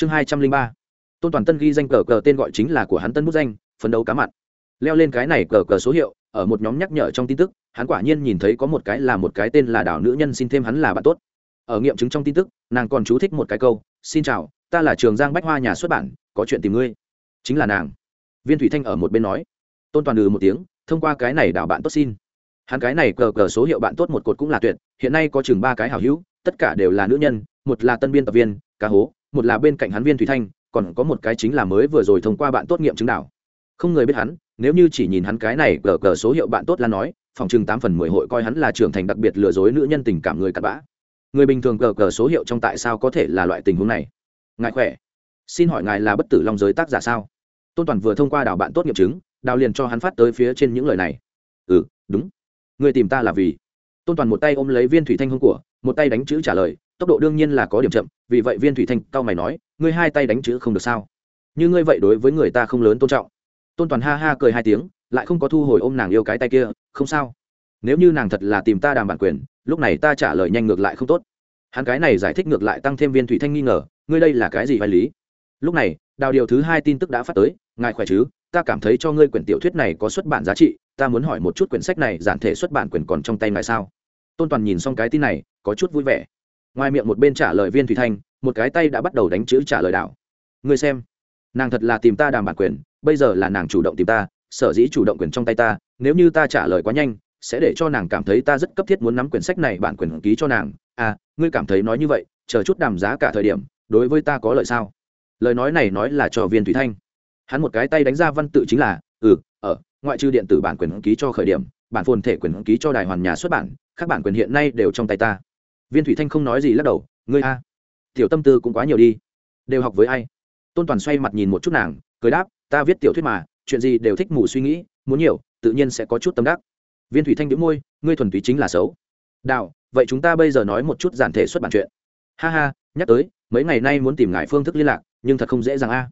chương hai trăm linh ba. Tôn toàn tân ghi danh cờ cờ tên gọi chính là của hắn tân bút danh, phấn đấu cá mặn. Leo lên cái này cờ cờ số hiệu, ở một nhóm nhắc nhở trong tin tức, hắn quả nhiên nhìn thấy có một cái là một cái tên là đảo nữ nhân xin thêm hắn là bạn tốt. Ở nghiệm chứng trong tin tức, nàng còn chú thích một cái câu, xin chào, ta là trường giang bách hoa nhà xuất bản, có chuyện tìm ngươi. Chính là nàng. Viên thủy thanh ở một bên nói. Tôn toàn ừ một tiếng, thông qua cái này đảo bạn tốt xin. Hắn cái này cờ cờ số hiệu bạn tốt một cột cũng là tuyệt, hiện nay có chừng ba cái hảo hữu, tất cả đều là nữ nhân, một là tân biên tập viên, cá hố một là bên cạnh hắn viên thủy thanh, còn có một cái chính là mới vừa rồi thông qua bạn tốt nghiệm chứng đảo. Không người biết hắn, nếu như chỉ nhìn hắn cái này cờ cờ số hiệu bạn tốt là nói, phòng chừng tám phần mười hội coi hắn là trưởng thành đặc biệt lừa dối nữ nhân tình cảm người cặn bã. Người bình thường cờ cờ số hiệu trong tại sao có thể là loại tình huống này? Ngài khỏe. Xin hỏi ngài là bất tử long giới tác giả sao? Tôn toàn vừa thông qua đào bạn tốt nghiệm chứng đào liền cho hắn phát tới phía trên những lời này. Ừ đúng. Người tìm ta là vì? Tôn toàn một tay ôm lấy viên thủy thanh hông của, một tay đánh chữ trả lời tốc độ đương nhiên là có điểm chậm, vì vậy viên thủy thanh cao mày nói, ngươi hai tay đánh chữ không được sao? Như ngươi vậy đối với người ta không lớn tôn trọng. Tôn toàn ha ha cười hai tiếng, lại không có thu hồi ôm nàng yêu cái tay kia, không sao. Nếu như nàng thật là tìm ta đàm bản quyền, lúc này ta trả lời nhanh ngược lại không tốt. Hắn cái này giải thích ngược lại tăng thêm viên thủy thanh nghi ngờ, ngươi đây là cái gì vai lý? Lúc này, đào điều thứ hai tin tức đã phát tới, ngài khỏe chứ? Ta cảm thấy cho ngươi quyển tiểu thuyết này có xuất bản giá trị, ta muốn hỏi một chút quyển sách này giản thể xuất bản quyền còn trong tay ngài sao? Tôn toàn nhìn xong cái tin này, có chút vui vẻ ngoài miệng một bên trả lời viên thủy thanh, một cái tay đã bắt đầu đánh chữ trả lời đảo ngươi xem, nàng thật là tìm ta đàm bản quyền, bây giờ là nàng chủ động tìm ta, sở dĩ chủ động quyền trong tay ta, nếu như ta trả lời quá nhanh, sẽ để cho nàng cảm thấy ta rất cấp thiết muốn nắm quyển sách này bản quyền ký cho nàng. À ngươi cảm thấy nói như vậy, chờ chút đàm giá cả thời điểm, đối với ta có lợi sao? Lời nói này nói là cho viên thủy thanh. Hắn một cái tay đánh ra văn tự chính là ừ ở, ngoại trừ điện tử bản quyền ký cho khởi điểm, bản phồn thể quyền ký cho đài hoàn nhà xuất bản, các bản quyền hiện nay đều trong tay ta viên thủy thanh không nói gì lắc đầu, ngươi a, tiểu tâm tư cũng quá nhiều đi. Đều học với ai? Tôn toàn xoay mặt nhìn một chút nàng, cười đáp, ta viết tiểu thuyết mà, chuyện gì đều thích mù suy nghĩ, muốn nhiều, tự nhiên sẽ có chút tâm đắc. Viên thủy thanh đĩu môi, ngươi thuần túy chính là xấu. Đạo vậy chúng ta bây giờ nói một chút giản thể xuất bản chuyện. Ha ha, nhắc tới, mấy ngày nay muốn tìm ngài phương thức liên lạc, nhưng thật không dễ dàng a.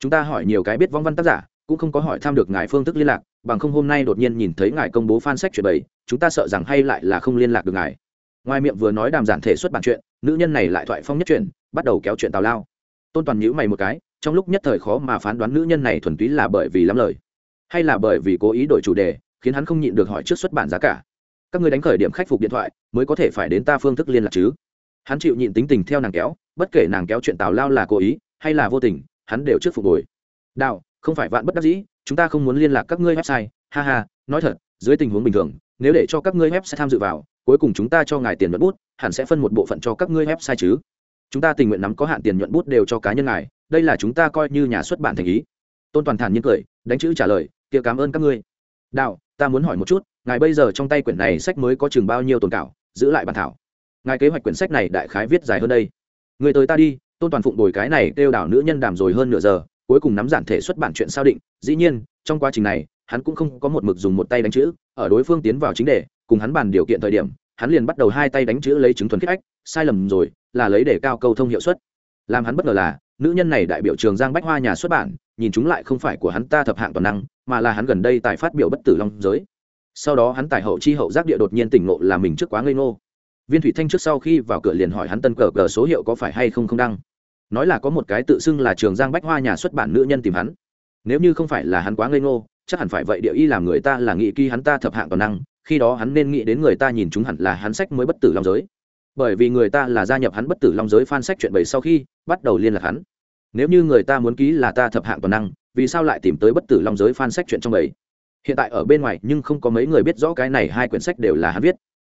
Chúng ta hỏi nhiều cái biết vong văn tác giả, cũng không có hỏi thăm được ngài phương thức liên lạc, bằng không hôm nay đột nhiên nhìn thấy ngài công bố fan sách chuyện bảy chúng ta sợ rằng hay lại là không liên lạc được ngài ngoài miệng vừa nói đàm giản thể xuất bản chuyện, nữ nhân này lại thoại phong nhất chuyện bắt đầu kéo chuyện tào lao. Tôn toàn nhữ mày một cái, trong lúc nhất thời khó mà phán đoán nữ nhân này thuần túy là bởi vì lắm lời, hay là bởi vì cố ý đổi chủ đề, khiến hắn không nhịn được hỏi trước xuất bản giá cả. Các người đánh khởi điểm khắc phục điện thoại, mới có thể phải đến ta phương thức liên lạc chứ? Hắn chịu nhịn tính tình theo nàng kéo, bất kể nàng kéo chuyện tào lao là cố ý, hay là vô tình, hắn đều trước phục hồi. Đạo, không phải vạn bất đắc dĩ, chúng ta không muốn liên lạc các ngươi website, ha ha nói thật, dưới tình huống bình thường, nếu để cho các ngươi website tham dự vào, cuối cùng chúng ta cho ngài tiền nhuận bút, hẳn sẽ phân một bộ phận cho các ngươi website chứ. Chúng ta tình nguyện nắm có hạn tiền nhuận bút đều cho cá nhân ngài, đây là chúng ta coi như nhà xuất bản thành ý. Tôn toàn thản nhiên cười, đánh chữ trả lời, kia cảm ơn các ngươi. Đạo ta muốn hỏi một chút, ngài bây giờ trong tay quyển này sách mới có chừng bao nhiêu tồn cảo, giữ lại bản thảo? Ngài kế hoạch quyển sách này đại khái viết dài hơn đây. Người tới ta đi. Tôn toàn phụng bồi cái này kêu đảo nữ nhân đàm rồi hơn nửa giờ, cuối cùng nắm giản thể xuất bản chuyện sao định. Dĩ nhiên, trong quá trình này hắn cũng không có một mực dùng một tay đánh chữ, ở đối phương tiến vào chính đề, cùng hắn bàn điều kiện thời điểm, hắn liền bắt đầu hai tay đánh chữ lấy chứng thuần khiết ách, sai lầm rồi, là lấy để cao câu thông hiệu suất. Làm hắn bất ngờ là, nữ nhân này đại biểu trường giang bách hoa nhà xuất bản, nhìn chúng lại không phải của hắn ta thập hạng toàn năng, mà là hắn gần đây tài phát biểu bất tử long giới. Sau đó hắn tài hậu chi hậu giác địa đột nhiên tỉnh ngộ là mình trước quá ngây ngô. Viên thủy thanh trước sau khi vào cửa liền hỏi hắn tân cờ cờ số hiệu có phải hay không không đăng. Nói là có một cái tự xưng là trường giang bách hoa nhà xuất bản nữ nhân tìm hắn. Nếu như không phải là hắn quá ngây ngô chắc hẳn phải vậy địa y làm người ta là nghĩ kỳ hắn ta thập hạng toàn năng, khi đó hắn nên nghĩ đến người ta nhìn chúng hẳn là hắn sách mới bất tử long giới. Bởi vì người ta là gia nhập hắn bất tử long giới fan sách chuyện bày sau khi, bắt đầu liên lạc hắn. Nếu như người ta muốn ký là ta thập hạng toàn năng, vì sao lại tìm tới bất tử long giới fan sách chuyện trong bầy? Hiện tại ở bên ngoài, nhưng không có mấy người biết rõ cái này hai quyển sách đều là hắn viết.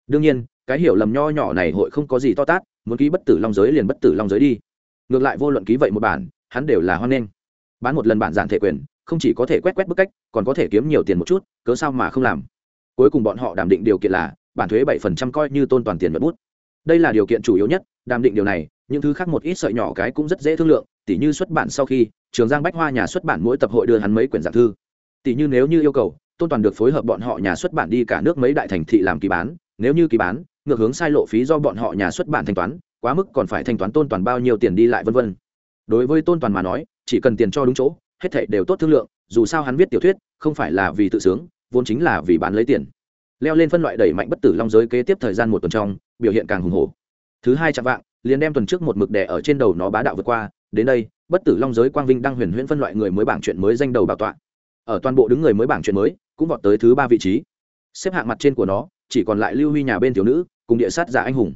Đương nhiên, cái hiểu lầm nho nhỏ này hội không có gì to tát, muốn ký bất tử long giới liền bất tử long giới đi. Ngược lại vô luận ký vậy một bản, hắn đều là hoan nghênh. Bán một lần bản giản thể quyền không chỉ có thể quét quét bức cách, còn có thể kiếm nhiều tiền một chút, cớ sao mà không làm? Cuối cùng bọn họ đảm định điều kiện là, bản thuế bảy phần trăm coi như tôn toàn tiền mất bút. Đây là điều kiện chủ yếu nhất, đảm định điều này, những thứ khác một ít sợi nhỏ cái cũng rất dễ thương lượng, tỉ như xuất bản sau khi, trường giang bách hoa nhà xuất bản mỗi tập hội đưa hắn mấy quyển giảng thư. Tỉ như nếu như yêu cầu, tôn toàn được phối hợp bọn họ nhà xuất bản đi cả nước mấy đại thành thị làm kỳ bán, nếu như kỳ bán, ngược hướng sai lộ phí do bọn họ nhà xuất bản thanh toán, quá mức còn phải thanh toán tôn toàn bao nhiêu tiền đi lại vân vân. Đối với tôn toàn mà nói, chỉ cần tiền cho đúng chỗ hết thảy đều tốt thương lượng, dù sao hắn viết tiểu thuyết, không phải là vì tự sướng, vốn chính là vì bán lấy tiền. Leo lên phân loại đẩy mạnh bất tử long giới kế tiếp thời gian một tuần trong, biểu hiện càng hùng hổ. Thứ hai chạm vạng, liền đem tuần trước một mực đè ở trên đầu nó bá đạo vượt qua, đến đây, bất tử long giới quang vinh đang huyền huyễn phân loại người mới bảng chuyện mới danh đầu bảo tọa. Ở toàn bộ đứng người mới bảng chuyện mới, cũng vọt tới thứ ba vị trí. Xếp hạng mặt trên của nó, chỉ còn lại lưu huy nhà bên thiếu nữ, cùng địa sát giả anh hùng.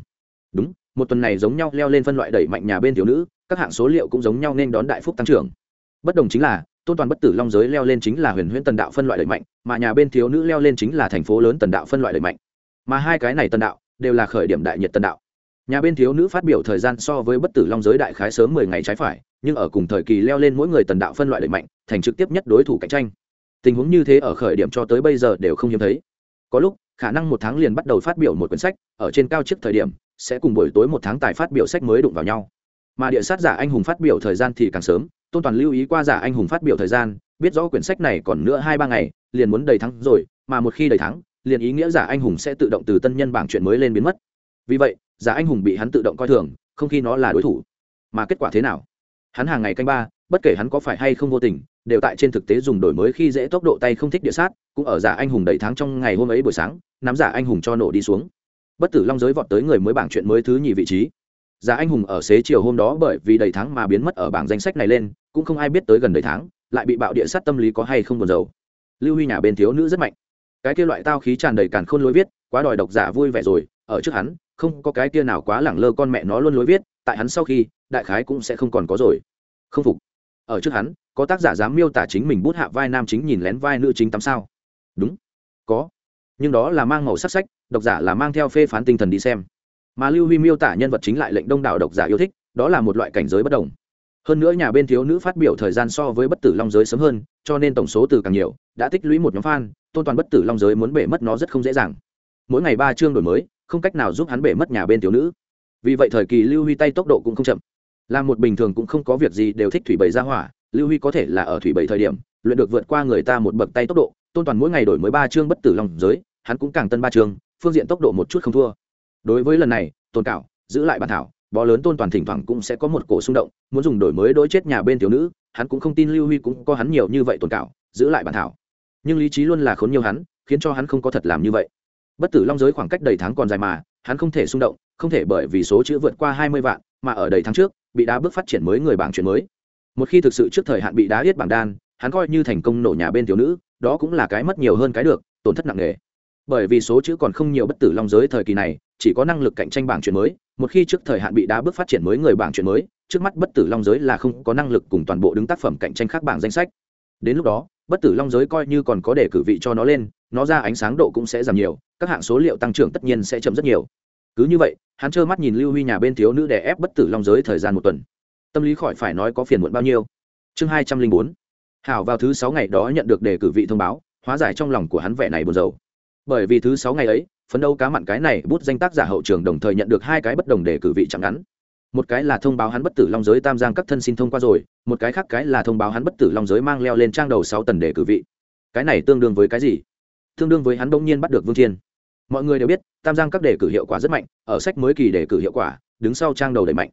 Đúng, một tuần này giống nhau leo lên phân loại đẩy mạnh nhà bên thiếu nữ, các hạng số liệu cũng giống nhau nên đón đại phúc tăng trưởng bất đồng chính là, tôn toàn bất tử long giới leo lên chính là huyền huyễn tần đạo phân loại đẩy mạnh, mà nhà bên thiếu nữ leo lên chính là thành phố lớn tần đạo phân loại đẩy mạnh. Mà hai cái này tần đạo đều là khởi điểm đại nhiệt tần đạo. Nhà bên thiếu nữ phát biểu thời gian so với bất tử long giới đại khái sớm mười ngày trái phải, nhưng ở cùng thời kỳ leo lên mỗi người tần đạo phân loại đẩy mạnh, thành trực tiếp nhất đối thủ cạnh tranh. Tình huống như thế ở khởi điểm cho tới bây giờ đều không hiếm thấy. Có lúc, khả năng một tháng liền bắt đầu phát biểu một quyển sách, ở trên cao trước thời điểm, sẽ cùng buổi tối một tháng tài phát biểu sách mới đụng vào nhau. Mà địa sát giả anh hùng phát biểu thời gian thì càng sớm tôn toàn lưu ý qua giả anh hùng phát biểu thời gian, biết rõ quyển sách này còn nữa hai ba ngày, liền muốn đầy thắng rồi, mà một khi đầy thắng, liền ý nghĩa giả anh hùng sẽ tự động từ tân nhân bảng chuyện mới lên biến mất. Vì vậy, giả anh hùng bị hắn tự động coi thường, không khi nó là đối thủ. Mà kết quả thế nào? Hắn hàng ngày canh ba, bất kể hắn có phải hay không vô tình, đều tại trên thực tế dùng đổi mới khi dễ tốc độ tay không thích địa sát, cũng ở giả anh hùng đầy tháng trong ngày hôm ấy buổi sáng, nắm giả anh hùng cho nổ đi xuống. Bất tử long giới vọt tới người mới bảng chuyện mới thứ nhì vị trí giá anh hùng ở xế chiều hôm đó bởi vì đầy tháng mà biến mất ở bảng danh sách này lên, cũng không ai biết tới gần đầy tháng, lại bị bạo địa sát tâm lý có hay không buồn dầu lưu huy nhà bên thiếu nữ rất mạnh. Cái kia loại tao khí tràn đầy càn khôn lối viết, quá đòi độc giả vui vẻ rồi, ở trước hắn, không có cái kia nào quá lẳng lơ con mẹ nó luôn lối viết, tại hắn sau khi, đại khái cũng sẽ không còn có rồi. Không phục. Ở trước hắn, có tác giả dám miêu tả chính mình bút hạ vai nam chính nhìn lén vai nữ chính tắm sao? Đúng. Có. Nhưng đó là mang màu sắc sách, độc giả là mang theo phê phán tinh thần đi xem mà lưu huy miêu tả nhân vật chính lại lệnh đông đảo độc giả yêu thích, đó là một loại cảnh giới bất đồng. Hơn nữa nhà bên thiếu nữ phát biểu thời gian so với bất tử long giới sớm hơn, cho nên tổng số từ càng nhiều, đã tích lũy một nhóm fan, tôn toàn bất tử long giới muốn bể mất nó rất không dễ dàng. Mỗi ngày ba chương đổi mới, không cách nào giúp hắn bể mất nhà bên thiếu nữ. Vì vậy thời kỳ lưu huy tay tốc độ cũng không chậm. Là một bình thường cũng không có việc gì đều thích thủy bầy ra hỏa, lưu huy có thể là ở thủy bầy thời điểm, luyện được vượt qua người ta một bậc tay tốc độ, tôn toàn mỗi ngày đổi mới ba chương bất tử long giới, hắn cũng càng tân ba chương, phương diện tốc độ một chút không thua đối với lần này, tôn cảo, giữ lại bản thảo, bó lớn tôn toàn thỉnh thoảng cũng sẽ có một cổ xung động, muốn dùng đổi mới đối chết nhà bên thiếu nữ, hắn cũng không tin lưu huy cũng có hắn nhiều như vậy tôn cảo, giữ lại bản thảo. Nhưng lý trí luôn là khốn nhiều hắn, khiến cho hắn không có thật làm như vậy. Bất tử long giới khoảng cách đầy tháng còn dài mà, hắn không thể xung động, không thể bởi vì số chữ vượt qua hai mươi vạn, mà ở đầy tháng trước, bị đá bước phát triển mới người bảng chuyển mới. Một khi thực sự trước thời hạn bị đá yết bảng đan, hắn coi như thành công nổ nhà bên thiếu nữ, đó cũng là cái mất nhiều hơn cái được, tổn thất nặng nề bởi vì số chữ còn không nhiều bất tử long giới thời kỳ này, chỉ có năng lực cạnh tranh bảng chuyển mới, một khi trước thời hạn bị đá bước phát triển mới người bảng chuyển mới, trước mắt bất tử long giới là không có năng lực cùng toàn bộ đứng tác phẩm cạnh tranh khác bảng danh sách. Đến lúc đó, bất tử long giới coi như còn có để cử vị cho nó lên, nó ra ánh sáng độ cũng sẽ giảm nhiều, các hạng số liệu tăng trưởng tất nhiên sẽ chậm rất nhiều. Cứ như vậy, hắn trơ mắt nhìn lưu huy nhà bên thiếu nữ đè ép bất tử long giới thời gian một tuần. Tâm lý khỏi phải nói có phiền muộn bao nhiêu. Chương hai trăm linh bốn. Hảo vào thứ sáu ngày đó nhận được đề cử vị thông báo, hóa giải trong lòng của hắn vẻ này buồn rầu bởi vì thứ sáu ngày ấy, phấn đấu cá mặn cái này bút danh tác giả hậu trường đồng thời nhận được hai cái bất đồng để cử vị chẳng ngắn. Một cái là thông báo hắn bất tử long giới tam giang các thân xin thông qua rồi, một cái khác cái là thông báo hắn bất tử long giới mang leo lên trang đầu sáu tần để cử vị. Cái này tương đương với cái gì? Tương đương với hắn bỗng nhiên bắt được vương thiên. Mọi người đều biết, tam giang các đề cử hiệu quả rất mạnh, ở sách mới kỳ đề cử hiệu quả, đứng sau trang đầu đẩy mạnh.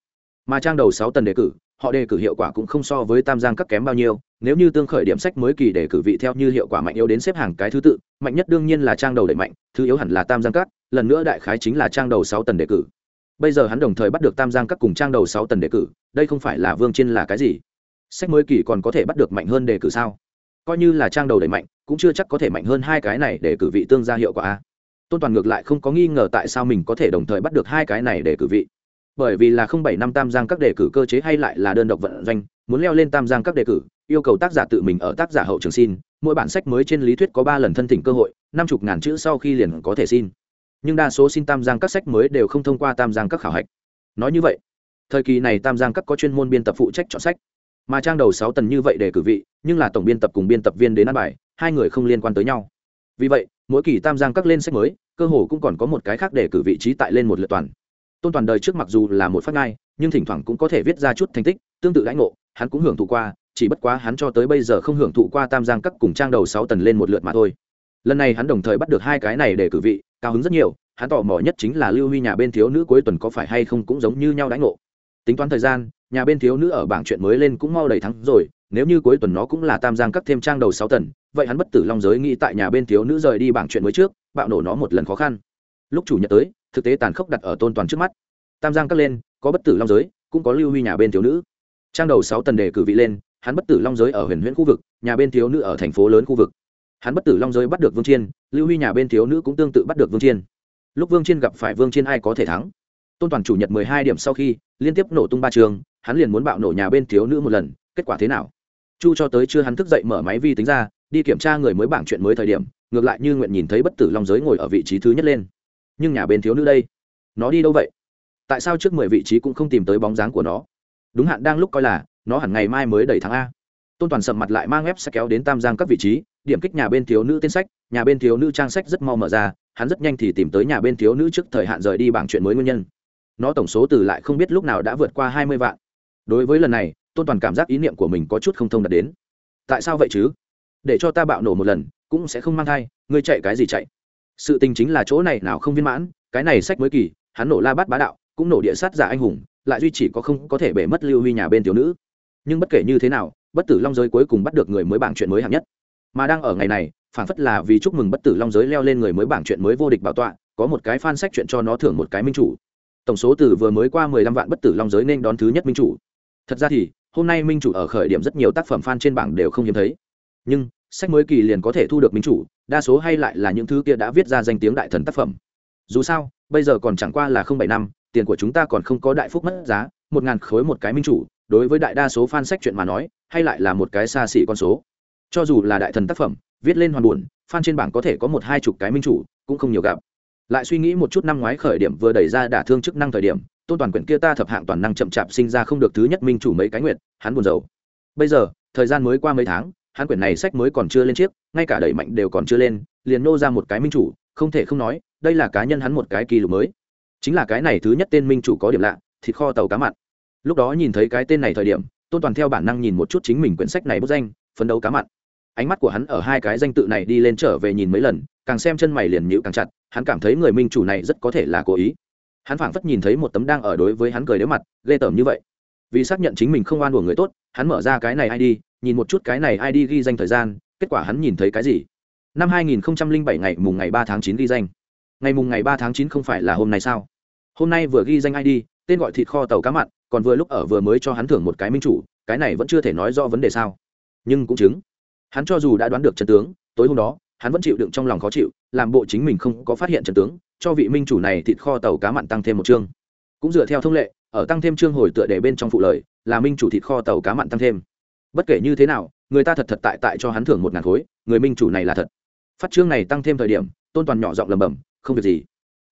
Mà trang đầu sáu tần đề cử họ đề cử hiệu quả cũng không so với tam giang các kém bao nhiêu, nếu như tương khởi điểm sách mới kỳ đề cử vị theo như hiệu quả mạnh yếu đến xếp hàng cái thứ tự, mạnh nhất đương nhiên là trang đầu đẩy mạnh, thứ yếu hẳn là tam giang các, lần nữa đại khái chính là trang đầu sáu tần đề cử. Bây giờ hắn đồng thời bắt được tam giang các cùng trang đầu sáu tần đề cử, đây không phải là vương trên là cái gì? Sách mới kỳ còn có thể bắt được mạnh hơn đề cử sao? Coi như là trang đầu đẩy mạnh, cũng chưa chắc có thể mạnh hơn hai cái này để cử vị tương ra hiệu quả tôn toàn ngược lại không có nghi ngờ tại sao mình có thể đồng thời bắt được hai cái này để cử vị bởi vì là không bảy năm tam giang các đề cử cơ chế hay lại là đơn độc vận doanh, muốn leo lên tam giang các đề cử, yêu cầu tác giả tự mình ở tác giả hậu trường xin, mỗi bản sách mới trên lý thuyết có ba lần thân thỉnh cơ hội, năm chục ngàn chữ sau khi liền có thể xin. Nhưng đa số xin tam giang các sách mới đều không thông qua tam giang các khảo hạch. Nói như vậy, thời kỳ này tam giang các có chuyên môn biên tập phụ trách chọn sách. Mà trang đầu sáu tần như vậy để cử vị, nhưng là tổng biên tập cùng biên tập viên đến ăn bài, hai người không liên quan tới nhau. Vì vậy, mỗi kỳ tam giang các lên sách mới, cơ hồ cũng còn có một cái khác để cử vị trí tại lên một lượt toàn tôn toàn đời trước mặc dù là một phát ngai, nhưng thỉnh thoảng cũng có thể viết ra chút thành tích, tương tự lãnh ngộ, hắn cũng hưởng thụ qua, chỉ bất quá hắn cho tới bây giờ không hưởng thụ qua tam giang các cùng trang đầu sáu tần lên một lượt mà thôi. Lần này hắn đồng thời bắt được hai cái này để cử vị, cao hứng rất nhiều, hắn tò mò nhất chính là lưu huy nhà bên thiếu nữ cuối tuần có phải hay không cũng giống như nhau đánh ngộ. Tính toán thời gian, nhà bên thiếu nữ ở bảng chuyện mới lên cũng mau đầy thắng rồi, nếu như cuối tuần nó cũng là tam giang cắt thêm trang đầu sáu tần vậy hắn bất tử long giới nghĩ tại nhà bên thiếu nữ rời đi bảng chuyện mới trước, bạo nổ nó một lần khó khăn. Lúc chủ nhật tới thực tế tàn khốc đặt ở tôn toàn trước mắt. Tam giang cắt lên, có bất tử long giới, cũng có lưu huy nhà bên thiếu nữ. Trang đầu sáu tần đề cử vị lên, hắn bất tử long giới ở huyền huyễn khu vực, nhà bên thiếu nữ ở thành phố lớn khu vực. Hắn bất tử long giới bắt được vương chiên, lưu huy nhà bên thiếu nữ cũng tương tự bắt được vương chiên. Lúc vương chiên gặp phải vương chiên ai có thể thắng? Tôn toàn chủ nhật mười hai điểm sau khi, liên tiếp nổ tung ba trường, hắn liền muốn bạo nổ nhà bên thiếu nữ một lần, kết quả thế nào? Chu cho tới chưa hắn thức dậy mở máy vi tính ra, đi kiểm tra người mới bảng chuyện mới thời điểm, ngược lại như nguyện nhìn thấy bất tử long giới ngồi ở vị trí thứ nhất lên nhưng nhà bên thiếu nữ đây, nó đi đâu vậy? Tại sao trước mười vị trí cũng không tìm tới bóng dáng của nó? Đúng hạn đang lúc coi là, nó hẳn ngày mai mới đầy tháng a. Tôn toàn sầm mặt lại mang ép sẽ kéo đến tam giang các vị trí, điểm kích nhà bên thiếu nữ tên sách, nhà bên thiếu nữ trang sách rất mau mở ra, hắn rất nhanh thì tìm tới nhà bên thiếu nữ trước thời hạn rời đi bảng chuyện mới nguyên nhân. Nó tổng số từ lại không biết lúc nào đã vượt qua hai mươi vạn. Đối với lần này, tôn toàn cảm giác ý niệm của mình có chút không thông đạt đến. Tại sao vậy chứ? Để cho ta bạo nổ một lần, cũng sẽ không mang thai, ngươi chạy cái gì chạy? Sự tình chính là chỗ này nào không viên mãn, cái này sách mới kỳ, hắn nổ la bát bá đạo, cũng nổ địa sát giả anh hùng, lại duy chỉ có không có thể bể mất lưu huy nhà bên tiểu nữ. Nhưng bất kể như thế nào, bất tử long giới cuối cùng bắt được người mới bảng chuyện mới hạng nhất. Mà đang ở ngày này, phản phất là vì chúc mừng bất tử long giới leo lên người mới bảng chuyện mới vô địch bảo tọa, có một cái fan sách chuyện cho nó thưởng một cái minh chủ. Tổng số từ vừa mới qua mười lăm vạn bất tử long giới nên đón thứ nhất minh chủ. Thật ra thì, hôm nay minh chủ ở khởi điểm rất nhiều tác phẩm fan trên bảng đều không hiếm thấy. Nhưng, sách mới kỳ liền có thể thu được minh chủ đa số hay lại là những thứ kia đã viết ra danh tiếng đại thần tác phẩm. Dù sao, bây giờ còn chẳng qua là không bảy năm, tiền của chúng ta còn không có đại phúc mất giá, một ngàn khối một cái minh chủ, đối với đại đa số fan sách chuyện mà nói, hay lại là một cái xa xỉ con số. Cho dù là đại thần tác phẩm, viết lên hoàn buồn, fan trên bảng có thể có một hai chục cái minh chủ, cũng không nhiều gặp. Lại suy nghĩ một chút năm ngoái khởi điểm vừa đẩy ra đả thương chức năng thời điểm, tôn toàn quyển kia ta thập hạng toàn năng chậm chạp sinh ra không được thứ nhất minh chủ mấy cái nguyện hắn buồn rầu. Bây giờ, thời gian mới qua mấy tháng hắn quyển này sách mới còn chưa lên chiếc, ngay cả đẩy mạnh đều còn chưa lên, liền nô ra một cái minh chủ, không thể không nói, đây là cá nhân hắn một cái kỳ lục mới. Chính là cái này thứ nhất tên minh chủ có điểm lạ, thịt kho tàu cá mặn. Lúc đó nhìn thấy cái tên này thời điểm, tôn toàn theo bản năng nhìn một chút chính mình quyển sách này bút danh, phấn đấu cá mặn. Ánh mắt của hắn ở hai cái danh tự này đi lên trở về nhìn mấy lần, càng xem chân mày liền nhịu càng chặt, hắn cảm thấy người minh chủ này rất có thể là cố ý. Hắn phảng phất nhìn thấy một tấm đang ở đối với hắn cười đếu mặt, ghê tởm như vậy. Vì xác nhận chính mình không oan của người tốt, hắn mở ra cái này id nhìn một chút cái này id ghi danh thời gian, kết quả hắn nhìn thấy cái gì? Năm 2007 ngày mùng ngày 3 tháng 9 ghi danh. Ngày mùng ngày 3 tháng 9 không phải là hôm nay sao? Hôm nay vừa ghi danh id tên gọi thịt kho tàu cá mặn, còn vừa lúc ở vừa mới cho hắn thưởng một cái minh chủ, cái này vẫn chưa thể nói rõ vấn đề sao. Nhưng cũng chứng, hắn cho dù đã đoán được trận tướng, tối hôm đó, hắn vẫn chịu đựng trong lòng khó chịu, làm bộ chính mình không có phát hiện trận tướng, cho vị minh chủ này thịt kho tàu cá mặn tăng thêm một chương. Cũng dựa theo thông lệ, ở tăng thêm chương hồi tựa đề bên trong phụ lời, là minh chủ thịt kho tàu cá mặn tăng thêm bất kể như thế nào, người ta thật thật tại tại cho hắn thưởng một ngàn khối, người minh chủ này là thật. Phát chương này tăng thêm thời điểm, tôn toàn nhỏ giọng lầm bầm không việc gì.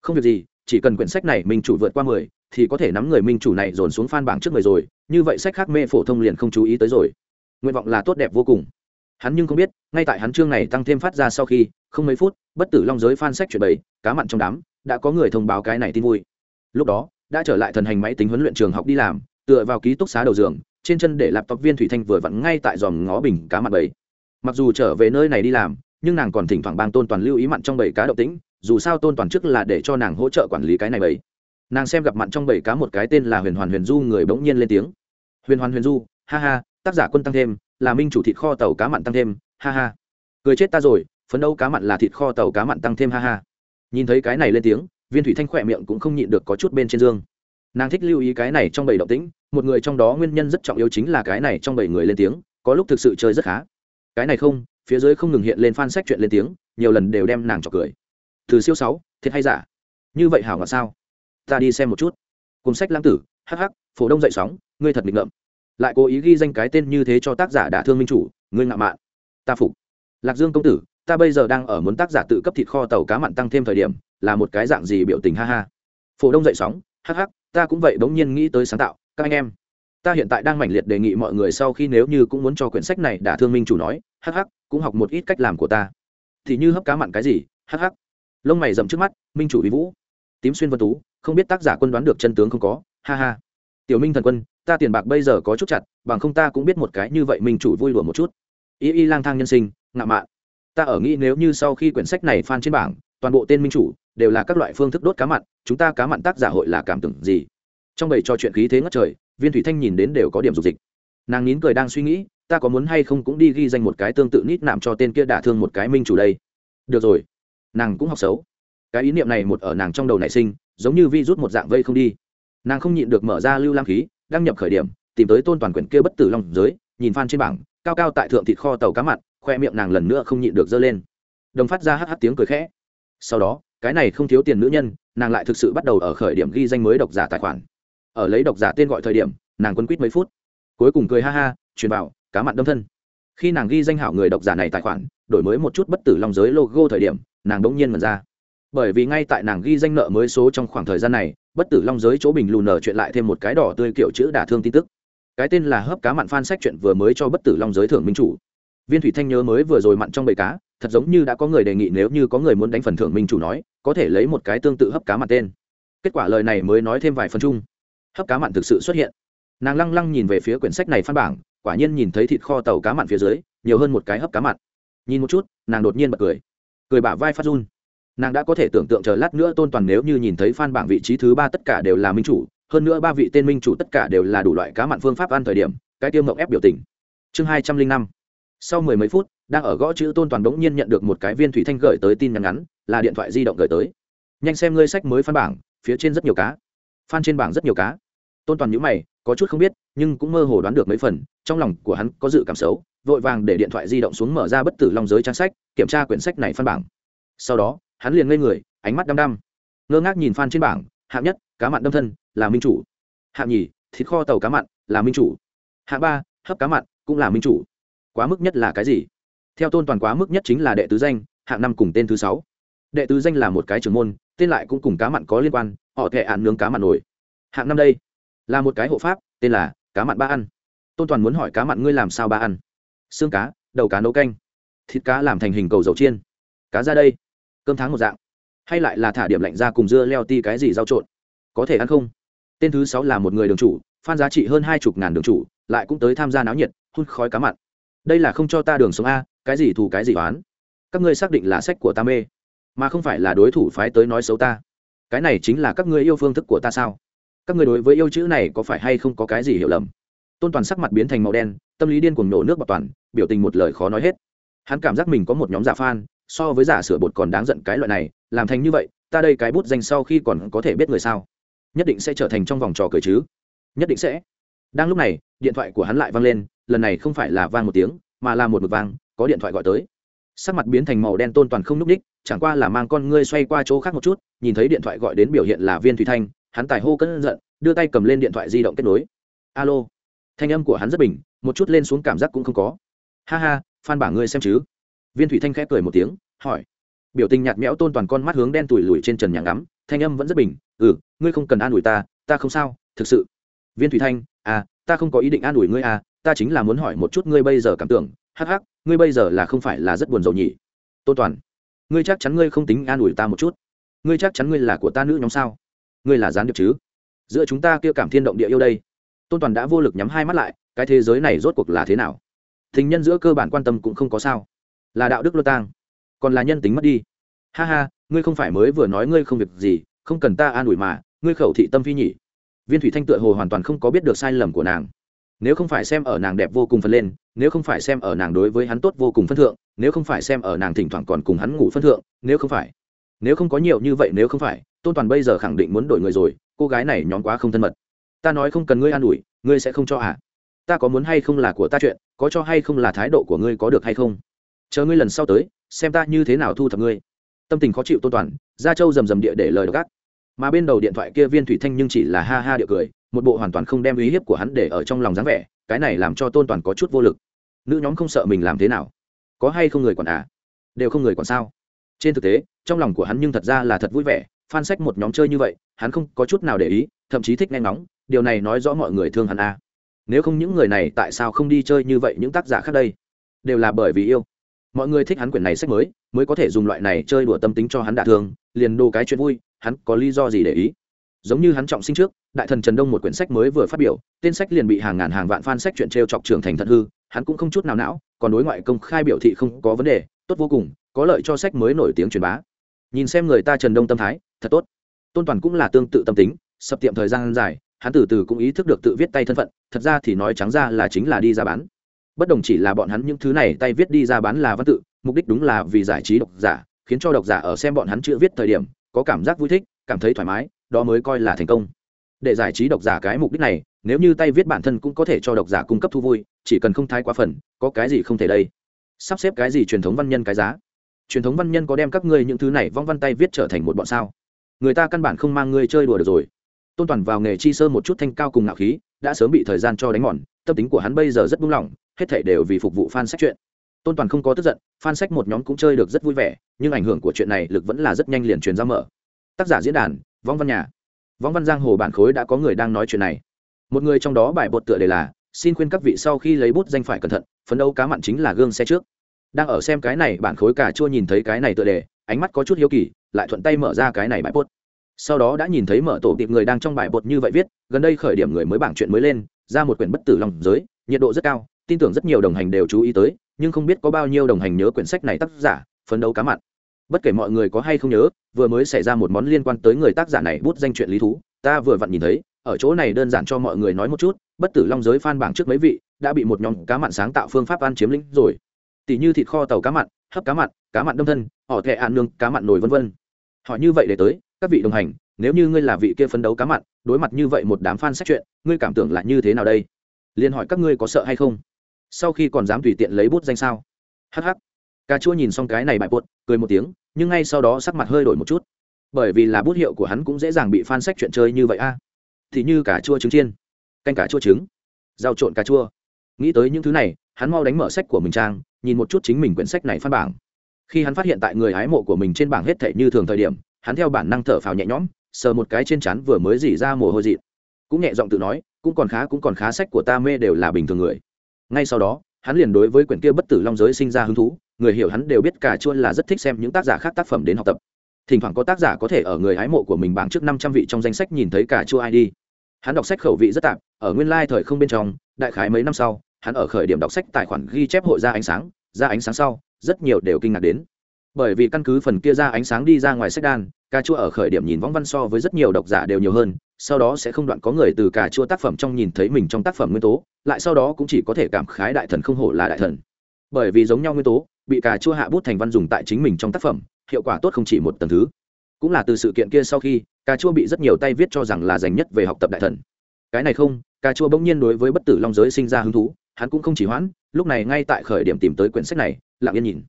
Không việc gì, chỉ cần quyển sách này minh chủ vượt qua mười, thì có thể nắm người minh chủ này dồn xuống phan bảng trước người rồi, như vậy sách khác mê phổ thông liền không chú ý tới rồi. Nguyện vọng là tốt đẹp vô cùng. Hắn nhưng không biết, ngay tại hắn chương này tăng thêm phát ra sau khi, không mấy phút, bất tử long giới phan sách chuyện bày, cá mặn trong đám, đã có người thông báo cái này tin vui. Lúc đó, đã trở lại thần hành máy tính huấn luyện trường học đi làm, tựa vào ký túc xá đầu giường trên chân để lạp tóc viên thủy thanh vừa vặn ngay tại dòm ngó bình cá mặn bầy. Mặc dù trở về nơi này đi làm, nhưng nàng còn thỉnh thoảng bang tôn toàn lưu ý mặn trong bầy cá động tĩnh, dù sao tôn toàn trước là để cho nàng hỗ trợ quản lý cái này bầy. Nàng xem gặp mặn trong bầy cá một cái tên là huyền hoàn huyền du người bỗng nhiên lên tiếng. Huyền hoàn huyền du, ha ha, tác giả quân tăng thêm, là minh chủ thịt kho tàu cá mặn tăng thêm, ha ha. Cười chết ta rồi, phấn đấu cá mặn là thịt kho tàu cá mặn tăng thêm, ha ha. Nhìn thấy cái này lên tiếng, viên thủy thanh khỏe miệng cũng không nhịn được có chút bên trên dương nàng thích lưu ý cái này trong bảy động tĩnh, một người trong đó nguyên nhân rất trọng yếu chính là cái này trong bảy người lên tiếng, có lúc thực sự chơi rất khá. Cái này không, phía dưới không ngừng hiện lên fan sách chuyện lên tiếng, nhiều lần đều đem nàng trọc cười. Từ siêu sáu, thiệt hay giả? Như vậy hảo ngọt sao? Ta đi xem một chút. Cùng sách lãng tử hh phổ đông dậy sóng, ngươi thật nghịch ngợm. Lại cố ý ghi danh cái tên như thế cho tác giả đả thương minh chủ, ngươi ngạo mạn. Ta phục. Lạc dương công tử, ta bây giờ đang ở muốn tác giả tự cấp thịt kho tàu cá mặn tăng thêm thời điểm, là một cái dạng gì biểu tình, ha ha. Phổ đông dậy sóng Hắc hắc, ta cũng vậy bỗng nhiên nghĩ tới sáng tạo các anh em. Ta hiện tại đang mảnh liệt đề nghị mọi người sau khi nếu như cũng muốn cho quyển sách này đả thương minh chủ nói Hắc hắc, cũng học một ít cách làm của ta. Thì như hấp cá mặn cái gì Hắc hắc, lông mày rậm trước mắt minh chủ vi vũ. Tím xuyên vân tú không biết tác giả quân đoán được chân tướng không có ha ha. Tiểu minh thần quân ta tiền bạc bây giờ có chút chặt bằng không ta cũng biết một cái như vậy minh chủ vui lùa một chút. Y y lang thang nhân sinh ngạo mạn. Ta ở nghĩ nếu như sau khi quyển sách này phan trên bảng toàn bộ tên minh chủ đều là các loại phương thức đốt cá mặn, chúng ta cá mặn tác giả hội là cảm tưởng gì? Trong bầy trò chuyện khí thế ngất trời, viên thủy thanh nhìn đến đều có điểm dục dịch. Nàng nín cười đang suy nghĩ, ta có muốn hay không cũng đi ghi danh một cái tương tự nít nạm cho tên kia đả thương một cái minh chủ đây. Được rồi. Nàng cũng học xấu. Cái ý niệm này một ở nàng trong đầu nảy sinh, giống như vi rút một dạng vây không đi. Nàng không nhịn được mở ra lưu lam khí, đăng nhập khởi điểm, tìm tới tôn toàn quyền kia bất tử long giới, nhìn phan trên bảng, cao cao tại thượng thịt kho tàu cá mặn, khoe miệng nàng lần nữa không nhịn được dơ lên. Đồng phát ra hh tiếng cười khẽ. Sau đó cái này không thiếu tiền nữ nhân, nàng lại thực sự bắt đầu ở khởi điểm ghi danh mới độc giả tài khoản. Ở lấy độc giả tên gọi thời điểm, nàng quân quýt mấy phút. Cuối cùng cười ha ha, truyền vào, cá mặn đâm thân. Khi nàng ghi danh hảo người độc giả này tài khoản, đổi mới một chút bất tử long giới logo thời điểm, nàng đỗng nhiên mật ra. Bởi vì ngay tại nàng ghi danh nợ mới số trong khoảng thời gian này, bất tử long giới chỗ bình lù nở chuyện lại thêm một cái đỏ tươi kiểu chữ đả thương tin tức. Cái tên là hấp cá mặn phan sách chuyện vừa mới cho bất tử long giới thưởng minh chủ. Viên thủy thanh nhớ mới vừa rồi mặn trong bầy cá thật giống như đã có người đề nghị nếu như có người muốn đánh phần thưởng minh chủ nói, có thể lấy một cái tương tự hấp cá mặn tên. Kết quả lời này mới nói thêm vài phần chung. Hấp cá mặn thực sự xuất hiện. Nàng lăng lăng nhìn về phía quyển sách này phan bảng, quả nhiên nhìn thấy thịt kho tàu cá mặn phía dưới, nhiều hơn một cái hấp cá mặn. Nhìn một chút, nàng đột nhiên bật cười. Cười bả vai phát run. Nàng đã có thể tưởng tượng chờ lát nữa tôn toàn nếu như nhìn thấy phan bảng vị trí thứ ba tất cả đều là minh chủ, hơn nữa ba vị tên minh chủ tất cả đều là đủ loại cá mặn phương pháp ăn thời điểm, cái tiêu mộng ép biểu tình. Chương hai trăm linh năm. Sau mười mấy phút đang ở gõ chữ tôn toàn bỗng nhiên nhận được một cái viên thủy thanh gửi tới tin nhắn ngắn, là điện thoại di động gửi tới. Nhanh xem ngươi sách mới phan bảng, phía trên rất nhiều cá. Phan trên bảng rất nhiều cá. Tôn toàn nhữ mày, có chút không biết, nhưng cũng mơ hồ đoán được mấy phần, trong lòng của hắn có dự cảm xấu, vội vàng để điện thoại di động xuống mở ra bất tử long giới trang sách, kiểm tra quyển sách này phan bảng. Sau đó, hắn liền ngây người, ánh mắt đăm đăm. Ngơ ngác nhìn phan trên bảng, hạng nhất, cá mặn đâm thân, là minh chủ. Hạng nhì, thịt kho tàu cá mặn, là minh chủ. Hạng ba, hấp cá mặn, cũng là minh chủ. Quá mức nhất là cái gì? Theo tôn toàn quá mức nhất chính là đệ tứ danh, hạng năm cùng tên thứ sáu. Đệ tứ danh là một cái trưởng môn, tên lại cũng cùng cá mặn có liên quan, họ thẹ ạn nướng cá mặn nổi. Hạng năm đây, là một cái hộ pháp, tên là cá mặn ba ăn. Tôn toàn muốn hỏi cá mặn ngươi làm sao ba ăn? Xương cá, đầu cá nấu canh. Thịt cá làm thành hình cầu dầu chiên. Cá ra đây, cơm tháng một dạng. Hay lại là thả điểm lạnh ra cùng dưa leo ti cái gì rau trộn. Có thể ăn không? Tên thứ sáu là một người đường chủ, phan giá trị hơn hai chục ngàn đường chủ, lại cũng tới tham gia náo nhiệt, hun khói cá mặn. Đây là không cho ta đường sống a cái gì thù cái gì oán? Các ngươi xác định là sách của ta mê, mà không phải là đối thủ phái tới nói xấu ta. Cái này chính là các ngươi yêu phương thức của ta sao? Các ngươi đối với yêu chữ này có phải hay không có cái gì hiểu lầm? Tôn toàn sắc mặt biến thành màu đen, tâm lý điên cuồng nổ nước bọc toàn, biểu tình một lời khó nói hết. Hắn cảm giác mình có một nhóm giả fan, so với giả sửa bột còn đáng giận cái loại này, làm thành như vậy, ta đây cái bút danh sau khi còn có thể biết người sao? Nhất định sẽ trở thành trong vòng trò cười chứ? Nhất định sẽ. Đang lúc này, điện thoại của hắn lại vang lên, lần này không phải là vang một tiếng, mà là một mực vang có điện thoại gọi tới. Sắc mặt biến thành màu đen tôn toàn không n ú c ních chẳng qua là mang con ngươi xoay qua chỗ khác một chút, nhìn thấy điện thoại gọi đến biểu hiện là viên thủy thanh, hắn tài hô cân giận, đưa tay cầm lên điện thoại di động kết nối. Alo. Thanh âm của hắn rất bình, một chút lên xuống cảm giác cũng không có. Ha ha, phan bảng ngươi xem chứ? Viên thủy thanh khẽ cười một tiếng, hỏi. Biểu tình nhạt mẽo tôn toàn con mắt hướng đen tủi lùi trên trần nhà ngắm, thanh âm vẫn rất bình ừ ngươi không cần an ủi ta ta không sao, thực sự. Viên thủy thanh à ta không có ý định an ủi ngươi à ta chính là muốn hỏi một chút ngươi bây giờ cảm tưởng hắc hắc, ngươi bây giờ là không phải là rất buồn rầu nhỉ? Tôn toàn, ngươi chắc chắn ngươi không tính an ủi ta một chút. Ngươi chắc chắn ngươi là của ta nữ nhóm sao? Ngươi là gián điệp chứ? Giữa chúng ta kia cảm thiên động địa yêu đây. Tôn toàn đã vô lực nhắm hai mắt lại, cái thế giới này rốt cuộc là thế nào? Tình nhân giữa cơ bản quan tâm cũng không có sao. Là đạo đức lô tang, còn là nhân tính mất đi. Ha ha, ngươi không phải mới vừa nói ngươi không việc gì, không cần ta an ủi mà, ngươi khẩu thị tâm phi nhỉ? Viên thủy thanh tựa hồ hoàn toàn không có biết được sai lầm của nàng nếu không phải xem ở nàng đẹp vô cùng phân lên, nếu không phải xem ở nàng đối với hắn tốt vô cùng phân thượng, nếu không phải xem ở nàng thỉnh thoảng còn cùng hắn ngủ phân thượng, nếu không phải. Nếu không có nhiều như vậy, nếu không phải, tôn toàn bây giờ khẳng định muốn đổi người rồi, cô gái này nhóm quá không thân mật. Ta nói không cần ngươi an ủi, ngươi sẽ không cho à? Ta có muốn hay không là của ta chuyện, có cho hay không là thái độ của ngươi có được hay không? Chờ ngươi lần sau tới, xem ta như thế nào thu thập ngươi. Tâm tình khó chịu tôn toàn, gia châu rầm rầm địa để lời gác mà bên đầu điện thoại kia viên thủy thanh nhưng chỉ là ha ha địa cười một bộ hoàn toàn không đem uy hiếp của hắn để ở trong lòng dáng vẻ, cái này làm cho tôn toàn có chút vô lực. Nữ nhóm không sợ mình làm thế nào? Có hay không người còn à? Đều không người còn sao? Trên thực tế, trong lòng của hắn nhưng thật ra là thật vui vẻ phan sách một nhóm chơi như vậy, hắn không có chút nào để ý, thậm chí thích nghe ngóng, điều này nói rõ mọi người thương hắn à. nếu không những người này, tại sao không đi chơi như vậy những tác giả khác đây? Đều là bởi vì yêu. Mọi người thích hắn quyển này sách mới mới có thể dùng loại này chơi đùa tâm tính cho hắn đả thương, liền đồ cái chuyện vui, hắn có lý do gì để ý? Giống như hắn trọng sinh trước, đại thần trần đông một quyển sách mới vừa phát biểu, tên sách liền bị hàng ngàn hàng vạn fan sách chuyện t r e o chọc trưởng thành thận hư, hắn cũng không chút nào não, còn đối ngoại công khai biểu thị không có vấn đề, tốt vô cùng, có lợi cho sách mới nổi tiếng truyền bá. Nhìn xem người ta trần đông tâm thái, thật tốt. Tôn toàn cũng là tương tự tâm tính, sập tiệm thời gian dài, hắn từ từ cũng ý thức được tự viết tay thân phận, thật ra thì nói trắng ra là chính là đi ra bán. Bất đồng chỉ là bọn hắn những thứ này tay viết đi ra bán là văn tự, mục đích đúng là vì giải trí độc giả, khiến cho độc giả ở xem bọn hắn chữ viết thời điểm, có cảm giác vui thích, cảm thấy thoải mái đó mới coi là thành công. Để giải trí độc giả cái mục đích này, nếu như tay viết bản thân cũng có thể cho độc giả cung cấp thu vui, chỉ cần không thái quá phần, có cái gì không thể đây? Sắp xếp cái gì truyền thống văn nhân cái giá? Truyền thống văn nhân có đem các ngươi những thứ này vong văn tay viết trở thành một bọn sao? Người ta căn bản không mang ngươi chơi đùa được rồi. Tôn toàn vào nghề chi sơ một chút thanh cao cùng ngạo khí, đã sớm bị thời gian cho đánh mòn, tâm tính của hắn bây giờ rất buông lỏng, hết thể đều vì phục vụ fan sách chuyện. Tôn toàn không có tức giận, fan sách một nhóm cũng chơi được rất vui vẻ, nhưng ảnh hưởng của chuyện này lực vẫn là rất nhanh liền truyền ra mở. Tác giả diễn đàn vong văn nhà. Vong văn giang hồ bản khối đã có người đang nói chuyện này. Một người trong đó bài bột tựa đề là, xin khuyên các vị sau khi lấy bút danh phải cẩn thận, phấn đấu cá mặn chính là gương xe trước. Đang ở xem cái này, bản khối cả chua nhìn thấy cái này tựa đề, ánh mắt có chút hiếu kỳ, lại thuận tay mở ra cái này bài bút sau đó đã nhìn thấy mở tổ tiệp người đang trong bài bột như vậy viết, gần đây khởi điểm người mới bảng chuyện mới lên, ra một quyển bất tử lòng giới, nhiệt độ rất cao, tin tưởng rất nhiều đồng hành đều chú ý tới, nhưng không biết có bao nhiêu đồng hành nhớ quyển sách này tác giả, phấn đấu cá mặn bất kể mọi người có hay không nhớ, vừa mới xảy ra một món liên quan tới người tác giả này bút danh chuyện lý thú, ta vừa vặn nhìn thấy, ở chỗ này đơn giản cho mọi người nói một chút, bất tử long giới phan bảng trước mấy vị, đã bị một nhóm cá mặn sáng tạo phương pháp ăn chiếm lĩnh rồi. Tỷ như thịt kho tàu cá mặn, hấp cá mặn cá mặn đông thân, họ thẹ ăn nương, cá mặn nồi vân vân. Họ như vậy để tới, các vị đồng hành, nếu như ngươi là vị kia phấn đấu cá mặn, đối mặt như vậy một đám fan sách chuyện, ngươi cảm tưởng là như thế nào đây? Liền hỏi các ngươi có sợ hay không? Sau khi còn dám tùy tiện lấy bút danh sao? Hh cà chua nhìn xong cái này bại bột cười một tiếng, nhưng ngay sau đó sắc mặt hơi đổi một chút. Bởi vì là bút hiệu của hắn cũng dễ dàng bị fan sách chuyện chơi như vậy a. Thì như cà chua trứng chiên, canh cà chua trứng, rau trộn cà chua. Nghĩ tới những thứ này, hắn mau đánh mở sách của mình trang, nhìn một chút chính mình quyển sách này phát bảng. Khi hắn phát hiện tại người hái mộ của mình trên bảng hết thể như thường thời điểm, hắn theo bản năng thở phào nhẹ nhõm, sờ một cái trên chắn vừa mới dỉ ra mồ hôi dị cũng nhẹ giọng tự nói, cũng còn khá, cũng còn khá, sách của ta mê đều là bình thường người. Ngay sau đó hắn liền đối với quyển kia bất tử long giới sinh ra hứng thú, người hiểu hắn đều biết cả chua là rất thích xem những tác giả khác tác phẩm đến học tập. Thỉnh thoảng có tác giả có thể ở người hái mộ của mình bảng trước năm trăm vị trong danh sách nhìn thấy cả chua id hắn đọc sách khẩu vị rất tạp, ở nguyên lai thời không bên trong, đại khái mấy năm sau, hắn ở khởi điểm đọc sách tài khoản ghi chép hội ra ánh sáng, ra ánh sáng sau, rất nhiều đều kinh ngạc đến bởi vì căn cứ phần kia ra ánh sáng đi ra ngoài sách đan, cà chua ở khởi điểm nhìn võng văn so với rất nhiều độc giả đều nhiều hơn, sau đó sẽ không đoạn có người từ cà chua tác phẩm trong nhìn thấy mình trong tác phẩm nguyên tố, lại sau đó cũng chỉ có thể cảm khái đại thần không hổ là đại thần. Bởi vì giống nhau nguyên tố, bị cà chua hạ bút thành văn dùng tại chính mình trong tác phẩm, hiệu quả tốt không chỉ một tầng thứ. Cũng là từ sự kiện kia sau khi, cà chua bị rất nhiều tay viết cho rằng là dành nhất về học tập đại thần. Cái này không, cà chua bỗng nhiên đối với bất tử long giới sinh ra hứng thú, hắn cũng không chỉ hoãn, lúc này ngay tại khởi điểm tìm tới quyển sách này, lặng yên nhìn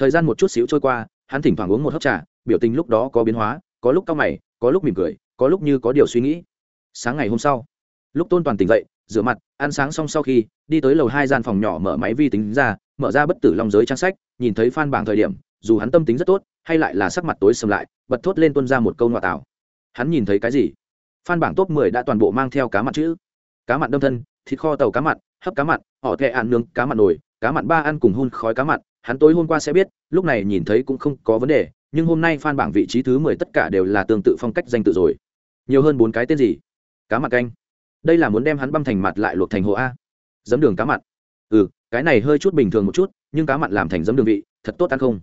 thời gian một chút xíu trôi qua, hắn thỉnh thoảng uống một hớp trà, biểu tình lúc đó có biến hóa, có lúc cao mày, có lúc mỉm cười, có lúc như có điều suy nghĩ. Sáng ngày hôm sau, lúc tôn toàn tỉnh dậy, rửa mặt, ăn sáng xong sau khi, đi tới lầu hai gian phòng nhỏ mở máy vi tính ra, mở ra bất tử long giới trang sách, nhìn thấy phan bảng thời điểm, dù hắn tâm tính rất tốt, hay lại là sắc mặt tối sầm lại, bật thốt lên tuân ra một câu ngoại tảo. Hắn nhìn thấy cái gì? Phan bảng top mười đã toàn bộ mang theo cá mặn chữ. Cá mặn đâm thân, thịt kho tàu cá mặn, hấp cá mặn, họ thẹ ăn nướng, cá mặn nồi, cá mặn ba ăn cùng hun khói cá mặn hắn tối hôm qua sẽ biết, lúc này nhìn thấy cũng không có vấn đề, nhưng hôm nay phan bảng vị trí thứ mười tất cả đều là tương tự phong cách danh tự rồi. Nhiều hơn bốn cái tên gì? Cá mặt canh. Đây là muốn đem hắn băm thành mặt lại luộc thành hồ a. Giấm đường cá mặt. ừ cái này hơi chút bình thường một chút, nhưng cá mặn làm thành giấm đường vị, thật tốt ăn không?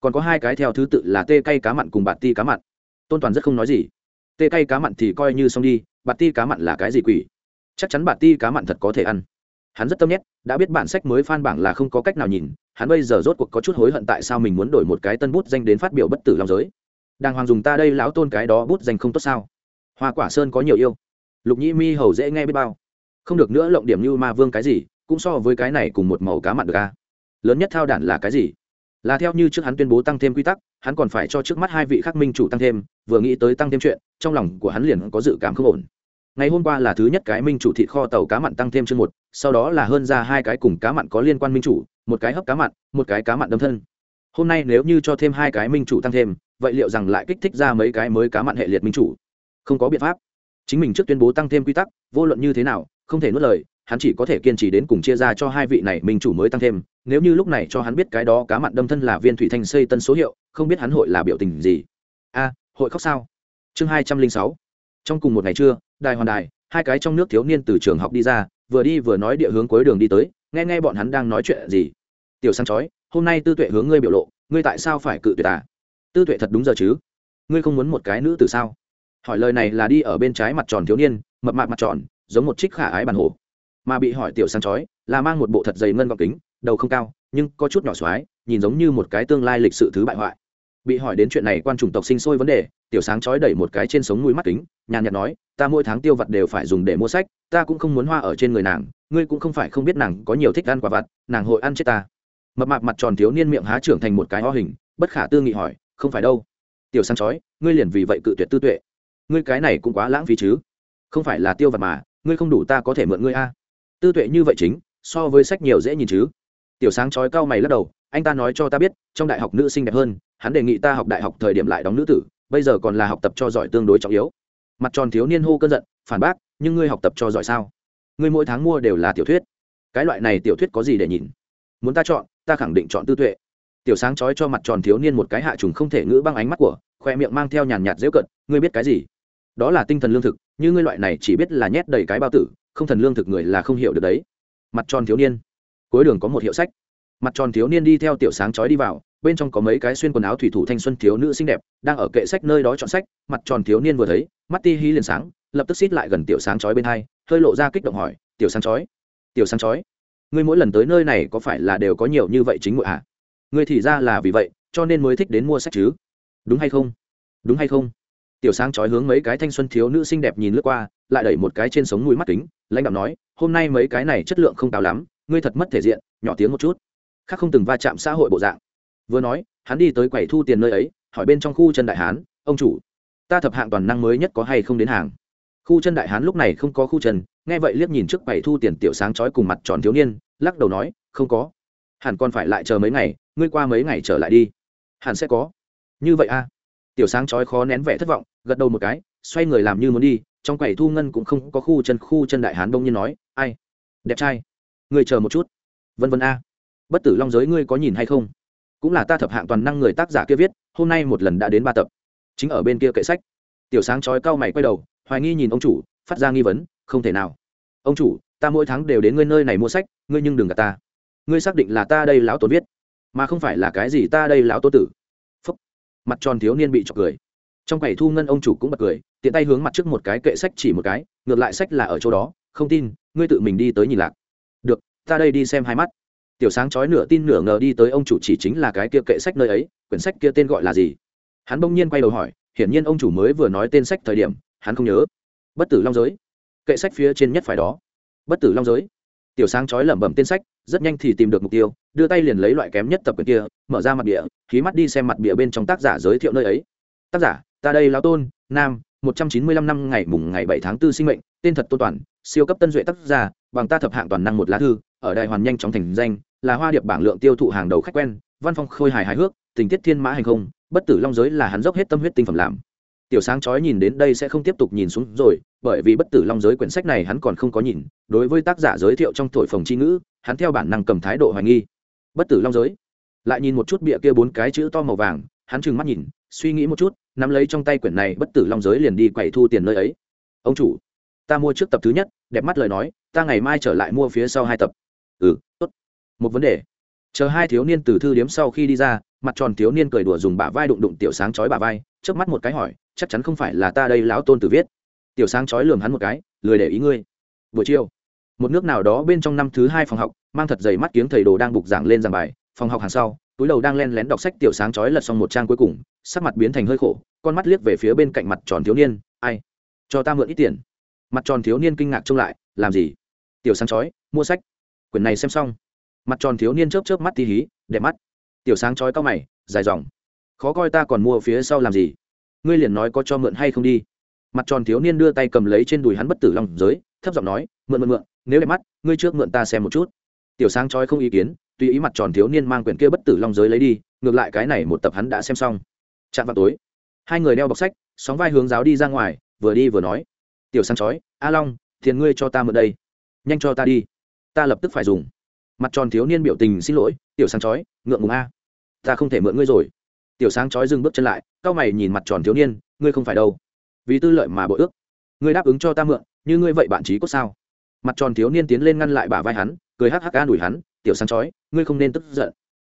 Còn có hai cái theo thứ tự là tê cay cá mặn cùng bạt ti cá mặn tôn toàn rất không nói gì. Tê cay cá mặn thì coi như xong đi, bạt ti cá mặn là cái gì quỷ? Chắc chắn bạt ti cá mặn thật có thể ăn. Hắn rất tâm nhét, đã biết bản sách mới phan bảng là không có cách nào nhìn hắn bây giờ rốt cuộc có chút hối hận tại sao mình muốn đổi một cái tân bút danh đến phát biểu bất tử long giới. Đàng hoàng dùng ta đây lão tôn cái đó bút danh không tốt sao? Hoa quả sơn có nhiều yêu. Lục nhĩ mi hầu dễ nghe biết bao. Không được nữa, lộng điểm như ma vương cái gì, cũng so với cái này cùng một màu cá mặn được a lớn nhất thao đản là cái gì? Là theo như trước hắn tuyên bố tăng thêm quy tắc, hắn còn phải cho trước mắt hai vị khắc minh chủ tăng thêm, vừa nghĩ tới tăng thêm chuyện, trong lòng của hắn liền có dự cảm không ổn. Ngày hôm qua là thứ nhất cái minh chủ thịt kho tàu cá mặn tăng thêm chương một, sau đó là hơn ra hai cái cùng cá mặn có liên quan minh chủ một cái hấp cá mặn, một cái cá mặn đâm thân. Hôm nay nếu như cho thêm hai cái minh chủ tăng thêm, vậy liệu rằng lại kích thích ra mấy cái mới cá mặn hệ liệt minh chủ? Không có biện pháp. Chính mình trước tuyên bố tăng thêm quy tắc, vô luận như thế nào, không thể nuốt lời, hắn chỉ có thể kiên trì đến cùng chia ra cho hai vị này minh chủ mới tăng thêm. Nếu như lúc này cho hắn biết cái đó cá mặn đâm thân là viên thủy thanh xây tân số hiệu, không biết hắn hội là biểu tình gì. A, hội khóc sao? Chương hai trăm linh sáu. Trong cùng một ngày trưa, đài hoàn đài, hai cái trong nước thiếu niên từ trường học đi ra, vừa đi vừa nói địa hướng cuối đường đi tới, nghe nghe bọn hắn đang nói chuyện gì tiểu sang chói, hôm nay tư tuệ hướng ngươi biểu lộ, ngươi tại sao phải cự tuyệt à? Tư tuệ thật đúng giờ chứ? Ngươi không muốn một cái nữ từ sao? Hỏi lời này là đi ở bên trái mặt tròn thiếu niên, mập mạp mặt tròn, giống một trích khả ái bàn hồ. Mà bị hỏi tiểu sang chói, là mang một bộ thật dày ngân gọng kính, đầu không cao, nhưng có chút nhỏ xoái, nhìn giống như một cái tương lai lịch sự thứ bại hoại. Bị hỏi đến chuyện này quan chủng tộc sinh sôi vấn đề, tiểu sáng chói đẩy một cái trên sống mũi mắt kính, nhàn nhạt nói, ta mỗi tháng tiêu vật đều phải dùng để mua sách, ta cũng không muốn hoa ở trên người nàng, ngươi cũng không phải không biết nàng có nhiều thích ăn quả vặt, nàng hội ăn chết ta mập mạp mặt tròn thiếu niên miệng há trưởng thành một cái ho hình, bất khả tư nghị hỏi, không phải đâu. Tiểu sáng chói, ngươi liền vì vậy cự tuyệt tư tuệ. Ngươi cái này cũng quá lãng phí chứ. Không phải là tiêu vật mà, ngươi không đủ ta có thể mượn ngươi a. Tư tuệ như vậy chính, so với sách nhiều dễ nhìn chứ. Tiểu sáng chói cao mày lắc đầu, anh ta nói cho ta biết, trong đại học nữ sinh đẹp hơn, hắn đề nghị ta học đại học thời điểm lại đóng nữ tử, bây giờ còn là học tập cho giỏi tương đối trọng yếu. Mặt tròn thiếu niên hô cơn giận, phản bác, nhưng ngươi học tập cho giỏi sao? Ngươi mỗi tháng mua đều là tiểu thuyết. Cái loại này tiểu thuyết có gì để nhìn? Muốn ta chọn ta khẳng định chọn tư tuệ. Tiểu sáng chói cho mặt tròn thiếu niên một cái hạ trùng không thể ngữ băng ánh mắt của, khoe miệng mang theo nhàn nhạt dễu cận ngươi biết cái gì? Đó là tinh thần lương thực, như ngươi loại này chỉ biết là nhét đầy cái bao tử, không thần lương thực người là không hiểu được đấy. Mặt tròn thiếu niên. Cuối đường có một hiệu sách. Mặt tròn thiếu niên đi theo tiểu sáng chói đi vào, bên trong có mấy cái xuyên quần áo thủy thủ thanh xuân thiếu nữ xinh đẹp, đang ở kệ sách nơi đó chọn sách. Mặt tròn thiếu niên vừa thấy, mắt ti hí liền sáng, lập tức xít lại gần tiểu sáng chói bên hai, hơi lộ ra kích động hỏi, tiểu sáng chói tiểu sáng chói ngươi mỗi lần tới nơi này có phải là đều có nhiều như vậy chính ngội à? Ngươi thì ra là vì vậy, cho nên mới thích đến mua sách chứ. Đúng hay không? Đúng hay không? Tiểu sáng chói hướng mấy cái thanh xuân thiếu nữ xinh đẹp nhìn lướt qua, lại đẩy một cái trên sống mũi mắt kính, lãnh đạo nói, hôm nay mấy cái này chất lượng không cao lắm, ngươi thật mất thể diện, nhỏ tiếng một chút. Khác không từng va chạm xã hội bộ dạng. Vừa nói, hắn đi tới quầy thu tiền nơi ấy, hỏi bên trong khu chân đại hán, ông chủ, ta thập hạng toàn năng mới nhất có hay không đến hàng? Khu chân đại hán lúc này không có khu chân, nghe vậy liếc nhìn trước bảy thu tiền tiểu sáng chói cùng mặt tròn thiếu niên, lắc đầu nói, không có. Hẳn còn phải lại chờ mấy ngày, ngươi qua mấy ngày trở lại đi. Hẳn sẽ có. Như vậy a à? tiểu sáng chói khó nén vẻ thất vọng, gật đầu một cái, xoay người làm như muốn đi, trong quầy thu ngân cũng không có khu chân khu chân đại hán đông nhiên nói, ai? Đẹp trai. Người chờ một chút. Vân vân a. Bất tử long giới ngươi có nhìn hay không? Cũng là ta thập hạng toàn năng người tác giả kia viết, hôm nay một lần đã đến ba tập. Chính ở bên kia kệ sách. Tiểu sáng chói cao mày quay đầu hoài nghi nhìn ông chủ, phát ra nghi vấn, không thể nào. Ông chủ, ta mỗi tháng đều đến ngươi nơi này mua sách, ngươi nhưng đừng gạt ta. Ngươi xác định là ta đây lão tôn viết, mà không phải là cái gì ta đây lão tô tử. Phúc. Mặt tròn thiếu niên bị chọc cười. Trong quầy thu ngân ông chủ cũng bật cười, tiện tay hướng mặt trước một cái kệ sách chỉ một cái, ngược lại sách là ở chỗ đó, không tin, ngươi tự mình đi tới nhìn lạc. Được, ta đây đi xem hai mắt. Tiểu sáng chói nửa tin nửa ngờ đi tới ông chủ chỉ chính là cái kia kệ sách nơi ấy, quyển sách kia tên gọi là gì? Hắn bỗng nhiên quay đầu hỏi, hiển nhiên ông chủ mới vừa nói tên sách thời điểm hắn không nhớ. Bất tử long giới. Kệ sách phía trên nhất phải đó. Bất tử long giới. Tiểu sáng chói lẩm bẩm tên sách, rất nhanh thì tìm được mục tiêu, đưa tay liền lấy loại kém nhất tập quyển kia, mở ra mặt địa khí mắt đi xem mặt địa bên trong tác giả giới thiệu nơi ấy. Tác giả, ta đây lão tôn, nam, một trăm chín mươi lăm năm ngày mùng ngày bảy tháng 4 sinh mệnh, tên thật tôn toàn, siêu cấp tân duệ tác giả, bằng ta thập hạng toàn năng một lá thư, ở đại hoàn nhanh chóng thành danh, là hoa điệp bảng lượng tiêu thụ hàng đầu khách quen, văn phong khôi hài hài hước, tình tiết thiên mã hành không, bất tử long giới là hắn dốc hết tâm huyết tinh phẩm làm tiểu sáng chói nhìn đến đây sẽ không tiếp tục nhìn xuống rồi, bởi vì bất tử long giới quyển sách này hắn còn không có nhìn, đối với tác giả giới thiệu trong thổi phồng c h i ngữ, hắn theo bản năng cầm thái độ hoài nghi. Bất tử long giới. Lại nhìn một chút bịa kia bốn cái chữ to màu vàng, hắn trừng mắt nhìn, suy nghĩ một chút, nắm lấy trong tay quyển này bất tử long giới liền đi quậy thu tiền nơi ấy. Ông chủ, ta mua trước tập thứ nhất, đẹp mắt lời nói, ta ngày mai trở lại mua phía sau hai tập. Ừ tốt. Một vấn đề. Chờ hai thiếu niên từ thư điếm sau khi đi ra, mặt tròn thiếu niên cười đùa dùng bả vai đụng đụng tiểu sáng chói bả vai trước mắt một cái hỏi chắc chắn không phải là ta đây lão tôn tử viết. Tiểu sáng chói lườm hắn một cái, lười để ý ngươi. Buổi chiều, một nước nào đó bên trong năm thứ hai phòng học, mang thật dày mắt kiếng thầy đồ đang bục giảng lên giảng bài, phòng học hàng sau, túi đầu đang len lén đọc sách tiểu sáng chói lật xong một trang cuối cùng, sắc mặt biến thành hơi khổ, con mắt liếc về phía bên cạnh mặt tròn thiếu niên, ai? Cho ta mượn ít tiền. Mặt tròn thiếu niên kinh ngạc trông lại, làm gì? Tiểu sáng chói, mua sách. Quyển này xem xong. Mặt tròn thiếu niên chớp chớp mắt tí hí, đẹp mắt. Tiểu sáng chói cao mày, dài dòng, khó coi ta còn mua phía sau làm gì? Ngươi liền nói có cho mượn hay không đi. Mặt tròn thiếu niên đưa tay cầm lấy trên đùi hắn bất tử lòng giới, thấp giọng nói, mượn mượn mượn, nếu đẹp mắt, ngươi trước mượn ta xem một chút. Tiểu sáng chói không ý kiến, tùy ý mặt tròn thiếu niên mang quyển kia bất tử long giới lấy đi, ngược lại cái này một tập hắn đã xem xong. Chạm vào tối, hai người đeo bọc sách, sóng vai hướng giáo đi ra ngoài, vừa đi vừa nói, tiểu sáng chói a long thiền ngươi cho ta mượn đây. Nhanh cho ta đi. Ta lập tức phải dùng. Mặt tròn thiếu niên biểu tình xin lỗi, tiểu sáng chói ngượng ngùng a. Ta không thể mượn ngươi rồi tiểu sáng chói dừng bước chân lại, cao mày nhìn mặt tròn thiếu niên, ngươi không phải đâu. Vì tư lợi mà bội ước. Ngươi đáp ứng cho ta mượn, như ngươi vậy bạn trí cốt sao? Mặt tròn thiếu niên tiến lên ngăn lại bả vai hắn, cười hắc hắc ca đuổi hắn, tiểu sáng chói, ngươi không nên tức giận.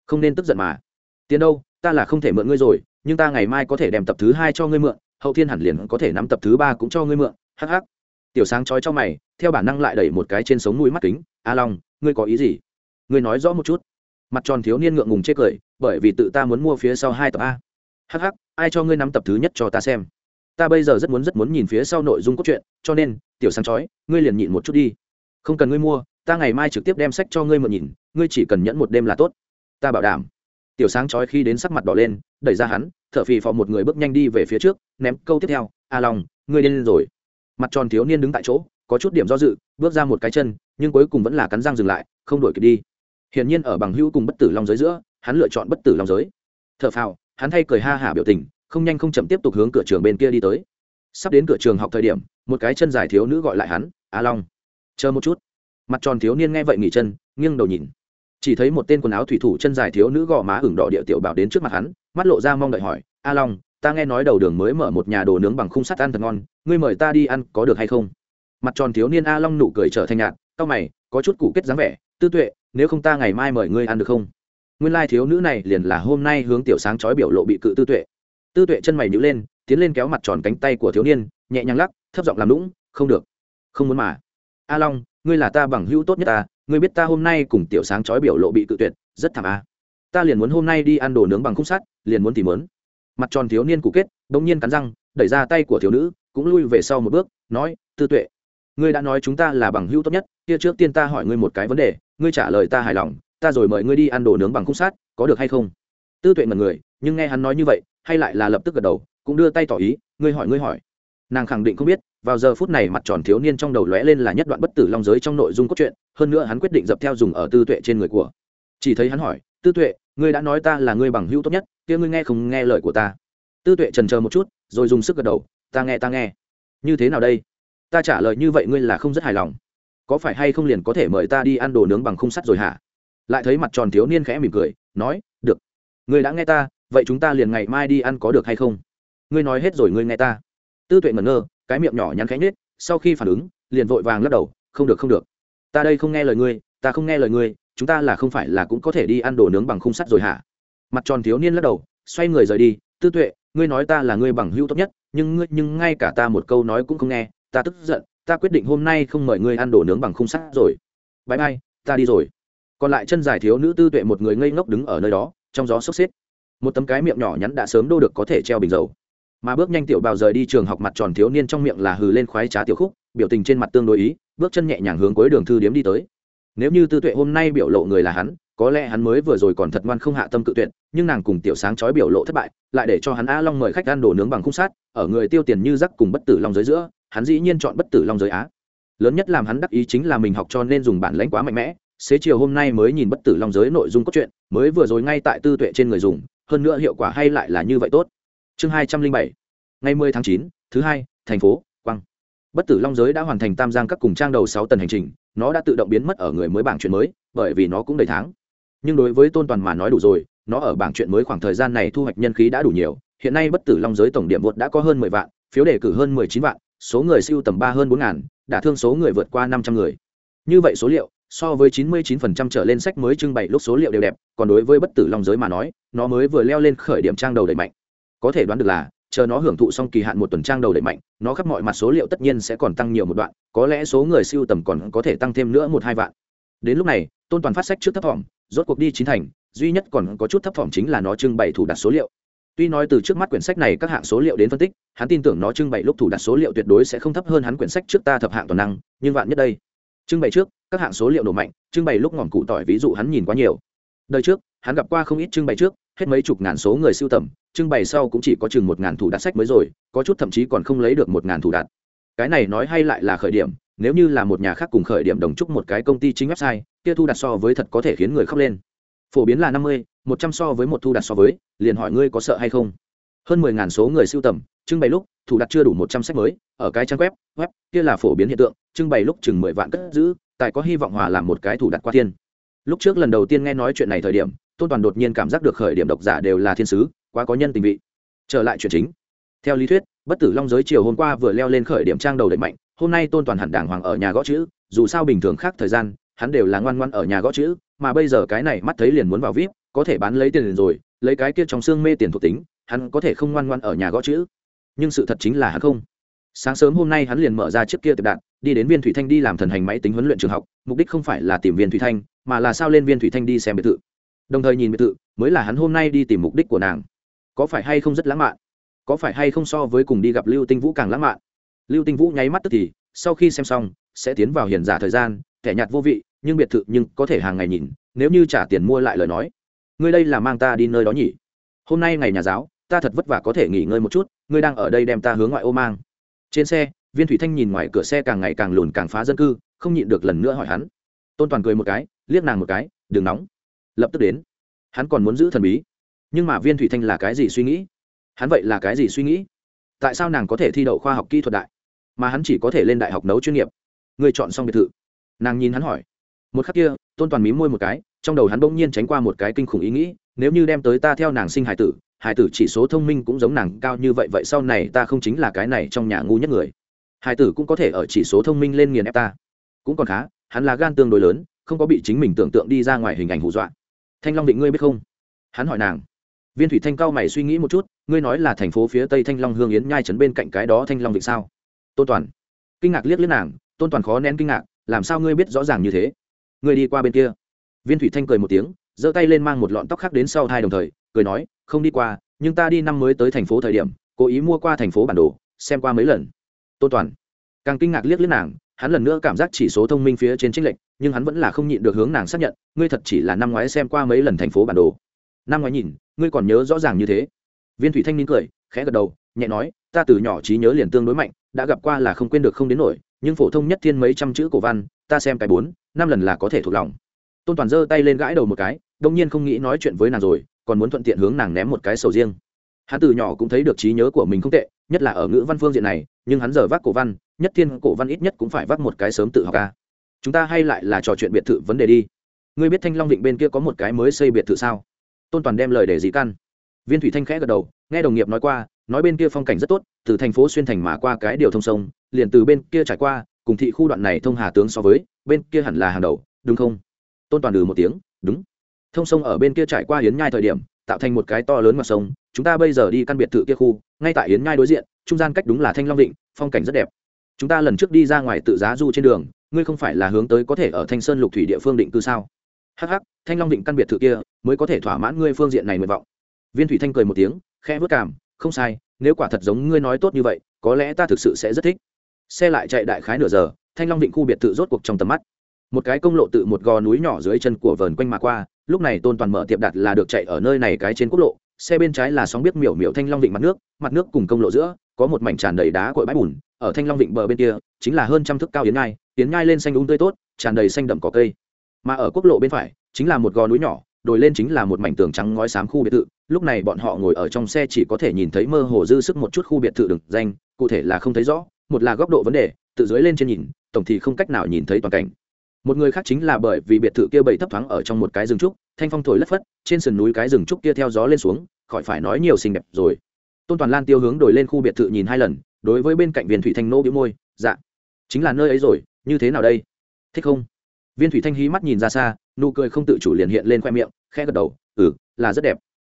Không nên tức giận mà. Tiền đâu, ta là không thể mượn ngươi rồi, nhưng ta ngày mai có thể đem tập thứ hai cho ngươi mượn, hậu thiên hẳn liền có thể nắm tập thứ ba cũng cho ngươi mượn. Hắc hắc. Tiểu sáng chói cho mày, theo bản năng lại đẩy một cái trên sống mũi mắt kính, a long, ngươi có ý gì? Ngươi nói rõ một chút mặt tròn thiếu niên ngượng ngùng chê cười, bởi vì tự ta muốn mua phía sau hai tập a. Hắc hắc, ai cho ngươi nắm tập thứ nhất cho ta xem. Ta bây giờ rất muốn rất muốn nhìn phía sau nội dung cốt truyện, cho nên, tiểu sáng chói, ngươi liền nhịn một chút đi. Không cần ngươi mua, ta ngày mai trực tiếp đem sách cho ngươi mượn nhìn, ngươi chỉ cần nhẫn một đêm là tốt. Ta bảo đảm. Tiểu sáng chói khi đến sắc mặt đỏ lên, đẩy ra hắn, thở phì phò một người bước nhanh đi về phía trước, ném câu tiếp theo, a long, ngươi điên rồi. Mặt tròn thiếu niên đứng tại chỗ, có chút điểm do dự, bước ra một cái chân, nhưng cuối cùng vẫn là cắn răng dừng lại, không đổi kịp đi hiển nhiên ở bằng hữu cùng bất tử long giới giữa, hắn lựa chọn bất tử long giới. Thở phào, hắn thay cười ha hả biểu tình, không nhanh không chậm tiếp tục hướng cửa trường bên kia đi tới. Sắp đến cửa trường học thời điểm, một cái chân dài thiếu nữ gọi lại hắn, a long. Chờ một chút. Mặt tròn thiếu niên nghe vậy nghỉ chân, nghiêng đầu nhìn. Chỉ thấy một tên quần áo thủy thủ chân dài thiếu nữ gò má ửng đỏ địa tiểu bảo đến trước mặt hắn, mắt lộ ra mong đợi hỏi, a long, ta nghe nói đầu đường mới mở một nhà đồ nướng bằng khung sắt ăn thật ngon, ngươi mời ta đi ăn có được hay không? Mặt tròn thiếu niên a long nụ cười trở thành nhạt, cau mày, có chút củ kết dáng vẻ, tư tuệ nếu không ta ngày mai mời ngươi ăn được không? Nguyên lai thiếu nữ này liền là hôm nay hướng tiểu sáng chói biểu lộ bị cự tư tuệ. Tư tuệ chân mày nhữ lên, tiến lên kéo mặt tròn cánh tay của thiếu niên, nhẹ nhàng lắc, thấp giọng làm lũng không được, không muốn mà. A long, ngươi là ta bằng hữu tốt nhất ta, ngươi biết ta hôm nay cùng tiểu sáng chói biểu lộ bị cự tuyệt, rất thảm a ta liền muốn hôm nay đi ăn đồ nướng bằng khung sắt, liền muốn tìm mớn. Mặt tròn thiếu niên cụ kết, bỗng nhiên cắn răng, đẩy ra tay của thiếu nữ, cũng lui về sau một bước, nói, tư tuệ, ngươi đã nói chúng ta là bằng hữu tốt nhất, kia trước tiên ta hỏi ngươi một cái vấn đề ngươi trả lời ta hài lòng, ta rồi mời ngươi đi ăn đồ nướng bằng khung sát, có được hay không? Tư tuệ mật người, nhưng nghe hắn nói như vậy, hay lại là lập tức gật đầu, cũng đưa tay tỏ ý, ngươi hỏi ngươi hỏi. Nàng khẳng định không biết, vào giờ phút này mặt tròn thiếu niên trong đầu lóe lên là nhất đoạn bất tử long giới trong nội dung cốt truyện, hơn nữa hắn quyết định dập theo dùng ở tư tuệ trên người của. Chỉ thấy hắn hỏi, tư tuệ, ngươi đã nói ta là ngươi bằng hữu tốt nhất, kia ngươi nghe không nghe lời của ta? Tư tuệ trần chờ một chút, rồi dùng sức gật đầu, ta nghe ta nghe. Như thế nào đây? Ta trả lời như vậy ngươi là không rất hài lòng có phải hay không liền có thể mời ta đi ăn đồ nướng bằng khung sắt rồi hả? Lại thấy mặt tròn thiếu niên khẽ mỉm cười, nói, được. Người đã nghe ta, vậy chúng ta liền ngày mai đi ăn có được hay không? Ngươi nói hết rồi ngươi nghe ta. Tư tuệ ngẩn ngơ, cái miệng nhỏ nhắn khẽ nhết sau khi phản ứng, liền vội vàng lắc đầu, không được không được. Ta đây không nghe lời ngươi, ta không nghe lời ngươi, chúng ta là không phải là cũng có thể đi ăn đồ nướng bằng khung sắt rồi hả? Mặt tròn thiếu niên lắc đầu, xoay người rời đi, tư tuệ, ngươi nói ta là ngươi bằng hữu tốt nhất, nhưng ngươi, nhưng ngay cả ta một câu nói cũng không nghe, ta tức giận ta quyết định hôm nay không mời ngươi ăn đồ nướng bằng khung sắt rồi. Bãi bay ta đi rồi. Còn lại chân dài thiếu nữ tư tuệ một người ngây ngốc đứng ở nơi đó, trong gió sốc xếp. Một tấm cái miệng nhỏ nhắn đã sớm đô được có thể treo bình dầu. Mà bước nhanh tiểu bào rời đi trường học mặt tròn thiếu niên trong miệng là hừ lên khoái trá tiểu khúc, biểu tình trên mặt tương đối ý, bước chân nhẹ nhàng hướng cuối đường thư điếm đi tới. Nếu như tư tuệ hôm nay biểu lộ người là hắn, có lẽ hắn mới vừa rồi còn thật ngoan không hạ tâm cự tuyệt, nhưng nàng cùng tiểu sáng chói biểu lộ thất bại, lại để cho hắn a long mời khách ăn đồ nướng bằng khung sát ở người tiêu tiền như rắc cùng bất tử long giới giữa hắn dĩ nhiên chọn bất tử long giới á. Lớn nhất làm hắn đắc ý chính là mình học cho nên dùng bản lãnh quá mạnh mẽ. Xế chiều hôm nay mới nhìn bất tử long giới nội dung cốt truyện, mới vừa rồi ngay tại tư tuệ trên người dùng, hơn nữa hiệu quả hay lại là như vậy tốt. Chương hai trăm linh bảy, ngày mười tháng chín, thứ hai, thành phố, quang. Bất tử long giới đã hoàn thành tam giang các cùng trang đầu sáu tần hành trình, nó đã tự động biến mất ở người mới bảng chuyện mới, bởi vì nó cũng đầy tháng. Nhưng đối với tôn toàn mà nói đủ rồi, nó ở bảng chuyện mới khoảng thời gian này thu hoạch nhân khí đã đủ nhiều. Hiện nay bất tử long giới tổng điểm vượt đã có hơn mười vạn, phiếu đề cử hơn mười chín vạn số người siêu tầm ba hơn bốn ngàn, đả thương số người vượt qua năm trăm người. Như vậy số liệu, so với chín mươi 99% trở lên sách mới trưng bày lúc số liệu đều đẹp, còn đối với bất tử long giới mà nói, nó mới vừa leo lên khởi điểm trang đầu đẩy mạnh. Có thể đoán được là, chờ nó hưởng thụ xong kỳ hạn một tuần trang đầu đẩy mạnh, nó khắp mọi mặt số liệu tất nhiên sẽ còn tăng nhiều một đoạn, có lẽ số người siêu tầm còn có thể tăng thêm nữa một hai vạn. Đến lúc này, tôn toàn phát sách trước thấp thỏm, rốt cuộc đi chín thành, duy nhất còn có chút thấp thỏm chính là nó trưng bày thủ đặt số liệu tuy nói từ trước mắt quyển sách này các hạng số liệu đến phân tích, hắn tin tưởng nó trưng bày lúc thủ đặt số liệu tuyệt đối sẽ không thấp hơn hắn quyển sách trước ta thập hạng toàn năng, nhưng vạn nhất đây. Trưng bày trước, các hạng số liệu nổ mạnh, trưng bày lúc ngỏm cụ tỏi ví dụ hắn nhìn quá nhiều. Đời trước, hắn gặp qua không ít trưng bày trước, hết mấy chục ngàn số người siêu tầm, trưng bày sau cũng chỉ có chừng một ngàn thủ đặt sách mới rồi, có chút thậm chí còn không lấy được một ngàn thủ đặt. Cái này nói hay lại là khởi điểm, nếu như là một nhà khác cùng khởi điểm đồng chúc một cái công ty chính website, kia thu đặt so với thật có thể khiến người khóc lên phổ biến là năm mươi, một trăm so với một thu đặt so với, liền hỏi ngươi có sợ hay không? Hơn mười ngàn số người siêu tầm, trưng bày lúc, thủ đặt chưa đủ một trăm sách mới, ở cái trang web web kia là phổ biến hiện tượng, trưng bày lúc chừng mười vạn cất giữ tại có hy vọng hòa làm một cái thủ đặt qua thiên. Lúc trước lần đầu tiên nghe nói chuyện này thời điểm, tôn toàn đột nhiên cảm giác được khởi điểm độc giả đều là thiên sứ, quá có nhân tình vị. Trở lại chuyện chính. Theo lý thuyết, bất tử long giới chiều hôm qua vừa leo lên khởi điểm trang đầu đẩy mạnh, hôm nay tôn toàn hẳn đàng hoàng ở nhà gõ chữ, dù sao bình thường khác thời gian hắn đều là ngoan ngoan ở nhà gõ chữ, mà bây giờ cái này mắt thấy liền muốn vào vip, có thể bán lấy tiền liền rồi, lấy cái kia trong xương mê tiền thuộc tính, hắn có thể không ngoan ngoan ở nhà gõ chữ. Nhưng sự thật chính là hắn không. Sáng sớm hôm nay hắn liền mở ra chiếc kia tiệp đạn, đi đến viên thủy thanh đi làm thần hành máy tính huấn luyện trường học, mục đích không phải là tìm viên thủy thanh, mà là sao lên viên thủy thanh đi xem biệt thự. Đồng thời nhìn biệt thự, mới là hắn hôm nay đi tìm mục đích của nàng. Có phải hay không rất lãng mạn? Có phải hay không so với cùng đi gặp lưu tinh vũ càng lãng mạn? Lưu tinh vũ nháy mắt tức thì, sau khi xem xong, sẽ tiến vào hiền giả thời gian thẻ nhạt vô vị, nhưng biệt thự nhưng có thể hàng ngày nhìn, nếu như trả tiền mua lại lời nói. Ngươi đây là mang ta đi nơi đó nhỉ? Hôm nay ngày nhà giáo, ta thật vất vả có thể nghỉ ngơi một chút, ngươi đang ở đây đem ta hướng ngoại ô mang. Trên xe, viên thủy thanh nhìn ngoài cửa xe càng ngày càng lùn càng phá dân cư, không nhịn được lần nữa hỏi hắn. Tôn toàn cười một cái, liếc nàng một cái, đừng nóng. Lập tức đến. Hắn còn muốn giữ thần bí. Nhưng mà viên thủy thanh là cái gì suy nghĩ? Hắn vậy là cái gì suy nghĩ? Tại sao nàng có thể thi đậu khoa học kỹ thuật đại, mà hắn chỉ có thể lên đại học nấu chuyên nghiệp? Người chọn xong biệt thự nàng nhìn hắn hỏi. Một khắc kia, tôn toàn mí môi một cái, trong đầu hắn bỗng nhiên tránh qua một cái kinh khủng ý nghĩ, nếu như đem tới ta theo nàng sinh hải tử hải tử chỉ số thông minh cũng giống nàng cao như vậy vậy sau này ta không chính là cái này trong nhà ngu nhất người. Hải tử cũng có thể ở chỉ số thông minh lên nghiền ép ta. Cũng còn khá, hắn là gan tương đối lớn, không có bị chính mình tưởng tượng đi ra ngoài hình ảnh hù dọa. Thanh long định ngươi biết không? Hắn hỏi nàng. Viên thủy thanh cao mày suy nghĩ một chút, ngươi nói là thành phố phía tây thanh long hương yến nhai trấn bên cạnh cái đó thanh long định sao? Tôn toàn. Kinh ngạc liếc liếc nàng, tôn toàn khó nén kinh ngạc làm sao ngươi biết rõ ràng như thế? Ngươi đi qua bên kia. Viên thủy thanh cười một tiếng, giơ tay lên mang một lọn tóc khác đến sau hai đồng thời, cười nói, không đi qua, nhưng ta đi năm mới tới thành phố thời điểm, cố ý mua qua thành phố bản đồ, xem qua mấy lần. Tôn toàn càng kinh ngạc liếc liếc nàng, hắn lần nữa cảm giác chỉ số thông minh phía trên trích lệnh nhưng hắn vẫn là không nhịn được hướng nàng xác nhận, ngươi thật chỉ là năm ngoái xem qua mấy lần thành phố bản đồ. Năm ngoái nhìn, ngươi còn nhớ rõ ràng như thế? Viên thủy thanh nín cười, khẽ gật đầu, nhẹ nói, ta từ nhỏ trí nhớ liền tương đối mạnh, đã gặp qua là không quên được không đến nổi nhưng phổ thông nhất thiên mấy trăm chữ cổ văn, ta xem cái bốn, năm lần là có thể thuộc lòng. Tôn toàn giơ tay lên gãi đầu một cái, đông nhiên không nghĩ nói chuyện với nàng rồi, còn muốn thuận tiện hướng nàng ném một cái sầu riêng. Hắn từ nhỏ cũng thấy được trí nhớ của mình không tệ, nhất là ở ngữ văn phương diện này, nhưng hắn giờ vác cổ văn, nhất thiên cổ văn ít nhất cũng phải vác một cái sớm tự học ca chúng ta hay lại là trò chuyện biệt thự vấn đề đi. Ngươi biết thanh long định bên kia có một cái mới xây biệt thự sao? Tôn toàn đem lời để dị căn. Viên thủy thanh khẽ gật đầu, nghe đồng nghiệp nói qua nói bên kia phong cảnh rất tốt, từ thành phố xuyên thành mà qua cái điều thông sông, liền từ bên kia trải qua, cùng thị khu đoạn này thông hà tướng so với, bên kia hẳn là hàng đầu, đúng không? Tôn toàn ừ một tiếng, đúng. Thông sông ở bên kia trải qua hiến nhai thời điểm, tạo thành một cái to lớn mặt sông, chúng ta bây giờ đi căn biệt thự kia khu, ngay tại hiến nhai đối diện, trung gian cách đúng là thanh long định phong cảnh rất đẹp. Chúng ta lần trước đi ra ngoài tự giá du trên đường, ngươi không phải là hướng tới có thể ở thanh sơn lục thủy địa phương định cư sao? Hh thanh long định căn biệt thự kia, mới có thể thỏa mãn ngươi phương diện này nguyện vọng. Viên thủy thanh cười một tiếng khe vớt cảm không sai, nếu quả thật giống ngươi nói tốt như vậy, có lẽ ta thực sự sẽ rất thích. Xe lại chạy đại khái nửa giờ, thanh long định khu biệt thự rốt cuộc trong tầm mắt. Một cái công lộ tự một gò núi nhỏ dưới chân của vờn quanh mà qua, lúc này tôn toàn mở tiệp đặt là được chạy ở nơi này cái trên quốc lộ, xe bên trái là sóng biết miểu miểu thanh long định mặt nước mặt nước cùng công lộ giữa, có một mảnh tràn đầy đá cội bãi bùn, ở thanh long định bờ bên kia, chính là hơn trăm thước cao yến ngai yến ngai lên xanh đúng tươi tốt, tràn đầy xanh đậm cỏ cây. Mà ở quốc lộ bên phải, chính là một gò núi nhỏ đồi lên chính là một mảnh tường trắng ngói xám khu biệt thự. Lúc này bọn họ ngồi ở trong xe chỉ có thể nhìn thấy mơ hồ dư sức một chút khu biệt thự đừng danh, cụ thể là không thấy rõ, một là góc độ vấn đề, tự dưới lên trên nhìn, tổng thì không cách nào nhìn thấy toàn cảnh. Một người khác chính là bởi vì biệt thự kia bầy thấp thoáng ở trong một cái rừng trúc, thanh phong thổi lất phất, trên sườn núi cái rừng trúc kia theo gió lên xuống, khỏi phải nói nhiều xinh đẹp rồi. Tôn toàn lan tiêu hướng đổi lên khu biệt thự nhìn hai lần, đối với bên cạnh viên thủy thanh nô biếu môi dạ chính là nơi ấy rồi, như thế nào đây? Thích không? Viên thủy thanh hí mắt nhìn ra xa nụ cười không tự chủ liền hiện lên khoe miệng, khẽ gật đầu ừ là rất đẹp.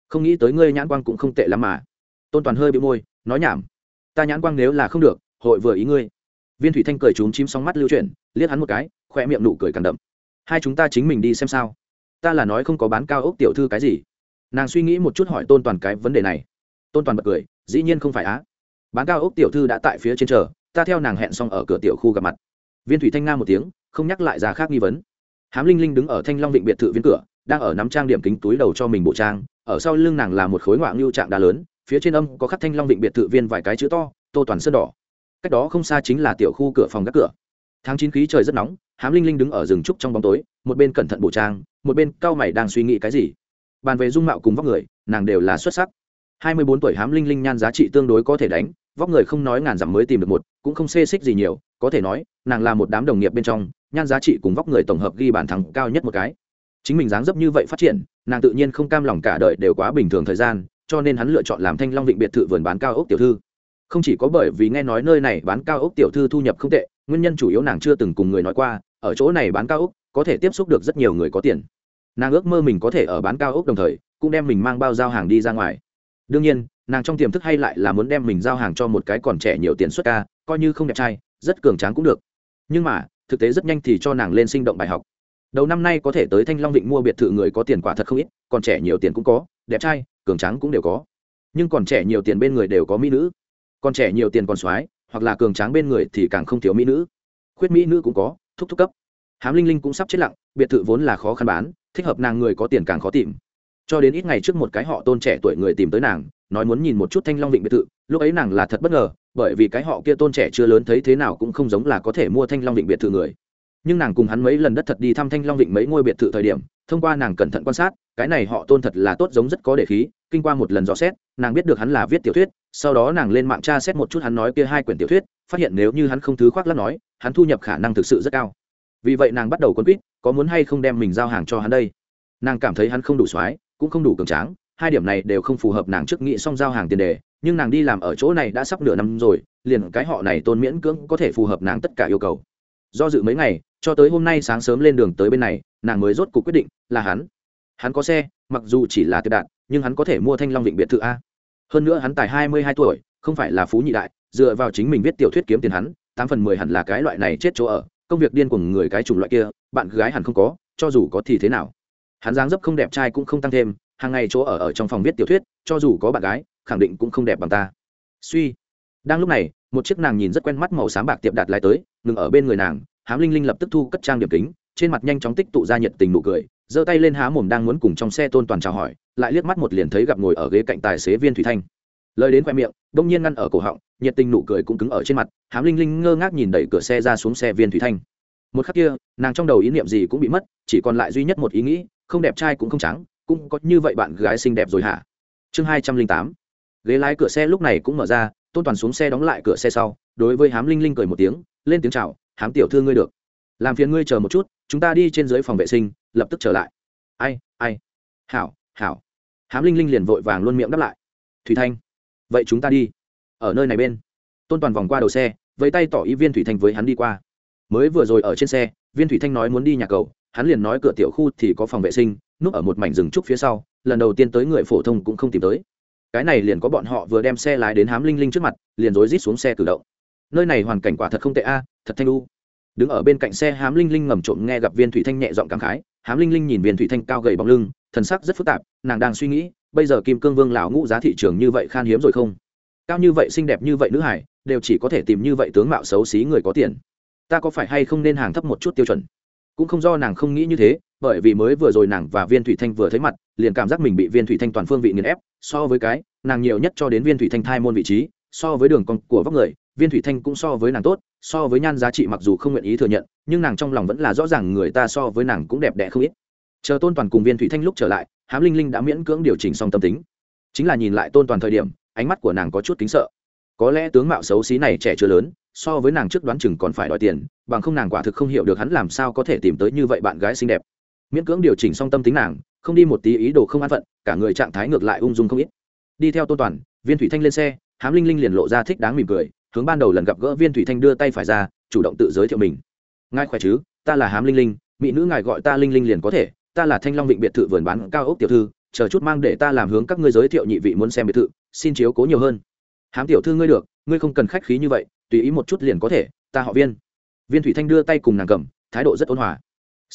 Không nghĩ tới ngươi nhãn quang cũng không tệ lắm mà. Tôn toàn hơi bị môi, nói nhảm, ta nhãn quang nếu là không được, hội vừa ý ngươi. Viên thủy thanh cười trúng chim sóng mắt lưu chuyển, liếc hắn một cái, khoe miệng nụ cười càng đậm. Hai chúng ta chính mình đi xem sao. Ta là nói không có bán cao ốc tiểu thư cái gì. Nàng suy nghĩ một chút hỏi tôn toàn cái vấn đề này. Tôn toàn bật cười, dĩ nhiên không phải á. Bán cao ốc tiểu thư đã tại phía trên chờ, ta theo nàng hẹn xong ở cửa tiểu khu gặp mặt. Viên thủy thanh nga một tiếng, không nhắc lại ra khác nghi vấn hám linh linh đứng ở thanh long Vịnh biệt thự viên cửa, đang ở nắm trang điểm kính túi đầu cho mình bộ trang. Ở sau lưng nàng là một khối ngoại ngưu trạng đá lớn, phía trên âm có khắc thanh long Vịnh biệt thự viên vài cái chữ to, tô toàn sơn đỏ. Cách đó không xa chính là tiểu khu cửa phòng gác cửa. Tháng chín khí trời rất nóng hám linh linh đứng ở rừng trúc trong bóng tối, một bên cẩn thận bổ trang, một bên cao mày đang suy nghĩ cái gì. Bàn về dung mạo cùng vóc người, nàng đều là xuất sắc. Hai mươi bốn tuổi hám linh linh nhan giá trị tương đối có thể đánh, vóc người không nói ngàn dặm mới tìm được một, cũng không xê xích gì nhiều, có thể nói, nàng là một đám đồng nghiệp bên trong nhan giá trị cùng vóc người tổng hợp ghi bàn thắng cao nhất một cái. Chính mình dáng dấp như vậy phát triển, nàng tự nhiên không cam lòng cả đời đều quá bình thường thời gian, cho nên hắn lựa chọn làm thanh long định biệt thự vườn bán cao ốc tiểu thư. Không chỉ có bởi vì nghe nói nơi này bán cao ốc tiểu thư thu nhập không tệ, nguyên nhân chủ yếu nàng chưa từng cùng người nói qua, ở chỗ này bán cao ốc, có thể tiếp xúc được rất nhiều người có tiền. Nàng ước mơ mình có thể ở bán cao ốc đồng thời, cũng đem mình mang bao giao hàng đi ra ngoài. Đương nhiên, nàng trong tiềm thức hay lại là muốn đem mình giao hàng cho một cái còn trẻ nhiều tiền xuất ca, coi như không đẹp trai, rất cường tráng cũng được. Nhưng mà thực tế rất nhanh thì cho nàng lên sinh động bài học. Đầu năm nay có thể tới thanh long định mua biệt thự người có tiền quả thật không ít, còn trẻ nhiều tiền cũng có, đẹp trai, cường tráng cũng đều có. Nhưng còn trẻ nhiều tiền bên người đều có mỹ nữ. Còn trẻ nhiều tiền còn soái, hoặc là cường tráng bên người thì càng không thiếu mỹ nữ. Khuyết mỹ nữ cũng có, thúc thúc cấp. Hám linh linh cũng sắp chết lặng, biệt thự vốn là khó khăn bán, thích hợp nàng người có tiền càng khó tìm. Cho đến ít ngày trước một cái họ tôn trẻ tuổi người tìm tới nàng, nói muốn nhìn một chút thanh long vịnh biệt thự lúc ấy nàng là thật bất ngờ, bởi vì cái họ kia tôn trẻ chưa lớn thấy thế nào cũng không giống là có thể mua thanh long vịnh biệt thự người. Nhưng nàng cùng hắn mấy lần đất thật đi thăm thanh long vịnh mấy ngôi biệt thự thời điểm, thông qua nàng cẩn thận quan sát, cái này họ tôn thật là tốt giống rất có để khí, kinh qua một lần dò xét, nàng biết được hắn là viết tiểu thuyết, sau đó nàng lên mạng tra xét một chút hắn nói kia hai quyển tiểu thuyết, phát hiện nếu như hắn không thứ khoác lắc nói, hắn thu nhập khả năng thực sự rất cao. Vì vậy nàng bắt đầu quân quýt, có muốn hay không đem mình giao hàng cho hắn đây? Nàng cảm thấy hắn không đủ soái, cũng không đủ cường tráng hai điểm này đều không phù hợp nàng trước nghĩ xong giao hàng tiền đề, nhưng nàng đi làm ở chỗ này đã sắp nửa năm rồi, liền cái họ này tôn miễn cưỡng có thể phù hợp nàng tất cả yêu cầu. Do dự mấy ngày, cho tới hôm nay sáng sớm lên đường tới bên này, nàng mới rốt cuộc quyết định là hắn. Hắn có xe, mặc dù chỉ là tiệp đạn, nhưng hắn có thể mua thanh long định biệt thự a. Hơn nữa hắn tài hai mươi hai tuổi, không phải là phú nhị đại, dựa vào chính mình viết tiểu thuyết kiếm tiền hắn, tám phần mười hẳn là cái loại này chết chỗ ở, công việc điên của người cái chủng loại kia, bạn gái hẳn không có, cho dù có thì thế nào. Hắn dáng dấp không đẹp trai cũng không tăng thêm hàng ngày chỗ ở ở trong phòng viết tiểu thuyết, cho dù có bạn gái, khẳng định cũng không đẹp bằng ta. Suy. Đang lúc này, một chiếc nàng nhìn rất quen mắt màu xám bạc tiệp đạt lại tới, ngừng ở bên người nàng, hám linh linh lập tức thu cất trang điểm kính, trên mặt nhanh chóng tích tụ ra nhiệt tình nụ cười, giơ tay lên há mồm đang muốn cùng trong xe tôn toàn chào hỏi, lại liếc mắt một liền thấy gặp ngồi ở ghế cạnh tài xế viên thủy thanh. Lời đến khoe miệng, đông nhiên ngăn ở cổ họng, nhiệt tình nụ cười cũng cứng ở trên mặt, hám linh linh ngơ ngác nhìn đẩy cửa xe ra xuống xe viên thủy thanh. Một khắc kia, nàng trong đầu ý niệm gì cũng bị mất, chỉ còn lại duy nhất một ý nghĩ, không đẹp trai cũng không trắng cũng có như vậy bạn gái xinh đẹp rồi hả? Chương hai trăm linh tám. Ghế lái cửa xe lúc này cũng mở ra, tôn toàn xuống xe đóng lại cửa xe sau, đối với hám linh linh cười một tiếng, lên tiếng chào, hám tiểu thư ngươi được. Làm phiền ngươi chờ một chút, chúng ta đi trên dưới phòng vệ sinh, lập tức trở lại. Ai ai? Hảo hảo. Hám linh linh liền vội vàng luôn miệng đáp lại. Thủy thanh. Vậy chúng ta đi. Ở nơi này bên. Tôn toàn vòng qua đầu xe với tay tỏ ý viên thủy thanh với hắn đi qua. Mới vừa rồi ở trên xe, viên thủy thanh nói muốn đi nhà cầu, hắn liền nói cửa tiểu khu thì có phòng vệ sinh núp ở một mảnh rừng trúc phía sau, lần đầu tiên tới người phổ thông cũng không tìm tới. Cái này liền có bọn họ vừa đem xe lái đến hám linh linh trước mặt, liền rối rít xuống xe cử động. Nơi này hoàn cảnh quả thật không tệ a à, thật thanh lu đứng ở bên cạnh xe hám linh linh ngầm trộm nghe gặp viên thủy thanh nhẹ giọng cảm khái, hám linh linh nhìn viên thủy thanh cao gầy bóng lưng, thần sắc rất phức tạp, nàng đang suy nghĩ, bây giờ kim cương vương lão ngũ giá thị trường như vậy khan hiếm rồi không? Cao như vậy xinh đẹp như vậy nữ hải, đều chỉ có thể tìm như vậy tướng mạo xấu xí người có tiền. Ta có phải hay không nên hàng thấp một chút tiêu chuẩn? Cũng không do nàng không nghĩ như thế bởi vì mới vừa rồi nàng và viên thủy thanh vừa thấy mặt, liền cảm giác mình bị viên thủy thanh toàn phương vị nghiền ép, so với cái, nàng nhiều nhất cho đến viên thủy thanh thai môn vị trí, so với đường con của vóc người, viên thủy thanh cũng so với nàng tốt, so với nhan giá trị mặc dù không nguyện ý thừa nhận, nhưng nàng trong lòng vẫn là rõ ràng người ta so với nàng cũng đẹp đẽ không ít. Chờ tôn toàn cùng viên thủy thanh lúc trở lại, hám linh linh đã miễn cưỡng điều chỉnh xong tâm tính. Chính là nhìn lại tôn toàn thời điểm, ánh mắt của nàng có chút kính sợ. Có lẽ tướng mạo xấu xí này trẻ chưa lớn, so với nàng trước đoán chừng còn phải đòi tiền, bằng không nàng quả thực không hiểu được hắn làm sao có thể tìm tới như vậy bạn gái xinh đẹp miễn cưỡng điều chỉnh xong tâm tính nàng, không đi một tí ý đồ không an phận, cả người trạng thái ngược lại ung dung không ít. Đi theo tôn toàn, viên thủy thanh lên xe, hám linh linh liền lộ ra thích đáng mỉm cười, hướng ban đầu lần gặp gỡ viên thủy thanh đưa tay phải ra, chủ động tự giới thiệu mình. Ngài khỏe chứ? Ta là hám linh linh, mỹ nữ ngài gọi ta linh linh liền có thể, ta là thanh long vịnh biệt thự vườn bán cao ốc tiểu thư, chờ chút mang để ta làm hướng các ngươi giới thiệu nhị vị muốn xem biệt thự, xin chiếu cố nhiều hơn. Hám tiểu thư ngươi được, ngươi không cần khách khí như vậy, tùy ý một chút liền có thể, ta họ viên. Viên thủy thanh đưa tay cùng nàng cầm, thái độ rất ôn hòa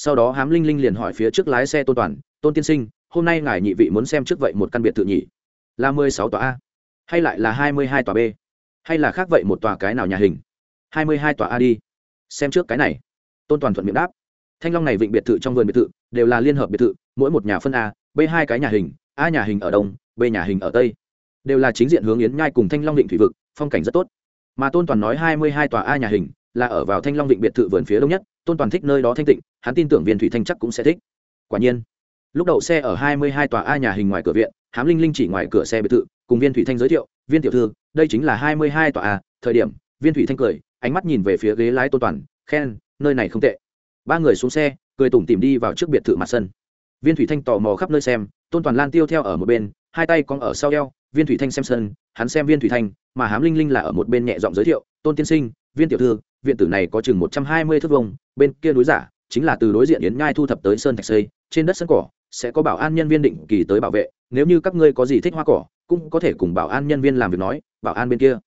sau đó hám linh linh liền hỏi phía trước lái xe tôn toàn, tôn tiên sinh, hôm nay ngài nhị vị muốn xem trước vậy một căn biệt thự nhỉ? Là mười sáu tòa a, hay lại là hai mươi hai tòa b, hay là khác vậy một tòa cái nào nhà hình? hai mươi hai tòa a đi, xem trước cái này. Tôn toàn thuận miệng đáp. Thanh long này vịnh biệt thự trong vườn biệt thự đều là liên hợp biệt thự, mỗi một nhà phân a, b hai cái nhà hình, a nhà hình ở đông, b nhà hình ở tây, đều là chính diện hướng yến nhai cùng thanh long định thủy vực, phong cảnh rất tốt. Mà tôn toàn nói hai mươi hai tòa a nhà hình là ở vào thanh long định biệt thự vườn phía đông nhất tôn toàn thích nơi đó thanh tịnh, hắn tin tưởng viên thủy thanh chắc cũng sẽ thích. Quả nhiên, lúc đậu xe ở hai mươi hai tòa a nhà hình ngoài cửa viện, hám linh linh chỉ ngoài cửa xe biệt thự, cùng viên thủy thanh giới thiệu, viên tiểu thư, đây chính là hai mươi hai tòa a, thời điểm. Viên thủy thanh cười, ánh mắt nhìn về phía ghế lái tôn toàn, khen, nơi này không tệ. Ba người xuống xe, cười tủm tìm đi vào trước biệt thự mặt sân. Viên thủy thanh tò mò khắp nơi xem, tôn toàn lan tiêu theo ở một bên, hai tay cong ở sau eo, viên thủy thanh xem sân, hắn xem viên thủy thanh, mà hám linh linh là ở một bên nhẹ giọng giới thiệu, tôn tiên sinh, viên tiểu thư viện tử này có chừng một trăm hai mươi thước vông bên kia núi giả chính là từ đối diện yến nhai thu thập tới sơn thạch xây, trên đất sân cỏ sẽ có bảo an nhân viên định kỳ tới bảo vệ, nếu như các ngươi có gì thích hoa cỏ, cũng có thể cùng bảo an nhân viên làm việc nói, bảo an bên kia.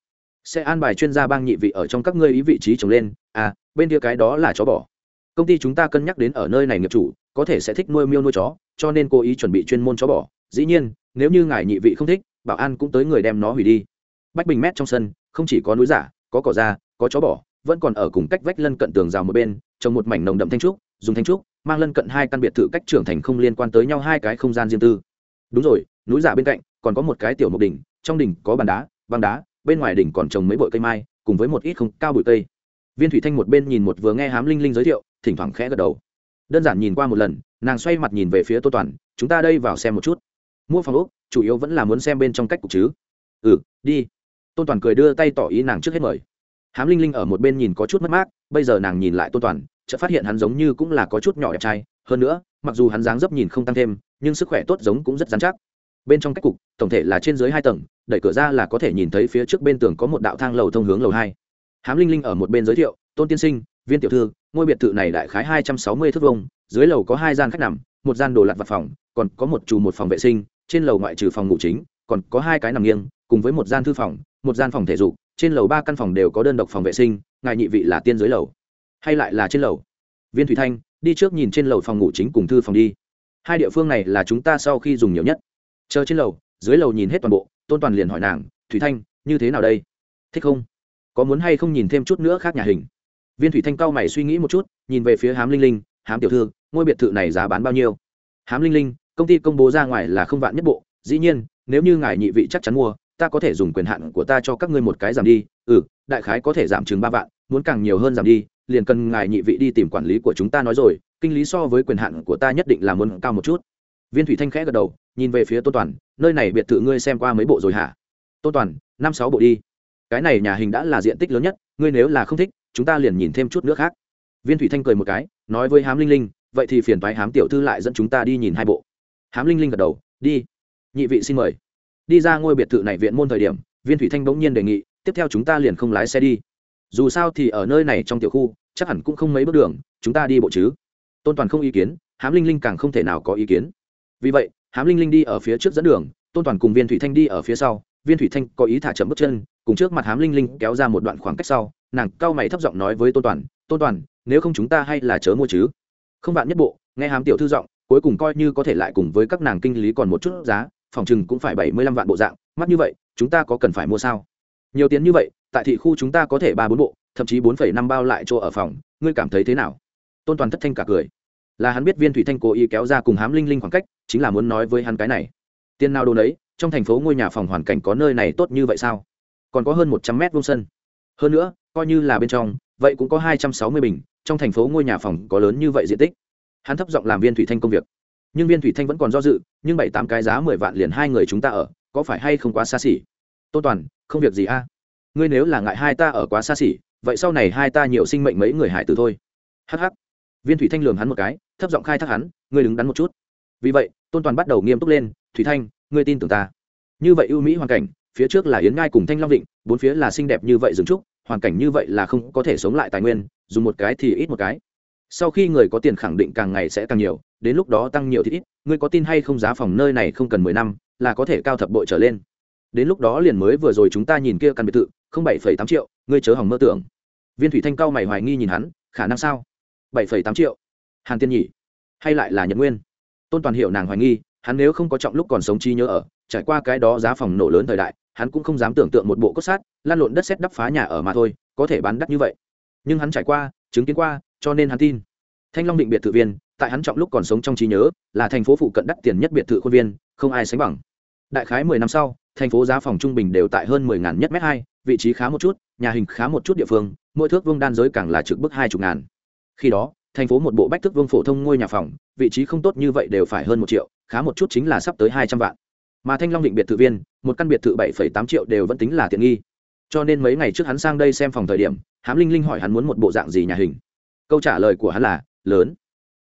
Sẽ an bài chuyên gia bang nhị vị ở trong các ngươi ý vị trí trồng lên à bên kia cái đó là chó bỏ công ty chúng ta cân nhắc đến ở nơi này nghiệp chủ, có thể sẽ thích nuôi miêu nuôi chó, cho nên cố ý chuẩn bị chuyên môn chó bỏ dĩ nhiên, nếu như ngài nhị vị không thích, bảo an cũng tới người đem nó hủy đi. Bách bình mét trong sân, không chỉ có núi giả, có cỏ da có chó bỏ vẫn còn ở cùng cách vách lân cận tường rào một bên, trồng một mảnh nồng đậm thanh trúc, dùng thanh trúc mang lân cận hai căn biệt thự cách trưởng thành không liên quan tới nhau hai cái không gian riêng tư. Đúng rồi, núi giả bên cạnh còn có một cái tiểu mục đỉnh, trong đỉnh có bàn đá, băng đá, bên ngoài đỉnh còn trồng mấy bụi cây mai, cùng với một ít không cao bụi cây. Viên thủy thanh một bên nhìn một vừa nghe hám linh linh giới thiệu, thỉnh thoảng khẽ gật đầu. Đơn giản nhìn qua một lần, nàng xoay mặt nhìn về phía tô toàn, chúng ta đây vào xem một chút. Mua phòng úc chủ yếu vẫn là muốn xem bên trong cách cục chứ. Ừ đi. Tôn toàn cười đưa tay tỏ ý nàng trước hết mời hám linh linh ở một bên nhìn có chút mất mát, bây giờ nàng nhìn lại tôn toàn, chợt phát hiện hắn giống như cũng là có chút nhỏ đẹp trai. Hơn nữa, mặc dù hắn dáng dấp nhìn không tăng thêm, nhưng sức khỏe tốt giống cũng rất dán chắc. Bên trong cách cục, tổng thể là trên dưới hai tầng, đẩy cửa ra là có thể nhìn thấy phía trước bên tường có một đạo thang lầu thông hướng lầu hai. Hám linh linh ở một bên giới thiệu, tôn tiên sinh, viên tiểu thư, ngôi biệt thự này đại khái hai trăm sáu mươi thước vông dưới lầu có hai gian khách nằm, một gian đồ lặt vặt phòng, còn có một trù một phòng vệ sinh, trên lầu ngoại trừ phòng ngủ chính, còn có hai cái nằm nghiêng, cùng với một gian thư phòng, một gian phòng thể dục trên lầu ba căn phòng đều có đơn độc phòng vệ sinh, ngài nhị vị là tiên dưới lầu. Hay lại là trên lầu. Viên thủy thanh, đi trước nhìn trên lầu phòng ngủ chính cùng thư phòng đi. Hai địa phương này là chúng ta sau khi dùng nhiều nhất. Chờ trên lầu, dưới lầu nhìn hết toàn bộ, tôn toàn liền hỏi nàng, thủy thanh, như thế nào đây? Thích không? Có muốn hay không nhìn thêm chút nữa khác nhà hình? Viên thủy thanh cao mày suy nghĩ một chút, nhìn về phía hám linh linh, hám tiểu thư, ngôi biệt thự này giá bán bao nhiêu? Hám linh linh, công ty công bố ra ngoài là không vạn nhất bộ, dĩ nhiên, nếu như ngài nhị vị chắc chắn mua ta có thể dùng quyền hạn của ta cho các ngươi một cái giảm đi. Ừ đại khái có thể giảm chừng ba vạn, muốn càng nhiều hơn giảm đi, liền cần ngài nhị vị đi tìm quản lý của chúng ta nói rồi, kinh lý so với quyền hạn của ta nhất định là muốn cao một chút. Viên thủy thanh khẽ gật đầu, nhìn về phía tôn toàn, nơi này biệt thự ngươi xem qua mấy bộ rồi hả? Tôn toàn, năm sáu bộ đi. Cái này nhà hình đã là diện tích lớn nhất, ngươi nếu là không thích, chúng ta liền nhìn thêm chút nữa khác. Viên thủy thanh cười một cái, nói với hám linh linh, vậy thì phiền thoái hám tiểu thư lại dẫn chúng ta đi nhìn hai bộ. Hám linh linh gật đầu, đi. Nhị vị xin mời đi ra ngôi biệt thự này viện môn thời điểm, viên thủy thanh bỗng nhiên đề nghị, tiếp theo chúng ta liền không lái xe đi. Dù sao thì ở nơi này trong tiểu khu, chắc hẳn cũng không mấy bước đường, chúng ta đi bộ chứ. Tôn toàn không ý kiến, hám linh linh càng không thể nào có ý kiến. Vì vậy, hám linh linh đi ở phía trước dẫn đường, tôn toàn cùng viên thủy thanh đi ở phía sau, viên thủy thanh có ý thả chậm bước chân, cùng trước mặt hám linh linh kéo ra một đoạn khoảng cách sau, nàng cao mày thấp giọng nói với tôn toàn tôn toàn, nếu không chúng ta hay là chớ mua chứ? Không bạn nhất bộ, nghe hám tiểu thư giọng, cuối cùng coi như có thể lại cùng với các nàng kinh lý còn một chút giá phòng chừng cũng phải bảy mươi lăm vạn bộ dạng mắt như vậy, chúng ta có cần phải mua sao? Nhiều tiền như vậy, tại thị khu chúng ta có thể ba bốn bộ, thậm chí bốn phẩy năm bao lại chỗ ở phòng, ngươi cảm thấy thế nào? Tôn toàn thất thanh cả cười. Là hắn biết viên thủy thanh cố ý kéo ra cùng hám linh linh khoảng cách, chính là muốn nói với hắn cái này. Tiền nào đồ đấy trong thành phố ngôi nhà phòng hoàn cảnh có nơi này tốt như vậy sao? Còn có hơn một trăm mét vuông sân. Hơn nữa, coi như là bên trong, vậy cũng có hai trăm sáu mươi bình, trong thành phố ngôi nhà phòng có lớn như vậy diện tích. Hắn thấp giọng làm viên thủy thanh công việc nhưng viên thủy thanh vẫn còn do dự, nhưng bảy tám cái giá mười vạn liền hai người chúng ta ở, có phải hay không quá xa xỉ? Tôn toàn, không việc gì a. Ngươi nếu là ngại hai ta ở quá xa xỉ, vậy sau này hai ta nhiều sinh mệnh mấy người hải tử thôi. Hh viên thủy thanh lường hắn một cái, thấp giọng khai thác hắn, ngươi đứng đắn một chút. Vì vậy, tôn toàn bắt đầu nghiêm túc lên, thủy thanh, ngươi tin tưởng ta. Như vậy ưu mỹ hoàn cảnh, phía trước là yến ngai cùng thanh long định bốn phía là xinh đẹp như vậy dừng trúc, hoàn cảnh như vậy là không có thể sống lại tài nguyên, dùng một cái thì ít một cái. Sau khi người có tiền khẳng định càng ngày sẽ càng nhiều đến lúc đó tăng nhiều thì ít, ngươi có tin hay không giá phòng nơi này không cần mười năm, là có thể cao thập bội trở lên. Đến lúc đó liền mới vừa rồi chúng ta nhìn kia căn biệt thự, không bảy phẩy tám triệu, ngươi chớ hỏng mơ tưởng. Viên thủy thanh cao mày hoài nghi nhìn hắn, khả năng sao? Bảy phẩy tám triệu. Hàn tiên nhỉ hay lại là nhật nguyên? Tôn toàn hiệu nàng hoài nghi, hắn nếu không có trọng lúc còn sống chi nhớ ở, trải qua cái đó giá phòng nổ lớn thời đại, hắn cũng không dám tưởng tượng một bộ cốt sát, lan lộn đất xét đắp phá nhà ở mà thôi, có thể bán đắt như vậy. Nhưng hắn trải qua, chứng kiến qua, cho nên hắn tin. Thanh long định biệt thự viên tại hắn trọng lúc còn sống trong trí nhớ, là thành phố phụ cận đắt tiền nhất biệt thự khuôn viên, không ai sánh bằng. Đại khái mười năm sau, thành phố giá phòng trung bình đều tại hơn mười ngàn nhất mét hai, vị trí khá một chút, nhà hình khá một chút địa phương, mỗi thước vương đan giới càng là trực bức hai chục ngàn. Khi đó, thành phố một bộ bách thức vương phổ thông ngôi nhà phòng, vị trí không tốt như vậy đều phải hơn một triệu, khá một chút chính là sắp tới hai trăm vạn. Mà thanh long định biệt thự viên, một căn biệt thự bảy phẩy tám triệu đều vẫn tính là tiện nghi. Cho nên mấy ngày trước hắn sang đây xem phòng thời điểm, hám linh linh hỏi hắn muốn một bộ dạng gì nhà hình. Câu trả lời của hắn là, lớn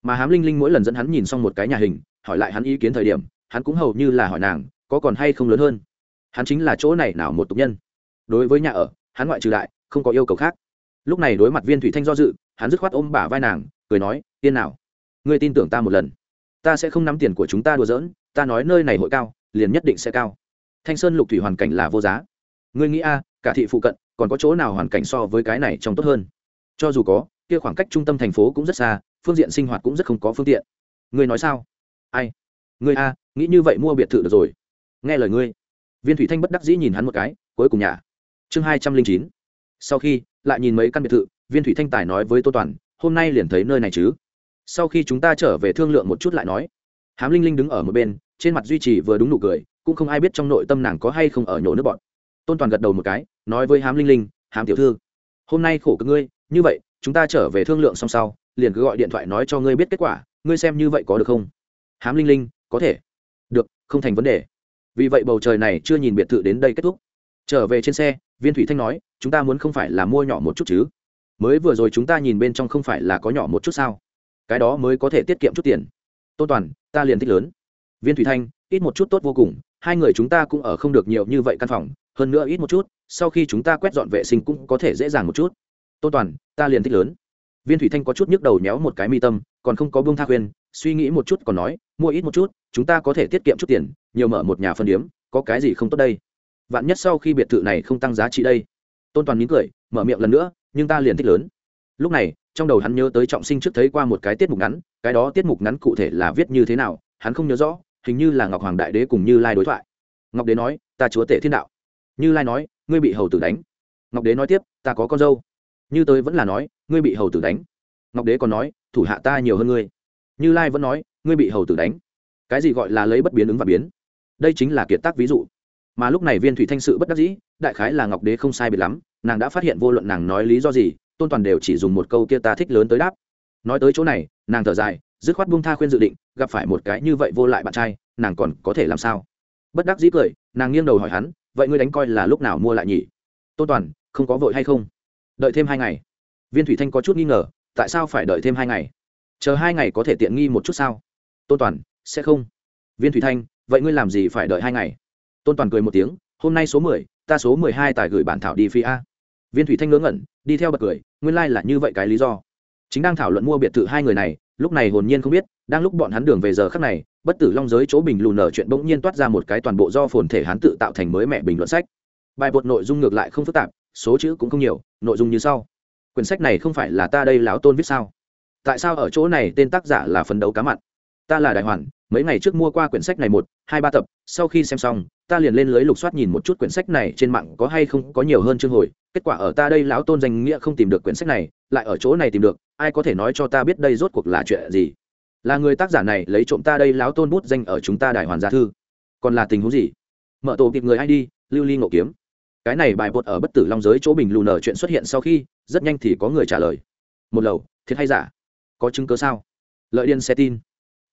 mà hám linh linh mỗi lần dẫn hắn nhìn xong một cái nhà hình, hỏi lại hắn ý kiến thời điểm, hắn cũng hầu như là hỏi nàng, có còn hay không lớn hơn. Hắn chính là chỗ này nào một tục nhân. Đối với nhà ở, hắn ngoại trừ đại, không có yêu cầu khác. Lúc này đối mặt viên thủy thanh do dự, hắn dứt khoát ôm bả vai nàng, cười nói tiên nào, ngươi tin tưởng ta một lần. Ta sẽ không nắm tiền của chúng ta đùa giỡn, ta nói nơi này hội cao, liền nhất định sẽ cao. Thanh sơn lục thủy hoàn cảnh là vô giá. Ngươi nghĩ a à, cả thị phụ cận, còn có chỗ nào hoàn cảnh so với cái này trong tốt hơn? Cho dù có, kia khoảng cách trung tâm thành phố cũng rất xa phương diện sinh hoạt cũng rất không có phương tiện. Ngươi nói sao? Ai? Ngươi a, nghĩ như vậy mua biệt thự được rồi. Nghe lời ngươi. Viên thủy thanh bất đắc dĩ nhìn hắn một cái, cuối cùng nhà chương hai trăm linh chín. Sau khi, lại nhìn mấy căn biệt thự, viên thủy thanh tài nói với tô toàn, hôm nay liền thấy nơi này chứ. Sau khi chúng ta trở về thương lượng một chút lại nói. Hám linh linh đứng ở một bên, trên mặt duy trì vừa đúng nụ cười, cũng không ai biết trong nội tâm nàng có hay không ở nhổ nước bọn tôn toàn gật đầu một cái, nói với hám linh linh, hám tiểu thư, hôm nay khổ cực ngươi, như vậy, chúng ta trở về thương lượng xong sau liền cứ gọi điện thoại nói cho ngươi biết kết quả, ngươi xem như vậy có được không? Hám linh linh, có thể. Được, không thành vấn đề. Vì vậy bầu trời này chưa nhìn biệt thự đến đây kết thúc. Trở về trên xe, viên thủy thanh nói, chúng ta muốn không phải là mua nhỏ một chút chứ? Mới vừa rồi chúng ta nhìn bên trong không phải là có nhỏ một chút sao? Cái đó mới có thể tiết kiệm chút tiền. Tôn toàn, ta liền thích lớn. Viên thủy thanh, ít một chút tốt vô cùng, hai người chúng ta cũng ở không được nhiều như vậy căn phòng, hơn nữa ít một chút, sau khi chúng ta quét dọn vệ sinh cũng có thể dễ dàng một chút. Tôn toàn, ta liền thích lớn viên thủy thanh có chút nhức đầu nhéo một cái mi tâm, còn không có buông tha khuyên, suy nghĩ một chút còn nói, mua ít một chút, chúng ta có thể tiết kiệm chút tiền, nhiều mở một nhà phân điếm, có cái gì không tốt đây? Vạn nhất sau khi biệt thự này không tăng giá trị đây. Tôn toàn nín cười, mở miệng lần nữa, nhưng ta liền thích lớn. Lúc này, trong đầu hắn nhớ tới trọng sinh trước thấy qua một cái tiết mục ngắn, cái đó tiết mục ngắn cụ thể là viết như thế nào, hắn không nhớ rõ, hình như là ngọc hoàng đại đế cùng như lai đối thoại. Ngọc đế nói, ta chúa tể thiên đạo. Như lai nói, ngươi bị hầu tử đánh. Ngọc đế nói tiếp, ta có con dâu như tới vẫn là nói, ngươi bị hầu tử đánh. Ngọc đế còn nói, thủ hạ ta nhiều hơn ngươi. Như lai vẫn nói, ngươi bị hầu tử đánh. Cái gì gọi là lấy bất biến ứng và biến? Đây chính là kiệt tác ví dụ. Mà lúc này viên thủy thanh sự bất đắc dĩ, đại khái là ngọc đế không sai biệt lắm, nàng đã phát hiện vô luận nàng nói lý do gì, tôn toàn đều chỉ dùng một câu kia ta thích lớn tới đáp. Nói tới chỗ này, nàng thở dài, dứt khoát buông tha khuyên dự định, gặp phải một cái như vậy vô lại bạn trai, nàng còn có thể làm sao? Bất đắc dĩ cười, nàng nghiêng đầu hỏi hắn, vậy ngươi đánh coi là lúc nào mua lại nhỉ? Tôn toàn, không có vội hay không? Đợi thêm hai ngày. Viên thủy thanh có chút nghi ngờ, tại sao phải đợi thêm hai ngày? Chờ hai ngày có thể tiện nghi một chút sao? Tôn toàn, sẽ không. Viên thủy thanh, vậy ngươi làm gì phải đợi hai ngày? Tôn toàn cười một tiếng, hôm nay số mười, ta số mười hai tài gửi bản thảo đi phi a. Viên thủy thanh ngớ ngẩn, đi theo bật cười, nguyên lai、like、là như vậy cái lý do. Chính đang thảo luận mua biệt thự hai người này, lúc này hồn nhiên không biết, đang lúc bọn hắn đường về giờ khắc này, bất tử long giới chỗ bình lùn nở chuyện bỗng nhiên toát ra một cái toàn bộ do phồn thể hắn tự tạo thành mới mẹ bình luận sách. Bài bột nội dung ngược lại không phức tạp, số chữ cũng không nhiều nội dung như sau. Quyển sách này không phải là ta đây lão tôn viết sao? Tại sao ở chỗ này tên tác giả là phấn đấu cá mặn? Ta là đại hoàn, mấy ngày trước mua qua quyển sách này một, hai, ba tập, sau khi xem xong, ta liền lên lưới lục soát nhìn một chút quyển sách này trên mạng có hay không có nhiều hơn chương hồi. Kết quả ở ta đây lão tôn danh nghĩa không tìm được quyển sách này, lại ở chỗ này tìm được, ai có thể nói cho ta biết đây rốt cuộc là chuyện gì? Là người tác giả này lấy trộm ta đây lão tôn bút danh ở chúng ta đại hoàn gia thư. Còn là tình huống gì? Mở tổ kịp người ai đi, lưu ly ngộ kiếm cái này bài bột ở bất tử long giới chỗ bình lù nở chuyện xuất hiện sau khi, rất nhanh thì có người trả lời. Một lầu, thiệt hay giả? Có chứng cớ sao? Lợi điên xe tin.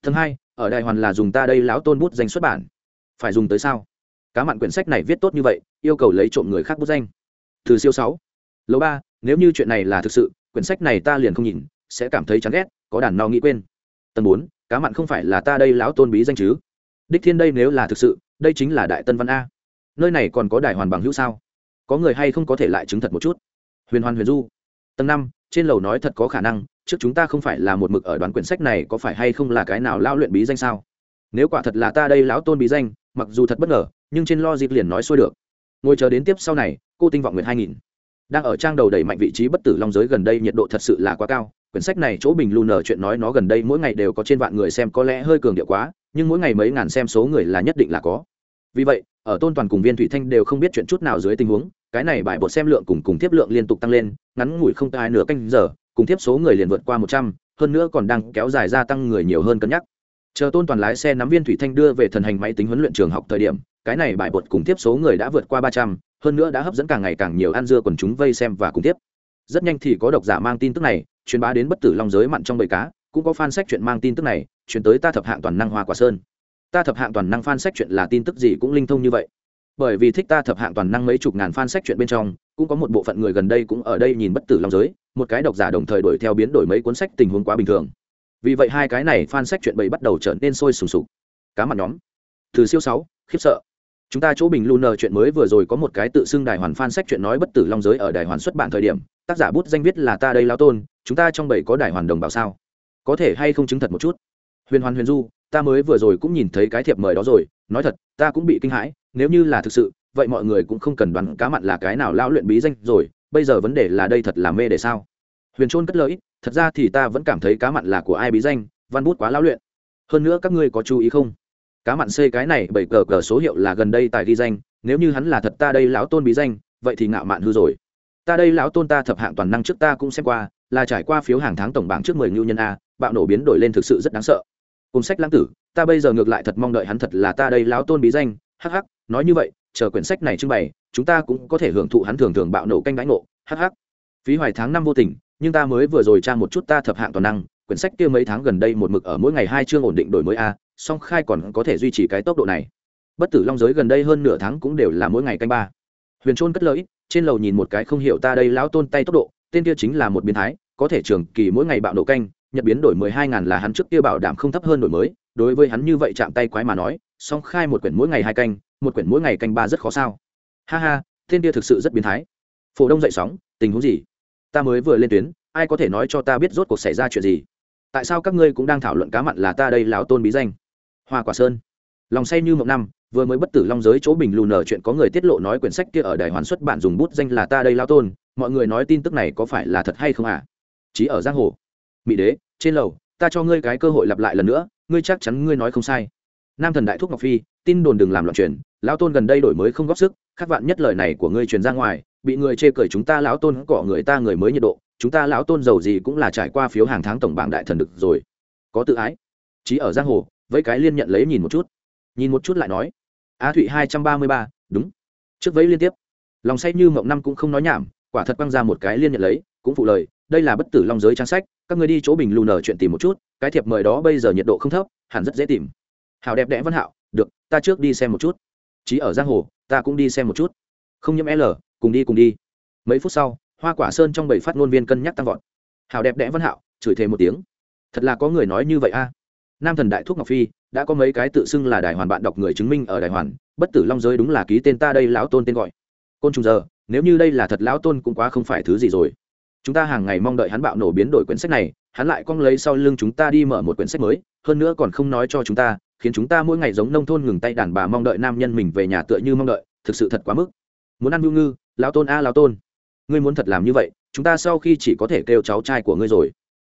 Thứ hai, ở đài hoàn là dùng ta đây lão tôn bút danh xuất bản. Phải dùng tới sao? Cá mặn quyển sách này viết tốt như vậy, yêu cầu lấy trộm người khác bút danh. Từ siêu sáu. Lầu ba, nếu như chuyện này là thực sự, quyển sách này ta liền không nhìn, sẽ cảm thấy chán ghét, có đàn no nghĩ quên. Tầng bốn, cá mặn không phải là ta đây lão tôn bí danh chứ? Đích thiên đây nếu là thực sự, đây chính là đại tân văn a nơi này còn có đài hoàn bằng hữu sao? Có người hay không có thể lại chứng thật một chút? Huyền hoàn huyền du, tầng năm, trên lầu nói thật có khả năng, trước chúng ta không phải là một mực ở đoán quyển sách này có phải hay không là cái nào lao luyện bí danh sao? Nếu quả thật là ta đây lão tôn bí danh, mặc dù thật bất ngờ, nhưng trên lo dịp liền nói xuôi được. Ngồi chờ đến tiếp sau này, cô tinh vọng nguyệt hai nghìn. Đang ở trang đầu đẩy mạnh vị trí bất tử long giới gần đây nhiệt độ thật sự là quá cao, quyển sách này chỗ bình lu nở chuyện nói nó gần đây mỗi ngày đều có trên vạn người xem có lẽ hơi cường điệu quá, nhưng mỗi ngày mấy ngàn xem số người là nhất định là có. Vì vậy ở tôn toàn cùng viên thủy thanh đều không biết chuyện chút nào dưới tình huống, cái này bài bột xem lượng cùng cùng tiếp lượng liên tục tăng lên, ngắn ngủi không tai nửa canh giờ, cùng tiếp số người liền vượt qua một trăm, hơn nữa còn đang kéo dài gia tăng người nhiều hơn cân nhắc. Chờ tôn toàn lái xe nắm viên thủy thanh đưa về thần hành máy tính huấn luyện trường học thời điểm, cái này bài bột cùng tiếp số người đã vượt qua ba trăm, hơn nữa đã hấp dẫn càng ngày càng nhiều ăn dưa quần chúng vây xem và cùng tiếp. Rất nhanh thì có độc giả mang tin tức này, truyền bá đến bất tử long giới mặn trong bầy cá, cũng có fan sách chuyện mang tin tức này chuyển tới ta thập hạng toàn năng hoa quả sơn ta thập hạng toàn năng fan sách chuyện là tin tức gì cũng linh thông như vậy. Bởi vì thích ta thập hạng toàn năng mấy chục ngàn fan sách chuyện bên trong, cũng có một bộ phận người gần đây cũng ở đây nhìn bất tử long giới, một cái độc giả đồng thời đổi theo biến đổi mấy cuốn sách tình huống quá bình thường. Vì vậy hai cái này fan sách chuyện bậy bắt đầu trở nên sôi sùng sục. Cá mặt nhóm. Từ siêu sáu, khiếp sợ. Chúng ta chỗ bình lu nờ chuyện mới vừa rồi có một cái tự xưng đài hoàn fan sách chuyện nói bất tử long giới ở đài hoàn xuất bản thời điểm, tác giả bút danh viết là ta đây lao tôn, chúng ta trong bảy có đài hoàn đồng bảo sao? Có thể hay không chứng thật một chút? Huyền hoàn huyền du ta mới vừa rồi cũng nhìn thấy cái thiệp mời đó rồi, nói thật, ta cũng bị kinh hãi, nếu như là thực sự, vậy mọi người cũng không cần đoán cá mặn là cái nào lão luyện bí danh rồi, bây giờ vấn đề là đây thật là mê để sao? Huyền trôn cất lời, thật ra thì ta vẫn cảm thấy cá mặn là của ai bí danh, văn bút quá lão luyện. Hơn nữa các ngươi có chú ý không? Cá mặn c cái này bảy cờ cờ số hiệu là gần đây tại ghi danh, nếu như hắn là thật ta đây lão tôn bí danh, vậy thì ngạo mạn hư rồi. Ta đây lão tôn ta thập hạng toàn năng trước ta cũng xem qua, là trải qua phiếu hàng tháng tổng bảng trước mười ngưu nhân a, bạo nổ biến đổi lên thực sự rất đáng sợ cùng sách lãng tử, ta bây giờ ngược lại thật mong đợi hắn thật là ta đây láo tôn bí danh. Hắc hắc, nói như vậy, chờ quyển sách này trưng bày, chúng ta cũng có thể hưởng thụ hắn thường thường bạo nổ canh đãi ngộ. Hắc. phí hoài tháng năm vô tình, nhưng ta mới vừa rồi tra một chút ta thập hạng toàn năng, quyển sách kia mấy tháng gần đây một mực ở mỗi ngày hai chương ổn định đổi mới a, song khai còn có thể duy trì cái tốc độ này. Bất tử long giới gần đây hơn nửa tháng cũng đều là mỗi ngày canh ba. Huyền trôn cất lợi trên lầu nhìn một cái không hiểu ta đây lão tôn tay tốc độ, tên kia chính là một biến thái, có thể trường kỳ mỗi ngày bạo nổ canh nhật biến đổi mười hai ngàn là hắn trước kia bảo đảm không thấp hơn đổi mới, đối với hắn như vậy chạm tay quái mà nói, song khai một quyển mỗi ngày hai canh, một quyển mỗi ngày canh ba rất khó sao. Ha ha, tên kia thực sự rất biến thái. Phổ đông dậy sóng, tình huống gì? Ta mới vừa lên tuyến, ai có thể nói cho ta biết rốt cuộc xảy ra chuyện gì? Tại sao các ngươi cũng đang thảo luận cá mặn là ta đây lão tôn bí danh? Hoa quả sơn. Lòng say như mộng năm, vừa mới bất tử long giới chỗ bình lù nở chuyện có người tiết lộ nói quyển sách kia ở đài hoàn xuất bản dùng bút danh là ta đây lão tôn, mọi người nói tin tức này có phải là thật hay không à chí ở giang hồ mỹ đế, trên lầu, ta cho ngươi cái cơ hội lặp lại lần nữa, ngươi chắc chắn ngươi nói không sai. Nam thần đại thúc ngọc phi, tin đồn đừng làm loạn truyền, lão tôn gần đây đổi mới không góp sức khát vạn nhất lời này của ngươi truyền ra ngoài, bị người chê cười chúng ta lão tôn cọ người ta người mới nhiệt độ, chúng ta lão tôn giàu gì cũng là trải qua phiếu hàng tháng tổng bảng đại thần được rồi. Có tự ái. Chí ở giang hồ, với cái liên nhận lấy nhìn một chút. Nhìn một chút lại nói. Á thụy hai trăm ba mươi ba, đúng. Trước vẫy liên tiếp. Lòng say như mộng năm cũng không nói nhảm, quả thật quăng ra một cái liên nhận lấy, cũng phụ lời đây là bất tử long giới trang sách, các người đi chỗ bình lù nở chuyện tìm một chút, cái thiệp mời đó bây giờ nhiệt độ không thấp, hẳn rất dễ tìm. Hào đẹp đẽ văn hạo, được, ta trước đi xem một chút. Chí ở giang hồ, ta cũng đi xem một chút. Không nhiễm l, cùng đi cùng đi. Mấy phút sau, hoa quả sơn trong bảy phát ngôn viên cân nhắc tăng vọt. Hào đẹp đẽ văn hạo, chửi thề một tiếng. Thật là có người nói như vậy a. Nam thần đại thuốc ngọc phi, đã có mấy cái tự xưng là đài hoàn bạn đọc người chứng minh ở đài hoàn, bất tử long giới đúng là ký tên ta đây, lão tôn tên gọi. Côn trùng giờ, nếu như đây là thật, lão tôn cũng quá không phải thứ gì rồi chúng ta hàng ngày mong đợi hắn bạo nổ biến đổi quyển sách này, hắn lại cong lấy sau lưng chúng ta đi mở một quyển sách mới, hơn nữa còn không nói cho chúng ta, khiến chúng ta mỗi ngày giống nông thôn ngừng tay đàn bà mong đợi nam nhân mình về nhà tựa như mong đợi, thực sự thật quá mức. Muốn ăn vưu ngư, lão tôn a lão tôn, ngươi muốn thật làm như vậy, chúng ta sau khi chỉ có thể kêu cháu trai của ngươi rồi.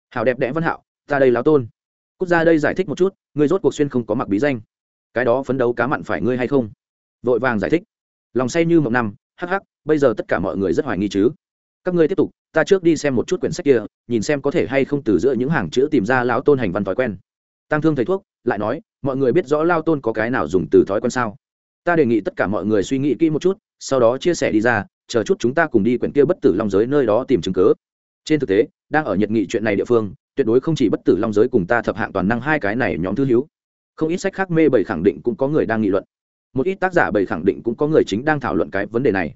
Hào đẹp đẽ văn hạo, ta đây lão tôn. Cút ra đây giải thích một chút, ngươi rốt cuộc xuyên không có mặc bí danh. Cái đó phấn đấu cá mặn phải ngươi hay không? Vội vàng giải thích. Lòng say như mộng năm, hắc hắc, bây giờ tất cả mọi người rất hoài nghi chứ. Các ngươi tiếp tục ta trước đi xem một chút quyển sách kia, nhìn xem có thể hay không từ giữa những hàng chữ tìm ra lão tôn hành văn thói quen. Tăng thương thầy thuốc, lại nói, mọi người biết rõ lao tôn có cái nào dùng từ thói quen sao? Ta đề nghị tất cả mọi người suy nghĩ kỹ một chút, sau đó chia sẻ đi ra, chờ chút chúng ta cùng đi quyển kia bất tử long giới nơi đó tìm chứng cớ trên thực tế, đang ở nhật nghị chuyện này địa phương, tuyệt đối không chỉ bất tử long giới cùng ta thập hạng toàn năng hai cái này nhóm thứ hiếu không ít sách khác mê bầy khẳng định cũng có người đang nghị luận. Một ít tác giả bầy khẳng định cũng có người chính đang thảo luận cái vấn đề này.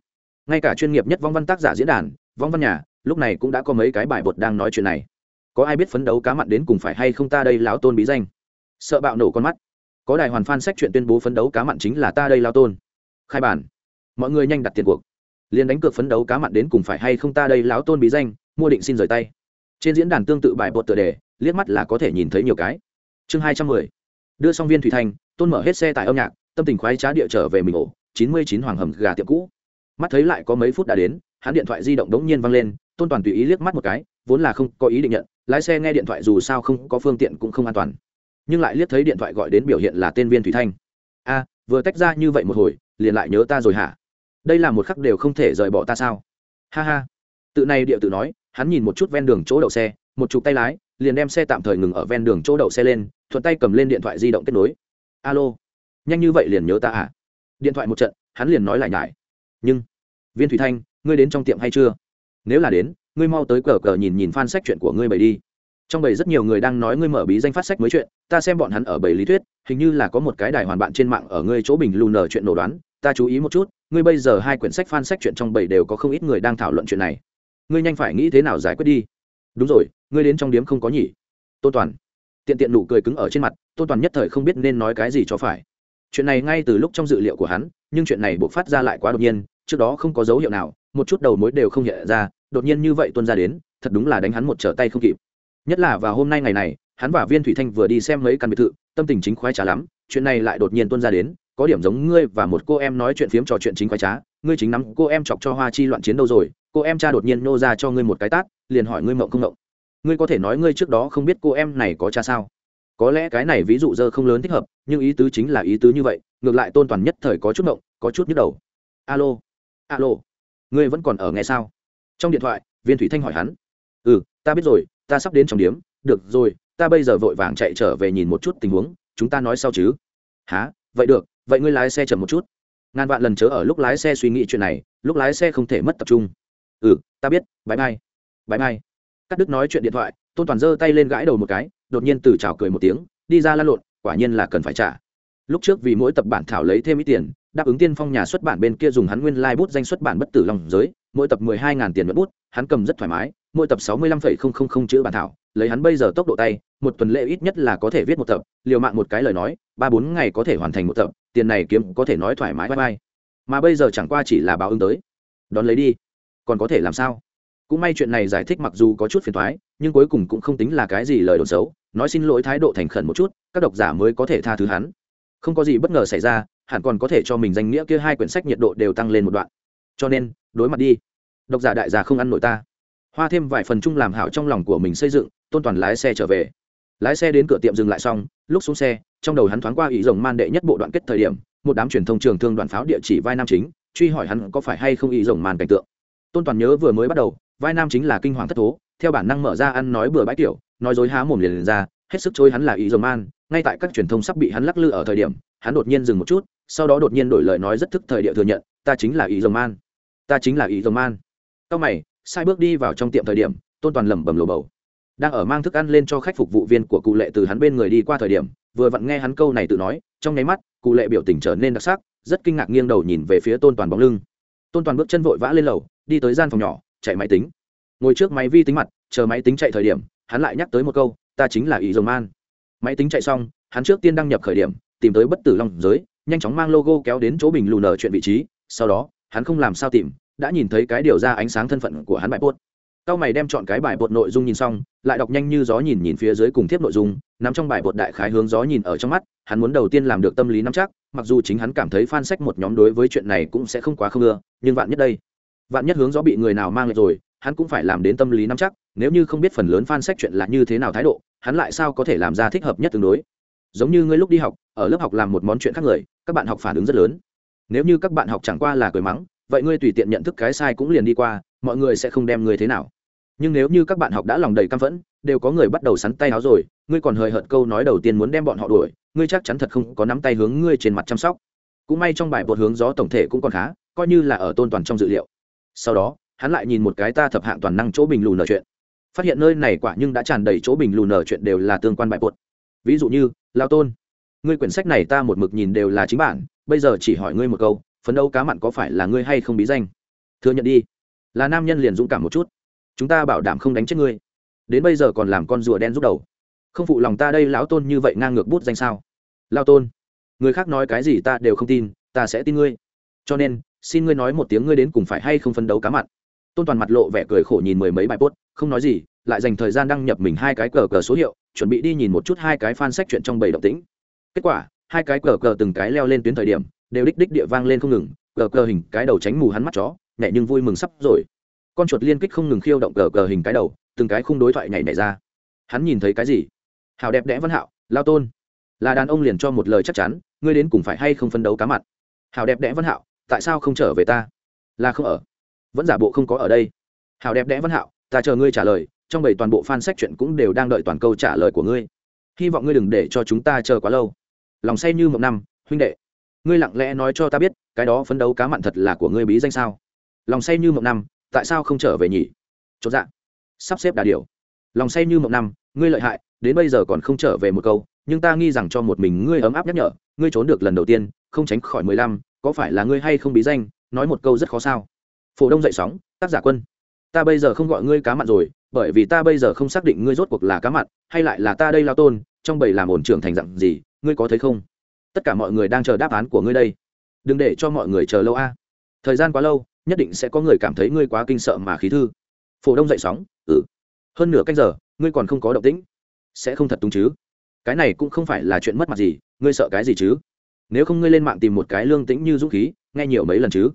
Ngay cả chuyên nghiệp nhất vong văn tác giả diễn đàn, vong văn nhà lúc này cũng đã có mấy cái bài bột đang nói chuyện này. Có ai biết phấn đấu cá mặn đến cùng phải hay không ta đây lão tôn bí danh? Sợ bạo nổ con mắt. Có đài hoàn phan sách chuyện tuyên bố phấn đấu cá mặn chính là ta đây lao tôn. Khai bản. Mọi người nhanh đặt tiền cuộc. Liền đánh cược phấn đấu cá mặn đến cùng phải hay không ta đây lão tôn bí danh, mua định xin rời tay. Trên diễn đàn tương tự bài bột tựa đề, liếc mắt là có thể nhìn thấy nhiều cái. Chương hai trăm mười. Đưa xong viên thủy thanh tôn mở hết xe tải âm nhạc, tâm tình khoái trá địa trở về mình ổ, chín mươi chín hoàng hầm gà tiệm cũ. Mắt thấy lại có mấy phút đã đến, hắn điện thoại di động đống nhiên văng lên tôn toàn tùy ý liếc mắt một cái, vốn là không có ý định nhận, lái xe nghe điện thoại dù sao không có phương tiện cũng không an toàn. Nhưng lại liếc thấy điện thoại gọi đến biểu hiện là tên viên thủy thanh. A, vừa tách ra như vậy một hồi, liền lại nhớ ta rồi hả? Đây là một khắc đều không thể rời bỏ ta sao? Ha ha. Tự này địa tự nói, hắn nhìn một chút ven đường chỗ đậu xe, một chục tay lái, liền đem xe tạm thời ngừng ở ven đường chỗ đậu xe lên, thuận tay cầm lên điện thoại di động kết nối. Alo, nhanh như vậy liền nhớ ta à? Điện thoại một trận, hắn liền nói lại nhải. Nhưng, viên thủy thanh, ngươi đến trong tiệm hay chưa? Nếu là đến, ngươi mau tới cờ cờ nhìn nhìn fan sách chuyện của ngươi bày đi. Trong bầy rất nhiều người đang nói ngươi mở bí danh phát sách mới chuyện, ta xem bọn hắn ở bầy lý thuyết, hình như là có một cái đài hoàn bạn trên mạng ở ngươi chỗ bình lù nở chuyện nổ đoán, ta chú ý một chút, ngươi bây giờ hai quyển sách fan sách chuyện trong bầy đều có không ít người đang thảo luận chuyện này. Ngươi nhanh phải nghĩ thế nào giải quyết đi. Đúng rồi, ngươi đến trong điếm không có nhỉ? Tôn toàn. Tiện tiện nụ cười cứng ở trên mặt tôn toàn nhất thời không biết nên nói cái gì cho phải. Chuyện này ngay từ lúc trong dự liệu của hắn, nhưng chuyện này buộc phát ra lại quá đột nhiên, trước đó không có dấu hiệu nào một chút đầu mối đều không hiện ra, đột nhiên như vậy tuân ra đến, thật đúng là đánh hắn một trở tay không kịp. Nhất là vào hôm nay ngày này, hắn và viên thủy thanh vừa đi xem mấy căn biệt thự, tâm tình chính khoái trá lắm, chuyện này lại đột nhiên tuân ra đến, có điểm giống ngươi và một cô em nói chuyện phiếm trò chuyện chính khoái trá, ngươi chính nắm cô em chọc cho hoa chi loạn chiến đâu rồi, cô em cha đột nhiên nô ra cho ngươi một cái tát, liền hỏi ngươi mộng không mộng. Ngươi có thể nói ngươi trước đó không biết cô em này có cha sao? Có lẽ cái này ví dụ dơ không lớn thích hợp, nhưng ý tứ chính là ý tứ như vậy, ngược lại tôn toàn nhất thời có chút mộng, có chút nhức đầu. Alo alo ngươi vẫn còn ở nghe sao? Trong điện thoại, viên thủy thanh hỏi hắn. Ừ ta biết rồi, ta sắp đến trong điếm. Được rồi, ta bây giờ vội vàng chạy trở về nhìn một chút tình huống. Chúng ta nói sau chứ. Há vậy được, vậy ngươi lái xe chậm một chút. Ngàn vạn lần chớ ở lúc lái xe suy nghĩ chuyện này, lúc lái xe không thể mất tập trung. Ừ ta biết bãi mai bãi mai cắt Đức nói chuyện điện thoại, tôn toàn giơ tay lên gãi đầu một cái, đột nhiên từ chào cười một tiếng, đi ra lăn lộn, quả nhiên là cần phải trả. Lúc trước vì mỗi tập bản thảo lấy thêm ít tiền đáp ứng tiên phong nhà xuất bản bên kia dùng hắn nguyên lai、like、bút danh xuất bản bất tử lòng giới, mỗi tập mười hai ngàn tiền mất bút, hắn cầm rất thoải mái, mỗi tập sáu mươi lăm phẩy không không không chữ bản thảo, lấy hắn bây giờ tốc độ tay, một tuần lễ ít nhất là có thể viết một tập, liều mạng một cái lời nói, ba bốn ngày có thể hoàn thành một tập, tiền này kiếm có thể nói thoải mái vai vai mà bây giờ chẳng qua chỉ là báo ứng tới. Đón lấy đi. Còn có thể làm sao? Cũng may chuyện này giải thích mặc dù có chút phiền thoái nhưng cuối cùng cũng không tính là cái gì lời đồn xấu, nói xin lỗi thái độ thành khẩn một chút, các độc giả mới có thể tha thứ hắn. Không có gì bất ngờ xảy ra hẳn còn có thể cho mình danh nghĩa kia hai quyển sách nhiệt độ đều tăng lên một đoạn. Cho nên đối mặt đi. Độc giả đại gia không ăn nổi ta. Hoa thêm vài phần chung làm hảo trong lòng của mình xây dựng tôn toàn lái xe trở về. Lái xe đến cửa tiệm dừng lại xong lúc xuống xe trong đầu hắn thoáng qua ý rồng man đệ nhất bộ đoạn kết thời điểm một đám truyền thông trường thương đoàn pháo địa chỉ vai nam chính truy hỏi hắn có phải hay không ý rồng man cảnh tượng. Tôn toàn nhớ vừa mới bắt đầu vai nam chính là kinh hoàng thất thố theo bản năng mở ra ăn nói bừa bãi kiểu nói dối há mồm liền, liền ra hết sức chối hắn là ý dầm man, ngay tại các truyền thông sắp bị hắn lắc lư ở thời điểm, hắn đột nhiên dừng một chút, sau đó đột nhiên đổi lời nói rất thức thời địa thừa nhận, ta chính là ý dầm man. Ta chính là ý dầm man. Sau mày, sai bước đi vào trong tiệm thời điểm, tôn toàn lẩm bẩm lồ bầu. Đang ở mang thức ăn lên cho khách phục vụ viên của cụ lệ từ hắn bên người đi qua thời điểm, vừa vặn nghe hắn câu này tự nói, trong nháy mắt, cụ lệ biểu tình trở nên đặc sắc, rất kinh ngạc nghiêng đầu nhìn về phía tôn toàn bóng lưng. Tôn toàn bước chân vội vã lên lầu, đi tới gian phòng nhỏ, chạy máy tính. Ngồi trước máy vi tính mặt, chờ máy tính chạy thời điểm, hắn lại nhắc tới một câu ta chính là ý dầu man. Máy tính chạy xong, hắn trước tiên đăng nhập khởi điểm, tìm tới bất tử long giới, nhanh chóng mang logo kéo đến chỗ bình lù nở chuyện vị trí, sau đó, hắn không làm sao tìm, đã nhìn thấy cái điều ra ánh sáng thân phận của hắn bài bốt cao mày đem chọn cái bài bột nội dung nhìn xong, lại đọc nhanh như gió nhìn nhìn phía dưới cùng thiếp nội dung, nằm trong bài bột đại khái hướng gió nhìn ở trong mắt, hắn muốn đầu tiên làm được tâm lý nắm chắc, mặc dù chính hắn cảm thấy fan sách một nhóm đối với chuyện này cũng sẽ không quá không ưa, nhưng vạn nhất đây, vạn nhất hướng gió bị người nào mang lại rồi, hắn cũng phải làm đến tâm lý nắm chắc, nếu như không biết phần lớn fan sách chuyện là như thế nào thái độ hắn lại sao có thể làm ra thích hợp nhất tương đối? Giống như ngươi lúc đi học, ở lớp học làm một món chuyện khác người, các bạn học phản ứng rất lớn. Nếu như các bạn học chẳng qua là cười mắng, vậy ngươi tùy tiện nhận thức cái sai cũng liền đi qua, mọi người sẽ không đem ngươi thế nào. Nhưng nếu như các bạn học đã lòng đầy căm phẫn, đều có người bắt đầu sắn tay áo rồi, ngươi còn hời hợt câu nói đầu tiên muốn đem bọn họ đuổi, ngươi chắc chắn thật không có nắm tay hướng ngươi trên mặt chăm sóc. Cũng may trong bài bột hướng gió tổng thể cũng còn khá, coi như là ở tôn toàn trong dự liệu. Sau đó, hắn lại nhìn một cái ta thập hạng toàn năng chỗ bình lù nở chuyện phát hiện nơi này quả nhưng đã tràn đầy chỗ bình lù nở chuyện đều là tương quan bại bột. Ví dụ như, lao tôn, ngươi quyển sách này ta một mực nhìn đều là chính bản, bây giờ chỉ hỏi ngươi một câu, phấn đấu cá mặn có phải là ngươi hay không bí danh? Thừa nhận đi, là nam nhân liền dũng cảm một chút. Chúng ta bảo đảm không đánh chết ngươi. Đến bây giờ còn làm con rùa đen rút đầu. Không phụ lòng ta đây lão tôn như vậy ngang ngược bút danh sao? Lao tôn, người khác nói cái gì ta đều không tin, ta sẽ tin ngươi. Cho nên, xin ngươi nói một tiếng ngươi đến cùng phải hay không phấn đấu cá mặn. Tôn toàn mặt lộ vẻ cười khổ nhìn mười mấy bài post không nói gì, lại dành thời gian đăng nhập mình hai cái cờ cờ số hiệu, chuẩn bị đi nhìn một chút hai cái fan sách chuyện trong bầy động tĩnh. Kết quả, hai cái cờ cờ từng cái leo lên tuyến thời điểm, đều đích đích địa vang lên không ngừng, cờ cờ hình cái đầu tránh mù hắn mắt chó, nhẹ nhưng vui mừng sắp rồi. Con chuột liên kích không ngừng khiêu động cờ cờ hình cái đầu, từng cái khung đối thoại nhảy nhảy ra. Hắn nhìn thấy cái gì? Hào đẹp đẽ văn hạo, lao tôn. Là đàn ông liền cho một lời chắc chắn, ngươi đến cùng phải hay không phân đấu cá mặt? Hào đẹp đẽ văn hạo, tại sao không trở về ta? Là không ở. Vẫn giả bộ không có ở đây. Hào đẹp đẽ văn hạo ta chờ ngươi trả lời, trong bảy toàn bộ fan sách chuyện cũng đều đang đợi toàn câu trả lời của ngươi. Hy vọng ngươi đừng để cho chúng ta chờ quá lâu. Lòng say như một năm, huynh đệ. Ngươi lặng lẽ nói cho ta biết, cái đó phấn đấu cá mặn thật là của ngươi bí danh sao? Lòng say như một năm, tại sao không trở về nhỉ? Chốt dạ. Sắp xếp đà điều. Lòng say như một năm, ngươi lợi hại, đến bây giờ còn không trở về một câu, nhưng ta nghi rằng cho một mình ngươi ấm áp nhắc nhở, ngươi trốn được lần đầu tiên, không tránh khỏi mười lăm, có phải là ngươi hay không bí danh, nói một câu rất khó sao? Phổ đông dậy sóng, tác giả quân ta bây giờ không gọi ngươi cá mặn rồi, bởi vì ta bây giờ không xác định ngươi rốt cuộc là cá mặn, hay lại là ta đây lao tôn, trong bầy làm ổn trưởng thành dặn gì, ngươi có thấy không? Tất cả mọi người đang chờ đáp án của ngươi đây. Đừng để cho mọi người chờ lâu a. Thời gian quá lâu, nhất định sẽ có người cảm thấy ngươi quá kinh sợ mà khí thư. Phổ đông dậy sóng ừ. Hơn nửa canh giờ, ngươi còn không có động tĩnh. Sẽ không thật túng chứ? Cái này cũng không phải là chuyện mất mặt gì, ngươi sợ cái gì chứ? Nếu không ngươi lên mạng tìm một cái lương tĩnh như dũng khí, nghe nhiều mấy lần chứ?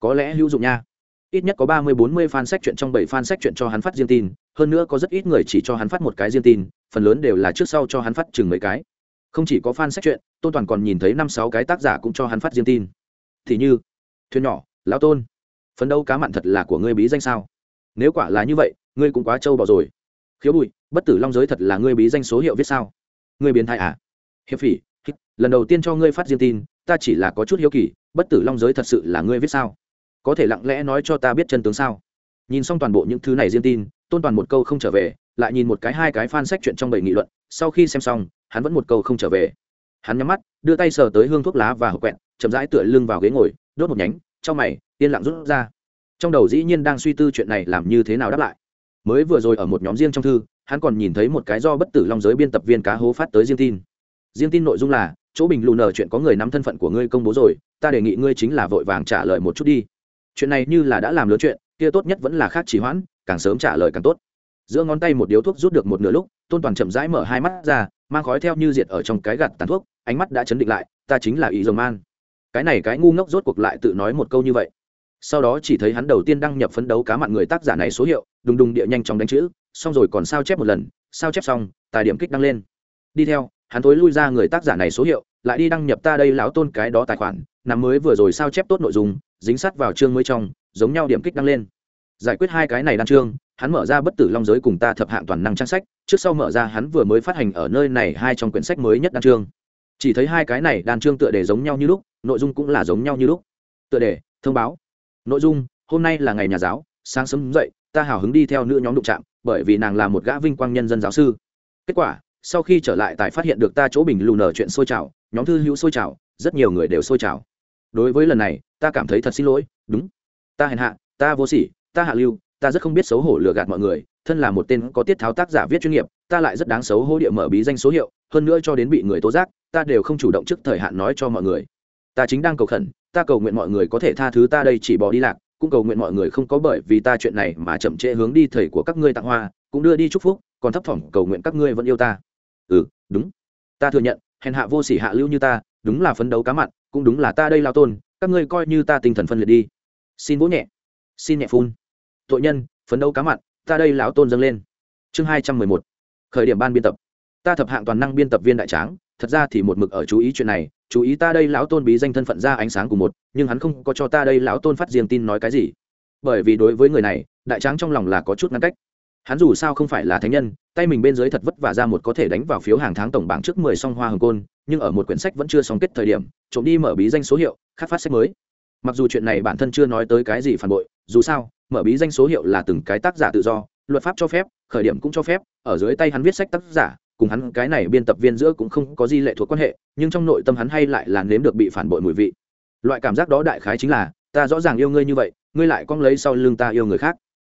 Có lẽ hữu dụng nha ít nhất có ba mươi, bốn mươi fan sách chuyện trong bảy fan sách chuyện cho hắn phát riêng tin, hơn nữa có rất ít người chỉ cho hắn phát một cái riêng tin, phần lớn đều là trước sau cho hắn phát chừng mấy cái. Không chỉ có fan sách chuyện, tôn toàn còn nhìn thấy năm sáu cái tác giả cũng cho hắn phát riêng tin. Thì như, thuyền nhỏ, lão tôn, phấn đấu cá mặn thật là của ngươi bí danh sao? Nếu quả là như vậy, ngươi cũng quá trâu bỏ rồi. Khiếu bụi, bất tử long giới thật là ngươi bí danh số hiệu viết sao? Ngươi biến thái à? Hiệp phỉ, lần đầu tiên cho ngươi phát riêng tin, ta chỉ là có chút hiếu kỳ, bất tử long giới thật sự là ngươi viết sao? Có thể lặng lẽ nói cho ta biết chân tướng sao? Nhìn xong toàn bộ những thứ này riêng tin, tôn toàn một câu không trở về, lại nhìn một cái hai cái fan sách chuyện trong bảy nghị luận, sau khi xem xong, hắn vẫn một câu không trở về. Hắn nhắm mắt, đưa tay sờ tới hương thuốc lá và hộp quẹn chậm rãi tựa lưng vào ghế ngồi, đốt một nhánh trong mày, yên lặng rút ra. Trong đầu dĩ nhiên đang suy tư chuyện này làm như thế nào đáp lại. Mới vừa rồi ở một nhóm riêng trong thư, hắn còn nhìn thấy một cái do bất tử long giới biên tập viên cá hố phát tới riêng tin. Riêng tin nội dung là, chỗ bình lù nờ chuyện có người nắm thân phận của ngươi công bố rồi, ta đề nghị ngươi chính là vội vàng trả lời một chút đi chuyện này như là đã làm lớn chuyện, kia tốt nhất vẫn là khác chỉ hoãn, càng sớm trả lời càng tốt. Giữa ngón tay một điếu thuốc rút được một nửa lúc, tôn toàn chậm rãi mở hai mắt ra, mang khói theo như diệt ở trong cái gạt tàn thuốc, ánh mắt đã chấn định lại, ta chính là ý dòng man. Cái này cái ngu ngốc rốt cuộc lại tự nói một câu như vậy. Sau đó chỉ thấy hắn đầu tiên đăng nhập phấn đấu cá mặn người tác giả này số hiệu, đùng đùng địa nhanh chóng đánh chữ, xong rồi còn sao chép một lần, sao chép xong, tài điểm kích đăng lên. Đi theo, hắn tối lui ra người tác giả này số hiệu lại đi đăng nhập ta đây lão tôn cái đó tài khoản nằm mới vừa rồi sao chép tốt nội dung, dính sắt vào chương mới trong, giống nhau điểm kích đăng lên. Giải quyết hai cái này đăng chương, hắn mở ra bất tử long giới cùng ta thập hạng toàn năng trang sách, trước sau mở ra hắn vừa mới phát hành ở nơi này hai trong quyển sách mới nhất đan chương. Chỉ thấy hai cái này đan chương tựa đề giống nhau như lúc, nội dung cũng là giống nhau như lúc. Tựa đề, thông báo. Nội dung, hôm nay là ngày nhà giáo, sáng sớm dậy, ta hào hứng đi theo nữ nhóm đụng trạm bởi vì nàng là một gã vinh quang nhân dân giáo sư. Kết quả sau khi trở lại tại phát hiện được ta chỗ bình lù nở chuyện sôi trào, nhóm thư hữu sôi trào, rất nhiều người đều sôi trào. Đối với lần này, ta cảm thấy thật xin lỗi, đúng. Ta hèn hạ, ta vô sỉ, ta hạ lưu, ta rất không biết xấu hổ lừa gạt mọi người, thân là một tên có tiết tháo tác giả viết chuyên nghiệp, ta lại rất đáng xấu hổ địa mở bí danh số hiệu, hơn nữa cho đến bị người tố giác, ta đều không chủ động trước thời hạn nói cho mọi người. Ta chính đang cầu khẩn, ta cầu nguyện mọi người có thể tha thứ ta đây chỉ bỏ đi lạc, cũng cầu nguyện mọi người không có bởi vì ta chuyện này mà chậm trễ hướng đi thầy của các ngươi tặng hoa, cũng đưa đi chúc phúc, còn thấp thỏm cầu nguyện các ngươi vẫn yêu ta ừ đúng. Ta thừa nhận, hèn hạ vô sỉ hạ lưu như ta, đúng là phấn đấu cá mặn, cũng đúng là ta đây lao tôn, các ngươi coi như ta tinh thần phân liệt đi. Xin vỗ nhẹ. Xin nhẹ phun. Tội nhân, phấn đấu cá mặn, ta đây lão tôn dâng lên. Chương hai trăm mười một. Khởi điểm ban biên tập. Ta thập hạng toàn năng biên tập viên đại tráng, thật ra thì một mực ở chú ý chuyện này, chú ý ta đây lão tôn bí danh thân phận ra ánh sáng cùng một, nhưng hắn không có cho ta đây lão tôn phát riêng tin nói cái gì. Bởi vì đối với người này, đại tráng trong lòng là có chút ngăn cách hắn dù sao không phải là thánh nhân, tay mình bên dưới thật vất vả ra một có thể đánh vào phiếu hàng tháng tổng bảng trước mười song hoa hồng côn, nhưng ở một quyển sách vẫn chưa xong kết thời điểm, trộm đi mở bí danh số hiệu, khắc phát sách mới. Mặc dù chuyện này bản thân chưa nói tới cái gì phản bội, dù sao, mở bí danh số hiệu là từng cái tác giả tự do, luật pháp cho phép, khởi điểm cũng cho phép, ở dưới tay hắn viết sách tác giả, cùng hắn cái này biên tập viên giữa cũng không có gì lệ thuộc quan hệ, nhưng trong nội tâm hắn hay lại là nếm được bị phản bội mùi vị. Loại cảm giác đó đại khái chính là, ta rõ ràng yêu ngươi như vậy, ngươi lại cong lấy sau lưng ta yêu người khác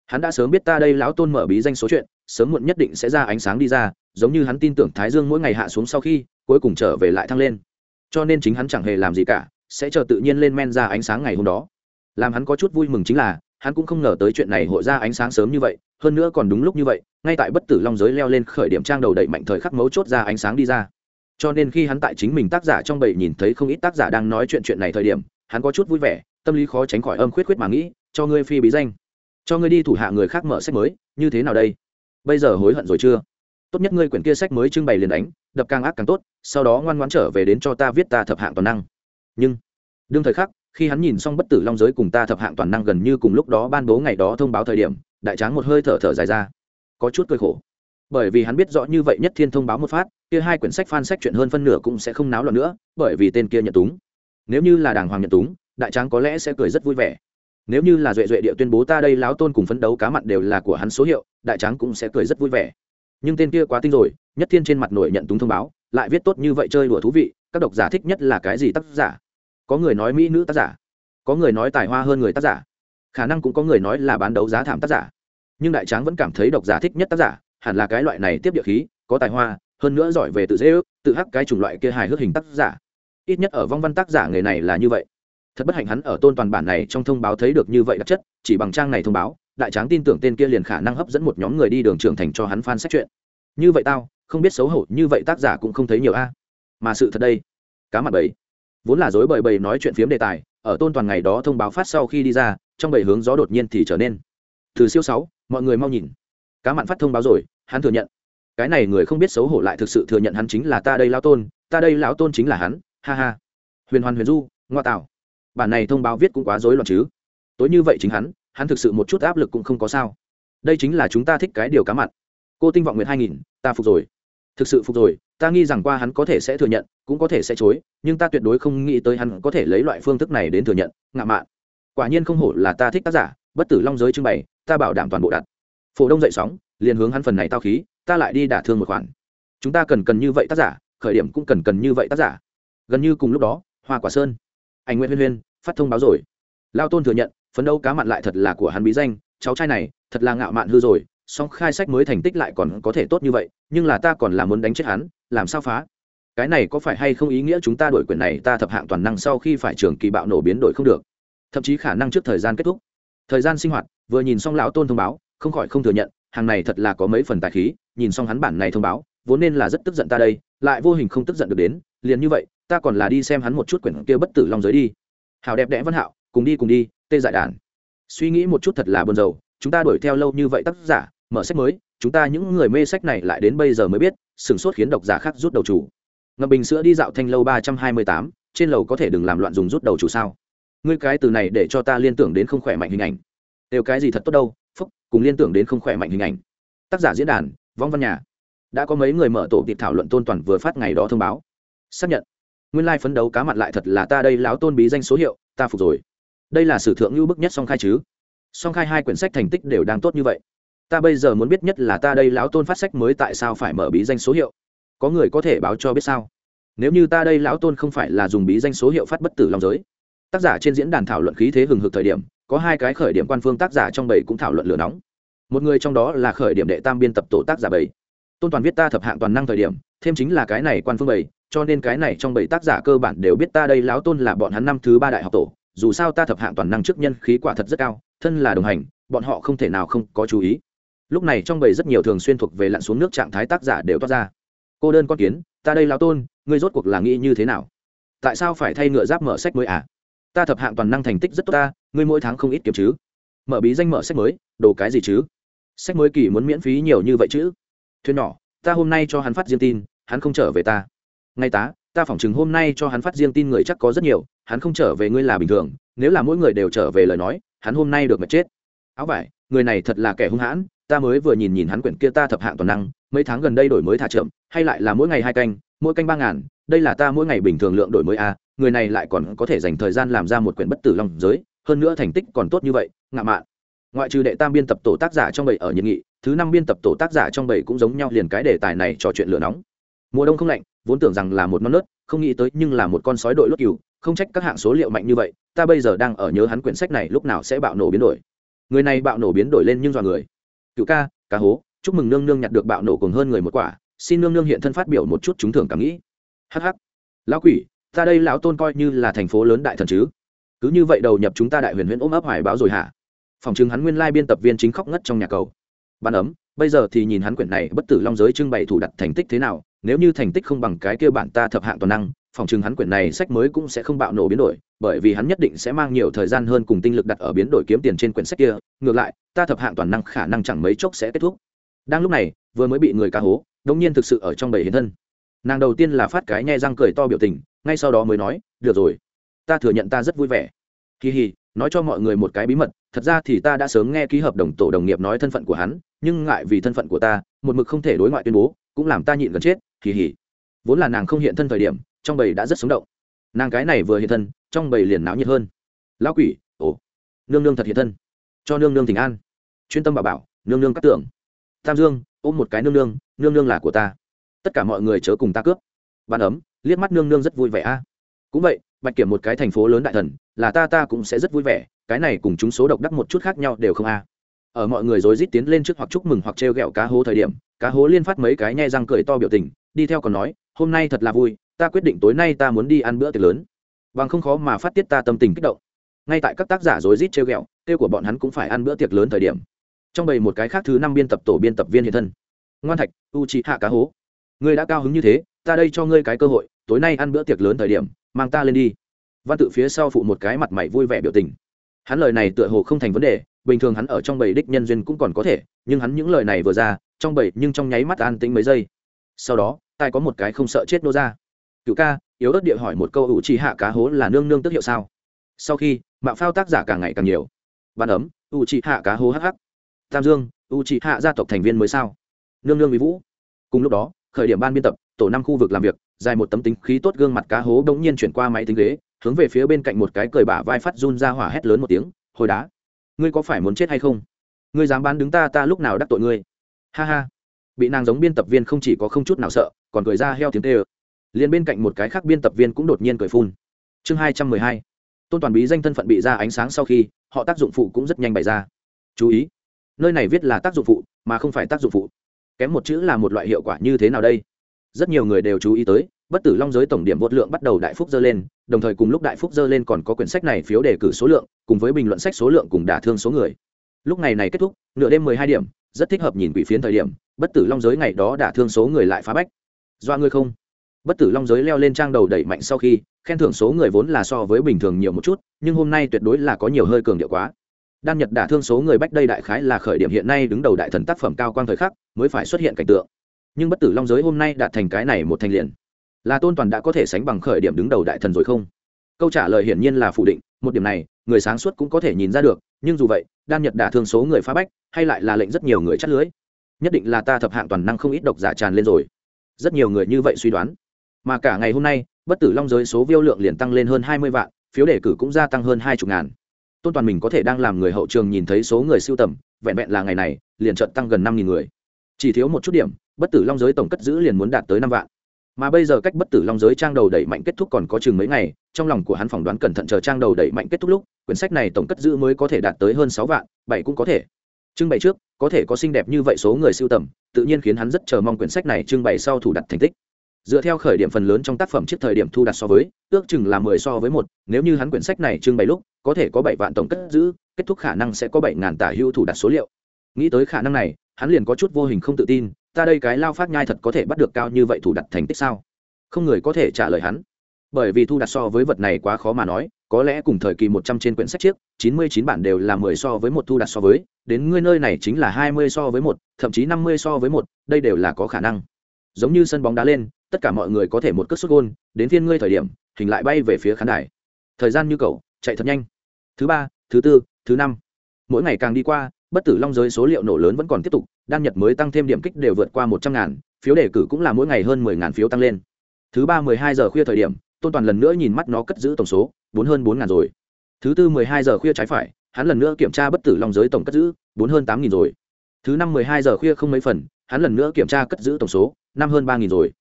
hắn đã sớm biết ta đây lão tôn mở bí danh số chuyện, sớm muộn nhất định sẽ ra ánh sáng đi ra, giống như hắn tin tưởng thái dương mỗi ngày hạ xuống sau khi, cuối cùng trở về lại thăng lên. Cho nên chính hắn chẳng hề làm gì cả, sẽ chờ tự nhiên lên men ra ánh sáng ngày hôm đó. Làm hắn có chút vui mừng chính là, hắn cũng không ngờ tới chuyện này hội ra ánh sáng sớm như vậy, hơn nữa còn đúng lúc như vậy, ngay tại bất tử long giới leo lên khởi điểm trang đầu đẩy mạnh thời khắc mấu chốt ra ánh sáng đi ra. Cho nên khi hắn tại chính mình tác giả trong bầy nhìn thấy không ít tác giả đang nói chuyện chuyện này thời điểm, hắn có chút vui vẻ, tâm lý khó tránh khỏi âm khuyết khuyết mà nghĩ, cho ngươi phi bí danh cho ngươi đi thủ hạ người khác mở sách mới, như thế nào đây? Bây giờ hối hận rồi chưa? Tốt nhất ngươi quyển kia sách mới trưng bày liền đánh, đập càng ác càng tốt, sau đó ngoan ngoãn trở về đến cho ta viết ta thập hạng toàn năng. Nhưng, đương thời khắc, khi hắn nhìn xong bất tử long giới cùng ta thập hạng toàn năng gần như cùng lúc đó ban bố ngày đó thông báo thời điểm, đại tráng một hơi thở thở dài ra. Có chút cười khổ. Bởi vì hắn biết rõ như vậy nhất thiên thông báo một phát, kia hai quyển sách phan sách chuyện hơn phân nửa cũng sẽ không náo loạn nữa, bởi vì tên kia nhận túng. Nếu như là đàng hoàng nhận túng, đại tráng có lẽ sẽ cười rất vui vẻ nếu như là duệ duệ địa tuyên bố ta đây láo tôn cùng phấn đấu cá mặn đều là của hắn số hiệu, đại tráng cũng sẽ cười rất vui vẻ. Nhưng tên kia quá tinh rồi, nhất thiên trên mặt nổi nhận túng thông báo, lại viết tốt như vậy chơi đùa thú vị, các độc giả thích nhất là cái gì tác giả? Có người nói mỹ nữ tác giả, có người nói tài hoa hơn người tác giả, khả năng cũng có người nói là bán đấu giá thảm tác giả. Nhưng đại tráng vẫn cảm thấy độc giả thích nhất tác giả, hẳn là cái loại này tiếp địa khí, có tài hoa, hơn nữa giỏi về tự dễ ước, tự hắc cái chủng loại kia hài hước hình tác giả. Ít nhất ở vong văn tác giả nghề này là như vậy thật bất hạnh hắn ở tôn toàn bản này trong thông báo thấy được như vậy đặc chất, chỉ bằng trang này thông báo, đại tráng tin tưởng tên kia liền khả năng hấp dẫn một nhóm người đi đường trưởng thành cho hắn phan xét chuyện. Như vậy tao, không biết xấu hổ như vậy tác giả cũng không thấy nhiều a. Mà sự thật đây, cá mặt bầy vốn là dối bời bầy nói chuyện phiếm đề tài, ở tôn toàn ngày đó thông báo phát sau khi đi ra, trong bảy hướng gió đột nhiên thì trở nên. Từ siêu sáu, mọi người mau nhìn. Cá mặn phát thông báo rồi, hắn thừa nhận. Cái này người không biết xấu hổ lại thực sự thừa nhận hắn chính là ta đây lão tôn, ta đây lão tôn chính là hắn, ha ha. Huyền hoàn huyền du, ngoa tạo bản này thông báo viết cũng quá rối loạn chứ. Tối như vậy chính hắn hắn thực sự một chút áp lực cũng không có sao. Đây chính là chúng ta thích cái điều cá mặn. Cô tinh vọng nguyện hai nghìn, ta phục rồi. Thực sự phục rồi, ta nghi rằng qua hắn có thể sẽ thừa nhận, cũng có thể sẽ chối, nhưng ta tuyệt đối không nghĩ tới hắn có thể lấy loại phương thức này đến thừa nhận ngạo mạn. Quả nhiên không hổ là ta thích tác giả, bất tử long giới trưng bày, ta bảo đảm toàn bộ đặt. Phổ đông dậy sóng, liền hướng hắn phần này tao khí, ta lại đi đả thương một khoản. Chúng ta cần cần như vậy tác giả, khởi điểm cũng cần cần như vậy tác giả. Gần như cùng lúc đó, hoa quả sơn anh nguyễn huyên huyên, phát thông báo rồi. Lao tôn thừa nhận, phấn đấu cá mặn lại thật là của hắn bí danh, cháu trai này, thật là ngạo mạn hư rồi, song khai sách mới thành tích lại còn có thể tốt như vậy, nhưng là ta còn là muốn đánh chết hắn, làm sao phá? Cái này có phải hay không ý nghĩa chúng ta đổi quyền này ta thập hạng toàn năng sau khi phải trường kỳ bạo nổ biến đổi không được? Thậm chí khả năng trước thời gian kết thúc. Thời gian sinh hoạt, vừa nhìn xong lão tôn thông báo, không khỏi không thừa nhận, hàng này thật là có mấy phần tài khí, nhìn xong hắn bản này thông báo, vốn nên là rất tức giận ta đây, lại vô hình không tức giận được đến liền như vậy, ta còn là đi xem hắn một chút quyển kia bất tử long giới đi. Hào đẹp đẽ văn hạo, cùng đi cùng đi, tê dại đàn. Suy nghĩ một chút thật là buồn rầu, chúng ta đuổi theo lâu như vậy tác giả, mở sách mới, chúng ta những người mê sách này lại đến bây giờ mới biết sửng sốt khiến độc giả khác rút đầu chủ. Ngậm bình sữa đi dạo thanh lâu ba trăm hai mươi tám, trên lầu có thể đừng làm loạn dùng rút đầu chủ sao? Ngươi cái từ này để cho ta liên tưởng đến không khỏe mạnh hình ảnh. Đều cái gì thật tốt đâu, phúc, cùng liên tưởng đến không khỏe mạnh hình ảnh. Tác giả diễn đàn, vong văn nhà. Đã có mấy người mở tổ tiệp thảo luận tôn toàn vừa phát ngày đó thông báo xác nhận. Nguyên lai phấn đấu cá mặt lại thật là ta đây lão tôn bí danh số hiệu, ta phục rồi. Đây là sử thượng lưu bức nhất song khai chứ. Song khai hai quyển sách thành tích đều đang tốt như vậy. Ta bây giờ muốn biết nhất là ta đây lão tôn phát sách mới tại sao phải mở bí danh số hiệu? Có người có thể báo cho biết sao? Nếu như ta đây lão tôn không phải là dùng bí danh số hiệu phát bất tử long giới. Tác giả trên diễn đàn thảo luận khí thế hừng hực thời điểm, có hai cái khởi điểm quan phương tác giả trong bảy cũng thảo luận lửa nóng. Một người trong đó là khởi điểm đệ tam biên tập tổ tác giả bảy. Tôn toàn viết ta thập hạng toàn năng thời điểm thêm chính là cái này quan phương bảy cho nên cái này trong bảy tác giả cơ bản đều biết ta đây lão tôn là bọn hắn năm thứ ba đại học tổ, dù sao ta thập hạng toàn năng trước nhân khí quả thật rất cao, thân là đồng hành, bọn họ không thể nào không có chú ý. Lúc này trong bầy rất nhiều thường xuyên thuộc về lặn xuống nước trạng thái tác giả đều toát ra. Cô đơn con kiến, ta đây lão tôn, ngươi rốt cuộc là nghĩ như thế nào? Tại sao phải thay ngựa giáp mở sách mới à? Ta thập hạng toàn năng thành tích rất tốt ta, ngươi mỗi tháng không ít kiếm chứ? Mở bí danh mở sách mới, đồ cái gì chứ? Sách mới kỳ muốn miễn phí nhiều như vậy chứ? Thuyền nhỏ ta hôm nay cho hắn phát riêng tin, hắn không trở về ta. Ngay tá, ta phỏng chừng hôm nay cho hắn phát riêng tin người chắc có rất nhiều, hắn không trở về ngươi là bình thường, nếu là mỗi người đều trở về lời nói, hắn hôm nay được mệt chết. Áo vải, người này thật là kẻ hung hãn, ta mới vừa nhìn nhìn hắn quyển kia ta thập hạng toàn năng, mấy tháng gần đây đổi mới thả chậm, hay lại là mỗi ngày hai canh, mỗi canh ba ngàn, đây là ta mỗi ngày bình thường lượng đổi mới a, người này lại còn có thể dành thời gian làm ra một quyển bất tử long giới, hơn nữa thành tích còn tốt như vậy ngạ mạn ngoại trừ đệ tam biên tập tổ tác giả trong bảy ở nhiệt nghị, thứ năm biên tập tổ tác giả trong bảy cũng giống nhau liền cái đề tài này trò chuyện lửa nóng. Mùa đông không lạnh, vốn tưởng rằng là một non nớt, không nghĩ tới nhưng là một con sói đội lốt cừu, không trách các hạng số liệu mạnh như vậy, ta bây giờ đang ở nhớ hắn quyển sách này lúc nào sẽ bạo nổ biến đổi. Người này bạo nổ biến đổi lên nhưng dọa người. Cựu ca, cá hố, chúc mừng nương nương nhặt được bạo nổ cùng hơn người một quả, xin nương nương hiện thân phát biểu một chút chúng thường cảm nghĩ. Hh lão quỷ, ta đây lão tôn coi như là thành phố lớn đại thần chứ? Cứ như vậy đầu nhập chúng ta đại huyền huyễn ôm ấp hoài báo rồi hả? Phòng chứng hắn nguyên lai biên tập viên chính khóc ngất trong nhà cầu. Ban ấm, bây giờ thì nhìn hắn quyển này bất tử long giới trưng bày thủ đặt thành tích thế nào, nếu như thành tích không bằng cái kia bản ta thập hạng toàn năng, phòng chừng hắn quyển này sách mới cũng sẽ không bạo nổ biến đổi, bởi vì hắn nhất định sẽ mang nhiều thời gian hơn cùng tinh lực đặt ở biến đổi kiếm tiền trên quyển sách kia, ngược lại, ta thập hạng toàn năng khả năng chẳng mấy chốc sẽ kết thúc. Đang lúc này, vừa mới bị người ca hố, đống nhiên thực sự ở trong bầy hiến thân. Nàng đầu tiên là phát cái nhai răng cười to biểu tình, ngay sau đó mới nói, được rồi, ta thừa nhận ta rất vui vẻ kỳ hì, nói cho mọi người một cái bí mật, thật ra thì ta đã sớm nghe ký hợp đồng tổ đồng nghiệp nói thân phận của hắn, nhưng ngại vì thân phận của ta, một mực không thể đối ngoại tuyên bố, cũng làm ta nhịn gần chết, kỳ hì. Vốn là nàng không hiện thân thời điểm, trong bầy đã rất sống động. Nàng cái này vừa hiện thân, trong bầy liền náo nhiệt hơn. Lão quỷ, ồ. Nương nương thật hiện thân. Cho nương nương tình an. Chuyên tâm bảo bảo, nương nương cắt tưởng tam dương, ôm một cái nương nương nương nương là của ta. Tất cả mọi người chớ cùng ta cướp. Ban ấm, liếc mắt nương nương rất vui vẻ a. Cũng vậy bạch kiểm một cái thành phố lớn đại thần, là ta ta cũng sẽ rất vui vẻ, cái này cùng chúng số độc đắc một chút khác nhau đều không a. Ở mọi người rối rít tiến lên trước hoặc chúc mừng hoặc trêu ghẹo cá hố thời điểm, cá hố liên phát mấy cái nhai răng cười to biểu tình, đi theo còn nói, hôm nay thật là vui, ta quyết định tối nay ta muốn đi ăn bữa tiệc lớn. Bằng không khó mà phát tiết ta tâm tình kích động. Ngay tại các tác giả rối rít trêu ghẹo tiêu của bọn hắn cũng phải ăn bữa tiệc lớn thời điểm. Trong bầy một cái khác thứ năm biên tập tổ biên tập viên hiện thân. Ngoan thạch u chị hạ cá hố. Ngươi đã cao hứng như thế, ta đây cho ngươi cái cơ hội, tối nay ăn bữa tiệc lớn thời điểm mang ta lên đi. Văn tự phía sau phụ một cái mặt mày vui vẻ biểu tình. Hắn lời này tựa hồ không thành vấn đề, bình thường hắn ở trong bầy đích nhân duyên cũng còn có thể, nhưng hắn những lời này vừa ra, trong bầy nhưng trong nháy mắt an tĩnh mấy giây. Sau đó, tai có một cái không sợ chết nô ra. Cựu ca, yếu ớt địa hỏi một câu, ủ trì hạ cá hố là nương nương tức hiệu sao? Sau khi, mạo phao tác giả càng ngày càng nhiều. Văn ấm, ủ trì hạ cá hố hh tam dương, ủ trì hạ gia tộc thành viên mới sao? Nương nương mỹ vũ. Cùng lúc đó, khởi điểm ban biên tập, tổ năm khu vực làm việc dài một tấm tính khí tốt gương mặt cá hố đống nhiên chuyển qua máy tính ghế, hướng về phía bên cạnh một cái cười bả vai phát run ra hỏa hét lớn một tiếng, hồi đá, ngươi có phải muốn chết hay không? Ngươi dám bán đứng ta ta lúc nào đắc tội ngươi? Ha ha. Bị nàng giống biên tập viên không chỉ có không chút nào sợ, còn cười ra heo tiếng tê ơ. Liền bên cạnh một cái khác biên tập viên cũng đột nhiên cười phun. Chương hai trăm mười hai. Tôn toàn bí danh thân phận bị ra ánh sáng sau khi, họ tác dụng phụ cũng rất nhanh bày ra. Chú ý, nơi này viết là tác dụng phụ, mà không phải tác dụng phụ. Kém một chữ là một loại hiệu quả như thế nào đây? Rất nhiều người đều chú ý tới, bất tử long giới tổng điểm vượt lượng bắt đầu đại phúc dơ lên, đồng thời cùng lúc đại phúc dơ lên còn có quyển sách này phiếu đề cử số lượng, cùng với bình luận sách số lượng cùng đả thương số người. Lúc ngày này kết thúc, nửa đêm mười hai điểm, rất thích hợp nhìn quỷ phiến thời điểm, bất tử long giới ngày đó đả thương số người lại phá bách. Do ngươi không? Bất tử long giới leo lên trang đầu đẩy mạnh sau khi, khen thưởng số người vốn là so với bình thường nhiều một chút, nhưng hôm nay tuyệt đối là có nhiều hơi cường điệu quá. Đan nhật đả thương số người bách đây đại khái là khởi điểm hiện nay đứng đầu đại thần tác phẩm cao quang thời khắc, mới phải xuất hiện cảnh tượng nhưng bất tử long giới hôm nay đạt thành cái này một thành liền. Là tôn toàn đã có thể sánh bằng khởi điểm đứng đầu đại thần rồi không? Câu trả lời hiển nhiên là phủ định, một điểm này, người sáng suốt cũng có thể nhìn ra được, nhưng dù vậy, đan nhật đả thương số người phá bách, hay lại là lệnh rất nhiều người chắt lưới. Nhất định là ta thập hạng toàn năng không ít độc giả tràn lên rồi. Rất nhiều người như vậy suy đoán. Mà cả ngày hôm nay, bất tử long giới số viêu lượng liền tăng lên hơn hai mươi vạn, phiếu đề cử cũng gia tăng hơn hai chục ngàn. Tôn toàn mình có thể đang làm người hậu trường nhìn thấy số người siêu tầm, vẹn vẹn là ngày này, liền trận tăng gần năm nghìn người chỉ thiếu một chút điểm, bất tử long giới tổng cất giữ liền muốn đạt tới năm vạn. Mà bây giờ cách bất tử long giới trang đầu đẩy mạnh kết thúc còn có chừng mấy ngày, trong lòng của hắn phỏng đoán cẩn thận chờ trang đầu đẩy mạnh kết thúc lúc, quyển sách này tổng cất giữ mới có thể đạt tới hơn sáu vạn, bảy cũng có thể. Trưng bày trước, có thể có xinh đẹp như vậy số người siêu tầm, tự nhiên khiến hắn rất chờ mong quyển sách này trưng bày sau thủ đặt thành tích. Dựa theo khởi điểm phần lớn trong tác phẩm trước thời điểm thu đặt so với, ước chừng là mười so với một, nếu như hắn quyển sách này trưng bày lúc, có thể có bảy vạn tổng cất giữ, kết thúc khả năng sẽ có bảy ngàn tả hữu thủ đặt số liệu. Nghĩ tới khả năng này hắn liền có chút vô hình không tự tin ta đây cái lao phát nhai thật có thể bắt được cao như vậy thủ đặt thành tích sao? Không người có thể trả lời hắn. Bởi vì thu đặt so với vật này quá khó mà nói có lẽ cùng thời kỳ một trăm trên quyển sách chiếc, chín mươi chín bản đều là mười so với một thu đặt so với đến ngươi nơi này chính là hai mươi so với một thậm chí năm mươi so với một đây đều là có khả năng. Giống như sân bóng đá lên tất cả mọi người có thể một cất xuất gôn đến thiên ngươi thời điểm hình lại bay về phía khán đài. Thời gian như cầu chạy thật nhanh. Thứ ba thứ tư thứ năm. Mỗi ngày càng đi qua bất tử long giới số liệu nổ lớn vẫn còn tiếp tục, đan nhật mới tăng thêm điểm kích đều vượt qua một trăm ngàn, phiếu đề cử cũng là mỗi ngày hơn mười ngàn phiếu tăng lên. Thứ ba mười hai giờ khuya thời điểm, tôn toàn lần nữa nhìn mắt nó cất giữ tổng số, bốn hơn bốn ngàn rồi. Thứ tư mười hai giờ khuya trái phải, hắn lần nữa kiểm tra bất tử long giới tổng cất giữ, bốn hơn tám nghìn rồi. Thứ năm mười hai giờ khuya không mấy phần, hắn lần nữa kiểm tra cất giữ tổng số, năm hơn ba nghìn rồi.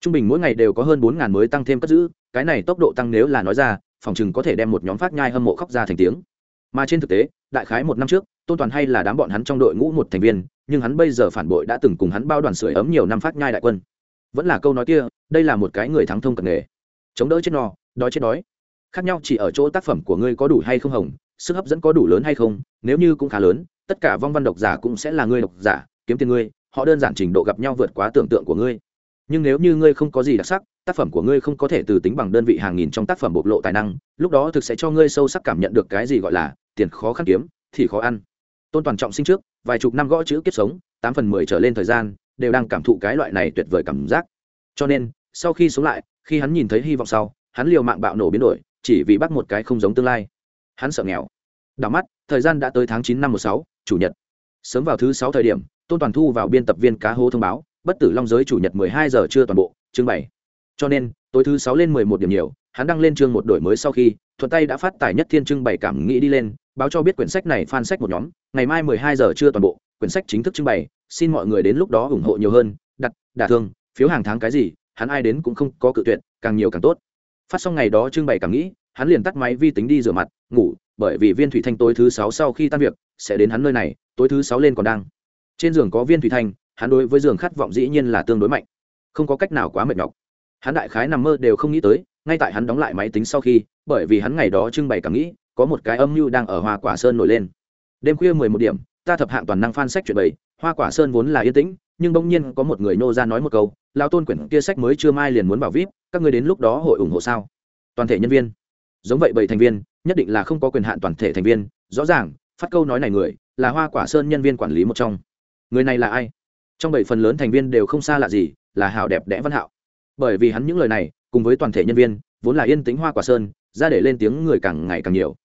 Trung bình mỗi ngày đều có hơn bốn ngàn mới tăng thêm cất giữ, cái này tốc độ tăng nếu là nói ra, phòng chừng có thể đem một nhóm phát nhai hâm mộ khóc ra thành tiếng. Mà trên thực tế, đại khái một năm trước tôn toàn hay là đám bọn hắn trong đội ngũ một thành viên, nhưng hắn bây giờ phản bội đã từng cùng hắn bao đoàn sưởi ấm nhiều năm phát nhai đại quân. Vẫn là câu nói kia, đây là một cái người thắng thông cận nghề. Chống đỡ chết no, đói chết đói. Khác nhau chỉ ở chỗ tác phẩm của ngươi có đủ hay không hồng, sức hấp dẫn có đủ lớn hay không, nếu như cũng khá lớn, tất cả vong văn độc giả cũng sẽ là ngươi độc giả, kiếm tiền ngươi, họ đơn giản trình độ gặp nhau vượt quá tưởng tượng của ngươi. Nhưng nếu như ngươi không có gì đặc sắc, tác phẩm của ngươi không có thể từ tính bằng đơn vị hàng nghìn trong tác phẩm bộc lộ tài năng, lúc đó thực sẽ cho ngươi sâu sắc cảm nhận được cái gì gọi là tiền khó khăn kiếm, thì khó ăn tôn toàn trọng sinh trước, vài chục năm gõ chữ kiếp sống, tám phần mười trở lên thời gian, đều đang cảm thụ cái loại này tuyệt vời cảm giác. Cho nên, sau khi sống lại, khi hắn nhìn thấy hy vọng sau, hắn liều mạng bạo nổ biến đổi, chỉ vì bắt một cái không giống tương lai. Hắn sợ nghèo. Đảo mắt, thời gian đã tới tháng chín năm một sáu, chủ nhật. Sớm vào thứ sáu thời điểm, tôn toàn thu vào biên tập viên cá hô thông báo, bất tử long giới chủ nhật mười hai giờ trưa toàn bộ, chương bảy. cho nên, tối thứ sáu lên mười một điểm nhiều, hắn đăng lên chương một đổi mới sau khi, thuận tay đã phát tài nhất thiên trưng bày cảm nghĩ đi lên báo cho biết quyển sách này fan sách một nhóm, ngày mai mười hai giờ trưa toàn bộ, quyển sách chính thức trưng bày, xin mọi người đến lúc đó ủng hộ nhiều hơn, đặt, đả thương, phiếu hàng tháng cái gì, hắn ai đến cũng không có cự tuyệt, càng nhiều càng tốt. Phát xong ngày đó trưng bày cảm nghĩ, hắn liền tắt máy vi tính đi rửa mặt, ngủ, bởi vì viên thủy thanh tối thứ sáu sau khi tan việc, sẽ đến hắn nơi này, tối thứ sáu lên còn đang. Trên giường có viên thủy thanh, hắn đối với giường khát vọng dĩ nhiên là tương đối mạnh. Không có cách nào quá mệt nhọc. Hắn đại khái nằm mơ đều không nghĩ tới, ngay tại hắn đóng lại máy tính sau khi, bởi vì hắn ngày đó trưng bày cảm nghĩ có một cái âm mưu đang ở hoa quả sơn nổi lên. Đêm khuya mười một điểm, ta thập hạng toàn năng phan sách chuyện bảy hoa quả sơn vốn là yên tĩnh, nhưng bỗng nhiên có một người nô ra nói một câu lao tôn quyển kia sách mới chưa mai liền muốn bảo vip, các người đến lúc đó hội ủng hộ sao? Toàn thể nhân viên. Giống vậy bảy thành viên, nhất định là không có quyền hạn toàn thể thành viên, rõ ràng, phát câu nói này người, là hoa quả sơn nhân viên quản lý một trong. Người này là ai? Trong bảy phần lớn thành viên đều không xa lạ gì, là hào đẹp đẽ văn hạo. Bởi vì hắn những lời này, cùng với toàn thể nhân viên, vốn là yên tính hoa quả sơn, ra để lên tiếng người càng ngày càng nhiều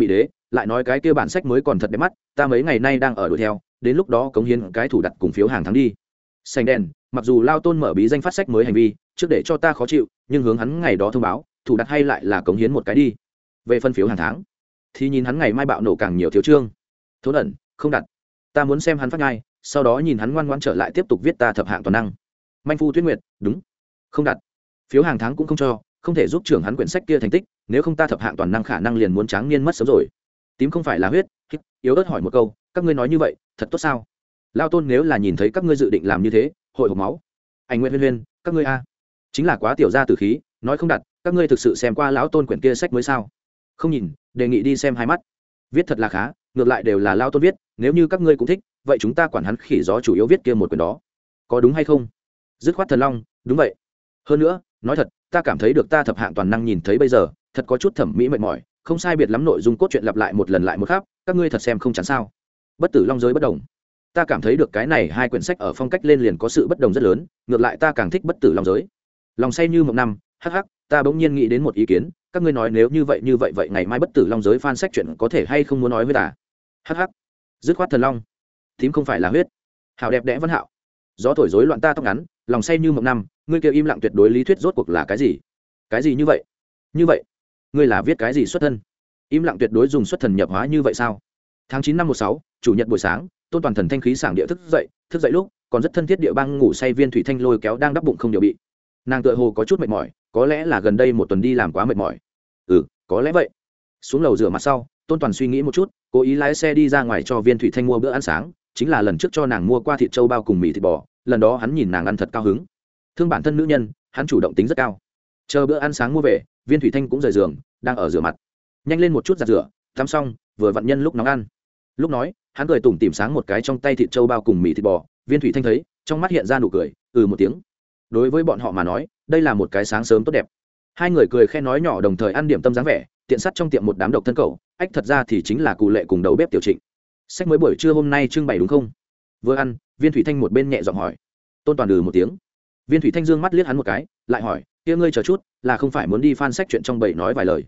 mỹ đế, lại nói cái kia bản sách mới còn thật đẹp mắt, ta mấy ngày nay đang ở đuổi theo, đến lúc đó cống hiến cái thủ đặt cùng phiếu hàng tháng đi. Xanh đen mặc dù lao tôn mở bí danh phát sách mới hành vi, trước để cho ta khó chịu, nhưng hướng hắn ngày đó thông báo, thủ đặt hay lại là cống hiến một cái đi. Về phân phiếu hàng tháng, thì nhìn hắn ngày mai bạo nổ càng nhiều thiếu trương. Thốn ẩn, không đặt. Ta muốn xem hắn phát ngay sau đó nhìn hắn ngoan ngoan trở lại tiếp tục viết ta thập hạng toàn năng. Manh phu tuyết nguyệt, đúng. Không đặt. Phiếu hàng tháng cũng không cho, không thể giúp trưởng hắn quyển sách kia thành tích nếu không ta thập hạng toàn năng khả năng liền muốn tráng niên mất sớm rồi. Tím không phải là huyết yếu ớt hỏi một câu, các ngươi nói như vậy, thật tốt sao? Lao tôn nếu là nhìn thấy các ngươi dự định làm như thế, hội hộp máu. Anh nguyễn huyên huyên, các ngươi a. Chính là quá tiểu ra từ khí, nói không đặt, các ngươi thực sự xem qua lão tôn quyển kia sách mới sao? Không nhìn, đề nghị đi xem hai mắt. Viết thật là khá, ngược lại đều là lao tôn viết, nếu như các ngươi cũng thích, vậy chúng ta quản hắn khỉ gió chủ yếu viết kia một quyển đó. Có đúng hay không? Dứt khoát thần long, đúng vậy. Hơn nữa, nói thật, ta cảm thấy được ta thập hạng toàn năng nhìn thấy bây giờ thật có chút thẩm mỹ mệt mỏi, không sai biệt lắm nội dung cốt truyện lặp lại một lần lại một khác các ngươi thật xem không chán sao. Bất tử long giới bất đồng. Ta cảm thấy được cái này hai quyển sách ở phong cách lên liền có sự bất đồng rất lớn, ngược lại ta càng thích bất tử long giới. Lòng say như một năm, hắc hắc, ta bỗng nhiên nghĩ đến một ý kiến, các ngươi nói nếu như vậy như vậy vậy ngày mai bất tử long giới phan sách chuyện có thể hay không muốn nói với ta? Hắc hắc. Dứt khoát thần long. Thím không phải là huyết. Hào đẹp đẽ văn hạo. Gió thổi rối loạn ta tóc ngắn, lòng say như một năm, ngươi kêu im lặng tuyệt đối lý thuyết rốt cuộc là cái gì? Cái gì như vậy? Như vậy ngươi là viết cái gì xuất thân? Im lặng tuyệt đối dùng xuất thần nhập hóa như vậy sao? Tháng chín năm một sáu, chủ nhật buổi sáng, tôn toàn thần thanh khí sảng địa thức dậy thức dậy lúc, còn rất thân thiết địa băng ngủ say viên thủy thanh lôi kéo đang đắp bụng không điều bị. Nàng tựa hồ có chút mệt mỏi, có lẽ là gần đây một tuần đi làm quá mệt mỏi. Ừ có lẽ vậy. Xuống lầu rửa mặt sau, tôn toàn suy nghĩ một chút, cố ý lái xe đi ra ngoài cho viên thủy thanh mua bữa ăn sáng, chính là lần trước cho nàng mua qua thịt trâu bao cùng mì thịt bò, lần đó hắn nhìn nàng ăn thật cao hứng. Thương bản thân nữ nhân, hắn chủ động tính rất cao chờ bữa ăn sáng mua về, viên thủy thanh cũng rời giường, đang ở rửa mặt. Nhanh lên một chút giặt rửa, tắm xong, vừa vặn nhân lúc nóng ăn. Lúc nói, hắn cười tủm tìm sáng một cái trong tay thịt trâu bao cùng mì thịt bò, viên thủy thanh thấy, trong mắt hiện ra nụ cười ừ một tiếng. Đối với bọn họ mà nói, đây là một cái sáng sớm tốt đẹp. Hai người cười khen nói nhỏ đồng thời ăn điểm tâm dáng vẻ, tiện sắt trong tiệm một đám độc thân cầu, ách thật ra thì chính là cụ lệ cùng đầu bếp tiểu trịnh. Sách mới buổi trưa hôm nay trưng bày đúng không? Vừa ăn, viên thủy thanh một bên nhẹ giọng hỏi. Tôn toàn ừ một tiếng. Viên thủy thanh dương mắt liếc hắn một cái, lại hỏi kia ngươi chờ chút, là không phải muốn đi phan sách chuyện trong bầy nói vài lời.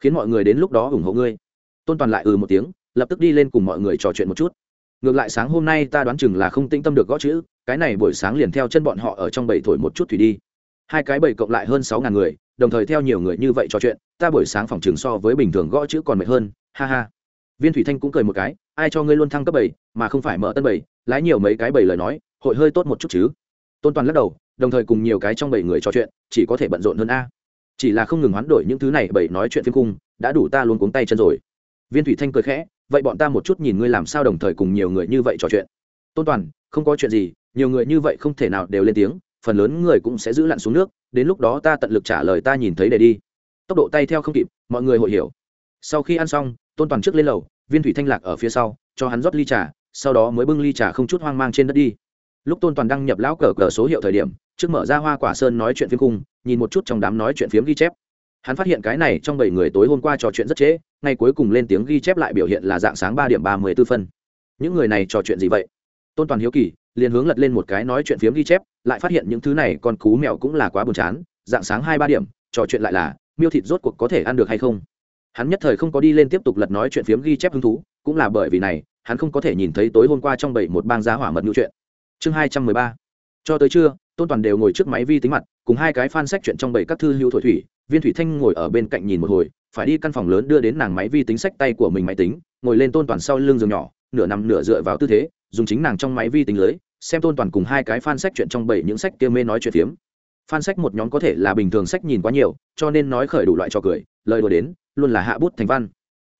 Khiến mọi người đến lúc đó ủng hộ ngươi. Tôn toàn lại ừ một tiếng, lập tức đi lên cùng mọi người trò chuyện một chút. Ngược lại sáng hôm nay ta đoán chừng là không tĩnh tâm được gõ chữ, cái này buổi sáng liền theo chân bọn họ ở trong bầy thổi một chút thủy đi. Hai cái bầy cộng lại hơn sáu ngàn người, đồng thời theo nhiều người như vậy trò chuyện, ta buổi sáng phòng trường so với bình thường gõ chữ còn mệt hơn, ha ha. Viên thủy thanh cũng cười một cái, ai cho ngươi luôn thăng cấp bảy mà không phải mở tân bảy lái nhiều mấy cái bảy lời nói, hội hơi tốt một chút chứ. Tôn toàn lắc đầu đồng thời cùng nhiều cái trong bảy người trò chuyện, chỉ có thể bận rộn hơn a. Chỉ là không ngừng hoán đổi những thứ này, bảy nói chuyện phim cung đã đủ ta luôn cuống tay chân rồi. Viên thủy thanh cười khẽ, vậy bọn ta một chút nhìn ngươi làm sao đồng thời cùng nhiều người như vậy trò chuyện. Tôn toàn, không có chuyện gì, nhiều người như vậy không thể nào đều lên tiếng, phần lớn người cũng sẽ giữ lặn xuống nước, đến lúc đó ta tận lực trả lời ta nhìn thấy để đi. Tốc độ tay theo không kịp, mọi người hội hiểu. Sau khi ăn xong, tôn toàn trước lên lầu, viên thủy thanh lạc ở phía sau, cho hắn rót ly trà, sau đó mới bưng ly trà không chút hoang mang trên đất đi. Lúc tôn toàn đăng nhập lão cờ cờ số hiệu thời điểm trước mở ra hoa quả sơn nói chuyện phiếm cung nhìn một chút trong đám nói chuyện phiếm ghi chép. Hắn phát hiện cái này trong bảy người tối hôm qua trò chuyện rất trễ, ngay cuối cùng lên tiếng ghi chép lại biểu hiện là dạng sáng ba điểm ba mươi b ố phân. Những người này trò chuyện gì vậy? Tôn toàn hiếu kỳ, liền hướng lật lên một cái nói chuyện phiếm ghi chép, lại phát hiện những thứ này con cú mèo cũng là quá buồn chán, dạng sáng hai ba điểm, trò chuyện lại là, miêu thịt rốt cuộc có thể ăn được hay không? Hắn nhất thời không có đi lên tiếp tục lật nói chuyện phiếm ghi chép hứng thú, cũng là bởi vì này, hắn không có thể nhìn thấy tối hôm qua trong bảy một bang giá hỏa mật ngữ chuyện. Chương hai trăm mười ba. Cho tới trưa tôn toàn đều ngồi trước máy vi tính mặt, cùng hai cái fan sách chuyện trong bảy các thư hữu thổi thủy, viên thủy thanh ngồi ở bên cạnh nhìn một hồi, phải đi căn phòng lớn đưa đến nàng máy vi tính sách tay của mình máy tính, ngồi lên tôn toàn sau lưng giường nhỏ, nửa nằm nửa dựa vào tư thế, dùng chính nàng trong máy vi tính lưới, xem tôn toàn cùng hai cái fan sách chuyện trong bảy những sách kia mê nói chuyện phiếm. Fan sách một nhóm có thể là bình thường sách nhìn quá nhiều, cho nên nói khởi đủ loại cho cười, lời đùa đến, luôn là hạ bút thành văn.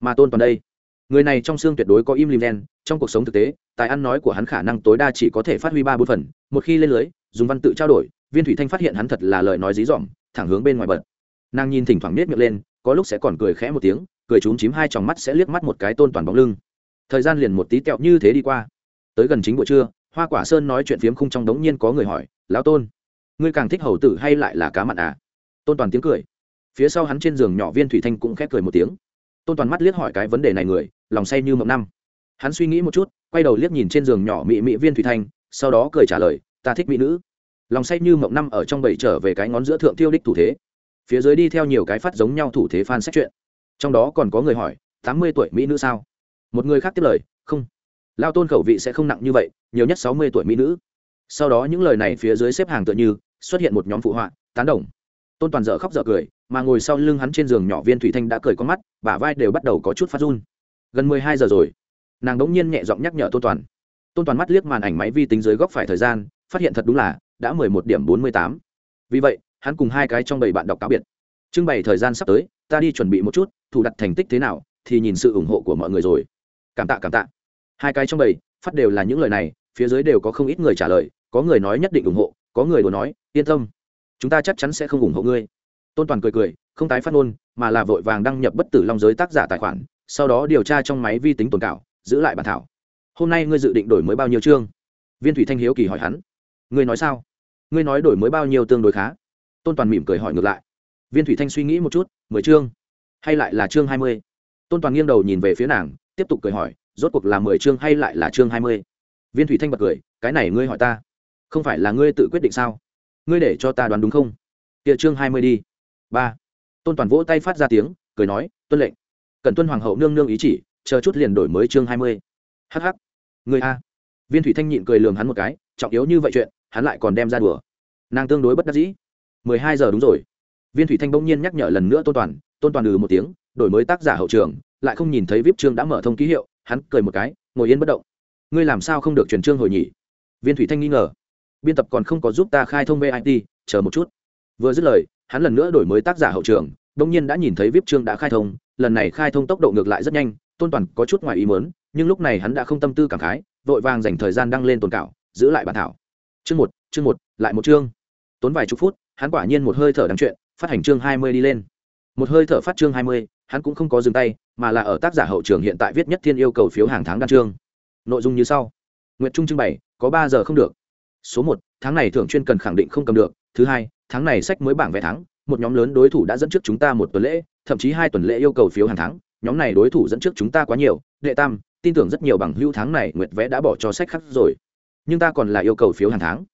Mà tôn toàn đây, người này trong xương tuyệt đối có im lim đen, trong cuộc sống thực tế, tài ăn nói của hắn khả năng tối đa chỉ có thể phát huy ba bốn phần, một khi lên lưới dùng văn tự trao đổi, viên thủy thanh phát hiện hắn thật là lời nói dí dỏm, thẳng hướng bên ngoài bật. Nàng nhìn thỉnh thoảng nết miệng lên, có lúc sẽ còn cười khẽ một tiếng, cười trúng chím hai tròng mắt sẽ liếc mắt một cái tôn toàn bóng lưng. Thời gian liền một tí tẹo như thế đi qua. Tới gần chính buổi trưa, hoa quả sơn nói chuyện phiếm khung trong đống nhiên có người hỏi, lão tôn, ngươi càng thích hầu tử hay lại là cá mặn à? Tôn toàn tiếng cười. Phía sau hắn trên giường nhỏ viên thủy thanh cũng khép cười một tiếng. Tôn toàn mắt liếc hỏi cái vấn đề này người, lòng say như mộng năm. Hắn suy nghĩ một chút, quay đầu liếc nhìn trên giường nhỏ mị mị viên thủy thanh, sau đó cười trả lời ta thích mỹ nữ. Lòng say như mộng năm ở trong bảy trở về cái ngón giữa thượng tiêu đích thủ thế. Phía dưới đi theo nhiều cái phát giống nhau thủ thế fan sách chuyện. Trong đó còn có người hỏi, tám mươi tuổi mỹ nữ sao? Một người khác tiếp lời, không. Lao tôn khẩu vị sẽ không nặng như vậy, nhiều nhất sáu mươi tuổi mỹ nữ. Sau đó những lời này phía dưới xếp hàng tựa như xuất hiện một nhóm phụ họa, tán đồng. Tôn toàn dở khóc dở cười, mà ngồi sau lưng hắn trên giường nhỏ viên thủy thanh đã cười con mắt, bả vai đều bắt đầu có chút phát run. Gần mười hai giờ rồi, nàng đ ỗ n g nhiên nhẹ giọng nhắc nhở tôn toàn. Tôn toàn mắt liếc màn ảnh máy vi tính dưới góc phải thời gian phát hiện thật đúng là đã mười một điểm bốn mươi tám. Vì vậy, hắn cùng hai cái trong bảy bạn đọc cáo biệt. Trưng bày thời gian sắp tới, ta đi chuẩn bị một chút, thủ đặt thành tích thế nào, thì nhìn sự ủng hộ của mọi người rồi. Cảm tạ cảm tạ. Hai cái trong bảy, phát đều là những lời này, phía dưới đều có không ít người trả lời, có người nói nhất định ủng hộ, có người đùa nói, yên tâm. Chúng ta chắc chắn sẽ không ủng hộ ngươi. Tôn toàn cười cười, không tái phát ngôn, mà là vội vàng đăng nhập bất tử long giới tác giả tài khoản, sau đó điều tra trong máy vi tính tồn cảo, giữ lại bản thảo. Hôm nay ngươi dự định đổi mới bao nhiêu chương? Viên thủy thanh hiếu kỳ hỏi hắn ngươi nói sao? Ngươi nói đổi mới bao nhiêu tương đối khá. Tôn toàn mỉm cười hỏi ngược lại. Viên thủy thanh suy nghĩ một chút, mười chương, hay lại là chương hai mươi? Tôn toàn nghiêng đầu nhìn về phía nàng, tiếp tục cười hỏi, rốt cuộc là mười chương hay lại là chương hai mươi? Viên thủy thanh bật cười, cái này ngươi hỏi ta, không phải là ngươi tự quyết định sao? Ngươi để cho ta đoán đúng không? Địa chương hai mươi đi. Ba. Tôn toàn vỗ tay phát ra tiếng, cười nói, tuân lệnh. Cần tuân hoàng hậu nương nương ý chỉ, chờ chút liền đổi mới chương hai mươi. Hh người a. Viên thủy thanh nhịn cười lường hắn một cái, trọng yếu như vậy chuyện hắn lại còn đem ra đùa. Nàng tương đối bất đắc dĩ. Mười hai giờ đúng rồi. Viên thủy thanh bỗng nhiên nhắc nhở lần nữa tôn toàn tôn toàn ừ một tiếng, đổi mới tác giả hậu trường, lại không nhìn thấy vip trương đã mở thông ký hiệu, hắn cười một cái, ngồi yên bất động. Ngươi làm sao không được truyền chương hồi nhỉ? Viên thủy thanh nghi ngờ. Biên tập còn không có giúp ta khai thông vip chờ một chút. Vừa dứt lời, hắn lần nữa đổi mới tác giả hậu trường đông nhiên đã nhìn thấy vip trương đã khai thông, lần này khai thông tốc độ ngược lại rất nhanh, tôn toàn có chút ngoài ý mớn nhưng lúc này hắn đã không tâm tư cảm khái, vội vàng dành thời gian đăng lên tồn cảo, giữ lại bản thảo chương một chương một, lại một chương. Tốn vài chục phút, hắn quả nhiên một hơi thở đáng chuyện, phát hành chương hai mươi đi lên. Một hơi thở phát chương hai mươi, hắn cũng không có dừng tay, mà là ở tác giả hậu trường hiện tại viết nhất thiên yêu cầu phiếu hàng tháng đăng chương. Nội dung như sau. Nguyện trung trưng bày, có ba giờ không được. Số một, tháng này thưởng chuyên cần khẳng định không cầm được. Thứ hai, tháng này sách mới bảng vẽ tháng. một nhóm lớn đối thủ đã dẫn trước chúng ta một tuần lễ, thậm chí hai tuần lễ yêu cầu phiếu hàng tháng, nhóm này đối thủ dẫn trước chúng ta quá nhiều. Đệ tam, tin tưởng rất nhiều bằng hữu tháng này nguyệt vẽ đã bỏ cho sách khác rồi nhưng ta còn là yêu cầu phiếu hàng tháng.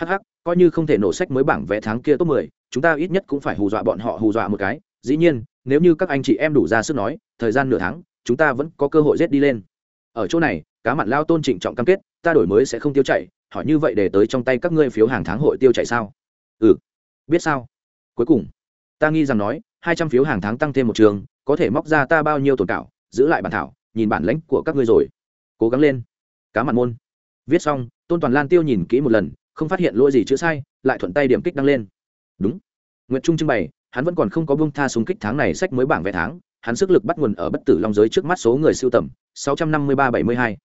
Hh coi như không thể nổ sách mới bảng vé tháng kia top mười, chúng ta ít nhất cũng phải hù dọa bọn họ hù dọa một cái. Dĩ nhiên, nếu như các anh chị em đủ ra sức nói, thời gian nửa tháng, chúng ta vẫn có cơ hội rét đi lên. Ở chỗ này, cá mặn lao tôn trịnh trọng cam kết, ta đổi mới sẽ không tiêu chảy, hỏi như vậy để tới trong tay các ngươi phiếu hàng tháng hội tiêu chạy sao? Ừ. Biết sao? Cuối cùng, ta nghi rằng nói, hai trăm phiếu hàng tháng tăng thêm một trường, có thể móc ra ta bao nhiêu tồn cảo, giữ lại bản thảo, nhìn bản lãnh của các ngươi rồi. Cố gắng lên. Cá mặn môn viết xong, tôn toàn lan tiêu nhìn kỹ một lần, không phát hiện lỗi gì chữ sai, lại thuận tay điểm kích đăng lên. Đúng. Nguyệt trung trưng bày, hắn vẫn còn không có bông tha súng kích tháng này sách mới bảng vẽ tháng, hắn sức lực bắt nguồn ở bất tử long giới trước mắt số người siêu tầm, sáu trăm năm mươi ba bảy mươi hai.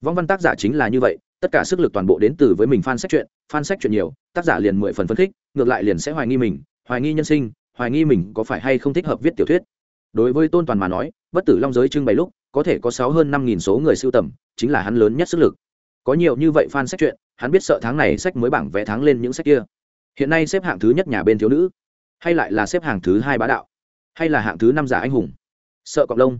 Vong văn tác giả chính là như vậy, tất cả sức lực toàn bộ đến từ với mình fan sách chuyện fan sách chuyện nhiều, tác giả liền mười phần phấn khích, ngược lại liền sẽ hoài nghi mình, hoài nghi nhân sinh, hoài nghi mình có phải hay không thích hợp viết tiểu thuyết. Đối với tôn toàn mà nói, bất tử long giới trưng bày lúc, có thể có sáu hơn năm nghìn số người sưu tầm, chính là hắn lớn nhất sức lực có nhiều như vậy fan sách chuyện hắn biết sợ tháng này sách mới bảng vẽ tháng lên những sách kia. Hiện nay xếp hạng thứ nhất nhà bên thiếu nữ, hay lại là xếp hạng thứ hai bá đạo, hay là hạng thứ năm giả anh hùng. Sợ cọc lông.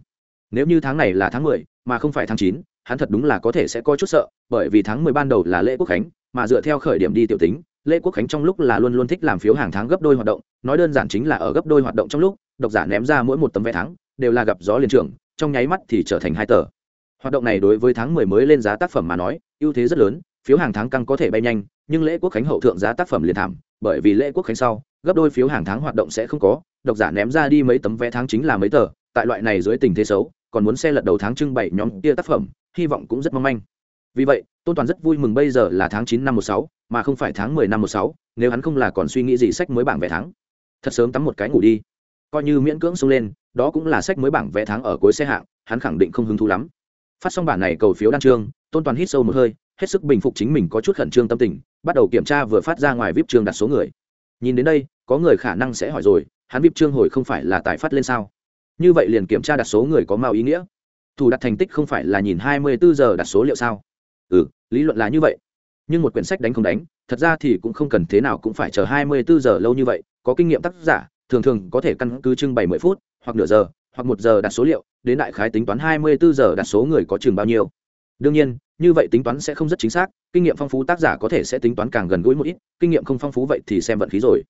Nếu như tháng này là tháng mười, mà không phải tháng chín, hắn thật đúng là có thể sẽ có chút sợ, bởi vì tháng mười ban đầu là lễ quốc khánh, mà dựa theo khởi điểm đi tiểu tính, lễ quốc khánh trong lúc là luôn luôn thích làm phiếu hàng tháng gấp đôi hoạt động, nói đơn giản chính là ở gấp đôi hoạt động trong lúc, độc giả ném ra mỗi một tấm vé tháng, đều là gặp gió liền trường, trong nháy mắt thì trở thành hai tờ. Hoạt động này đối với tháng mười mới lên giá tác phẩm mà nói ưu thế rất lớn, phiếu hàng tháng căng có thể bay nhanh, nhưng lễ quốc khánh hậu thượng giá tác phẩm liền thảm, bởi vì lễ quốc khánh sau, gấp đôi phiếu hàng tháng hoạt động sẽ không có, độc giả ném ra đi mấy tấm vé tháng chính là mấy tờ, tại loại này dưới tình thế xấu, còn muốn xe lật đầu tháng trưng bày nhóm kia tác phẩm, hy vọng cũng rất mong manh. Vì vậy, tôn toàn rất vui mừng bây giờ là tháng chín năm một sáu, mà không phải tháng mười năm một sáu, nếu hắn không là còn suy nghĩ gì sách mới bảng vé tháng. Thật sớm tắm một cái ngủ đi. Coi như miễn cưỡng xông lên, đó cũng là sách mới bảng vé tháng ở cuối xe hạng, hắn khẳng định không hứng thú lắm phát xong bản này cầu phiếu đăng trương tôn toàn hít sâu một hơi, hết sức bình phục chính mình có chút khẩn trương tâm tình, bắt đầu kiểm tra vừa phát ra ngoài vip trương đặt số người. Nhìn đến đây, có người khả năng sẽ hỏi rồi, hắn vip trương hồi không phải là tài phát lên sao? Như vậy liền kiểm tra đặt số người có màu ý nghĩa. Thủ đặt thành tích không phải là nhìn hai mươi bốn giờ đặt số liệu sao? Ừ lý luận là như vậy. Nhưng một quyển sách đánh không đánh, thật ra thì cũng không cần thế nào cũng phải chờ hai mươi bốn giờ lâu như vậy, có kinh nghiệm tác giả, thường thường có thể căn cứ trưng bày mười phút, hoặc nửa giờ, hoặc một giờ đặt số liệu đến đại khái tính toán hai mươi bốn giờ đặt số người có chừng bao nhiêu. Đương nhiên, như vậy tính toán sẽ không rất chính xác, kinh nghiệm phong phú tác giả có thể sẽ tính toán càng gần gũi một ít, kinh nghiệm không phong phú vậy thì xem vận khí rồi.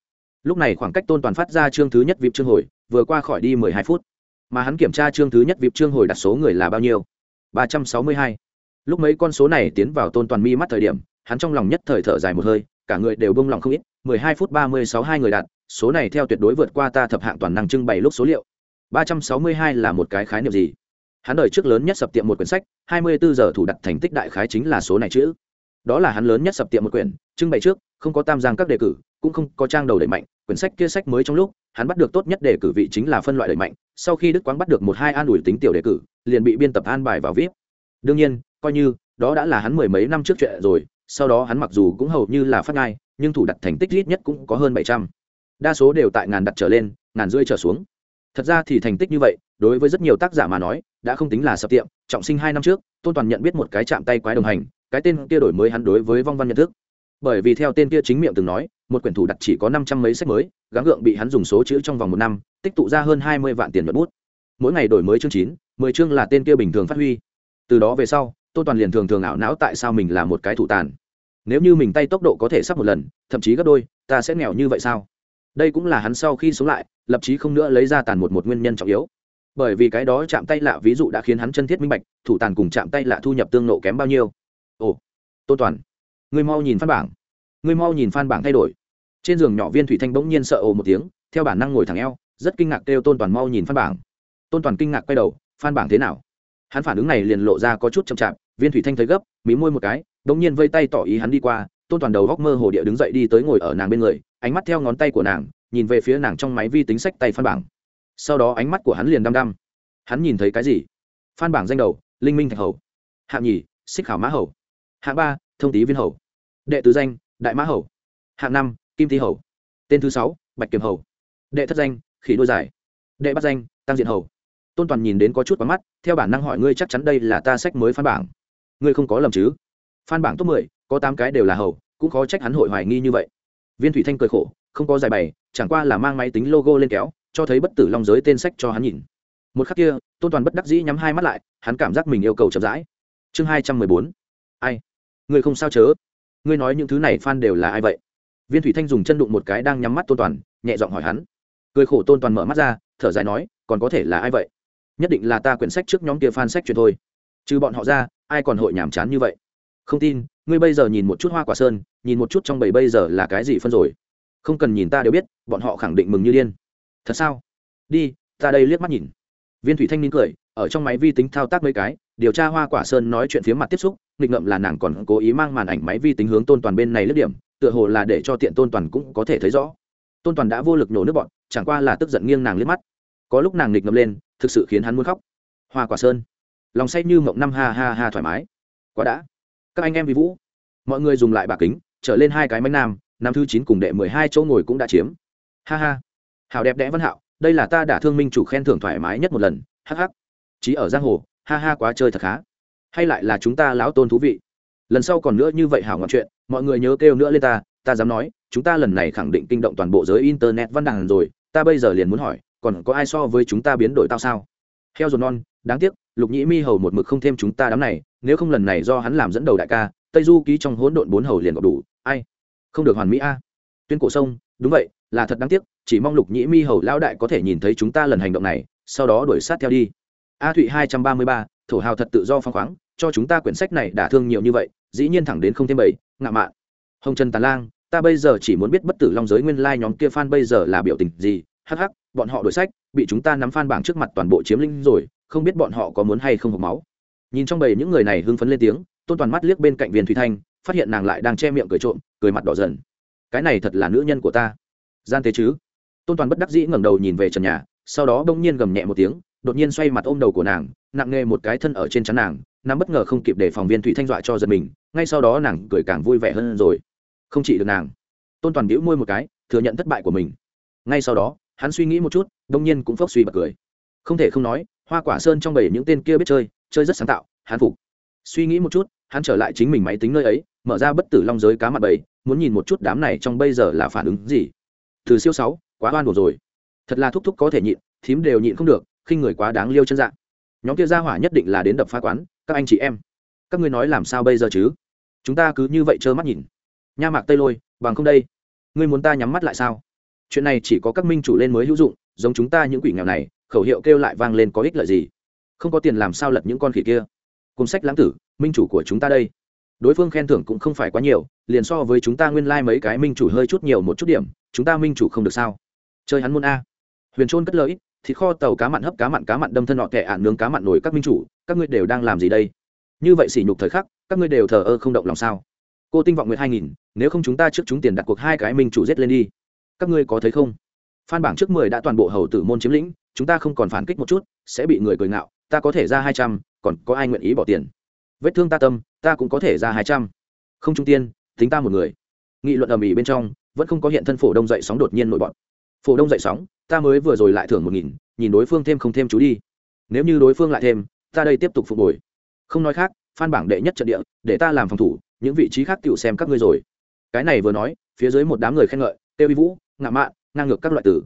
Lúc này khoảng cách tôn toàn phát ra chương thứ nhất vịp chương hồi, vừa qua khỏi đi mười hai phút. Mà hắn kiểm tra chương thứ nhất vịp chương hồi đặt số người là bao nhiêu? ba trăm sáu mươi hai. Lúc mấy con số này tiến vào tôn toàn mi mắt thời điểm, hắn trong lòng nhất thời thở dài một hơi, cả người đều bông lòng không ít. mười hai phút ba mươi sáu hai người đạt, số này theo tuyệt đối vượt qua ta thập hạng toàn năng trưng bày lúc số liệu ba trăm sáu mươi hai là một cái khái niệm gì? Hắn đời trước lớn nhất sập tiệm một quyển sách, hai mươi bốn giờ thủ đặt thành tích đại khái chính là số này chữ. Đó là hắn lớn nhất sập tiệm một quyển, trưng bày trước, không có tam giang các đề cử, cũng không có trang đầu đẩy mạnh, quyển sách kia sách mới trong lúc, hắn bắt được tốt nhất đề cử vị chính là phân loại đẩy mạnh, sau khi đức quang bắt được một hai an ủi tính tiểu đề cử, liền bị biên tập an bài vào vip. Đương nhiên, coi như, đó đã là hắn mười mấy năm trước chuyện rồi, sau đó hắn mặc dù cũng hầu như là phát ngai, nhưng thủ đặt thành tích ít nhất cũng có hơn bảy trăm. Đa số đều tại ngàn đặt trở lên, ngàn rưỡi trở xuống thật ra thì thành tích như vậy, đối với rất nhiều tác giả mà nói, đã không tính là sập tiệm. Trọng sinh hai năm trước, tôn toàn nhận biết một cái chạm tay quái đồng hành, cái tên kia đổi mới hắn đối với vong văn nhận thức. Bởi vì theo tên kia chính miệng từng nói, một quyển thủ đặt chỉ có năm trăm mấy sách mới, gắng gượng bị hắn dùng số chữ trong vòng một năm, tích tụ ra hơn hai mươi vạn tiền nhuận bút. Mỗi ngày đổi mới chương chín, mười chương là tên kia bình thường phát huy. Từ đó về sau, tôn toàn liền thường thường ảo não tại sao mình là một cái thủ tàn. Nếu như mình tay tốc độ có thể sắp một lần, thậm chí gấp đôi, ta sẽ nghèo như vậy sao? Đây cũng là hắn sau khi sống lại, lập chí không nữa lấy ra tàn một một nguyên nhân trọng yếu. Bởi vì cái đó chạm tay lạ ví dụ đã khiến hắn chân thiết minh bạch, thủ tàn cùng chạm tay lạ thu nhập tương nộ kém bao nhiêu. Ồ tôn toàn người mau nhìn phan bảng. Người mau nhìn phan bảng thay đổi. Trên giường nhỏ viên thủy thanh bỗng nhiên sợ ồ một tiếng, theo bản năng ngồi thẳng eo, rất kinh ngạc kêu tôn toàn mau nhìn phan bảng. Tôn toàn kinh ngạc quay đầu, phan bảng thế nào? Hắn phản ứng này liền lộ ra có chút chậm chạp, viên thủy thanh thấy gấp, mí môi một cái, bỗng nhiên vây tay tỏ ý hắn đi qua, tôn toàn đầu góc mơ hồ địa đứng dậy đi tới ngồi ở nàng bên người ánh mắt theo ngón tay của nàng, nhìn về phía nàng trong máy vi tính sách tay phan bảng. Sau đó ánh mắt của hắn liền đăm đăm. Hắn nhìn thấy cái gì? Phan bảng danh đầu, linh minh thạch hầu. Hạng nhì, xích khảo mã hầu. Hạng ba, thông tý viên hầu. Đệ tứ danh, đại mã hầu. Hạng năm, kim tý hầu. Tên thứ sáu, bạch kiềm hầu. Đệ thất danh, khỉ đôi giải đệ bắt danh, tăng diện hầu. Tôn toàn nhìn đến có chút quá mắt, theo bản năng hỏi ngươi chắc chắn đây là ta sách mới phan bảng. Ngươi không có lầm chứ? Phan bảng top mười, có tám cái đều là hầu, cũng khó trách hắn hội hoài nghi như vậy viên thủy thanh cười khổ, không có giải bày, chẳng qua là mang máy tính logo lên kéo, cho thấy bất tử long giới tên sách cho hắn nhìn. Một khắc kia, tôn toàn bất đắc dĩ nhắm hai mắt lại, hắn cảm giác mình yêu cầu chậm rãi. Chương hai trăm mười bốn. Ai? Người không sao chớ? Ngươi nói những thứ này f đều là ai vậy? Viên thủy thanh dùng chân đụng một cái đang nhắm mắt tôn toàn, nhẹ giọng hỏi hắn. Cười khổ tôn toàn mở mắt ra, thở dài nói, còn có thể là ai vậy? Nhất định là ta quyển sách trước nhóm kia f sách truyền thôi. Trừ bọn họ ra, ai còn hội nhàm chán như vậy? Không tin, ngươi bây giờ nhìn một chút hoa quả sơn, nhìn một chút trong bầy bây giờ là cái gì phân rồi. Không cần nhìn ta đều biết, bọn họ khẳng định mừng như điên. Thật sao? Đi, ta đây liếc mắt nhìn. Viên thủy thanh nín cười, ở trong máy vi tính thao tác mấy cái, điều tra hoa quả sơn nói chuyện phía mặt tiếp xúc, nghịch ngậm là nàng còn cố ý mang màn ảnh máy vi tính hướng tôn toàn bên này lướt điểm, tựa hồ là để cho tiện tôn toàn cũng có thể thấy rõ. Tôn toàn đã vô lực nổ nước bọn, chẳng qua là tức giận nghiêng nàng liếc mắt. Có lúc nàng nghịch ngậm lên, thực sự khiến hắn muốn khóc. Hoa quả sơn. Lòng say như mộng năm ha ha ha thoải mái. Quá đã các anh em vì vũ, mọi người dùng lại bà kính, trở lên hai cái mánh nam, năm thứ chín cùng đệ mười hai chỗ ngồi cũng đã chiếm. Ha ha. Hào đẹp đẽ văn hạo, đây là ta đã thương minh chủ khen thưởng thoải mái nhất một lần hh chí ở giang hồ, ha ha quá chơi thật khá. Hay lại là chúng ta lão tôn thú vị. Lần sau còn nữa như vậy hảo ngọn chuyện, mọi người nhớ kêu nữa lên ta ta dám nói, chúng ta lần này khẳng định kinh động toàn bộ giới internet văn đàn rồi, ta bây giờ liền muốn hỏi, còn có ai so với chúng ta biến đổi tao sao? Heo dồn non, đáng tiếc lục nhĩ mi hầu một mực không thêm chúng ta đám này, nếu không lần này do hắn làm dẫn đầu đại ca, tây du ký trong hỗn độn bốn hầu liền gọp đủ, ai? Không được hoàn mỹ a. Tuyên cổ sông, đúng vậy, là thật đáng tiếc, chỉ mong lục nhĩ mi hầu lão đại có thể nhìn thấy chúng ta lần hành động này, sau đó đuổi sát theo đi. A thụy hai trăm ba mươi ba, thổ hào thật tự do phăng khoáng, cho chúng ta quyển sách này đả thương nhiều như vậy, dĩ nhiên thẳng đến không thêm bảy ngạo mạn. Hồng trần tàn lang, ta bây giờ chỉ muốn biết bất tử long giới nguyên lai nhóm kia fan bây giờ là biểu tình gì, hắc hắc bọn họ đổi sách, bị chúng ta nắm phan bảng trước mặt toàn bộ chiếm linh rồi, không biết bọn họ có muốn hay không hộp máu. Nhìn trong bầy những người này hưng phấn lên tiếng, tôn toàn mắt liếc bên cạnh viên thủy thanh, phát hiện nàng lại đang che miệng cười trộm, cười mặt đỏ dần. Cái này thật là nữ nhân của ta. Gian thế chứ? Tôn toàn bất đắc dĩ ngẩng đầu nhìn về trần nhà, sau đó bỗng nhiên gầm nhẹ một tiếng, đột nhiên xoay mặt ôm đầu của nàng, nặng nề một cái thân ở trên chắn nàng nắm bất ngờ không kịp để phòng viên thủy thanh dọa cho giật mình, ngay sau đó nàng cười càng vui vẻ hơn rồi. Không chỉ được nàng. Tôn toàn bĩu môi một cái, thừa nhận thất bại của mình. Ngay sau đó hắn suy nghĩ một chút, đông nhiên cũng phốc suy bật cười. Không thể không nói, hoa quả sơn trong bảy những tên kia biết chơi chơi rất sáng tạo, hắn phục. Suy nghĩ một chút, hắn trở lại chính mình máy tính nơi ấy, mở ra bất tử long giới cá mặt bầy, muốn nhìn một chút đám này trong bây giờ là phản ứng gì. Từ siêu sáu, quá oan buồn rồi. Thật là thúc thúc có thể nhịn, thím đều nhịn không được khi người quá đáng liêu chân dạng nhóm kia ra hỏa nhất định là đến đập phá quán, các anh chị em. Các ngươi nói làm sao bây giờ chứ? Chúng ta cứ như vậy trơ mắt nhìn. Nha mạc tây lôi, bằng không đây, ngươi muốn ta nhắm mắt lại sao? Chuyện này chỉ có các minh chủ lên mới hữu dụng, giống chúng ta những quỷ nghèo này, khẩu hiệu kêu lại vang lên có ích lợi gì? Không có tiền làm sao lật những con khỉ kia? Cùng sách lãng tử, minh chủ của chúng ta đây. Đối phương khen thưởng cũng không phải quá nhiều, liền so với chúng ta nguyên lai、like、mấy cái minh chủ hơi chút nhiều một chút điểm, chúng ta minh chủ không được sao? Chơi hắn môn a. Huyền trôn cất lợi thịt kho, tàu cá mặn hấp cá mặn cá mặn đâm thân nọ kẻ ạn nướng cá mặn nổi các minh chủ, các ngươi đều đang làm gì đây? Như vậy sỉ nhục thời khắc, các ngươi đều thờ ơ không động lòng sao? Cô tinh vọng nguyện hai nghìn, nếu không chúng ta trước chúng tiền đặt cuộc hai cái minh chủ giết lên đi các ngươi có thấy không? Phan bảng trước mười đã toàn bộ hầu tử môn chiếm lĩnh, chúng ta không còn phản kích một chút, sẽ bị người cười ngạo, ta có thể ra hai trăm, còn có ai nguyện ý bỏ tiền? Vết thương ta tâm, ta cũng có thể ra hai trăm. Không trung tiên, tính ta một người. Nghị luận ầm ĩ bên trong, vẫn không có hiện thân phổ đông dậy sóng đột nhiên nổi bọn phổ đông dậy sóng, ta mới vừa rồi lại thưởng một nghìn, nhìn đối phương thêm không thêm chú đi. Nếu như đối phương lại thêm, ta đây tiếp tục phục hồi. Không nói khác, phan bảng đệ nhất trận địa, để ta làm phòng thủ, những vị trí khác tựu xem các ngươi rồi. Cái này vừa nói, phía dưới một đám người khen ngợi, tiêu vi vũ ngạo mạn, ngang ngược các loại tử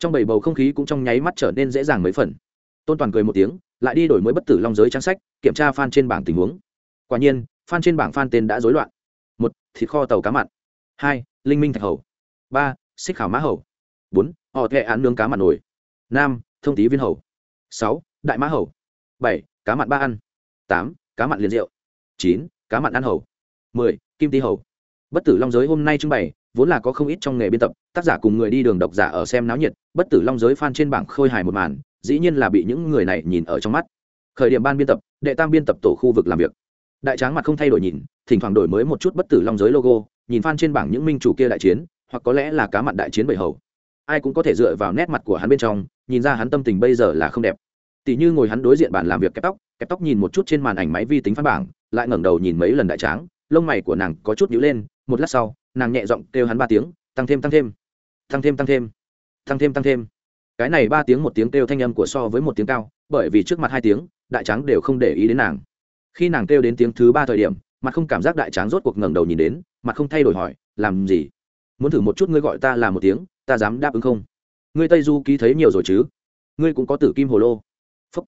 trong bảy bầu không khí cũng trong nháy mắt trở nên dễ dàng mấy phần. Tôn toàn cười một tiếng, lại đi đổi mới bất tử long giới trang sách, kiểm tra fan trên bảng tình huống. Quả nhiên, fan trên bảng fan tên đã rối loạn. Một, thịt kho tàu cá mặn. Hai, linh minh thạch hầu. Ba, xích khảo mã hầu. Bốn, họ thẹ án nướng cá mặn nổi năm, thông tí viên hầu. Sáu, đại mã hầu. Bảy, cá mặn ba ăn. Tám, cá mặn liền rượu. Chín, cá mặn ăn hầu. Mười, kim tí hầu. Bất tử long giới hôm nay trưng bày vốn là có không ít trong nghề biên tập, tác giả cùng người đi đường độc giả ở xem náo nhiệt, bất tử long giới fan trên bảng khôi hài một màn, dĩ nhiên là bị những người này nhìn ở trong mắt. Khởi điểm ban biên tập, đệ tam biên tập tổ khu vực làm việc. Đại tráng mặt không thay đổi nhìn, thỉnh thoảng đổi mới một chút bất tử long giới logo, nhìn fan trên bảng những minh chủ kia đại chiến, hoặc có lẽ là cá mặt đại chiến bảy hầu. Ai cũng có thể dựa vào nét mặt của hắn bên trong, nhìn ra hắn tâm tình bây giờ là không đẹp. Tỷ như ngồi hắn đối diện bàn làm việc kẹp tóc kẹp tóc nhìn một chút trên màn ảnh máy vi tính phát bảng, lại ngẩng đầu nhìn mấy lần đại tráng lông mày của nàng có chút nhíu lên, một lát sau, nàng nhẹ giọng kêu hắn ba tiếng, tăng thêm tăng thêm tăng thêm tăng thêm tăng thêm tăng thêm. Cái này ba tiếng một tiếng kêu thanh âm của so với một tiếng cao, bởi vì trước mặt hai tiếng, đại tráng đều không để ý đến nàng. Khi nàng kêu đến tiếng thứ ba thời điểm, mặt không cảm giác đại tráng rốt cuộc ngẩng đầu nhìn đến, mặt không thay đổi hỏi, làm gì? Muốn thử một chút ngươi gọi ta là một tiếng, ta dám đáp ứng không? Ngươi tây du ký thấy nhiều rồi chứ? Ngươi cũng có tử kim hồ lô. Phúc.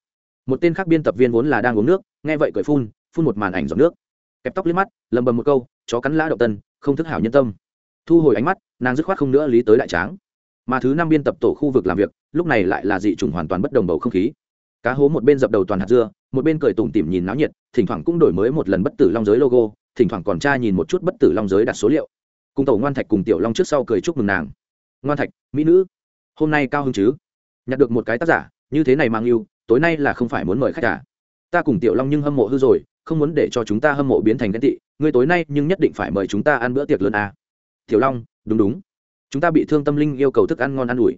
một tên khác biên tập viên vốn là đang uống nước, nghe vậy cười phun phun một màn ảnh giọt nước kẹp tóc liếc mắt, lầm bầm một câu, chó cắn lã động tân, không thức hảo nhân tâm. Thu hồi ánh mắt, nàng dứt khoát không nữa lý tới đại tráng. Mà thứ năm biên tập tổ khu vực làm việc, lúc này lại là dị chủng hoàn toàn bất đồng bầu không khí. Cá hố một bên dập đầu toàn hạt dưa, một bên cười tủm tỉm nhìn náo nhiệt, thỉnh thoảng cũng đổi mới một lần bất tử long giới logo, thỉnh thoảng còn tra nhìn một chút bất tử long giới đặt số liệu. Cùng tổ ngoan thạch cùng tiểu long trước sau cười chúc mừng nàng. Ngoan thạch, mỹ nữ, hôm nay cao hơn chứ? Nhặt được một cái tác giả, như thế này mang yêu, tối nay là không phải muốn mời khách cả à? ta cùng tiểu long nhưng hâm mộ hư rồi không muốn để cho chúng ta hâm mộ biến thành ghen tị, ngươi tối nay nhưng nhất định phải mời chúng ta ăn bữa tiệc lớn à. tiểu long, đúng đúng. Chúng ta bị thương tâm linh yêu cầu thức ăn ngon ăn ủi.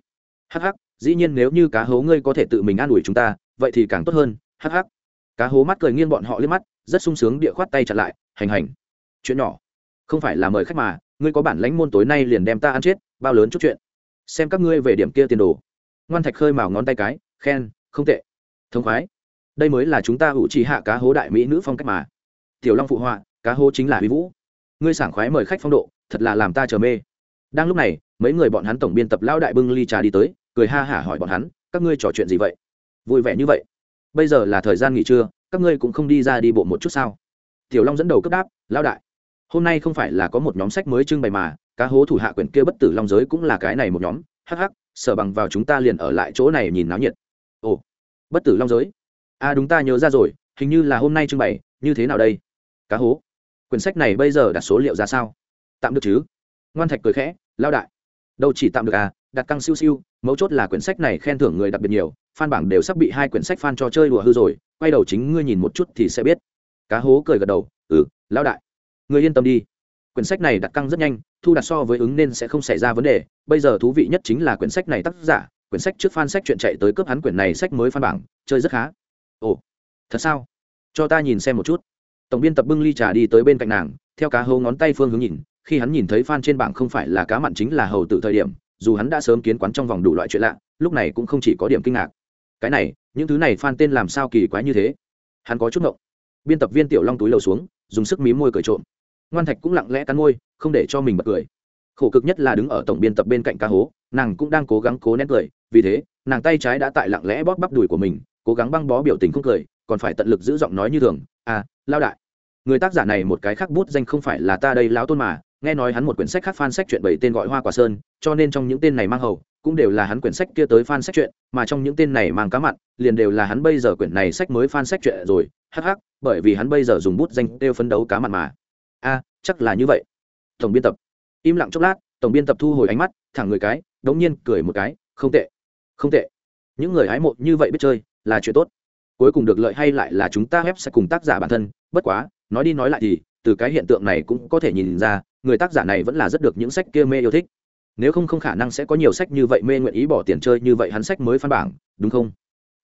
Hắc hắc, dĩ nhiên nếu như cá hố ngươi có thể tự mình ăn ủi chúng ta, vậy thì càng tốt hơn. Hắc hắc. Cá hố mắt cười nghiêng bọn họ liếc mắt, rất sung sướng địa khoát tay chặt lại, hành hành. Chuyện nhỏ. Không phải là mời khách mà, ngươi có bản lãnh môn tối nay liền đem ta ăn chết, bao lớn chút chuyện. Xem các ngươi về điểm kia tiền đồ. Ngoan thạch khơi mào ngón tay cái, khen, không tệ. Thông khoái đây mới là chúng ta ủ trì hạ cá hố đại mỹ nữ phong cách mà. Tiểu long phụ họa, cá hố chính là huy vũ. Ngươi sảng khoái mời khách phong độ, thật là làm ta chờ mê. Đang lúc này, mấy người bọn hắn tổng biên tập lão đại bưng ly trà đi tới, cười ha hả hỏi bọn hắn, các ngươi trò chuyện gì vậy? Vui vẻ như vậy. Bây giờ là thời gian nghỉ trưa, các ngươi cũng không đi ra đi bộ một chút sao? Tiểu long dẫn đầu cấp đáp, lão đại, hôm nay không phải là có một nhóm sách mới trưng bày mà, cá hố thủ hạ quyển kia bất tử long giới cũng là cái này một nhóm. Hắc hắc, sở bằng vào chúng ta liền ở lại chỗ này nhìn náo nhiệt. Ồ, bất tử long giới? À đúng ta nhớ ra rồi, hình như là hôm nay trưng bày, như thế nào đây? Cá hố. Quyển sách này bây giờ đặt số liệu ra sao? Tạm được chứ? Ngoan thạch cười khẽ lao đại. Đâu chỉ tạm được à đặt căng siêu siêu, mấu chốt là quyển sách này khen thưởng người đặc biệt nhiều, fan bảng đều sắp bị hai quyển sách fan cho chơi đùa hư rồi, quay đầu chính ngươi nhìn một chút thì sẽ biết. Cá hố cười gật đầu ừ lão đại. Ngươi yên tâm đi. Quyển sách này đặt căng rất nhanh, thu đặt so với ứng nên sẽ không xảy ra vấn đề, bây giờ thú vị nhất chính là quyển sách này tác giả, quyển sách trước fan sách chuyện chạy tới cướp hắn quyển này sách mới fan bảng, chơi rất khá ồ, thật sao? Cho ta nhìn xem một chút. Tổng biên tập bưng ly trà đi tới bên cạnh nàng, theo cá hấu ngón tay phương hướng nhìn, khi hắn nhìn thấy fan trên bảng không phải là cá mặn chính là hầu tự thời điểm, dù hắn đã sớm kiến quán trong vòng đủ loại chuyện lạ, lúc này cũng không chỉ có điểm kinh ngạc. Cái này, những thứ này fan tên làm sao kỳ quái như thế? Hắn có chút ngộng. Biên tập viên tiểu long túi lầu xuống, dùng sức mí môi cười trộm. Ngoan thạch cũng lặng lẽ cắn môi, không để cho mình bật cười. Khổ cực nhất là đứng ở tổng biên tập bên cạnh cá hố, nàng cũng đang cố gắng cố nén cười, vì thế, nàng tay trái đã tại lặng lẽ bóp bắp đùi của mình cố gắng băng bó biểu tình không cười, còn phải tận lực giữ giọng nói như thường à lao đại, người tác giả này một cái khác bút danh không phải là ta đây, lão tôn mà, nghe nói hắn một quyển sách khác fan sách chuyện bảy tên gọi hoa quả sơn, cho nên trong những tên này mang hầu, cũng đều là hắn quyển sách kia tới fan sách chuyện, mà trong những tên này mang cá mặn, liền đều là hắn bây giờ quyển này sách mới fan sách chuyện rồi hh bởi vì hắn bây giờ dùng bút danh tiêu phấn đấu cá mặn mà. A, chắc là như vậy. Tổng biên tập. Im lặng chốc lát, tổng biên tập thu hồi ánh mắt, thẳng người cái, đống nhiên cười một cái, không tệ không tệ. Những người hái mộ như vậy biết chơi là chuyện tốt. Cuối cùng được lợi hay lại là chúng ta web sẽ cùng tác giả bản thân, bất quá, nói đi nói lại thì, từ cái hiện tượng này cũng có thể nhìn ra, người tác giả này vẫn là rất được những sách kia mê yêu thích. Nếu không không khả năng sẽ có nhiều sách như vậy mê nguyện ý bỏ tiền chơi như vậy hắn sách mới phan bảng, đúng không?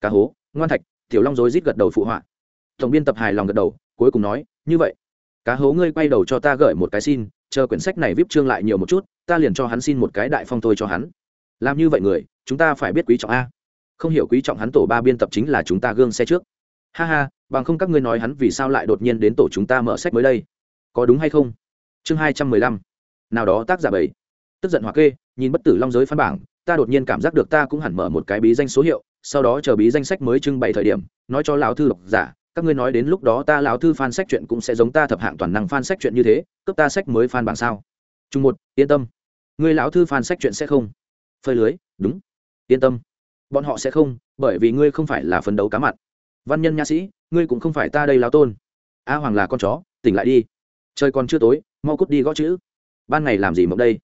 Cá hố, ngoan thạch, tiểu long rối rít gật đầu phụ họa. Tổng biên tập hài lòng gật đầu, cuối cùng nói, như vậy. Cá hố ngươi quay đầu cho ta gửi một cái xin, chờ quyển sách này vip trương lại nhiều một chút, ta liền cho hắn xin một cái đại phong thôi cho hắn. Làm như vậy người, chúng ta phải biết quý trọng a không hiểu quý trọng hắn tổ ba biên tập chính là chúng ta gương xe trước. Ha ha, bằng không các ngươi nói hắn vì sao lại đột nhiên đến tổ chúng ta mở sách mới đây? Có đúng hay không? Chương hai trăm mười lăm. Nào đó tác giả bảy. Tức giận hoặc kê nhìn bất tử long giới phán bảng, ta đột nhiên cảm giác được ta cũng hẳn mở một cái bí danh số hiệu, sau đó chờ bí danh sách mới trưng bày thời điểm, nói cho lão thư độc giả, các ngươi nói đến lúc đó ta lão thư fan sách chuyện cũng sẽ giống ta thập hạng toàn năng fan sách chuyện như thế cấp ta sách mới fan bảng sao? Chung một, yên tâm. Ngươi lão thư fan sách chuyện sẽ không. Phơi lưới, đúng. Yên tâm bọn họ sẽ không, bởi vì ngươi không phải là phấn đấu cá mặn văn nhân nha sĩ, ngươi cũng không phải ta đây lão tôn. A hoàng là con chó, tỉnh lại đi. Trời còn chưa tối, mau cút đi gõ chữ. Ban ngày làm gì mộng đây?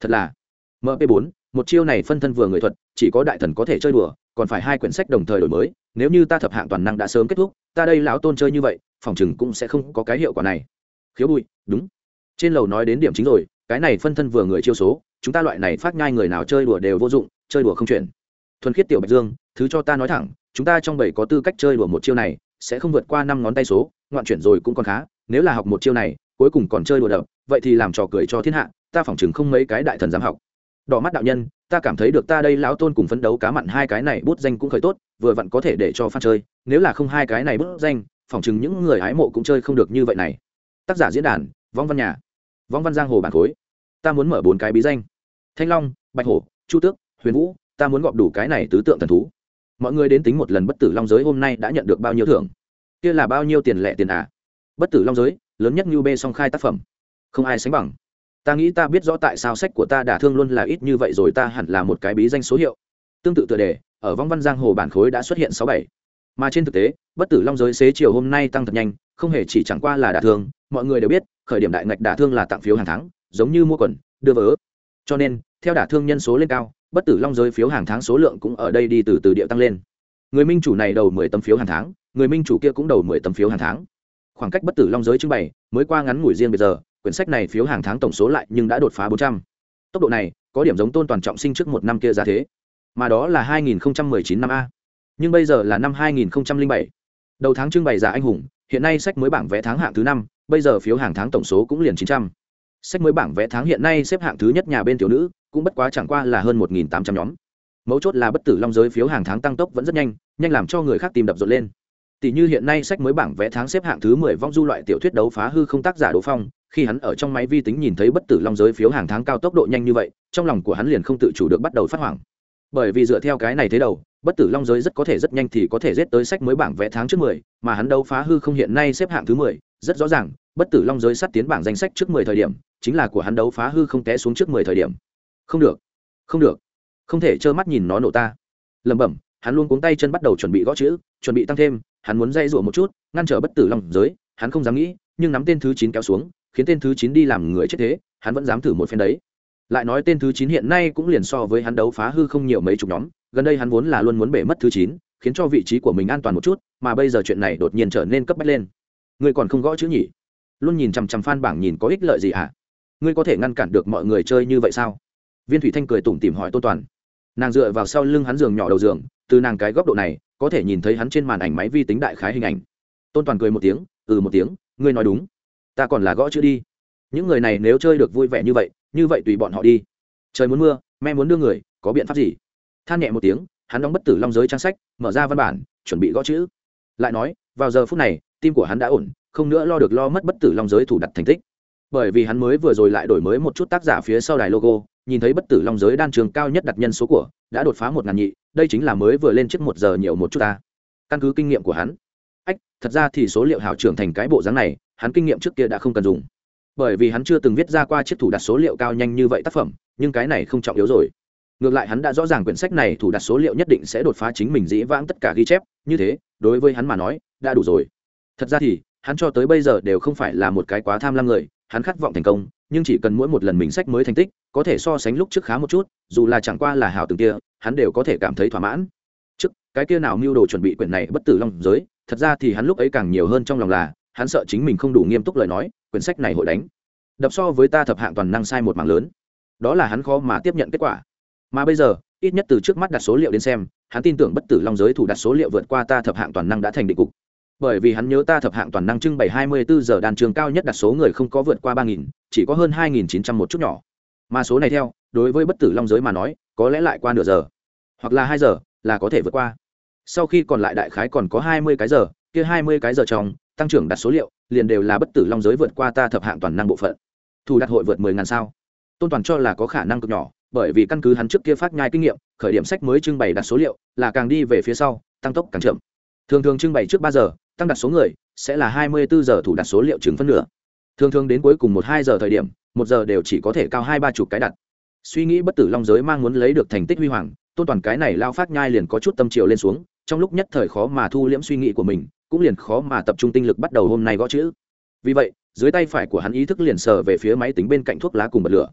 Thật là. Mp 4 một chiêu này phân thân vừa người thuật, chỉ có đại thần có thể chơi đùa, còn phải hai quyển sách đồng thời đổi mới. Nếu như ta thập hạng toàn năng đã sớm kết thúc, ta đây lão tôn chơi như vậy, phòng chừng cũng sẽ không có cái hiệu quả này. Khiếu bụi, đúng. Trên lầu nói đến điểm chính rồi, cái này phân thân vừa người chiêu số, chúng ta loại này phát nhai người nào chơi đùa đều vô dụng, chơi đùa không chuyển thuần khiết tiểu bạch dương, thứ cho ta nói thẳng, chúng ta trong bảy có tư cách chơi đùa một chiêu này, sẽ không vượt qua năm ngón tay số, ngoạn chuyển rồi cũng còn khá, nếu là học một chiêu này, cuối cùng còn chơi đùa đập, vậy thì làm trò cười cho thiên hạ, ta phỏng chừng không mấy cái đại thần dám học. Đỏ mắt đạo nhân, ta cảm thấy được ta đây lão tôn cùng phấn đấu cá mặn hai cái này bút danh cũng khởi tốt, vừa vặn có thể để cho phan chơi, nếu là không hai cái này bút danh, phỏng chừng những người hái mộ cũng chơi không được như vậy này. Tác giả diễn đàn, vong văn nhà. Vong văn giang hồ bản khối. Ta muốn mở bốn cái bí danh. Thanh long, bạch hổ, chu tước, huyền vũ ta muốn gọp đủ cái này tứ tượng thần thú. Mọi người đến tính một lần bất tử long giới hôm nay đã nhận được bao nhiêu thưởng? Kia là bao nhiêu tiền lẻ tiền à? Bất tử long giới, lớn nhất như bê song khai tác phẩm. Không ai sánh bằng. Ta nghĩ ta biết rõ tại sao sách của ta đả thương luôn là ít như vậy rồi, ta hẳn là một cái bí danh số hiệu. Tương tự tựa đề, ở vong văn giang hồ bản khối đã xuất hiện sáu bảy. Mà trên thực tế, bất tử long giới xế chiều hôm nay tăng thật nhanh, không hề chỉ chẳng qua là đả thương, mọi người đều biết, khởi điểm đại ngạch đả thương là tặng phiếu hàng tháng, giống như mua quần, đưa vớ. Cho nên, theo đả thương nhân số lên cao bất tử long giới phiếu hàng tháng số lượng cũng ở đây đi từ từ điệu tăng lên. Người minh chủ này đầu mười tấm phiếu hàng tháng, người minh chủ kia cũng đầu mười tấm phiếu hàng tháng. Khoảng cách bất tử long giới trưng bày mới qua ngắn ngủi riêng bây giờ, quyển sách này phiếu hàng tháng tổng số lại nhưng đã đột phá bốn trăm. Tốc độ này có điểm giống tôn toàn trọng sinh trước một năm kia ra thế, mà đó là hai nghìn chín năm a. Nhưng bây giờ là năm hai nghìn bảy. Đầu tháng trưng bày giả anh hùng, hiện nay sách mới bảng vẽ tháng hạng thứ năm, bây giờ phiếu hàng tháng tổng số cũng liền chín trăm. Sách mới bảng vẽ tháng hiện nay xếp hạng thứ nhất nhà bên tiểu nữ cũng bất quá chẳng qua là hơn một nghìn tám trăm nhóm. Mấu chốt là bất tử long giới phiếu hàng tháng tăng tốc vẫn rất nhanh nhanh làm cho người khác tìm đập rộn lên. Tỷ như hiện nay sách mới bảng vẽ tháng xếp hạng thứ mười vong du loại tiểu thuyết đấu phá hư không tác giả đỗ phong, khi hắn ở trong máy vi tính nhìn thấy bất tử long giới phiếu hàng tháng cao tốc độ nhanh như vậy, trong lòng của hắn liền không tự chủ được bắt đầu phát hoảng. Bởi vì dựa theo cái này thế đầu, bất tử long giới rất có thể rất nhanh thì có thể giết tới sách mới bảng vẽ tháng trước mười, mà hắn đấu phá hư không hiện nay xếp hạng thứ mười, rất rõ ràng, bất tử long giới sát tiến bảng danh sách trước mười thời điểm, chính là của hắn đấu phá hư không té xuống trước mười thời điểm không được. Không được. Không thể trơ mắt nhìn nó nổ ta. Lẩm bẩm, hắn luôn cuống tay chân bắt đầu chuẩn bị gõ chữ, chuẩn bị tăng thêm, hắn muốn dây rủa một chút, ngăn trở bất tử long giới, hắn không dám nghĩ, nhưng nắm tên thứ chín kéo xuống, khiến tên thứ chín đi làm người chết thế, hắn vẫn dám thử một phen đấy. Lại nói tên thứ chín hiện nay cũng liền so với hắn đấu phá hư không nhiều mấy chục nhóm, gần đây hắn vốn là luôn muốn bể mất thứ chín, khiến cho vị trí của mình an toàn một chút, mà bây giờ chuyện này đột nhiên trở nên cấp bách lên. Ngươi còn không gõ chữ nhỉ? Luôn nhìn chằm chằm phan bảng nhìn có ích lợi gì hả? Ngươi có thể ngăn cản được mọi người chơi như vậy sao? Viên thủy thanh cười tủm tỉm hỏi tôn toàn. Nàng dựa vào sau lưng hắn giường nhỏ đầu giường, từ nàng cái góc độ này, có thể nhìn thấy hắn trên màn ảnh máy vi tính đại khái hình ảnh. Tôn toàn cười một tiếng ừ một tiếng, ngươi nói đúng. Ta còn là gõ chữ đi. Những người này nếu chơi được vui vẻ như vậy như vậy tùy bọn họ đi. Trời muốn mưa, mẹ muốn đưa người, có biện pháp gì? Than nhẹ một tiếng, hắn đóng bất tử long giới trang sách, mở ra văn bản, chuẩn bị gõ chữ. Lại nói, vào giờ phút này, tim của hắn đã ổn, không nữa lo được lo mất bất tử long giới thủ đặt thành tích. Bởi vì hắn mới vừa rồi lại đổi mới một chút tác giả phía sau đài logo nhìn thấy bất tử long giới đan trường cao nhất đặt nhân số của, đã đột phá một ngàn nhị, đây chính là mới vừa lên trước một giờ nhiều một chút ta. Căn cứ kinh nghiệm của hắn. Ách, thật ra thì số liệu hảo trưởng thành cái bộ dáng này, hắn kinh nghiệm trước kia đã không cần dùng. Bởi vì hắn chưa từng viết ra qua chiếc thủ đặt số liệu cao nhanh như vậy tác phẩm, nhưng cái này không trọng yếu rồi. Ngược lại hắn đã rõ ràng quyển sách này thủ đặt số liệu nhất định sẽ đột phá chính mình dĩ vãng tất cả ghi chép, như thế, đối với hắn mà nói, đã đủ rồi. Thật ra thì, hắn cho tới bây giờ đều không phải là một cái quá tham lam người, hắn khát vọng thành công nhưng chỉ cần mỗi một lần mình sách mới thành tích, có thể so sánh lúc trước khá một chút, dù là chẳng qua là hào từng kia, hắn đều có thể cảm thấy thỏa mãn. Trước, cái kia nào mưu đồ chuẩn bị quyển này bất tử long giới, thật ra thì hắn lúc ấy càng nhiều hơn trong lòng là, hắn sợ chính mình không đủ nghiêm túc lời nói, quyển sách này hội đánh. Đập so với ta thập hạng toàn năng sai một mảng lớn. Đó là hắn khó mà tiếp nhận kết quả. Mà bây giờ, ít nhất từ trước mắt đặt số liệu đến xem, hắn tin tưởng bất tử long giới thủ đặt số liệu vượt qua ta thập hạng toàn năng đã thành định cục bởi vì hắn nhớ ta thập hạng toàn năng trưng bày 24 giờ đàn trường cao nhất đặt số người không có vượt qua 3000, chỉ có hơn 2.900 một chút nhỏ. Mà số này theo đối với bất tử long giới mà nói có lẽ lại qua nửa giờ. Hoặc là hai giờ là có thể vượt qua. Sau khi còn lại đại khái còn có 20 cái giờ kia 20 cái giờ trong tăng trưởng đặt số liệu liền đều là bất tử long giới vượt qua ta thập hạng toàn năng bộ phận. Thủ đặt hội vượt 10 ngàn sao. Tôn toàn cho là có khả năng cực nhỏ bởi vì căn cứ hắn trước kia phát nhai kinh nghiệm khởi điểm sách mới trưng bày đặt số liệu là càng đi về phía sau tăng tốc càng chậm. Thường thường trưng bày trước ba giờ tăng đặt số người, sẽ là hai mươi bốn giờ thủ đặt số liệu chứng phân nửa. Thường thường đến cuối cùng một hai giờ thời điểm, một giờ đều chỉ có thể cao hai ba chục cái đặt. Suy nghĩ bất tử long giới mang muốn lấy được thành tích huy hoàng, tôn toàn cái này lao phát nhai liền có chút tâm chiều lên xuống, trong lúc nhất thời khó mà thu liễm suy nghĩ của mình, cũng liền khó mà tập trung tinh lực bắt đầu hôm nay gõ chữ. Vì vậy, dưới tay phải của hắn ý thức liền sờ về phía máy tính bên cạnh thuốc lá cùng bật lửa.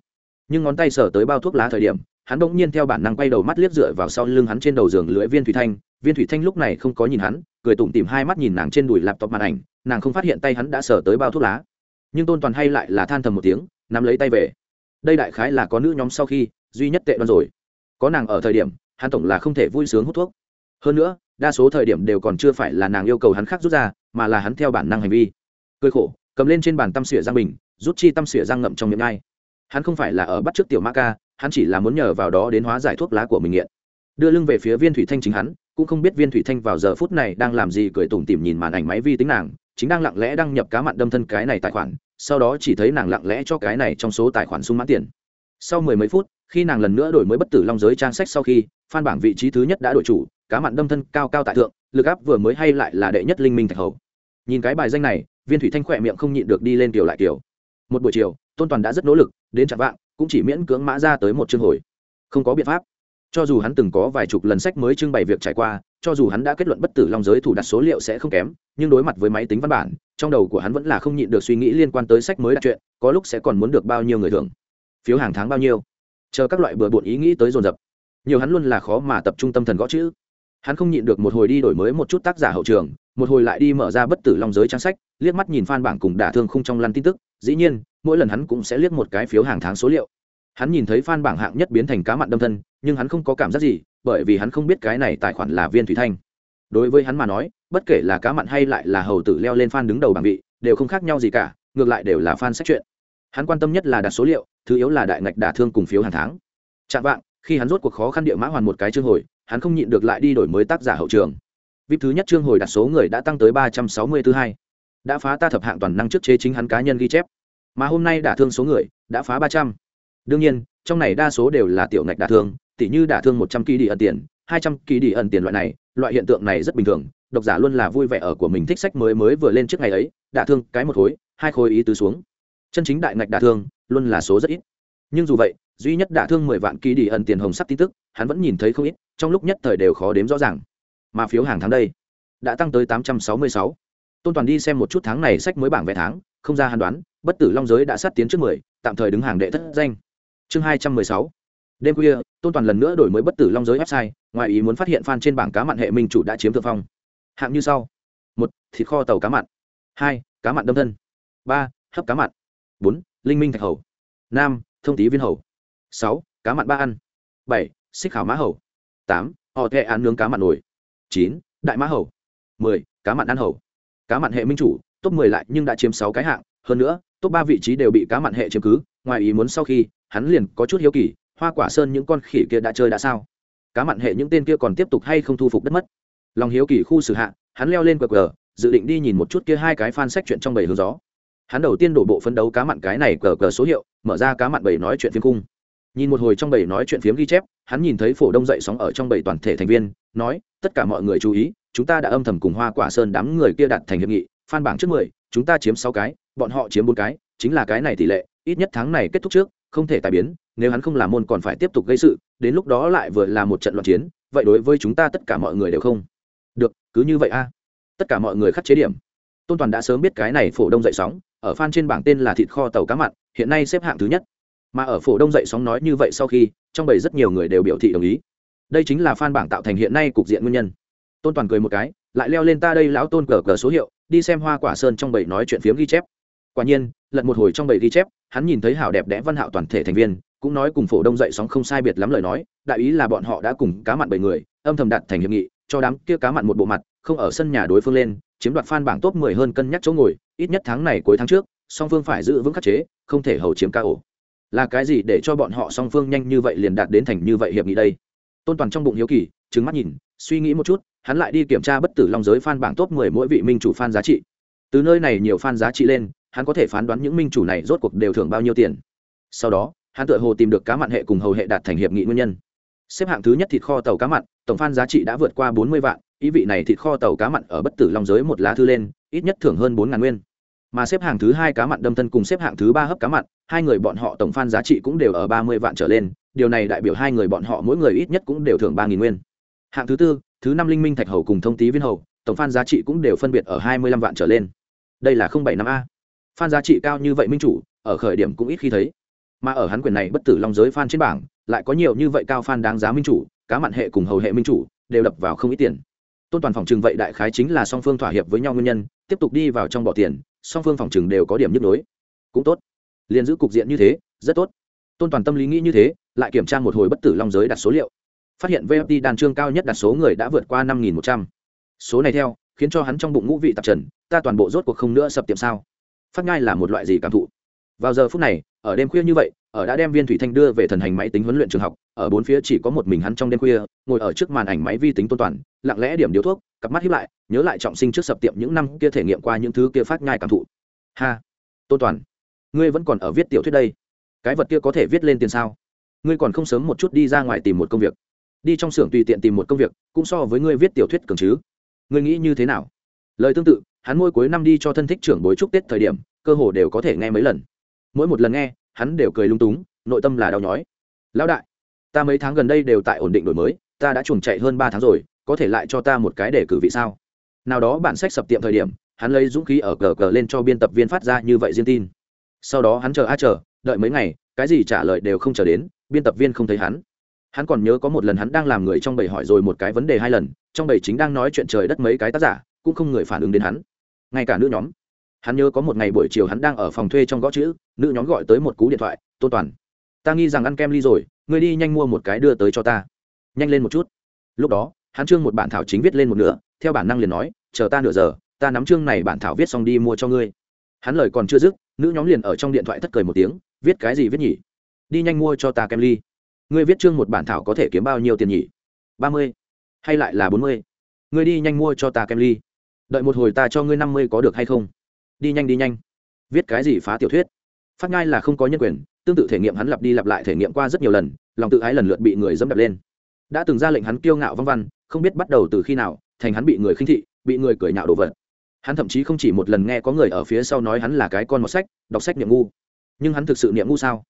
Nhưng ngón tay sờ tới bao thuốc lá thời điểm hắn bỗng nhiên theo bản năng quay đầu mắt liếc dựa vào sau lưng hắn trên đầu giường lưỡi viên thủy thanh. Viên thủy thanh lúc này không có nhìn hắn, cười tủm tìm hai mắt nhìn nàng trên đùi laptop màn ảnh, nàng không phát hiện tay hắn đã sờ tới bao thuốc lá. Nhưng tôn toàn hay lại là than thầm một tiếng, nắm lấy tay về. Đây đại khái là có nữ nhóm sau khi, duy nhất tệ đoan rồi. Có nàng ở thời điểm, hắn tổng là không thể vui sướng hút thuốc. Hơn nữa, đa số thời điểm đều còn chưa phải là nàng yêu cầu hắn khác rút ra, mà là hắn theo bản năng hành vi. Cười khổ, cầm lên trên bàn tăm sỉa răng bình, rút chi tăm sỉa răng ngậm trong miệng ngay. Hắn không phải là ở bắt trước tiểu ma ca hắn chỉ là muốn nhờ vào đó đến hóa giải thuốc lá của mình nghiện. Đưa lưng về phía viên thủy thanh chính hắn, cũng không biết viên thủy thanh vào giờ phút này đang làm gì cười tủm tỉm nhìn màn ảnh máy vi tính nàng, chính đang lặng lẽ đăng nhập cá mặn đâm thân cái này tài khoản, sau đó chỉ thấy nàng lặng lẽ cho cái này trong số tài khoản sung mãn tiền. Sau mười mấy phút, khi nàng lần nữa đổi mới bất tử long giới trang sách sau khi, phan bảng vị trí thứ nhất đã đổi chủ, cá mặn đâm thân cao cao tại thượng, lực áp vừa mới hay lại là đệ nhất linh minh thạch hầu. Nhìn cái bài danh này, viên thủy thanh khỏe miệng không nhịn được đi lên kiểu lại kiểu. Một buổi chiều, tôn toàn đã rất nỗ lực, đến chặn vạng cũng chỉ miễn cưỡng mã ra tới một chương hồi. Không có biện pháp. Cho dù hắn từng có vài chục lần sách mới trưng bày việc trải qua, cho dù hắn đã kết luận bất tử long giới thủ đặt số liệu sẽ không kém, nhưng đối mặt với máy tính văn bản, trong đầu của hắn vẫn là không nhịn được suy nghĩ liên quan tới sách mới đặt chuyện, có lúc sẽ còn muốn được bao nhiêu người thưởng, phiếu hàng tháng bao nhiêu. Chờ các loại bừa bộn ý nghĩ tới dồn dập. Nhiều hắn luôn là khó mà tập trung tâm thần gõ chữ. Hắn không nhịn được một hồi đi đổi mới một chút tác giả hậu trường, một hồi lại đi mở ra bất tử long giới trang sách, liếc mắt nhìn phan bảng cùng đả thương khung trong lăn tin tức, dĩ nhiên mỗi lần hắn cũng sẽ liếc một cái phiếu hàng tháng số liệu. Hắn nhìn thấy fan bảng hạng nhất biến thành cá mặn đâm thân, nhưng hắn không có cảm giác gì, bởi vì hắn không biết cái này tài khoản là viên thủy thanh. Đối với hắn mà nói, bất kể là cá mặn hay lại là hầu tử leo lên fan đứng đầu bảng vị, đều không khác nhau gì cả, ngược lại đều là fan sách chuyện. Hắn quan tâm nhất là đặt số liệu, thứ yếu là đại ngạch đả thương cùng phiếu hàng tháng. Chạm vạng, khi hắn rốt cuộc khó khăn địa mã hoàn một cái chương hồi, hắn không nhịn được lại đi đổi mới tác giả hậu trường. Vip thứ nhất chương hồi đặt số người đã tăng tới ba trăm sáu mươi thứ hai. Đã phá ta thập hạng toàn năng trước chế chính hắn cá nhân ghi chép mà hôm nay đả thương số người đã phá ba trăm. Đương nhiên, trong này đa số đều là tiểu ngạch đả thương, tỉ như đả thương một trăm kỳ đi ẩn tiền, hai trăm kỳ đi ẩn tiền loại này, loại hiện tượng này rất bình thường, độc giả luôn là vui vẻ ở của mình thích sách mới mới vừa lên trước ngày ấy, đả thương cái một khối, hai khối ý tứ xuống. Chân chính đại ngạch đả thương luôn là số rất ít. Nhưng dù vậy, duy nhất đả thương mười vạn kỳ đi ẩn tiền hồng sắc tin tức, hắn vẫn nhìn thấy không ít, trong lúc nhất thời đều khó đếm rõ ràng. Mà phiếu hàng tháng đây đã tăng tới tám trăm sáu mươi sáu. Tôn toàn đi xem một chút tháng này sách mới bảng vẽ tháng, không ra hàn đoán bất tử long giới đã sát tiến trước mười, tạm thời đứng hàng đệ thất danh. Chương hai trăm mười sáu. Đêm khuya, tôn toàn lần nữa đổi mới bất tử long giới website, ngoài ý muốn phát hiện fan trên bảng cá mặn hệ minh chủ đã chiếm thượng phong. Hạng như sau. Một, thịt kho tàu cá mặn. Hai, cá mặn đâm thân. Ba, hấp cá mặn. Bốn, linh minh thạch hầu. Năm, thông tí viên hầu. Sáu, cá mặn ba ăn. Bảy, xích khảo mã hầu. Tám, họ thẹ án nướng cá mặn nổi chín, đại mã hầu. Mười, cá mặn ăn hầu. Cá mặn hệ minh chủ, top mười lại nhưng đã chiếm sáu cái hạng. Hơn nữa top ba vị trí đều bị cá mặn hệ chiếm cứ, ngoài ý muốn sau khi, hắn liền có chút hiếu kỳ, hoa quả sơn những con khỉ kia đã chơi đã sao? Cá mặn hệ những tên kia còn tiếp tục hay không thu phục đất mất? Lòng hiếu kỳ khu xử hạ, hắn leo lên qr dự định đi nhìn một chút kia hai cái fan sách chuyện trong bầy hướng gió. Hắn đầu tiên đổ bộ phấn đấu cá mặn cái này cờ cờ số hiệu, mở ra cá mặn bầy nói chuyện phiếm cung. Nhìn một hồi trong bầy nói chuyện phiếm ghi chép, hắn nhìn thấy phổ đông dậy sóng ở trong bầy toàn thể thành viên, nói, tất cả mọi người chú ý, chúng ta đã âm thầm cùng hoa quả sơn đám người kia đặt thành hiệp nghị phan bảng trước mười chúng ta chiếm sáu cái, bọn họ chiếm bốn cái, chính là cái này tỷ lệ, ít nhất tháng này kết thúc trước, không thể tài biến, nếu hắn không làm môn còn phải tiếp tục gây sự, đến lúc đó lại vừa là một trận loạn chiến, vậy đối với chúng ta tất cả mọi người đều không được, cứ như vậy a. Tất cả mọi người khắc chế điểm. Tôn toàn đã sớm biết cái này phổ đông dậy sóng, ở fan trên bảng tên là thịt kho tàu cá mặn, hiện nay xếp hạng thứ nhất. Mà ở phổ đông dậy sóng nói như vậy sau khi, trong bầy rất nhiều người đều biểu thị đồng ý. Đây chính là fan bảng tạo thành hiện nay cục diện nguyên nhân. Tôn toàn cười một cái, lại leo lên ta đây lão tôn cờ cờ số hiệu đi xem hoa quả sơn trong bầy nói chuyện phiếm ghi chép. Quả nhiên, lật một hồi trong bầy ghi chép, hắn nhìn thấy hảo đẹp đẽ văn hạo toàn thể thành viên, cũng nói cùng phổ đông dậy sóng không sai biệt lắm lời nói, đại ý là bọn họ đã cùng cá mặn bảy người, âm thầm đặt thành hiệp nghị, cho đám kia cá mặn một bộ mặt, không ở sân nhà đối phương lên, chiếm đoạt phan bảng top 10 hơn cân nhắc chỗ ngồi, ít nhất tháng này cuối tháng trước, song phương phải giữ vững khắc chế, không thể hầu chiếm ca ổ. Là cái gì để cho bọn họ song phương nhanh như vậy liền đạt đến thành như vậy hiệp nghị đây? Tôn toàn trong bụng hiếu kỳ trứng mắt nhìn, suy nghĩ một chút hắn lại đi kiểm tra bất tử long giới fan bảng top 10 mỗi vị minh chủ fan giá trị. Từ nơi này nhiều fan giá trị lên, hắn có thể phán đoán những minh chủ này rốt cuộc đều thưởng bao nhiêu tiền. Sau đó, hắn tự hồ tìm được cá mặn hệ cùng hầu hệ đạt thành hiệp nghị nguyên nhân. Xếp hạng thứ nhất thịt kho tàu cá mặn, tổng fan giá trị đã vượt qua 40 vạn, ý vị này thịt kho tàu cá mặn ở bất tử long giới một lá thư lên, ít nhất thưởng hơn bốn ngàn nguyên. Mà xếp hạng thứ hai cá mặn đâm thân cùng xếp hạng thứ ba hấp cá mặn, hai người bọn họ tổng fan giá trị cũng đều ở ba mươi vạn trở lên, điều này đại biểu hai người bọn họ mỗi người ít nhất cũng đều thưởng ba nghìn nguyên. Hạng thứ tư thứ năm linh minh thạch hầu cùng thông tý viên hầu, tổng fan giá trị cũng đều phân biệt ở hai mươi lăm vạn trở lên. Đây là không bảy năm a. Fan giá trị cao như vậy minh chủ, ở khởi điểm cũng ít khi thấy. Mà ở hắn quyền này bất tử long giới fan trên bảng, lại có nhiều như vậy cao fan đáng giá minh chủ, cá mặn hệ cùng hầu hệ minh chủ, đều đập vào không ít tiền. Tôn toàn phòng trừng vậy đại khái chính là song phương thỏa hiệp với nhau nguyên nhân, tiếp tục đi vào trong bỏ tiền, song phương phòng trừng đều có điểm nhức nhối. Cũng tốt. Liền giữ cục diện như thế, rất tốt. Tôn toàn tâm lý nghĩ như thế, lại kiểm tra một hồi bất tử long giới đặt số liệu phát hiện vft đàn trương cao nhất đặt số người đã vượt qua năm nghìn một trăm. Số này theo, khiến cho hắn trong bụng ngũ vị tạp trần, ta toàn bộ rốt cuộc không nữa sập tiệm sao. Phát ngai là một loại gì cảm thụ? Vào giờ phút này, ở đêm khuya như vậy, ở đã đem viên thủy thanh đưa về thần hành máy tính huấn luyện trường học, ở bốn phía chỉ có một mình hắn trong đêm khuya, ngồi ở trước màn ảnh máy vi tính tôn toàn, lặng lẽ điểm điếu thuốc, cặp mắt hiếp lại, nhớ lại trọng sinh trước sập tiệm những năm kia thể nghiệm qua những thứ kia phát ngay cảm thụ. Ha! Tôn toàn, ngươi vẫn còn ở viết tiểu thuyết đây? Cái vật kia có thể viết lên tiền sao? Ngươi còn không sớm một chút đi ra ngoài tìm một công việc đi trong xưởng tùy tiện tìm một công việc, cũng so với ngươi viết tiểu thuyết cường chứ. Ngươi nghĩ như thế nào? Lời tương tự, hắn môi cuối năm đi cho thân thích trưởng bối chúc tết thời điểm, cơ hồ đều có thể nghe mấy lần. Mỗi một lần nghe, hắn đều cười lung túng, nội tâm là đau nhói. Lão đại, ta mấy tháng gần đây đều tại ổn định đổi mới, ta đã chuồng chạy hơn ba tháng rồi, có thể lại cho ta một cái để cử vị sao? Nào đó bản sách sập tiệm thời điểm, hắn lấy dũng khí ở cờ cờ lên cho biên tập viên phát ra như vậy riêng tin. Sau đó hắn chờ a chờ, đợi mấy ngày, cái gì trả lời đều không chờ đến, biên tập viên không thấy hắn hắn còn nhớ có một lần hắn đang làm người trong bầy hỏi rồi một cái vấn đề hai lần, trong bầy chính đang nói chuyện trời đất mấy cái tác giả, cũng không người phản ứng đến hắn. Ngay cả nữ nhóm. Hắn nhớ có một ngày buổi chiều hắn đang ở phòng thuê trong gõ chữ, nữ nhóm gọi tới một cú điện thoại Tôn toàn, ta nghi rằng ăn kem ly rồi, ngươi đi nhanh mua một cái đưa tới cho ta. Nhanh lên một chút. Lúc đó, hắn trương một bản thảo chính viết lên một nửa, theo bản năng liền nói, chờ ta nửa giờ, ta nắm chương này bản thảo viết xong đi mua cho ngươi. Hắn lời còn chưa dứt, nữ nhóm liền ở trong điện thoại thất cười một tiếng, viết cái gì viết nhỉ? Đi nhanh mua cho ta kem ly ngươi viết chương một bản thảo có thể kiếm bao nhiêu tiền nhỉ? Ba mươi, hay lại là bốn mươi? Ngươi đi nhanh mua cho ta kem ly. Đợi một hồi ta cho ngươi năm mươi có được hay không? Đi nhanh đi nhanh. Viết cái gì phá tiểu thuyết? Phát ngai là không có nhân quyền, tương tự thể nghiệm hắn lặp đi lặp lại thể nghiệm qua rất nhiều lần, lòng tự ái lần lượt bị người dẫm đập lên. Đã từng ra lệnh hắn kiêu ngạo văng văn, không biết bắt đầu từ khi nào, thành hắn bị người khinh thị, bị người cười nhạo đồ vật. Hắn thậm chí không chỉ một lần nghe có người ở phía sau nói hắn là cái con một sách, đọc sách niệm ngu. Nhưng hắn thực sự niệm ngu sao?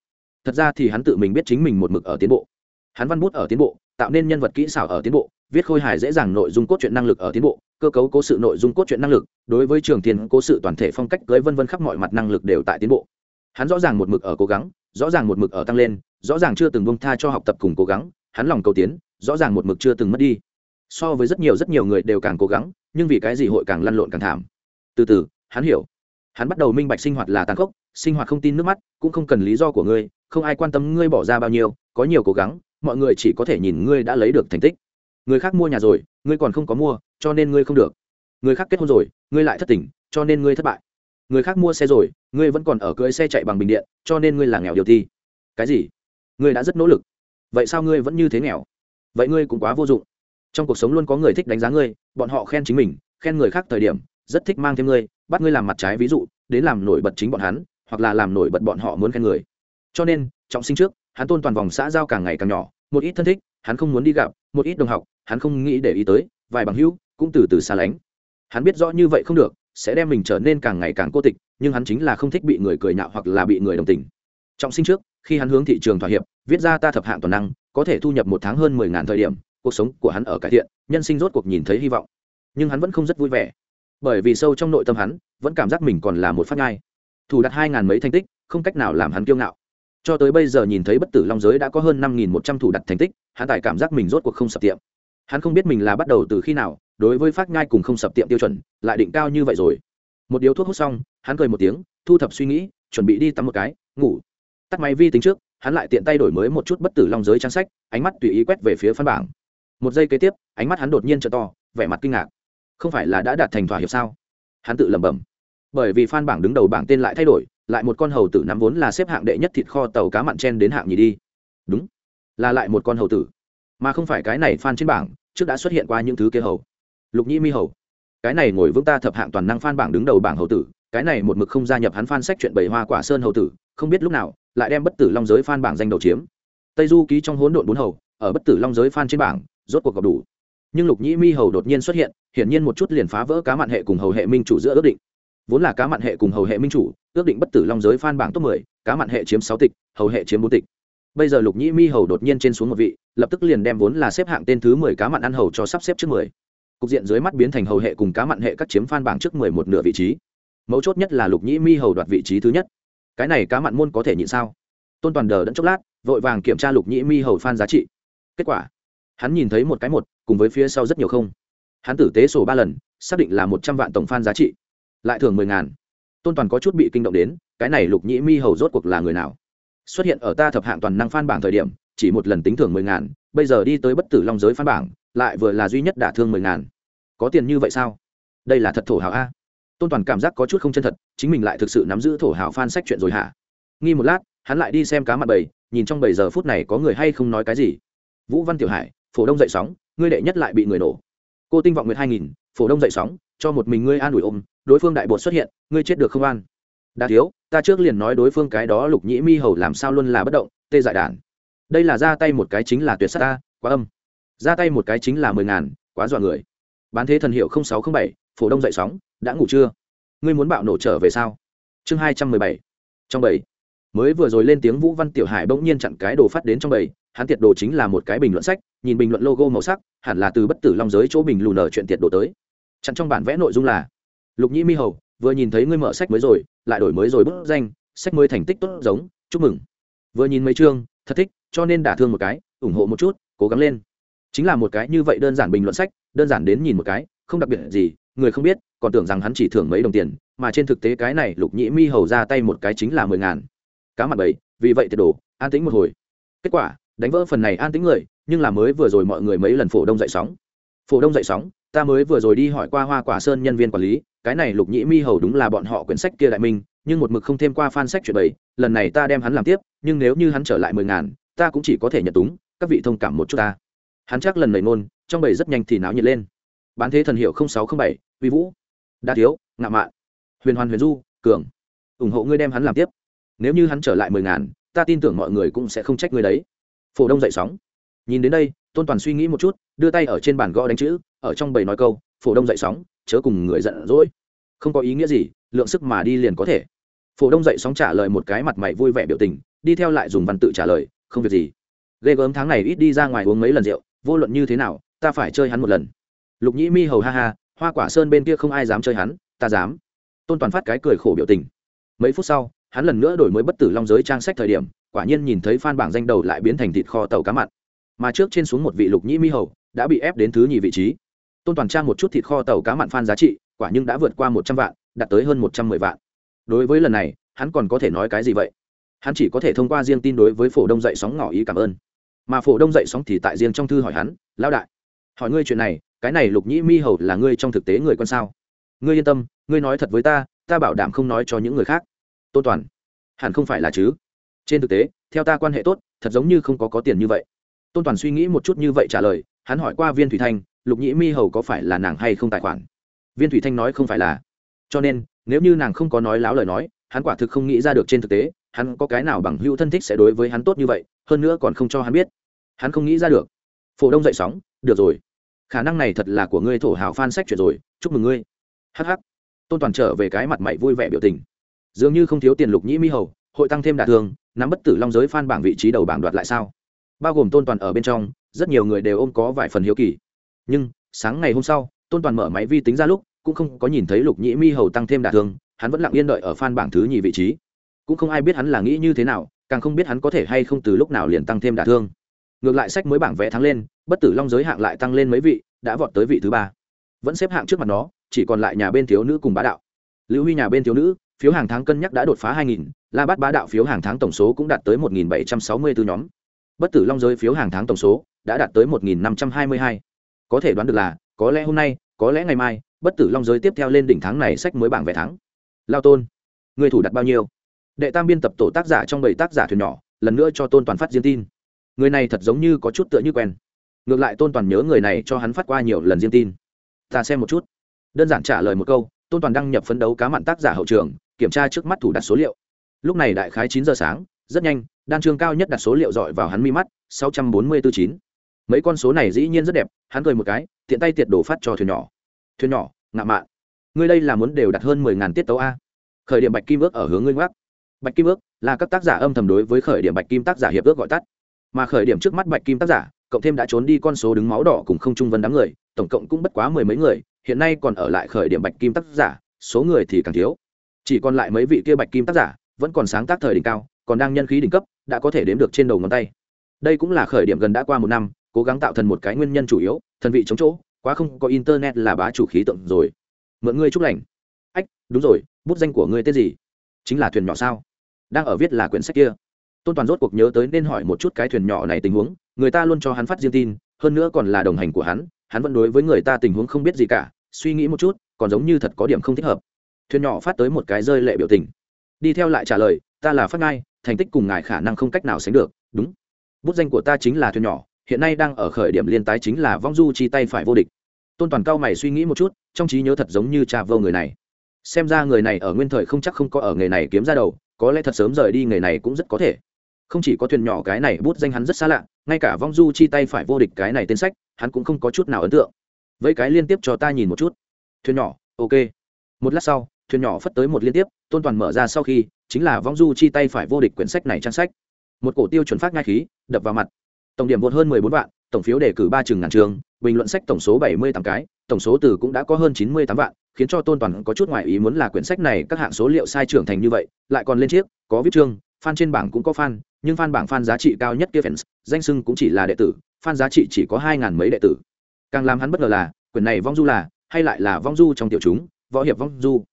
Thật ra thì hắn tự mình biết chính mình một mực ở tiến bộ. Hắn văn bút ở tiến bộ, tạo nên nhân vật kỹ xảo ở tiến bộ, viết khôi hài dễ dàng nội dung cốt truyện năng lực ở tiến bộ, cơ cấu cố sự nội dung cốt truyện năng lực, đối với trường tiền cố sự toàn thể phong cách cưới vân vân khắp mọi mặt năng lực đều tại tiến bộ. Hắn rõ ràng một mực ở cố gắng, rõ ràng một mực ở tăng lên, rõ ràng chưa từng bông tha cho học tập cùng cố gắng, hắn lòng cầu tiến, rõ ràng một mực chưa từng mất đi. So với rất nhiều rất nhiều người đều càng cố gắng, nhưng vì cái gì hội càng lăn lộn càng thảm? Từ từ, hắn hiểu. Hắn bắt đầu minh bạch sinh hoạt là tàn khốc, sinh hoạt không tin nước mắt, cũng không cần lý do của ngươi không ai quan tâm ngươi bỏ ra bao nhiêu, có nhiều cố gắng, mọi người chỉ có thể nhìn ngươi đã lấy được thành tích. Người khác mua nhà rồi, ngươi còn không có mua, cho nên ngươi không được. Người khác kết hôn rồi, ngươi lại thất tình, cho nên ngươi thất bại. Người khác mua xe rồi, ngươi vẫn còn ở cưới xe chạy bằng bình điện, cho nên ngươi là nghèo điều thi. Cái gì? Ngươi đã rất nỗ lực. Vậy sao ngươi vẫn như thế nghèo? Vậy ngươi cũng quá vô dụng. Trong cuộc sống luôn có người thích đánh giá ngươi, bọn họ khen chính mình, khen người khác thời điểm, rất thích mang thêm ngươi, bắt ngươi làm mặt trái ví dụ, đến làm nổi bật chính bọn hắn, hoặc là làm nổi bật bọn họ muốn khen người cho nên, trọng sinh trước, hắn tôn toàn vòng xã giao càng ngày càng nhỏ, một ít thân thích, hắn không muốn đi gặp, một ít đồng học, hắn không nghĩ để ý tới, vài bằng hữu cũng từ từ xa lánh. Hắn biết rõ như vậy không được, sẽ đem mình trở nên càng ngày càng cô tịch, nhưng hắn chính là không thích bị người cười nhạo hoặc là bị người đồng tình. Trọng sinh trước, khi hắn hướng thị trường thỏa hiệp, viết ra ta thập hạng toàn năng, có thể thu nhập một tháng hơn mười ngàn thời điểm, cuộc sống của hắn ở cải thiện, nhân sinh rốt cuộc nhìn thấy hy vọng. Nhưng hắn vẫn không rất vui vẻ. Bởi vì sâu trong nội tâm hắn, vẫn cảm giác mình còn là một phát ngai thủ đặt hai ngàn mấy thành tích, không cách nào làm hắn kiêu ngạo cho tới bây giờ nhìn thấy bất tử long giới đã có hơn năm nghìn một trăm thủ đặt thành tích, hắn tài cảm giác mình rốt cuộc không sập tiệm. Hắn không biết mình là bắt đầu từ khi nào, đối với phát ngai cùng không sập tiệm tiêu chuẩn, lại định cao như vậy rồi. Một điếu thuốc hút xong, hắn cười một tiếng, thu thập suy nghĩ, chuẩn bị đi tắm một cái, ngủ. Tắt máy vi tính trước, hắn lại tiện tay đổi mới một chút bất tử long giới trang sách, ánh mắt tùy ý quét về phía phân bảng. Một giây kế tiếp, ánh mắt hắn đột nhiên trở to, vẻ mặt kinh ngạc. Không phải là đã đạt thành thỏa hiệp sao? Hắn tự lẩm bẩm. Bởi vì phan bảng đứng đầu bảng tên lại thay đổi lại một con hầu tử nắm vốn là xếp hạng đệ nhất thịt kho tàu cá mặn chen đến hạng nhì đi. Đúng. Là lại một con hầu tử. Mà không phải cái này phan trên bảng, trước đã xuất hiện qua những thứ kia hầu. Lục nhĩ mi hầu. Cái này ngồi vững ta thập hạng toàn năng phan bảng đứng đầu bảng hầu tử, cái này một mực không gia nhập hắn phan sách chuyện bảy hoa quả sơn hầu tử, không biết lúc nào, lại đem bất tử long giới phan bảng danh đầu chiếm. Tây du ký trong hỗn độn bốn hầu, ở bất tử long giới phan trên bảng, rốt cuộc gặp đủ. Nhưng lục nhĩ mi hầu đột nhiên xuất hiện, hiển nhiên một chút liền phá vỡ cá mặn hệ cùng hầu hệ minh chủ giữa ước định vốn là cá mặn hệ cùng hầu hệ minh chủ, ước định bất tử long giới phan bảng top mười, cá mặn hệ chiếm sáu tịch, hầu hệ chiếm bốn tịch. Bây giờ lục nhĩ mi hầu đột nhiên trên xuống một vị, lập tức liền đem vốn là xếp hạng tên thứ mười cá mặn ăn hầu cho sắp xếp trước mười. Cục diện dưới mắt biến thành hầu hệ cùng cá mặn hệ các chiếm phan bảng trước mười một nửa vị trí. Mấu chốt nhất là lục nhĩ mi hầu đoạt vị trí thứ nhất. Cái này cá mặn môn có thể nhịn sao? Tôn toàn đờ đẫn chốc lát, vội vàng kiểm tra lục nhĩ mi hầu phan giá trị. Kết quả, hắn nhìn thấy một cái một, cùng với phía sau rất nhiều không. Hắn tử tế sổ ba lần, xác định là một trăm vạn tổng phan giá trị lại thường mười ngàn. Tôn toàn có chút bị kinh động đến, cái này lục nhĩ mi hầu rốt cuộc là người nào? Xuất hiện ở ta thập hạng toàn năng phan bảng thời điểm, chỉ một lần tính thưởng mười ngàn, bây giờ đi tới bất tử long giới phan bảng, lại vừa là duy nhất đả thương mười ngàn. Có tiền như vậy sao? Đây là thật thổ hào a. Tôn toàn cảm giác có chút không chân thật, chính mình lại thực sự nắm giữ thổ hào phan sách chuyện rồi hả? Nghi một lát, hắn lại đi xem cá mặt bầy, nhìn trong bảy giờ phút này có người hay không nói cái gì. Vũ văn tiểu hải, phổ đông dậy sóng, ngươi đệ nhất lại bị người nổ. Cô tinh vọng nguyệt hai nghìn, phổ đông dậy sóng cho một mình ngươi an ủi ôm, đối phương đại bột xuất hiện, ngươi chết được không an. Đa thiếu, ta trước liền nói đối phương cái đó lục nhĩ mi hầu làm sao luôn là bất động, tê dại đản. Đây là ra tay một cái chính là tuyệt s á ta, quá âm. Ra tay một cái chính là mười ngàn, quá dọa người. Bán thế thần hiệu sáu trăm bảy, phổ đông dậy sóng, đã ngủ chưa? Ngươi muốn bạo nổ trở về sao? Chương hai trăm mười bảy. Trong bảy mới vừa rồi lên tiếng vũ văn tiểu hải bỗng nhiên chặn cái đồ phát đến trong bảy hắn tiệt đồ chính là một cái bình luận sách, nhìn bình luận logo màu sắc, hẳn là từ bất tử long giới chỗ bình lù nở chuyện tiệt đồ tới chặn trong bản vẽ nội dung là, lục nhĩ mi hầu, vừa nhìn thấy ngươi mở sách mới rồi, lại đổi mới rồi bức danh, sách mới thành tích tốt giống, chúc mừng. Vừa nhìn mấy chương, thật thích, cho nên đả thương một cái, ủng hộ một chút, cố gắng lên. Chính là một cái như vậy đơn giản bình luận sách, đơn giản đến nhìn một cái, không đặc biệt gì, người không biết, còn tưởng rằng hắn chỉ thưởng mấy đồng tiền, mà trên thực tế cái này lục nhĩ mi hầu ra tay một cái chính là mười ngàn. Cá mặt bảy vì vậy tiệt đồ an tĩnh một hồi. Kết quả, đánh vỡ phần này an tĩnh người, nhưng là mới vừa rồi mọi người mấy lần phổ đông dậy sóng. Phổ đông dậy sóng ta mới vừa rồi đi hỏi qua hoa quả sơn nhân viên quản lý, cái này lục nhĩ mi hầu đúng là bọn họ quyển sách kia đại minh, nhưng một mực không thêm qua fan sách chuyện bảy lần này ta đem hắn làm tiếp, nhưng nếu như hắn trở lại mười ngàn, ta cũng chỉ có thể nhận túng, các vị thông cảm một chút ta. Hắn chắc lần này nôn trong bầy rất nhanh thì náo nhiệt lên. Bán thế thần hiệu sáu trăm bảy, uy vũ. Đa thiếu, ngạ mạn. Huyền hoàn huyền du, cường. Ủng hộ ngươi đem hắn làm tiếp. Nếu như hắn trở lại mười ngàn, ta tin tưởng mọi người cũng sẽ không trách ngươi đấy. Phổ đông dậy sóng. Nhìn đến đây, tôn toàn suy nghĩ một chút, đưa tay ở trên bàn gõ đánh chữ ở trong bầy nói câu, phổ đông dậy sóng, chớ cùng người giận dỗi. Không có ý nghĩa gì, lượng sức mà đi liền có thể. Phổ đông dậy sóng trả lời một cái mặt mày vui vẻ biểu tình, đi theo lại dùng văn tự trả lời, không việc gì. Ghê gớm tháng này ít đi ra ngoài uống mấy lần rượu, vô luận như thế nào, ta phải chơi hắn một lần. Lục nhĩ mi hầu ha ha, hoa quả sơn bên kia không ai dám chơi hắn, ta dám. Tôn toàn phát cái cười khổ biểu tình. Mấy phút sau, hắn lần nữa đổi mới bất tử long giới trang sách thời điểm, quả nhiên nhìn thấy phan bảng danh đầu lại biến thành thịt kho tàu cá mặn. Mà trước trên xuống một vị lục nhĩ mi hầu, đã bị ép đến thứ nhì vị trí tôn toàn trang một chút thịt kho tàu cá mặn phan giá trị, quả nhưng đã vượt qua một trăm vạn, đạt tới hơn một trăm mười vạn. Đối với lần này, hắn còn có thể nói cái gì vậy? Hắn chỉ có thể thông qua riêng tin đối với phổ đông dậy sóng ngỏ ý cảm ơn. Mà phổ đông dậy sóng thì tại riêng trong thư hỏi hắn, lão đại, hỏi ngươi chuyện này, cái này lục nhĩ mi hầu là ngươi trong thực tế người con sao? Ngươi yên tâm, ngươi nói thật với ta ta bảo đảm không nói cho những người khác. Tôn toàn, hẳn không phải là chứ. Trên thực tế, theo ta quan hệ tốt, thật giống như không có có tiền như vậy. Tôn toàn suy nghĩ một chút như vậy trả lời, hắn hỏi qua viên thủy thanh lục nhĩ mi hầu có phải là nàng hay không tài khoản? Viên thủy thanh nói không phải là. Cho nên, nếu như nàng không có nói láo lời nói, hắn quả thực không nghĩ ra được trên thực tế, hắn có cái nào bằng hữu thân thích sẽ đối với hắn tốt như vậy, hơn nữa còn không cho hắn biết. Hắn không nghĩ ra được. Phổ đông dậy sóng, được rồi. Khả năng này thật là của ngươi thổ hào phan sách chuyện rồi, chúc mừng ngươi. Hh tôn toàn trở về cái mặt mày vui vẻ biểu tình. Dường như không thiếu tiền lục nhĩ mi hầu, hội tăng thêm đả thương, nắm bất tử long giới phan bảng vị trí đầu bảng đoạt lại sao? Bao gồm tôn toàn ở bên trong, rất nhiều người đều ôm có vài phần hiếu kỳ nhưng sáng ngày hôm sau tôn toàn mở máy vi tính ra lúc cũng không có nhìn thấy lục nhĩ mi hầu tăng thêm đả thương hắn vẫn lặng yên đợi ở phan bảng thứ nhì vị trí. Cũng không ai biết hắn là nghĩ như thế nào càng không biết hắn có thể hay không từ lúc nào liền tăng thêm đả thương. Ngược lại sách mới bảng vẽ thắng lên bất tử long giới hạng lại tăng lên mấy vị đã vọt tới vị thứ ba. Vẫn xếp hạng trước mặt nó chỉ còn lại nhà bên thiếu nữ cùng bá đạo. Lưu huy nhà bên thiếu nữ phiếu hàng tháng cân nhắc đã đột phá 2.000, la bát bá đạo phiếu hàng tháng tổng số cũng đạt tới 1.764 nhóm. Bất tử long giới phiếu hàng tháng tổng số đã đạt tới 1.522 có thể đoán được là, có lẽ hôm nay, có lẽ ngày mai, bất tử long giới tiếp theo lên đỉnh tháng này sách mới bảng vé thắng. Lao tôn, người thủ đặt bao nhiêu? Đệ tam biên tập tổ tác giả trong bảy tác giả thuyền nhỏ, lần nữa cho tôn toàn phát riêng tin. Người này thật giống như có chút tựa như quen. Ngược lại tôn toàn nhớ người này cho hắn phát qua nhiều lần riêng tin. Ta xem một chút. Đơn giản trả lời một câu, tôn toàn đăng nhập phấn đấu cá mặn tác giả hậu trường, kiểm tra trước mắt thủ đặt số liệu. Lúc này đại khái chín giờ sáng, rất nhanh, đan trường cao nhất đặt số liệu dọi vào hắn mi mắt, sáu trăm bốn mươi tư chín mấy con số này dĩ nhiên rất đẹp, hắn cười một cái, tiện tay tiệt đổ phát cho thuyền nhỏ. Thuyền nhỏ ngạ mạn. Ngươi đây là muốn đều đặt hơn mười ngàn tiết tấu a? Khởi điểm bạch kim ước ở hướng ngươi ngoác bạch kim ước là các tác giả âm thầm đối với khởi điểm bạch kim tác giả hiệp ước gọi tắt. Mà khởi điểm trước mắt bạch kim tác giả, cộng thêm đã trốn đi con số đứng máu đỏ cùng không trung vân đám người, tổng cộng cũng bất quá mười mấy người, hiện nay còn ở lại khởi điểm bạch kim tác giả, số người thì càng thiếu. Chỉ còn lại mấy vị kia bạch kim tác giả, vẫn còn sáng tác thời đỉnh cao, còn đang nhân khí đỉnh cấp, đã có thể đếm được trên đầu ngón tay. Đây cũng là khởi điểm gần đã qua một năm cố gắng tạo thần một cái nguyên nhân chủ yếu, thần vị chống chỗ, quá không có internet là bá chủ khí tượng rồi. Mượn ngươi chúc lành. Ách, đúng rồi, bút danh của ngươi tên gì? Chính là thuyền nhỏ sao? Đang ở viết là quyển sách kia. Tôn toàn rốt cuộc nhớ tới nên hỏi một chút cái thuyền nhỏ này tình huống, người ta luôn cho hắn phát riêng tin, hơn nữa còn là đồng hành của hắn hắn vẫn đối với người ta tình huống không biết gì cả, suy nghĩ một chút, còn giống như thật có điểm không thích hợp. Thuyền nhỏ phát tới một cái rơi lệ biểu tình. Đi theo lại trả lời, ta là phát ngai, thành tích cùng ngài khả năng không cách nào sánh được. Đúng. Bút danh của ta chính là thuyền nhỏ hiện nay đang ở khởi điểm liên tái chính là vong du chi tay phải vô địch. Tôn toàn cao mày suy nghĩ một chút, trong trí nhớ thật giống như cha vô người này. Xem ra người này ở nguyên thời không chắc không có ở nghề này kiếm ra đầu, có lẽ thật sớm rời đi nghề này cũng rất có thể. Không chỉ có thuyền nhỏ cái này bút danh hắn rất xa lạ, ngay cả vong du chi tay phải vô địch cái này tên sách, hắn cũng không có chút nào ấn tượng. Vậy cái liên tiếp cho ta nhìn một chút. Thuyền nhỏ, ok. Một lát sau, thuyền nhỏ phất tới một liên tiếp, tôn toàn mở ra sau khi, chính là vong du chi tay phải vô địch quyển sách này trang sách. Một cổ tiêu chuẩn phát ngai khí, đập vào mặt tổng điểm vượt hơn mười bốn vạn, tổng phiếu đề cử ba chừng ngàn trường, bình luận sách tổng số bảy mươi tám cái, tổng số từ cũng đã có hơn chín mươi tám vạn, khiến cho tôn toàn có chút ngoại ý muốn là quyển sách này các hạng số liệu sai trưởng thành như vậy, lại còn lên chiếc, có viết chương, fan trên bảng cũng có fan, nhưng fan bảng fan giá trị cao nhất kia fans, danh sưng cũng chỉ là đệ tử, fan giá trị chỉ có hai ngàn mấy đệ tử. Càng làm hắn bất ngờ là, quyển này vong du là, hay lại là vong du trong tiểu chúng, võ hiệp vong du.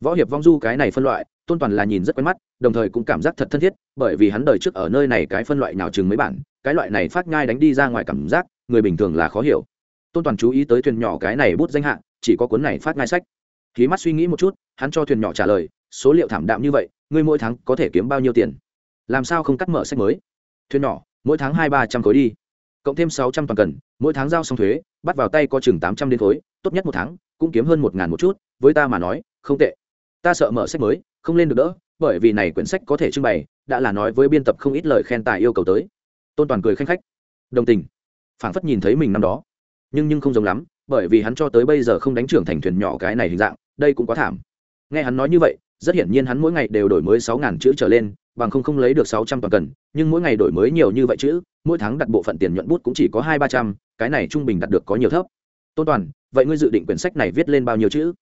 Võ hiệp vong du cái này phân loại tôn toàn là nhìn rất quen mắt, đồng thời cũng cảm giác thật thân thiết, bởi vì hắn đời trước ở nơi này cái phân loại nào chừng mấy bản, cái loại này phát nhai đánh đi ra ngoài cảm giác, người bình thường là khó hiểu. Tôn toàn chú ý tới thuyền nhỏ cái này bút danh hạ, chỉ có cuốn này phát nhai sách. Khí mắt suy nghĩ một chút, hắn cho thuyền nhỏ trả lời, số liệu thảm đạm như vậy, ngươi mỗi tháng có thể kiếm bao nhiêu tiền? Làm sao không cắt mở sách mới? Thuyền nhỏ, mỗi tháng hai ba trăm khối đi. Cộng thêm sáu trăm toàn cần, mỗi tháng giao xong thuế, bắt vào tay có chừng tám trăm đến khối, tốt nhất một tháng, cũng kiếm hơn một ngàn một chút, với ta mà nói, không tệ. Ta sợ mở sách mới không lên được đỡ, bởi vì này quyển sách có thể trưng bày, đã là nói với biên tập không ít lời khen tài yêu cầu tới. Tôn toàn cười khanh khách. Đồng tình. Phảng phất nhìn thấy mình năm đó. Nhưng nhưng không giống lắm, bởi vì hắn cho tới bây giờ không đánh trưởng thành thuyền nhỏ cái này hình dạng, đây cũng quá thảm. Nghe hắn nói như vậy, rất hiển nhiên hắn mỗi ngày đều đổi mới sáu ngàn chữ trở lên, bằng không không lấy được sáu trăm toàn cần, nhưng mỗi ngày đổi mới nhiều như vậy chữ, mỗi tháng đặt bộ phận tiền nhuận bút cũng chỉ có hai ba trăm, cái này trung bình đặt được có nhiều thấp. Tôn toàn, vậy ngươi dự định quyển sách này viết lên bao nhiêu chữ?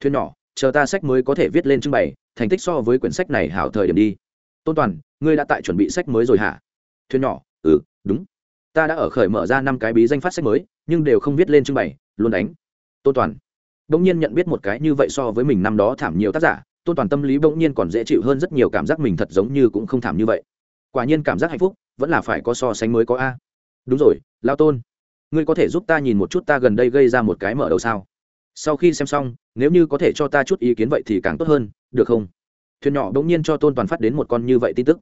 Thuyền nhỏ, chờ ta sách mới có thể viết lên trưng bày thành tích so với quyển sách này hảo thời điểm đi. Tôn toàn, ngươi đã tại chuẩn bị sách mới rồi hả? Thuyền nhỏ ừ đúng. Ta đã ở khởi mở ra năm cái bí danh phát sách mới, nhưng đều không viết lên trưng bày, luôn đánh. Tôn toàn, bỗng nhiên nhận biết một cái như vậy so với mình năm đó thảm nhiều tác giả, tôn toàn tâm lý bỗng nhiên còn dễ chịu hơn rất nhiều, cảm giác mình thật giống như cũng không thảm như vậy. Quả nhiên cảm giác hạnh phúc, vẫn là phải có so sánh mới có a. Đúng rồi lao tôn, ngươi có thể giúp ta nhìn một chút ta gần đây gây ra một cái mở đầu sao? Sau khi xem xong, nếu như có thể cho ta chút ý kiến vậy thì càng tốt hơn, được không? Thuyền nhỏ đ ỗ n g nhiên cho tôn toàn phát đến một con như vậy tin tức.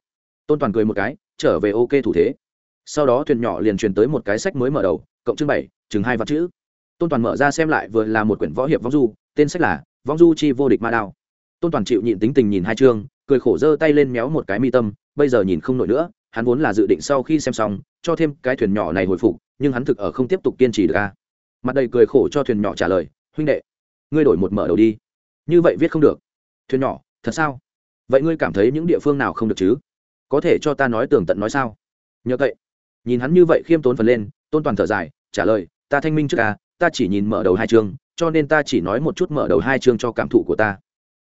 Tôn toàn cười một cái, trở về ok thủ thế. Sau đó thuyền nhỏ liền truyền tới một cái sách mới mở đầu, cộng chương bảy, chừng hai vạn chữ. Tôn toàn mở ra xem lại vừa là một quyển võ hiệp vong du, tên sách là vong du chi vô địch ma đao. Tôn toàn chịu nhịn tính tình nhìn hai chương, cười khổ giơ tay lên méo một cái mi tâm, bây giờ nhìn không nổi nữa, hắn vốn là dự định sau khi xem xong, cho thêm cái thuyền nhỏ này hồi phục, nhưng hắn thực ở không tiếp tục kiên trì được ca mặt đầy cười khổ cho thuyền nhỏ trả lời huynh đệ, ngươi đổi một mở đầu đi. Như vậy viết không được. Thuyền nhỏ, thật sao? Vậy ngươi cảm thấy những địa phương nào không được chứ? Có thể cho ta nói tường tận nói sao? Nhờ vậy nhìn hắn như vậy khiêm tốn phần lên, tôn toàn thở dài, trả lời, ta thanh minh trước ca ta chỉ nhìn mở đầu hai chương, cho nên ta chỉ nói một chút mở đầu hai chương cho cảm thụ của ta.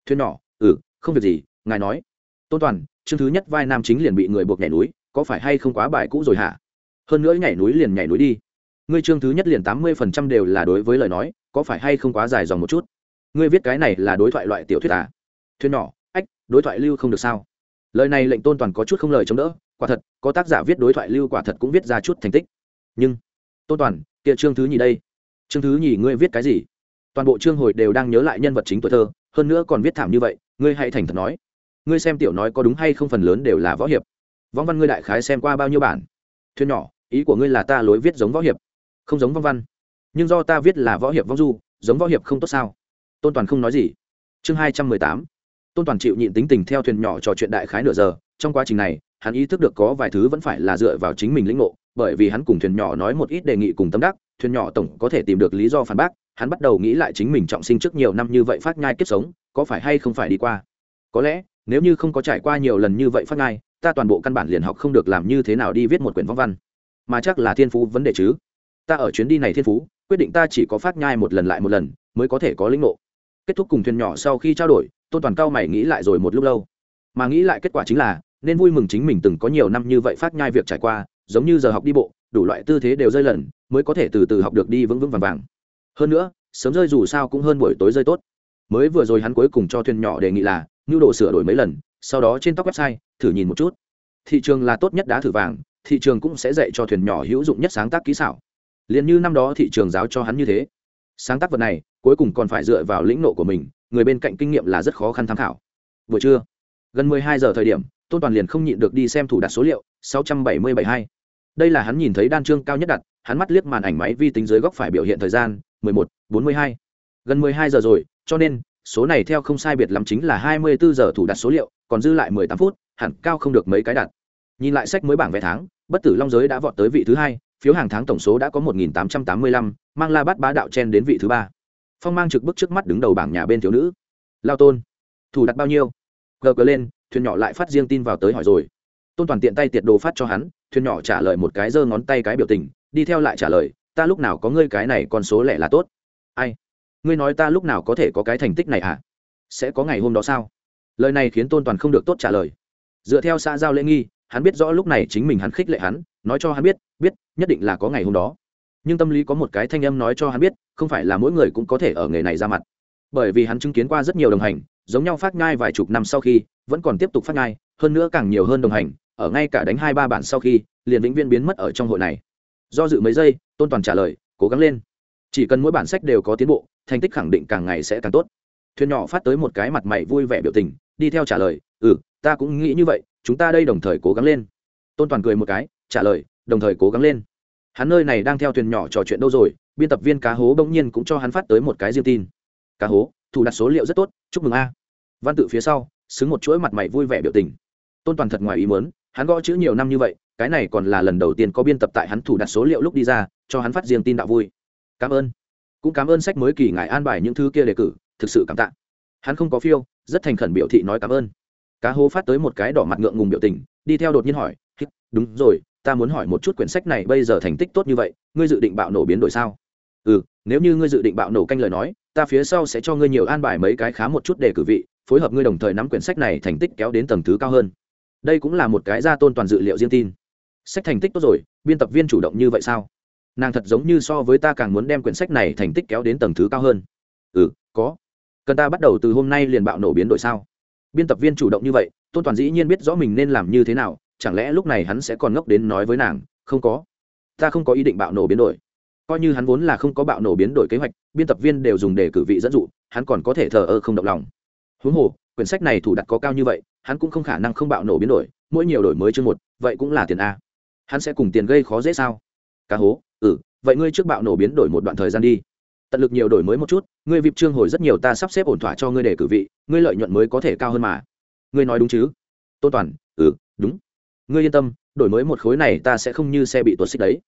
Thuyền nhỏ ừ không việc gì, ngài nói. Tôn toàn, chương thứ nhất vai nam chính liền bị người buộc nhảy núi, có phải hay không quá bài cũ rồi hả? Hơn nữa nhảy núi liền nhảy núi đi. Ngươi chương thứ nhất liền tám mươi phần trăm đều là đối với lời nói có phải hay không quá dài dòng một chút? Ngươi viết cái này là đối thoại loại tiểu thuyết à? Thuyền nhỏ, ách, đối thoại lưu không được sao? Lời này lệnh tôn toàn có chút không lời chống đỡ, quả thật, có tác giả viết đối thoại lưu quả thật cũng viết ra chút thành tích. Nhưng, tôn toàn, kia chương thứ nhì đây. Chương thứ nhì ngươi viết cái gì? Toàn bộ chương hồi đều đang nhớ lại nhân vật chính tuổi thơ, hơn nữa còn viết thảm như vậy, ngươi hãy thành thật nói. Ngươi xem tiểu nói có đúng hay không phần lớn đều là võ hiệp. Võ văn ngươi đại khái xem qua bao nhiêu bản? Thuyền nhỏ, ý của ngươi là ta lối viết giống võ hiệp, không giống võ văn nhưng do ta viết là võ hiệp vong du, giống võ hiệp không tốt sao? Tôn toàn không nói gì. Chương hai trăm mười tám. Tôn toàn chịu nhịn tính tình theo thuyền nhỏ trò chuyện đại khái nửa giờ, trong quá trình này, hắn ý thức được có vài thứ vẫn phải là dựa vào chính mình lĩnh ngộ, bởi vì hắn cùng thuyền nhỏ nói một ít đề nghị cùng tâm đắc, thuyền nhỏ tổng có thể tìm được lý do phản bác, hắn bắt đầu nghĩ lại chính mình trọng sinh trước nhiều năm như vậy phát nhai kiếp sống, có phải hay không phải đi qua? Có lẽ, nếu như không có trải qua nhiều lần như vậy phát nhai, ta toàn bộ căn bản liền học không được làm như thế nào đi viết một quyển võ văn. Mà chắc là thiên phú vấn đề chứ. Ta ở chuyến đi này thiên phú quyết định ta chỉ có phát nhai một lần lại một lần, mới có thể có lĩnh ngộ. Kết thúc cùng thuyền nhỏ sau khi trao đổi, tôn toàn cao mày nghĩ lại rồi một lúc lâu. Mà nghĩ lại kết quả chính là, nên vui mừng chính mình từng có nhiều năm như vậy phát nhai việc trải qua, giống như giờ học đi bộ, đủ loại tư thế đều rơi lần, mới có thể từ từ học được đi vững vững vàng vàng. Hơn nữa, sớm rơi dù sao cũng hơn buổi tối rơi tốt. Mới vừa rồi hắn cuối cùng cho thuyền nhỏ đề nghị là nhu đồ sửa đổi mấy lần, sau đó trên tóc website, thử nhìn một chút. Thị trường là tốt nhất đá thử vàng, thị trường cũng sẽ dạy cho thuyền nhỏ hữu dụng nhất sáng tác kỹ xảo liền như năm đó thị trường giáo cho hắn như thế. Sáng tác vật này, cuối cùng còn phải dựa vào lĩnh nộ của mình, người bên cạnh kinh nghiệm là rất khó khăn tham khảo. Vừa trưa, gần mười hai giờ thời điểm, tôn toàn liền không nhịn được đi xem thủ đặt số liệu, sáu trăm bảy mươi bảy hai. Đây là hắn nhìn thấy đan chương cao nhất đặt, hắn mắt liếc màn ảnh máy vi tính dưới góc phải biểu hiện thời gian, mười một, bốn mươi hai. Gần mười hai giờ rồi, cho nên, số này theo không sai biệt lắm chính là hai mươi bốn giờ thủ đặt số liệu, còn dư lại mười tám phút, hẳn cao không được mấy cái đặt. Nhìn lại sách mới bảng vé tháng, bất tử long giới đã vọt tới vị thứ hai phiếu hàng tháng tổng số đã có một nghìn tám trăm tám mươi lăm, mang la bát bá đạo chen đến vị thứ ba. Phong mang trực bức trước mắt đứng đầu bảng nhà bên thiếu nữ. Lao tôn, thủ đặt bao nhiêu? Gờ gờ lên, thuyền nhỏ lại phát riêng tin vào tới hỏi rồi. Tôn toàn tiện tay tiệt đồ phát cho hắn, thuyền nhỏ trả lời một cái giơ ngón tay cái biểu tình, đi theo lại trả lời, ta lúc nào có ngươi cái này, con số lẻ là tốt. Ai? Ngươi nói ta lúc nào có thể có cái thành tích này à sẽ có ngày hôm đó sao? Lời này khiến tôn toàn không được tốt trả lời. Dựa theo xã giao lễ nghi, hắn biết rõ lúc này chính mình hắn khích lệ hắn, nói cho hắn biết biết, nhất định là có ngày hôm đó. Nhưng tâm lý có một cái thanh âm nói cho hắn biết, không phải là mỗi người cũng có thể ở nghề này ra mặt. Bởi vì hắn chứng kiến qua rất nhiều đồng hành, giống nhau phát ngai vài chục năm sau khi, vẫn còn tiếp tục phát ngai hơn nữa càng nhiều hơn đồng hành, ở ngay cả đánh hai ba bản sau khi, liền vĩnh viên biến mất ở trong hội này. Do dự mấy giây, tôn toàn trả lời, cố gắng lên. Chỉ cần mỗi bản sách đều có tiến bộ, thành tích khẳng định càng ngày sẽ càng tốt. Thuyền nhỏ phát tới một cái mặt mày vui vẻ biểu tình, đi theo trả lời ừ ta cũng nghĩ như vậy, chúng ta đây đồng thời cố gắng lên. Tôn toàn cười một cái, trả lời đồng thời cố gắng lên. Hắn nơi này đang theo thuyền nhỏ trò chuyện đâu rồi, biên tập viên cá hố bỗng nhiên cũng cho hắn phát tới một cái riêng tin. Cá hố, thủ đặt số liệu rất tốt, chúc mừng a. Văn tự phía sau, xứng một chuỗi mặt mày vui vẻ biểu tình. Tôn toàn thật ngoài ý muốn, hắn gõ chữ nhiều năm như vậy, cái này còn là lần đầu tiên có biên tập tại hắn thủ đặt số liệu lúc đi ra, cho hắn phát riêng tin đạo vui. Cảm ơn. Cũng cảm ơn sách mới kỳ ngài an bài những thứ kia đề cử, thực sự cảm tạ. Hắn không có phiêu, rất thành khẩn biểu thị nói cảm ơn. Cá hố phát tới một cái đỏ mặt ngượng ngùng biểu tình, đi theo đột nhiên hỏi đúng rồi ta muốn hỏi một chút quyển sách này bây giờ thành tích tốt như vậy, ngươi dự định bạo nổ biến đổi sao? Ừ nếu như ngươi dự định bạo nổ canh lời nói, ta phía sau sẽ cho ngươi nhiều an bài mấy cái khá một chút để cử vị, phối hợp ngươi đồng thời nắm quyển sách này thành tích kéo đến tầng thứ cao hơn. Đây cũng là một cái gia tôn toàn dự liệu riêng tin. Sách thành tích tốt rồi, biên tập viên chủ động như vậy sao? Nàng thật giống như so với ta càng muốn đem quyển sách này thành tích kéo đến tầng thứ cao hơn. Ừ có. Cần ta bắt đầu từ hôm nay liền bạo nổ biến đổi sao? Biên tập viên chủ động như vậy, tôn toàn dĩ nhiên biết rõ mình nên làm như thế nào chẳng lẽ lúc này hắn sẽ còn ngốc đến nói với nàng, không có, ta không có ý định bạo nổ biến đổi. Coi như hắn vốn là không có bạo nổ biến đổi kế hoạch, biên tập viên đều dùng để cử vị dẫn dụ, hắn còn có thể thờ ơ không động lòng. Huống hồ, quyển sách này thủ đặt có cao như vậy, hắn cũng không khả năng không bạo nổ biến đổi, mỗi nhiều đổi mới chương một, vậy cũng là tiền a. Hắn sẽ cùng tiền gây khó dễ sao? Cá hố ừ vậy ngươi trước bạo nổ biến đổi một đoạn thời gian đi. Tận lực nhiều đổi mới một chút, ngươi vịp trương hồi rất nhiều ta sắp xếp ổn thỏa cho ngươi để cử vị, ngươi lợi nhuận mới có thể cao hơn mà. Ngươi nói đúng chứ? Tôn toàn ừ đúng ngươi yên tâm, đổi mới một khối này ta sẽ không như xe bị tuột xích đấy.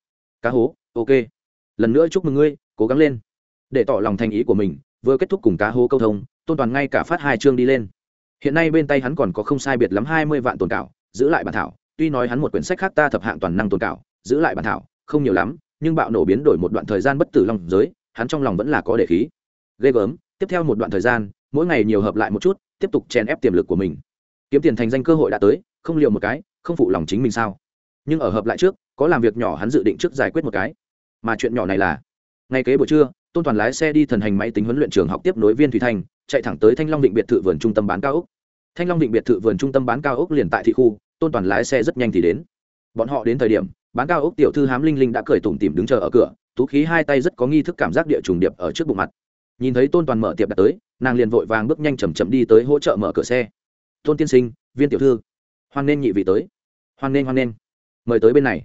Cá hố, ok. Lần nữa chúc mừng ngươi, cố gắng lên. Để tỏ lòng thành ý của mình, vừa kết thúc cùng cá hố câu thông, tôn toàn ngay cả phát hai chương đi lên. Hiện nay bên tay hắn còn có không sai biệt lắm hai mươi vạn tồn cảo, giữ lại bản thảo. Tuy nói hắn một quyển sách khác ta thập hạng toàn năng tồn cảo, giữ lại bản thảo, không nhiều lắm, nhưng bạo nổ biến đổi một đoạn thời gian bất tử long giới, hắn trong lòng vẫn là có để khí. Ghê gớm, tiếp theo một đoạn thời gian, mỗi ngày nhiều hợp lại một chút, tiếp tục chèn ép tiềm lực của mình. Kiếm tiền thành danh cơ hội đã tới, không liều một cái không phụ lòng chính mình sao? Nhưng ở hợp lại trước, có làm việc nhỏ hắn dự định trước giải quyết một cái. Mà chuyện nhỏ này là, ngay kế buổi trưa, tôn toàn lái xe đi thần hành máy tính huấn luyện trường học tiếp nối viên thủy thanh chạy thẳng tới thanh long định biệt thự vườn trung tâm bán cao ốc. Thanh long định biệt thự vườn trung tâm bán cao ốc liền tại thị khu, tôn toàn lái xe rất nhanh thì đến. Bọn họ đến thời điểm, bán cao ốc tiểu thư hám linh linh đã cười tủm tỉm đứng chờ ở cửa, tú khí hai tay rất có nghi thức cảm giác địa trùng điệp ở trước bụng mặt. Nhìn thấy tôn toàn mở tiệp đặt tới, nàng liền vội vàng bước nhanh chầm chậm đi tới hỗ trợ mở cửa xe. Tôn tiên sinh, viên tiểu thư hoan nên nhị vị tới. Hoan nên hoan nên. Mời tới bên này.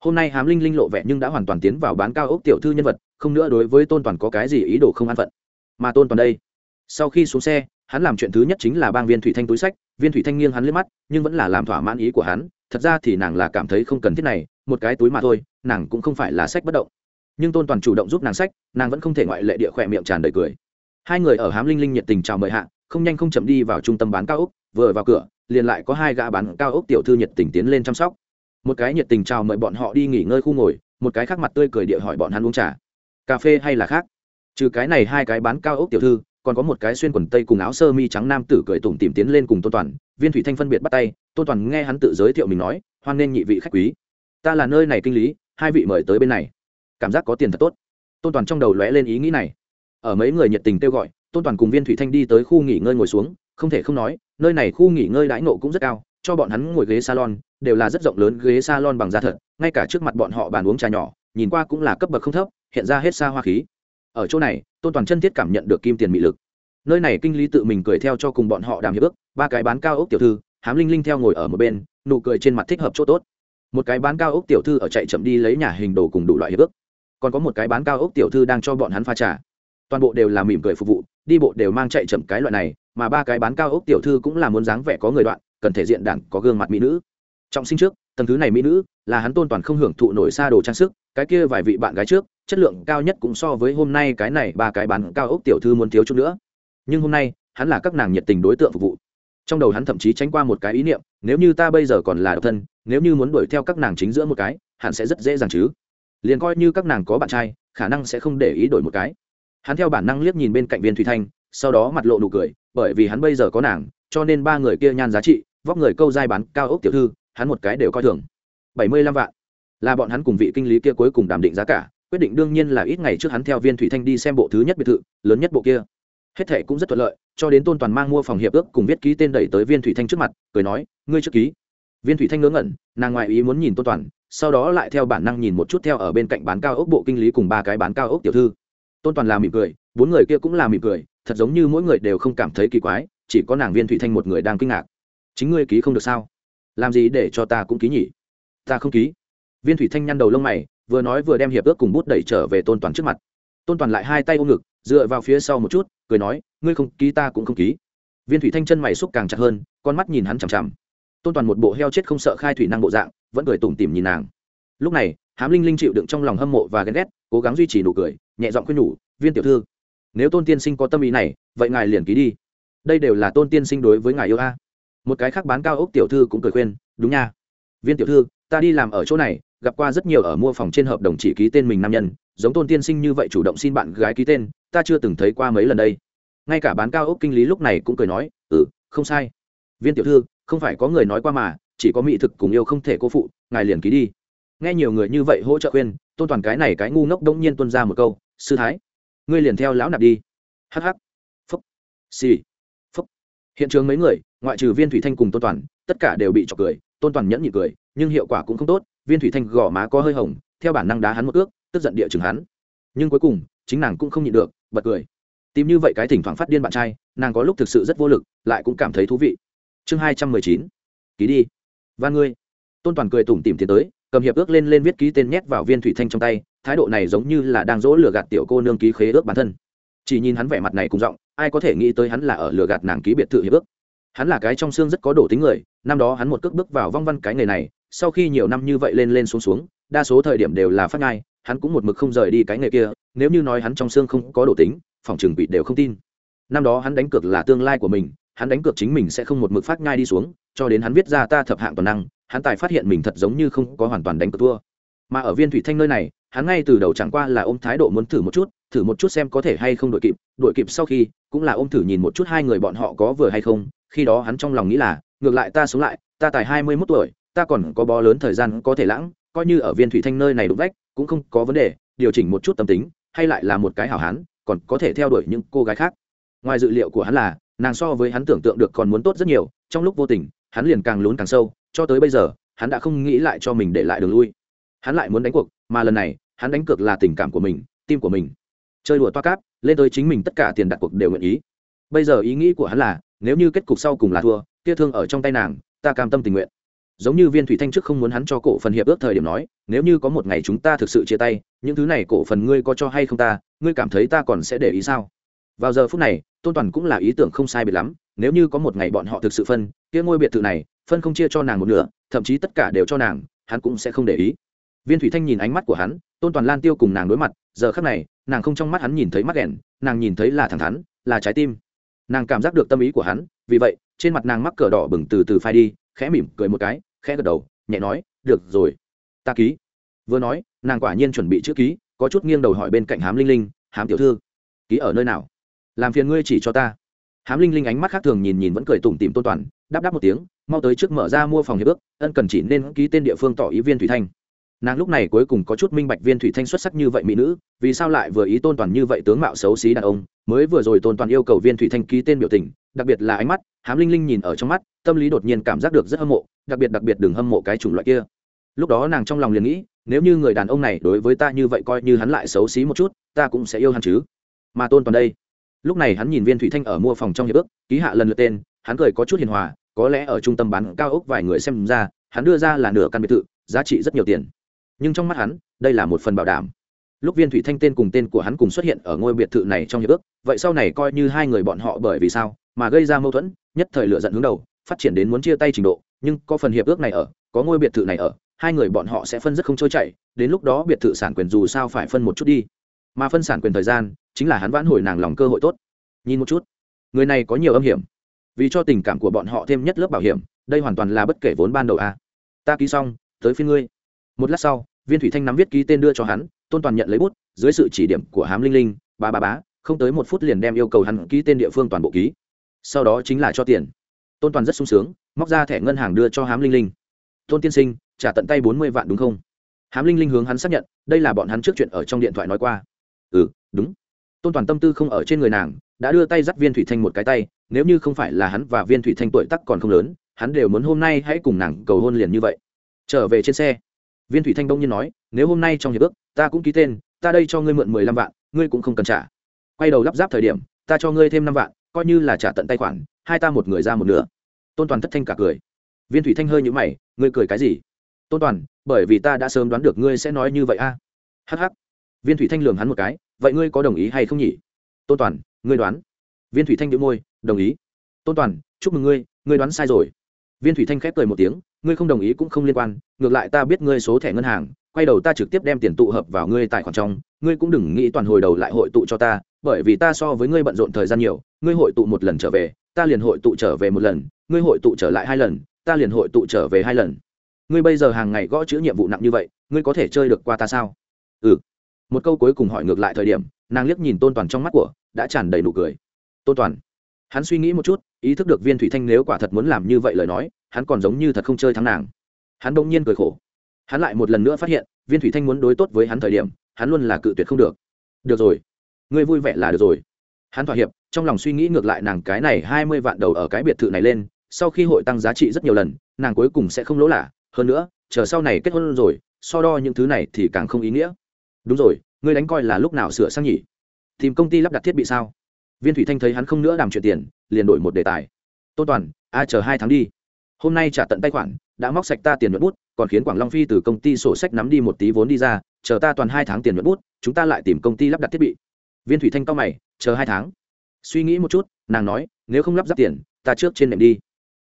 Hôm nay hám linh linh lộ vẻ nhưng đã hoàn toàn tiến vào bán cao ốc tiểu thư nhân vật, không nữa đối với tôn toàn có cái gì ý đồ không an phận. Mà tôn toàn đây, sau khi xuống xe, hắn làm chuyện thứ nhất chính là bang viên thủy thanh túi sách, viên thủy thanh nghiêng hắn liếc mắt, nhưng vẫn là làm thỏa mãn ý của hắn. Thật ra thì nàng là cảm thấy không cần thiết này, một cái túi mà thôi, nàng cũng không phải là sách bất động. Nhưng tôn toàn chủ động giúp nàng sách, nàng vẫn không thể ngoại lệ địa khỏe miệng tràn đầy cười. Hai người ở hám linh linh nhiệt tình chào mời hạ, không nhanh không chậm đi vào trung tâm bán cao ốc, vừa vào cửa liền lại có hai gã bán cao ốc tiểu thư nhiệt tình tiến lên chăm sóc. Một cái nhiệt tình chào mời bọn họ đi nghỉ ngơi khu ngồi, một cái khác mặt tươi cười địa hỏi bọn hắn uống trà. Cà phê hay là khác? Trừ cái này hai cái bán cao ốc tiểu thư, còn có một cái xuyên quần tây cùng áo sơ mi trắng nam tử cười tủm tìm tiến lên cùng tôn toàn, viên thủy thanh phân biệt bắt tay, tôn toàn nghe hắn tự giới thiệu mình nói, hoan nghênh nhị vị khách quý. Ta là nơi này kinh lý, hai vị mời tới bên này. Cảm giác có tiền thật tốt. Tôn toàn trong đầu lóe lên ý nghĩ này. Ở mấy người nhiệt tình kêu gọi, tôn toàn cùng viên thủy thanh đi tới khu nghỉ ngơi ngồi xuống không thể không nói, nơi này khu nghỉ ngơi đãi nộ cũng rất cao, cho bọn hắn ngồi ghế salon, đều là rất rộng lớn ghế salon bằng da thật, ngay cả trước mặt bọn họ bàn uống trà nhỏ, nhìn qua cũng là cấp bậc không thấp, hiện ra hết xa hoa khí. Ở chỗ này, tôn toàn chân thiết cảm nhận được kim tiền mị lực. Nơi này kinh lý tự mình cười theo cho cùng bọn họ đàm hiệp ước, ba cái bán cao ốc tiểu thư, hám linh linh theo ngồi ở một bên, nụ cười trên mặt thích hợp chỗ tốt. Một cái bán cao ốc tiểu thư ở chạy chậm đi lấy nhà hình đồ cùng đủ loại hiệp ước. Còn có một cái bán cao ốc tiểu thư đang cho bọn hắn pha trà. Toàn bộ đều là mỉm cười phục vụ, đi bộ đều mang chạy chậm cái loại này mà ba cái bán cao ốc tiểu thư cũng là muốn dáng vẻ có người đoạn, cần thể diện đẳng có gương mặt mỹ nữ. Trọng sinh trước, tầng thứ này mỹ nữ là hắn tôn toàn không hưởng thụ nổi xa đồ trang sức, cái kia vài vị bạn gái trước, chất lượng cao nhất cũng so với hôm nay cái này ba cái bán cao ốc tiểu thư muốn thiếu chút nữa. Nhưng hôm nay, hắn là các nàng nhiệt tình đối tượng phục vụ. Trong đầu hắn thậm chí tránh qua một cái ý niệm, nếu như ta bây giờ còn là độc thân, nếu như muốn đuổi theo các nàng chính giữa một cái hắn sẽ rất dễ dàng chứ. Liền coi như các nàng có bạn trai, khả năng sẽ không để ý đổi một cái. Hắn theo bản năng liếc nhìn bên cạnh viên thủy thanh, sau đó mặt lộ nụ cười bởi vì hắn bây giờ có nàng, cho nên ba người kia nhan giá trị, vóc người câu dai bán cao ốc tiểu thư, hắn một cái đều coi thường. Bảy mươi lăm vạn. Là bọn hắn cùng vị kinh lý kia cuối cùng đàm định giá cả, quyết định đương nhiên là ít ngày trước hắn theo viên thủy thanh đi xem bộ thứ nhất biệt thự, lớn nhất bộ kia. Hết thệ cũng rất thuận lợi, cho đến tôn toàn mang mua phòng hiệp ước cùng viết ký tên đẩy tới viên thủy thanh trước mặt, cười nói, ngươi trước ký. Viên thủy thanh ngớ ngẩn, nàng ngoại ý muốn nhìn tôn toàn, sau đó lại theo bản năng nhìn một chút theo ở bên cạnh bán cao ốc bộ kinh lý cùng ba cái bán cao ốc tiểu thư. Tôn toàn là mỉm cười, bốn người kia cũng là mỉm cười thật giống như mỗi người đều không cảm thấy kỳ quái, chỉ có nàng viên thủy thanh một người đang kinh ngạc. Chính ngươi ký không được sao? Làm gì để cho ta cũng ký nhỉ? Ta không ký. Viên thủy thanh nhăn đầu lông mày, vừa nói vừa đem hiệp ước cùng bút đẩy trở về tôn toàn trước mặt. Tôn toàn lại hai tay ôm ngực, dựa vào phía sau một chút, cười nói, ngươi không ký ta cũng không ký. Viên thủy thanh chân mày xúc càng chặt hơn, con mắt nhìn hắn chằm chằm. Tôn toàn một bộ heo chết không sợ khai thủy năng bộ dạng, vẫn cười tủm tỉm nhìn nàng. Lúc này, hám linh linh chịu đựng trong lòng hâm mộ và ghen ghét, cố gắng duy trì nụ cười, nhẹ giọng khuyên nhủ, viên tiểu thư nếu tôn tiên sinh có tâm ý này, vậy ngài liền ký đi. Đây đều là tôn tiên sinh đối với ngài yêu a. Một cái khác bán cao ốc tiểu thư cũng cười khuyên, đúng nha. Viên tiểu thư, ta đi làm ở chỗ này, gặp qua rất nhiều ở mua phòng trên hợp đồng chỉ ký tên mình nam nhân, giống tôn tiên sinh như vậy chủ động xin bạn gái ký tên, ta chưa từng thấy qua mấy lần đây. Ngay cả bán cao ốc kinh lý lúc này cũng cười nói ừ không sai. Viên tiểu thư, không phải có người nói qua mà, chỉ có mỹ thực cùng yêu không thể cô phụ, ngài liền ký đi. Nghe nhiều người như vậy hỗ trợ khuyên, tôn toàn cái này cái ngu ngốc đông nhiên tuân ra một câu, sư thái ngươi liền theo lão nạp đi. Hh phúc. Xì. Phúc. Hiện trường mấy người, ngoại trừ viên thủy thanh cùng tôn toàn, tất cả đều bị trọc cười, tôn toàn nhẫn nhị cười, nhưng hiệu quả cũng không tốt, viên thủy thanh gò má có hơi hồng, theo bản năng đá hắn một ước, tức giận địa chừng hắn. Nhưng cuối cùng, chính nàng cũng không nhịn được, bật cười. Tìm như vậy cái thỉnh thoảng phát điên bạn trai, nàng có lúc thực sự rất vô lực, lại cũng cảm thấy thú vị. Chương hai trăm mười chín. Ký đi. Và ngươi. Tôn toàn cười tủm tìm tiến tới, cầm hiệp ước lên lên viết ký tên nhét vào viên thủy thanh trong tay thái độ này giống như là đang dỗ lừa gạt tiểu cô nương ký khế ước bản thân. Chỉ nhìn hắn vẻ mặt này cùng giọng, ai có thể nghĩ tới hắn là ở lừa gạt nàng ký biệt thự hiệp ước. Hắn là cái trong xương rất có đổ tính người, năm đó hắn một cước bước vào vong văn cái nghề này, sau khi nhiều năm như vậy lên lên xuống xuống, đa số thời điểm đều là phát ngai, hắn cũng một mực không rời đi cái nghề kia, nếu như nói hắn trong xương không có đổ tính, phòng trường bị đều không tin. Năm đó hắn đánh cược là tương lai của mình, hắn đánh cược chính mình sẽ không một mực phát ngay đi xuống, cho đến hắn viết ra ta thập hạng toàn năng, hắn tài phát hiện mình thật giống như không có hoàn toàn đánh cược thua. Mà ở viên thủy thanh nơi này hắn ngay từ đầu chẳng qua là ôm thái độ muốn thử một chút, thử một chút xem có thể hay không đội kịp đội kịp sau khi, cũng là ôm thử nhìn một chút hai người bọn họ có vừa hay không, khi đó hắn trong lòng nghĩ là, ngược lại ta sống lại, ta tài hai mươi mốt tuổi, ta còn có bó lớn thời gian có thể lãng, coi như ở viên thủy thanh nơi này đụng vách, cũng không có vấn đề, điều chỉnh một chút tâm tính, hay lại là một cái hảo hán, còn có thể theo đuổi những cô gái khác. Ngoài dự liệu của hắn là, nàng so với hắn tưởng tượng được còn muốn tốt rất nhiều, trong lúc vô tình, hắn liền càng lún càng sâu, cho tới bây giờ, hắn đã không nghĩ lại cho mình để lại đường lui. Hắn lại muốn đánh cuộc, mà lần này hắn đánh cược là tình cảm của mình, tim của mình. Chơi đùa toa cáp, lên tới chính mình tất cả tiền đặt cuộc đều nguyện ý. Bây giờ ý nghĩ của hắn là, nếu như kết cục sau cùng là thua, kia thương ở trong tay nàng, ta cam tâm tình nguyện. Giống như viên thủy thanh trước không muốn hắn cho cổ phần hiệp ước thời điểm nói, nếu như có một ngày chúng ta thực sự chia tay, những thứ này cổ phần ngươi có cho hay không ta, ngươi cảm thấy ta còn sẽ để ý sao? Vào giờ phút này, tôn toàn cũng là ý tưởng không sai biệt lắm, nếu như có một ngày bọn họ thực sự phân, kia ngôi biệt thự này, phân không chia cho nàng một nửa, thậm chí tất cả đều cho nàng, hắn cũng sẽ không để ý viên thủy thanh nhìn ánh mắt của hắn, tôn toàn lan tiêu cùng nàng đối mặt, giờ khắc này, nàng không trong mắt hắn nhìn thấy mắt đèn nàng nhìn thấy là thẳng thắn, là trái tim. Nàng cảm giác được tâm ý của hắn, vì vậy, trên mặt nàng mắc cờ đỏ bừng từ từ phai đi, khẽ mỉm cười một cái, khẽ gật đầu, nhẹ nói, được rồi, ta ký. Vừa nói, nàng quả nhiên chuẩn bị chữ ký, có chút nghiêng đầu hỏi bên cạnh hám linh linh, hám tiểu thư, ký ở nơi nào? Làm phiền ngươi chỉ cho ta. Hám linh linh ánh mắt khác thường nhìn nhìn vẫn cười tủm tìm tôn toàn, đáp đáp một tiếng, mau tới trước mở ra mua phòng hiệp ước, ân cần chỉ nên ký tên địa phương tỏ ý viên thủy thanh nàng lúc này cuối cùng có chút minh bạch viên thủy thanh xuất sắc như vậy mỹ nữ, vì sao lại vừa ý tôn toàn như vậy tướng mạo xấu xí đàn ông, mới vừa rồi tôn toàn yêu cầu viên thủy thanh ký tên biểu tình, đặc biệt là ánh mắt, hám linh linh nhìn ở trong mắt, tâm lý đột nhiên cảm giác được rất hâm mộ, đặc biệt đặc biệt đừng hâm mộ cái chủng loại kia. Lúc đó nàng trong lòng liền nghĩ, nếu như người đàn ông này đối với ta như vậy coi như hắn lại xấu xí một chút, ta cũng sẽ yêu hắn chứ. Mà tôn toàn đây, lúc này hắn nhìn viên thủy thanh ở mua phòng trong hiệp ước, ký hạ lần lượt tên, hắn cười có chút hiền hòa, có lẽ ở trung tâm bán cao ốc vài người xem ra, hắn đưa ra là nửa căn biệt thự, giá trị rất nhiều tiền nhưng trong mắt hắn, đây là một phần bảo đảm. Lúc viên thủy thanh tên cùng tên của hắn cùng xuất hiện ở ngôi biệt thự này trong hiệp ước, vậy sau này coi như hai người bọn họ bởi vì sao mà gây ra mâu thuẫn, nhất thời lựa giận hướng đầu, phát triển đến muốn chia tay trình độ, nhưng có phần hiệp ước này ở, có ngôi biệt thự này ở, hai người bọn họ sẽ phân rất không trôi chảy, đến lúc đó biệt thự sản quyền dù sao phải phân một chút đi. Mà phân sản quyền thời gian, chính là hắn vãn hồi nàng lòng cơ hội tốt. Nhìn một chút, người này có nhiều âm hiểm. Vì cho tình cảm của bọn họ thêm nhất lớp bảo hiểm, đây hoàn toàn là bất kể vốn ban đầu a. À. ta ký xong, tới phi ngươi một lát sau, viên thủy thanh nắm viết ký tên đưa cho hắn, tôn toàn nhận lấy bút, dưới sự chỉ điểm của hám linh linh, ba ba bá không tới một phút liền đem yêu cầu hắn ký tên địa phương toàn bộ ký. Sau đó chính là cho tiền. Tôn toàn rất sung sướng, móc ra thẻ ngân hàng đưa cho hám linh linh. Tôn tiên sinh, trả tận tay bốn mươi vạn đúng không? Hám linh linh hướng hắn xác nhận, đây là bọn hắn trước chuyện ở trong điện thoại nói qua. Ừ đúng. Tôn toàn tâm tư không ở trên người nàng, đã đưa tay dắt viên thủy thanh một cái tay, nếu như không phải là hắn và viên thủy thanh tuổi tắc còn không lớn, hắn đều muốn hôm nay hãy cùng nàng cầu hôn liền như vậy. Trở về trên xe viên thủy thanh đông nhiên nói, nếu hôm nay trong hiệp ước, ta cũng ký tên, ta đây cho ngươi mượn mười lăm vạn, ngươi cũng không cần trả. Quay đầu lắp ráp thời điểm, ta cho ngươi thêm năm vạn, coi như là trả tận tay khoản, hai ta một người ra một nửa. Tôn toàn thất thanh cả cười. Viên thủy thanh hơi nhũ mày, ngươi cười cái gì? Tôn toàn, bởi vì ta đã sớm đoán được ngươi sẽ nói như vậy a. À? hh viên thủy thanh lường hắn một cái, vậy ngươi có đồng ý hay không nhỉ? Tôn toàn, ngươi đoán. Viên thủy thanh đĩu môi, đồng ý. Tôn toàn, chúc mừng ngươi ngươi đoán sai rồi viên thủy thanh khép cười một tiếng, ngươi không đồng ý cũng không liên quan, ngược lại ta biết ngươi số thẻ ngân hàng, quay đầu ta trực tiếp đem tiền tụ hợp vào ngươi tài khoản trong, ngươi cũng đừng nghĩ toàn hồi đầu lại hội tụ cho ta, bởi vì ta so với ngươi bận rộn thời gian nhiều, ngươi hội tụ một lần trở về, ta liền hội tụ trở về một lần, ngươi hội tụ trở lại hai lần, ta liền hội tụ trở về hai lần. Ngươi bây giờ hàng ngày gõ chữ nhiệm vụ nặng như vậy, ngươi có thể chơi được qua ta sao? Ừ. Một câu cuối cùng hỏi ngược lại thời điểm, nàng liếc nhìn tôn toàn trong mắt của, đã tràn đầy nụ cười. Tôn toàn hắn suy nghĩ một chút, ý thức được viên thủy thanh nếu quả thật muốn làm như vậy lời nói, hắn còn giống như thật không chơi thắng nàng. Hắn đông nhiên cười khổ. Hắn lại một lần nữa phát hiện, viên thủy thanh muốn đối tốt với hắn thời điểm, hắn luôn là cự tuyệt không được. Được rồi. Ngươi vui vẻ là được rồi. Hắn thỏa hiệp, trong lòng suy nghĩ ngược lại nàng cái này hai mươi vạn đầu ở cái biệt thự này lên, sau khi hội tăng giá trị rất nhiều lần, nàng cuối cùng sẽ không lỗ lạ. Hơn nữa, chờ sau này kết hôn rồi, so đo những thứ này thì càng không ý nghĩa. Đúng rồi, ngươi đánh coi là lúc nào sửa sang nhỉ? Tìm công ty lắp đặt thiết bị sao? Viên thủy thanh thấy hắn không nữa đàm chuyện tiền, liền đổi một đề tài. Tôn toàn, a chờ hai tháng đi. Hôm nay trả tận tay khoản, đã móc sạch ta tiền nhuận bút, còn khiến quảng long phi từ công ty sổ sách nắm đi một tí vốn đi ra, chờ ta toàn hai tháng tiền nhuận bút, chúng ta lại tìm công ty lắp đặt thiết bị. Viên thủy thanh cao mày, chờ hai tháng. Suy nghĩ một chút, nàng nói, nếu không lắp ráp tiền, ta trước trên nệm đi.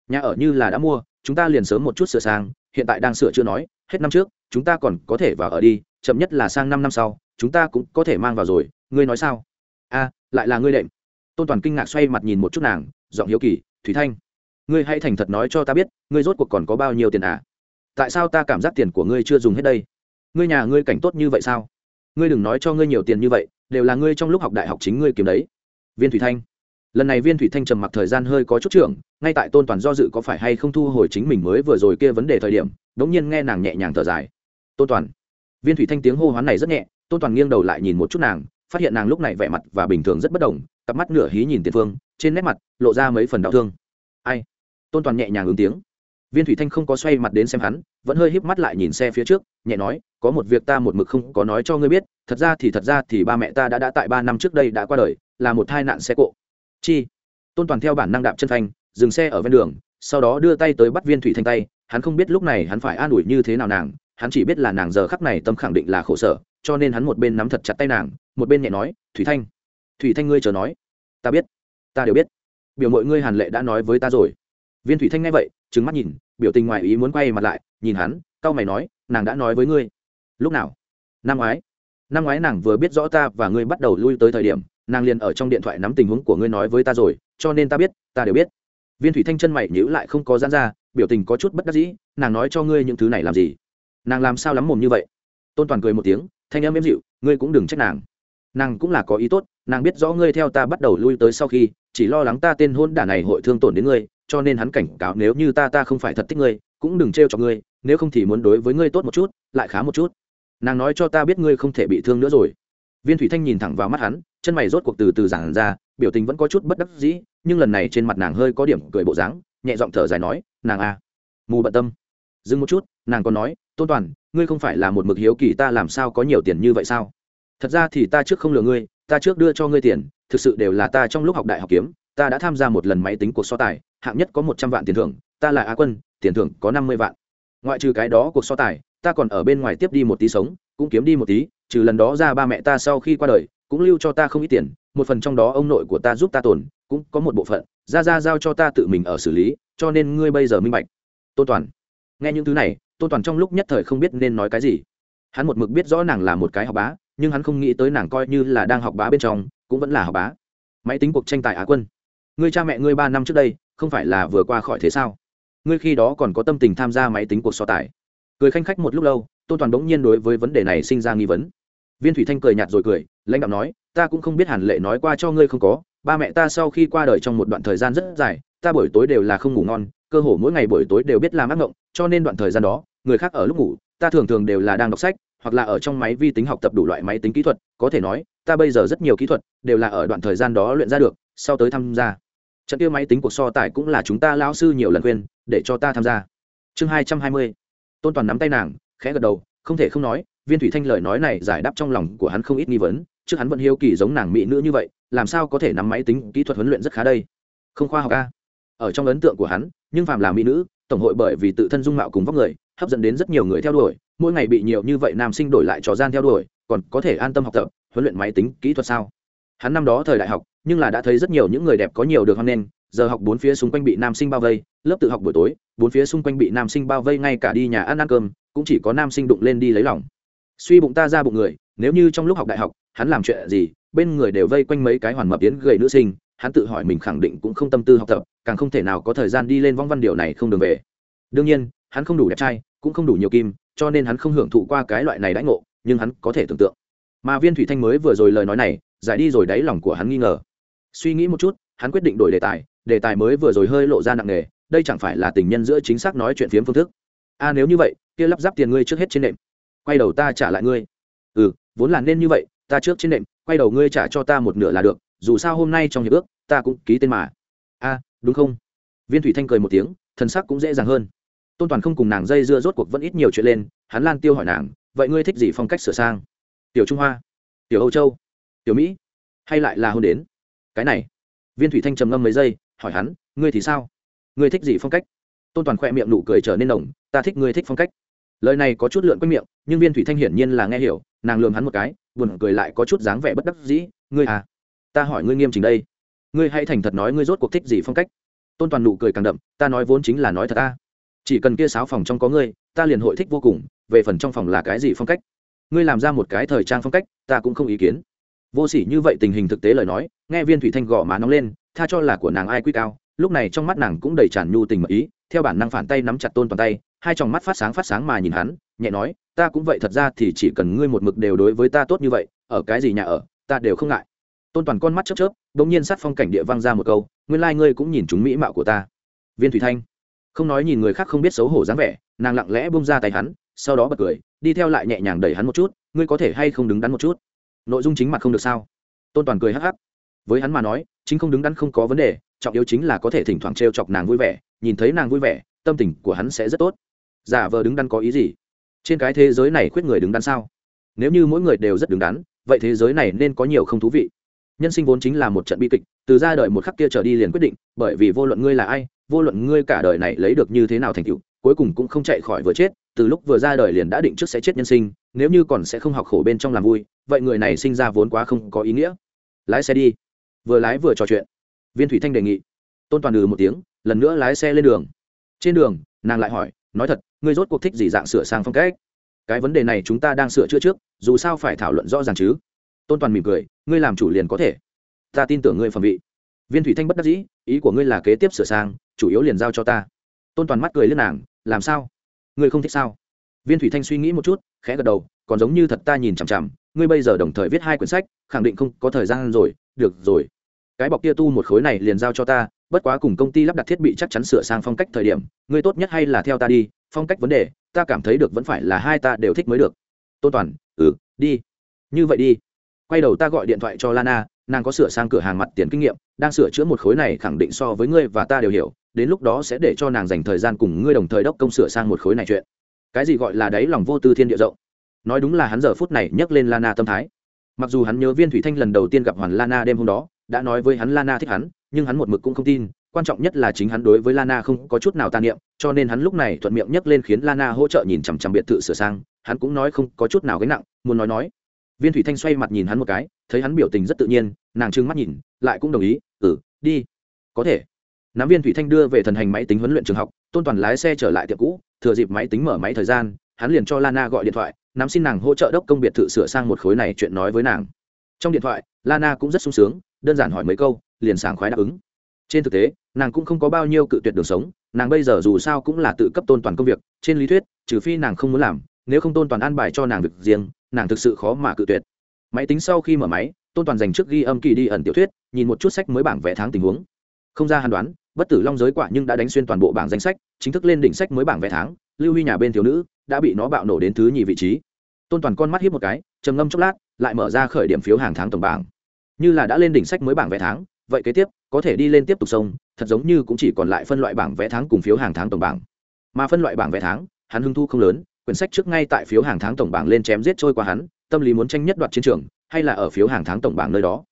Nhà ở như là đã mua, chúng ta liền sớm một chút sửa sang, hiện tại đang sửa chưa nói, hết năm trước, chúng ta còn có thể vào ở đi, chậm nhất là sang năm năm sau, chúng ta cũng có thể mang vào rồi, ngươi nói sao? A, lại là ngươi đệm tôn toàn kinh ngạc xoay mặt nhìn một chút nàng, giọng hiếu kỳ thúy thanh, ngươi hãy thành thật nói cho ta biết, ngươi rốt cuộc còn có bao nhiêu tiền à? Tại sao ta cảm giác tiền của ngươi chưa dùng hết đây? Ngươi nhà ngươi cảnh tốt như vậy sao? Ngươi đừng nói cho ngươi nhiều tiền như vậy, đều là ngươi trong lúc học đại học chính ngươi kiếm đấy. Viên thủy thanh, lần này viên thủy thanh trầm mặc thời gian hơi có chút trưởng, ngay tại tôn toàn do dự có phải hay không thu hồi chính mình mới vừa rồi kia vấn đề thời điểm đ ỗ n g nhiên nghe nàng nhẹ nhàng thở dài. Tôn toàn. Viên thủy thanh tiếng hô hoán này rất nhẹ, tôn toàn nghiêng đầu lại nhìn một chút nàng phát hiện nàng lúc này vẻ mặt và bình thường rất bất đồng, cặp mắt nửa hí nhìn tiền phương, trên nét mặt lộ ra mấy phần đau thương. Ai? Tôn toàn nhẹ nhàng ứng tiếng. Viên thủy thanh không có xoay mặt đến xem hắn, vẫn hơi híp mắt lại nhìn xe phía trước, nhẹ nói, có một việc ta một mực không có nói cho ngươi biết, thật ra thì thật ra thì ba mẹ ta đã đã tại ba năm trước đây đã qua đời, là một tai nạn xe cộ. Chi? Tôn toàn theo bản năng đạp chân phanh, dừng xe ở ven đường, sau đó đưa tay tới bắt viên thủy thanh tay, hắn không biết lúc này hắn phải an ủi như thế nào nàng hắn chỉ biết là nàng giờ khắc này tâm khẳng định là khổ sở, cho nên hắn một bên nắm thật chặt tay nàng, một bên nhẹ nói, thủy thanh thủy thanh ngươi chờ nói. Ta biết, ta đều biết. Biểu mọi ngươi hàn lệ đã nói với ta rồi. Viên thủy thanh nghe vậy trứng mắt nhìn, biểu tình ngoài ý muốn quay mặt lại, nhìn hắn, cau mày nói, nàng đã nói với ngươi. Lúc nào? Năm ngoái. Năm ngoái nàng vừa biết rõ ta và ngươi bắt đầu lui tới thời điểm, nàng liền ở trong điện thoại nắm tình huống của ngươi nói với ta rồi, cho nên ta biết, ta đều biết. Viên thủy thanh chân mày nhữ lại không có dán ra, biểu tình có chút bất đắc dĩ, nàng nói cho ngươi những thứ này làm gì? Nàng làm sao lắm mồm như vậy? Tôn toàn cười một tiếng thanh âm êm dịu ngươi cũng đừng trách nàng. Nàng cũng là có ý tốt nàng biết rõ ngươi theo ta bắt đầu lui tới sau khi chỉ lo lắng ta tên hôn đả này hội thương tổn đến ngươi cho nên hắn cảnh cáo nếu như ta ta không phải thật thích ngươi cũng đừng trêu cho ngươi nếu không thì muốn đối với ngươi tốt một chút lại khá một chút. Nàng nói cho ta biết ngươi không thể bị thương nữa rồi. Viên thủy thanh nhìn thẳng vào mắt hắn chân mày rốt cuộc từ từ giảng ra biểu tình vẫn có chút bất đắc dĩ nhưng lần này trên mặt nàng hơi có điểm cười bộ dáng nhẹ giọng thở dài nói nàng a à, mù bận tâm. Dừng một chút nàng còn nói tôn toàn, ngươi không phải là một mực hiếu kỳ ta làm sao có nhiều tiền như vậy sao? Thật ra thì ta trước không lừa ngươi, ta trước đưa cho ngươi tiền, thực sự đều là ta trong lúc học đại học kiếm, ta đã tham gia một lần máy tính cuộc so tài, hạng nhất có một trăm vạn tiền thưởng, ta là á quân, tiền thưởng có năm mươi vạn. Ngoại trừ cái đó cuộc so tài, ta còn ở bên ngoài tiếp đi một tí sống, cũng kiếm đi một tí, trừ lần đó ra ba mẹ ta sau khi qua đời, cũng lưu cho ta không ít tiền, một phần trong đó ông nội của ta giúp ta tồn, cũng có một bộ phận, ra ra giao cho ta tự mình ở xử lý, cho nên ngươi bây giờ minh bạch. Tôn toàn, nghe những thứ này tôn toàn trong lúc nhất thời không biết nên nói cái gì. Hắn một mực biết rõ nàng là một cái học bá, nhưng hắn không nghĩ tới nàng coi như là đang học bá bên trong, cũng vẫn là học bá. Máy tính cuộc tranh tài á quân. Người cha mẹ ngươi ba năm trước đây, không phải là vừa qua khỏi thế sao? Ngươi khi đó còn có tâm tình tham gia máy tính cuộc so tài. Cười khanh khách một lúc lâu, tôn toàn bỗng nhiên đối với vấn đề này sinh ra nghi vấn. Viên thủy thanh cười nhạt rồi cười, lãnh đạo nói, ta cũng không biết hàn lệ nói qua cho ngươi không có, ba mẹ ta sau khi qua đời trong một đoạn thời gian rất dài ta buổi tối đều là không ngủ ngon, cơ hồ mỗi ngày buổi tối đều biết làm ác mộng cho nên đoạn thời gian đó, người khác ở lúc ngủ, ta thường thường đều là đang đọc sách, hoặc là ở trong máy vi tính học tập đủ loại máy tính kỹ thuật, có thể nói, ta bây giờ rất nhiều kỹ thuật đều là ở đoạn thời gian đó luyện ra được, sau tới tham gia. Trận tiêu máy tính cuộc so tài cũng là chúng ta lão sư nhiều lần khuyên, để cho ta tham gia. Chương hai trăm hai mươi. Tôn toàn nắm tay nàng, khẽ gật đầu, không thể không nói, viên thủy thanh lời nói này giải đáp trong lòng của hắn không ít nghi vấn, trước hắn vẫn hiếu kỳ giống nàng mỹ nữ như vậy, làm sao có thể nắm máy tính kỹ thuật huấn luyện rất khá đây? Không khoa học a ở trong ấn tượng của hắn, nhưng phàm là mỹ nữ, tổng hội bởi vì tự thân dung mạo cùng vóc người, hấp dẫn đến rất nhiều người theo đuổi. Mỗi ngày bị nhiều như vậy nam sinh đổi lại trò gian theo đuổi, còn có thể an tâm học tập, huấn luyện máy tính, kỹ thuật sao? Hắn năm đó thời đại học, nhưng là đã thấy rất nhiều những người đẹp có nhiều được hoan nghênh, giờ học bốn phía xung quanh bị nam sinh bao vây, lớp tự học buổi tối, bốn phía xung quanh bị nam sinh bao vây ngay cả đi nhà ăn ăn cơm, cũng chỉ có nam sinh đụng lên đi lấy lòng. Suy bụng ta ra bụng người, nếu như trong lúc học đại học, hắn làm chuyện gì, bên người đều vây quanh mấy cái hoàn mập tiến gầy nữ sinh hắn tự hỏi mình khẳng định cũng không tâm tư học tập, càng không thể nào có thời gian đi lên vong văn điều này không đường về. Đương nhiên, hắn không đủ đẹp trai, cũng không đủ nhiều kim, cho nên hắn không hưởng thụ qua cái loại này đãi ngộ, nhưng hắn có thể tưởng tượng. Mà viên thủy thanh mới vừa rồi lời nói này, giải đi rồi đáy lòng của hắn nghi ngờ. Suy nghĩ một chút, hắn quyết định đổi đề tài đề tài mới vừa rồi hơi lộ ra nặng nề, đây chẳng phải là tình nhân giữa chính xác nói chuyện phiếm phương thức. A nếu như vậy, kia lắp ráp tiền ngươi trước hết trên nệm. Quay đầu ta trả lại ngươi. Ừ vốn là nên như vậy, ta trước trên nệm, quay đầu ngươi trả cho ta một nửa là được dù sao hôm nay trong hiệp ước, ta cũng ký tên mà. A, đúng không? Viên thủy thanh cười một tiếng thân sắc cũng dễ dàng hơn. Tôn toàn không cùng nàng dây dưa rốt cuộc vẫn ít nhiều chuyện lên, hắn lan tiêu hỏi nàng, vậy ngươi thích gì phong cách sửa sang? Tiểu trung hoa. Tiểu âu châu. Tiểu mỹ. Hay lại là hôn đến? Cái này. Viên thủy thanh trầm ngâm mấy giây, hỏi hắn, ngươi thì sao? Ngươi thích gì phong cách? Tôn toàn khỏe miệng nụ cười trở nên nồng, ta thích ngươi thích phong cách. Lời này có chút lượn quanh miệng, nhưng viên thủy thanh hiển nhiên là nghe hiểu, nàng lường hắn một cái, buồn cười lại có chút dáng vẻ bất đắc dĩ, ngươi à ta hỏi ngươi nghiêm chỉnh đây. Ngươi hãy thành thật nói ngươi rốt cuộc thích gì phong cách. Tôn toàn nụ cười càng đậm, ta nói vốn chính là nói thật ta. Chỉ cần kia sáo phòng trong có ngươi, ta liền hội thích vô cùng, về phần trong phòng là cái gì phong cách? Ngươi làm ra một cái thời trang phong cách, ta cũng không ý kiến. Vô sỉ như vậy tình hình thực tế lời nói, nghe viên thủy thanh gõ má nóng lên, tha cho là của nàng ai quy cao, lúc này trong mắt nàng cũng đầy tràn nhu tình mật ý, theo bản năng phản tay nắm chặt tôn toàn tay, hai tròng mắt phát sáng phát sáng mà nhìn hắn, nhẹ nói, ta cũng vậy thật ra thì chỉ cần ngươi một mực đều đối với ta tốt như vậy, ở cái gì nhà ở, ta đều không ngại tôn toàn con mắt chớp chớp đ ỗ n g nhiên sát phong cảnh địa vang ra một câu, nguyên lai、like、ngươi cũng nhìn chúng mỹ mạo của ta. Viên thủy thanh không nói nhìn người khác không biết xấu hổ dáng vẻ, nàng lặng lẽ bông ra tay hắn, sau đó bật cười, đi theo lại nhẹ nhàng đẩy hắn một chút, ngươi có thể hay không đứng đắn một chút? Nội dung chính mặt không được sao? Tôn toàn cười hắc hắc. Với hắn mà nói, chính không đứng đắn không có vấn đề, trọng yếu chính là có thể thỉnh thoảng t r e o chọc nàng vui vẻ, nhìn thấy nàng vui vẻ, tâm tình của hắn sẽ rất tốt. Giả vờ đứng đắn có ý gì? Trên cái thế giới này khuyết người đứng đắn sao? Nếu như mỗi người đều rất đứng đắn, vậy thế giới này nên có nhiều không thú vị nhân sinh vốn chính là một trận bi kịch, từ ra đời một khắc kia trở đi liền quyết định, bởi vì vô luận ngươi là ai, vô luận ngươi cả đời này lấy được như thế nào thành tựu, cuối cùng cũng không chạy khỏi vừa chết, từ lúc vừa ra đời liền đã định trước sẽ chết nhân sinh, nếu như còn sẽ không học khổ bên trong làm vui, vậy người này sinh ra vốn quá không có ý nghĩa. Lái xe đi. Vừa lái vừa trò chuyện. Viên thủy thanh đề nghị. Tôn toàn ừ một tiếng, lần nữa lái xe lên đường. Trên đường, nàng lại hỏi, nói thật, ngươi rốt cuộc thích gì dạng sửa sang phong cách? Cái vấn đề này chúng ta đang sửa chữa trước, dù sao phải thảo luận rõ ràng chứ tôn toàn mỉm cười, ngươi làm chủ liền có thể. Ta tin tưởng ngươi phẩm vị. Viên thủy thanh bất đắc dĩ, ý của ngươi là kế tiếp sửa sang, chủ yếu liền giao cho ta. Tôn toàn mắt cười lên nàng, làm sao? Ngươi không thích sao? Viên thủy thanh suy nghĩ một chút, khẽ gật đầu, còn giống như thật ta nhìn chằm chằm, ngươi bây giờ đồng thời viết hai quyển sách, khẳng định không có thời gian rồi, được rồi. Cái bọc kia tu một khối này liền giao cho ta, bất quá cùng công ty lắp đặt thiết bị chắc chắn sửa sang phong cách thời điểm, ngươi tốt nhất hay là theo ta đi, phong cách vấn đề, ta cảm thấy được vẫn phải là hai ta đều thích mới được. Tôn toàn ừ đi. Như vậy đi quay đầu ta gọi điện thoại cho lana, nàng có sửa sang cửa hàng mặt tiền kinh nghiệm, đang sửa chữa một khối này khẳng định so với ngươi và ta đều hiểu, đến lúc đó sẽ để cho nàng dành thời gian cùng ngươi đồng thời đốc công sửa sang một khối này chuyện. Cái gì gọi là đấy lòng vô tư thiên địa rộng? Nói đúng là hắn giờ phút này nhắc lên lana tâm thái. Mặc dù hắn nhớ viên thủy thanh lần đầu tiên gặp hoàn lana đêm hôm đó, đã nói với hắn lana thích hắn, nhưng hắn một mực cũng không tin, quan trọng nhất là chính hắn đối với lana không có chút nào tàn niệm, cho nên hắn lúc này thuận miệng nhắc lên khiến lana hỗ trợ nhìn chằm chằm biệt thự sửa sang, hắn cũng nói không có chút nào gánh nặng, muốn nói nói viên thủy thanh xoay mặt nhìn hắn một cái, thấy hắn biểu tình rất tự nhiên, nàng trưng mắt nhìn, lại cũng đồng ý ừ đi. Có thể. Nắm viên thủy thanh đưa về thần hành máy tính huấn luyện trường học, tôn toàn lái xe trở lại tiệm cũ, thừa dịp máy tính mở máy thời gian, hắn liền cho lana gọi điện thoại, nắm xin nàng hỗ trợ đốc công biệt thự sửa sang một khối này chuyện nói với nàng. Trong điện thoại, lana cũng rất sung sướng, đơn giản hỏi mấy câu, liền sảng khoái đáp ứng. Trên thực tế, nàng cũng không có bao nhiêu cự tuyệt đường sống, nàng bây giờ dù sao cũng là tự cấp tôn toàn công việc, trên lý thuyết, trừ phi nàng không muốn làm, nếu không tôn toàn an bài cho nàng việc riêng nàng thực sự khó mà cự tuyệt. Máy tính sau khi mở máy, tôn toàn dành trước ghi âm kỳ đi ẩn tiểu thuyết, nhìn một chút sách mới bảng vẽ tháng tình huống. Không ra hàn đoán, bất tử long giới quả nhưng đã đánh xuyên toàn bộ bảng danh sách, chính thức lên đỉnh sách mới bảng vẽ tháng, lưu huy nhà bên thiếu nữ đã bị nó bạo nổ đến thứ nhì vị trí. Tôn toàn con mắt hiếp một cái, trầm ngâm chốc lát, lại mở ra khởi điểm phiếu hàng tháng tổng bảng. Như là đã lên đỉnh sách mới bảng vẽ tháng, vậy kế tiếp, có thể đi lên tiếp tục sông, thật giống như cũng chỉ còn lại phân loại bảng vẽ tháng cùng phiếu hàng tháng tổng bảng. Mà phân loại bảng vẽ tháng, hắn hưng thu không lớn quyển sách trước ngay tại phiếu hàng tháng tổng bảng lên chém giết trôi qua hắn, tâm lý muốn tranh nhất đoạt chiến trường, hay là ở phiếu hàng tháng tổng bảng nơi đó?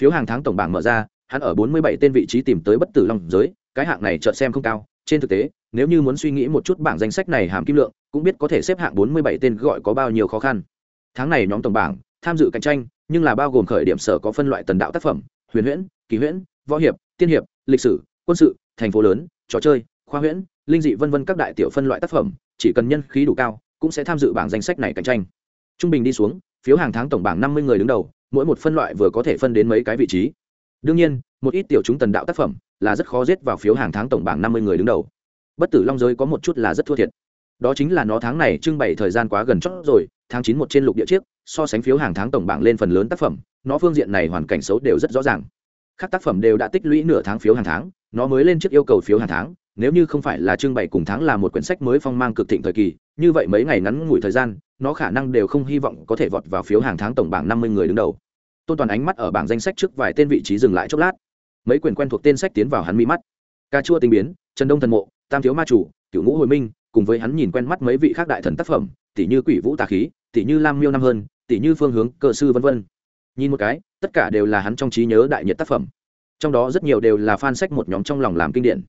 Phiếu hàng tháng tổng bảng mở ra, hắn ở bốn mươi bảy tên vị trí tìm tới bất tử long giới, cái hạng này chợt xem không cao, trên thực tế, nếu như muốn suy nghĩ một chút bảng danh sách này hàm kim lượng, cũng biết có thể xếp hạng bốn mươi bảy tên gọi có bao nhiêu khó khăn. Tháng này nhóm tổng bảng, tham dự cạnh tranh, nhưng là bao gồm khởi điểm sở có phân loại tần đạo tác phẩm, huyền huyễn, kỳ huyễn, võ hiệp, tiên hiệp, lịch sử, quân sự, thành phố lớn, trò chơi, khoa huyễn, linh dị vân vân các đại tiểu phân loại tác phẩm chỉ cần nhân khí đủ cao, cũng sẽ tham dự bảng danh sách này cạnh tranh. Trung bình đi xuống, phiếu hàng tháng tổng bảng năm mươi người đứng đầu, mỗi một phân loại vừa có thể phân đến mấy cái vị trí. Đương nhiên, một ít tiểu chúng tần đạo tác phẩm là rất khó giết vào phiếu hàng tháng tổng bảng năm mươi người đứng đầu. Bất tử long giới có một chút là rất thua thiệt. Đó chính là nó tháng này trưng bày thời gian quá gần chót rồi, tháng chín một trên lục địa chiếc, so sánh phiếu hàng tháng tổng bảng lên phần lớn tác phẩm, nó phương diện này hoàn cảnh xấu đều rất rõ ràng. Các tác phẩm đều đã tích lũy nửa tháng phiếu hàng tháng, nó mới lên trước yêu cầu phiếu hàng tháng nếu như không phải là trưng bày cùng tháng là một quyển sách mới phong mang cực thịnh thời kỳ, như vậy mấy ngày ngắn ngủi thời gian, nó khả năng đều không hy vọng có thể vọt vào phiếu hàng tháng tổng bảng năm mươi người đứng đầu. Tôn toàn ánh mắt ở bảng danh sách trước vài tên vị trí dừng lại chốc lát. Mấy quyển quen thuộc tên sách tiến vào hắn mi mắt. Ca chua tinh biến, trần đông thần mộ, tam thiếu ma chủ cựu ngũ hồi minh, cùng với hắn nhìn quen mắt mấy vị khác đại thần tác phẩm, tỷ như quỷ vũ tà khí, tỷ như lam miêu năm hơn, tỷ như phương hướng, cơ sư vân vân. Nhìn một cái, tất cả đều là hắn trong trí nhớ đại nhiệt tác phẩm. Trong đó rất nhiều đều là fan sách một nhóm trong lòng làm kinh điển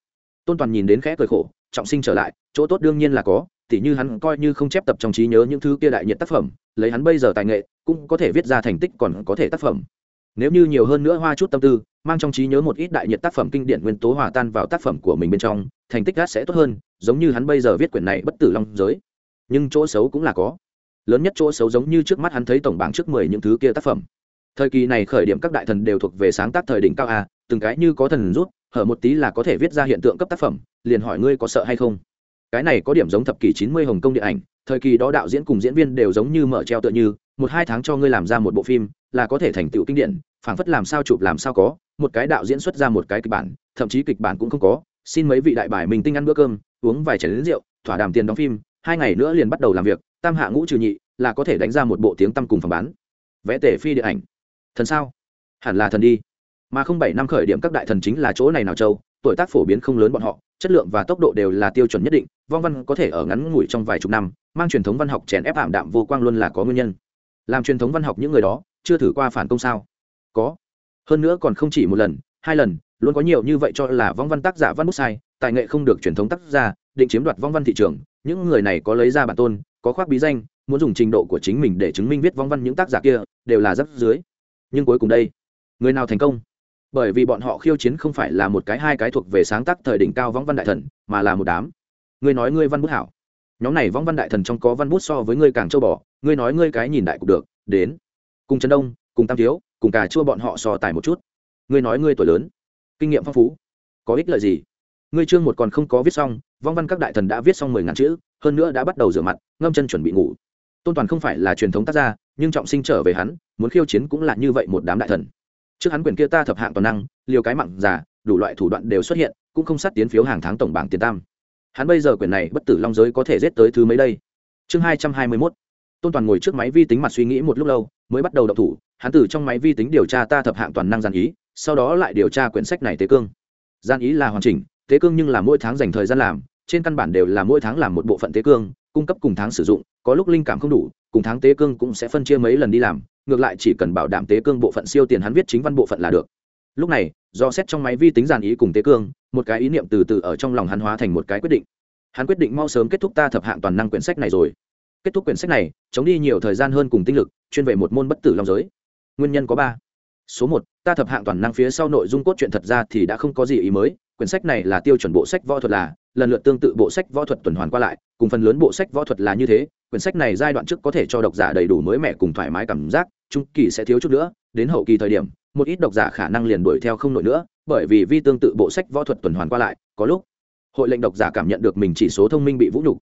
tôn toàn nhìn đến khẽ cười khổ, trọng sinh trở lại, chỗ tốt đương nhiên là có, tỉ như hắn coi như không chép tập trong trí nhớ những thứ kia đại nhiệt tác phẩm, lấy hắn bây giờ tài nghệ, cũng có thể viết ra thành tích còn có thể tác phẩm. Nếu như nhiều hơn nữa hoa chút tâm tư, mang trong trí nhớ một ít đại nhiệt tác phẩm kinh điển nguyên tố hòa tan vào tác phẩm của mình bên trong, thành tích gác sẽ tốt hơn, giống như hắn bây giờ viết quyển này bất tử long giới. Nhưng chỗ xấu cũng là có. Lớn nhất chỗ xấu giống như trước mắt hắn thấy tổng bảng trước mười những thứ kia tác phẩm. Thời kỳ này khởi điểm các đại thần đều thuộc về sáng tác thời đỉnh cao a, từng cái như có thần rút hở một tí là có thể viết ra hiện tượng cấp tác phẩm, liền hỏi ngươi có sợ hay không? Cái này có điểm giống thập kỷ chín mươi hồng kông điện ảnh, thời kỳ đó đạo diễn cùng diễn viên đều giống như mở treo tựa như, một hai tháng cho ngươi làm ra một bộ phim, là có thể thành tựu kinh điển, phảng phất làm sao chụp làm sao có, một cái đạo diễn xuất ra một cái kịch bản, thậm chí kịch bản cũng không có, xin mấy vị đại bài mình tinh ăn bữa cơm, uống vài chén rượu, thỏa đàm tiền đóng phim, hai ngày nữa liền bắt đầu làm việc, tam hạ ngũ trừ nhị, là có thể đánh ra một bộ tiếng tăm cùng phòng bán. Vẽ tể phi điện ảnh. Thần sao? Hẳn là thần đi mà không bảy năm khởi điểm các đại thần chính là chỗ này nào châu, tuổi tác phổ biến không lớn bọn họ, chất lượng và tốc độ đều là tiêu chuẩn nhất định, vong văn có thể ở ngắn ngủi trong vài chục năm, mang truyền thống văn học chèn ép ảm đạm vô quang luôn là có nguyên nhân. Làm truyền thống văn học những người đó, chưa thử qua phản công sao? Có. Hơn nữa còn không chỉ một lần, hai lần, luôn có nhiều như vậy cho là vong văn tác giả văn bút sai, tài nghệ không được truyền thống tác giả, định chiếm đoạt vong văn thị trường, những người này có lấy ra bản tôn, có khoác bí danh, muốn dùng trình độ của chính mình để chứng minh viết vong văn những tác giả kia, đều là rất dưới nhưng cuối cùng đây, người nào thành công? Bởi vì bọn họ khiêu chiến không phải là một cái hai cái thuộc về sáng tác thời đỉnh cao võng văn đại thần, mà là một đám. Ngươi nói ngươi văn bút hảo. Nhóm này võng văn đại thần trong có văn bút so với ngươi càng châu bò, ngươi nói ngươi cái nhìn đại cục được, đến. Cùng trần đông, cùng tam thiếu, cùng cà chua bọn họ so tài một chút. Ngươi nói ngươi tuổi lớn. Kinh nghiệm phong phú. Có ích lợi gì? Ngươi chương một còn không có viết xong, vong văn các đại thần đã viết xong mười ngàn chữ, hơn nữa đã bắt đầu rửa mặt, ngâm chân chuẩn bị ngủ. Tôn toàn không phải là truyền thống tác gia, nhưng trọng sinh trở về hắn, muốn khiêu chiến cũng là như vậy một đám đại thần trước hắn quyền kia ta thập hạng toàn năng, liều cái mặn già, đủ loại thủ đoạn đều xuất hiện, cũng không sát tiến phiếu hàng tháng tổng bảng tiền tam. Hắn bây giờ quyền này bất tử long giới có thể giết tới thứ mấy đây? Chương hai trăm hai mươi mốt. Tôn toàn ngồi trước máy vi tính mặt suy nghĩ một lúc lâu, mới bắt đầu đọc thủ, hắn từ trong máy vi tính điều tra ta thập hạng toàn năng gian ý, sau đó lại điều tra quyển sách này tế cương. Gian ý là hoàn chỉnh, tế cương nhưng là mỗi tháng dành thời gian làm, trên căn bản đều là mỗi tháng làm một bộ phận tế cương, cung cấp cùng tháng sử dụng, có lúc linh cảm không đủ, cùng tháng tế cương cũng sẽ phân chia mấy lần đi làm ngược lại chỉ cần bảo đảm tế cương bộ phận siêu tiền hắn viết chính văn bộ phận là được. Lúc này, do xét trong máy vi tính giàn ý cùng tế cương, một cái ý niệm từ từ ở trong lòng hắn hóa thành một cái quyết định. Hắn quyết định mau sớm kết thúc ta thập hạng toàn năng quyển sách này rồi. Kết thúc quyển sách này, chống đi nhiều thời gian hơn cùng tinh lực, chuyên về một môn bất tử long giới. Nguyên nhân có ba. Số một, ta thập hạng toàn năng phía sau nội dung cốt truyện thật ra thì đã không có gì ý mới, quyển sách này là tiêu chuẩn bộ sách võ thuật là, lần lượt tương tự bộ sách võ thuật tuần hoàn qua lại, cùng phần lớn bộ sách võ thuật là như thế quyển sách này giai đoạn trước có thể cho độc giả đầy đủ mới mẻ cùng thoải mái cảm giác, trung kỳ sẽ thiếu chút nữa, đến hậu kỳ thời điểm, một ít độc giả khả năng liền đuổi theo không nổi nữa, bởi vì vi tương tự bộ sách võ thuật tuần hoàn qua lại, có lúc, hội lệnh độc giả cảm nhận được mình chỉ số thông minh bị vũ nhục.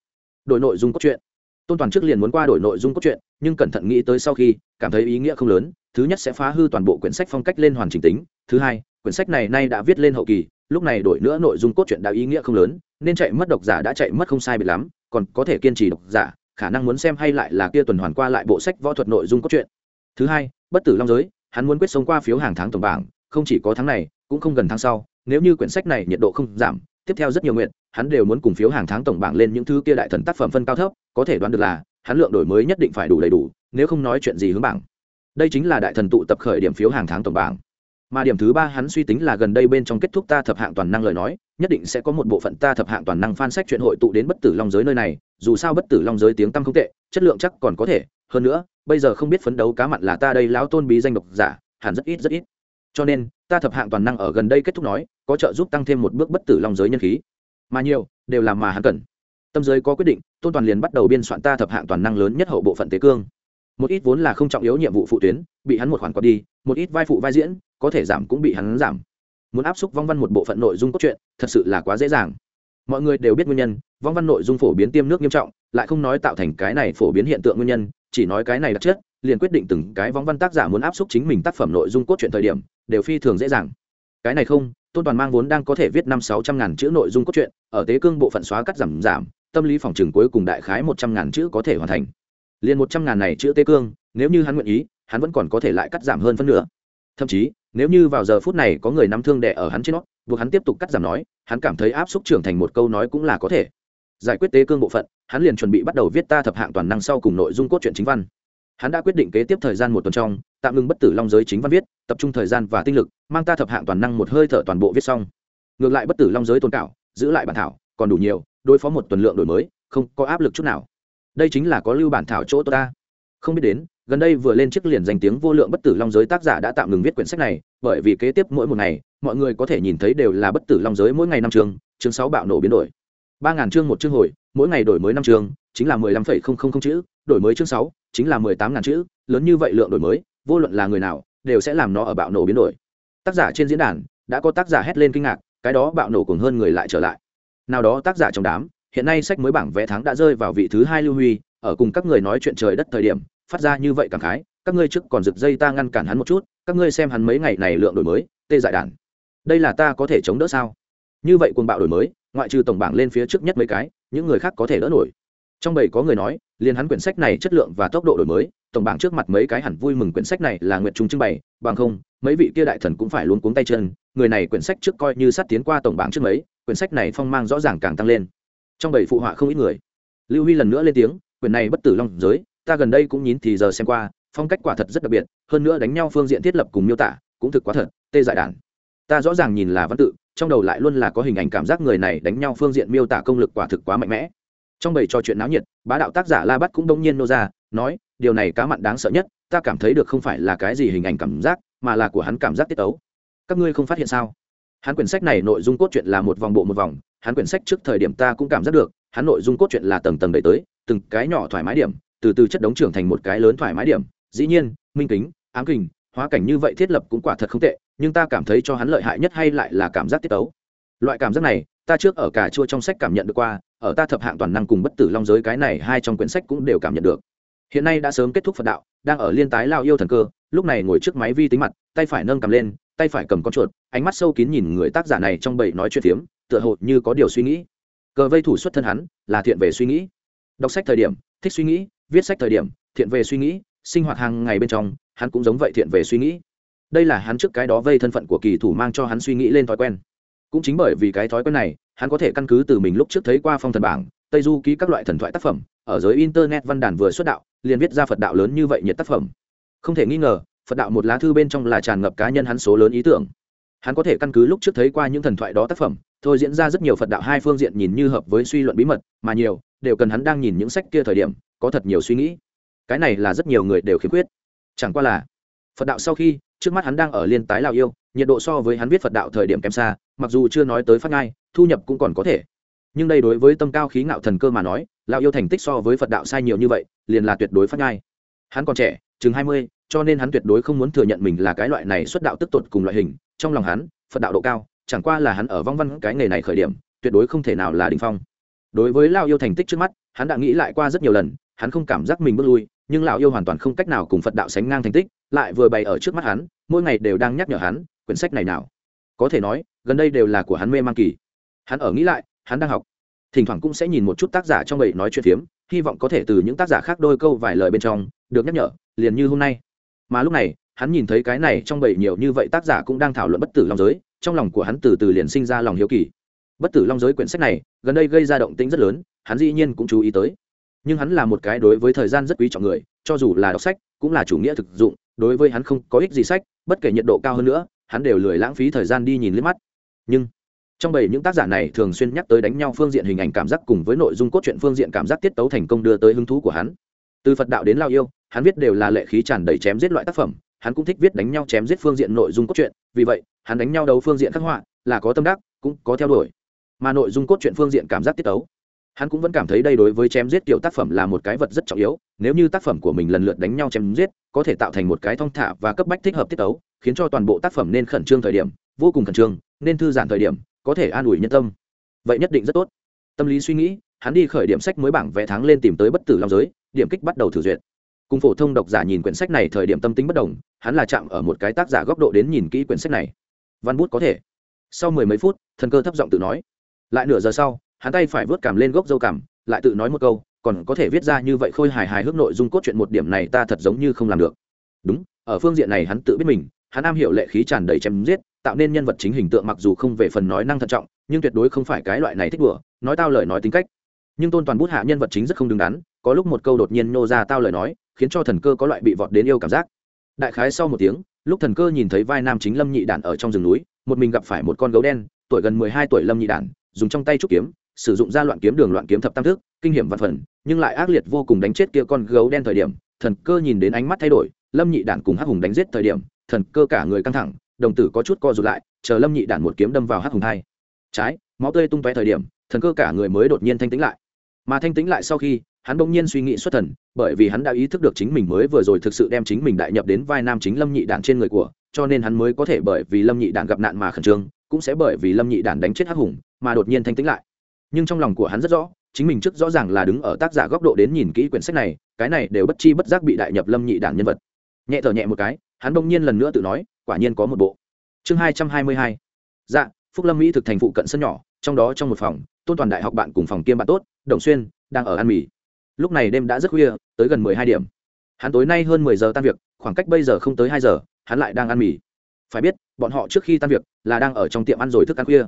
Đổi nội dung cốt truyện. Tôn toàn trước liền muốn qua đổi nội dung cốt truyện, nhưng cẩn thận nghĩ tới sau khi, cảm thấy ý nghĩa không lớn, thứ nhất sẽ phá hư toàn bộ quyển sách phong cách lên hoàn chỉnh tính, thứ hai, quyển sách này nay đã viết lên hậu kỳ, lúc này đổi nữa nội dung cốt truyện đã ý nghĩa không lớn, nên chạy mất độc giả đã chạy mất không sai biệt lắm, còn có thể kiên trì độc giả khả năng muốn xem hay lại là kia tuần hoàn qua lại bộ sách võ thuật nội dung cốt truyện. Thứ hai, bất tử long giới, hắn muốn quyết sống qua phiếu hàng tháng tổng bảng, không chỉ có tháng này, cũng không gần tháng sau, nếu như quyển sách này nhiệt độ không giảm, tiếp theo rất nhiều nguyện, hắn đều muốn cùng phiếu hàng tháng tổng bảng lên những thứ kia đại thần tác phẩm phân cao thấp, có thể đoán được là, hắn lượng đổi mới nhất định phải đủ đầy đủ, nếu không nói chuyện gì hướng bảng. Đây chính là đại thần tụ tập khởi điểm phiếu hàng tháng tổng bảng mà điểm thứ ba hắn suy tính là gần đây bên trong kết thúc ta thập hạng toàn năng lời nói, nhất định sẽ có một bộ phận ta thập hạng toàn năng phan sách chuyện hội tụ đến bất tử long giới nơi này, dù sao bất tử long giới tiếng tăm không tệ, chất lượng chắc còn có thể. Hơn nữa, bây giờ không biết phấn đấu cá mặn là ta đây lão tôn bí danh độc giả, hẳn rất ít rất ít. Cho nên, ta thập hạng toàn năng ở gần đây kết thúc nói, có trợ giúp tăng thêm một bước bất tử long giới nhân khí. Mà nhiều, đều là mà hắn cần. Tâm giới có quyết định, tôn toàn liền bắt đầu biên soạn ta thập hạng toàn năng lớn nhất hậu bộ phận tế cương một ít vốn là không trọng yếu nhiệm vụ phụ tuyến, bị hắn một khoản quạt đi, một ít vai phụ vai diễn, có thể giảm cũng bị hắn giảm. Muốn áp xúc vong văn một bộ phận nội dung cốt truyện, thật sự là quá dễ dàng. Mọi người đều biết nguyên nhân, vong văn nội dung phổ biến tiêm nước nghiêm trọng, lại không nói tạo thành cái này phổ biến hiện tượng nguyên nhân, chỉ nói cái này đặc chất, liền quyết định từng cái vong văn tác giả muốn áp xúc chính mình tác phẩm nội dung cốt truyện thời điểm, đều phi thường dễ dàng. Cái này không, tôn toàn mang vốn đang có thể viết năm sáu trăm ngàn chữ nội dung cốt truyện, ở tế cương bộ phận xóa cắt giảm giảm, tâm lý phòng trừng cuối cùng đại khái một trăm ngàn chữ có thể hoàn thành liền một trăm ngàn này chữ tê cương, nếu như hắn nguyện ý, hắn vẫn còn có thể lại cắt giảm hơn phân nửa. Thậm chí, nếu như vào giờ phút này có người nắm thương đẻ ở hắn trên nó buộc hắn tiếp tục cắt giảm nói, hắn cảm thấy áp xúc trưởng thành một câu nói cũng là có thể. Giải quyết tế cương bộ phận, hắn liền chuẩn bị bắt đầu viết ta thập hạng toàn năng sau cùng nội dung cốt truyện chính văn. Hắn đã quyết định kế tiếp thời gian một tuần trong, tạm ngừng bất tử long giới chính văn viết, tập trung thời gian và tinh lực, mang ta thập hạng toàn năng một hơi thở toàn bộ viết xong. Ngược lại bất tử long giới tôn cảo, giữ lại bản thảo, còn đủ nhiều, đối phó một tuần lượng đổi mới, không có áp lực chút nào đây chính là có lưu bản thảo chỗ tôi ta. Không biết đến, gần đây vừa lên chiếc liền danh tiếng vô lượng bất tử long giới tác giả đã tạm ngừng viết quyển sách này, bởi vì kế tiếp mỗi một ngày, mọi người có thể nhìn thấy đều là bất tử long giới mỗi ngày năm chương chương sáu bạo nổ biến đổi. Ba ngàn chương một chương hồi, mỗi ngày đổi mới năm chương, chính là mười lăm phẩy không không không chữ, đổi mới chương sáu, chính là mười tám ngàn chữ, lớn như vậy lượng đổi mới, vô luận là người nào, đều sẽ làm nó ở bạo nổ biến đổi. Tác giả trên diễn đàn, đã có tác giả hét lên kinh ngạc, cái đó bạo nổ cùng hơn người lại trở lại. Nào đó tác giả trong đám hiện nay sách mới bảng vé tháng đã rơi vào vị thứ hai lưu huy, ở cùng các người nói chuyện trời đất thời điểm, phát ra như vậy cảm khái, các ngươi trước còn giật dây ta ngăn cản hắn một chút, các ngươi xem hắn mấy ngày này lượng đổi mới, tê dại đàn đây là ta có thể chống đỡ sao? Như vậy cuồng bạo đổi mới, ngoại trừ tổng bảng lên phía trước nhất mấy cái, những người khác có thể đỡ nổi. Trong bầy có người nói, liền hắn quyển sách này chất lượng và tốc độ đổi mới, tổng bảng trước mặt mấy cái hẳn vui mừng quyển sách này là nguyện trung trưng bày, bằng không, mấy vị kia đại thần cũng phải luôn cuống tay chân, người này quyển sách trước coi như sát tiến qua tổng bảng trước mấy, quyển sách này phong mang rõ ràng càng tăng lên trong bầy phụ họa không ít người. Lưu huy lần nữa lên tiếng, quyển này bất tử long giới, ta gần đây cũng nhín thì giờ xem qua, phong cách quả thật rất đặc biệt, hơn nữa đánh nhau phương diện thiết lập cùng miêu tả, cũng thực quá thật, tê dại đản. Ta rõ ràng nhìn là văn tự, trong đầu lại luôn là có hình ảnh cảm giác người này đánh nhau phương diện miêu tả công lực quả thực quá mạnh mẽ. Trong bầy trò chuyện náo nhiệt, bá đạo tác giả la bắt cũng đông nhiên nô ra, nói, điều này cá mặn đáng sợ nhất, ta cảm thấy được không phải là cái gì hình ảnh cảm giác, mà là của hắn cảm giác tiết ấu. Các ngươi không phát hiện sao? Hắn quyển sách này nội dung cốt truyện là một vòng bộ một vòng, hắn quyển sách trước thời điểm ta cũng cảm giác được, hắn nội dung cốt truyện là tầng tầng đẩy tới, từng cái nhỏ thoải mái điểm, từ từ chất đống trưởng thành một cái lớn thoải mái điểm. Dĩ nhiên, minh kính, ám kình, hóa cảnh như vậy thiết lập cũng quả thật không tệ, nhưng ta cảm thấy cho hắn lợi hại nhất hay lại là cảm giác tiết tấu. Loại cảm giác này, ta trước ở cả chua trong sách cảm nhận được qua, ở ta thập hạng toàn năng cùng bất tử long giới cái này hai trong quyển sách cũng đều cảm nhận được. Hiện nay đã sớm kết thúc phật đạo, đang ở liên tái lao yêu thần cơ, lúc này ngồi trước máy vi tính mặt, tay phải nâng cầm lên tay phải cầm con chuột, ánh mắt sâu kín nhìn người tác giả này trong bầy nói chuyện phiếm, tựa hồ như có điều suy nghĩ. Cờ vây thủ xuất thân hắn, là thiện về suy nghĩ. Đọc sách thời điểm, thích suy nghĩ, viết sách thời điểm, thiện về suy nghĩ, sinh hoạt hàng ngày bên trong, hắn cũng giống vậy thiện về suy nghĩ. Đây là hắn trước cái đó vây thân phận của kỳ thủ mang cho hắn suy nghĩ lên thói quen. Cũng chính bởi vì cái thói quen này, hắn có thể căn cứ từ mình lúc trước thấy qua phong thần bảng, tây du ký các loại thần thoại tác phẩm, ở giới internet văn đàn vừa xuất đạo, liền viết ra phật đạo lớn như vậy nhiệt tác phẩm. Không thể nghi ngờ phật đạo một lá thư bên trong là tràn ngập cá nhân hắn số lớn ý tưởng. Hắn có thể căn cứ lúc trước thấy qua những thần thoại đó tác phẩm, thôi diễn ra rất nhiều phật đạo hai phương diện nhìn như hợp với suy luận bí mật, mà nhiều, đều cần hắn đang nhìn những sách kia thời điểm, có thật nhiều suy nghĩ. Cái này là rất nhiều người đều khiếm khuyết. Chẳng qua là, phật đạo sau khi, trước mắt hắn đang ở liên tái lào yêu, nhiệt độ so với hắn viết phật đạo thời điểm kém xa, mặc dù chưa nói tới phát ngai, thu nhập cũng còn có thể. Nhưng đây đối với tâm cao khí ngạo thần cơ mà nói, lào yêu thành tích so với phật đạo sai nhiều như vậy, liền là tuyệt đối phát ngai. Hắn còn trẻ, chừng hai mươi cho nên hắn tuyệt đối không muốn thừa nhận mình là cái loại này xuất đạo tức tột cùng loại hình. Trong lòng hắn, phật đạo độ cao, chẳng qua là hắn ở vong văn cái nghề này khởi điểm, tuyệt đối không thể nào là đình phong. Đối với lao yêu thành tích trước mắt, hắn đã nghĩ lại qua rất nhiều lần, hắn không cảm giác mình bước lui, nhưng lão yêu hoàn toàn không cách nào cùng phật đạo sánh ngang thành tích, lại vừa bày ở trước mắt hắn, mỗi ngày đều đang nhắc nhở hắn, quyển sách này nào. Có thể nói, gần đây đều là của hắn mê mang kỳ. Hắn ở nghĩ lại, hắn đang học. Thỉnh thoảng cũng sẽ nhìn một chút tác giả trong bầy nói chuyện phiếm, hy vọng có thể từ những tác giả khác đôi câu vài lời bên trong, được nhắc nhở, liền như hôm nay mà lúc này, hắn nhìn thấy cái này trong bảy nhiều như vậy tác giả cũng đang thảo luận bất tử long giới, trong lòng của hắn từ từ liền sinh ra lòng hiếu kỳ. Bất tử long giới quyển sách này, gần đây gây ra động tĩnh rất lớn, hắn dĩ nhiên cũng chú ý tới. Nhưng hắn là một cái đối với thời gian rất quý trọng người, cho dù là đọc sách, cũng là chủ nghĩa thực dụng, đối với hắn không có ích gì sách, bất kể nhiệt độ cao hơn nữa, hắn đều lười lãng phí thời gian đi nhìn liếc mắt. Nhưng, trong bảy những tác giả này thường xuyên nhắc tới đánh nhau phương diện hình ảnh cảm giác cùng với nội dung cốt truyện phương diện cảm giác tiết tấu thành công đưa tới hứng thú của hắn từ phật đạo đến lao yêu, hắn viết đều là lệ khí tràn đầy chém giết loại tác phẩm, hắn cũng thích viết đánh nhau chém giết phương diện nội dung cốt truyện, vì vậy, hắn đánh nhau đấu phương diện khắc họa, là có tâm đắc, cũng có theo đuổi. Mà nội dung cốt truyện phương diện cảm giác tiết tấu, hắn cũng vẫn cảm thấy đây đối với chém giết kiểu tác phẩm là một cái vật rất trọng yếu, nếu như tác phẩm của mình lần lượt đánh nhau chém giết, có thể tạo thành một cái thong thả và cấp bách thích hợp tiết tấu, khiến cho toàn bộ tác phẩm nên khẩn trương thời điểm, vô cùng khẩn trương, nên thư giãn thời điểm, có thể an ủi nhân tâm. Vậy nhất định rất tốt. Tâm lý suy nghĩ, hắn đi khởi điểm sách mới bảng vẽ tháng lên tìm tới bất tử long giới điểm kích bắt đầu thử duyệt. Cùng phổ thông độc giả nhìn quyển sách này thời điểm tâm tính bất đồng, hắn là chạm ở một cái tác giả góc độ đến nhìn kỹ quyển sách này. Văn bút có thể. Sau mười mấy phút, thần cơ thấp giọng tự nói. Lại nửa giờ sau, hắn tay phải vớt cảm lên gốc dâu cảm lại tự nói một câu, còn có thể viết ra như vậy khôi hài hài hước nội dung cốt truyện một điểm này ta thật giống như không làm được. Đúng, ở phương diện này hắn tự biết mình, hắn am hiểu lệ khí tràn đầy chém giết, tạo nên nhân vật chính hình tượng mặc dù không về phần nói năng thận trọng, nhưng tuyệt đối không phải cái loại này thích đùa, nói tao lời nói tính cách. Nhưng tôn toàn bút hạ nhân vật chính rất không đứng đắn có lúc một câu đột nhiên nô ra tao lời nói, khiến cho thần cơ có loại bị vọt đến yêu cảm giác. Đại khái sau một tiếng, lúc thần cơ nhìn thấy vai nam chính lâm nhị đản ở trong rừng núi, một mình gặp phải một con gấu đen, tuổi gần mười hai tuổi lâm nhị đản, dùng trong tay trúc kiếm, sử dụng ra loạn kiếm đường loạn kiếm thập tam thức, kinh hiểm văn phần, nhưng lại ác liệt vô cùng đánh chết kia con gấu đen thời điểm, thần cơ nhìn đến ánh mắt thay đổi, lâm nhị đản cùng hắc hùng đánh giết thời điểm, thần cơ cả người căng thẳng, đồng tử có chút co rụt lại, chờ lâm nhị đản một kiếm đâm vào hắc hùng hai. Trái, máu tươi tung tóe thời điểm, thần cơ cả người mới đột nhiên thanh tĩnh lại. Mà thanh tĩnh lại sau khi hắn bỗng nhiên suy nghĩ xuất thần, bởi vì hắn đã ý thức được chính mình mới vừa rồi thực sự đem chính mình đại nhập đến vai nam chính lâm nhị đản trên người của, cho nên hắn mới có thể bởi vì lâm nhị đản gặp nạn mà khẩn trương, cũng sẽ bởi vì lâm nhị đản đánh chết hắc hùng mà đột nhiên thanh tĩnh lại. Nhưng trong lòng của hắn rất rõ, chính mình trước rõ ràng là đứng ở tác giả góc độ đến nhìn kỹ quyển sách này, cái này đều bất chi bất giác bị đại nhập lâm nhị đản nhân vật. Nhẹ thở nhẹ một cái, hắn bỗng nhiên lần nữa tự nói, quả nhiên có một bộ. Chương hai trăm hai mươi hai. Dạ phúc lâm mỹ thực thành phụ cận sân nhỏ, trong đó trong một phòng, tôn toàn đại học bạn cùng phòng kiêm bạn tốt, đồng xuyên, đang ở ăn mì lúc này đêm đã rất khuya, tới gần mười hai điểm. Hắn tối nay hơn mười giờ tan việc, khoảng cách bây giờ không tới hai giờ, hắn lại đang ăn mì. Phải biết, bọn họ trước khi tan việc là đang ở trong tiệm ăn rồi thức ăn khuya.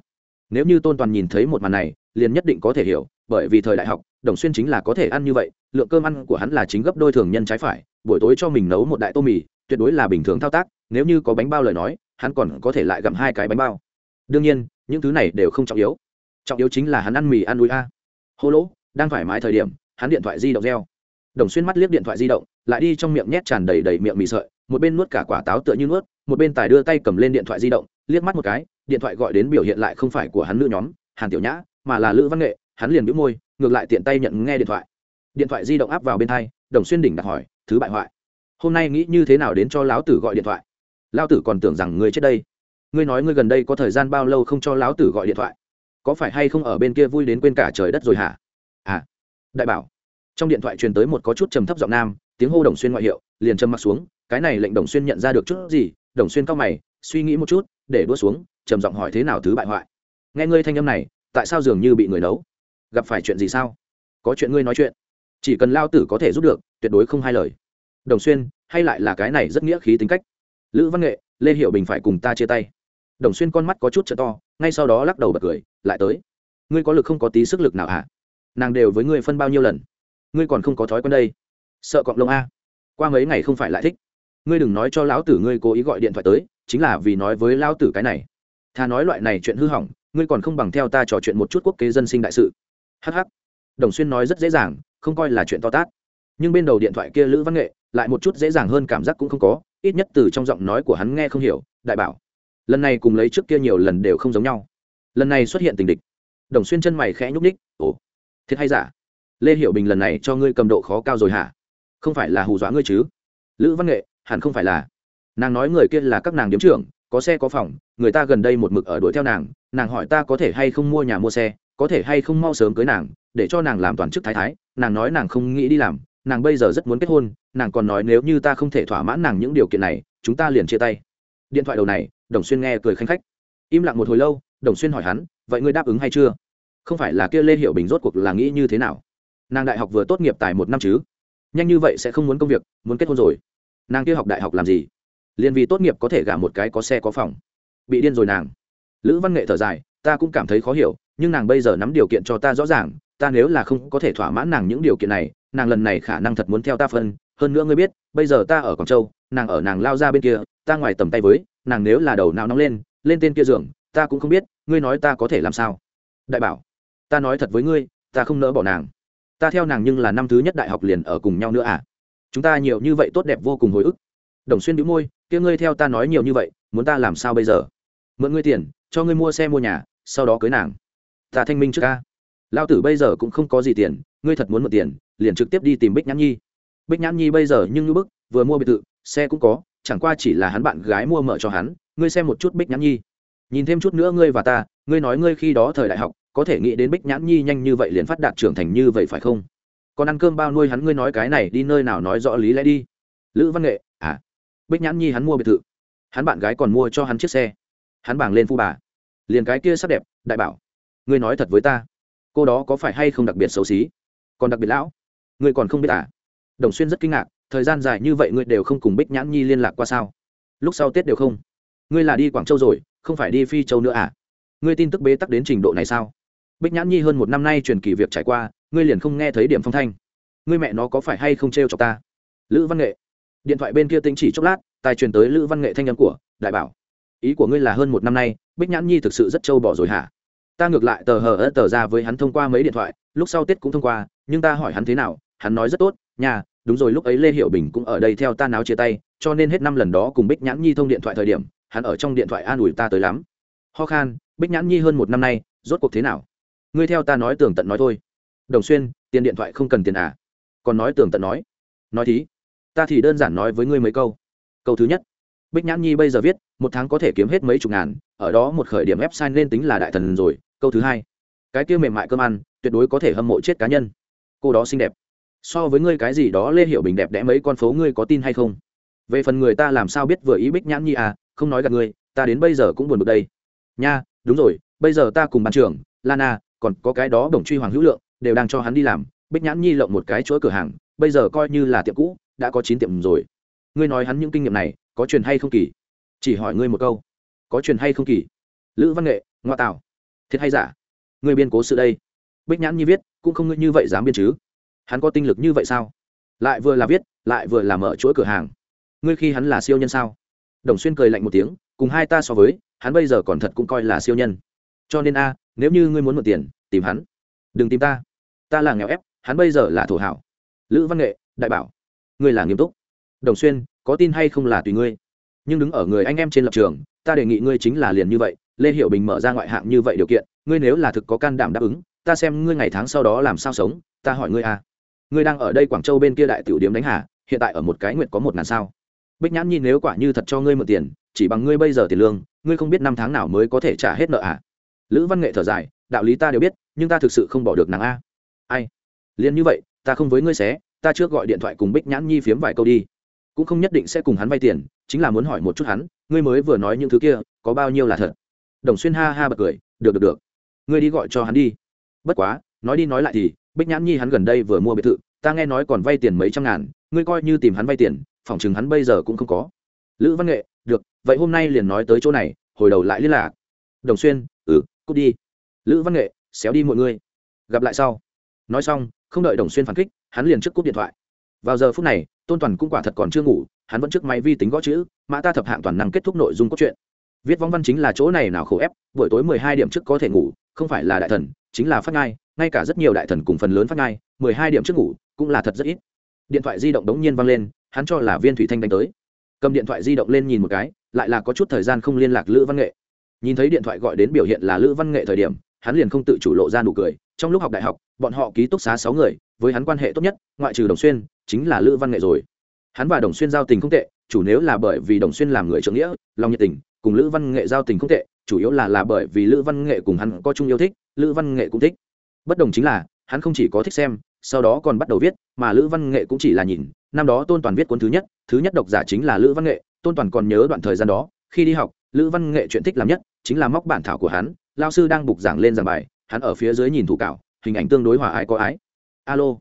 Nếu như tôn toàn nhìn thấy một màn này, liền nhất định có thể hiểu, bởi vì thời đại học, đồng xuyên chính là có thể ăn như vậy, lượng cơm ăn của hắn là chính gấp đôi thường nhân trái phải, buổi tối cho mình nấu một đại tô mì, tuyệt đối là bình thường thao tác, nếu như có bánh bao lời nói, hắn còn có thể lại gặm hai cái bánh bao. Đương nhiên, những thứ này đều không trọng yếu. Trọng yếu chính là hắn ăn mì, ăn núi a. Hô lỗ, đang thoải mái thời điểm hắn điện thoại di động reo. Đồng xuyên mắt liếc điện thoại di động, lại đi trong miệng nhét tràn đầy đầy miệng mì sợi, một bên nuốt cả quả táo tựa như nuốt, một bên tài đưa tay cầm lên điện thoại di động, liếc mắt một cái, điện thoại gọi đến biểu hiện lại không phải của hắn nữ nhóm, hàn tiểu nhã, mà là lữ văn nghệ, hắn liền bĩu môi, ngược lại tiện tay nhận nghe điện thoại. Điện thoại di động áp vào bên thai đồng xuyên đỉnh đặt hỏi, thứ bại hoại? Hôm nay nghĩ như thế nào đến cho lão tử gọi điện thoại? Lão tử còn tưởng rằng ngươi chết đây. Ngươi nói ngươi gần đây có thời gian bao lâu không cho lão tử gọi điện thoại? Có phải hay không ở bên kia vui đến quên cả trời đất rồi hả? Đại bảo. Trong điện thoại truyền tới một có chút trầm thấp giọng nam, tiếng hô đồng xuyên ngoại hiệu, liền trầm mặc xuống, cái này lệnh đồng xuyên nhận ra được chút gì, đồng xuyên cao mày, suy nghĩ một chút, để đua xuống, trầm giọng hỏi thế nào thứ bại hoại. Nghe ngươi thanh âm này, tại sao dường như bị người nấu? Gặp phải chuyện gì sao? Có chuyện ngươi nói chuyện. Chỉ cần lao tử có thể giúp được, tuyệt đối không hai lời. Đồng xuyên, hay lại là cái này rất nghĩa khí tính cách? Lữ văn nghệ, lê hiệu bình phải cùng ta chia tay. Đồng xuyên con mắt có chút t to, ngay sau đó lắc đầu bật cười, lại tới. Ngươi có lực không có tí sức lực nào hả? Nàng đều với ngươi phân bao nhiêu lần? Ngươi còn không có thói quen đây. Sợ cọng lông a. Qua mấy ngày không phải lại thích. Ngươi đừng nói cho lão tử ngươi cố ý gọi điện thoại tới, chính là vì nói với lão tử cái này. Thà nói loại này chuyện hư hỏng, ngươi còn không bằng theo ta trò chuyện một chút quốc kế dân sinh đại sự. Hh đồng xuyên nói rất dễ dàng, không coi là chuyện to tát. Nhưng bên đầu điện thoại kia lữ văn nghệ, lại một chút dễ dàng hơn cảm giác cũng không có, ít nhất từ trong giọng nói của hắn nghe không hiểu, đại bảo. Lần này cùng lấy trước kia nhiều lần đều không giống nhau. Lần này xuất hiện tình địch. Đồng xuyên chân mày khẽ nhúc ních ồ thiệt hay giả? Lê hiểu bình lần này cho ngươi cầm độ khó cao rồi hả? Không phải là hù dọa ngươi chứ? Lữ văn nghệ, hẳn không phải là. Nàng nói người kia là các nàng điếm trưởng, có xe có phòng, người ta gần đây một mực ở đuổi theo nàng nàng hỏi ta có thể hay không mua nhà mua xe, có thể hay không mau sớm cưới nàng, để cho nàng làm toàn chức thái thái, nàng nói nàng không nghĩ đi làm, nàng bây giờ rất muốn kết hôn, nàng còn nói nếu như ta không thể thỏa mãn nàng những điều kiện này, chúng ta liền chia tay. Điện thoại đầu này, đồng xuyên nghe cười khanh khách. Im lặng một hồi lâu, đồng xuyên hỏi hắn, vậy ngươi đáp ứng hay chưa? Không phải là kia lê hiệu bình rốt cuộc là nghĩ như thế nào? Nàng đại học vừa tốt nghiệp tài một năm chứ? Nhanh như vậy sẽ không muốn công việc, muốn kết hôn rồi. Nàng kia học đại học làm gì? Liền vì tốt nghiệp có thể gả một cái có xe có phòng. Bị điên rồi nàng. Lữ văn nghệ thở dài, ta cũng cảm thấy khó hiểu, nhưng nàng bây giờ nắm điều kiện cho ta rõ ràng, ta nếu là không có thể thỏa mãn nàng những điều kiện này, nàng lần này khả năng thật muốn theo ta phân. Hơn nữa ngươi biết, bây giờ ta ở quảng châu, nàng ở nàng lao ra bên kia, ta ngoài tầm tay với, nàng nếu là đầu nào nóng lên lên tên kia giường, ta cũng không biết, ngươi nói ta có thể làm sao? Đại bảo ta nói thật với ngươi, ta không nỡ bỏ nàng. Ta theo nàng nhưng là năm thứ nhất đại học liền ở cùng nhau nữa à? Chúng ta nhiều như vậy tốt đẹp vô cùng hồi ức. Đồng xuyên đĩu môi, kia ngươi theo ta nói nhiều như vậy, muốn ta làm sao bây giờ? Mượn ngươi tiền, cho ngươi mua xe mua nhà, sau đó cưới nàng. Ta thanh minh trước ca. Lao tử bây giờ cũng không có gì tiền, ngươi thật muốn mượn tiền, liền trực tiếp đi tìm bích nhãn nhi. Bích nhãn nhi bây giờ nhưng như bức, vừa mua biệt thự, xe cũng có, chẳng qua chỉ là hắn bạn gái mua mở cho hắn, ngươi xem một chút bích nhãn nhi. Nhìn thêm chút nữa ngươi và ta, ngươi nói ngươi khi đó thời đại học có thể nghĩ đến bích nhãn nhi nhanh như vậy liền phát đạt trưởng thành như vậy phải không? Còn ăn cơm bao nuôi hắn ngươi nói cái này đi nơi nào nói rõ lý lẽ đi. Lữ văn nghệ à? Bích nhãn nhi hắn mua biệt thự. Hắn bạn gái còn mua cho hắn chiếc xe. Hắn bảng lên phu bà. Liền cái kia sắc đẹp, đại bảo. Ngươi nói thật với ta. Cô đó có phải hay không đặc biệt xấu xí? Còn đặc biệt lão? Ngươi còn không biết à? Đồng xuyên rất kinh ngạc, thời gian dài như vậy ngươi đều không cùng bích nhãn nhi liên lạc qua sao? Lúc sau tết đều không? Ngươi là đi quảng châu rồi, không phải đi phi châu nữa à? Ngươi tin tức bế tắc đến trình độ này sao? Bích nhãn nhi hơn một năm nay truyền kỳ việc trải qua, ngươi liền không nghe thấy điểm phong thanh. Ngươi mẹ nó có phải hay không t r e o chọc ta? Lữ văn nghệ. Điện thoại bên kia tính chỉ chốc lát, tài truyền tới lữ văn nghệ thanh âm của, đại bảo, ý của ngươi là hơn một năm nay, bích nhãn nhi thực sự rất trâu bỏ rồi hả? Ta ngược lại tờ hờ ớt tờ ra với hắn thông qua mấy điện thoại, lúc sau tết cũng thông qua, nhưng ta hỏi hắn thế nào, hắn nói rất tốt nhà đúng rồi, lúc ấy lê hiệu bình cũng ở đây theo ta náo chia tay, cho nên hết năm lần đó cùng bích nhãn nhi thông điện thoại thời điểm, hắn ở trong điện thoại an ủi ta tới lắm. Ho khan, bích nhãn nhi hơn một năm nay, rốt cuộc thế nào? Ngươi theo ta nói tường tận nói thôi. Đồng xuyên, tiền điện thoại không cần tiền à? Còn nói tường tận nói? Nói thí. Ta thì đơn giản nói với ngươi mấy câu. Câu thứ nhất. Bích nhãn nhi bây giờ viết, một tháng có thể kiếm hết mấy chục ngàn, ở đó một khởi điểm website nên tính là đại thần rồi. Câu thứ hai. Cái kia mềm mại cơm ăn, tuyệt đối có thể hâm mộ chết cá nhân. Cô đó xinh đẹp. So với ngươi cái gì đó lê hiểu bình đẹp đẽ mấy con phố ngươi có tin hay không? Về phần người ta làm sao biết vừa ý bích nhãn nhi à không nói gặp ngươi, ta đến bây giờ cũng buồn bực đây. Nha, đúng rồi, bây giờ ta cùng ban trưởng, lana còn có cái đó đồng truy hoàng hữu lượng, đều đang cho hắn đi làm, bích nhãn nhi lộng một cái chuỗi cửa hàng, bây giờ coi như là tiệm cũ, đã có chín tiệm rồi. Ngươi nói hắn những kinh nghiệm này, có truyền hay không kỳ? Chỉ hỏi ngươi một câu. Có truyền hay không kỳ? Lữ văn nghệ, ngoa tạo thiệt hay giả? Ngươi biên cố sự đây. Bích nhãn nhi viết, cũng không ngươi như vậy dám biên chứ. Hắn có tinh lực như vậy sao? Lại vừa là viết, lại vừa là mở chuỗi cửa hàng. Ngươi khi hắn là siêu nhân sao? Đồng xuyên cười lạnh một tiếng, cùng hai ta so với, hắn bây giờ còn thật cũng coi là siêu nhân. Cho nên a nếu như ngươi muốn mượn tiền, tìm hắn. Đừng tìm ta. Ta là nghèo ép, hắn bây giờ là thổ hảo. Lữ văn nghệ, đại bảo. Ngươi là nghiêm túc. Đồng xuyên, có tin hay không là tùy ngươi. Nhưng đứng ở người anh em trên lập trường, ta đề nghị ngươi chính là liền như vậy, lê hiệu bình mở ra ngoại hạng như vậy điều kiện, ngươi nếu là thực có can đảm đáp ứng, ta xem ngươi ngày tháng sau đó làm sao sống, ta hỏi ngươi a ngươi đang ở đây quảng châu bên kia đại tiểu điếm đánh hà, hiện tại ở một cái nguyện có một ngàn sao. Bích nhãn nhìn nếu quả như thật cho ngươi mượn tiền, chỉ bằng ngươi bây giờ tiền lương, ngươi không biết năm tháng nào mới có thể trả hết nợ à? Lữ văn nghệ thở dài, đạo lý ta đều biết, nhưng ta thực sự không bỏ được nàng a. Ai? Liền như vậy, ta không với ngươi xé, ta trước gọi điện thoại cùng bích nhãn nhi phiếm vài câu đi. Cũng không nhất định sẽ cùng hắn vay tiền, chính là muốn hỏi một chút hắn, ngươi mới vừa nói những thứ kia, có bao nhiêu là thật? Đồng xuyên ha ha bật cười, được được được. Ngươi đi gọi cho hắn đi. Bất quá, nói đi nói lại thì, bích nhãn nhi hắn gần đây vừa mua biệt thự, ta nghe nói còn vay tiền mấy trăm ngàn, ngươi coi như tìm hắn vay tiền, phỏng chừng hắn bây giờ cũng không có. Lữ văn nghệ, được, vậy hôm nay liền nói tới chỗ này, hồi đầu lại liên lạc. Đồng xuyên ừ cút đi. Lữ văn nghệ, xéo đi mọi người. Gặp lại sau. Nói xong, không đợi đồng xuyên phản kích, hắn liền trước cúp điện thoại. Vào giờ phút này, tôn toàn cũng quả thật còn chưa ngủ, hắn vẫn trước máy vi tính gõ chữ, mã ta thập hạng toàn năng kết thúc nội dung cốt truyện. Viết vong văn chính là chỗ này nào khổ ép, buổi tối mười hai điểm trước có thể ngủ, không phải là đại thần, chính là phát ngai, ngay cả rất nhiều đại thần cùng phần lớn phát ngai, mười hai điểm trước ngủ, cũng là thật rất ít. Điện thoại di động đống nhiên văng lên, hắn cho là viên thủy thanh đánh tới. Cầm điện thoại di động lên nhìn một cái, lại là có chút thời gian không liên lạc lữ văn nghệ nhìn thấy điện thoại gọi đến biểu hiện là lữ văn nghệ thời điểm, hắn liền không tự chủ lộ ra nụ cười. Trong lúc học đại học, bọn họ ký túc xá sáu người, với hắn quan hệ tốt nhất, ngoại trừ đồng xuyên, chính là lữ văn nghệ rồi. Hắn và đồng xuyên giao tình không tệ, chủ nếu là bởi vì đồng xuyên làm người trưởng nghĩa, lòng nhiệt tình, cùng lữ văn nghệ giao tình không tệ, chủ yếu là là bởi vì lữ văn nghệ cùng hắn có chung yêu thích, lữ văn nghệ cũng thích. Bất đồng chính là, hắn không chỉ có thích xem, sau đó còn bắt đầu viết, mà lữ văn nghệ cũng chỉ là nhìn. Năm đó tôn toàn viết cuốn thứ nhất thứ nhất độc giả chính là lữ văn nghệ, tôn toàn còn nhớ đoạn thời gian đó, khi đi học lữ văn nghệ chuyện thích làm nhất chính là móc bản thảo của hắn, lao sư đang bục giảng lên giảng bài, hắn ở phía dưới nhìn thủ cạo hình ảnh tương đối hòa ái có ái. Alo,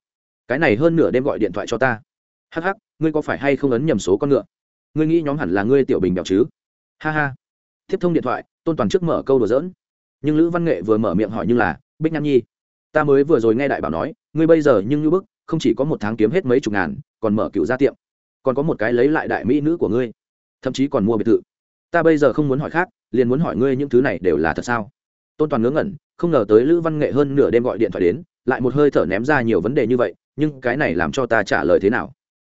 cái này hơn nửa đêm gọi điện thoại cho ta. Hắc hắc, ngươi có phải hay không ấn nhầm số con ngựa? Ngươi nghĩ nhóm hẳn là ngươi tiểu bình bèo chứ? Ha ha. Tiếp thông điện thoại, tôn toàn trước mở câu đùa dỡn nhưng lữ văn nghệ vừa mở miệng hỏi như là, bích Nhan nhi, ta mới vừa rồi nghe đại bảo nói, ngươi bây giờ nhưng như bức, không chỉ có một tháng kiếm hết mấy chục ngàn, còn mở cựu gia tiệm, còn có một cái lấy lại đại mỹ nữ của ngươi, thậm chí còn mua biệt thự ta bây giờ không muốn hỏi khác, liền muốn hỏi ngươi những thứ này đều là thật sao? Tôn toàn ngớ ngẩn, không ngờ tới lữ văn nghệ hơn nửa đêm gọi điện thoại đến, lại một hơi thở ném ra nhiều vấn đề như vậy, nhưng cái này làm cho ta trả lời thế nào?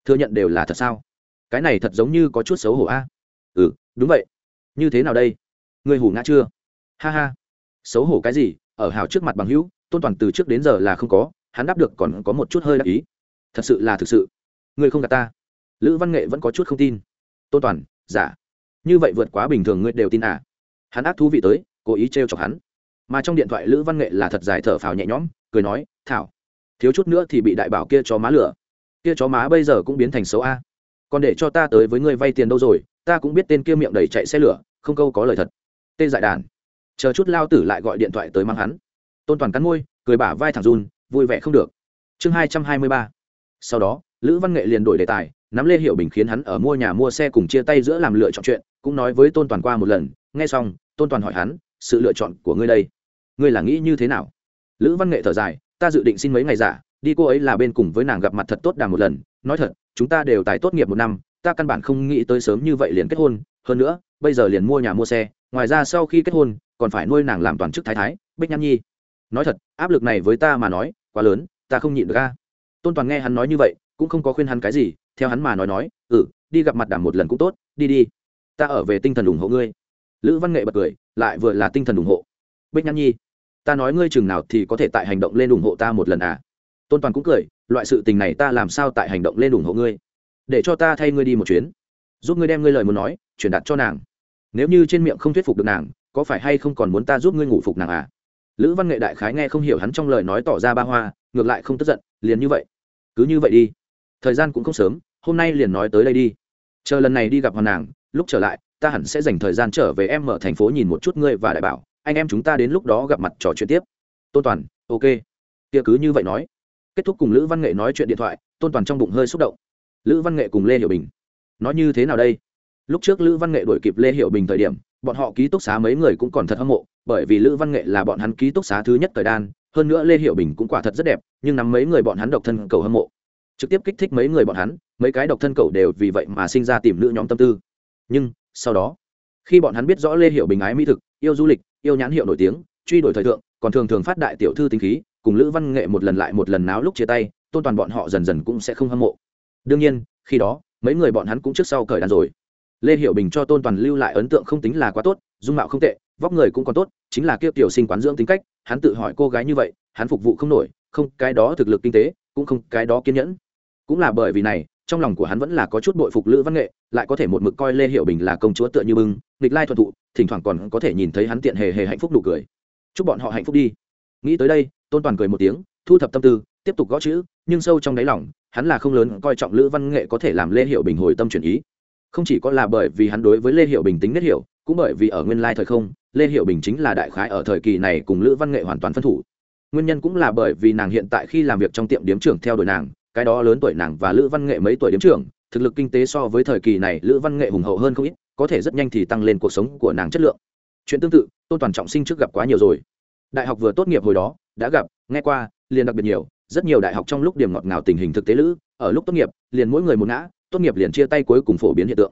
Thừa nhận đều là thật sao? Cái này thật giống như có chút xấu hổ a. Ừ đúng vậy. Như thế nào đây? Ngươi hủ ngã chưa? Ha ha. Xấu hổ cái gì? Ở hào trước mặt bằng hữu, tôn toàn từ trước đến giờ là không có, hắn đáp được còn có một chút hơi đắc ý. Thật sự là thực sự. Ngươi không gạt ta. Lữ văn nghệ vẫn có chút không tin. Tôn toàn, giả như vậy vượt quá bình thường ngươi đều tin à? Hắn ác thú vị tới, cố ý trêu chọc hắn. Mà trong điện thoại lữ văn nghệ là thật dài thở phào nhẹ nhõm, cười nói, thảo, thiếu chút nữa thì bị đại bảo kia cho má lửa kia chó má bây giờ cũng biến thành xấu a. Còn để cho ta tới với ngươi vay tiền đâu rồi, ta cũng biết tên kia miệng đầy chạy xe lửa, không câu có lời thật. Tê dại đàn. Chờ chút lao tử lại gọi điện thoại tới mang hắn. Tôn toàn cắn môi, cười bả vai thẳng run, vui vẻ không được. Chương hai trăm hai mươi ba. Sau đó, lữ văn nghệ liền đổi đề tài nắm lê hiệu bình khiến hắn ở mua nhà mua xe cùng chia tay giữa làm lựa chọn chuyện, cũng nói với tôn toàn qua một lần, nghe xong, tôn toàn hỏi hắn, sự lựa chọn của ngươi đây, ngươi là nghĩ như thế nào? Lữ văn nghệ thở dài, ta dự định xin mấy ngày giả, đi cô ấy là bên cùng với nàng gặp mặt thật tốt đàng một lần, nói thật, chúng ta đều tài tốt nghiệp một năm, ta căn bản không nghĩ tới sớm như vậy liền kết hôn, hơn nữa, bây giờ liền mua nhà mua xe, ngoài ra sau khi kết hôn, còn phải nuôi nàng làm toàn chức thái thái, bích nhan nhi. Nói thật, áp lực này với ta mà nói quá lớn, ta không nhịn được ca tôn toàn nghe hắn nói như vậy, cũng không có khuyên hắn cái gì theo hắn mà nói nói ừ đi gặp mặt đàm một lần cũng tốt, đi đi. Ta ở về tinh thần ủng hộ ngươi. Lữ văn nghệ bật cười, lại vừa là tinh thần ủng hộ. Bích nhan nhi, ta nói ngươi chừng nào thì có thể tại hành động lên ủng hộ ta một lần à? Tôn toàn cũng cười, loại sự tình này ta làm sao tại hành động lên ủng hộ ngươi? Để cho ta thay ngươi đi một chuyến. Giúp ngươi đem ngươi lời muốn nói, truyền đạt cho nàng. Nếu như trên miệng không thuyết phục được nàng, có phải hay không còn muốn ta giúp ngươi ngủ phục nàng à? Lữ văn nghệ đại khái nghe không hiểu hắn trong lời nói tỏ ra ba hoa, ngược lại không tức giận, liền như vậy. Cứ như vậy đi thời gian cũng không sớm, hôm nay liền nói tới đây đi. Chờ lần này đi gặp hoàn nàng, lúc trở lại, ta hẳn sẽ dành thời gian trở về em ở thành phố nhìn một chút ngươi và đại bảo, anh em chúng ta đến lúc đó gặp mặt trò chuyện tiếp. Tôn toàn, ok. Kia cứ như vậy nói. Kết thúc cùng lữ văn nghệ nói chuyện điện thoại, tôn toàn trong bụng hơi xúc động. Lữ văn nghệ cùng lê hiểu bình. Nói như thế nào đây? Lúc trước lữ văn nghệ đổi kịp lê hiểu bình thời điểm, bọn họ ký túc xá mấy người cũng còn thật hâm mộ, bởi vì lữ văn nghệ là bọn hắn ký túc xá thứ nhất thời đan, hơn nữa lê hiểu bình cũng quả thật rất đẹp, nhưng nắm mấy người bọn hắn độc thân cầu hâm mộ trực tiếp kích thích mấy người bọn hắn, mấy cái độc thân cầu đều vì vậy mà sinh ra tìm nữ nhóm tâm tư. Nhưng, sau đó, khi bọn hắn biết rõ lê Hiệu bình ái mỹ thực, yêu du lịch, yêu nhãn hiệu nổi tiếng, truy đuổi thời thượng, còn thường thường phát đại tiểu thư tính khí, cùng lữ văn nghệ một lần lại một lần náo lúc chia tay, tôn toàn bọn họ dần dần cũng sẽ không hâm mộ. Đương nhiên, khi đó, mấy người bọn hắn cũng trước sau cởi đàn rồi. Lê Hiệu bình cho tôn toàn lưu lại ấn tượng không tính là quá tốt, dung mạo không tệ, vóc người cũng còn tốt, chính là kia tiểu sinh quán dưỡng tính cách, hắn tự hỏi cô gái như vậy, hắn phục vụ không nổi, không, cái đó thực lực kinh tế, cũng không, cái đó kiên nhẫn cũng là bởi vì này, trong lòng của hắn vẫn là có chút bội phục lữ văn nghệ, lại có thể một mực coi lê hiệu bình là công chúa tựa như bưng, nghịch lai thuận thụ, thỉnh thoảng còn có thể nhìn thấy hắn tiện hề hề hạnh phúc đủ cười. Chúc bọn họ hạnh phúc đi. Nghĩ tới đây, tôn toàn cười một tiếng, thu thập tâm tư, tiếp tục gõ chữ, nhưng sâu trong đáy lòng, hắn là không lớn coi trọng lữ văn nghệ có thể làm lê hiệu bình hồi tâm chuyển ý. Không chỉ có là bởi vì hắn đối với lê hiệu bình tính nết hiểu, cũng bởi vì ở nguyên lai thời không, lê hiệu bình chính là đại khái ở thời kỳ này cùng lữ văn nghệ hoàn toàn phân thủ. Nguyên nhân cũng là bởi vì nàng hiện tại khi làm việc trong tiệm điếm trưởng theo đuổi nàng cái đó lớn tuổi nàng và lữ văn nghệ mấy tuổi điếm trưởng, thực lực kinh tế so với thời kỳ này lữ văn nghệ hùng hậu hơn không ít, có thể rất nhanh thì tăng lên cuộc sống của nàng chất lượng. Chuyện tương tự tôn toàn trọng sinh trước gặp quá nhiều rồi. Đại học vừa tốt nghiệp hồi đó, đã gặp, nghe qua, liền đặc biệt nhiều, rất nhiều đại học trong lúc điểm ngọt ngào tình hình thực tế lữ, ở lúc tốt nghiệp, liền mỗi người một ngã, tốt nghiệp liền chia tay cuối cùng phổ biến hiện tượng.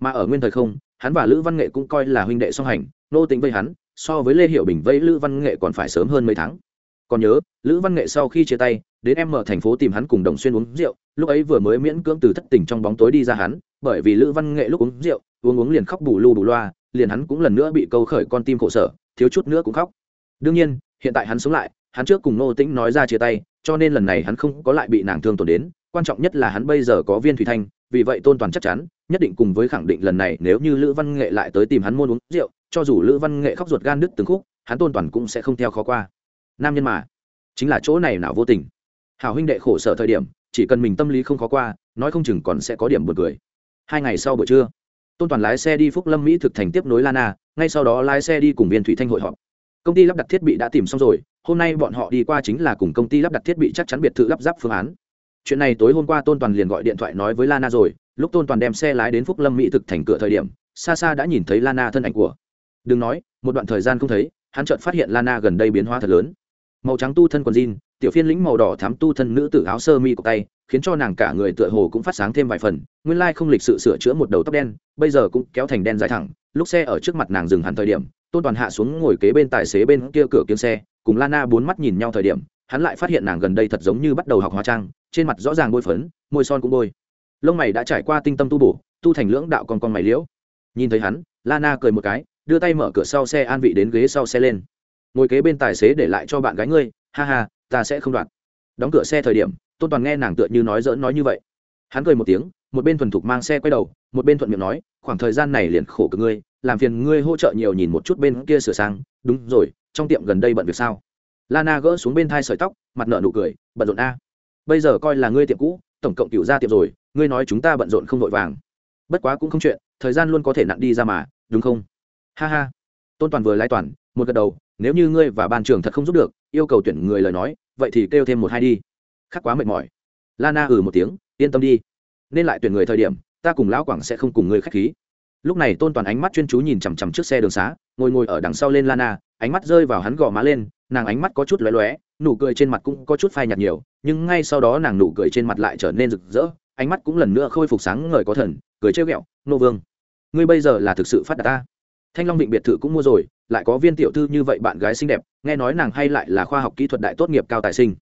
Mà ở nguyên thời không, hắn và lữ văn nghệ cũng coi là huynh đệ song hành, nô tính vây hắn, so với lê hiệu bình vây lữ văn nghệ còn phải sớm hơn mấy tháng còn nhớ, lữ văn nghệ sau khi chia tay, đến em mở thành phố tìm hắn cùng đồng xuyên uống rượu, lúc ấy vừa mới miễn cưỡng từ thất tình trong bóng tối đi ra hắn, bởi vì lữ văn nghệ lúc uống rượu, uống uống liền khóc bù lu bù loa, liền hắn cũng lần nữa bị câu khởi con tim khổ sở, thiếu chút nữa cũng khóc. Đương nhiên, hiện tại hắn sống lại, hắn trước cùng nô tĩnh nói ra chia tay, cho nên lần này hắn không có lại bị nàng thương tổn đến, quan trọng nhất là hắn bây giờ có viên thủy thanh, vì vậy tôn toàn chắc chắn, nhất định cùng với khẳng định lần này nếu như lữ văn nghệ lại tới tìm hắn môn uống rượu, cho dù lữ văn nghệ khóc ruột gan đứt từng khúc, hắn tôn toàn cũng sẽ không theo khó qua nam nhân mà. Chính là chỗ này nào vô tình. Hảo huynh đệ khổ sở thời điểm, chỉ cần mình tâm lý không khó qua, nói không chừng còn sẽ có điểm buồn cười. Hai ngày sau buổi trưa, tôn toàn lái xe đi phúc lâm, mỹ thực thành tiếp nối lana, ngay sau đó lái xe đi cùng viên thủy thanh hội họp. Công ty lắp đặt thiết bị đã tìm xong rồi, hôm nay bọn họ đi qua chính là cùng công ty lắp đặt thiết bị chắc chắn biệt thự lắp ráp phương án. Chuyện này tối hôm qua tôn toàn liền gọi điện thoại nói với lana rồi, lúc tôn toàn đem xe lái đến phúc lâm, mỹ thực thành cửa thời điểm, xa xa đã nhìn thấy lana thân ảnh của. Đừng nói, một đoạn thời gian không thấy, hắn chợt phát hiện lana gần đây biến hóa thật lớn màu trắng tu thân quần jean, tiểu phiên lĩnh màu đỏ thám tu thân nữ tử áo sơ mi cộc tay, khiến cho nàng cả người tựa hồ cũng phát sáng thêm vài phần, nguyên lai không lịch sự sửa chữa một đầu tóc đen, bây giờ cũng kéo thành đen dài thẳng, lúc xe ở trước mặt nàng dừng hẳn thời điểm, tôn toàn hạ xuống ngồi kế bên tài xế bên kia cửa kiếm xe, cùng lana bốn mắt nhìn nhau thời điểm, hắn lại phát hiện nàng gần đây thật giống như bắt đầu học hóa trang, trên mặt rõ ràng bôi phấn, môi son cũng bôi. Lông mày đã trải qua tinh tâm tu bổ, tu thành lưỡng đạo con con mày liễu. Nhìn thấy hắn, lana cười một cái, đưa tay mở cửa sau xe an vị đến ghế sau xe lên ngồi kế bên tài xế để lại cho bạn gái ngươi, ha ha, ta sẽ không đoạt. Đóng cửa xe thời điểm, tôn toàn nghe nàng tựa như nói dỡn nói như vậy. Hắn cười một tiếng, một bên thuần thục mang xe quay đầu, một bên thuận miệng nói, khoảng thời gian này liền khổ cực ngươi, làm phiền ngươi hỗ trợ nhiều nhìn một chút bên kia sửa sang. Đúng rồi, trong tiệm gần đây bận việc sao? Lana gỡ xuống bên thai sợi tóc, mặt nợ nụ cười, bận rộn a. Bây giờ coi là ngươi tiệm cũ, tổng cộng cựu ra tiệm rồi, ngươi nói chúng ta bận rộn không vội vàng. Bất quá cũng không chuyện, thời gian luôn có thể nặng đi ra mà, đúng không? Ha ha. Tôn toàn vừa lai toàn, một gật đầu nếu như ngươi và ban trường thật không giúp được, yêu cầu tuyển người lời nói, vậy thì kêu thêm một hai đi. Khắc quá mệt mỏi. Lana ừ một tiếng, yên tâm đi. Nên lại tuyển người thời điểm, ta cùng lão quảng sẽ không cùng ngươi khách khí. Lúc này tôn toàn ánh mắt chuyên chú nhìn chằm chằm trước xe đường xá, ngồi ngồi ở đằng sau lên lana, ánh mắt rơi vào hắn gò má lên, nàng ánh mắt có chút lóe lóe, nụ cười trên mặt cũng có chút phai nhạt nhiều, nhưng ngay sau đó nàng nụ cười trên mặt lại trở nên rực rỡ, ánh mắt cũng lần nữa khôi phục sáng ngời có thần, cười chơi ghẹo, nô vương, ngươi bây giờ là thực sự phát đạt ta? Thanh long định biệt thự cũng mua rồi, lại có viên tiểu thư như vậy bạn gái xinh đẹp, nghe nói nàng hay lại là khoa học kỹ thuật đại tốt nghiệp cao tài sinh.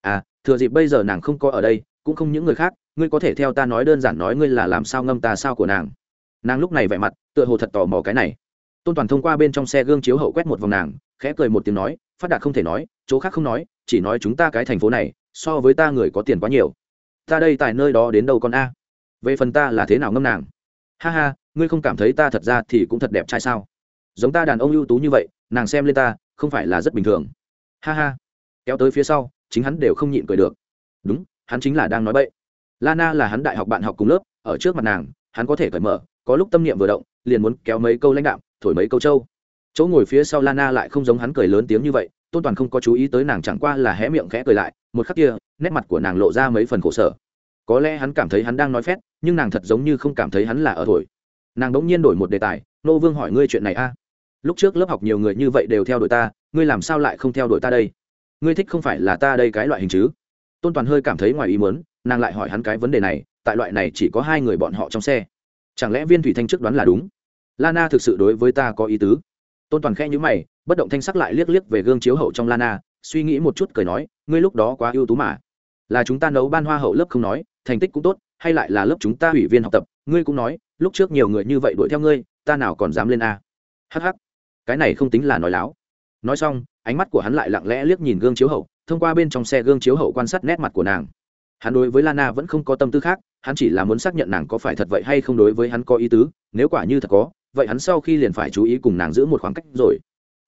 À thừa dịp bây giờ nàng không có ở đây, cũng không những người khác, ngươi có thể theo ta nói đơn giản nói ngươi là làm sao ngâm ta sao của nàng. Nàng lúc này vẻ mặt, tựa hồ thật tò mò cái này. Tôn toàn thông qua bên trong xe gương chiếu hậu quét một vòng nàng, khẽ cười một tiếng nói, phát đạt không thể nói, chỗ khác không nói, chỉ nói chúng ta cái thành phố này, so với ta người có tiền quá nhiều. Ta đây tại nơi đó đến đâu con a? Về phần ta là thế nào ngâm nàng? Ha ha ngươi không cảm thấy ta thật ra thì cũng thật đẹp trai sao? Giống ta đàn ông ưu tú như vậy, nàng xem lên ta, không phải là rất bình thường. Ha ha. Kéo tới phía sau, chính hắn đều không nhịn cười được. Đúng, hắn chính là đang nói bậy. Lana là hắn đại học bạn học cùng lớp, ở trước mặt nàng, hắn có thể cởi mở, có lúc tâm niệm vừa động, liền muốn kéo mấy câu lãnh đạm, thổi mấy câu trâu. Chỗ ngồi phía sau lana lại không giống hắn cười lớn tiếng như vậy, tôn toàn không có chú ý tới nàng chẳng qua là hé miệng khẽ cười lại, một khắc kia, nét mặt của nàng lộ ra mấy phần khổ sở. Có lẽ hắn cảm thấy hắn đang nói phét, nhưng nàng thật giống như không cảm thấy hắn là ở thổi nàng đ ỗ n g nhiên đổi một đề tài, nô vương hỏi ngươi chuyện này a. Lúc trước lớp học nhiều người như vậy đều theo đuổi ta, ngươi làm sao lại không theo đuổi ta đây? Ngươi thích không phải là ta đây cái loại hình chứ? Tôn toàn hơi cảm thấy ngoài ý muốn, nàng lại hỏi hắn cái vấn đề này, tại loại này chỉ có hai người bọn họ trong xe. Chẳng lẽ viên thủy thanh trước đoán là đúng? Lana thực sự đối với ta có ý tứ. Tôn toàn khe nhữ mày, bất động thanh sắc lại liếc liếc về gương chiếu hậu trong lana, suy nghĩ một chút cười nói, ngươi lúc đó quá ưu tú mà. Là chúng ta nấu ban hoa hậu lớp không nói, thành tích cũng tốt, hay lại là lớp chúng ta ủy viên học tập ngươi cũng nói, lúc trước nhiều người như vậy đuổi theo ngươi, ta nào còn dám lên a. Hh cái này không tính là nói láo. Nói xong, ánh mắt của hắn lại lặng lẽ liếc nhìn gương chiếu hậu, thông qua bên trong xe gương chiếu hậu quan sát nét mặt của nàng. Hắn đối với lana vẫn không có tâm tư khác, hắn chỉ là muốn xác nhận nàng có phải thật vậy hay không đối với hắn có ý tứ, nếu quả như thật có, vậy hắn sau khi liền phải chú ý cùng nàng giữ một khoảng cách rồi.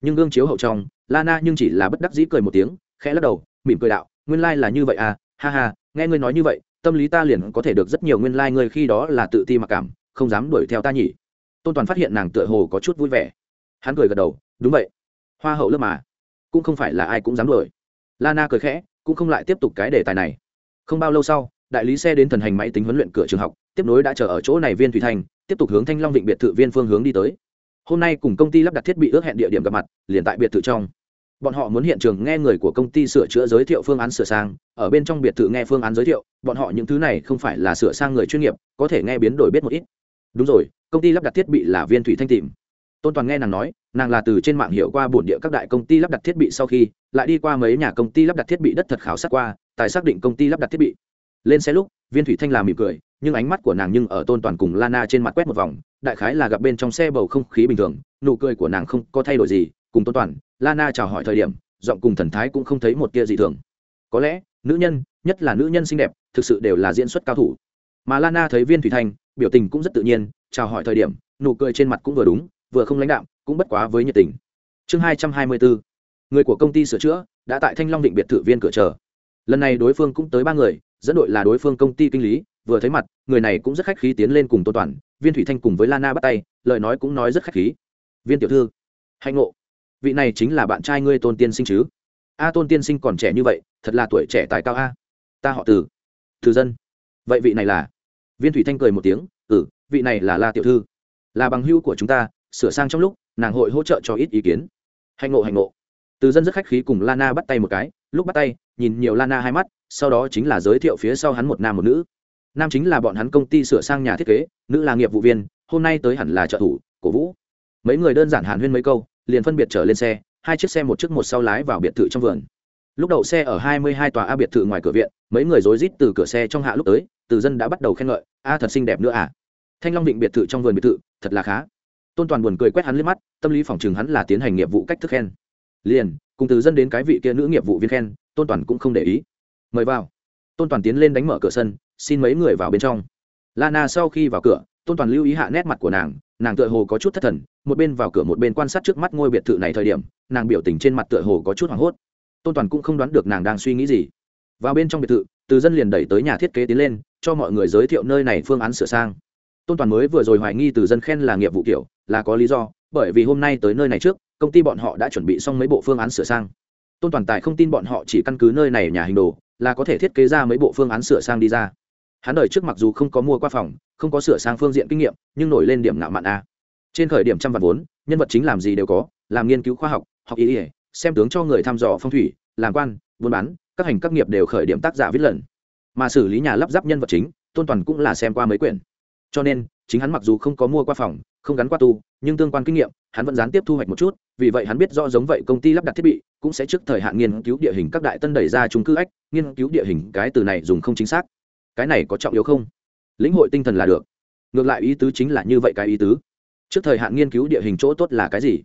Nhưng gương chiếu hậu trong, lana nhưng chỉ là bất đắc dĩ cười một tiếng, khẽ lắc đầu, mỉm cười đạo, nguyên lai、like、là như vậy à ha ha, nghe ngươi nói như vậy tâm lý ta liền có thể được rất nhiều nguyên lai、like、ngươi khi đó là tự ti mặc cảm, không dám đuổi theo ta nhỉ. Tôn toàn phát hiện nàng tựa hồ có chút vui vẻ. Hắn cười gật đầu, đúng vậy. Hoa hậu lớp mà. Cũng không phải là ai cũng dám đuổi. Lana cười khẽ, cũng không lại tiếp tục cái đề tài này. Không bao lâu sau, đại lý xe đến thần hành máy tính huấn luyện cửa trường học, tiếp nối đã chờ ở chỗ này viên thủy thành, tiếp tục hướng thanh long vịnh biệt thự viên phương hướng đi tới. Hôm nay cùng công ty lắp đặt thiết bị ước hẹn địa điểm gặp mặt, liền tại biệt thự trong bọn họ muốn hiện trường nghe người của công ty sửa chữa giới thiệu phương án sửa sang, ở bên trong biệt thự nghe phương án giới thiệu, bọn họ những thứ này không phải là sửa sang người chuyên nghiệp, có thể nghe biến đổi biết một ít. Đúng rồi, công ty lắp đặt thiết bị là viên thủy thanh tìm. Tôn toàn nghe nàng nói, nàng là từ trên mạng hiểu qua bổn địa các đại công ty lắp đặt thiết bị sau khi, lại đi qua mấy nhà công ty lắp đặt thiết bị đất thật khảo sát qua, tài xác định công ty lắp đặt thiết bị. Lên xe lúc, viên thủy thanh làm mỉm cười, nhưng ánh mắt của nàng nhưng ở tôn toàn cùng lana trên mặt quét một vòng, đại khái là gặp bên trong xe bầu không khí bình thường, nụ cười của nàng không có thay đổi gì cùng tôn toàn, lana chào hỏi thời điểm, giọng cùng thần thái cũng không thấy một tia gì thường. Có lẽ, nữ nhân, nhất là nữ nhân xinh đẹp, thực sự đều là diễn xuất cao thủ. Mà lana thấy viên thủy thanh biểu tình cũng rất tự nhiên, chào hỏi thời điểm, nụ cười trên mặt cũng vừa đúng, vừa không lãnh đạm, cũng bất quá với nhiệt tình. Chương hai trăm hai mươi bốn, người của công ty sửa chữa, đã tại thanh long định biệt thự viên cửa chờ. Lần này đối phương cũng tới ba người, dẫn đội là đối phương công ty kinh lý, vừa thấy mặt, người này cũng rất khách khí tiến lên cùng tô toàn, viên thủy thanh cùng với lana bắt tay, lời nói cũng nói rất khách khí. Viên tiểu thư, hạnh ngộ vị này chính là bạn trai ngươi tôn tiên sinh chứ? A, tôn tiên sinh còn trẻ như vậy, thật là tuổi trẻ tài cao a. Ta họ từ từ dân. Vậy vị này là? Viên thủy thanh cười một tiếng ừ vị này là la tiểu thư. Là bằng hưu của chúng ta, sửa sang trong lúc, nàng hội hỗ trợ cho ít ý kiến. Hạnh ngộ hạnh ngộ. Từ dân rất khách khí cùng lana bắt tay một cái, lúc bắt tay, nhìn nhiều lana hai mắt, sau đó chính là giới thiệu phía sau hắn một nam một nữ. Nam chính là bọn hắn công ty sửa sang nhà thiết kế, nữ là nghiệp vụ viên, hôm nay tới hẳn là trợ thủ, cổ vũ. Mấy người đơn giản hàn huyên mấy câu liền phân biệt trở lên xe, hai chiếc xe một chiếc một sau lái vào biệt thự trong vườn. Lúc đậu xe ở hai mươi hai tòa a biệt thự ngoài cửa viện, mấy người rối rít từ cửa xe trong hạ lúc tới, từ dân đã bắt đầu khen ngợi, a, thật xinh đẹp nữa à. Thanh long định biệt thự trong vườn biệt thự, thật là khá. Tôn toàn buồn cười quét hắn lên mắt, tâm lý phòng chừng hắn là tiến hành nghiệp vụ cách thức khen. Liền, cùng từ dân đến cái vị kia nữ nghiệp vụ viên khen, tôn toàn cũng không để ý. Mời vào. Tôn toàn tiến lên đánh mở cửa sân, xin mấy người vào bên trong. Lana sau khi vào cửa, tôn toàn lưu ý hạ nét mặt của nàng nàng tựa hồ có chút thất thần một bên vào cửa một bên quan sát trước mắt ngôi biệt thự này thời điểm, nàng biểu tình trên mặt tựa hồ có chút hoảng hốt. Tôn toàn cũng không đoán được nàng đang suy nghĩ gì. Vào bên trong biệt thự, từ dân liền đẩy tới nhà thiết kế tiến lên, cho mọi người giới thiệu nơi này phương án sửa sang. Tôn toàn mới vừa rồi hoài nghi từ dân khen là nghiệp vụ kiểu, là có lý do, bởi vì hôm nay tới nơi này trước, công ty bọn họ đã chuẩn bị xong mấy bộ phương án sửa sang. Tôn toàn tài không tin bọn họ chỉ căn cứ nơi này nhà hình đồ, là có thể thiết kế ra mấy bộ phương án sửa sang đi ra. Hắn đời trước mặc dù không có mua qua phòng, không có sửa sang phương diện kinh nghiệm, nhưng nổi lên điểm ngạo mạn a trên khởi điểm trăm vạn vốn, nhân vật chính làm gì đều có, làm nghiên cứu khoa học học ý ỉa xem tướng cho người thăm dò phong thủy, làm quan, buôn bán, các hành các nghiệp đều khởi điểm tác giả viết lần. Mà xử lý nhà lắp ráp nhân vật chính, tôn toàn cũng là xem qua mấy quyển. Cho nên, chính hắn mặc dù không có mua qua phòng, không gắn qua tu, nhưng tương quan kinh nghiệm, hắn vẫn gián tiếp thu hoạch một chút, vì vậy hắn biết rõ giống vậy công ty lắp đặt thiết bị, cũng sẽ trước thời hạn nghiên cứu địa hình các đại tân đẩy ra trung cư ách, nghiên cứu địa hình cái từ này dùng không chính xác. Cái này có trọng yếu không? Lĩnh hội tinh thần là được. Ngược lại ý tứ chính là như vậy cái ý tứ trước thời hạn nghiên cứu địa hình chỗ tốt là cái gì?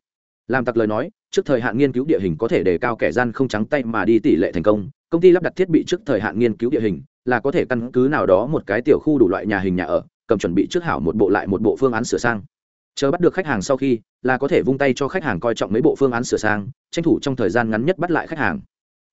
Làm tặc lời nói, trước thời hạn nghiên cứu địa hình có thể đề cao kẻ gian không trắng tay mà đi tỷ lệ thành công. Công ty lắp đặt thiết bị trước thời hạn nghiên cứu địa hình là có thể căn cứ nào đó một cái tiểu khu đủ loại nhà hình nhà ở, cầm chuẩn bị trước hảo một bộ lại một bộ phương án sửa sang. Chờ bắt được khách hàng sau khi là có thể vung tay cho khách hàng coi trọng mấy bộ phương án sửa sang, tranh thủ trong thời gian ngắn nhất bắt lại khách hàng.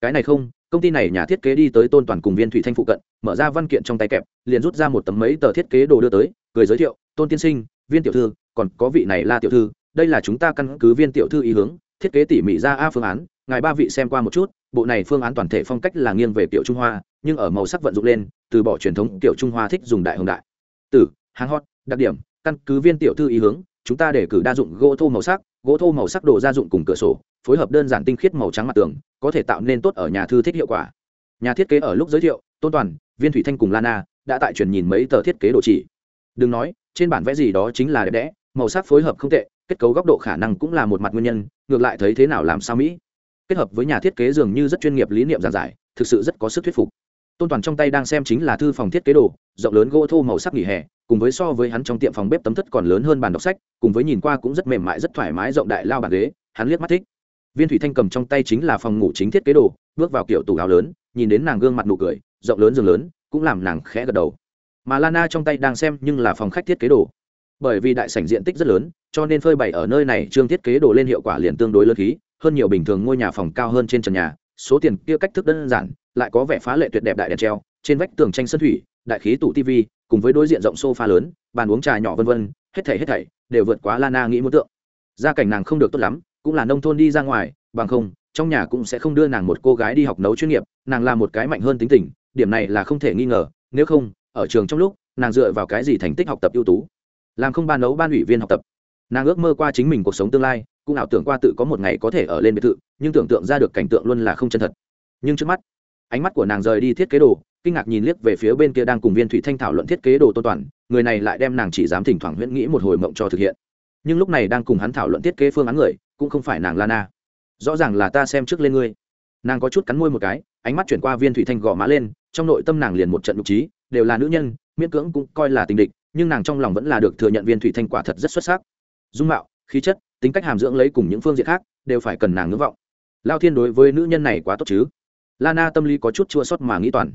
Cái này không, công ty này nhà thiết kế đi tới tôn toàn cùng viên thủy thanh phụ cận, mở ra văn kiện trong tay kẹp, liền rút ra một tấm mấy tờ thiết kế đồ đưa tới, cười giới thiệu, tôn tiên sinh, viên tiểu thư còn có vị này là tiểu thư, đây là chúng ta căn cứ viên tiểu thư ý hướng, thiết kế tỉ mỉ ra a phương án, ngài ba vị xem qua một chút, bộ này phương án toàn thể phong cách là nghiêng về kiểu trung hoa, nhưng ở màu sắc vận dụng lên, từ bỏ truyền thống kiểu trung hoa thích dùng đại hồng đại. Tử hàng hot, đặc điểm, căn cứ viên tiểu thư ý hướng, chúng ta để cử đa dụng gỗ thô màu sắc, gỗ thô màu sắc đồ gia dụng cùng cửa sổ, phối hợp đơn giản tinh khiết màu trắng mặt tường, có thể tạo nên tốt ở nhà thư thích hiệu quả. Nhà thiết kế ở lúc giới thiệu, tôn toàn, viên thủy thanh cùng lana, đã tại truyền nhìn mấy tờ thiết kế đồ chỉ. Đừng nói, trên bản vẽ gì đó chính là đẹp đẽ màu sắc phối hợp không tệ, kết cấu góc độ khả năng cũng là một mặt nguyên nhân, ngược lại thấy thế nào làm sao mỹ? Kết hợp với nhà thiết kế dường như rất chuyên nghiệp lý niệm giản giải, thực sự rất có sức thuyết phục. Tôn toàn trong tay đang xem chính là thư phòng thiết kế đồ, rộng lớn gỗ thô màu sắc nghỉ hè, cùng với so với hắn trong tiệm phòng bếp tấm thất còn lớn hơn bàn đọc sách, cùng với nhìn qua cũng rất mềm mại, rất thoải mái, rộng đại lao bàn ghế, hắn liếc mắt thích. Viên thủy thanh cầm trong tay chính là phòng ngủ chính thiết kế đồ, bước vào kiểu tủ áo lớn, nhìn đến nàng gương mặt nụ cười, rộng lớn giường lớn, cũng làm nàng khẽ gật đầu. Mà lana trong tay đang xem nhưng là phòng khách thiết kế đồ bởi vì đại sảnh diện tích rất lớn, cho nên phơi bày ở nơi này trương thiết kế đồ lên hiệu quả liền tương đối lớn khí, hơn nhiều bình thường ngôi nhà phòng cao hơn trên trần nhà, số tiền kia cách thức đơn giản, lại có vẻ phá lệ tuyệt đẹp đại đèn treo, trên vách tường tranh sân thủy, đại khí tủ tv cùng với đối diện rộng sofa lớn, bàn uống trà nhỏ vân vân, hết thảy hết thảy đều vượt quá lana nghĩ muốn tượng. Gia cảnh nàng không được tốt lắm, cũng là nông thôn đi ra ngoài, bằng không, trong nhà cũng sẽ không đưa nàng một cô gái đi học nấu chuyên nghiệp, nàng là một cái mạnh hơn tính tình, điểm này là không thể nghi ngờ, nếu không, ở trường trong lúc, nàng dựa vào cái gì thành tích học tập ưu tú? Làm không ban nấu ban ủy viên học tập. Nàng ước mơ qua chính mình cuộc sống tương lai, cũng ảo tưởng qua tự có một ngày có thể ở lên biệt thự, nhưng tưởng tượng ra được cảnh tượng luôn là không chân thật. Nhưng trước mắt, ánh mắt của nàng rời đi thiết kế đồ, kinh ngạc nhìn liếc về phía bên kia đang cùng viên thủy thanh thảo luận thiết kế đồ tôn toàn, người này lại đem nàng chỉ dám thỉnh thoảng huyễn nghĩ một hồi mộng cho thực hiện. Nhưng lúc này đang cùng hắn thảo luận thiết kế phương án người, cũng không phải nàng lana. Rõ ràng là ta xem trước lên ngươi. Nàng có chút cắn môi một cái, ánh mắt chuyển qua viên thủy thanh gõ má lên, trong nội tâm nàng liền một trận nhục trí đều là nữ nhân, miễn cưỡng cũng coi là tình địch nhưng nàng trong lòng vẫn là được thừa nhận viên thủy thanh quả thật rất xuất sắc. Dung mạo, khí chất, tính cách hàm dưỡng lấy cùng những phương diện khác đều phải cần nàng ngưỡng vọng. Lao thiên đối với nữ nhân này quá tốt chứ? Lana tâm lý có chút chua sót mà nghĩ toàn.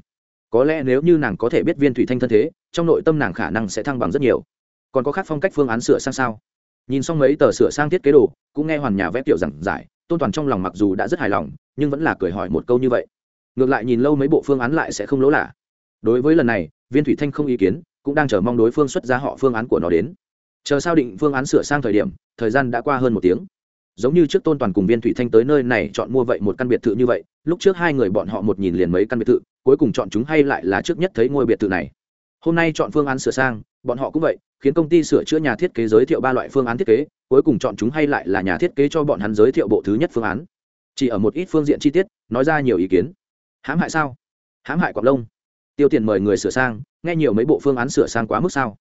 Có lẽ nếu như nàng có thể biết viên thủy thanh thân thế, trong nội tâm nàng khả năng sẽ thăng bằng rất nhiều. Còn có khác phong cách phương án sửa sang sao? Nhìn xong mấy tờ sửa sang thiết kế đồ, cũng nghe hoàn nhà vẽ kiểu rằng giải, tôn toàn trong lòng mặc dù đã rất hài lòng, nhưng vẫn là cười hỏi một câu như vậy. Ngược lại nhìn lâu mấy bộ phương án lại sẽ không lỗ lạ. Đối với lần này, viên thủy thanh không ý kiến cũng đang chờ mong đối phương xuất ra họ phương án của nó đến. Chờ sao định phương án sửa sang thời điểm, thời gian đã qua hơn một tiếng. Giống như trước tôn toàn cùng viên thủy thanh tới nơi này chọn mua vậy một căn biệt thự như vậy, lúc trước hai người bọn họ một nhìn liền mấy căn biệt thự, cuối cùng chọn chúng hay lại là trước nhất thấy ngôi biệt thự này. Hôm nay chọn phương án sửa sang, bọn họ cũng vậy, khiến công ty sửa chữa nhà thiết kế giới thiệu ba loại phương án thiết kế, cuối cùng chọn chúng hay lại là nhà thiết kế cho bọn hắn giới thiệu bộ thứ nhất phương án. Chỉ ở một ít phương diện chi tiết, nói ra nhiều ý kiến. Hãm hại sao? Hãm hại quạng lông tiêu tiền mời người sửa sang, nghe nhiều mấy bộ phương án sửa sang quá mức sao.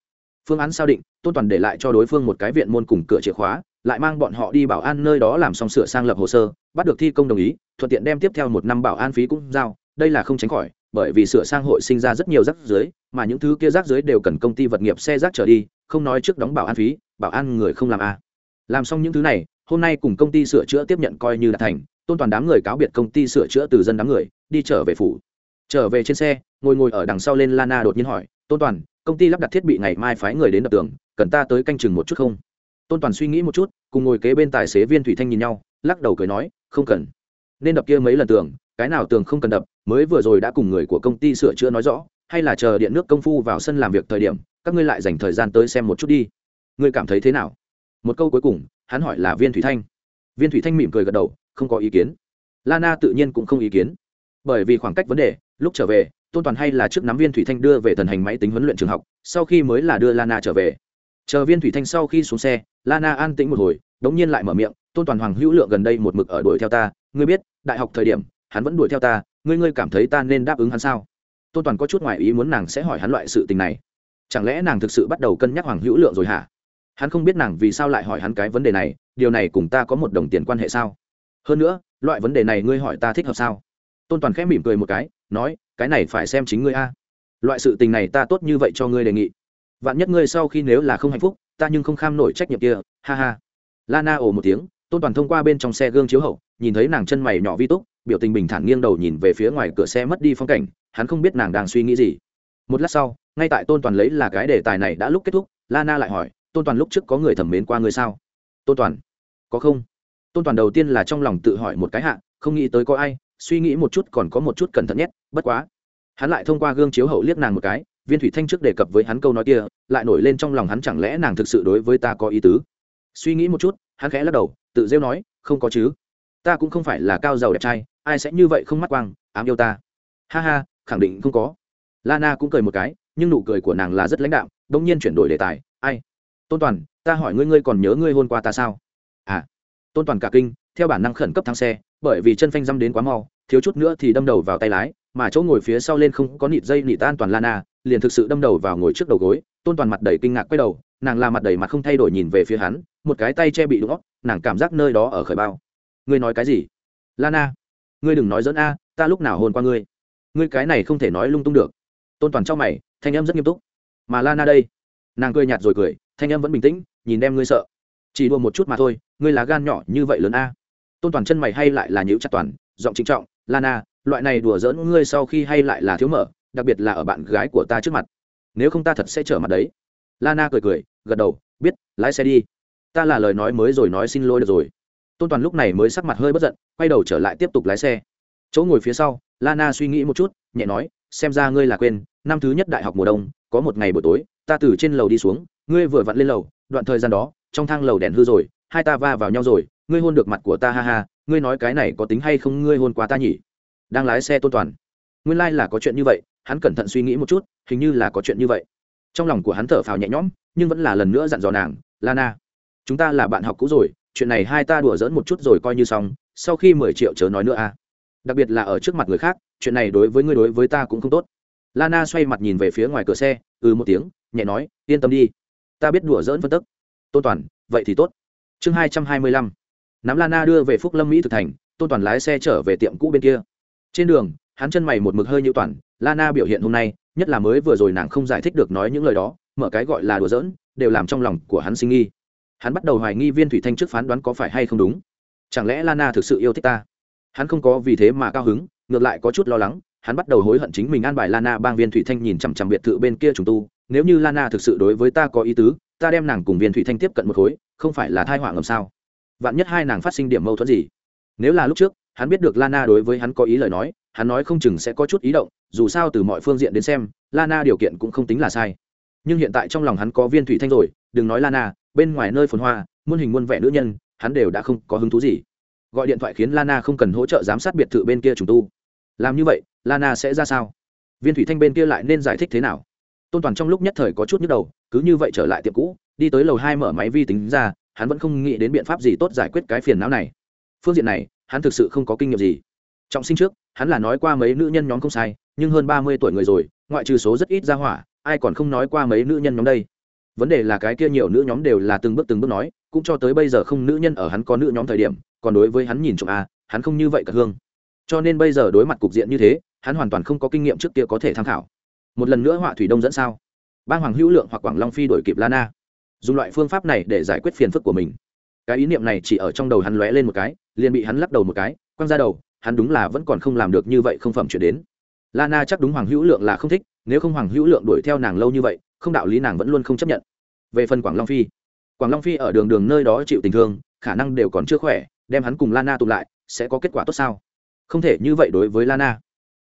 Phương án sao định, tôn toàn để lại cho đối phương một cái viện môn cùng cửa chìa khóa, lại mang bọn họ đi bảo an nơi đó làm xong sửa sang lập hồ sơ, bắt được thi công đồng ý, thuận tiện đem tiếp theo một năm bảo an phí cũng giao. Đây là không tránh khỏi, bởi vì sửa sang hội sinh ra rất nhiều rác dưới mà những thứ kia rác dưới đều cần công ty vật nghiệp xe rác trở đi, không nói trước đóng bảo an phí, bảo an người không làm a làm xong những thứ này, hôm nay cùng công ty sửa chữa tiếp nhận coi như đã thành, tôn toàn đám người cáo biệt công ty sửa chữa từ dân đám người, đi trở về phủ. Trở về trên xe ngồi ngồi ở đằng sau lên lana đột nhiên hỏi, tôn toàn, công ty lắp đặt thiết bị ngày mai phái người đến đập tường, cần ta tới canh chừng một chút không? Tôn toàn suy nghĩ một chút, cùng ngồi kế bên tài xế viên thủy thanh nhìn nhau, lắc đầu cười nói, không cần. Nên đập kia mấy lần tường, cái nào tường không cần đập, mới vừa rồi đã cùng người của công ty sửa chữa nói rõ, hay là chờ điện nước công phu vào sân làm việc thời điểm, các ngươi lại dành thời gian tới xem một chút đi. Ngươi cảm thấy thế nào? Một câu cuối cùng, hắn hỏi là viên thủy thanh. Viên thủy thanh mỉm cười gật đầu, không có ý kiến. Lana tự nhiên cũng không ý kiến. Bởi vì khoảng cách vấn đề, lúc trở về tôn toàn hay là trước nắm viên thủy thanh đưa về thần hành máy tính huấn luyện trường học, sau khi mới là đưa lana trở về. Chờ viên thủy thanh sau khi xuống xe, lana an tĩnh một hồi, đống nhiên lại mở miệng, tôn toàn hoàng hữu lượng gần đây một mực ở đuổi theo ta, ngươi biết, đại học thời điểm, hắn vẫn đuổi theo ta, ngươi ngươi cảm thấy ta nên đáp ứng hắn sao? Tôn toàn có chút ngoại ý muốn nàng sẽ hỏi hắn loại sự tình này. Chẳng lẽ nàng thực sự bắt đầu cân nhắc hoàng hữu lượng rồi hả? Hắn không biết nàng vì sao lại hỏi hắn cái vấn đề này, điều này cùng ta có một đồng tiền quan hệ sao? Hơn nữa, loại vấn đề này ngươi hỏi ta thích hợp sao? Tôn toàn khẽ mỉm cười một cái, nói cái này phải xem chính ngươi a. Loại sự tình này ta tốt như vậy cho ngươi đề nghị. Vạn nhất ngươi sau khi nếu là không hạnh phúc, ta nhưng không kham nổi trách nhiệm kia, ha ha. Lana ồ một tiếng, tôn toàn thông qua bên trong xe gương chiếu hậu, nhìn thấy nàng chân mày nhỏ vi túc, biểu tình bình thản nghiêng đầu nhìn về phía ngoài cửa xe mất đi phong cảnh, hắn không biết nàng đang suy nghĩ gì. Một lát sau, ngay tại tôn toàn lấy là cái đề tài này đã lúc kết thúc, lana lại hỏi, tôn toàn lúc trước có người thẩm mến qua ngươi sao? Tôn toàn, có không? Tôn toàn đầu tiên là trong lòng tự hỏi một cái hạ, không nghĩ tới có ai suy nghĩ một chút còn có một chút cẩn thận nhất, bất quá. Hắn lại thông qua gương chiếu hậu liếc nàng một cái, viên thủy thanh trước đề cập với hắn câu nói kia, lại nổi lên trong lòng hắn chẳng lẽ nàng thực sự đối với ta có ý tứ? Suy nghĩ một chút, hắn khẽ lắc đầu, tự rêu nói, không có chứ. Ta cũng không phải là cao giàu đẹp trai, ai sẽ như vậy không mắt quang, ám yêu ta. Ha ha, khẳng định không có. Lana cũng cười một cái, nhưng nụ cười của nàng là rất lãnh đạm đ ỗ n g nhiên chuyển đổi đề tài, ai? Tôn toàn, ta hỏi ngươi ngươi còn nhớ ngươi hôn qua ta sao? À. Tôn toàn cả kinh, theo bản năng khẩn cấp thang xe bởi vì chân phanh dăm đến quá mau, thiếu chút nữa thì đâm đầu vào tay lái, mà chỗ ngồi phía sau lên không có nịt dây nịt an toàn lana, liền thực sự đâm đầu vào ngồi trước đầu gối, tôn toàn mặt đầy kinh ngạc quay đầu, nàng là mặt đầy mặt không thay đổi nhìn về phía hắn, một cái tay che bị đụng óc, nàng cảm giác nơi đó ở khởi bao. Ngươi nói cái gì? Lana, ngươi đừng nói dẫn a, ta lúc nào hôn qua ngươi? Ngươi cái này không thể nói lung tung được. Tôn toàn trong mày, thanh em rất nghiêm túc. Mà lana đây? Nàng cười nhạt rồi cười, thanh em vẫn bình tĩnh, nhìn em ngươi sợ. Chỉ đua một chút mà thôi, ngươi là gan nhỏ như vậy lớn a tôn toàn chân mày hay lại là nhữ chặt toàn, giọng trịnh trọng, lana, loại này đùa giỡn ngươi sau khi hay lại là thiếu mở, đặc biệt là ở bạn gái của ta trước mặt. Nếu không ta thật sẽ trở mặt đấy. Lana cười cười, gật đầu, biết, lái xe đi. Ta là lời nói mới rồi nói xin lỗi được rồi. Tôn toàn lúc này mới sắc mặt hơi bất giận, quay đầu trở lại tiếp tục lái xe. Chỗ ngồi phía sau, lana suy nghĩ một chút, nhẹ nói, xem ra ngươi là quên, năm thứ nhất đại học mùa đông, có một ngày buổi tối, ta từ trên lầu đi xuống, ngươi vừa vặn lên lầu, đoạn thời gian đó, trong thang lầu đèn hư rồi, hai ta va vào nhau rồi ngươi hôn được mặt của ta ha ha, ngươi nói cái này có tính hay không ngươi hôn qua ta nhỉ? Đang lái xe tôn toàn. Nguyên lai、like、là có chuyện như vậy, hắn cẩn thận suy nghĩ một chút, hình như là có chuyện như vậy. Trong lòng của hắn thở phào nhẹ nhõm, nhưng vẫn là lần nữa dặn dò nàng, lana, chúng ta là bạn học cũ rồi, chuyện này hai ta đùa dỡn một chút rồi coi như xong, sau khi mười triệu chớ nói nữa à. Đặc biệt là ở trước mặt người khác, chuyện này đối với ngươi đối với ta cũng không tốt. Lana xoay mặt nhìn về phía ngoài cửa xe ừ một tiếng, nhẹ nói, yên tâm đi, ta biết đùa dỡn phân tức. Tôn toàn, vậy thì tốt. Chương hai trăm hai mươi lăm nắm lana đưa về phúc lâm mỹ thực thành, tôn toàn lái xe trở về tiệm cũ bên kia. Trên đường, hắn chân mày một mực hơi như toàn, lana biểu hiện hôm nay, nhất là mới vừa rồi nàng không giải thích được nói những lời đó, mở cái gọi là đùa giỡn, đều làm trong lòng của hắn sinh nghi. Hắn bắt đầu hoài nghi viên thủy thanh trước phán đoán có phải hay không đúng. Chẳng lẽ lana thực sự yêu thích ta? Hắn không có vì thế mà cao hứng, ngược lại có chút lo lắng, hắn bắt đầu hối hận chính mình an bài lana bang viên thủy thanh nhìn chằm chằm biệt thự bên kia trùng tu. Nếu như lana thực sự đối với ta có ý tứ, ta đem nàng cùng viên thủy thanh tiếp cận một khối, không phải là thai họa ngầm sao? Vạn nhất hai nàng phát sinh điểm mâu thuẫn gì. Nếu là lúc trước, hắn biết được lana đối với hắn có ý lời nói, hắn nói không chừng sẽ có chút ý động, dù sao từ mọi phương diện đến xem, lana điều kiện cũng không tính là sai. Nhưng hiện tại trong lòng hắn có viên thủy thanh rồi, đừng nói lana, bên ngoài nơi phồn hoa, muôn hình muôn vẻ nữ nhân, hắn đều đã không có hứng thú gì. Gọi điện thoại khiến lana không cần hỗ trợ giám sát biệt thự bên kia trùng tu. Làm như vậy, lana sẽ ra sao? Viên thủy thanh bên kia lại nên giải thích thế nào? Tôn toàn trong lúc nhất thời có chút nhức đầu, cứ như vậy trở lại tiệm cũ, đi tới lầu hai mở máy vi tính ra hắn vẫn không nghĩ đến biện pháp gì tốt giải quyết cái phiền não này. Phương diện này, hắn thực sự không có kinh nghiệm gì. Trọng sinh trước, hắn là nói qua mấy nữ nhân nhóm không sai, nhưng hơn ba mươi tuổi người rồi, ngoại trừ số rất ít ra hỏa, ai còn không nói qua mấy nữ nhân nhóm đây? Vấn đề là cái kia nhiều nữ nhóm đều là từng bước từng bước nói, cũng cho tới bây giờ không nữ nhân ở hắn có nữ nhóm thời điểm, còn đối với hắn nhìn trộm à hắn không như vậy cả hương. Cho nên bây giờ đối mặt cục diện như thế, hắn hoàn toàn không có kinh nghiệm trước kia có thể tham khảo. Một lần nữa họa thủy đông dẫn sao? Bang hoàng hữu lượng hoặc quảng long phi đổi kịp lana dùng loại phương pháp này để giải quyết phiền phức của mình. Cái ý niệm này chỉ ở trong đầu hắn lóe lên một cái, liền bị hắn lắc đầu một cái, quăng ra đầu, hắn đúng là vẫn còn không làm được như vậy không phẩm chuyển đến. Lana chắc đúng hoàng hữu lượng là không thích, nếu không hoàng hữu lượng đuổi theo nàng lâu như vậy, không đạo lý nàng vẫn luôn không chấp nhận. Về phần quảng long phi, quảng long phi ở đường đường nơi đó chịu tình thương, khả năng đều còn chưa khỏe, đem hắn cùng lana tụ lại, sẽ có kết quả tốt sao? Không thể như vậy đối với lana.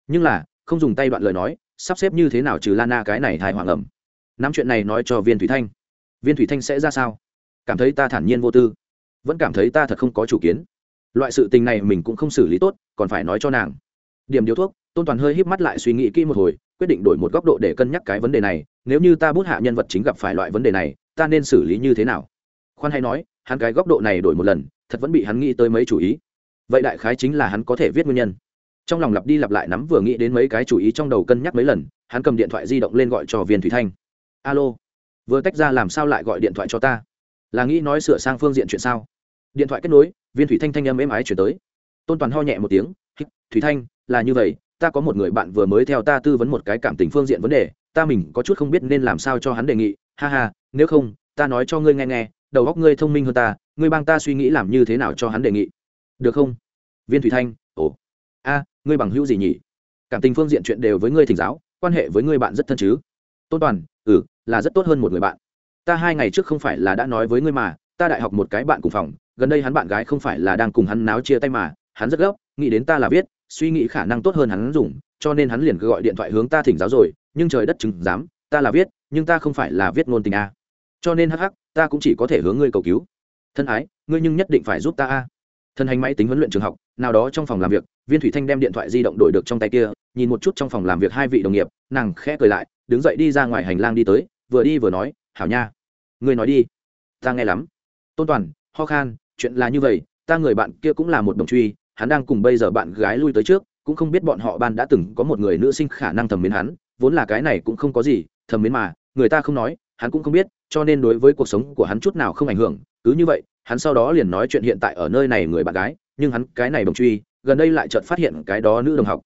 Nhưng là, không dùng tay đoạn lời nói, sắp xếp như thế nào trừ lana cái này thai hoàng ẩm? Nắm chuyện này nói cho viên thủy thanh viên thủy thanh sẽ ra sao? Cảm thấy ta thản nhiên vô tư. Vẫn cảm thấy ta thật không có chủ kiến. Loại sự tình này mình cũng không xử lý tốt, còn phải nói cho nàng. Điểm điếu thuốc, tôn toàn hơi híp mắt lại suy nghĩ kỹ một hồi, quyết định đổi một góc độ để cân nhắc cái vấn đề này. Nếu như ta bút hạ nhân vật chính gặp phải loại vấn đề này, ta nên xử lý như thế nào? Khoan hay nói, hắn cái góc độ này đổi một lần, thật vẫn bị hắn nghĩ tới mấy chủ ý. Vậy đại khái chính là hắn có thể viết nguyên nhân. Trong lòng lặp đi lặp lại nắm vừa nghĩ đến mấy cái chủ ý trong đầu cân nhắc mấy lần, hắn cầm điện thoại di động lên gọi cho viên thủy thanh. Alo vừa tách ra làm sao lại gọi điện thoại cho ta? Là nghĩ nói sửa sang phương diện chuyện sao? Điện thoại kết nối, viên thủy thanh thanh âm êm ái chuyển tới. Tôn toàn ho nhẹ một tiếng thủy thanh, là như vậy, ta có một người bạn vừa mới theo ta tư vấn một cái cảm tình phương diện vấn đề, ta mình có chút không biết nên làm sao cho hắn đề nghị, ha ha, nếu không, ta nói cho ngươi nghe nghe, đầu óc ngươi thông minh hơn ta, ngươi bang ta suy nghĩ làm như thế nào cho hắn đề nghị. Được không? Viên thủy thanh, ồ, a, ngươi bằng hữu gì nhỉ? Cảm tình phương diện chuyện đều với ngươi thỉnh giáo, quan hệ với ngươi bạn rất thân chứ? Tôn toàn ừ là rất tốt hơn một người bạn. Ta hai ngày trước không phải là đã nói với ngươi mà, ta đại học một cái bạn cùng phòng, gần đây hắn bạn gái không phải là đang cùng hắn náo chia tay mà, hắn rất gấp, nghĩ đến ta là viết, suy nghĩ khả năng tốt hơn hắn dùng, cho nên hắn liền cứ gọi điện thoại hướng ta thỉnh giáo rồi, nhưng trời đất chứng dám ta là viết, nhưng ta không phải là viết ngôn tình a. Cho nên hắc hắc, ta cũng chỉ có thể hướng ngươi cầu cứu. Thân ái, ngươi nhưng nhất định phải giúp ta a. Thân hành máy tính huấn luyện trường học, nào đó trong phòng làm việc, viên thủy thanh đem điện thoại di động đổi được trong tay kia, nhìn một chút trong phòng làm việc hai vị đồng nghiệp nàng khẽ cười lại, đứng dậy đi ra ngoài hành lang đi tới, vừa đi vừa nói, hảo nha, ngươi nói đi, ta nghe lắm. Tôn toàn, ho khan, chuyện là như vậy, ta người bạn kia cũng là một đồng truy, hắn đang cùng bây giờ bạn gái lui tới trước, cũng không biết bọn họ ban đã từng có một người nữ sinh khả năng thầm mến hắn, vốn là cái này cũng không có gì, thầm mến mà, người ta không nói, hắn cũng không biết, cho nên đối với cuộc sống của hắn chút nào không ảnh hưởng, cứ như vậy, hắn sau đó liền nói chuyện hiện tại ở nơi này người bạn gái, nhưng hắn cái này đồng truy, gần đây lại chợt phát hiện cái đó nữ đồng học.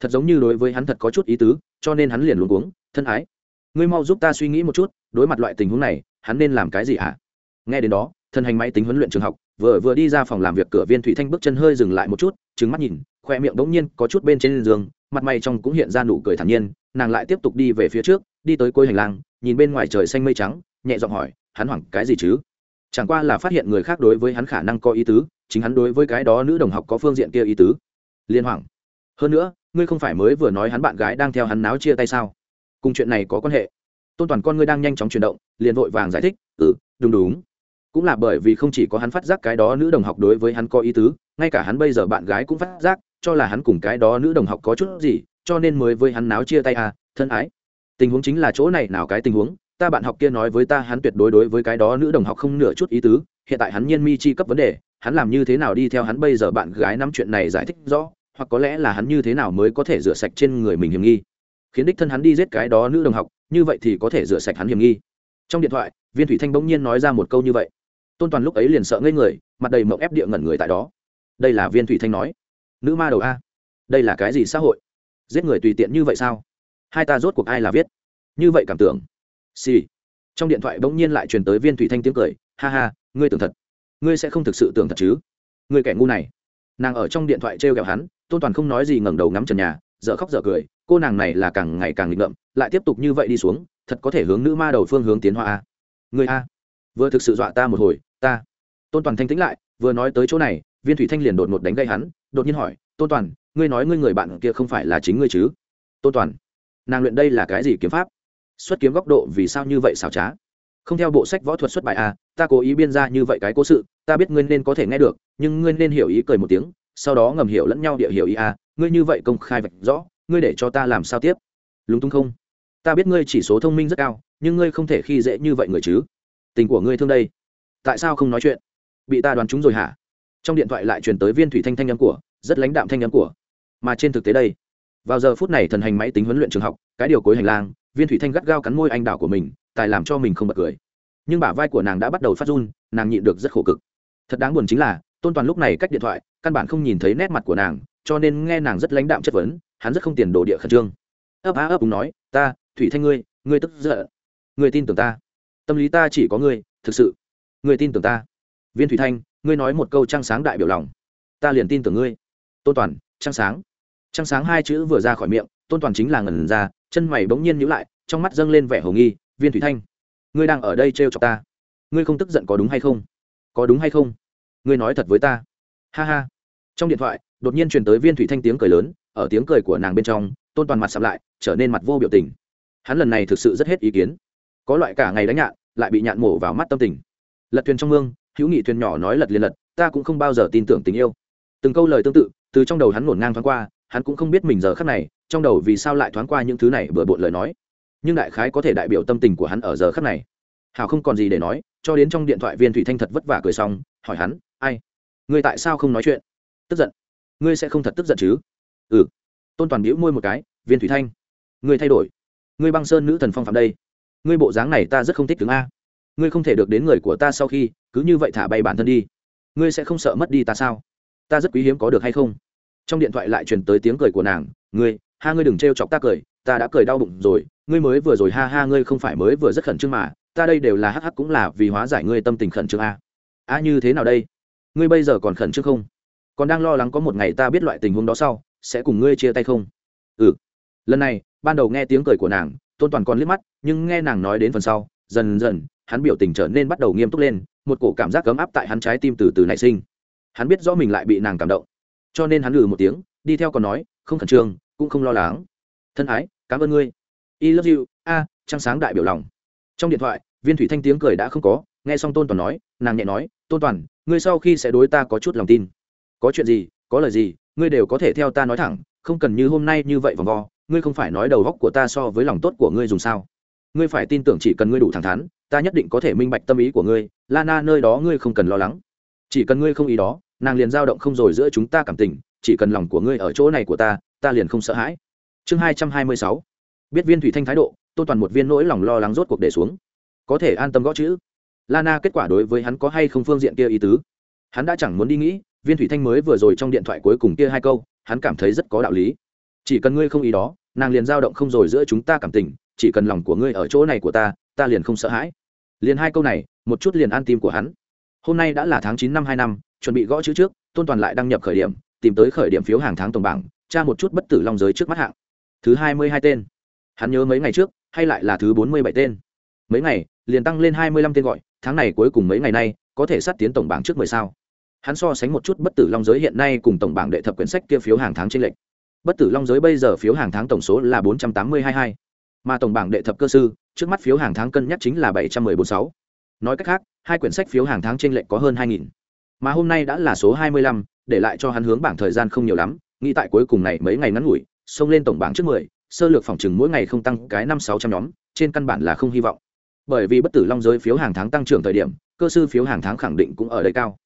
Thật giống như đối với hắn thật có chút ý tứ cho nên hắn liền luống cuống, thân ái. Ngươi mau giúp ta suy nghĩ một chút, đối mặt loại tình huống này, hắn nên làm cái gì hả? Nghe đến đó, thân hành máy tính huấn luyện trường học, vừa vừa đi ra phòng làm việc cửa viên thủy thanh bước chân hơi dừng lại một chút trứng mắt nhìn, khoe miệng bỗng nhiên có chút bên trên giường, mặt mày trong cũng hiện ra nụ cười thản nhiên, nàng lại tiếp tục đi về phía trước, đi tới cuối hành lang, nhìn bên ngoài trời xanh mây trắng, nhẹ giọng hỏi, hắn hoảng cái gì chứ? Chẳng qua là phát hiện người khác đối với hắn khả năng có ý tứ, chính hắn đối với cái đó nữ đồng học có phương diện kia ý tứ liên hoảng. Hơn nữa ngươi không phải mới vừa nói hắn bạn gái đang theo hắn náo chia tay sao? Cùng chuyện này có quan hệ? Tôn toàn con ngươi đang nhanh chóng chuyển động, liền vội vàng giải thích ừ đúng đúng. Cũng là bởi vì không chỉ có hắn phát giác cái đó nữ đồng học đối với hắn có ý tứ, ngay cả hắn bây giờ bạn gái cũng phát giác, cho là hắn cùng cái đó nữ đồng học có chút gì, cho nên mới với hắn náo chia tay à thân ái. Tình huống chính là chỗ này nào cái tình huống, ta bạn học kia nói với ta hắn tuyệt đối đối với cái đó nữ đồng học không nửa chút ý tứ, hiện tại hắn nhiên mi chi cấp vấn đề, hắn làm như thế nào đi theo hắn bây giờ bạn gái nắm chuyện này giải thích rõ hoặc có lẽ là hắn như thế nào mới có thể rửa sạch trên người mình hiểm nghi. Khiến đích thân hắn đi giết cái đó nữ đồng học, như vậy thì có thể rửa sạch hắn hiểm nghi. Trong điện thoại, viên thủy thanh bỗng nhiên nói ra một câu như vậy. Tôn toàn lúc ấy liền sợ ngây người, mặt đầy mộng ép địa ngẩn người tại đó. Đây là viên thủy thanh nói. Nữ ma đầu a. Đây là cái gì xã hội? Giết người tùy tiện như vậy sao? Hai ta rốt cuộc ai là viết? Như vậy cảm tưởng. Xì、sì. trong điện thoại bỗng nhiên lại truyền tới viên thủy thanh tiếng cười. Ha ha, ngươi tưởng thật. Ngươi sẽ không thực sự tưởng thật chứ? Ngươi kẻ ngu này. Nàng ở trong điện thoại t r e o kẹo hắn tôn toàn không nói gì ngẩng đầu ngắm trần nhà dợ khóc dợ cười, cô nàng này là càng ngày càng nghịch ngợm, lại tiếp tục như vậy đi xuống, thật có thể hướng nữ ma đầu phương hướng tiến hóa a. Người a, vừa thực sự dọa ta một hồi, ta. Tôn toàn thanh tĩnh lại, vừa nói tới chỗ này, viên thủy thanh liền đột ngột đánh gây hắn, đột nhiên hỏi, tôn toàn, ngươi nói ngươi người bạn kia không phải là chính ngươi chứ? Tôn toàn, nàng luyện đây là cái gì kiếm pháp? Xuất kiếm góc độ vì sao như vậy xảo trá? Không theo bộ sách võ thuật xuất bài a, ta cố ý biên ra như vậy cái cố sự, ta biết ngươi nên có thể nghe được, nhưng ngươi nên hiểu ý cười một tiếng sau đó ngầm hiểu lẫn nhau địa hiểu ý a ngươi như vậy công khai vạch rõ, ngươi để cho ta làm sao tiếp? Lúng túng không? Ta biết ngươi chỉ số thông minh rất cao, nhưng ngươi không thể khi dễ như vậy người chứ. Tình của ngươi thương đây. Tại sao không nói chuyện? Bị ta đoán trúng rồi hả? Trong điện thoại lại truyền tới viên thủy thanh thanh âm của, rất lãnh đạm thanh âm của. Mà trên thực tế đây, vào giờ phút này thần hành máy tính huấn luyện trường học, cái điều cuối hành lang, viên thủy thanh gắt gao cắn môi anh đảo của mình, tài làm cho mình không bật cười. Nhưng bả vai của nàng đã bắt đầu phát run, nàng nhịn được rất khổ cực. Thật đáng buồn chính là, tôn toàn lúc này cách điện thoại căn bản không nhìn thấy nét mặt của nàng, cho nên nghe nàng rất lãnh đạm chất vấn, hắn rất không tiền đồ địa khẩn trương. Ấp á ấp đúng nói, ta, thủy thanh ngươi ngươi tức giận. Ngươi tin tưởng ta. Tâm lý ta chỉ có ngươi, thực sự. Ngươi tin tưởng ta. Viên thủy thanh, ngươi nói một câu trăng sáng đại biểu lòng. Ta liền tin tưởng ngươi. Tôn toàn, trăng sáng. Trăng sáng hai chữ vừa ra khỏi miệng, tôn toàn chính là ngần ra, chân mày bỗng nhiên nhữ lại, trong mắt dâng lên vẻ hồ nghi, viên thủy thanh, ngươi đang ở đây trêu chọc ta. Ngươi không tức giận có đúng hay không? Có đúng hay không? Ngươi nói thật với ta ha ha. Trong điện thoại, đột nhiên truyền tới viên thủy thanh tiếng cười lớn, ở tiếng cười của nàng bên trong, tôn toàn mặt sạm lại, trở nên mặt vô biểu tình. Hắn lần này thực sự rất hết ý kiến. Có loại cả ngày đánh nhạn, lại bị nhạn mổ vào mắt tâm tình. Lật thuyền trong mương, hữu nghị thuyền nhỏ nói lật liền lật, ta cũng không bao giờ tin tưởng tình yêu. Từng câu lời tương tự, từ trong đầu hắn ngổn ngang thoáng qua, hắn cũng không biết mình giờ khắc này, trong đầu vì sao lại thoáng qua những thứ này bừa bộn lời nói. Nhưng đại khái có thể đại biểu tâm tình của hắn ở giờ khắc này. Hào không còn gì để nói, cho đến trong điện thoại viên thủy thanh thật vất vả cười xong, hỏi hắn, ai? Ngươi tại sao không nói chuyện? Tức giận. Ngươi sẽ không thật tức giận chứ? Ừ. Tôn toàn biễu môi một cái, viên thủy thanh, ngươi thay đổi. Ngươi băng sơn nữ thần phong phạm đây. Ngươi bộ dáng này ta rất không thích tướng a. Ngươi không thể được đến người của ta sau khi, cứ như vậy thả bay bản thân đi. Ngươi sẽ không sợ mất đi ta sao? Ta rất quý hiếm có được hay không? Trong điện thoại lại truyền tới tiếng cười của nàng, ngươi, ha ngươi đừng trêu chọc ta cười, ta đã cười đau bụng rồi. Ngươi mới vừa rồi ha ha ngươi không phải mới vừa rất khẩn trương mà, ta đây đều là hắc hắc cũng là vì hóa giải ngươi tâm tình khẩn trương a. A, như thế nào đây? Ngươi bây giờ còn khẩn trương không? Còn đang lo lắng có một ngày ta biết loại tình huống đó sau, sẽ cùng ngươi chia tay không? Ừ. Lần này, ban đầu nghe tiếng cười của nàng, tôn toàn còn liếc mắt, nhưng nghe nàng nói đến phần sau, dần dần, hắn biểu tình trở nên bắt đầu nghiêm túc lên, một cổ cảm giác cấm áp tại hắn trái tim từ từ nảy sinh. Hắn biết rõ mình lại bị nàng cảm động. Cho nên hắn lừ một tiếng, đi theo còn nói, không khẩn trương, cũng không lo lắng. Thân ái, cảm ơn ngươi. I love you. A, trăng sáng đại biểu lòng. Trong điện thoại, viên thủy thanh tiếng cười đã không có, nghe xong tôn toàn nói, nàng nhẹ nói, tôn toàn ngươi sau khi sẽ đối ta có chút lòng tin. Có chuyện gì, có lời gì, ngươi đều có thể theo ta nói thẳng, không cần như hôm nay như vậy vòng vo, ngươi không phải nói đầu góc của ta so với lòng tốt của ngươi dùng sao? Ngươi phải tin tưởng chỉ cần ngươi đủ thẳng thắn, ta nhất định có thể minh bạch tâm ý của ngươi, lana nơi đó ngươi không cần lo lắng. Chỉ cần ngươi không ý đó, nàng liền dao động không rồi giữa chúng ta cảm tình, chỉ cần lòng của ngươi ở chỗ này của ta ta liền không sợ hãi. Chương hai trăm hai mươi sáu. Biết viên thủy thanh thái độ tôn toàn một viên nỗi lòng lo lắng rốt cuộc để xuống. Có thể an tâm gõ chữ lana kết quả đối với hắn có hay không phương diện kia ý tứ? Hắn đã chẳng muốn đi nghĩ, viên thủy thanh mới vừa rồi trong điện thoại cuối cùng kia hai câu, hắn cảm thấy rất có đạo lý. Chỉ cần ngươi không ý đó, nàng liền dao động không rồi giữa chúng ta cảm tình, chỉ cần lòng của ngươi ở chỗ này của ta ta liền không sợ hãi. Liền hai câu này, một chút liền an tim của hắn. Hôm nay đã là tháng chín năm hai năm, chuẩn bị gõ chữ trước, tôn toàn lại đăng nhập khởi điểm, tìm tới khởi điểm phiếu hàng tháng tổng bảng, tra một chút bất tử long giới trước mắt hạng. Thứ hai mươi hai tên. Hắn nhớ mấy ngày trước, hay lại là thứ bốn mươi bảy tên mấy ngày, liền tăng lên hai mươi lăm tên gọi, tháng này cuối cùng mấy ngày nay, có thể sát tiến tổng bảng trước mười sao. Hắn so sánh một chút bất tử long giới hiện nay cùng tổng bảng đệ thập quyển sách kia phiếu hàng tháng trên lệnh bất tử long giới bây giờ phiếu hàng tháng tổng số là bốn trăm tám mươi hai hai, mà tổng bảng đệ thập cơ sư, trước mắt phiếu hàng tháng cân nhắc chính là bảy trăm mười bốn sáu. Nói cách khác, hai quyển sách phiếu hàng tháng trên lệnh có hơn hai nghìn. Mà hôm nay đã là số hai mươi lăm, để lại cho hắn hướng bảng thời gian không nhiều lắm, nghĩ tại cuối cùng này mấy ngày ngắn ngủi, xông lên tổng bảng trước mười, sơ lược phòng chừng mỗi ngày không tăng cái năm sáu trăm nhóm, trên căn bản là không hy vọng bởi vì bất tử long giới phiếu hàng tháng tăng trưởng thời điểm, cơ sư phiếu hàng tháng khẳng định cũng ở đây cao.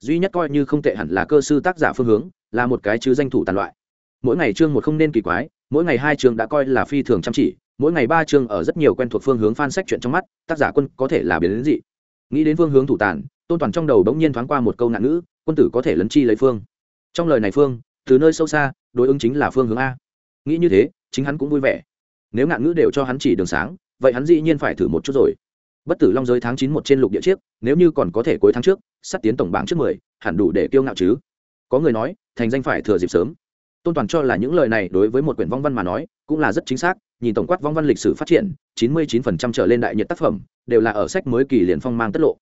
Duy nhất coi như không tệ hẳn là cơ sư tác giả phương hướng, là một cái chứ danh thủ tàn loại. Mỗi ngày chương một không nên kỳ quái, mỗi ngày hai chương đã coi là phi thường chăm chỉ, mỗi ngày ba chương ở rất nhiều quen thuộc phương hướng phan sách chuyện trong mắt, tác giả quân có thể là biến đến dị. Nghĩ đến phương hướng thủ tàn, tôn toàn trong đầu đ ố n g nhiên thoáng qua một câu nạn ngữ, quân tử có thể lấn chi lấy phương. Trong lời này phương, từ nơi sâu xa, đối ứng chính là phương hướng a. Nghĩ như thế, chính hắn cũng vui vẻ. Nếu ngạn ngữ đều cho hắn chỉ đường sáng vậy hắn dĩ nhiên phải thử một chút rồi. Bất tử long giới tháng chín một trên lục địa chiếc, nếu như còn có thể cuối tháng trước, sắp tiến tổng bảng trước mười, hẳn đủ để kiêu ngạo chứ. Có người nói, thành danh phải thừa dịp sớm. Tôn toàn cho là những lời này đối với một quyển vong văn mà nói, cũng là rất chính xác, nhìn tổng quát vong văn lịch sử phát triển, chín mươi 99% trở lên đại nhiệt tác phẩm, đều là ở sách mới kỳ liền phong mang tất lộ.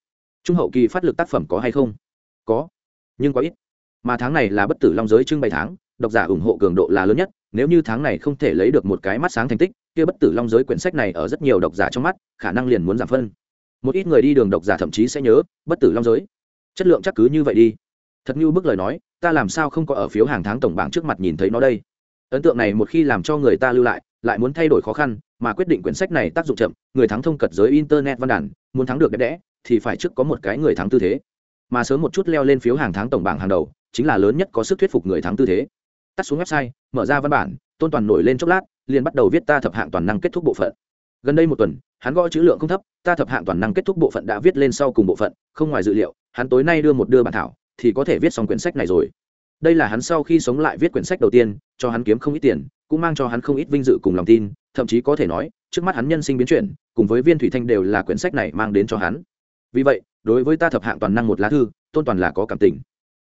Trung hậu kỳ phát lực tác phẩm có hay không? Có, nhưng quá ít. Mà tháng này là bất tử long giới trưng bày tháng độc giả ủng hộ cường độ là lớn nhất, nếu như tháng này không thể lấy được một cái mắt sáng thành tích, kia bất tử long giới quyển sách này ở rất nhiều độc giả trong mắt, khả năng liền muốn giảm phân. Một ít người đi đường độc giả thậm chí sẽ nhớ, bất tử long giới. Chất lượng chắc cứ như vậy đi. Thật như bức lời nói, ta làm sao không có ở phiếu hàng tháng tổng bảng trước mặt nhìn thấy nó đây? Ấn tượng này một khi làm cho người ta lưu lại lại muốn thay đổi khó khăn, mà quyết định quyển sách này tác dụng chậm, người thắng thông cật giới internet văn đàn, muốn thắng được đẹp đẽ, thì phải trước có một cái người thắng tư thế. Mà sớm một chút leo lên phiếu hàng tháng tổng bảng hàng đầu, chính là lớn nhất có sức thuyết phục người thắng tư thế tắt xuống website, mở ra văn bản, tôn toàn nổi lên chốc lát, liền bắt đầu viết ta thập hạng toàn năng kết thúc bộ phận. Gần đây một tuần, hắn gõ chữ lượng không thấp, ta thập hạng toàn năng kết thúc bộ phận đã viết lên sau cùng bộ phận, không ngoài dự liệu, hắn tối nay đưa một đưa bản thảo, thì có thể viết xong quyển sách này rồi. Đây là hắn sau khi sống lại viết quyển sách đầu tiên, cho hắn kiếm không ít tiền, cũng mang cho hắn không ít vinh dự cùng lòng tin, thậm chí có thể nói, trước mắt hắn nhân sinh biến chuyển, cùng với viên thủy thanh đều là quyển sách này mang đến cho hắn. Vì vậy, đối với ta thập hạng toàn năng một lá thư, tôn toàn là có cảm tình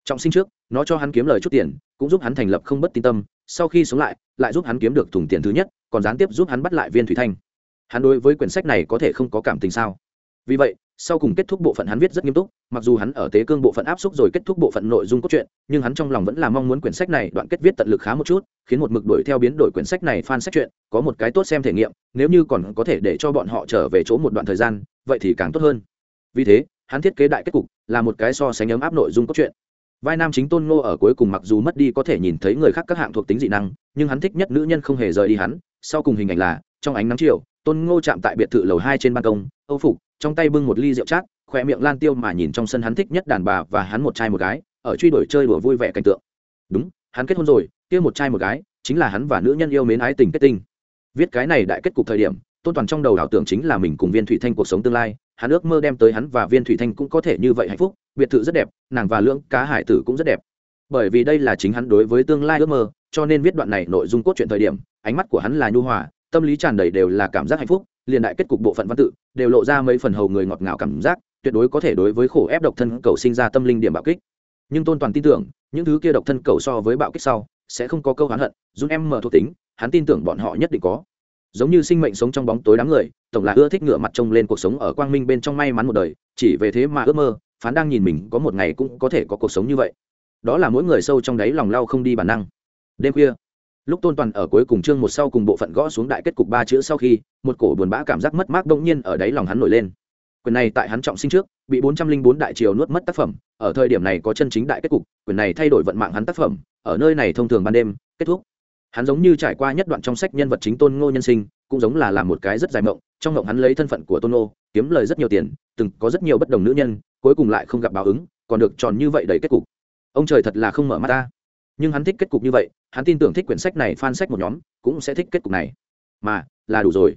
trọng sinh trước, nó cho hắn kiếm lời chút tiền, cũng giúp hắn thành lập không bất tin tâm, sau khi sống lại lại giúp hắn kiếm được thùng tiền thứ nhất, còn gián tiếp giúp hắn bắt lại viên thủy thanh. Hắn đối với quyển sách này có thể không có cảm tình sao? Vì vậy, sau cùng kết thúc bộ phận hắn viết rất nghiêm túc, mặc dù hắn ở tế cương bộ phận áp xúc rồi kết thúc bộ phận nội dung cốt truyện, nhưng hắn trong lòng vẫn là mong muốn quyển sách này đoạn kết viết tận lực khá một chút, khiến một mực đuổi theo biến đổi quyển sách này fan sách truyện, có một cái tốt xem thể nghiệm, nếu như còn có thể để cho bọn họ trở về chỗ một đoạn thời gian, vậy thì càng tốt hơn. Vì thế, hắn thiết kế đại kết cục là một cái so sánh ấm áp nội dung cốt truyện vai nam chính tôn ngô ở cuối cùng mặc dù mất đi có thể nhìn thấy người khác các hạng thuộc tính dị năng, nhưng hắn thích nhất nữ nhân không hề rời đi hắn. Sau cùng hình ảnh là, trong ánh nắng chiều, tôn ngô chạm tại biệt thự lầu hai trên ban công, âu phục, trong tay bưng một ly rượu chát khoe miệng lan tiêu mà nhìn trong sân hắn thích nhất đàn bà và hắn một trai một gái, ở truy đuổi chơi đùa vui vẻ cảnh tượng. Đúng, hắn kết hôn rồi, kia một trai một gái, chính là hắn và nữ nhân yêu mến ái tình kết tinh. Viết cái này đại kết cục thời điểm, tôn toàn trong đầu ảo tưởng chính là mình cùng viên thủy thanh cuộc sống tương lai, hắn ước mơ đem tới hắn và viên thủy thanh cũng có thể như vậy hạnh phúc biệt thự rất đẹp, nàng và lưỡng cá hải tử cũng rất đẹp. Bởi vì đây là chính hắn đối với tương lai ước mơ, cho nên viết đoạn này nội dung cốt truyện thời điểm, ánh mắt của hắn là nhu hòa, tâm lý tràn đầy đều là cảm giác hạnh phúc, liền đại kết cục bộ phận văn tự đều lộ ra mấy phần hầu người ngọt ngào cảm giác, tuyệt đối có thể đối với khổ ép độc thân cầu sinh ra tâm linh điểm bạo kích. Nhưng tôn toàn tin tưởng, những thứ kia độc thân cầu so với bạo kích sau, sẽ không có câu hắn hận dùng em mở thuộc tính, hắn tin tưởng bọn họ nhất định có. Giống như sinh mệnh sống trong bóng tối đám người, tổng là ưa thích ngựa mặt trông lên cuộc sống ở quang minh bên trong may mắn một đời, chỉ về thế mà ước mơ phán đang nhìn mình có một ngày cũng có thể có cuộc sống như vậy. Đó là mỗi người sâu trong đáy lòng lau không đi bản năng. Đêm khuya, lúc tôn toàn ở cuối cùng chương một sau cùng bộ phận gõ xuống đại kết cục ba chữ sau khi, một cổ buồn bã cảm giác mất mát đông nhiên ở đáy lòng hắn nổi lên. Quyền này tại hắn trọng sinh trước, bị bốn trăm linh bốn đại triều nuốt mất tác phẩm, ở thời điểm này có chân chính đại kết cục, quyền này thay đổi vận mạng hắn tác phẩm, ở nơi này thông thường ban đêm, kết thúc. Hắn giống như trải qua nhất đoạn trong sách nhân vật chính tôn ngô nhân sinh cũng giống là làm một cái rất dài mộng, trong mộng hắn lấy thân phận của tôn nô kiếm lời rất nhiều tiền, từng có rất nhiều bất đồng nữ nhân, cuối cùng lại không gặp báo ứng, còn được tròn như vậy đầy kết cục. Ông trời thật là không mở mắt ta. Nhưng hắn thích kết cục như vậy, hắn tin tưởng thích quyển sách này fan sách một nhóm, cũng sẽ thích kết cục này. Mà, là đủ rồi.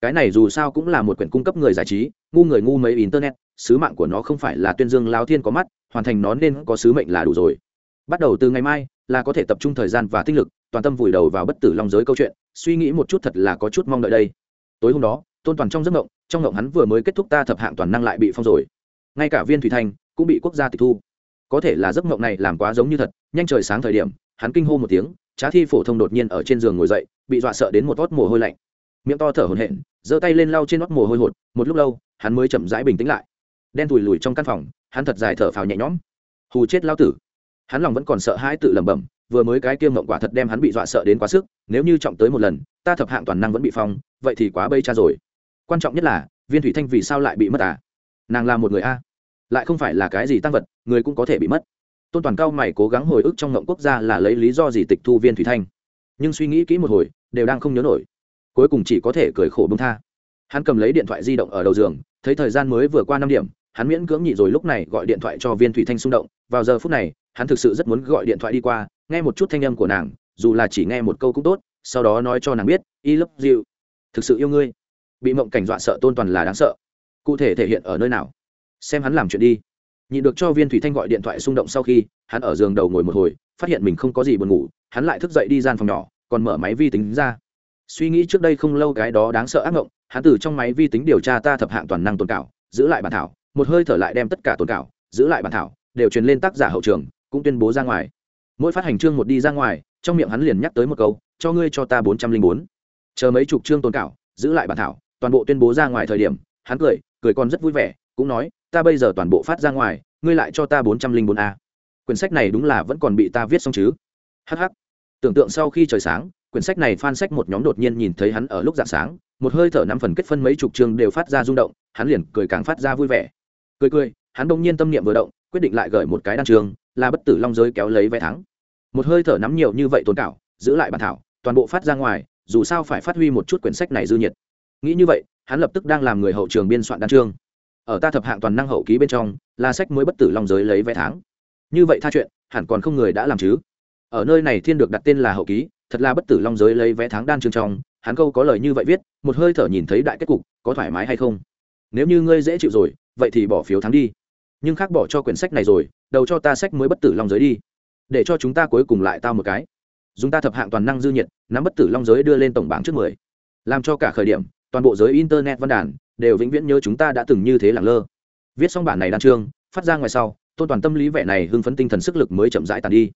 Cái này dù sao cũng là một quyển cung cấp người giải trí, ngu người ngu mấy internet, sứ mạng của nó không phải là tuyên dương lao thiên có mắt, hoàn thành nó nên có sứ mệnh là đủ rồi. Bắt đầu từ ngày mai, là có thể tập trung thời gian và tinh lực, toàn tâm vùi đầu vào bất tử long giới câu chuyện suy nghĩ một chút thật là có chút mong đợi đây. Tối hôm đó, tôn toàn trong giấc mộng, trong mộng hắn vừa mới kết thúc ta thập hạng toàn năng lại bị phong rồi. Ngay cả viên thủy thanh cũng bị quốc gia tịch thu. Có thể là giấc mộng này làm quá giống như thật, nhanh trời sáng thời điểm, hắn kinh hô một tiếng, trá thi phổ thông đột nhiên ở trên giường ngồi dậy, bị dọa sợ đến một hót mồ hôi lạnh. Miệng to thở hổn hển, giơ tay lên lau trên nót mồ hôi hột, một lúc lâu, hắn mới chậm rãi bình tĩnh lại. Đen thùi lùi trong căn phòng, hắn thật dài thở phào nhẹ nhõm. Hù chết lao tử. Hắn lòng vẫn còn sợ hãi tự lẩm bẩm vừa mới cái kia mộng quả thật đem hắn bị dọa sợ đến quá sức, nếu như trọng tới một lần, ta thập hạng toàn năng vẫn bị phong, vậy thì quá bây cha rồi. Quan trọng nhất là, viên thủy thanh vì sao lại bị mất à? Nàng là một người a. Lại không phải là cái gì tăng vật, người cũng có thể bị mất. Tôn toàn cao mày cố gắng hồi ức trong ngộng quốc gia là lấy lý do gì tịch thu viên thủy thanh. Nhưng suy nghĩ kỹ một hồi, đều đang không nhớ nổi. Cuối cùng chỉ có thể cười khổ bông tha. Hắn cầm lấy điện thoại di động ở đầu giường, thấy thời gian mới vừa qua năm điểm, hắn miễn cưỡng nhị rồi lúc này gọi điện thoại cho viên thủy thanh xung động. Vào giờ phút này hắn thực sự rất muốn gọi điện thoại đi qua, nghe một chút thanh âm của nàng, dù là chỉ nghe một câu cũng tốt, sau đó nói cho nàng biết y lấp dịu thực sự yêu ngươi. Bị mộng cảnh dọa sợ tôn toàn là đáng sợ. Cụ thể thể hiện ở nơi nào? Xem hắn làm chuyện đi. Nhịn được cho viên thủy thanh gọi điện thoại xung động sau khi, hắn ở giường đầu ngồi một hồi, phát hiện mình không có gì buồn ngủ, hắn lại thức dậy đi gian phòng nhỏ, còn mở máy vi tính ra. Suy nghĩ trước đây không lâu cái đó đáng sợ ác mộng, hắn từ trong máy vi tính điều tra ta thập hạng toàn năng tồn cảo, giữ lại bản thảo, một hơi thở lại đem tất cả tồn cảo, giữ lại bản thảo, đều truyền lên tác giả hậu trường cũng tuyên bố ra ngoài. Mỗi phát hành chương một đi ra ngoài, trong miệng hắn liền nhắc tới một câu, cho ngươi cho ta bốn trăm linh bốn. Chờ mấy chục chương tồn cảo, giữ lại bản thảo, toàn bộ tuyên bố ra ngoài thời điểm, hắn cười cười còn rất vui vẻ, cũng nói, ta bây giờ toàn bộ phát ra ngoài, ngươi lại cho ta bốn trăm linh bốn a. Quyển sách này đúng là vẫn còn bị ta viết xong chứ. Hh tưởng tượng sau khi trời sáng, quyển sách này phan sách một nhóm đột nhiên nhìn thấy hắn ở lúc dạng sáng, một hơi thở năm phần kết phân mấy chục chương đều phát ra rung động, hắn liền cười càng phát ra vui vẻ. Cười cười, hắn đông nhiên tâm niệm vừa động, quyết định lại gửi một cái đan trường là bất tử long giới kéo lấy vé thắng. Một hơi thở nắm nhiều như vậy tồn cảo, giữ lại bản thảo, toàn bộ phát ra ngoài, dù sao phải phát huy một chút quyển sách này dư nhiệt. Nghĩ như vậy, hắn lập tức đang làm người hậu trường biên soạn đan trương. ở ta thập hạng toàn năng hậu ký bên trong, là sách mới bất tử long giới lấy vé tháng như vậy tha chuyện, hẳn còn không người đã làm chứ? Ở nơi này thiên được đặt tên là hậu ký, thật là bất tử long giới lấy vé tháng đan trương trong, hắn câu có lời như vậy viết, một hơi thở nhìn thấy đại kết cục, có thoải mái hay không? Nếu như ngươi dễ chịu rồi, vậy thì bỏ phiếu thắng đi. Nhưng khác bỏ cho quyển sách này rồi đầu cho ta sách mới bất tử long giới đi. Để cho chúng ta cuối cùng lại tao một cái. Dùng ta thập hạng toàn năng dư nhiệt nắm bất tử long giới đưa lên tổng bảng trước mười. Làm cho cả khởi điểm toàn bộ giới internet văn đàn đều vĩnh viễn nhớ chúng ta đã từng như thế lẳng lơ. Viết xong bản này đan trương, phát ra ngoài sau tôn toàn tâm lý vẻ này hưng phấn tinh thần sức lực mới chậm rãi tàn đi.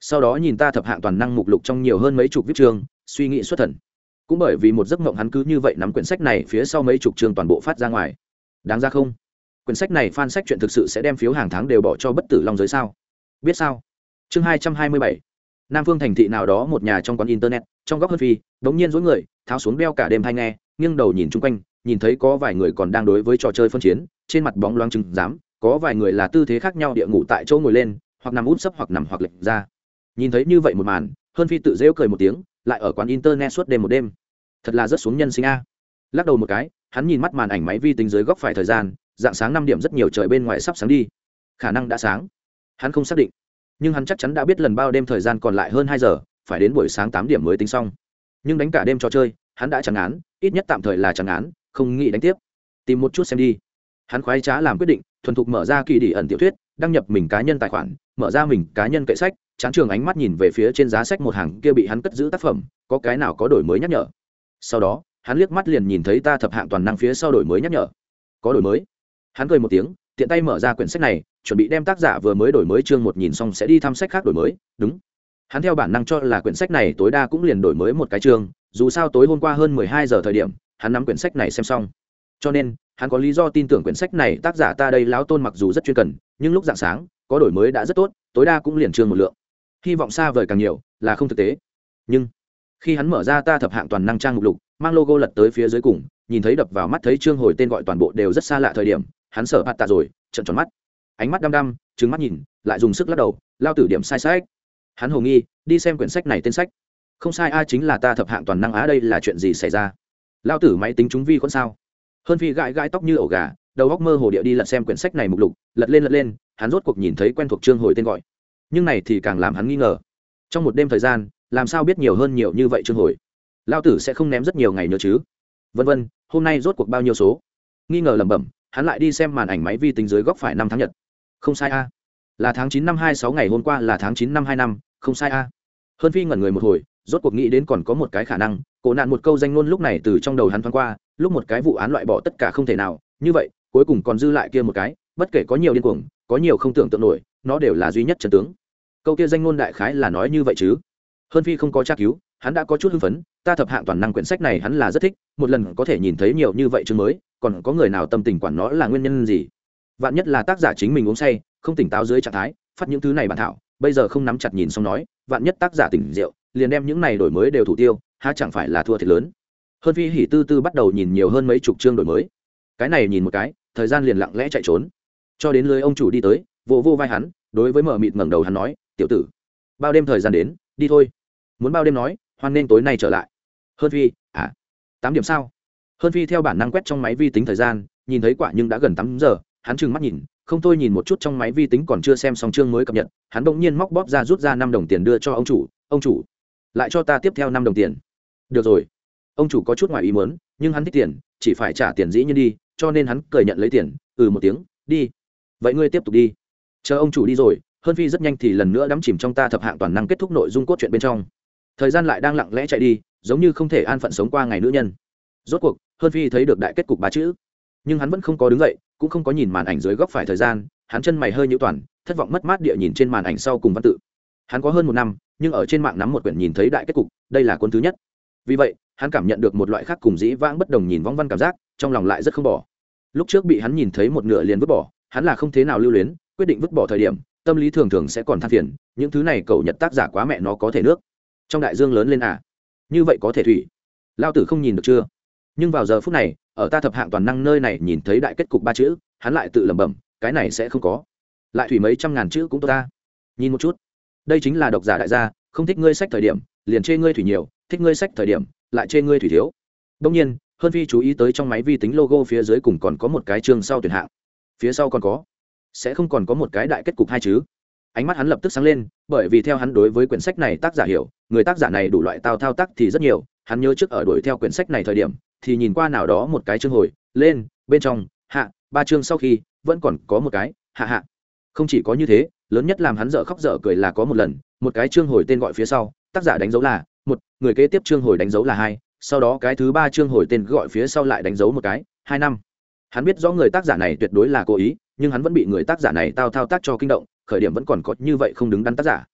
Sau đó nhìn ta thập hạng toàn năng mục lục trong nhiều hơn mấy chục viết chương suy nghĩ xuất thần. Cũng bởi vì một giấc mộng hắn cứ như vậy nắm quyển sách này phía sau mấy chục chương toàn bộ phát ra ngoài. Đáng ra không? Quyển sách này fan sách chuyện thực sự sẽ đem phiếu hàng tháng đều bỏ cho bất tử long giới sao? Biết sao? Chương hai trăm hai mươi bảy. Nam phương thành thị nào đó một nhà trong quán internet, trong góc hơn phi, đống nhiên dối người, tháo xuống đeo cả đêm thanh nghe, nghiêng đầu nhìn chung quanh, nhìn thấy có vài người còn đang đối với trò chơi phân chiến, trên mặt bóng loáng trừng dám có vài người là tư thế khác nhau địa ngủ tại chỗ ngồi lên, hoặc nằm út sấp hoặc nằm hoặc lệch ra. Nhìn thấy như vậy một màn hơn phi tự rêu cười một tiếng, lại ở quán internet suốt đêm một đêm. Thật là rất xuống nhân sinh a. Lắc đầu một cái, hắn nhìn mắt màn ảnh máy vi tính dưới góc phải thời gian dạng sáng năm điểm rất nhiều trời bên ngoài sắp sáng đi. Khả năng đã sáng. Hắn không xác định. Nhưng hắn chắc chắn đã biết lần bao đêm thời gian còn lại hơn hai giờ, phải đến buổi sáng tám điểm mới tính xong. Nhưng đánh cả đêm trò chơi, hắn đã chẳng án, ít nhất tạm thời là chẳng án, không nghĩ đánh tiếp. Tìm một chút xem đi. Hắn khoái trá làm quyết định, thuần thục mở ra kỳ đi ẩn tiểu thuyết, đăng nhập mình cá nhân tài khoản, mở ra mình cá nhân kệ sách, chán trường ánh mắt nhìn về phía trên giá sách một hàng kia bị hắn cất giữ tác phẩm, có cái nào có đổi mới nhắc nhở. Sau đó, hắn liếc mắt liền nhìn thấy ta thập hạng toàn năng phía sau đổi mới nhắc nhở. Có đổi mới hắn cười một tiếng, tiện tay mở ra quyển sách này, chuẩn bị đem tác giả vừa mới đổi mới chương một nhìn xong sẽ đi thăm sách khác đổi mới, đúng. Hắn theo bản năng cho là quyển sách này tối đa cũng liền đổi mới một cái chương, dù sao tối hôm qua hơn mười hai giờ thời điểm, hắn nắm quyển sách này xem xong. Cho nên, hắn có lý do tin tưởng quyển sách này tác giả ta đây lão tôn mặc dù rất chuyên cần, nhưng lúc dạng sáng, có đổi mới đã rất tốt, tối đa cũng liền chương một lượng. Hy vọng xa vời càng nhiều, là không thực tế. Nhưng, khi hắn mở ra ta thập hạng toàn năng trang mục lục, mang logo lật tới phía dưới cùng, nhìn thấy đập vào mắt thấy chương hồi tên gọi toàn bộ đều rất xa lạ thời điểm hắn sở hạt tạ rồi trận tròn mắt. Ánh mắt đăm đăm trứng mắt nhìn, lại dùng sức lắc đầu, lao tử điểm sai sách. Hắn hồ nghi, đi xem quyển sách này tên sách. Không sai, a, chính là ta thập hạng toàn năng á, đây là chuyện gì xảy ra? Lao tử máy tính chúng vi con sao? Hơn phi gãi gãi tóc như ổ gà, đầu góc mơ hồ địa đi lật xem quyển sách này mục lục, lật lên lật lên, hắn rốt cuộc nhìn thấy quen thuộc chương hồi tên gọi. Nhưng này thì càng làm hắn nghi ngờ. Trong một đêm thời gian, làm sao biết nhiều hơn nhiều như vậy chương hồi? Lao tử sẽ không ném rất nhiều ngày nữa chứ? Vân vân, hôm nay rốt cuộc bao nhiêu số? Nghi ngờ lẩm bẩm hắn lại đi xem màn ảnh máy vi tính dưới góc phải năm tháng nhật. Không sai a. Là tháng chín năm hai sáu ngày hôm qua là tháng chín năm hai năm, không sai a. Hơn phi ngẩn người một hồi, rốt cuộc nghĩ đến còn có một cái khả năng, cổ nạn một câu danh ngôn lúc này từ trong đầu hắn thoáng qua, lúc một cái vụ án loại bỏ tất cả không thể nào, như vậy, cuối cùng còn dư lại kia một cái, bất kể có nhiều điên cuồng, có nhiều không tưởng tượng nổi, nó đều là duy nhất trần tướng. Câu kia danh ngôn đại khái là nói như vậy chứ? Hơn phi không có tra cứu hắn đã có chút hưng phấn, ta thập hạng toàn năng quyển sách này hắn là rất thích, một lần có thể nhìn thấy nhiều như vậy chương mới, còn có người nào tâm tình quản nó là nguyên nhân gì? Vạn nhất là tác giả chính mình uống say, không tỉnh táo dưới trạng thái, phát những thứ này bản thảo, bây giờ không nắm chặt nhìn xong nói, vạn nhất tác giả tỉnh rượu, liền đem những này đổi mới đều thủ tiêu, há chẳng phải là thua thiệt lớn? Hơn phi hỉ tư tư bắt đầu nhìn nhiều hơn mấy chục chương đổi mới. Cái này nhìn một cái, thời gian liền lặng lẽ chạy trốn. Cho đến lưới ông chủ đi tới, vô vô vai hắn, đối với mở mịt ngẩng đầu hắn nói, tiểu tử, bao đêm thời gian đến, đi thôi. Muốn bao đêm nói hoan nên tối nay trở lại. Hơn phi à tám điểm sao? Hơn phi theo bản năng quét trong máy vi tính thời gian, nhìn thấy quả nhưng đã gần tám giờ, hắn trừng mắt nhìn, không thôi nhìn một chút trong máy vi tính còn chưa xem xong chương mới cập nhật, hắn bỗng nhiên móc bóp ra rút ra năm đồng tiền đưa cho ông chủ ông chủ, lại cho ta tiếp theo năm đồng tiền. Được rồi. Ông chủ có chút ngoài ý muốn, nhưng hắn thích tiền, chỉ phải trả tiền dĩ nhiên đi, cho nên hắn cười nhận lấy tiền ừ một tiếng, đi. Vậy ngươi tiếp tục đi. Chờ ông chủ đi rồi. Hơn phi rất nhanh thì lần nữa đắm chìm trong ta thập hạng toàn năng kết thúc nội dung cốt truyện bên trong thời gian lại đang lặng lẽ chạy đi, giống như không thể an phận sống qua ngày nữ nhân. Rốt cuộc, hơn phi thấy được đại kết cục ba chữ. Nhưng hắn vẫn không có đứng dậy, cũng không có nhìn màn ảnh dưới góc phải thời gian, hắn chân mày hơi nhũ toàn, thất vọng mất mát địa nhìn trên màn ảnh sau cùng văn tự. Hắn có hơn một năm, nhưng ở trên mạng nắm một quyển nhìn thấy đại kết cục, đây là cuốn thứ nhất. Vì vậy, hắn cảm nhận được một loại khác cùng dĩ vãng bất đồng nhìn vong văn cảm giác, trong lòng lại rất không bỏ. Lúc trước bị hắn nhìn thấy một nửa liền vứt bỏ, hắn là không thế nào lưu luyến, quyết định vứt bỏ thời điểm, tâm lý thường thường sẽ còn than phiền, những thứ này cầu nhật tác giả quá mẹ nó có thể nước trong đại dương lớn lên à? Như vậy có thể thủy. Lao tử không nhìn được chưa? Nhưng vào giờ phút này, ở ta thập hạng toàn năng nơi này nhìn thấy đại kết cục ba chữ, hắn lại tự lẩm bẩm, cái này sẽ không có. Lại thủy mấy trăm ngàn chữ cũng tốt ta. Nhìn một chút. Đây chính là độc giả đại gia, không thích ngươi sách thời điểm, liền chê ngươi thủy nhiều, thích ngươi sách thời điểm, lại chê ngươi thủy thiếu. Đông nhiên hơn phi chú ý tới trong máy vi tính logo phía dưới cùng còn có một cái chương sau tuyển hạng. Phía sau còn có. Sẽ không còn có một cái đại kết cục hai chứ ánh mắt hắn lập tức sáng lên, bởi vì theo hắn đối với quyển sách này tác giả hiểu, người tác giả này đủ loại tao thao tác thì rất nhiều, hắn nhớ trước ở đuổi theo quyển sách này thời điểm, thì nhìn qua nào đó một cái chương hồi, lên, bên trong, hạ, ba chương sau khi, vẫn còn có một cái, hạ hạ. Không chỉ có như thế, lớn nhất làm hắn dở khóc dở cười là có một lần, một cái chương hồi tên gọi phía sau, tác giả đánh dấu là một, người kế tiếp chương hồi đánh dấu là hai, sau đó cái thứ ba chương hồi tên gọi phía sau lại đánh dấu một cái, hai năm. Hắn biết rõ người tác giả này tuyệt đối là cố ý, nhưng hắn vẫn bị người tác giả này tao thao tác cho kinh động khởi điểm vẫn còn có như vậy không đứng đắn tác giả.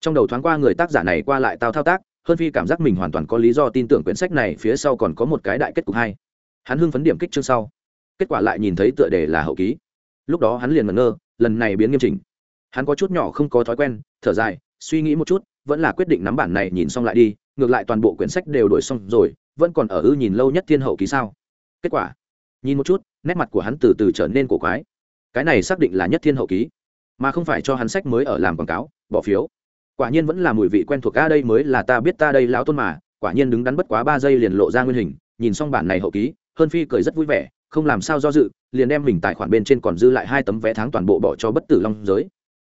Trong đầu thoáng qua người tác giả này qua lại tao thao tác, hơn phi cảm giác mình hoàn toàn có lý do tin tưởng quyển sách này phía sau còn có một cái đại kết cục hay. Hắn hưng phấn điểm kích chương sau. Kết quả lại nhìn thấy tựa đề là hậu ký. Lúc đó hắn liền ngẩn ngơ, lần này biến nghiêm chỉnh. Hắn có chút nhỏ không có thói quen, thở dài, suy nghĩ một chút, vẫn là quyết định nắm bản này nhìn xong lại đi, ngược lại toàn bộ quyển sách đều đổi xong rồi, vẫn còn ở ư nhìn lâu nhất thiên hậu ký sao. Kết quả, nhìn một chút, nét mặt của hắn từ từ trở nên cổ quái. Cái này xác định là nhất thiên hậu ký mà không phải cho hắn sách mới ở làm quảng cáo, bỏ phiếu. Quả nhiên vẫn là mùi vị quen thuộc, a, đây mới là ta biết ta đây lão tôn mà. Quả nhiên đứng đắn bất quá ba giây liền lộ ra nguyên hình, nhìn xong bản này hậu ký, hơn phi cười rất vui vẻ, không làm sao do dự, liền đem mình tài khoản bên trên còn dư lại hai tấm vé tháng toàn bộ bỏ cho bất tử long giới.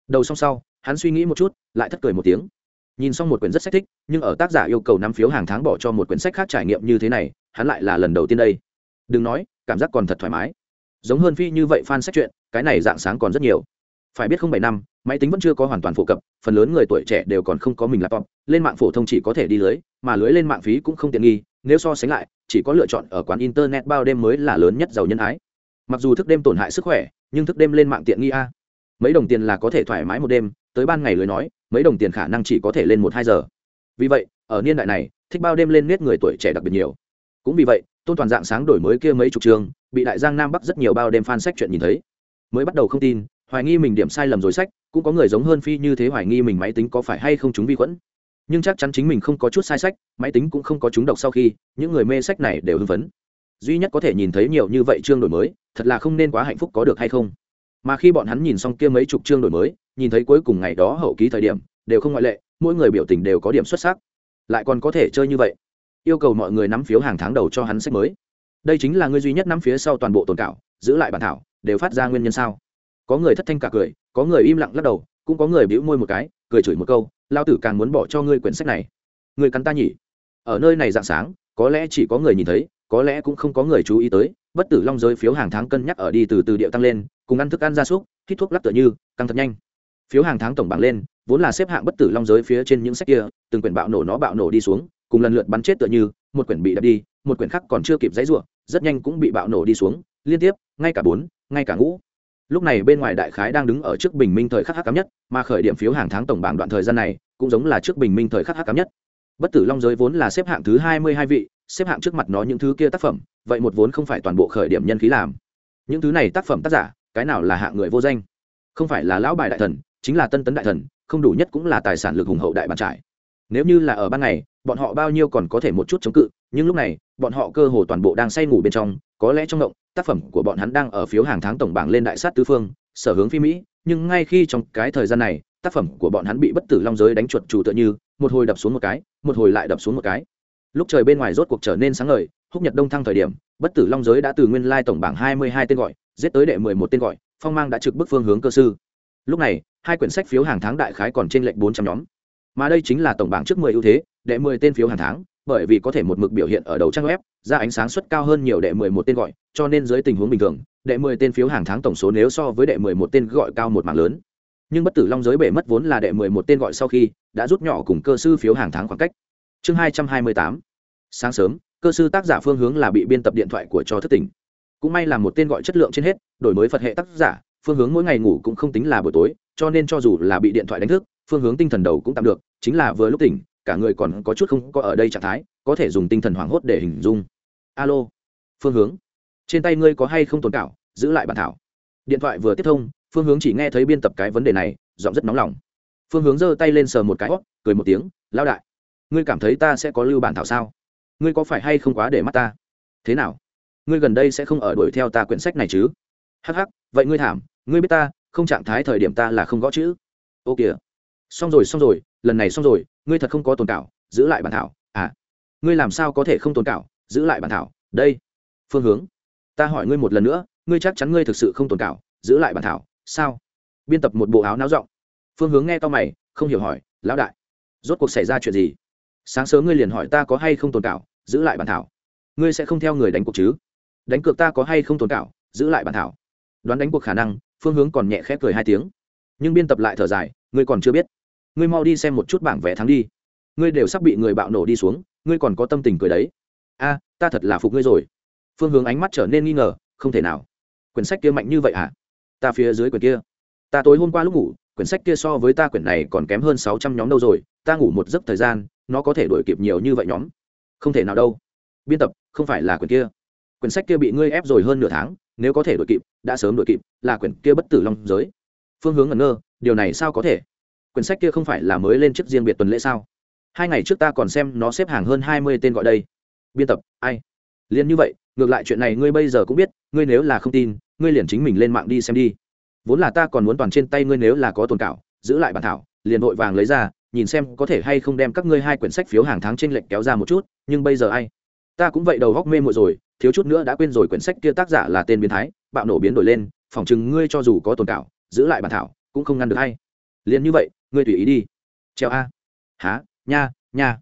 Đầu xong sau, hắn suy nghĩ một chút, lại thất cười một tiếng. Nhìn xong một quyển rất sách thích, nhưng ở tác giả yêu cầu năm phiếu hàng tháng bỏ cho một quyển sách khác trải nghiệm như thế này, hắn lại là lần đầu tiên đây. Đừng nói, cảm giác còn thật thoải mái. Giống hơn phi như vậy fan sách chuyện cái này dạng sáng còn rất nhiều phải biết không bảy năm, máy tính vẫn chưa có hoàn toàn phổ cập, phần lớn người tuổi trẻ đều còn không có mình laptop, lên mạng phổ thông chỉ có thể đi lưới, mà lưới lên mạng phí cũng không tiện nghi, nếu so sánh lại, chỉ có lựa chọn ở quán internet bao đêm mới là lớn nhất giàu nhân ái. Mặc dù thức đêm tổn hại sức khỏe, nhưng thức đêm lên mạng tiện nghi a. Mấy đồng tiền là có thể thoải mái một đêm, tới ban ngày lưới nói, mấy đồng tiền khả năng chỉ có thể lên một hai giờ. Vì vậy, ở niên đại này, thích bao đêm lên nết người tuổi trẻ đặc biệt nhiều. Cũng vì vậy, tôn toàn dạng sáng đổi mới kia mấy chục trường, bị đại giang nam bắc rất nhiều bao đêm fan sách chuyện nhìn thấy. Mới bắt đầu không tin hoài nghi mình điểm sai lầm rồi sách, cũng có người giống hơn phi như thế hoài nghi mình máy tính có phải hay không chúng vi khuẩn. Nhưng chắc chắn chính mình không có chút sai sách, máy tính cũng không có chúng độc sau khi, những người mê sách này đều hưng phấn. Duy nhất có thể nhìn thấy nhiều như vậy chương đổi mới, thật là không nên quá hạnh phúc có được hay không. Mà khi bọn hắn nhìn xong kia mấy chục chương đổi mới, nhìn thấy cuối cùng ngày đó hậu ký thời điểm, đều không ngoại lệ, mỗi người biểu tình đều có điểm xuất sắc. Lại còn có thể chơi như vậy. Yêu cầu mọi người nắm phiếu hàng tháng đầu cho hắn sách mới. Đây chính là người duy nhất nắm phía sau toàn bộ tồn cảo, giữ lại bản thảo, đều phát ra nguyên nhân sao có người thất thanh cả cười, có người im lặng lắc đầu, cũng có người bĩu môi một cái, cười chửi một câu, lao tử càng muốn bỏ cho ngươi quyển sách này. Người cắn ta nhỉ? Ở nơi này dạng sáng, có lẽ chỉ có người nhìn thấy, có lẽ cũng không có người chú ý tới, bất tử long giới phiếu hàng tháng cân nhắc ở đi từ từ điệu tăng lên, cùng ăn thức ăn gia súc, hít thuốc lắc tựa như, căng thật nhanh. Phiếu hàng tháng tổng bảng lên, vốn là xếp hạng bất tử long giới phía trên những sách kia, từng quyển bạo nổ nó bạo nổ đi xuống, cùng lần lượt bắn chết tựa như, một quyển bị đập đi, một quyển khác còn chưa kịp dãy ruộng rất nhanh cũng bị bạo nổ đi xuống, liên tiếp, ngay cả bốn, ngay cả ngũ lúc này bên ngoài đại khái đang đứng ở trước bình minh thời khắc hắc cám nhất, mà khởi điểm phiếu hàng tháng tổng bảng đoạn thời gian này, cũng giống là trước bình minh thời khắc hắc cám nhất. Bất tử long giới vốn là xếp hạng thứ hai mươi hai vị, xếp hạng trước mặt nó những thứ kia tác phẩm, vậy một vốn không phải toàn bộ khởi điểm nhân khí làm. Những thứ này tác phẩm tác giả, cái nào là hạng người vô danh? Không phải là lão bài đại thần, chính là tân tấn đại thần, không đủ nhất cũng là tài sản lực hùng hậu đại bàn trải. Nếu như là ở ban ngày, bọn họ bao nhiêu còn có thể một chút chống cự, nhưng lúc này, bọn họ cơ hồ toàn bộ đang say ngủ bên trong, có lẽ trong động tác phẩm của bọn hắn đang ở phiếu hàng tháng tổng bảng lên đại sát tứ phương, sở hướng phi mỹ, nhưng ngay khi trong cái thời gian này, tác phẩm của bọn hắn bị bất tử long giới đánh chuột chủ tựa như, một hồi đập xuống một cái, một hồi lại đập xuống một cái. Lúc trời bên ngoài rốt cuộc trở nên sáng ngời, húc nhật đông thăng thời điểm, bất tử long giới đã từ nguyên lai tổng bảng hai mươi hai tên gọi, giết tới đệ mười một tên gọi, phong mang đã trực bức phương hướng cơ sư. Lúc này, hai quyển sách phiếu hàng tháng đại khái còn trên lệnh bốn trăm nhóm. Mà đây chính là tổng bảng trước mười ưu thế, đệ mười tên phiếu hàng tháng bởi vì có thể một mực biểu hiện ở đầu trang web, ra ánh sáng suất cao hơn nhiều đệ mười một tên gọi, cho nên dưới tình huống bình thường, đệ mười tên phiếu hàng tháng tổng số nếu so với đệ mười một tên gọi cao một mạng lớn. Nhưng bất tử long giới bể mất vốn là đệ mười một tên gọi sau khi, đã rút nhỏ cùng cơ sư phiếu hàng tháng khoảng cách. Chương hai trăm hai mươi tám. Sáng sớm, cơ sư tác giả phương hướng là bị biên tập điện thoại của cho thất tỉnh. Cũng may là một tên gọi chất lượng trên hết, đổi mới phật hệ tác giả, phương hướng mỗi ngày ngủ cũng không tính là buổi tối, cho nên cho dù là bị điện thoại đánh thức, phương hướng tinh thần đầu cũng tạm được, chính là vừa lúc tỉnh cả người còn có chút không có ở đây trạng thái, có thể dùng tinh thần hoảng hốt để hình dung. Alo, phương hướng. Trên tay ngươi có hay không tồn cảo? Giữ lại bản thảo. Điện thoại vừa tiếp thông, phương hướng chỉ nghe thấy biên tập cái vấn đề này, giọng rất nóng lòng. Phương hướng giơ tay lên sờ một cái hót cười một tiếng lao đại, ngươi cảm thấy ta sẽ có lưu bản thảo sao? Ngươi có phải hay không quá để mắt ta? Thế nào? Ngươi gần đây sẽ không ở đuổi theo ta quyển sách này chứ? Hh vậy ngươi thảm, ngươi biết ta, không trạng thái thời điểm ta là không gõ chữ. Ô kìa xong rồi xong rồi, lần này xong rồi, ngươi thật không có tồn cảo, giữ lại bản thảo. À ngươi làm sao có thể không tồn cảo, giữ lại bản thảo? Đây, phương hướng. Ta hỏi ngươi một lần nữa, ngươi chắc chắn ngươi thực sự không tồn cảo, giữ lại bản thảo, sao? Biên tập một bộ áo náo rộng. Phương hướng nghe to mày, không hiểu hỏi, lão đại, rốt cuộc xảy ra chuyện gì? Sáng sớm ngươi liền hỏi ta có hay không tồn cảo, giữ lại bản thảo. Ngươi sẽ không theo người đánh cuộc chứ? Đánh cược ta có hay không tồn cảo, giữ lại bản thảo? Đoán đánh cuộc khả năng, phương hướng còn nhẹ khẽ cười hai tiếng. Nhưng biên tập lại thở dài, ngươi còn chưa biết ngươi mau đi xem một chút bảng vé thắng đi. Ngươi đều sắp bị người bạo nổ đi xuống, ngươi còn có tâm tình cười đấy. A, ta thật là phục ngươi rồi. Phương hướng ánh mắt trở nên nghi ngờ, không thể nào. Quyển sách kia mạnh như vậy à? Ta phía dưới quyển kia. Ta tối hôm qua lúc ngủ, quyển sách kia so với ta quyển này còn kém hơn sáu trăm nhóm đâu rồi, ta ngủ một giấc thời gian, nó có thể đổi kịp nhiều như vậy nhóm. Không thể nào đâu. Biên tập, không phải là quyển kia. Quyển sách kia bị ngươi ép rồi hơn nửa tháng, nếu có thể đổi kịp, đã sớm đổi kịp, là quyển kia bất tử long giới. Phương hướng ngẩn ngơ, điều này sao có thể? Quyển sách kia không phải là mới lên chức riêng biệt tuần lễ sao? Hai ngày trước ta còn xem nó xếp hàng hơn hai mươi tên gọi đây. Biên tập, ai? Liền như vậy, ngược lại chuyện này ngươi bây giờ cũng biết, ngươi nếu là không tin, ngươi liền chính mình lên mạng đi xem đi. Vốn là ta còn muốn toàn trên tay ngươi nếu là có tồn cảo, giữ lại bản thảo, liền vội vàng lấy ra, nhìn xem có thể hay không đem các ngươi hai quyển sách phiếu hàng tháng trên lệnh kéo ra một chút, nhưng bây giờ ai? Ta cũng vậy đầu góc mê mội rồi, thiếu chút nữa đã quên rồi quyển sách kia tác giả là tên biến thái, bạo nổ biến đổi lên, phỏng chừng ngươi cho dù có tồn cảo, giữ lại bản thảo, cũng không ngăn được hay liền như vậy ngươi tùy ý đi. Treo a. Há nha nha.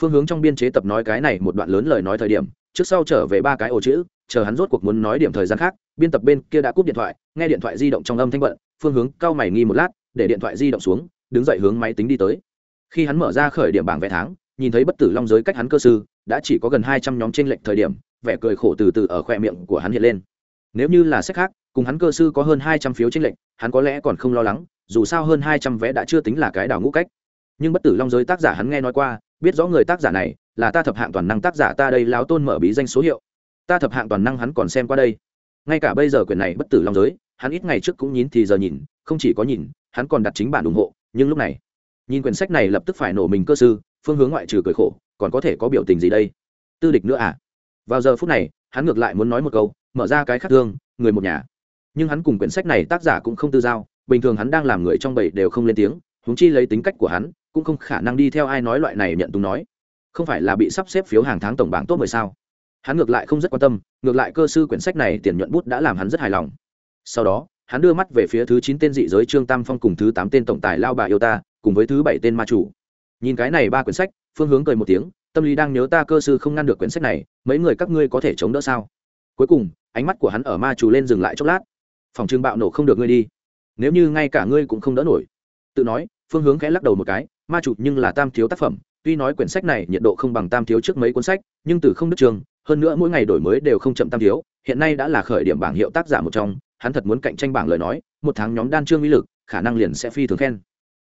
Phương hướng trong biên chế tập nói cái này một đoạn lớn lời nói thời điểm, trước sau trở về ba cái ổ chữ, chờ hắn rốt cuộc muốn nói điểm thời gian khác, biên tập bên kia đã cúp điện thoại, nghe điện thoại di động trong âm thanh bận phương hướng cao mày nghi một lát, để điện thoại di động xuống, đứng dậy hướng máy tính đi tới. Khi hắn mở ra khởi điểm bảng vẽ tháng, nhìn thấy bất tử long giới cách hắn cơ sư, đã chỉ có gần hai trăm nhóm trên lệnh thời điểm, vẻ cười khổ từ từ ở khoe miệng của hắn hiện lên. Nếu như là sách khác, cùng hắn cơ sư có hơn hai trăm phiếu trên lệnh hắn có lẽ còn không lo lắng dù sao hơn hai trăm vé đã chưa tính là cái đào ngũ cách. Nhưng bất tử long giới tác giả hắn nghe nói qua, biết rõ người tác giả này là ta thập hạng toàn năng tác giả ta đây láo tôn mở bí danh số hiệu. Ta thập hạng toàn năng hắn còn xem qua đây. Ngay cả bây giờ quyển này bất tử long giới, hắn ít ngày trước cũng nhín thì giờ nhìn, không chỉ có nhìn, hắn còn đặt chính bản ủng hộ, nhưng lúc này, nhìn quyển sách này lập tức phải nổ mình cơ sư, phương hướng ngoại trừ cười khổ, còn có thể có biểu tình gì đây? Tư địch nữa à? Vào giờ phút này, hắn ngược lại muốn nói một câu, mở ra cái khác thương, người một nhà. Nhưng hắn cùng quyển sách này tác giả cũng không tư giao bình thường hắn đang làm người trong bầy đều không lên tiếng húng chi lấy tính cách của hắn, cũng không khả năng đi theo ai nói loại này nhận túng nói. Không phải là bị sắp xếp phiếu hàng tháng tổng bảng tốt mười sao? Hắn ngược lại không rất quan tâm, ngược lại cơ sư quyển sách này tiền nhuận bút đã làm hắn rất hài lòng. Sau đó, hắn đưa mắt về phía thứ chín tên dị giới trương tam phong cùng thứ tám tên tổng tài lao bà yêu ta, cùng với thứ bảy tên ma chủ. Nhìn cái này ba quyển sách, phương hướng cười một tiếng, tâm lý đang nhớ ta cơ sư không ngăn được quyển sách này, mấy người các ngươi có thể chống đỡ sao? Cuối cùng, ánh mắt của hắn ở ma chủ lên dừng lại chốc lát. Phòng trưng bạo nổ không được ngươi đi nếu như ngay cả ngươi cũng không đỡ nổi. Tự nói, phương hướng khẽ lắc đầu một cái, ma chủ nhưng là tam thiếu tác phẩm, tuy nói quyển sách này nhiệt độ không bằng tam thiếu trước mấy cuốn sách, nhưng từ không đức trường, hơn nữa mỗi ngày đổi mới đều không chậm tam thiếu, hiện nay đã là khởi điểm bảng hiệu tác giả một trong, hắn thật muốn cạnh tranh bảng lời nói, một tháng nhóm đan trương mỹ lực, khả năng liền sẽ phi thường khen.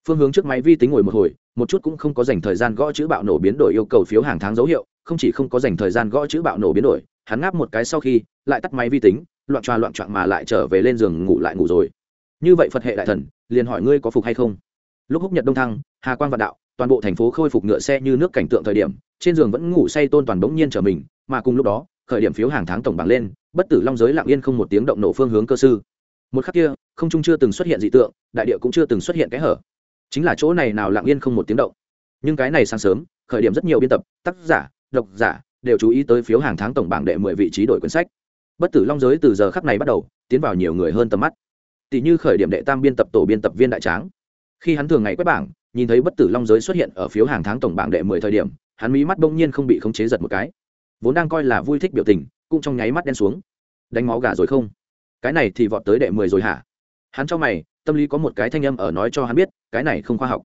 Phương hướng trước máy vi tính ngồi một hồi, một chút cũng không có dành thời gian gõ chữ bạo nổ biến đổi yêu cầu phiếu hàng tháng dấu hiệu, không chỉ không có dành thời gian gõ chữ bạo nổ biến đổi, hắn ngáp một cái sau khi, lại tắt máy vi tính, loạn tròa loạn trọn mà lại trở về lên giường ngủ lại ngủ rồi như vậy phật hệ đại thần, liền hỏi ngươi có phục hay không? Lúc húc nhật đông thăng, hà Quan vạn đạo, toàn bộ thành phố khôi phục ngựa xe như nước cảnh tượng thời điểm, trên giường vẫn ngủ say tôn toàn bỗng nhiên trở mình, mà cùng lúc đó, khởi điểm phiếu hàng tháng tổng bảng lên, bất tử long giới lặng yên không một tiếng động nổ phương hướng cơ sư. Một khắc kia, không trung chưa từng xuất hiện dị tượng, đại địa cũng chưa từng xuất hiện cái hở. Chính là chỗ này nào lặng yên không một tiếng động. Nhưng cái này sáng sớm, khởi điểm rất nhiều biên tập, tác giả, độc giả đều chú ý tới phiếu hàng tháng tổng bảng đệ mười vị trí đổi quyển sách. Bất tử long giới từ giờ khắc này bắt đầu, tiến vào nhiều người hơn tầm mắt tỷ như khởi điểm đệ tam biên tập tổ biên tập viên đại tráng. Khi hắn thường ngày quét bảng, nhìn thấy bất tử long giới xuất hiện ở phiếu hàng tháng tổng bảng đệ mười thời điểm, hắn mí mắt bỗng nhiên không bị khống chế giật một cái. Vốn đang coi là vui thích biểu tình, cũng trong nháy mắt đen xuống. Đánh máu gà rồi không? Cái này thì vọt tới đệ mười rồi hả? Hắn cho mày, tâm lý có một cái thanh âm ở nói cho hắn biết, cái này không khoa học.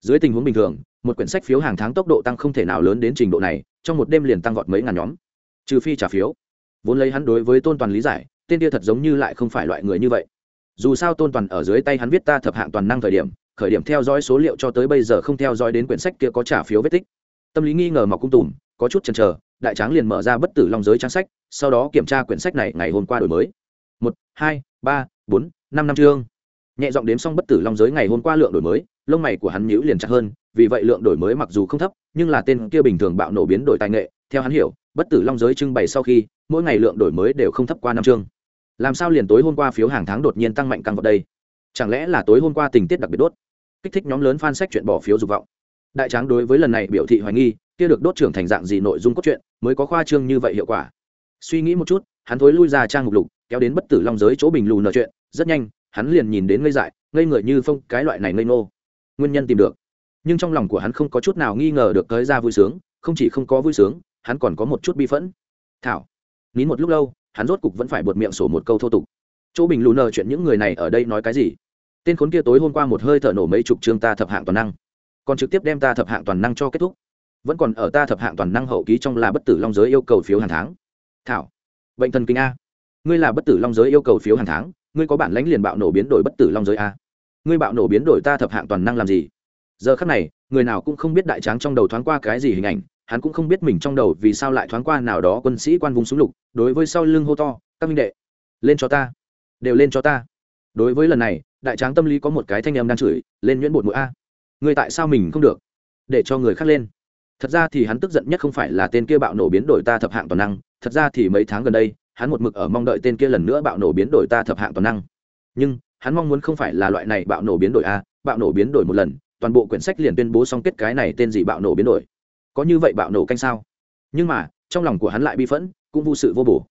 Dưới tình huống bình thường, một quyển sách phiếu hàng tháng tốc độ tăng không thể nào lớn đến trình độ này, trong một đêm liền tăng vọt mấy ngàn nhóm. Trừ phi trả phiếu. Vốn lấy hắn đối với tôn toàn lý giải, tên kia thật giống như lại không phải loại người như vậy dù sao tôn toàn ở dưới tay hắn viết ta thập hạng toàn năng thời điểm, khởi điểm theo dõi số liệu cho tới bây giờ không theo dõi đến quyển sách kia có trả phiếu vết tích. Tâm lý nghi ngờ mọc cung tùm, có chút chần chờ, đại tráng liền mở ra bất tử long giới trang sách, sau đó kiểm tra quyển sách này ngày hôm qua đổi mới. Một, hai, ba, bốn, năm năm chương. Nhẹ giọng đếm xong bất tử long giới ngày hôm qua lượng đổi mới, lông mày của hắn nhữ liền chặt hơn, vì vậy lượng đổi mới mặc dù không thấp, nhưng là tên kia bình thường bạo nổ biến đổi tài nghệ, theo hắn hiểu, bất tử long giới trưng bày sau khi, mỗi ngày lượng đổi mới đều không thấp qua năm chương làm sao liền tối hôm qua phiếu hàng tháng đột nhiên tăng mạnh căng vào đây? Chẳng lẽ là tối hôm qua tình tiết đặc biệt đốt? Kích thích nhóm lớn fan sách chuyện bỏ phiếu dục vọng. Đại tráng đối với lần này biểu thị hoài nghi, kia được đốt trưởng thành dạng gì nội dung cốt truyện mới có khoa trương như vậy hiệu quả? Suy nghĩ một chút, hắn thối lui ra trang mục lục, kéo đến bất tử long giới chỗ bình lù nợ chuyện, rất nhanh, hắn liền nhìn đến ngây dại, ngây người như phong, cái loại này ngây ngô. Nguyên nhân tìm được. Nhưng trong lòng của hắn không có chút nào nghi ngờ được tới ra vui sướng, không chỉ không có vui sướng, hắn còn có một chút bi phẫn. Thảo, nín một lúc lâu hắn rốt cục vẫn phải buột miệng sổ một câu thô tục. Chỗ bình lù nờ chuyện những người này ở đây nói cái gì? Tên khốn kia tối hôm qua một hơi thở nổ mấy chục chương ta thập hạng toàn năng. Còn trực tiếp đem ta thập hạng toàn năng cho kết thúc. Vẫn còn ở ta thập hạng toàn năng hậu ký trong là bất tử long giới yêu cầu phiếu hàng tháng. Thảo, bệnh thần kinh a. Ngươi là bất tử long giới yêu cầu phiếu hàng tháng, ngươi có bản lãnh liền bạo nổ biến đổi bất tử long giới a. Ngươi bạo nổ biến đổi ta thập hạng toàn năng làm gì? Giờ khắc này, người nào cũng không biết đại tráng trong đầu thoáng qua cái gì hình ảnh hắn cũng không biết mình trong đầu vì sao lại thoáng qua nào đó quân sĩ quan vùng súng lục, đối với sau lưng hô to, các minh đệ, lên cho ta, đều lên cho ta. Đối với lần này, đại tráng tâm lý có một cái thanh em đang chửi, lên nhuyễn bột mũi a người tại sao mình không được? Để cho người khác lên. Thật ra thì hắn tức giận nhất không phải là tên kia bạo nổ biến đổi ta thập hạng toàn năng, thật ra thì mấy tháng gần đây, hắn một mực ở mong đợi tên kia lần nữa bạo nổ biến đổi ta thập hạng toàn năng. Nhưng, hắn mong muốn không phải là loại này bạo nổ biến đổi a, bạo nổ biến đổi một lần, toàn bộ quyển sách liền tuyên bố xong kết cái này tên gì bạo nổ biến đổi có như vậy bạo nổ canh sao? Nhưng mà, trong lòng của hắn lại bi phẫn, cũng vô sự vô bổ.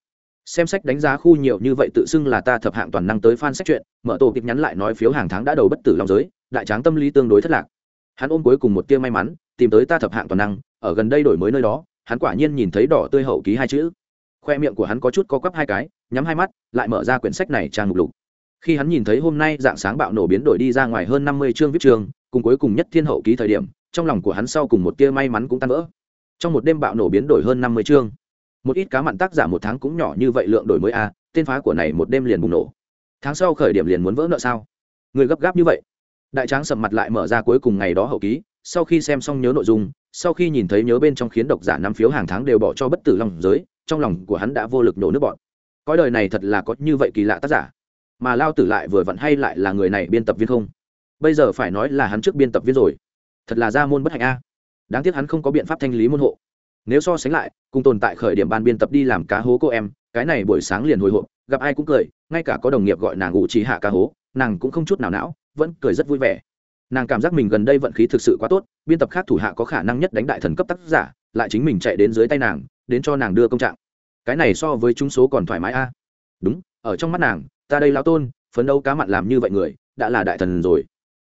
Xem sách đánh giá khu nhiều như vậy tự xưng là ta thập hạng toàn năng tới fan sách chuyện, mở tổ kịp nhắn lại nói phiếu hàng tháng đã đầu bất tử lòng giới, đại tráng tâm lý tương đối thất lạc. Hắn ôm cuối cùng một tia may mắn, tìm tới ta thập hạng toàn năng, ở gần đây đổi mới nơi đó, hắn quả nhiên nhìn thấy đỏ tươi hậu ký hai chữ. Khoe miệng của hắn có chút có quắp hai cái, nhắm hai mắt, lại mở ra quyển sách này trang mục lục. Khi hắn nhìn thấy hôm nay dạng sáng bạo nổ biến đổi đi ra ngoài hơn năm mươi chương viết chương cùng cuối cùng nhất thiên hậu ký thời điểm, trong lòng của hắn sau cùng một tia may mắn cũng tan vỡ. Trong một đêm bạo nổ biến đổi hơn năm mươi chương. Một ít cá mặn tác giả một tháng cũng nhỏ như vậy lượng đổi mới a à, tên phá của này một đêm liền bùng nổ. Tháng sau khởi điểm liền muốn vỡ nợ sao? Người gấp gáp như vậy. Đại tráng sầm mặt lại mở ra cuối cùng ngày đó hậu ký, sau khi xem xong nhớ nội dung, sau khi nhìn thấy nhớ bên trong khiến độc giả năm phiếu hàng tháng đều bỏ cho bất tử long giới, trong lòng của hắn đã vô lực nổ nước bọn cõi đời này thật là có như vậy kỳ lạ tác giả. Mà lao tử lại vừa vặn hay lại là người này biên tập viên không? Bây giờ phải nói là hắn trước biên tập viên rồi. Thật là ra môn bất hạnh a. Đáng tiếc hắn không có biện pháp thanh lý môn hộ. Nếu so sánh lại, cùng tồn tại khởi điểm ban biên tập đi làm cá hố cô em, cái này buổi sáng liền hồi hộp, gặp ai cũng cười, ngay cả có đồng nghiệp gọi nàng ngụ trí hạ cá hố, nàng cũng không chút nào não, vẫn cười rất vui vẻ. Nàng cảm giác mình gần đây vận khí thực sự quá tốt, biên tập khác thủ hạ có khả năng nhất đánh đại thần cấp tác giả, lại chính mình chạy đến dưới tay nàng, đến cho nàng đưa công trạng. Cái này so với chúng số còn thoải mái a. Đúng, ở trong mắt nàng, ta đây lao tôn, phấn đấu cá mặn làm như vậy người, đã là đại thần rồi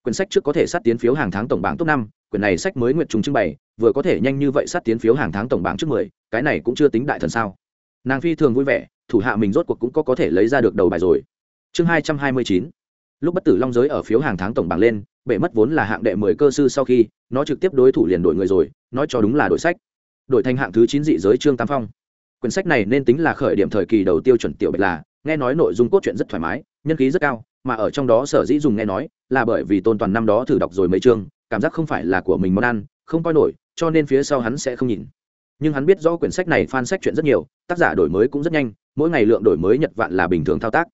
quyển sách trước có thể sát tiến phiếu hàng tháng tổng bảng top năm, quyển này sách mới nguyện trùng trưng bày, vừa có thể nhanh như vậy sát tiến phiếu hàng tháng tổng bảng trước mười, cái này cũng chưa tính đại thần sao. Nàng phi thường vui vẻ, thủ hạ mình rốt cuộc cũng có có thể lấy ra được đầu bài rồi. Chương hai trăm hai mươi chín. Lúc bất tử long giới ở phiếu hàng tháng tổng bảng lên bể mất vốn là hạng đệ mười cơ sư sau khi, nó trực tiếp đối thủ liền đổi người rồi, nói cho đúng là đổi sách. Đổi thành hạng thứ chín dị giới trương tam phong. Quyển sách này nên tính là khởi điểm thời kỳ đầu tiêu chuẩn tiểu bạch là, nghe nói nội dung cốt truyện rất thoải mái, nhân khí rất cao mà ở trong đó sở dĩ dùng nghe nói là bởi vì tôn toàn năm đó thử đọc rồi mấy chương, cảm giác không phải là của mình món ăn, không coi nổi, cho nên phía sau hắn sẽ không nhìn. Nhưng hắn biết rõ quyển sách này fan sách chuyện rất nhiều, tác giả đổi mới cũng rất nhanh, mỗi ngày lượng đổi mới nhật vạn là bình thường thao tác.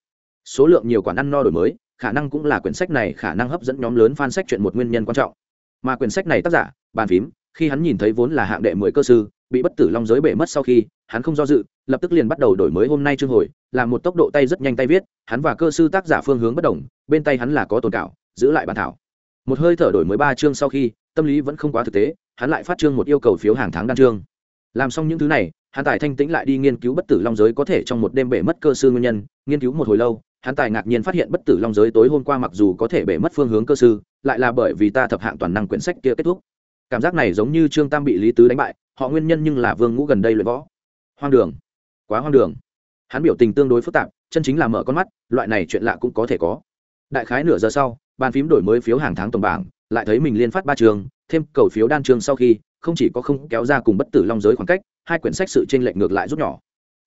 Số lượng nhiều quản ăn no đổi mới, khả năng cũng là quyển sách này khả năng hấp dẫn nhóm lớn fan sách chuyện một nguyên nhân quan trọng. Mà quyển sách này tác giả, bàn phím, khi hắn nhìn thấy vốn là hạng đệ mười cơ sư, bị bất tử long giới bể mất sau khi, hắn không do dự, lập tức liền bắt đầu đổi mới hôm nay chương hồi là một tốc độ tay rất nhanh tay viết, hắn và cơ sư tác giả phương hướng bất đồng, bên tay hắn là có tồn cảo, giữ lại bản thảo. Một hơi thở đổi mới ba chương sau khi, tâm lý vẫn không quá thực tế, hắn lại phát chương một yêu cầu phiếu hàng tháng đan chương. Làm xong những thứ này, hắn tài thanh tĩnh lại đi nghiên cứu bất tử long giới có thể trong một đêm bể mất cơ sư nguyên nhân. Nghiên cứu một hồi lâu, hắn tài ngạc nhiên phát hiện bất tử long giới tối hôm qua mặc dù có thể bể mất phương hướng cơ sư, lại là bởi vì ta thập hạng toàn năng quyển sách kia kết thúc. Cảm giác này giống như trương tam bị lý tứ đánh bại, họ nguyên nhân nhưng là vương ngũ gần đây luyện võ. Hoang đường. Quá hoang đường hắn biểu tình tương đối phức tạp, chân chính là mở con mắt, loại này chuyện lạ cũng có thể có. Đại khái nửa giờ sau, bàn phím đổi mới phiếu hàng tháng tổng bảng, lại thấy mình liên phát ba trường, thêm cầu phiếu đan trường sau khi, không chỉ có không kéo ra cùng bất tử long giới khoảng cách, hai quyển sách sự t r ê n lệch ngược lại rút nhỏ.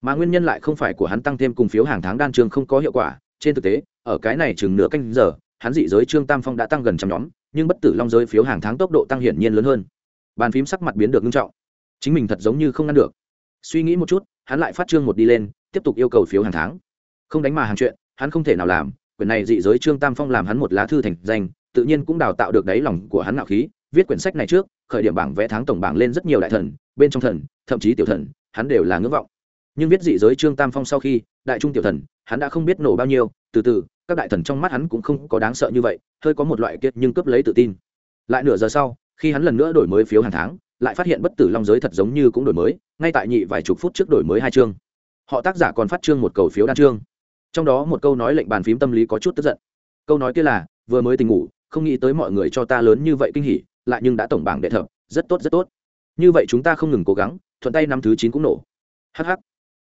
Mà nguyên nhân lại không phải của hắn tăng thêm cùng phiếu hàng tháng đan trường không có hiệu quả, trên thực tế, ở cái này chừng nửa canh giờ, hắn dị giới trương tam phong đã tăng gần trăm nhóm, nhưng bất tử long giới phiếu hàng tháng tốc độ tăng hiển nhiên lớn hơn. Bàn phím sắc mặt biến được nghiêm trọng. Chính mình thật giống như không ngăn được. Suy nghĩ một chút, hắn lại phát trương một đi lên tiếp tục yêu cầu phiếu hàng tháng. Không đánh mà hàng chuyện, hắn không thể nào làm, quyển này dị giới trương tam phong làm hắn một lá thư thành danh, tự nhiên cũng đào tạo được đáy lòng của hắn ngạo khí, viết quyển sách này trước, khởi điểm bảng vẽ tháng tổng bảng lên rất nhiều đại thần, bên trong thần, thậm chí tiểu thần, hắn đều là ngưỡng vọng. Nhưng viết dị giới trương tam phong sau khi, đại trung tiểu thần, hắn đã không biết nổ bao nhiêu, từ từ, các đại thần trong mắt hắn cũng không có đáng sợ như vậy, hơi có một loại kiệt nhưng cướp lấy tự tin. Lại nửa giờ sau, khi hắn lần nữa đổi mới phiếu hàng tháng, lại phát hiện bất tử long giới thật giống như cũng đổi mới, ngay tại nhị vài chục phút trước đổi mới hai chương họ tác giả còn phát trương một cầu phiếu đan trương, trong đó một câu nói lệnh bàn phím tâm lý có chút tức giận. Câu nói kia là vừa mới tình ngủ không nghĩ tới mọi người cho ta lớn như vậy kinh hỉ lại nhưng đã tổng bảng đệ thập rất tốt rất tốt. Như vậy chúng ta không ngừng cố gắng thuận tay năm thứ chín cũng nổ. Hh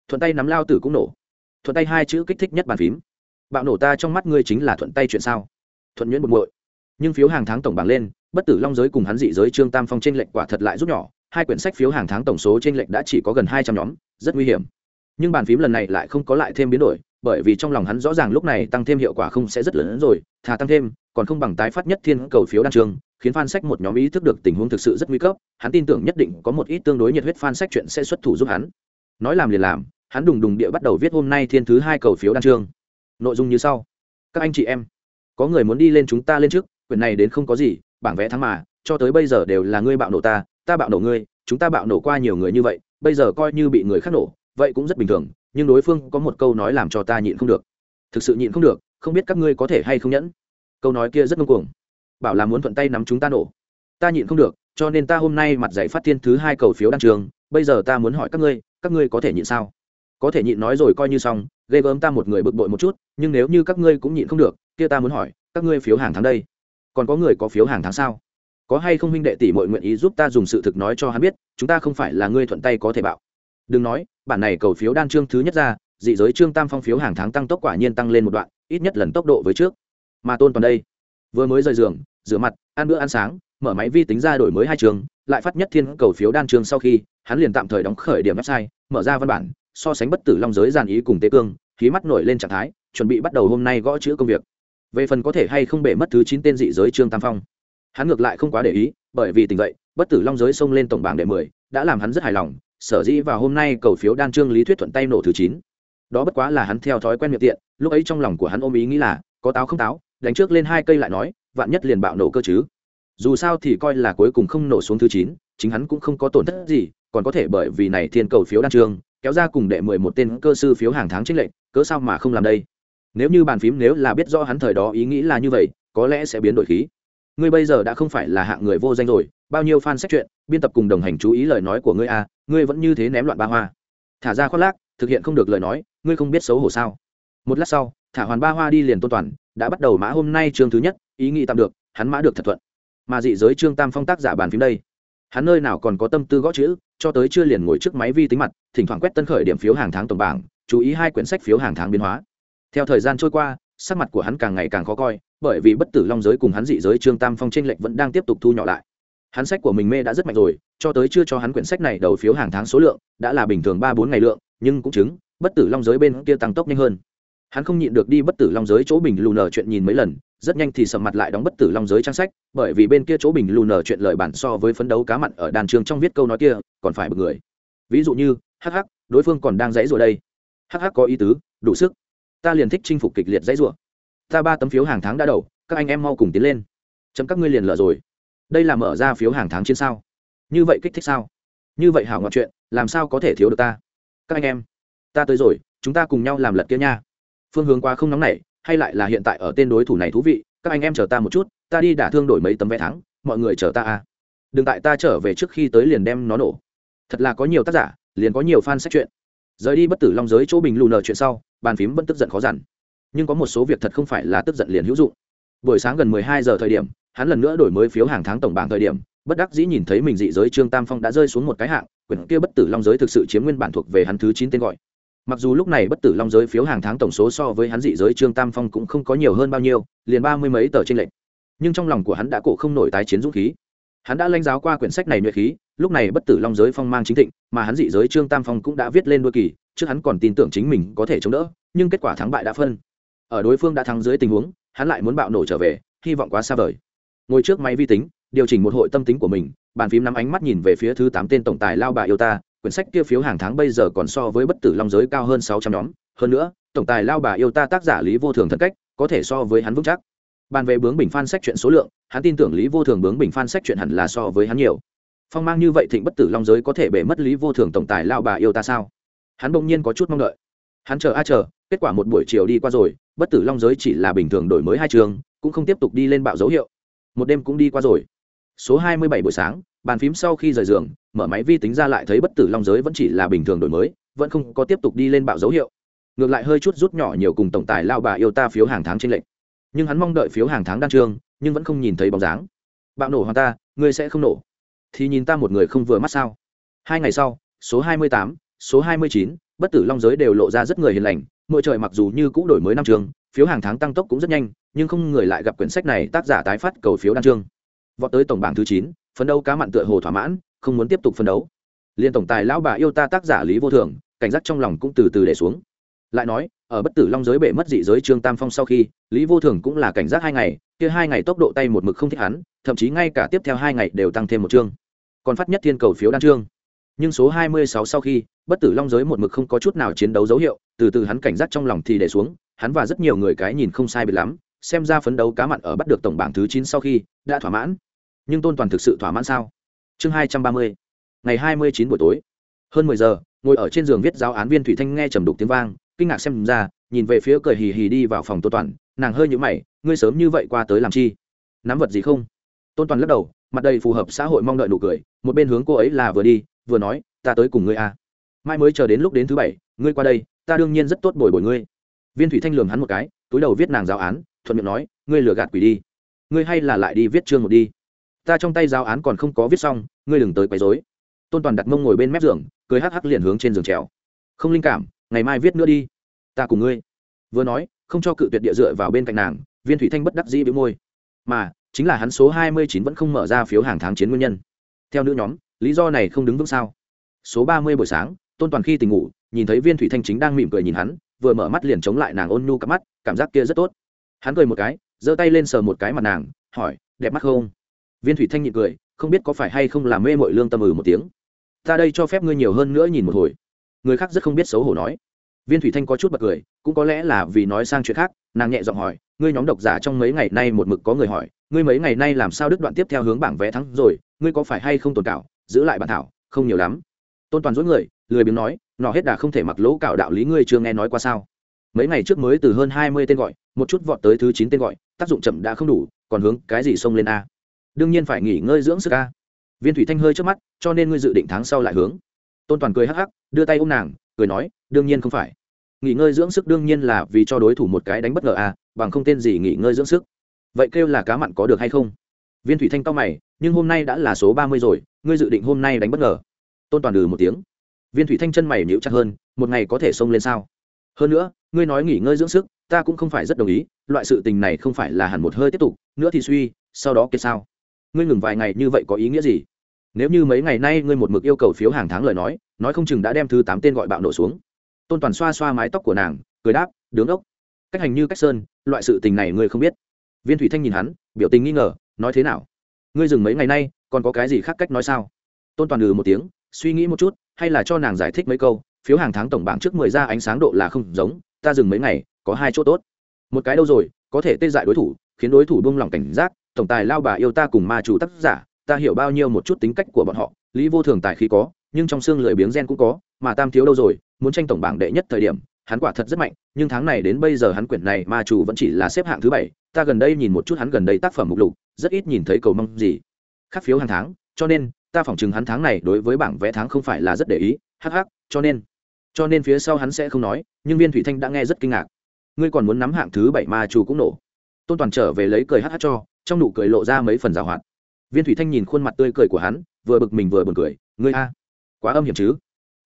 thuận tay nắm lao tử cũng nổ. Thuận tay hai chữ kích thích nhất bàn phím. Bạo nổ ta trong mắt ngươi chính là thuận tay chuyện sao? Thuận nhuyễn bực bội. Nhưng phiếu hàng tháng tổng bảng lên bất tử long giới cùng hắn dị giới trương tam phong trên lệnh quả thật lại rút nhỏ. Hai quyển sách phiếu hàng tháng tổng số trên lệnh đã chỉ có gần hai trăm nhóm rất nguy hiểm nhưng bàn phím lần này lại không có lại thêm biến đổi, bởi vì trong lòng hắn rõ ràng lúc này tăng thêm hiệu quả không sẽ rất lớn hơn rồi, thà tăng thêm, còn không bằng tái phát nhất thiên cầu phiếu đan trường, khiến fan sách một nhóm ý thức được tình huống thực sự rất nguy cấp, hắn tin tưởng nhất định có một ít tương đối nhiệt huyết fan sách chuyện sẽ xuất thủ giúp hắn. Nói làm liền làm, hắn đùng đùng địa bắt đầu viết hôm nay thiên thứ hai cầu phiếu đan trường. Nội dung như sau. Các anh chị em, có người muốn đi lên chúng ta lên trước, quyển này đến không có gì, bảng vẽ thắng mà, cho tới bây giờ đều là ngươi bạo nổ ta ta bạo nổ ngươi, chúng ta bạo nổ qua nhiều người như vậy, bây giờ coi như bị người khác nổ vậy cũng rất bình thường, nhưng đối phương có một câu nói làm cho ta nhịn không được. Thực sự nhịn không được, không biết các ngươi có thể hay không nhẫn. Câu nói kia rất ngông cuồng. Bảo là muốn thuận tay nắm chúng ta nổ. Ta nhịn không được, cho nên ta hôm nay mặt dạy phát tiên thứ hai cầu phiếu đăng trường, bây giờ ta muốn hỏi các ngươi các ngươi có thể nhịn sao? Có thể nhịn nói rồi coi như xong, ghê gớm ta một người bực bội một chút, nhưng nếu như các ngươi cũng nhịn không được, kia ta muốn hỏi, các ngươi phiếu hàng tháng đây? Còn có người có phiếu hàng tháng sao? Có hay không huynh đệ tỷ mọi nguyện ý giúp ta dùng sự thực nói cho hắn biết, chúng ta không phải là ngươi thuận tay có thể bạo. Đừng nói bản này cầu phiếu đan chương thứ nhất ra, dị giới trương tam phong phiếu hàng tháng tăng tốc quả nhiên tăng lên một đoạn, ít nhất lần tốc độ với trước. Mà tôn toàn đây, vừa mới rời giường, rửa mặt, ăn bữa ăn sáng, mở máy vi tính ra đổi mới hai trường, lại phát nhất thiên cầu phiếu đan chương sau khi, hắn liền tạm thời đóng khởi điểm website, mở ra văn bản, so sánh bất tử long giới giàn ý cùng tế cương, khí mắt nổi lên trạng thái, chuẩn bị bắt đầu hôm nay gõ chữ công việc. Về phần có thể hay không bể mất thứ chín tên dị giới trương tam phong, hắn ngược lại không quá để ý, bởi vì tình vậy bất tử long giới xông lên tổng bảng đệ mười, đã làm hắn rất hài lòng sở dĩ vào hôm nay cầu phiếu đan trương lý thuyết thuận tay nổ thứ chín. Đó bất quá là hắn theo thói quen miệng tiện, lúc ấy trong lòng của hắn ôm ý nghĩ là, có táo không táo, đánh trước lên hai cây lại nói, vạn nhất liền bạo nổ cơ chứ. Dù sao thì coi là cuối cùng không nổ xuống thứ chín, chính hắn cũng không có tổn thất gì, còn có thể bởi vì này thiên cầu phiếu đan trương, kéo ra cùng đệ mười một tên cơ sư phiếu hàng tháng trích lệnh cớ sao mà không làm đây? Nếu như bàn phím nếu là biết rõ hắn thời đó ý nghĩ là như vậy, có lẽ sẽ biến đổi khí. Ngươi bây giờ đã không phải là hạng người vô danh rồi bao nhiêu fan sách chuyện biên tập cùng đồng hành chú ý lời nói của ngươi a à, ngươi vẫn như thế ném loạn ba hoa. Thả ra khoác lác thực hiện không được lời nói ngươi không biết xấu hổ sao. Một lát sau thả hoàn ba hoa đi liền tôn toàn đã bắt đầu mã hôm nay chương thứ nhất ý nghĩ tạm được hắn mã được thật thuận. Mà dị giới trương tam phong tác giả bàn phím đây. Hắn nơi nào còn có tâm tư gõ chữ cho tới chưa liền ngồi trước máy vi tính mặt thỉnh thoảng quét tân khởi điểm phiếu hàng tháng tổng bảng chú ý hai quyển sách phiếu hàng tháng biến hóa. Theo thời gian trôi qua sắc mặt của hắn càng ngày càng khó coi bởi vì bất tử long giới cùng hắn dị giới trương tam phong t lệch vẫn đang tiếp tục thu nhỏ lại hắn sách của mình mê đã rất mạnh rồi, cho tới chưa cho hắn quyển sách này đầu phiếu hàng tháng số lượng, đã là bình thường ba bốn ngày lượng, nhưng cũng chứng, bất tử long giới bên kia tăng tốc nhanh hơn. Hắn không nhịn được đi bất tử long giới chỗ bình lù nở chuyện nhìn mấy lần, rất nhanh thì sầm mặt lại đóng bất tử long giới trang sách, bởi vì bên kia chỗ bình lù nở chuyện lời bản so với phấn đấu cá mặn ở đàn trường trong viết câu nói kia, còn phải bực người. Ví dụ như, hắc hắc, đối phương còn đang dãy rồi đây. Hắc hắc có ý tứ, đủ sức. Ta liền thích chinh phục kịch liệt dãy rủa. Ta ba tấm phiếu hàng tháng đã đầu, các anh em mau cùng tiến lên. Chấm các ngươi liền lợ rồi đây là mở ra phiếu hàng tháng trên sao? Như vậy kích thích sao? Như vậy hảo ngọt chuyện, làm sao có thể thiếu được ta? Các anh em, ta tới rồi, chúng ta cùng nhau làm lật kia nha. Phương hướng quá không nóng nảy, hay lại là hiện tại ở tên đối thủ này thú vị, các anh em chờ ta một chút, ta đi đả thương đổi mấy tấm vé thắng, mọi người chờ ta à. Đừng tại ta trở về trước khi tới liền đem nó nổ. Thật là có nhiều tác giả, liền có nhiều fan sách chuyện. Rời đi bất tử long giới chỗ bình lù nờ chuyện sau, bàn phím vẫn tức giận khó dằn. Nhưng có một số việc thật không phải là tức giận liền hữu dụng. Buổi sáng gần mười hai giờ thời điểm hắn lần nữa đổi mới phiếu hàng tháng tổng bảng thời điểm, bất đắc dĩ nhìn thấy mình dị giới trương tam phong đã rơi xuống một cái hạng, quyển kia bất tử long giới thực sự chiếm nguyên bản thuộc về hắn thứ chín tên gọi. Mặc dù lúc này bất tử long giới phiếu hàng tháng tổng số so với hắn dị giới trương tam phong cũng không có nhiều hơn bao nhiêu, liền ba mươi mấy tờ trên lệnh nhưng trong lòng của hắn đã cổ không nổi tái chiến dũng khí. Hắn đã lãnh giáo qua quyển sách này nhuệ khí, lúc này bất tử long giới phong mang chính thịnh, mà hắn dị giới trương tam phong cũng đã viết lên đôi kỳ, trước hắn còn tin tưởng chính mình có thể chống đỡ, nhưng kết quả thắng bại đã phân. Ở đối phương đã thắng dưới tình huống, hắn lại muốn bạo nổ trở về, hy vọng quá xa vời ngồi trước máy vi tính, điều chỉnh một hội tâm tính của mình, bàn phím nắm ánh mắt nhìn về phía thứ tám tên tổng tài lao bà yêu ta, quyển sách kia phiếu hàng tháng bây giờ còn so với bất tử long giới cao hơn sáu trăm nhóm. Hơn nữa, tổng tài lao bà yêu ta tác giả lý vô thường thân cách, có thể so với hắn vững chắc. Bàn về bướng bình phan sách chuyện số lượng, hắn tin tưởng lý vô thường bướng bình phan sách chuyện hẳn là so với hắn nhiều. Phong mang như vậy thịnh bất tử long giới có thể bể mất lý vô thường tổng tài lao bà yêu ta sao? Hắn bỗng nhiên có chút mong đợi. Hắn chờ a chờ, kết quả một buổi chiều đi qua rồi, bất tử long giới chỉ là bình thường đổi mới hai trường, cũng không tiếp tục đi lên bạo dấu hiệu một đêm cũng đi qua rồi. Số hai mươi bảy buổi sáng, bàn phím sau khi rời giường, mở máy vi tính ra lại thấy bất tử long giới vẫn chỉ là bình thường đổi mới, vẫn không có tiếp tục đi lên bạo dấu hiệu. Ngược lại hơi chút rút nhỏ nhiều cùng tổng tài lao bà yêu ta phiếu hàng tháng trên lệnh nhưng hắn mong đợi phiếu hàng tháng đan trương, nhưng vẫn không nhìn thấy bóng dáng. Bạo nổ hoàng ta, ngươi sẽ không nổ. Thì nhìn ta một người không vừa mắt sao? Hai ngày sau, số hai mươi tám, số hai mươi chín bất tử long giới đều lộ ra rất người hiền lành, mỗi trời mặc dù như cũ đổi mới năm trường, phiếu hàng tháng tăng tốc cũng rất nhanh, nhưng không người lại gặp quyển sách này tác giả tái phát cầu phiếu đan trương vọt tới tổng bảng thứ chín, phấn đấu cá mặn tựa hồ thỏa mãn, không muốn tiếp tục phấn đấu. Liên tổng tài lão bà yêu ta tác giả lý vô thường, cảnh giác trong lòng cũng từ từ để xuống. Lại nói, ở bất tử long giới bể mất dị giới trương tam phong sau khi, lý vô thường cũng là cảnh giác hai ngày, kia hai ngày tốc độ tay một mực không thích hắn, thậm chí ngay cả tiếp theo hai ngày đều tăng thêm một chương. Còn phát nhất thiên cầu phiếu đan trương nhưng số hai mươi sáu sau khi, bất tử long giới một mực không có chút nào chiến đấu dấu hiệu, từ từ hắn cảnh giác trong lòng thì để xuống, hắn và rất nhiều người cái nhìn không sai biệt lắm, xem ra phấn đấu cá mặn ở bắt được tổng bảng thứ chín sau khi, đã thỏa mãn. Nhưng tôn toàn thực sự thỏa mãn sao? Chương hai trăm ba mươi, ngày hai mươi chín buổi tối. Hơn mười giờ, ngồi ở trên giường viết giáo án viên thủy thanh nghe trầm đục tiếng vang, kinh ngạc xem ra, nhìn về phía cười hì hì đi vào phòng tôn toàn, nàng hơi nhũ mày, ngươi sớm như vậy qua tới làm chi? Nắm vật gì không? Tôn toàn lắc đầu, mặt đầy phù hợp xã hội mong đợi nụ cười, một bên hướng cô ấy là vừa đi vừa nói, ta tới cùng ngươi a à. mai mới chờ đến lúc đến thứ bảy, ngươi qua đây, ta đương nhiên rất tốt bồi bồi ngươi. Viên thủy thanh lường hắn một cái, túi đầu viết nàng giáo án, thuận miệng nói, ngươi lừa gạt quỷ đi. Ngươi hay là lại đi viết chương một đi. Ta trong tay giáo án còn không có viết xong, ngươi đừng tới quấy dối tôn toàn đặt mông ngồi bên mép giường, cười hắc hắc liền hướng trên giường trèo. Không linh cảm, ngày mai viết nữa đi. Ta cùng ngươi. Vừa nói, không cho cự tuyệt địa dựa vào bên cạnh nàng, viên thủy thanh bất đắc dĩ bị môi. Mà, chính là hắn số hai mươi chín vẫn không mở ra phiếu hàng tháng chiến nguyên nhân. Theo nữ nhóm lý do này không đứng vững sao? Số ba mươi buổi sáng, tôn toàn khi tỉnh ngủ, nhìn thấy viên thủy thanh chính đang mỉm cười nhìn hắn, vừa mở mắt liền chống lại nàng ôn nhu cặp mắt, cảm giác kia rất tốt. Hắn cười một cái, giơ tay lên sờ một cái mặt nàng, hỏi, đẹp mắt không? Viên thủy thanh nhịn cười, không biết có phải hay không làm mê mội lương tâm ừ một tiếng. Ta đây cho phép ngươi nhiều hơn nữa nhìn một hồi. Người khác rất không biết xấu hổ nói. Viên thủy thanh có chút bật cười, cũng có lẽ là vì nói sang chuyện khác, nàng nhẹ giọng hỏi, ngươi nhóm độc giả trong mấy ngày nay một mực có người hỏi, ngươi mấy ngày nay làm sao đứt đoạn tiếp theo hướng bảng vé thắng rồi, ngươi có phải hay không tồn cảo? Giữ lại bản thảo, không nhiều lắm. Tôn toàn dối người, lười biếng nói, nọ hết đà không thể mặc lỗ cạo đạo lý ngươi chưa nghe nói qua sao? Mấy ngày trước mới từ hơn hai mươi tên gọi, một chút vọt tới thứ chín tên gọi, tác dụng chậm đã không đủ, còn hướng cái gì xông lên a? Đương nhiên phải nghỉ ngơi dưỡng sức a. Viên thủy thanh hơi trước mắt, cho nên ngươi dự định tháng sau lại hướng. Tôn toàn cười hắc hắc, đưa tay ôm nàng, cười nói, đương nhiên không phải. Nghỉ ngơi dưỡng sức đương nhiên là vì cho đối thủ một cái đánh bất ngờ a, bằng không tên gì nghỉ ngơi dưỡng sức. Vậy kêu là cá mặn có được hay không? Viên thủy thanh cao mày, nhưng hôm nay đã là số ba mươi rồi, ngươi dự định hôm nay đánh bất ngờ. Tôn toàn ừ một tiếng. Viên thủy thanh chân mày nhịu chặt hơn, một ngày có thể xông lên sao? Hơn nữa, ngươi nói nghỉ ngơi dưỡng sức, ta cũng không phải rất đồng ý, loại sự tình này không phải là hẳn một hơi tiếp tục, nữa thì suy, sau đó kiệt sao? Ngươi ngừng vài ngày như vậy có ý nghĩa gì? Nếu như mấy ngày nay ngươi một mực yêu cầu phiếu hàng tháng lời nói nói không chừng đã đem thứ tám tên gọi bạo nổ xuống. Tôn toàn xoa xoa mái tóc của nàng, cười đáp, đứng ốc. Cách hành như cách sơn, loại sự tình này ngươi không biết. Viên thủy thanh nhìn hắn, biểu tình nghi ngờ nói thế nào? Ngươi dừng mấy ngày nay, còn có cái gì khác cách nói sao? Tôn toàn ừ một tiếng, suy nghĩ một chút, hay là cho nàng giải thích mấy câu, phiếu hàng tháng tổng bảng trước mười ra ánh sáng độ là không giống, ta dừng mấy ngày, có hai chỗ tốt. Một cái đâu rồi, có thể tê dại đối thủ, khiến đối thủ buông lỏng cảnh giác, tổng tài lao bà yêu ta cùng ma chủ tác giả, ta hiểu bao nhiêu một chút tính cách của bọn họ, lý vô thường tài khí có, nhưng trong xương lười biếng gen cũng có, mà tam thiếu đâu rồi, muốn tranh tổng bảng đệ nhất thời điểm, hắn quả thật rất mạnh, nhưng tháng này đến bây giờ hắn quyển này ma chủ vẫn chỉ là xếp hạng thứ bảy ta gần đây nhìn một chút hắn gần đây tác phẩm mục lục, rất ít nhìn thấy cầu mong gì. Khác phiếu hàng tháng, cho nên, ta phỏng chừng hắn tháng này đối với bảng vẽ tháng không phải là rất để ý, hắc hắc, cho nên cho nên phía sau hắn sẽ không nói, nhưng viên thủy thanh đã nghe rất kinh ngạc. Ngươi còn muốn nắm hạng thứ bảy ma chủ cũng nổ. Tôn toàn trở về lấy cười hắc hắc cho, trong nụ cười lộ ra mấy phần rào hoạt. Viên thủy thanh nhìn khuôn mặt tươi cười của hắn, vừa bực mình vừa buồn cười, ngươi a, quá âm hiểm chứ?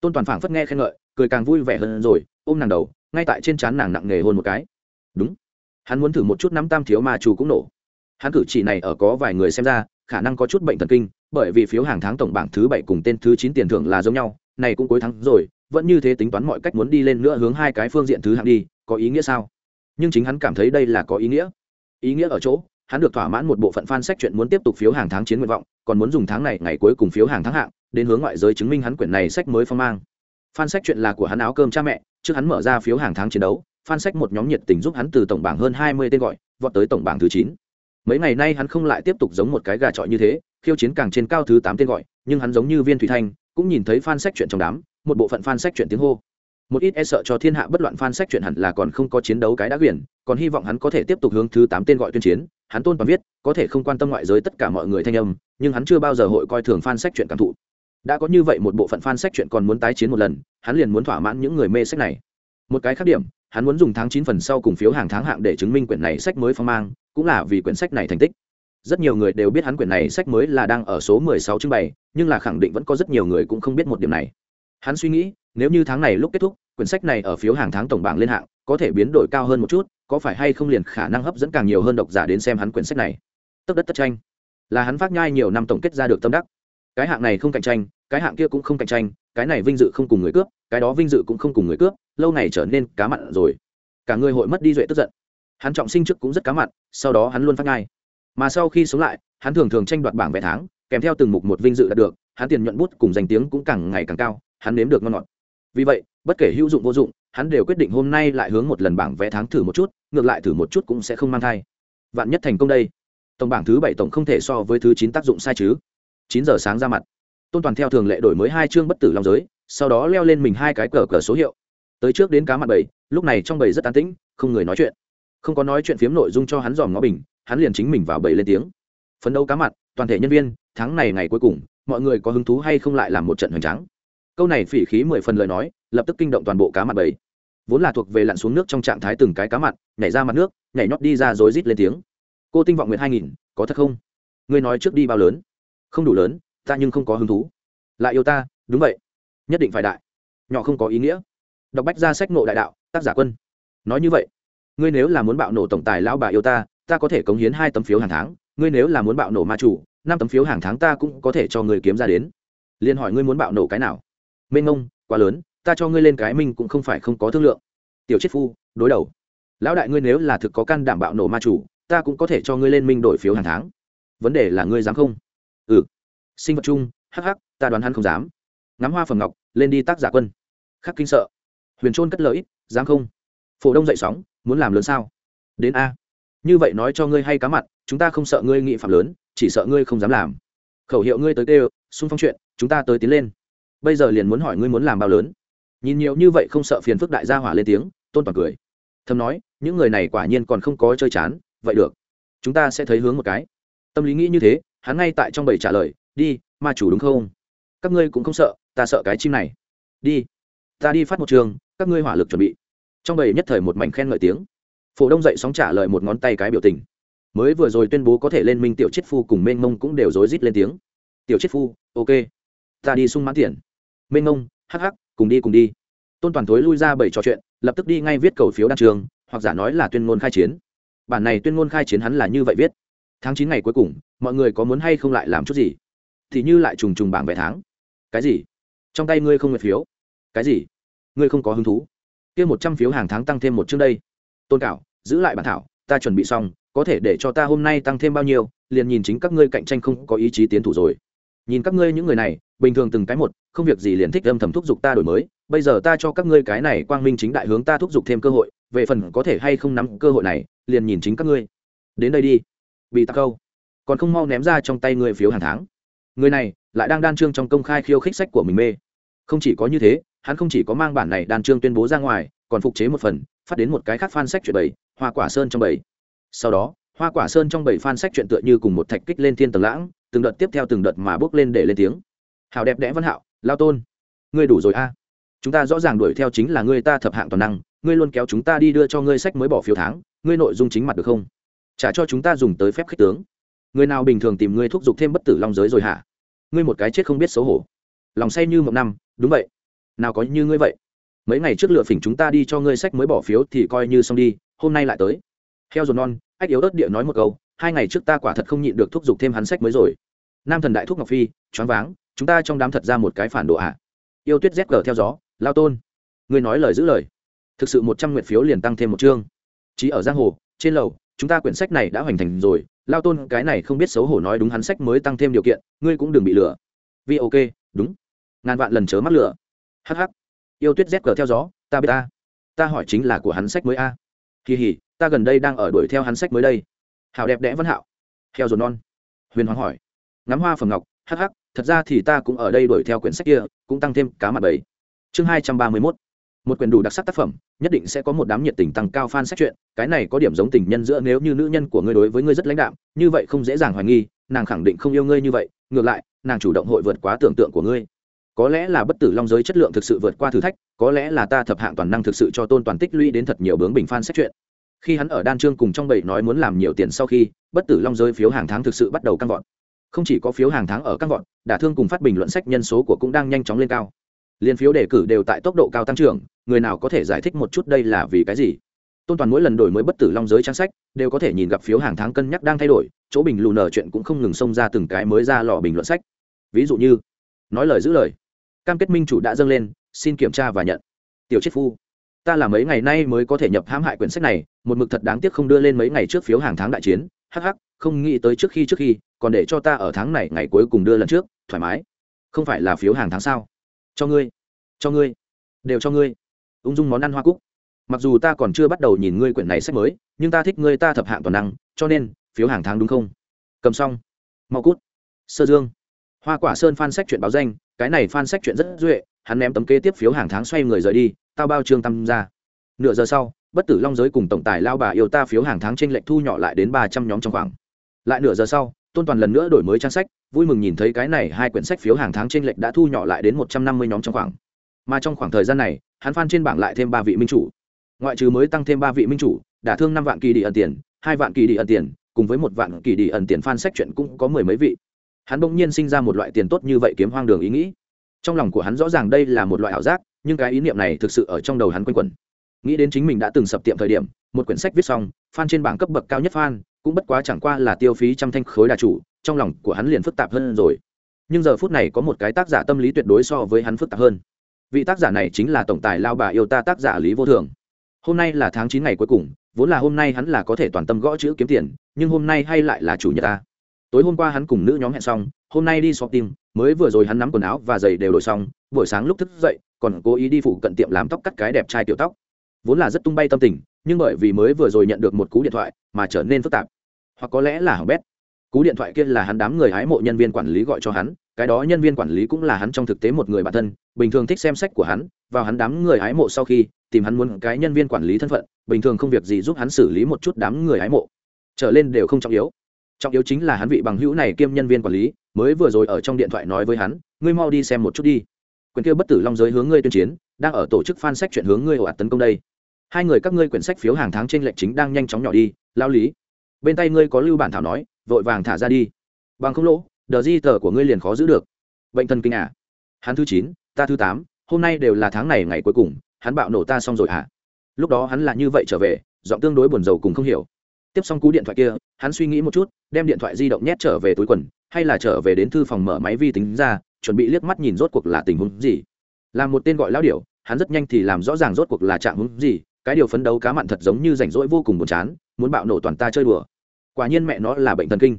Tôn toàn phảng phất nghe khen ngợi, cười càng vui vẻ hơn rồi, ôm nàng đầu, ngay tại trên trán nàng nặng nề hôn một cái. Đúng hắn muốn thử một chút nắm tam thiếu ma chủ cũng nổ. Hắn cử chỉ này ở có vài người xem ra, khả năng có chút bệnh thần kinh, bởi vì phiếu hàng tháng tổng bảng thứ bảy cùng tên thứ chín tiền thưởng là giống nhau, này cũng cuối tháng rồi, vẫn như thế tính toán mọi cách muốn đi lên nữa hướng hai cái phương diện thứ hạng đi, có ý nghĩa sao? Nhưng chính hắn cảm thấy đây là có ý nghĩa. Ý nghĩa ở chỗ, hắn được thỏa mãn một bộ phận fan sách chuyện muốn tiếp tục phiếu hàng tháng chiến nguyện vọng, còn muốn dùng tháng này, ngày cuối cùng phiếu hàng tháng hạng, đến hướng ngoại giới chứng minh hắn quyển này sách mới phong mang. Fan sách chuyện là của hắn áo cơm cha mẹ, trước hắn mở ra phiếu hàng tháng chiến đấu Phan sách một nhóm nhiệt tình giúp hắn từ tổng bảng hơn hai mươi tên gọi, vọt tới tổng bảng thứ chín. Mấy ngày nay hắn không lại tiếp tục giống một cái gà trọi như thế, khiêu chiến càng trên cao thứ tám tên gọi, nhưng hắn giống như viên thủy thanh, cũng nhìn thấy Phan sách chuyện trong đám, một bộ phận Phan sách chuyện tiếng hô. Một ít e sợ cho thiên hạ bất loạn Phan sách chuyện hẳn là còn không có chiến đấu cái đã quyền còn hy vọng hắn có thể tiếp tục hướng thứ tám tên gọi tuyên chiến. Hắn tôn toàn viết, có thể không quan tâm ngoại giới tất cả mọi người thanh âm, nhưng hắn chưa bao giờ hội coi thường Phan sách chuyện cảm thụ. Đã có như vậy một bộ phận fan sách chuyện còn muốn tái chiến một lần, hắn liền muốn thỏa mãn những người mê sách này. Một cái khác điểm hắn muốn dùng tháng chín phần sau cùng phiếu hàng tháng hạng để chứng minh quyển này sách mới phong mang, cũng là vì quyển sách này thành tích. Rất nhiều người đều biết hắn quyển này sách mới là đang ở số mười sáu trưng bày, nhưng là khẳng định vẫn có rất nhiều người cũng không biết một điểm này. Hắn suy nghĩ, nếu như tháng này lúc kết thúc, quyển sách này ở phiếu hàng tháng tổng bảng lên hạng, có thể biến đổi cao hơn một chút, có phải hay không liền khả năng hấp dẫn càng nhiều hơn độc giả đến xem hắn quyển sách này. Tất đất tất tranh. Là hắn phát nhai nhiều năm tổng kết ra được tâm đắc. Cái hạng này không cạnh tranh, cái hạng kia cũng không cạnh tranh, cái này vinh dự không cùng người cướp, cái đó vinh dự cũng không cùng người cướp lâu này trở nên cá mặn rồi. Cả người hội mất đi duệ tức giận. Hắn trọng sinh trước cũng rất cá mặn, sau đó hắn luôn phát ngai mà sau khi sống lại, hắn thường thường tranh đoạt bảng vẽ tháng, kèm theo từng mục một vinh dự đạt được, hắn tiền nhuận bút cùng danh tiếng cũng càng ngày càng cao, hắn nếm được ngon ngọt. Vì vậy, bất kể hữu dụng vô dụng, hắn đều quyết định hôm nay lại hướng một lần bảng vẽ tháng thử một chút, ngược lại thử một chút cũng sẽ không mang thai. Vạn nhất thành công đây. Tổng bảng thứ bảy tổng không thể so với thứ chín tác dụng sai chứ. Chín giờ sáng ra mặt. Tôn toàn theo thường lệ đổi mới hai chương bất tử long giới, sau đó leo lên mình hai cái cờ cờ số hiệu tới trước đến cá mặt bầy, lúc này trong bầy rất an tĩnh, không người nói chuyện. Không có nói chuyện phiếm nội dung cho hắn dòm ngó bình, hắn liền chính mình vào bầy lên tiếng. Phấn đấu cá mặt toàn thể nhân viên, tháng này ngày cuối cùng, mọi người có hứng thú hay không lại làm một trận hoành tráng? Câu này phỉ khí mười phần lời nói, lập tức kinh động toàn bộ cá mặt bầy. Vốn là thuộc về lặn xuống nước trong trạng thái từng cái cá mặt nhảy ra mặt nước, nhảy nhót đi ra rối rít lên tiếng. Cô tinh vọng nguyện hai nghìn, có thật không? Ngươi nói trước đi bao lớn? Không đủ lớn, ta nhưng không có hứng thú. Lại yêu ta, đúng vậy. Nhất định phải đại. Nhỏ không có ý nghĩa đọc bách ra sách ngộ đại đạo, tác giả quân. Nói như vậy, ngươi nếu là muốn bạo nổ tổng tài lão bà yêu ta ta có thể cống hiến hai tấm phiếu hàng tháng. Ngươi nếu là muốn bạo nổ ma chủ, năm tấm phiếu hàng tháng ta cũng có thể cho người kiếm ra đến. Liền hỏi ngươi muốn bạo nổ cái nào? Mênh ngông quá lớn, ta cho ngươi lên cái minh cũng không phải không có thương lượng. Tiểu chết phu, đối đầu. Lão đại ngươi nếu là thực có căn đảm bạo nổ ma chủ, ta cũng có thể cho ngươi lên minh đổi phiếu hàng tháng. Vấn đề là ngươi dám không? Ừ. Sinh vật chung, hắc hắc, ta đoán hắn không dám. Ngắm hoa phẩm ngọc, lên đi tác giả quân. Khắc kinh sợ huyền trôn cất lợi dám không? Phổ đông dậy sóng, muốn làm lớn sao? Đến a. Như vậy nói cho ngươi hay cá mặt chúng ta không sợ ngươi nghị phạm lớn, chỉ sợ ngươi không dám làm. Khẩu hiệu ngươi tới kêu, xung phong chuyện, chúng ta tới tiến lên. Bây giờ liền muốn hỏi ngươi muốn làm bao lớn? Nhìn nhiều như vậy không sợ phiền phức đại gia hỏa lên tiếng, tôn toàn cười. Thầm nói, những người này quả nhiên còn không có chơi chán, vậy được. Chúng ta sẽ thấy hướng một cái. Tâm lý nghĩ như thế, hắn ngay tại trong bầy trả lời, đi, ma chủ đúng không? Các ngươi cũng không sợ, ta sợ cái chim này. Đi. Ta đi phát một trường các ngươi hỏa lực chuẩn bị. Trong bầy nhất thời một mảnh khen ngợi tiếng. Phổ đông dậy sóng trả lời một ngón tay cái biểu tình. Mới vừa rồi tuyên bố có thể lên minh tiểu chết phu cùng mênh mông cũng đều rối rít lên tiếng. Tiểu chết phu, ok. Ta đi sung mãn tiền. Mênh mông, hắc hắc, cùng đi cùng đi. Tôn toàn thối lui ra bảy trò chuyện, lập tức đi ngay viết cầu phiếu đăng trường, hoặc giả nói là tuyên ngôn khai chiến. Bản này tuyên ngôn khai chiến hắn là như vậy viết. Tháng chín ngày cuối cùng, mọi người có muốn hay không lại làm chút gì? Thì như lại trùng trùng bảng vé tháng. Cái gì? Trong tay ngươi không nguyệt phiếu. Cái gì? Ngươi không có hứng thú. Kia một trăm phiếu hàng tháng tăng thêm một chương đây. Tôn cảo, giữ lại bản thảo, ta chuẩn bị xong, có thể để cho ta hôm nay tăng thêm bao nhiêu, liền nhìn chính các ngươi cạnh tranh không có ý chí tiến thủ rồi. Nhìn các ngươi những người này, bình thường từng cái một, không việc gì liền thích âm thầm thúc giục ta đổi mới. Bây giờ ta cho các ngươi cái này quang minh chính đại hướng ta thúc giục thêm cơ hội, về phần có thể hay không nắm cơ hội này, liền nhìn chính các ngươi. Đến đây đi. Bị tắc câu. Còn không mau ném ra trong tay người phiếu hàng tháng. Người này, lại đang đan trương trong công khai khiêu khích sách của mình mê. Không chỉ có như thế hắn không chỉ có mang bản này đàn trương tuyên bố ra ngoài, còn phục chế một phần, phát đến một cái khác fan sách chuyện bảy, hoa quả sơn trong bảy. Sau đó, hoa quả sơn trong bảy fan sách chuyện tựa như cùng một thạch kích lên thiên tầng lãng, từng đợt tiếp theo từng đợt mà bước lên để lên tiếng. Hào đẹp đẽ văn hạo, lao tôn, ngươi đủ rồi a. Chúng ta rõ ràng đuổi theo chính là ngươi ta thập hạng toàn năng, ngươi luôn kéo chúng ta đi đưa cho ngươi sách mới bỏ phiếu tháng, ngươi nội dung chính mặt được không? Trả cho chúng ta dùng tới phép khích tướng. Người nào bình thường tìm ngươi thúc giục thêm bất tử long giới rồi hả? Ngươi một cái chết không biết xấu hổ. Lòng say như một năm, đúng vậy nào có như ngươi vậy? Mấy ngày trước lựa phỉnh chúng ta đi cho ngươi sách mới bỏ phiếu thì coi như xong đi, hôm nay lại tới. Heo dồn non, ách yếu ớt địa nói một câu, hai ngày trước ta quả thật không nhịn được thúc giục thêm hắn sách mới rồi. Nam thần đại thúc ngọc phi, choáng váng, chúng ta trong đám thật ra một cái phản đồ ạ. À. yêu tuyết rét gờ theo gió, lao tôn. Ngươi nói lời giữ lời. Thực sự một trăm nguyện phiếu liền tăng thêm một chương. Chí ở giang hồ, trên lầu, chúng ta quyển sách này đã hoành thành rồi, lao tôn cái này không biết xấu hổ nói đúng hắn sách mới tăng thêm điều kiện, ngươi cũng đừng bị lừa. Vì ok, đúng. Ngàn vạn lần chớ mắc lừa hh yêu tuyết rét cờ theo gió, ta biết ta. Ta hỏi chính là của hắn sách mới a. Kỳ hỉ, ta gần đây đang ở đuổi theo hắn sách mới đây. Hảo đẹp đẽ văn hạo. Heo dồn non. Huyền hoàng hỏi. Ngắm hoa phẩm ngọc hh thật ra thì ta cũng ở đây đuổi theo quyển sách kia, cũng tăng thêm cá mặt bảy chương hai trăm ba mươi mốt. Một quyển đủ đặc sắc tác phẩm, nhất định sẽ có một đám nhiệt tình tăng cao fan sách chuyện cái này có điểm giống tình nhân giữa nếu như nữ nhân của ngươi đối với ngươi rất lãnh đạm, như vậy không dễ dàng hoài nghi, nàng khẳng định không yêu ngươi như vậy, ngược lại, nàng chủ động hội vượt quá tưởng tượng của ngươi có lẽ là bất tử long giới chất lượng thực sự vượt qua thử thách, có lẽ là ta thập hạng toàn năng thực sự cho tôn toàn tích lũy đến thật nhiều bướng bình phan xét chuyện. Khi hắn ở đan trương cùng trong bầy nói muốn làm nhiều tiền sau khi, bất tử long giới phiếu hàng tháng thực sự bắt đầu căng vọt. Không chỉ có phiếu hàng tháng ở căng vọt, đả thương cùng phát bình luận sách nhân số của cũng đang nhanh chóng lên cao. Liên phiếu đề cử đều tại tốc độ cao tăng trưởng, người nào có thể giải thích một chút đây là vì cái gì? Tôn toàn mỗi lần đổi mới bất tử long giới trang sách, đều có thể nhìn gặp phiếu hàng tháng cân nhắc đang thay đổi, chỗ bình lù nở chuyện cũng không ngừng xông ra từng cái mới ra lò bình luận sách. Ví dụ như, nói lời giữ lời cam kết minh chủ đã dâng lên, xin kiểm tra và nhận. Tiểu chết phu, ta là mấy ngày nay mới có thể nhập hãm hại quyển sách này, một mực thật đáng tiếc không đưa lên mấy ngày trước phiếu hàng tháng đại chiến. Hh không nghĩ tới trước khi trước khi, còn để cho ta ở tháng này ngày cuối cùng đưa lần trước, thoải mái. Không phải là phiếu hàng tháng sao? Cho ngươi cho ngươi, đều cho ngươi. Ung dung món ăn hoa cúc. Mặc dù ta còn chưa bắt đầu nhìn ngươi quyển này sách mới, nhưng ta thích ngươi ta thập hạng toàn năng, cho nên, phiếu hàng tháng đúng không? Cầm xong. Mau cút. Sơ dương. Hoa quả sơn phan sách chuyện báo danh cái này phan sách chuyện rất duệ, hắn ném tấm kế tiếp phiếu hàng tháng xoay người rời đi, tao bao trương tâm ra. Nửa giờ sau, bất tử long giới cùng tổng tài lao bà yêu ta phiếu hàng tháng trên lệnh thu nhỏ lại đến ba trăm nhóm trong khoảng. Lại nửa giờ sau, tôn toàn lần nữa đổi mới trang sách, vui mừng nhìn thấy cái này hai quyển sách phiếu hàng tháng trên lệnh đã thu nhỏ lại đến một trăm năm mươi nhóm trong khoảng. Mà trong khoảng thời gian này, hắn phan trên bảng lại thêm ba vị minh chủ. Ngoại trừ mới tăng thêm ba vị minh chủ đả thương năm vạn kỳ đi ẩn tiền, hai vạn kỳ đi ẩn tiền, cùng với một vạn kỳ đi ẩn tiền phan sách chuyện cũng có mười mấy vị hắn bỗng nhiên sinh ra một loại tiền tốt như vậy kiếm hoang đường ý nghĩ. Trong lòng của hắn rõ ràng đây là một loại ảo giác, nhưng cái ý niệm này thực sự ở trong đầu hắn quanh quẩn. Nghĩ đến chính mình đã từng sập tiệm thời điểm, một quyển sách viết xong, fan trên bảng cấp bậc cao nhất fan, cũng bất quá chẳng qua là tiêu phí trăm thanh khối đà chủ, trong lòng của hắn liền phức tạp hơn rồi. Nhưng giờ phút này có một cái tác giả tâm lý tuyệt đối so với hắn phức tạp hơn. Vị tác giả này chính là tổng tài lao bà yêu ta tác giả lý vô thường. Hôm nay là tháng chín ngày cuối cùng, vốn là hôm nay hắn là có thể toàn tâm gõ chữ kiếm tiền, nhưng hôm nay hay lại là chủ nhật ta tối hôm qua hắn cùng nữ nhóm hẹn xong, hôm nay đi shopping mới vừa rồi hắn nắm quần áo và giày đều đổi xong, buổi sáng lúc thức dậy, còn cố ý đi phụ cận tiệm làm tóc cắt cái đẹp trai tiểu tóc. Vốn là rất tung bay tâm tình, nhưng bởi vì mới vừa rồi nhận được một cú điện thoại, mà trở nên phức tạp. Hoặc có lẽ là hỏng bét. Cú điện thoại kia là hắn đám người hái mộ nhân viên quản lý gọi cho hắn, cái đó nhân viên quản lý cũng là hắn trong thực tế một người bạn thân, bình thường thích xem sách của hắn, vào hắn đám người hái mộ sau khi, tìm hắn muốn cái nhân viên quản lý thân phận, bình thường không việc gì giúp hắn xử lý một chút đám người hái mộ. Trở lên đều không trọng yếu trọng yếu chính là hắn vị bằng hữu này kiêm nhân viên quản lý, mới vừa rồi ở trong điện thoại nói với hắn, ngươi mau đi xem một chút đi. Quyền kia bất tử long giới hướng ngươi tuyên chiến, đang ở tổ chức fan sách chuyện hướng ngươi ồ ạt tấn công đây. Hai người các ngươi quyển sách phiếu hàng tháng trên lệnh chính đang nhanh chóng nhỏ đi, lao lý. Bên tay ngươi có lưu bản thảo nói, vội vàng thả ra đi. Bằng không lỗ, đờ di tờ của ngươi liền khó giữ được. Bệnh thần kinh à? Hắn thứ chín, ta thứ tám, hôm nay đều là tháng này ngày cuối cùng, hắn bạo nổ ta xong rồi à lúc đó hắn là như vậy trở về, giọng tương đối buồn rầu cùng không hiểu tiếp xong cú điện thoại kia, hắn suy nghĩ một chút, đem điện thoại di động nhét trở về túi quần, hay là trở về đến thư phòng mở máy vi tính ra, chuẩn bị liếc mắt nhìn rốt cuộc là tình huống gì. Làm một tên gọi lão điểu, hắn rất nhanh thì làm rõ ràng rốt cuộc là trạng huống gì, cái điều phấn đấu cá mặn thật giống như rảnh rỗi vô cùng buồn chán, muốn bạo nổ toàn ta chơi đùa. Quả nhiên mẹ nó là bệnh thần kinh.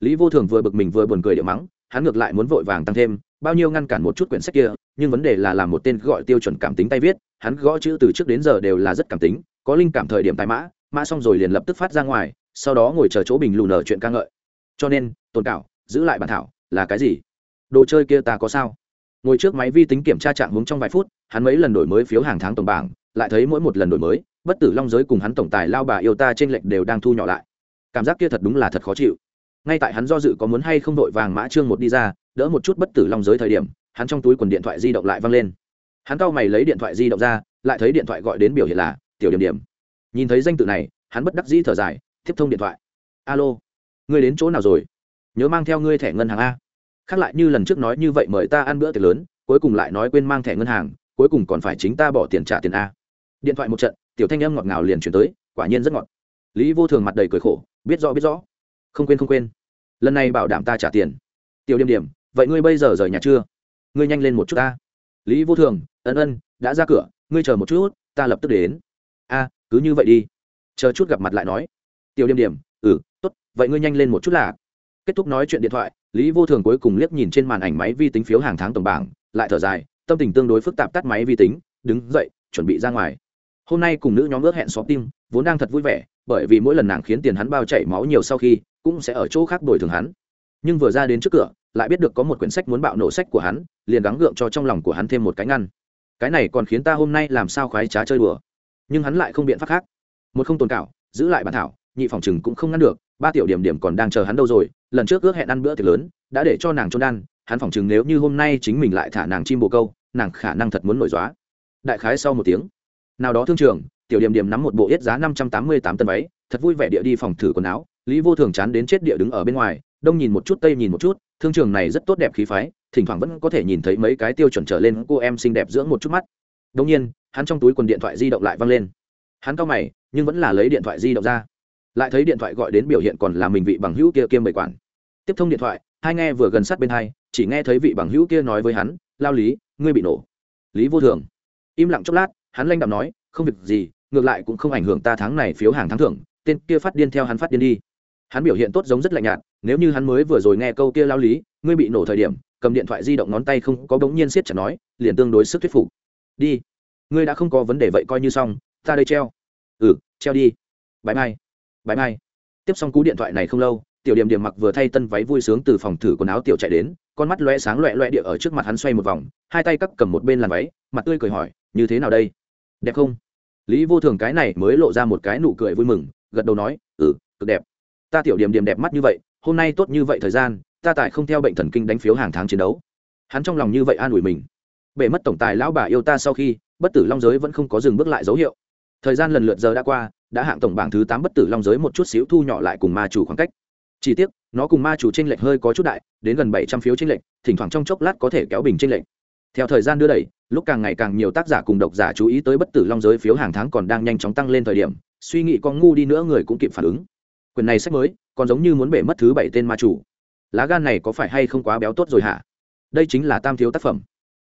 Lý vô thường vừa bực mình vừa buồn cười điệu mắng, hắn ngược lại muốn vội vàng tăng thêm, bao nhiêu ngăn cản một chút quyển sách kia, nhưng vấn đề là làm một tên gọi tiêu chuẩn cảm tính tay viết, hắn gõ chữ từ trước đến giờ đều là rất cảm tính, có linh cảm thời điểm tài mã mã xong rồi liền lập tức phát ra ngoài, sau đó ngồi chờ chỗ bình lù nở chuyện ca ngợi. Cho nên, tồn cảo, giữ lại bản thảo, là cái gì? Đồ chơi kia ta có sao? Ngồi trước máy vi tính kiểm tra trạng hướng trong vài phút, hắn mấy lần đổi mới phiếu hàng tháng tổng bảng, lại thấy mỗi một lần đổi mới, bất tử long giới cùng hắn tổng tài lao bà yêu ta trên lệnh đều đang thu nhỏ lại. Cảm giác kia thật đúng là thật khó chịu. Ngay tại hắn do dự có muốn hay không đội vàng mã trương một đi ra, đỡ một chút bất tử long giới thời điểm, hắn trong túi quần điện thoại di động lại văng lên. Hắn cau mày lấy điện thoại di động ra, lại thấy điện thoại gọi đến biểu hiện là, tiểu điểm điểm nhìn thấy danh tự này, hắn bất đắc dĩ thở dài, tiếp thông điện thoại. Alo, ngươi đến chỗ nào rồi? Nhớ mang theo ngươi thẻ ngân hàng a. Khác lại như lần trước nói như vậy mời ta ăn bữa tiệc lớn, cuối cùng lại nói quên mang thẻ ngân hàng, cuối cùng còn phải chính ta bỏ tiền trả tiền a. Điện thoại một trận, tiểu thanh âm ngọt ngào liền chuyển tới, quả nhiên rất ngọt. Lý vô thường mặt đầy cười khổ, biết rõ biết rõ. Không quên không quên. Lần này bảo đảm ta trả tiền. Tiểu điểm điểm, vậy ngươi bây giờ rời nhà chưa? Ngươi nhanh lên một chút ta. Lý vô thường, ân ân, đã ra cửa, ngươi chờ một chút, ta lập tức đến cứ như vậy đi. Chờ chút gặp mặt lại nói. Tiểu điểm điểm ừ t ố t vậy ngươi nhanh lên một chút là. Kết thúc nói chuyện điện thoại, lý vô thường cuối cùng liếc nhìn trên màn ảnh máy vi tính phiếu hàng tháng tổng bảng, lại thở dài, tâm tình tương đối phức tạp tắt máy vi tính, đứng dậy, chuẩn bị ra ngoài. Hôm nay cùng nữ nhóm ước hẹn xóm tim vốn đang thật vui vẻ, bởi vì mỗi lần nàng khiến tiền hắn bao chảy máu nhiều sau khi, cũng sẽ ở chỗ khác đổi thường hắn. Nhưng vừa ra đến trước cửa, lại biết được có một quyển sách muốn bạo nổ sách của hắn, liền gắng gượng cho trong lòng của hắn thêm một cái ngăn. Cái này còn khiến ta hôm nay làm sao khoái trá chơi đùa nhưng hắn lại không biện pháp khác. Một không tồn cảo giữ lại bản thảo nhị phòng chừng cũng không ngăn được ba tiểu điểm điểm còn đang chờ hắn đâu rồi lần trước ước hẹn ăn bữa tiệc lớn đã để cho nàng trôn ăn, hắn phòng chừng nếu như hôm nay chính mình lại thả nàng chim bồ câu nàng khả năng thật muốn nổi dóa. Đại khái sau một tiếng nào đó thương trường tiểu điểm điểm nắm một bộ yết giá năm trăm tám mươi tám tân váy thật vui vẻ địa đi phòng thử quần áo lý vô thường chán đến chết địa đứng ở bên ngoài đông nhìn một chút tây nhìn một chút thương trường này rất tốt đẹp khí phái thỉnh thoảng vẫn có thể nhìn thấy mấy cái tiêu chuẩn trở lên cô em xinh đẹp dưỡng một chút mắt đông nhiên, hắn trong túi quần điện thoại di động lại văng lên. Hắn cao mày, nhưng vẫn là lấy điện thoại di động ra. Lại thấy điện thoại gọi đến biểu hiện còn là mình vị bằng hữu kia kiêm bầy quản. Tiếp thông điện thoại, hai nghe vừa gần sát bên hai, chỉ nghe thấy vị bằng hữu kia nói với hắn, lao lý, ngươi bị nổ. Lý vô thường. Im lặng chốc lát, hắn lanh đạm nói, không việc gì, ngược lại cũng không ảnh hưởng ta tháng này phiếu hàng tháng thưởng, tên kia phát điên theo hắn phát điên đi. Hắn biểu hiện tốt giống rất lạnh nhạt, nếu như hắn mới vừa rồi nghe câu kia lao lý, ngươi bị nổ thời điểm, cầm điện thoại di động ngón tay không có bỗng nhiên siết chặt nói, liền tương đối sức thuyết phục đi. Ngươi đã không có vấn đề vậy coi như xong, ta đây treo. Ừ treo đi. Bãi mai bãi mai. Tiếp xong cú điện thoại này không lâu, tiểu điểm điểm mặc vừa thay tân váy vui sướng từ phòng thử quần áo tiểu chạy đến, con mắt loe sáng loẹ loẹ địa ở trước mặt hắn xoay một vòng, hai tay cắp cầm một bên làn váy, mặt tươi cười hỏi, như thế nào đây? Đẹp không? Lý vô thường cái này mới lộ ra một cái nụ cười vui mừng, gật đầu nói ừ cực đẹp. Ta tiểu điểm điểm đẹp mắt như vậy, hôm nay tốt như vậy thời gian, ta tại không theo bệnh thần kinh đánh phiếu hàng tháng chiến đấu. Hắn trong lòng như vậy an ủi mình bể mất tổng tài lão bà yêu ta sau khi, bất tử long giới vẫn không có dừng bước lại dấu hiệu. Thời gian lần lượt giờ đã qua, đã hạng tổng bảng thứ tám bất tử long giới một chút xíu thu nhỏ lại cùng ma chủ khoảng cách. Chỉ tiếc, nó cùng ma chủ tranh lệch hơi có chút đại, đến gần bảy trăm phiếu tranh lệch, thỉnh thoảng trong chốc lát có thể kéo bình tranh lệch. Theo thời gian đưa đẩy, lúc càng ngày càng nhiều tác giả cùng độc giả chú ý tới bất tử long giới phiếu hàng tháng còn đang nhanh chóng tăng lên thời điểm, suy nghĩ con ngu đi nữa người cũng kịp phản ứng. Quyền này sách mới, còn giống như muốn bể mất thứ bảy tên ma chủ. Lá gan này có phải hay không quá béo tốt rồi hả? Đây chính là tam thiếu tác phẩm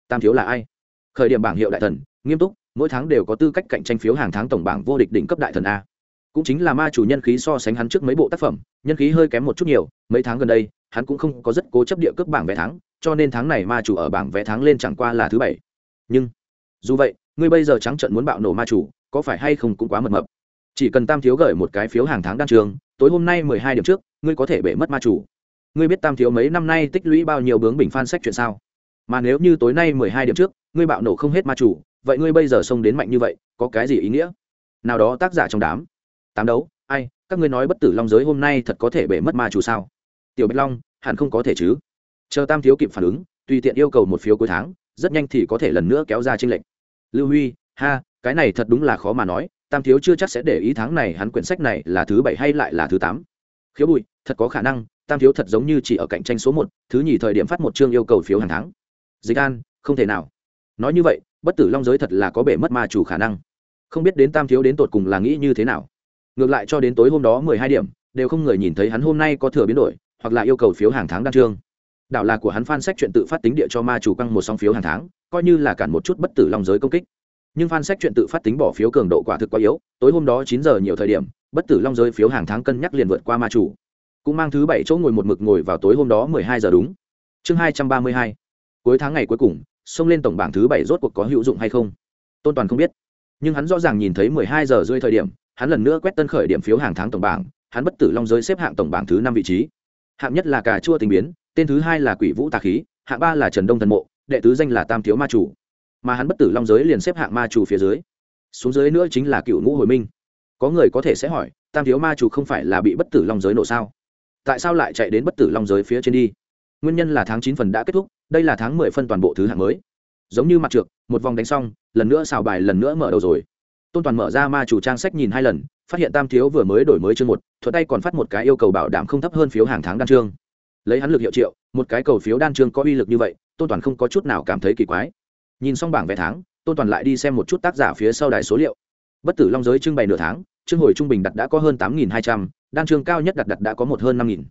tam thiếu là ai? Khởi điểm bảng hiệu đại thần nghiêm túc mỗi tháng đều có tư cách cạnh tranh phiếu hàng tháng tổng bảng vô địch đỉnh cấp đại thần a. Cũng chính là ma chủ nhân khí so sánh hắn trước mấy bộ tác phẩm nhân khí hơi kém một chút nhiều mấy tháng gần đây hắn cũng không có rất cố chấp địa cướp bảng vé tháng, cho nên tháng này ma chủ ở bảng vé tháng lên chẳng qua là thứ bảy. Nhưng dù vậy ngươi bây giờ trắng trận muốn bạo nổ ma chủ có phải hay không cũng quá mập mập. Chỉ cần tam thiếu gửi một cái phiếu hàng tháng đan trường tối hôm nay mười hai điểm trước ngươi có thể bể mất ma chủ. Ngươi biết tam thiếu mấy năm nay tích lũy bao nhiêu bướng bình phan sách chuyện sao? Mà nếu như tối nay mười hai điểm trước, ngươi bạo nổ không hết ma chủ, vậy ngươi bây giờ xông đến mạnh như vậy, có cái gì ý nghĩa? Nào đó tác giả trong đám. Tám đấu, ai, các ngươi nói bất tử long giới hôm nay thật có thể bể mất ma chủ sao? Tiểu bạch long, hẳn không có thể chứ. Chờ tam thiếu kịp phản ứng, tùy tiện yêu cầu một phiếu cuối tháng, rất nhanh thì có thể lần nữa kéo ra tranh lệch. Lưu huy, ha, cái này thật đúng là khó mà nói, tam thiếu chưa chắc sẽ để ý tháng này hắn quyển sách này là thứ bảy hay lại là thứ tám. Khiếu bụi, thật có khả năng, tam thiếu thật giống như chỉ ở cạnh tranh số một, thứ nhì thời điểm phát một chương yêu cầu phiếu hàng tháng dịch an, không thể nào. Nói như vậy, bất tử long giới thật là có bể mất ma chủ khả năng. Không biết đến tam thiếu đến tột cùng là nghĩ như thế nào. Ngược lại cho đến tối hôm đó mười hai điểm, đều không người nhìn thấy hắn hôm nay có thừa biến đổi, hoặc là yêu cầu phiếu hàng tháng đăng trương. Đảo là của hắn phan sách chuyện tự phát tính địa cho ma chủ căng một song phiếu hàng tháng, coi như là cản một chút bất tử long giới công kích. Nhưng phan sách chuyện tự phát tính bỏ phiếu cường độ quả thực quá yếu, tối hôm đó chín giờ nhiều thời điểm, bất tử long giới phiếu hàng tháng cân nhắc liền vượt qua ma chủ. Cũng mang thứ bảy chỗ ngồi một mực ngồi vào tối hôm đó mười hai giờ đúng. Chương hai trăm ba mươi hai cuối tháng ngày cuối cùng, xông lên tổng bảng thứ bảy rốt cuộc có hữu dụng hay không? Tôn toàn không biết. Nhưng hắn rõ ràng nhìn thấy mười hai giờ rơi thời điểm, hắn lần nữa quét tân khởi điểm phiếu hàng tháng tổng bảng, hắn bất tử long giới xếp hạng tổng bảng thứ năm vị trí. Hạng nhất là cà chua tình biến, tên thứ hai là quỷ vũ tà khí, hạng ba là trần đông thần mộ, đệ tứ danh là tam thiếu ma chủ. Mà hắn bất tử long giới liền xếp hạng ma chủ phía dưới. Xuống dưới nữa chính là cựu ngũ hồi minh. Có người có thể sẽ hỏi, tam thiếu ma chủ không phải là bị bất tử long giới nổ sao? Tại sao lại chạy đến bất tử long giới phía trên đi? Nguyên nhân là tháng chín phần đã kết thúc đây là tháng mười phân toàn bộ thứ hạng mới. Giống như mặt trượt một vòng đánh xong, lần nữa xào bài, lần nữa mở đầu rồi. Tôn toàn mở ra ma chủ trang sách nhìn hai lần, phát hiện tam thiếu vừa mới đổi mới chương một thuật tay còn phát một cái yêu cầu bảo đảm không thấp hơn phiếu hàng tháng đan chương. Lấy hắn lực hiệu triệu, một cái cầu phiếu đan chương có uy lực như vậy, tôn toàn không có chút nào cảm thấy kỳ quái. Nhìn xong bảng vẽ tháng, tôn toàn lại đi xem một chút tác giả phía sau đài số liệu. Bất tử long giới trưng bày nửa tháng, chương hồi trung bình đặt đã có hơn tám nghìn hai trăm, đan chương cao nhất đặt đặt đã có một hơn năm nghìn.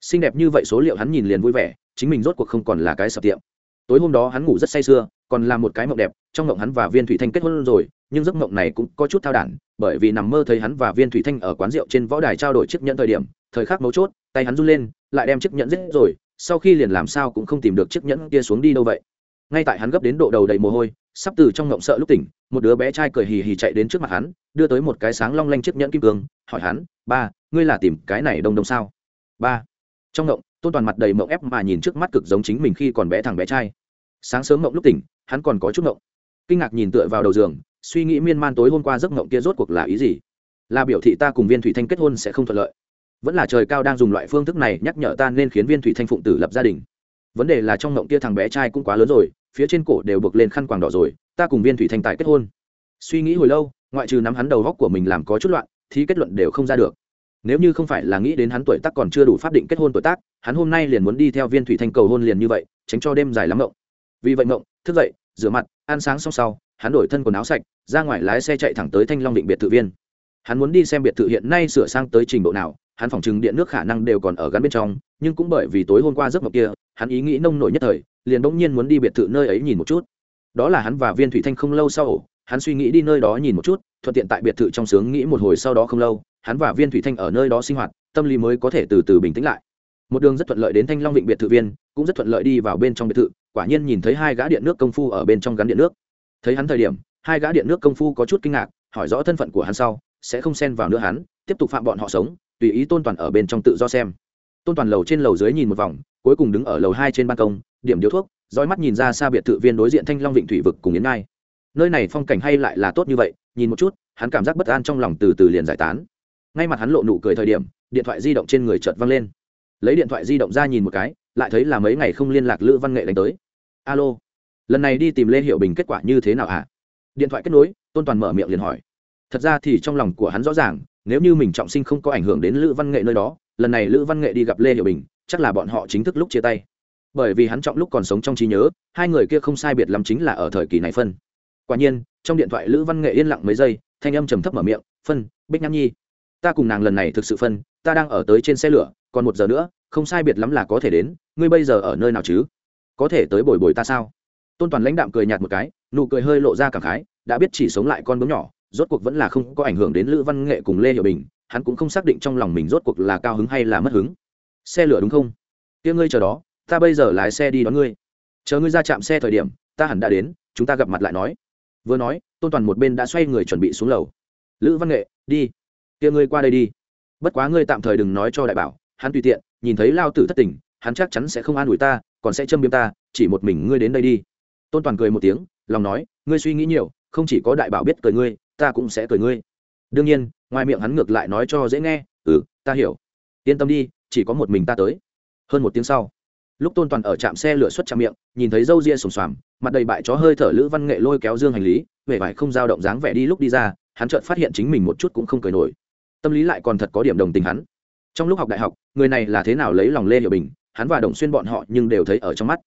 Xinh đẹp như vậy số liệu hắn nhìn liền vui vẻ chính mình rốt cuộc không còn là cái sập tiệm. Tối hôm đó hắn ngủ rất say sưa, còn là một cái mộng đẹp, trong mộng hắn và viên thủy thanh kết hôn rồi, nhưng giấc mộng này cũng có chút thao đản, bởi vì nằm mơ thấy hắn và viên thủy thanh ở quán rượu trên võ đài trao đổi chiếc nhẫn thời điểm, thời khắc mấu chốt, tay hắn run lên, lại đem chiếc nhẫn giết rồi, sau khi liền làm sao cũng không tìm được chiếc nhẫn kia xuống đi đâu vậy. Ngay tại hắn gấp đến độ đầu đầy mồ hôi, sắp từ trong ngộng sợ lúc tỉnh, một đứa bé trai cười hì hì chạy đến trước mặt hắn, đưa tới một cái sáng long lanh chiếc nhẫn kim cương, hỏi hắn, ba, ngươi là tìm cái này đông đông sao? Ba. Trong ngộng tôn toàn mặt đầy mộng ép mà nhìn trước mắt cực giống chính mình khi còn bé thằng bé trai. Sáng sớm mộng lúc tỉnh, hắn còn có chút mộng. Kinh ngạc nhìn tựa vào đầu giường, suy nghĩ miên man tối hôm qua giấc mộng kia rốt cuộc là ý gì? Là biểu thị ta cùng viên thủy thanh kết hôn sẽ không thuận lợi. Vẫn là trời cao đang dùng loại phương thức này nhắc nhở ta nên khiến viên thủy thanh phụng tử lập gia đình. Vấn đề là trong mộng kia thằng bé trai cũng quá lớn rồi, phía trên cổ đều buộc lên khăn quàng đỏ rồi, ta cùng viên thủy thanh tài kết hôn. Suy nghĩ hồi lâu, ngoại trừ nắm hắn đầu góc của mình làm có chút loạn, thì kết luận đều không ra được nếu như không phải là nghĩ đến hắn tuổi tác còn chưa đủ pháp định kết hôn tuổi tác, hắn hôm nay liền muốn đi theo viên thủy thanh cầu hôn liền như vậy, tránh cho đêm dài lắm mộng. Vì vậy mộng, thức dậy, rửa mặt, ăn sáng xong sau, hắn đổi thân quần áo sạch, ra ngoài lái xe chạy thẳng tới thanh long định biệt thự viên. Hắn muốn đi xem biệt thự hiện nay sửa sang tới trình độ nào, hắn phòng chừng điện nước khả năng đều còn ở gắn bên trong, nhưng cũng bởi vì tối hôm qua giấc mộng kia, hắn ý nghĩ nông nổi nhất thời, liền bỗng nhiên muốn đi biệt thự nơi ấy nhìn một chút. Đó là hắn và viên thủy thanh không lâu sau, hắn suy nghĩ đi nơi đó nhìn một chút, thuận tiện tại biệt thự trong sướng nghĩ một hồi sau đó không lâu hắn và viên thủy thanh ở nơi đó sinh hoạt, tâm lý mới có thể từ từ bình tĩnh lại. Một đường rất thuận lợi đến thanh long vịnh biệt thự viên, cũng rất thuận lợi đi vào bên trong biệt thự, quả nhiên nhìn thấy hai gã điện nước công phu ở bên trong gắn điện nước. Thấy hắn thời điểm, hai gã điện nước công phu có chút kinh ngạc, hỏi rõ thân phận của hắn sau, sẽ không xen vào nữa hắn, tiếp tục phạm bọn họ sống, tùy ý tôn toàn ở bên trong tự do xem. Tôn toàn lầu trên lầu dưới nhìn một vòng, cuối cùng đứng ở lầu hai trên ban công, điểm điếu thuốc, dõi mắt nhìn ra xa biệt thự viên đối diện thanh long vịnh thủy vực cùng yến ngai. Nơi này phong cảnh hay lại là tốt như vậy, nhìn một chút, hắn cảm giác bất an trong lòng từ từ liền giải tán ngay mặt hắn lộ nụ cười thời điểm, điện thoại di động trên người chợt văng lên. Lấy điện thoại di động ra nhìn một cái, lại thấy là mấy ngày không liên lạc lữ văn nghệ đánh tới. Alo, lần này đi tìm lê hiệu bình kết quả như thế nào à điện thoại kết nối, tôn toàn mở miệng liền hỏi. Thật ra thì trong lòng của hắn rõ ràng, nếu như mình trọng sinh không có ảnh hưởng đến lữ văn nghệ nơi đó, lần này lữ văn nghệ đi gặp lê hiệu bình, chắc là bọn họ chính thức lúc chia tay. Bởi vì hắn trọng lúc còn sống trong trí nhớ, hai người kia không sai biệt lắm chính là ở thời kỳ này phân. Quả nhiên, trong điện thoại lữ văn nghệ yên lặng mấy giây, thanh âm trầm thấp mở miệng, phân, bích nham nhi ta cùng nàng lần này thực sự phân, ta đang ở tới trên xe lửa, còn một giờ nữa, không sai biệt lắm là có thể đến, ngươi bây giờ ở nơi nào chứ? Có thể tới bồi bồi ta sao? Tôn toàn lãnh đạm cười nhạt một cái, nụ cười hơi lộ ra cảm khái, đã biết chỉ sống lại con bướm nhỏ, rốt cuộc vẫn là không có ảnh hưởng đến lữ văn nghệ cùng lê hiệu bình, hắn cũng không xác định trong lòng mình rốt cuộc là cao hứng hay là mất hứng. Xe lửa đúng không? Tiếng ngươi chờ đó, ta bây giờ lái xe đi đón ngươi. Chờ ngươi ra chạm xe thời điểm, ta hẳn đã đến, chúng ta gặp mặt lại nói. Vừa nói, tôn toàn một bên đã xoay người chuẩn bị xuống lầu. Lữ văn nghệ, đi kia ngươi qua đây đi. Bất quá ngươi tạm thời đừng nói cho đại bảo, hắn tùy tiện, nhìn thấy lao tử thất tình, hắn chắc chắn sẽ không an ủi ta, còn sẽ châm biếm ta, chỉ một mình ngươi đến đây đi. Tôn toàn cười một tiếng, lòng nói, ngươi suy nghĩ nhiều, không chỉ có đại bảo biết cười ngươi, ta cũng sẽ cười ngươi. Đương nhiên, ngoài miệng hắn ngược lại nói cho dễ nghe ừ ta hiểu. Yên tâm đi, chỉ có một mình ta tới. Hơn một tiếng sau, lúc tôn toàn ở trạm xe lửa xuất trạm miệng, nhìn thấy dâu ria sùng xoàm, mặt đầy bại chó hơi thở lữ văn nghệ lôi kéo dương hành lý, vẻ vải không dao động dáng vẻ đi lúc đi ra, hắn chợt phát hiện chính mình một chút cũng không cười nổi tâm lý lại còn thật có điểm đồng tình hắn. Trong lúc học đại học, người này là thế nào lấy lòng lê hiểu bình, hắn và đồng xuyên bọn họ nhưng đều thấy ở trong mắt.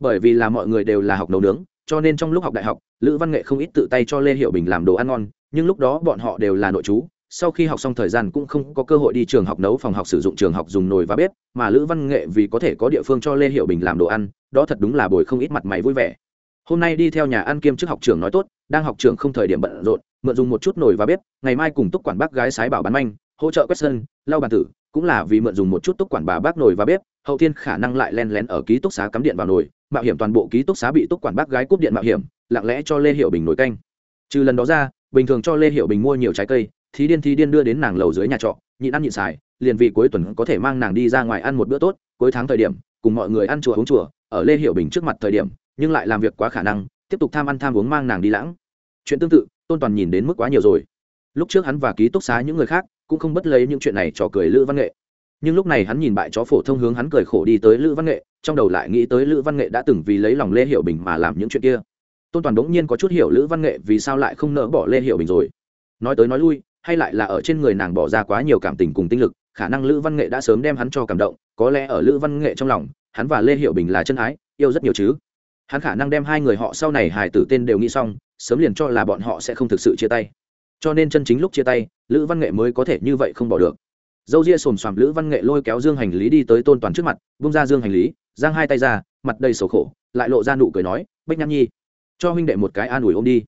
Bởi vì là mọi người đều là học nấu nướng, cho nên trong lúc học đại học, lữ văn nghệ không ít tự tay cho lê hiểu bình làm đồ ăn ngon, nhưng lúc đó bọn họ đều là nội chú, sau khi học xong thời gian cũng không có cơ hội đi trường học nấu phòng học sử dụng trường học dùng nồi và bếp, mà lữ văn nghệ vì có thể có địa phương cho lê hiệu bình làm đồ ăn, đó thật đúng là bồi không ít mặt mày vui vẻ. Hôm nay đi theo nhà ăn kiêm chức học trường nói tốt, đang học trường không thời điểm bận rộn mượn dùng một chút nồi và bếp, ngày mai cùng túc quản bác gái sái bảo bán manh, hỗ trợ quét sân, lau bàn tử, cũng là vì mượn dùng một chút túc quản bà bác nồi và bếp, hậu thiên khả năng lại len lén ở ký túc xá cắm điện vào nồi, mạo hiểm toàn bộ ký túc xá bị túc quản bác gái cúp điện mạo hiểm, lặng lẽ cho lê hiệu bình nồi canh. Trừ lần đó ra, bình thường cho lê hiệu bình mua nhiều trái cây, thí điên thí điên đưa đến nàng lầu dưới nhà trọ, nhịn ăn nhịn xài, liền vì cuối tuần có thể mang nàng đi ra ngoài ăn một bữa tốt, cuối tháng thời điểm, cùng mọi người ăn chùa uống chùa, ở lê hiệu bình trước mặt thời điểm, nhưng lại làm việc quá khả năng, tiếp tục tham ăn tham uống mang nàng đi lãng. Chuyện tương tự tôn toàn nhìn đến mức quá nhiều rồi. Lúc trước hắn và ký túc xá những người khác cũng không bất lấy những chuyện này trò cười lữ văn nghệ. Nhưng lúc này hắn nhìn bại chó phổ thông hướng hắn cười khổ đi tới lữ văn nghệ, trong đầu lại nghĩ tới lữ văn nghệ đã từng vì lấy lòng lê hiệu bình mà làm những chuyện kia. Tôn toàn đống nhiên có chút hiểu lữ văn nghệ vì sao lại không nỡ bỏ lê hiệu bình rồi. Nói tới nói lui, hay lại là ở trên người nàng bỏ ra quá nhiều cảm tình cùng tinh lực, khả năng lữ văn nghệ đã sớm đem hắn cho cảm động, có lẽ ở lữ văn nghệ trong lòng, hắn và lê hiệu bình là chân ái, yêu rất nhiều chứ hắn khả năng đem hai người họ sau này hài tử tên đều nghĩ xong, sớm liền cho là bọn họ sẽ không thực sự chia tay. Cho nên chân chính lúc chia tay, lữ văn nghệ mới có thể như vậy không bỏ được. Dâu ria xồm xoàm lữ văn nghệ lôi kéo dương hành lý đi tới tôn toàn trước mặt bung ra dương hành lý, giang hai tay ra, mặt đầy sầu khổ, lại lộ ra nụ cười nói, bách Nhan nhi, cho huynh đệ một cái an ủi ôm đi.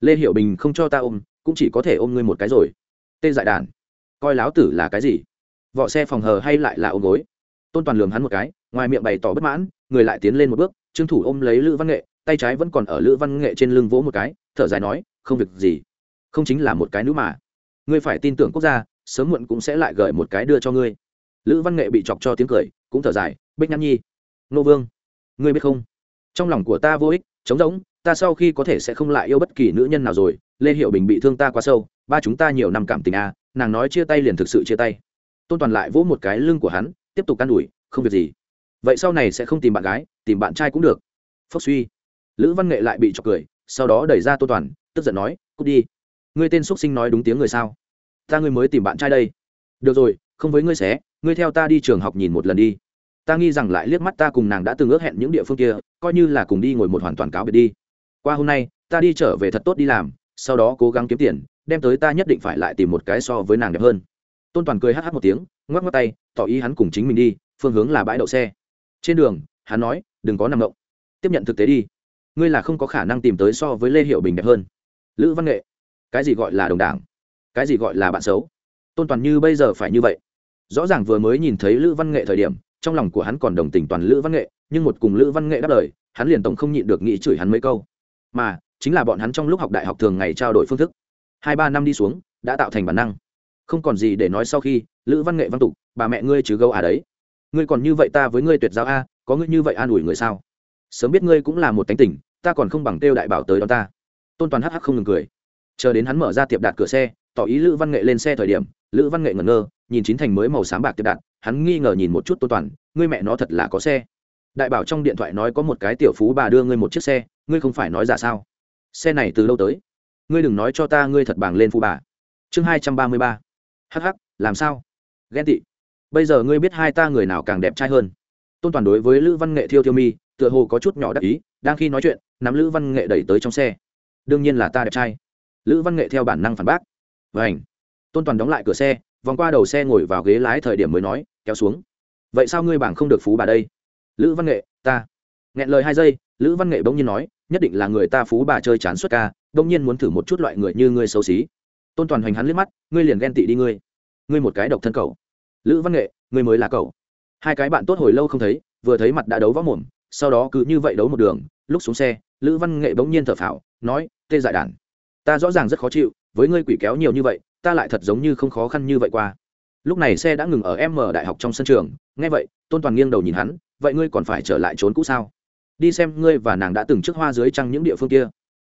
Lê hiểu bình không cho ta ôm, cũng chỉ có thể ôm ngươi một cái rồi. Tê dại đàn. Coi láo tử là cái gì? Vọ xe phòng hờ hay lại là ôm gối? Tôn toàn lường hắn một cái, ngoài miệng bày tỏ bất mãn, người lại tiến lên một bước trương thủ ôm lấy lữ văn nghệ, tay trái vẫn còn ở lữ văn nghệ trên lưng vỗ một cái, thở dài nói, không việc gì. Không chính là một cái nữ mà. Ngươi phải tin tưởng quốc gia, sớm muộn cũng sẽ lại gửi một cái đưa cho ngươi. Lữ văn nghệ bị chọc cho tiếng cười, cũng thở dài, bích nham nhi, nô vương, ngươi biết không? Trong lòng của ta vô ích, trống rỗng, ta sau khi có thể sẽ không lại yêu bất kỳ nữ nhân nào rồi. Lê hiệu bình bị thương ta quá sâu, ba chúng ta nhiều năm cảm tình à nàng nói chia tay liền thực sự chia tay. Tôn toàn lại vỗ một cái lưng của hắn, tiếp tục can đuổi không việc gì vậy sau này sẽ không tìm bạn gái, tìm bạn trai cũng được. Phốc suy. Lữ văn nghệ lại bị chọc cười, sau đó đẩy ra tô toàn, tức giận nói, cút đi. Ngươi tên x sinh nói đúng tiếng người sao? Ta ngươi mới tìm bạn trai đây. Được rồi, không với ngươi xé ngươi theo ta đi trường học nhìn một lần đi. Ta nghi rằng lại liếc mắt ta cùng nàng đã từng ước hẹn những địa phương kia, coi như là cùng đi ngồi một hoàn toàn cáo biệt đi. Qua hôm nay, ta đi trở về thật tốt đi làm, sau đó cố gắng kiếm tiền, đem tới ta nhất định phải lại tìm một cái so với nàng đẹp hơn. Tôn toàn cười hh một tiếng, ngoắc ngoắc tay, tỏ ý hắn cùng chính mình đi, phương hướng là bãi đậu xe trên đường, hắn nói, đừng có nằm động. Tiếp nhận thực tế đi. Ngươi là không có khả năng tìm tới so với lê hiệu bình đẹp hơn. Lữ văn nghệ, cái gì gọi là đồng đảng? Cái gì gọi là bạn xấu? Tôn toàn như bây giờ phải như vậy. Rõ ràng vừa mới nhìn thấy lữ văn nghệ thời điểm, trong lòng của hắn còn đồng tình toàn lữ văn nghệ, nhưng một cùng lữ văn nghệ đáp lời, hắn liền tổng không nhịn được nghĩ chửi hắn mấy câu. Mà, chính là bọn hắn trong lúc học đại học thường ngày trao đổi phương thức. Hai ba năm đi xuống, đã tạo thành bản năng. Không còn gì để nói sau khi lữ văn nghệ văn tục, bà mẹ ngươi chứ gâu à đấy ngươi còn như vậy ta với ngươi tuyệt giao a, có ngươi như vậy an ủi người sao? Sớm biết ngươi cũng là một tánh tình, ta còn không bằng kêu đại bảo tới đón ta. Tôn toàn hắc hắc không ngừng cười. Chờ đến hắn mở ra tiệp đạt cửa xe, tỏ ý lữ văn nghệ lên xe thời điểm, lữ văn nghệ ngẩn ngơ, nhìn chín thành mới màu xám bạc tiệp đạt hắn nghi ngờ nhìn một chút tôn toàn, ngươi mẹ nó thật là có xe. Đại bảo trong điện thoại nói có một cái tiểu phú bà đưa ngươi một chiếc xe, ngươi không phải nói giả sao? Xe này từ lâu tới? Ngươi đừng nói cho ta ngươi thật bằng lên phú bà. Chương hai trăm ba mươi ba. Hh làm sao? Ghen tị bây giờ ngươi biết hai ta người nào càng đẹp trai hơn. Tôn toàn đối với lữ văn nghệ thiêu thiêu mi, tựa hồ có chút nhỏ đắc ý, đang khi nói chuyện, nắm lữ văn nghệ đẩy tới trong xe. Đương nhiên là ta đẹp trai. Lữ văn nghệ theo bản năng phản bác. Vảnh tôn toàn đóng lại cửa xe, vòng qua đầu xe ngồi vào ghế lái thời điểm mới nói, kéo xuống. Vậy sao ngươi bảng không được phú bà đây? Lữ văn nghệ, ta. Nghẹn lời hai giây, lữ văn nghệ bỗng nhiên nói, nhất định là người ta phú bà chơi chán suốt ca, bỗng nhiên muốn thử một chút loại người như ngươi xấu xí. Tôn toàn hoành hắn liếc mắt, ngươi liền ghen tị đi ngươi. Ngươi một cái độc thân cầu lữ văn nghệ, ngươi mới là cậu. hai cái bạn tốt hồi lâu không thấy, vừa thấy mặt đã đấu võ mồm, sau đó cứ như vậy đấu một đường, lúc xuống xe, lữ văn nghệ bỗng nhiên thở phào, nói, tê dại đản ta rõ ràng rất khó chịu, với ngươi quỷ kéo nhiều như vậy, ta lại thật giống như không khó khăn như vậy qua. Lúc này xe đã ngừng ở m đại học trong sân trường, nghe vậy, tôn toàn nghiêng đầu nhìn hắn, vậy ngươi còn phải trở lại trốn cũ sao? Đi xem ngươi và nàng đã từng trước hoa dưới trăng những địa phương kia.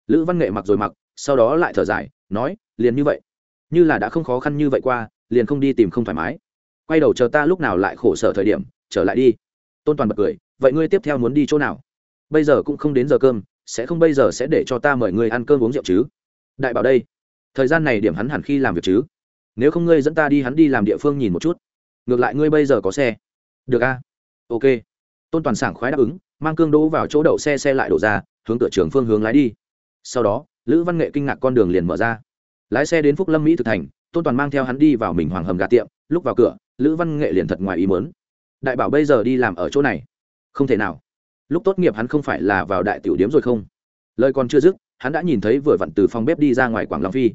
Lữ văn nghệ mặc rồi mặc, sau đó lại thở dài, nói, liền như vậy. Như là đã không khó khăn như vậy qua, liền không đi tìm không thoải mái quay đầu chờ ta lúc nào lại khổ sở thời điểm, trở lại đi. Tôn toàn bật cười, vậy ngươi tiếp theo muốn đi chỗ nào? Bây giờ cũng không đến giờ cơm, sẽ không bây giờ sẽ để cho ta mời ngươi ăn cơm uống rượu chứ? Đại bảo đây, thời gian này điểm hắn hẳn khi làm việc chứ? Nếu không ngươi dẫn ta đi hắn đi làm địa phương nhìn một chút. Ngược lại ngươi bây giờ có xe. Được a. Ok. Tôn toàn sảng khoái đáp ứng, mang cương đỗ vào chỗ đậu xe xe lại đổ ra, hướng cửa trường phương hướng lái đi. Sau đó, lữ văn nghệ kinh ngạc con đường liền mở ra. Lái xe đến phúc lâm mỹ thực thành, tôn toàn mang theo hắn đi vào mình hoàng hầm gà tiệm, lúc vào cửa lữ văn nghệ liền thật ngoài ý mớn đại bảo bây giờ đi làm ở chỗ này. Không thể nào. Lúc tốt nghiệp hắn không phải là vào đại tiểu điếm rồi không? Lời còn chưa dứt, hắn đã nhìn thấy vừa vặn từ phòng bếp đi ra ngoài quảng long phi.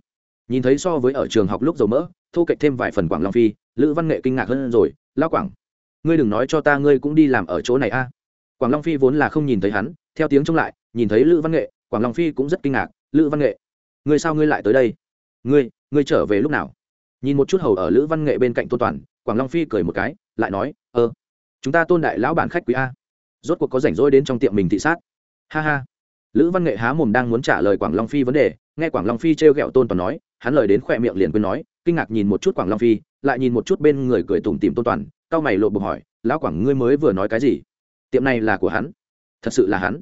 Nhìn thấy so với ở trường học lúc dầu mỡ, thu cạnh thêm vài phần quảng long phi, lữ văn nghệ kinh ngạc hơn rồi lao quảng, ngươi đừng nói cho ta ngươi cũng đi làm ở chỗ này a. Quảng long phi vốn là không nhìn thấy hắn, theo tiếng trông lại, nhìn thấy lữ văn nghệ, quảng long phi cũng rất kinh ngạc, lữ văn nghệ, ngươi sao ngươi lại tới đây? Ngươi ngươi trở về lúc nào? Nhìn một chút hầu ở lữ văn nghệ bên cạnh tôn toàn quảng long phi cười một cái, lại nói ơ chúng ta tôn đại lão bản khách quý a. Rốt cuộc có rảnh rỗi đến trong tiệm mình thị sát. Ha ha. Lữ văn nghệ há mồm đang muốn trả lời quảng long phi vấn đề, nghe quảng long phi t r e o g ẹ o tôn toàn nói, hắn lời đến khỏe miệng liền quên nói, kinh ngạc nhìn một chút quảng long phi, lại nhìn một chút bên người cười tủm tìm tôn toàn c mày lộ bục hỏi, lão quảng, ngươi mới vừa nói cái gì? Tiệm này là của hắn? Thật sự là hắn?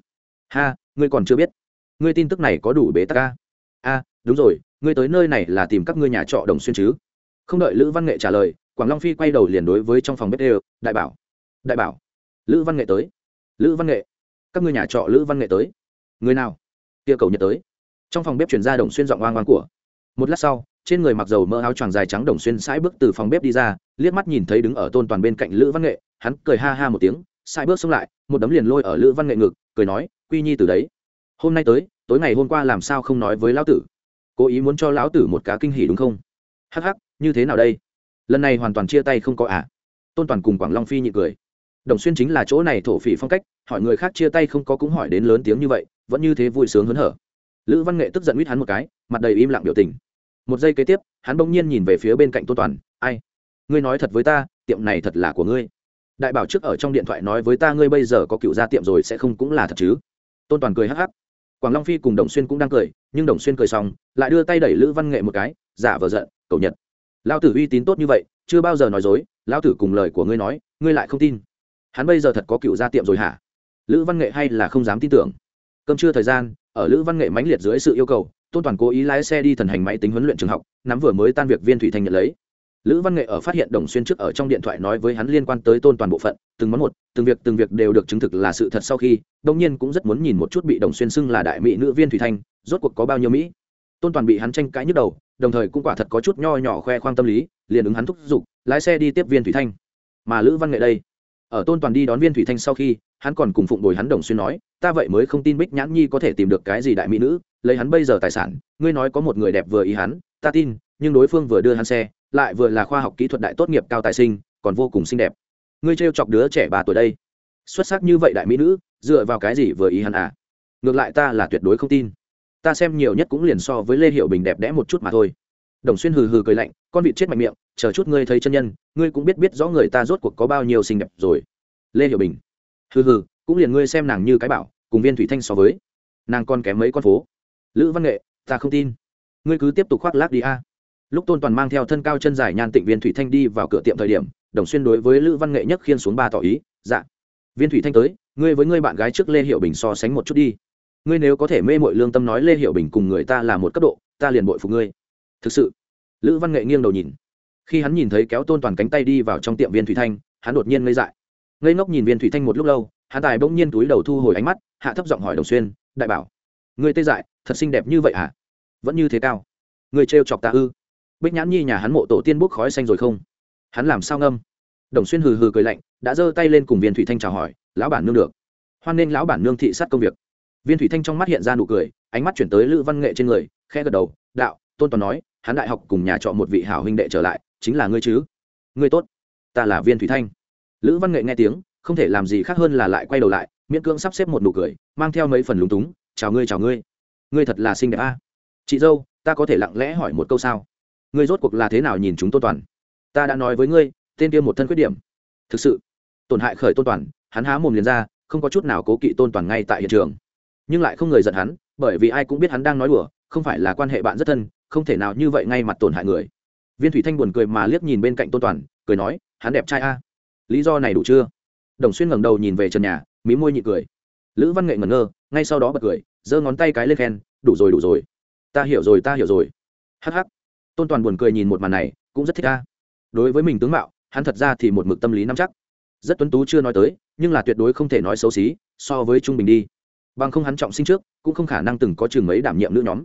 Ha, ngươi còn chưa biết. Ngươi tin tức này có đủ bế tắc a? A, đúng rồi, ngươi tới nơi này là tìm các ngươi nhà trọ đồng xuyên chứ? Không đợi lữ văn nghệ trả lời quảng long phi quay đầu liền đối với trong phòng bếp đều, đại bảo đại bảo, lữ văn nghệ tới, lữ văn nghệ, các ngươi nhà trọ lữ văn nghệ tới. Người nào? Kia cầu nhật tới. Trong phòng bếp chuyển ra đồng xuyên giọng oang oang của. Một lát sau, trên người mặc dầu mỡ áo choàng dài trắng đồng xuyên sãi bước từ phòng bếp đi ra, liếc mắt nhìn thấy đứng ở tôn toàn bên cạnh lữ văn nghệ, hắn cười ha ha một tiếng sãi bước xông lại, một đấm liền lôi ở lữ văn nghệ ngực, cười nói, quy nhi từ đấy, hôm nay tới, tối ngày hôm qua làm sao không nói với lão tử? Cố ý muốn cho lão tử một cá kinh hỉ đúng không? Hắc hắc, như thế nào đây? Lần này hoàn toàn chia tay không có ạ à? tôn toàn cùng quảng long phi nhị cười. Đồng xuyên chính là chỗ này thổ phỉ phong cách, hỏi người khác chia tay không có cũng hỏi đến lớn tiếng như vậy, vẫn như thế vui sướng hớn hở. Lữ văn nghệ tức giận huýt hắn một cái, mặt đầy im lặng biểu tình. Một giây kế tiếp, hắn bỗng nhiên nhìn về phía bên cạnh tôn toàn, ai? Ngươi nói thật với ta, tiệm này thật là của ngươi. Đại bảo trước ở trong điện thoại nói với ta ngươi bây giờ có cựu ra tiệm rồi sẽ không cũng là thật chứ? Tôn toàn cười hắc hắc. Quảng long phi cùng đồng xuyên cũng đang cười, nhưng đồng xuyên cười xong, lại đưa tay đẩy lữ văn nghệ một cái, giả vờ giận cầu nhật lao tử uy tín tốt như vậy, chưa bao giờ nói dối lao tử cùng lời của ngươi nói, ngươi lại không tin. Hắn bây giờ thật có cựu ra tiệm rồi hả? Lữ văn nghệ hay là không dám tin tưởng? Cơm trưa thời gian, ở lữ văn nghệ mãnh liệt dưới sự yêu cầu, tôn toàn cố ý lái xe đi thần hành máy tính huấn luyện trường học, nắm vừa mới tan việc viên thủy thanh nhận lấy. Lữ văn nghệ ở phát hiện đồng xuyên trước ở trong điện thoại nói với hắn liên quan tới tôn toàn bộ phận, từng món một, từng việc từng việc đều được chứng thực là sự thật sau khi đông nhiên cũng rất muốn nhìn một chút bị đồng xuyên xưng là đại mỹ nữ viên thủy thanh rốt cuộc có bao nhiêu mỹ. Tôn toàn bị hắn tranh cãi nhức đầu đồng thời cũng quả thật có chút nho nhỏ khoe khoang tâm lý, liền ứng hắn thúc giục, lái xe đi tiếp viên thủy thanh. Mà lữ văn nghệ đây, ở tôn toàn đi đón viên thủy thanh sau khi, hắn còn cùng phụng bồi hắn đồng xuyên nói, ta vậy mới không tin bích nhãn nhi có thể tìm được cái gì đại mỹ nữ, lấy hắn bây giờ tài sản, ngươi nói có một người đẹp vừa ý hắn, ta tin, nhưng đối phương vừa đưa hắn xe, lại vừa là khoa học kỹ thuật đại tốt nghiệp cao tài sinh, còn vô cùng xinh đẹp. Ngươi trêu chọc đứa trẻ ba tuổi đây. Xuất sắc như vậy đại mỹ nữ, dựa vào cái gì vừa ý hắn à? Ngược lại ta là tuyệt đối không tin ta xem nhiều nhất cũng liền so với lê hiệu bình đẹp đẽ một chút mà thôi. Đồng xuyên hừ hừ cười lạnh, con vịt chết mạnh miệng, chờ chút ngươi thấy chân nhân, ngươi cũng biết biết rõ người ta rốt cuộc có bao nhiêu xinh đẹp rồi. Lê hiệu bình, hừ hừ, cũng liền ngươi xem nàng như cái bảo, cùng viên thủy thanh so với. Nàng còn kém mấy con phố. Lữ văn nghệ, ta không tin. Ngươi cứ tiếp tục khoác lác đi a. Lúc tôn toàn mang theo thân cao chân dài nhan tịnh viên thủy thanh đi vào cửa tiệm thời điểm, đồng xuyên đối với lữ văn nghệ nhất khiên xuống ba tỏ ý dạ. Viên thủy thanh tới, ngươi với ngươi bạn gái trước lê hiệu bình so sánh một chút đi ngươi nếu có thể mê mội lương tâm nói lê hiệu bình cùng người ta là một cấp độ, ta liền bội phục ngươi. Thực sự, lữ văn nghệ nghiêng đầu nhìn. Khi hắn nhìn thấy kéo tôn toàn cánh tay đi vào trong tiệm viên thủy thanh, hắn đột nhiên ngây dại. Ngây ngốc nhìn viên thủy thanh một lúc lâu, hắn tài bỗng nhiên túi đầu thu hồi ánh mắt, hạ thấp giọng hỏi đồng xuyên, đại bảo người tê dại, thật xinh đẹp như vậy hả? Vẫn như thế cao. Người trêu chọc ta ư? Bích nhãn nhi nhà hắn mộ tổ tiên bốc khói xanh rồi không? Hắn làm sao ngâm? Đồng xuyên hừ hừ cười lạnh, đã giơ tay lên cùng viên thủy thanh chào hỏi, lão bản nương được. Hoan nên lão bản nương thị sát công việc viên thủy thanh trong mắt hiện ra nụ cười, ánh mắt chuyển tới lữ văn nghệ trên người khe gật đầu, đạo, tôn toàn nói, hắn đại học cùng nhà trọ một vị hảo huynh đệ trở lại, chính là ngươi chứ? Ngươi tốt, ta là viên thủy thanh. Lữ văn nghệ nghe tiếng, không thể làm gì khác hơn là lại quay đầu lại, miễn cưỡng sắp xếp một nụ cười, mang theo mấy phần lúng túng, chào ngươi chào ngươi. Ngươi thật là xinh đẹp a. Chị dâu, ta có thể lặng lẽ hỏi một câu sao? Ngươi rốt cuộc là thế nào nhìn chúng tôn toàn? Ta đã nói với ngươi, tên kia một thân khuyết điểm. Thực sự? Tổn hại khởi tôn toàn, hắn há mồm liền ra, không có chút nào cố kỵ tôn toàn ngay tại hiện trường nhưng lại không người giận hắn, bởi vì ai cũng biết hắn đang nói đùa, không phải là quan hệ bạn rất thân, không thể nào như vậy ngay mặt tổn hại người. Viên thủy thanh buồn cười mà liếc nhìn bên cạnh tôn toàn, cười nói, hắn đẹp trai a. Lý do này đủ chưa? Đồng xuyên ngẩng đầu nhìn về trần nhà, mí môi nhị cười. Lữ văn nghệ ngẩn ngơ, ngay sau đó bật cười, giơ ngón tay cái lên khen, đủ rồi đủ rồi. Ta hiểu rồi, ta hiểu rồi. Hắc hắc. Tôn toàn buồn cười nhìn một màn này, cũng rất thích a. đối với mình tướng mạo, hắn thật ra thì một mực tâm lý nắm chắc. Rất tuấn tú chưa nói tới, nhưng là tuyệt đối không thể nói xấu xí, so với trung bình đi bằng không hắn trọng sinh trước, cũng không khả năng từng có chừng mấy đảm nhiệm nữ nhóm.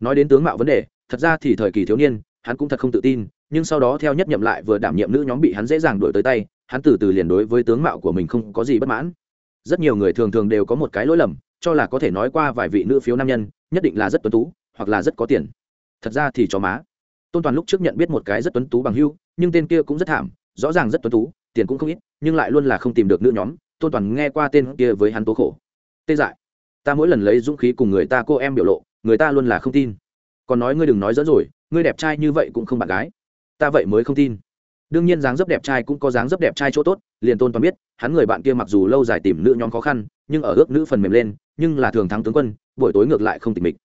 Nói đến tướng mạo vấn đề, thật ra thì thời kỳ thiếu niên, hắn cũng thật không tự tin, nhưng sau đó theo nhất nhậm lại vừa đảm nhiệm nữ nhóm bị hắn dễ dàng đuổi tới tay, hắn từ từ liền đối với tướng mạo của mình không có gì bất mãn. Rất nhiều người thường thường đều có một cái lỗi lầm, cho là có thể nói qua vài vị nữ phiếu nam nhân, nhất định là rất tuấn tú, hoặc là rất có tiền. Thật ra thì cho má. Tôn toàn lúc trước nhận biết một cái rất tuấn tú bằng hưu, nhưng tên kia cũng rất thảm, rõ ràng rất tuấn tú, tiền cũng không ít, nhưng lại luôn là không tìm được nữ nhóm. Tôn toàn nghe qua tên kia với hắn tố khổ. Tê dại ta mỗi lần lấy dũng khí cùng người ta cô em biểu lộ, người ta luôn là không tin. Còn nói ngươi đừng nói dẫn rồi, ngươi đẹp trai như vậy cũng không bạn gái. Ta vậy mới không tin. Đương nhiên dáng dấp đẹp trai cũng có dáng dấp đẹp trai chỗ tốt, liền tôn toàn biết, hắn người bạn kia mặc dù lâu dài tìm nữ nhóm khó khăn, nhưng ở ước nữ phần mềm lên, nhưng là thường thắng tướng quân, buổi tối ngược lại không tìm mình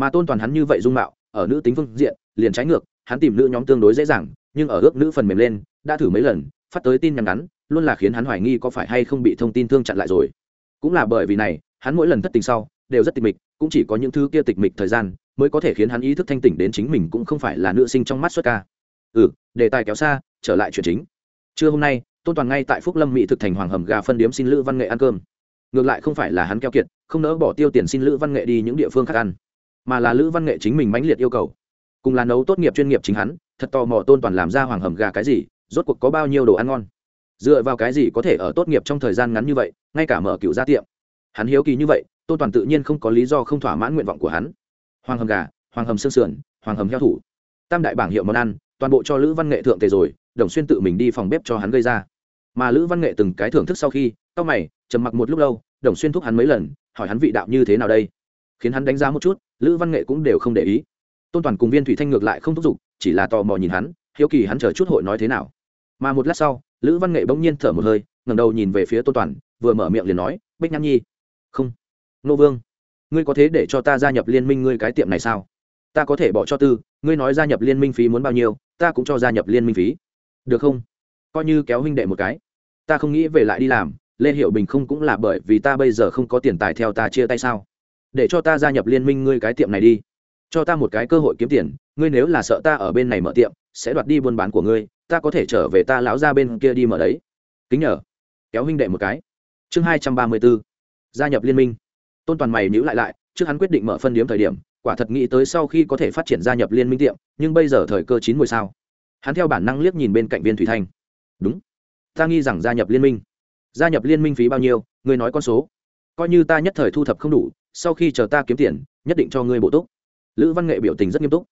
mà tôn toàn hắn như vậy dung mạo, ở nữ tính phương diện, liền trái ngược, hắn tìm nữ nhóm tương đối dễ dàng, nhưng ở ước nữ phần mềm lên, đã thử mấy lần, phát tới tin nhắn ngắn, luôn là khiến hắn hoài nghi có phải hay không bị thông tin thương chặn lại rồi. Cũng là bởi vì này hắn mỗi lần thất tình sau, đều rất tịch mịch, cũng chỉ có những thứ kia tịch mịch thời gian mới có thể khiến hắn ý thức thanh tỉnh đến chính mình cũng không phải là nữ sinh trong mắt xuất ca. Ừ đề tài kéo xa, trở lại chuyện chính. Trưa hôm nay, tôn toàn ngay tại phúc lâm mỹ thực thành hoàng hầm gà phân điếm xin lữ văn nghệ ăn cơm. Ngược lại không phải là hắn keo kiệt, không nỡ bỏ tiêu tiền xin lữ văn nghệ đi những địa phương khác ăn, mà là lữ văn nghệ chính mình mãnh liệt yêu cầu. Cùng là nấu tốt nghiệp chuyên nghiệp chính hắn, thật tò mò tôn toàn làm ra hoàng hầm gà cái gì, rốt cuộc có bao nhiêu đồ ăn ngon. Dựa vào cái gì có thể ở tốt nghiệp trong thời gian ngắn như vậy, ngay cả mở cựu gia tiệm hắn hiếu kỳ như vậy tôn toàn tự nhiên không có lý do không thỏa mãn nguyện vọng của hắn. Hoàng hầm gà, hoàng hầm sương sườn, hoàng hầm heo thủ. Tam đại bảng hiệu món ăn, toàn bộ cho lữ văn nghệ thượng tề rồi, đồng xuyên tự mình đi phòng bếp cho hắn gây ra. Mà lữ văn nghệ từng cái thưởng thức sau khi, tao mày, trầm mặc một lúc lâu, đồng xuyên thúc hắn mấy lần, hỏi hắn vị đạo như thế nào đây. Khiến hắn đánh giá một chút, lữ văn nghệ cũng đều không để ý. Tôn toàn cùng viên thủy thanh ngược lại không thúc giục, chỉ là tò mò nhìn hắn, hiếu kỳ hắn chờ chút hội nói thế nào. Mà một lát sau, lữ văn nghệ bỗng nhiên thở một hơi, ngẩng đầu nhìn về phía tôn toàn, vừa mở miệng liền nói, bích nham nhi không. Nô vương, ngươi có thế để cho ta gia nhập liên minh ngươi cái tiệm này sao? Ta có thể bỏ cho tư, ngươi nói gia nhập liên minh phí muốn bao nhiêu, ta cũng cho gia nhập liên minh phí. Được không? Coi như kéo huynh đệ một cái. Ta không nghĩ về lại đi làm, lê hiệu bình không cũng là bởi vì ta bây giờ không có tiền tài theo ta chia tay sao? Để cho ta gia nhập liên minh ngươi cái tiệm này đi. Cho ta một cái cơ hội kiếm tiền, ngươi nếu là sợ ta ở bên này mở tiệm, sẽ đoạt đi buôn bán của ngươi, ta có thể trở về ta lão ra bên kia đi mở đấy. Kính nhờ. Kéo huynh đệ một cái. Chương hai trăm ba mươi bốn gia nhập liên minh. Tôn toàn mày nhữ lại lại, trước hắn quyết định mở phân điếm thời điểm, quả thật nghĩ tới sau khi có thể phát triển gia nhập liên minh tiệm, nhưng bây giờ thời cơ chín mùi sao? Hắn theo bản năng liếc nhìn bên cạnh viên thủy thanh. Đúng. Ta nghi rằng gia nhập liên minh. Gia nhập liên minh phí bao nhiêu, ngươi nói con số. Coi như ta nhất thời thu thập không đủ, sau khi chờ ta kiếm tiền, nhất định cho ngươi bổ túc. Lữ văn nghệ biểu tình rất nghiêm túc.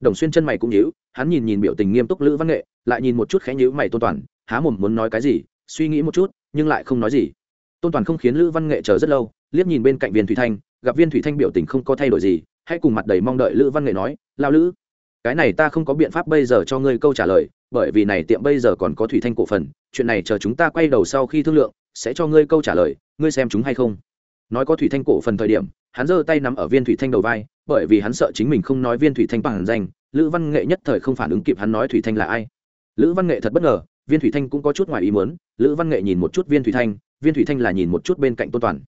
Đồng xuyên chân mày cũng nhíu, hắn nhìn nhìn biểu tình nghiêm túc lữ văn nghệ, lại nhìn một chút khẽ nhíu mày tôn toàn, há mồm muốn nói cái gì, suy nghĩ một chút, nhưng lại không nói gì tôn toàn không khiến lữ văn nghệ chờ rất lâu, liếc nhìn bên cạnh viên thủy thanh, gặp viên thủy thanh biểu tình không có thay đổi gì, hãy cùng mặt đầy mong đợi lữ văn nghệ nói lao lữ, cái này ta không có biện pháp bây giờ cho ngươi câu trả lời, bởi vì này tiệm bây giờ còn có thủy thanh cổ phần, chuyện này chờ chúng ta quay đầu sau khi thương lượng, sẽ cho ngươi câu trả lời, ngươi xem chúng hay không. Nói có thủy thanh cổ phần thời điểm, hắn giơ tay nắm ở viên thủy thanh đầu vai, bởi vì hắn sợ chính mình không nói viên thủy thanh bằng danh, lữ văn nghệ nhất thời không phản ứng kịp hắn nói thủy thanh là ai. Lữ văn nghệ thật bất ngờ, viên thủy thanh cũng có chút ngoài ý muốn, lữ văn nghệ nhìn một chút viên thủy thanh viên thủy thanh là nhìn một chút bên cạnh tôn toàn.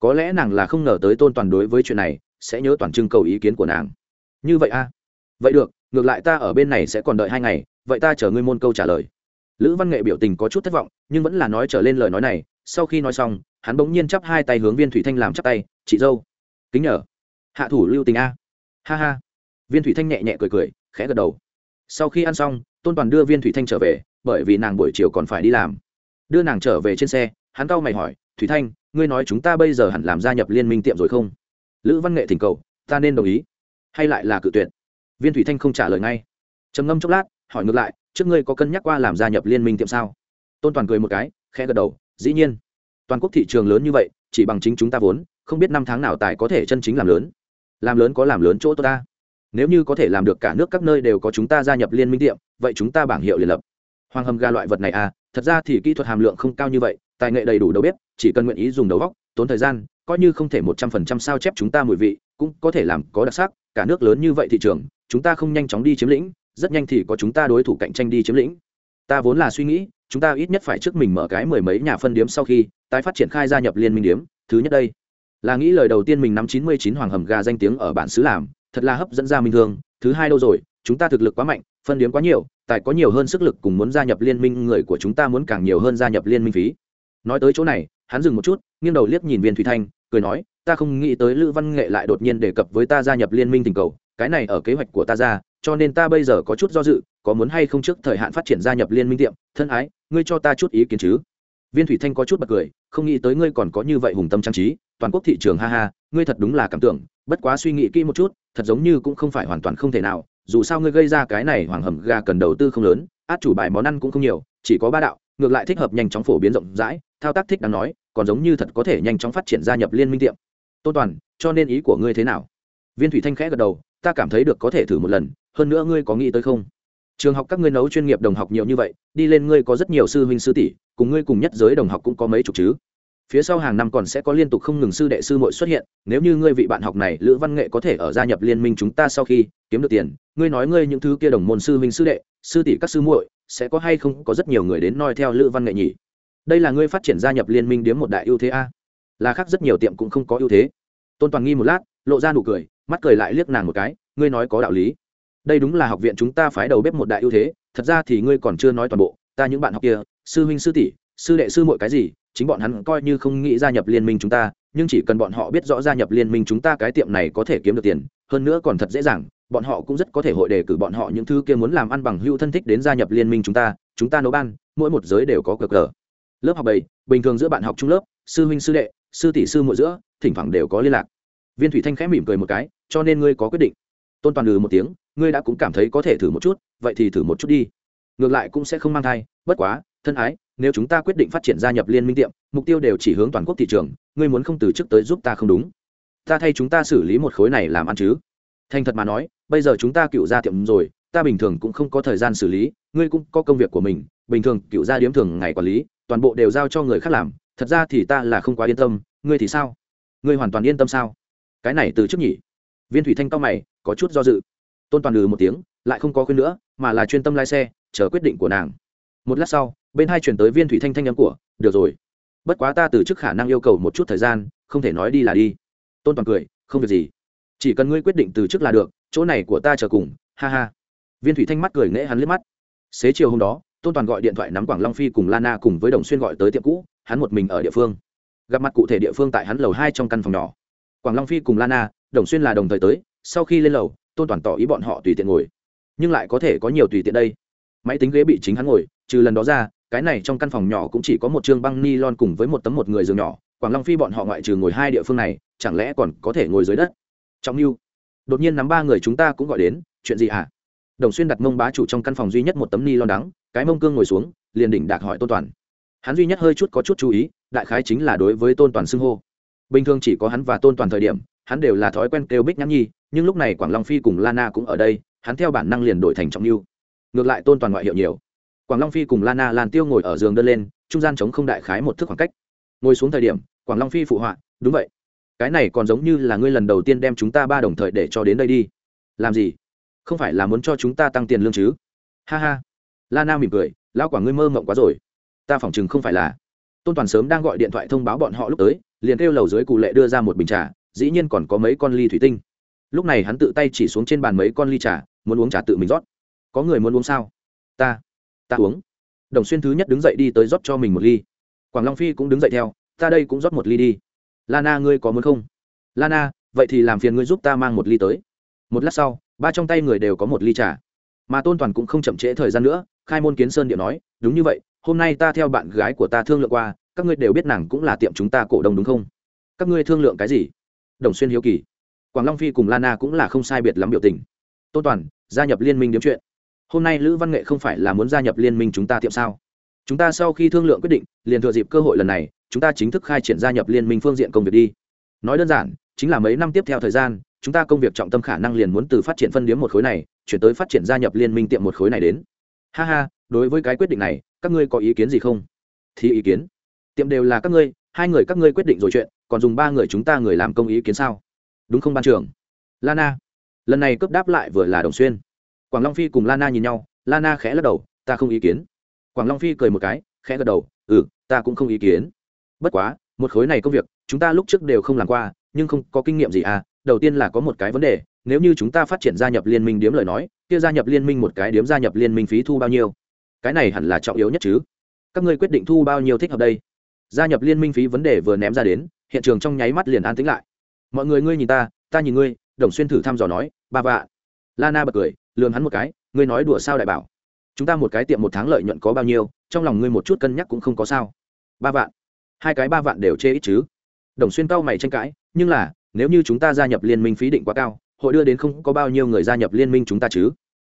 Có lẽ nàng là không ngờ tới tôn toàn đối với chuyện này sẽ nhớ toàn trưng cầu ý kiến của nàng. Như vậy a à? vậy được, ngược lại ta ở bên này sẽ còn đợi hai ngày, vậy ta chờ ngươi môn câu trả lời. Lữ văn nghệ biểu tình có chút thất vọng, nhưng vẫn là nói trở lên lời nói này, sau khi nói xong, hắn bỗng nhiên chắp hai tay hướng viên thủy thanh làm chắp tay, chị dâu, kính nhờ. Hạ thủ lưu tình a. Ha ha. Viên thủy thanh nhẹ nhẹ cười cười, khẽ gật đầu. Sau khi ăn xong, tôn toàn đưa viên thủy thanh trở về, bởi vì nàng buổi chiều còn phải đi làm. Đưa nàng trở về trên xe hắn cau mày hỏi, thủy thanh, ngươi nói chúng ta bây giờ hẳn làm gia nhập liên minh tiệm rồi không? Lữ văn nghệ thỉnh cầu, ta nên đồng ý. Hay lại là cự tuyệt? Viên thủy thanh không trả lời ngay. Trầm ngâm chốc lát, hỏi ngược lại, trước ngươi có cân nhắc qua làm gia nhập liên minh tiệm sao? Tôn toàn cười một cái, khẽ gật đầu, dĩ nhiên. Toàn quốc thị trường lớn như vậy, chỉ bằng chính chúng ta vốn, không biết năm tháng nào tài có thể chân chính làm lớn. Làm lớn có làm lớn chỗ tốt ta. Nếu như có thể làm được cả nước các nơi đều có chúng ta gia nhập liên minh tiệm, vậy chúng ta bảng hiệu liền lập. Hoàng hầm ga loại vật này à thật ra thì kỹ thuật hàm lượng không cao như vậy tài nghệ đầy đủ đầu bếp, chỉ cần nguyện ý dùng đầu góc tốn thời gian, coi như không thể một trăm phần trăm sao chép chúng ta mùi vị, cũng có thể làm có đặc sắc, cả nước lớn như vậy thị trường, chúng ta không nhanh chóng đi chiếm lĩnh, rất nhanh thì có chúng ta đối thủ cạnh tranh đi chiếm lĩnh. Ta vốn là suy nghĩ, chúng ta ít nhất phải trước mình mở cái mười mấy nhà phân điếm sau khi, tái phát triển khai gia nhập liên minh điếm, thứ nhất đây. Là nghĩ lời đầu tiên mình năm chín mươi chín hoàng hầm gà danh tiếng ở bản xứ làm, thật là hấp dẫn ra minh thương thứ hai đâu rồi, chúng ta thực lực quá mạnh, phân điếm quá nhiều, tài có nhiều hơn sức lực cùng muốn gia nhập liên minh, người của chúng ta muốn càng nhiều hơn gia nhập liên minh phí nói tới chỗ này, hắn dừng một chút, nghiêng đầu liếc nhìn viên thủy thanh, cười nói, ta không nghĩ tới lữ văn nghệ lại đột nhiên đề cập với ta gia nhập liên minh tình cầu, cái này ở kế hoạch của ta ra, cho nên ta bây giờ có chút do dự, có muốn hay không trước thời hạn phát triển gia nhập liên minh tiệm, thân ái, ngươi cho ta chút ý kiến chứ? Viên thủy thanh có chút bật cười, không nghĩ tới ngươi còn có như vậy hùng tâm trang trí, toàn quốc thị trường ha ha, ngươi thật đúng là cảm tưởng, bất quá suy nghĩ kỹ một chút, thật giống như cũng không phải hoàn toàn không thể nào, dù sao ngươi gây ra cái này hoàng hầm gà cần đầu tư không lớn, át chủ bài món ăn cũng không nhiều, chỉ có ba đạo ngược lại thích hợp nhanh chóng phổ biến rộng rãi, thao tác thích đáng nói, còn giống như thật có thể nhanh chóng phát triển gia nhập liên minh tiệm. Tôn toàn, cho nên ý của ngươi thế nào? Viên thủy thanh khẽ gật đầu, ta cảm thấy được có thể thử một lần, hơn nữa ngươi có nghĩ tới không? Trường học các ngươi nấu chuyên nghiệp đồng học nhiều như vậy, đi lên ngươi có rất nhiều sư huynh sư tỷ, cùng ngươi cùng nhất giới đồng học cũng có mấy chục chứ phía sau hàng năm còn sẽ có liên tục không ngừng sư đệ sư muội xuất hiện, nếu như ngươi vị bạn học này, lữ văn nghệ có thể ở gia nhập liên minh chúng ta sau khi kiếm được tiền, ngươi nói ngươi những thứ kia đồng môn sư huynh sư đệ, sư tỷ các sư muội, sẽ có hay không có rất nhiều người đến noi theo lữ văn nghệ nhỉ? Đây là ngươi phát triển gia nhập liên minh điếm một đại ưu thế a? Là khác rất nhiều tiệm cũng không có ưu thế. Tôn toàn nghi một lát, lộ ra nụ cười, mắt cười lại liếc nàng một cái, ngươi nói có đạo lý. Đây đúng là học viện chúng ta phái đầu bếp một đại ưu thế, thật ra thì ngươi còn chưa nói toàn bộ, ta những bạn học kia, sư huynh sư tỷ, sư đệ sư muội cái gì chính bọn hắn coi như không nghĩ gia nhập liên minh chúng ta, nhưng chỉ cần bọn họ biết rõ gia nhập liên minh chúng ta cái tiệm này có thể kiếm được tiền, hơn nữa còn thật dễ dàng, bọn họ cũng rất có thể hội đề cử bọn họ những thứ kia muốn làm ăn bằng hưu thân thích đến gia nhập liên minh chúng ta chúng ta nấu ban, mỗi một giới đều có cờ cờ. Lớp học bảy, bình thường giữa bạn học trung lớp, sư huynh sư đệ, sư tỷ sư muội giữa, thỉnh thoảng đều có liên lạc. Viên thủy thanh khẽ mỉm cười một cái, cho nên ngươi có quyết định. Tôn toàn lừ một tiếng, ngươi đã cũng cảm thấy có thể thử một chút, vậy thì thử một chút đi. Ngược lại cũng sẽ không mang thai, bất quá, thân ái nếu chúng ta quyết định phát triển gia nhập liên minh tiệm, mục tiêu đều chỉ hướng toàn quốc thị trường, ngươi muốn không từ chức tới giúp ta không đúng? Ta thay chúng ta xử lý một khối này làm ăn chứ? Thành thật mà nói, bây giờ chúng ta cựu ra tiệm rồi, ta bình thường cũng không có thời gian xử lý, ngươi cũng có công việc của mình, bình thường cựu gia điếm thường ngày quản lý, toàn bộ đều giao cho người khác làm, thật ra thì ta là không quá yên tâm, ngươi thì sao? Ngươi hoàn toàn yên tâm sao? Cái này từ trước nhỉ? Viên thủy thanh cao mày, có chút do dự. Tôn toàn lừ một tiếng, lại không có khuyên nữa, mà là chuyên tâm lái xe, chờ quyết định của nàng. Một lát sau bên hai chuyển tới viên thủy thanh thanh âm của, được rồi. Bất quá ta từ chức khả năng yêu cầu một chút thời gian, không thể nói đi là đi. Tôn toàn cười, không việc gì. Chỉ cần ngươi quyết định từ chức là được, chỗ này của ta chờ cùng. Ha ha. Viên thủy thanh mắt cười nễ hắn liếc mắt. Xế chiều hôm đó, tôn toàn gọi điện thoại nắm quảng long phi cùng lana cùng với đồng xuyên gọi tới tiệm cũ, hắn một mình ở địa phương. Gặp mặt cụ thể địa phương tại hắn lầu hai trong căn phòng nhỏ. Quảng long phi cùng lana, đồng xuyên là đồng thời tới, sau khi lên lầu, tôn toàn tỏ ý bọn họ tùy tiện ngồi. Nhưng lại có thể có nhiều tùy tiện đây. Máy tính ghế bị chính hắn ngồi, trừ lần đó ra cái này trong căn phòng nhỏ cũng chỉ có một chương băng ni lon cùng với một tấm một người giường nhỏ, quảng long phi bọn họ ngoại trừ ngồi hai địa phương này, chẳng lẽ còn có thể ngồi dưới đất? Trong mưu đột nhiên nắm ba người chúng ta cũng gọi đến, chuyện gì hả? À? đồng xuyên đặt mông bá chủ trong căn phòng duy nhất một tấm ni lon đắng, cái mông cương ngồi xuống, liền đỉnh đạc hỏi tôn toàn. Hắn duy nhất hơi chút có chút chú ý, đại khái chính là đối với tôn toàn xưng hô. Bình thường chỉ có hắn và tôn toàn thời điểm, hắn đều là thói quen kêu bích nhã nhi, nhưng lúc này quảng long phi cùng lana cũng ở đây, hắn theo bản năng liền đổi thành trọng lưu ngược lại tôn toàn ngoại hiệu nhiều quảng long phi cùng lana lan tiêu ngồi ở giường đơn lên, trung gian chống không đại khái một thước khoảng cách. Ngồi xuống thời điểm, quảng long phi phụ họa, đúng vậy. Cái này còn giống như là ngươi lần đầu tiên đem chúng ta ba đồng thời để cho đến đây đi. Làm gì? Không phải là muốn cho chúng ta tăng tiền lương chứ? Ha ha. Lana mỉm cười, lão quả ngươi mơ mộng quá rồi. Ta phỏng chừng không phải là. Tôn toàn sớm đang gọi điện thoại thông báo bọn họ lúc tới, liền kêu lầu dưới cụ lệ đưa ra một bình trà, dĩ nhiên còn có mấy con ly thủy tinh. Lúc này hắn tự tay chỉ xuống trên bàn mấy con ly trà, muốn uống trà tự mình rót. Có người muốn uống sao? Ta ta uống. Đồng xuyên thứ nhất đứng dậy đi tới rót cho mình một ly. Quảng long phi cũng đứng dậy theo, ta đây cũng rót một ly đi. Lana, ngươi có muốn không? Lana, vậy thì làm phiền ngươi giúp ta mang một ly tới. Một lát sau, ba trong tay người đều có một ly trà. Mà tôn toàn cũng không chậm trễ thời gian nữa, khai môn kiến sơn điệu nói, đúng như vậy, hôm nay ta theo bạn gái của ta thương lượng qua, các ngươi đều biết nàng cũng là tiệm chúng ta cổ đông đúng không? Các ngươi thương lượng cái gì? Đồng xuyên hiếu kỳ. Quảng long phi cùng lana cũng là không sai biệt lắm biểu tình. Tôn toàn, gia nhập liên minh điếm chuyện hôm nay lữ văn nghệ không phải là muốn gia nhập liên minh chúng ta tiệm sao? Chúng ta sau khi thương lượng quyết định, liền thừa dịp cơ hội lần này, chúng ta chính thức khai triển gia nhập liên minh phương diện công việc đi. Nói đơn giản, chính là mấy năm tiếp theo thời gian, chúng ta công việc trọng tâm khả năng liền muốn từ phát triển phân điếm một khối này, chuyển tới phát triển gia nhập liên minh tiệm một khối này đến. Ha ha, đối với cái quyết định này, các ngươi có ý kiến gì không? Thì ý kiến. Tiệm đều là các ngươi, hai người các ngươi quyết định rồi chuyện, còn dùng ba người chúng ta người làm công ý kiến sao? Đúng không ban trưởng? Lana. Lần này cướp đáp lại vừa là đồng xuyên quảng long phi cùng lana nhìn nhau, lana khẽ lắc đầu, ta không ý kiến. Quảng long phi cười một cái, khẽ gật đầu ừ ta cũng không ý kiến. Bất quá, một khối này công việc, chúng ta lúc trước đều không làm qua, nhưng không có kinh nghiệm gì à đầu tiên là có một cái vấn đề, nếu như chúng ta phát triển gia nhập liên minh điếm lời nói, kia gia nhập liên minh một cái điếm gia nhập liên minh phí thu bao nhiêu? Cái này hẳn là trọng yếu nhất chứ. Các ngươi quyết định thu bao nhiêu thích hợp đây? Gia nhập liên minh phí vấn đề vừa ném ra đến, hiện trường trong nháy mắt liền an tĩnh lại. Mọi người ngươi nhìn ta ta nhìn ngươi, đồng xuyên thử thăm dò nói, ba vạ. Lana bật cười lường hắn một cái, ngươi nói đùa sao đại bảo? Chúng ta một cái tiệm một tháng lợi nhuận có bao nhiêu, trong lòng ngươi một chút cân nhắc cũng không có sao. Ba vạn. Hai cái ba vạn đều chê ít chứ. Đồng xuyên cao mày tranh cãi, nhưng là, nếu như chúng ta gia nhập liên minh phí định quá cao, hội đưa đến không có bao nhiêu người gia nhập liên minh chúng ta chứ?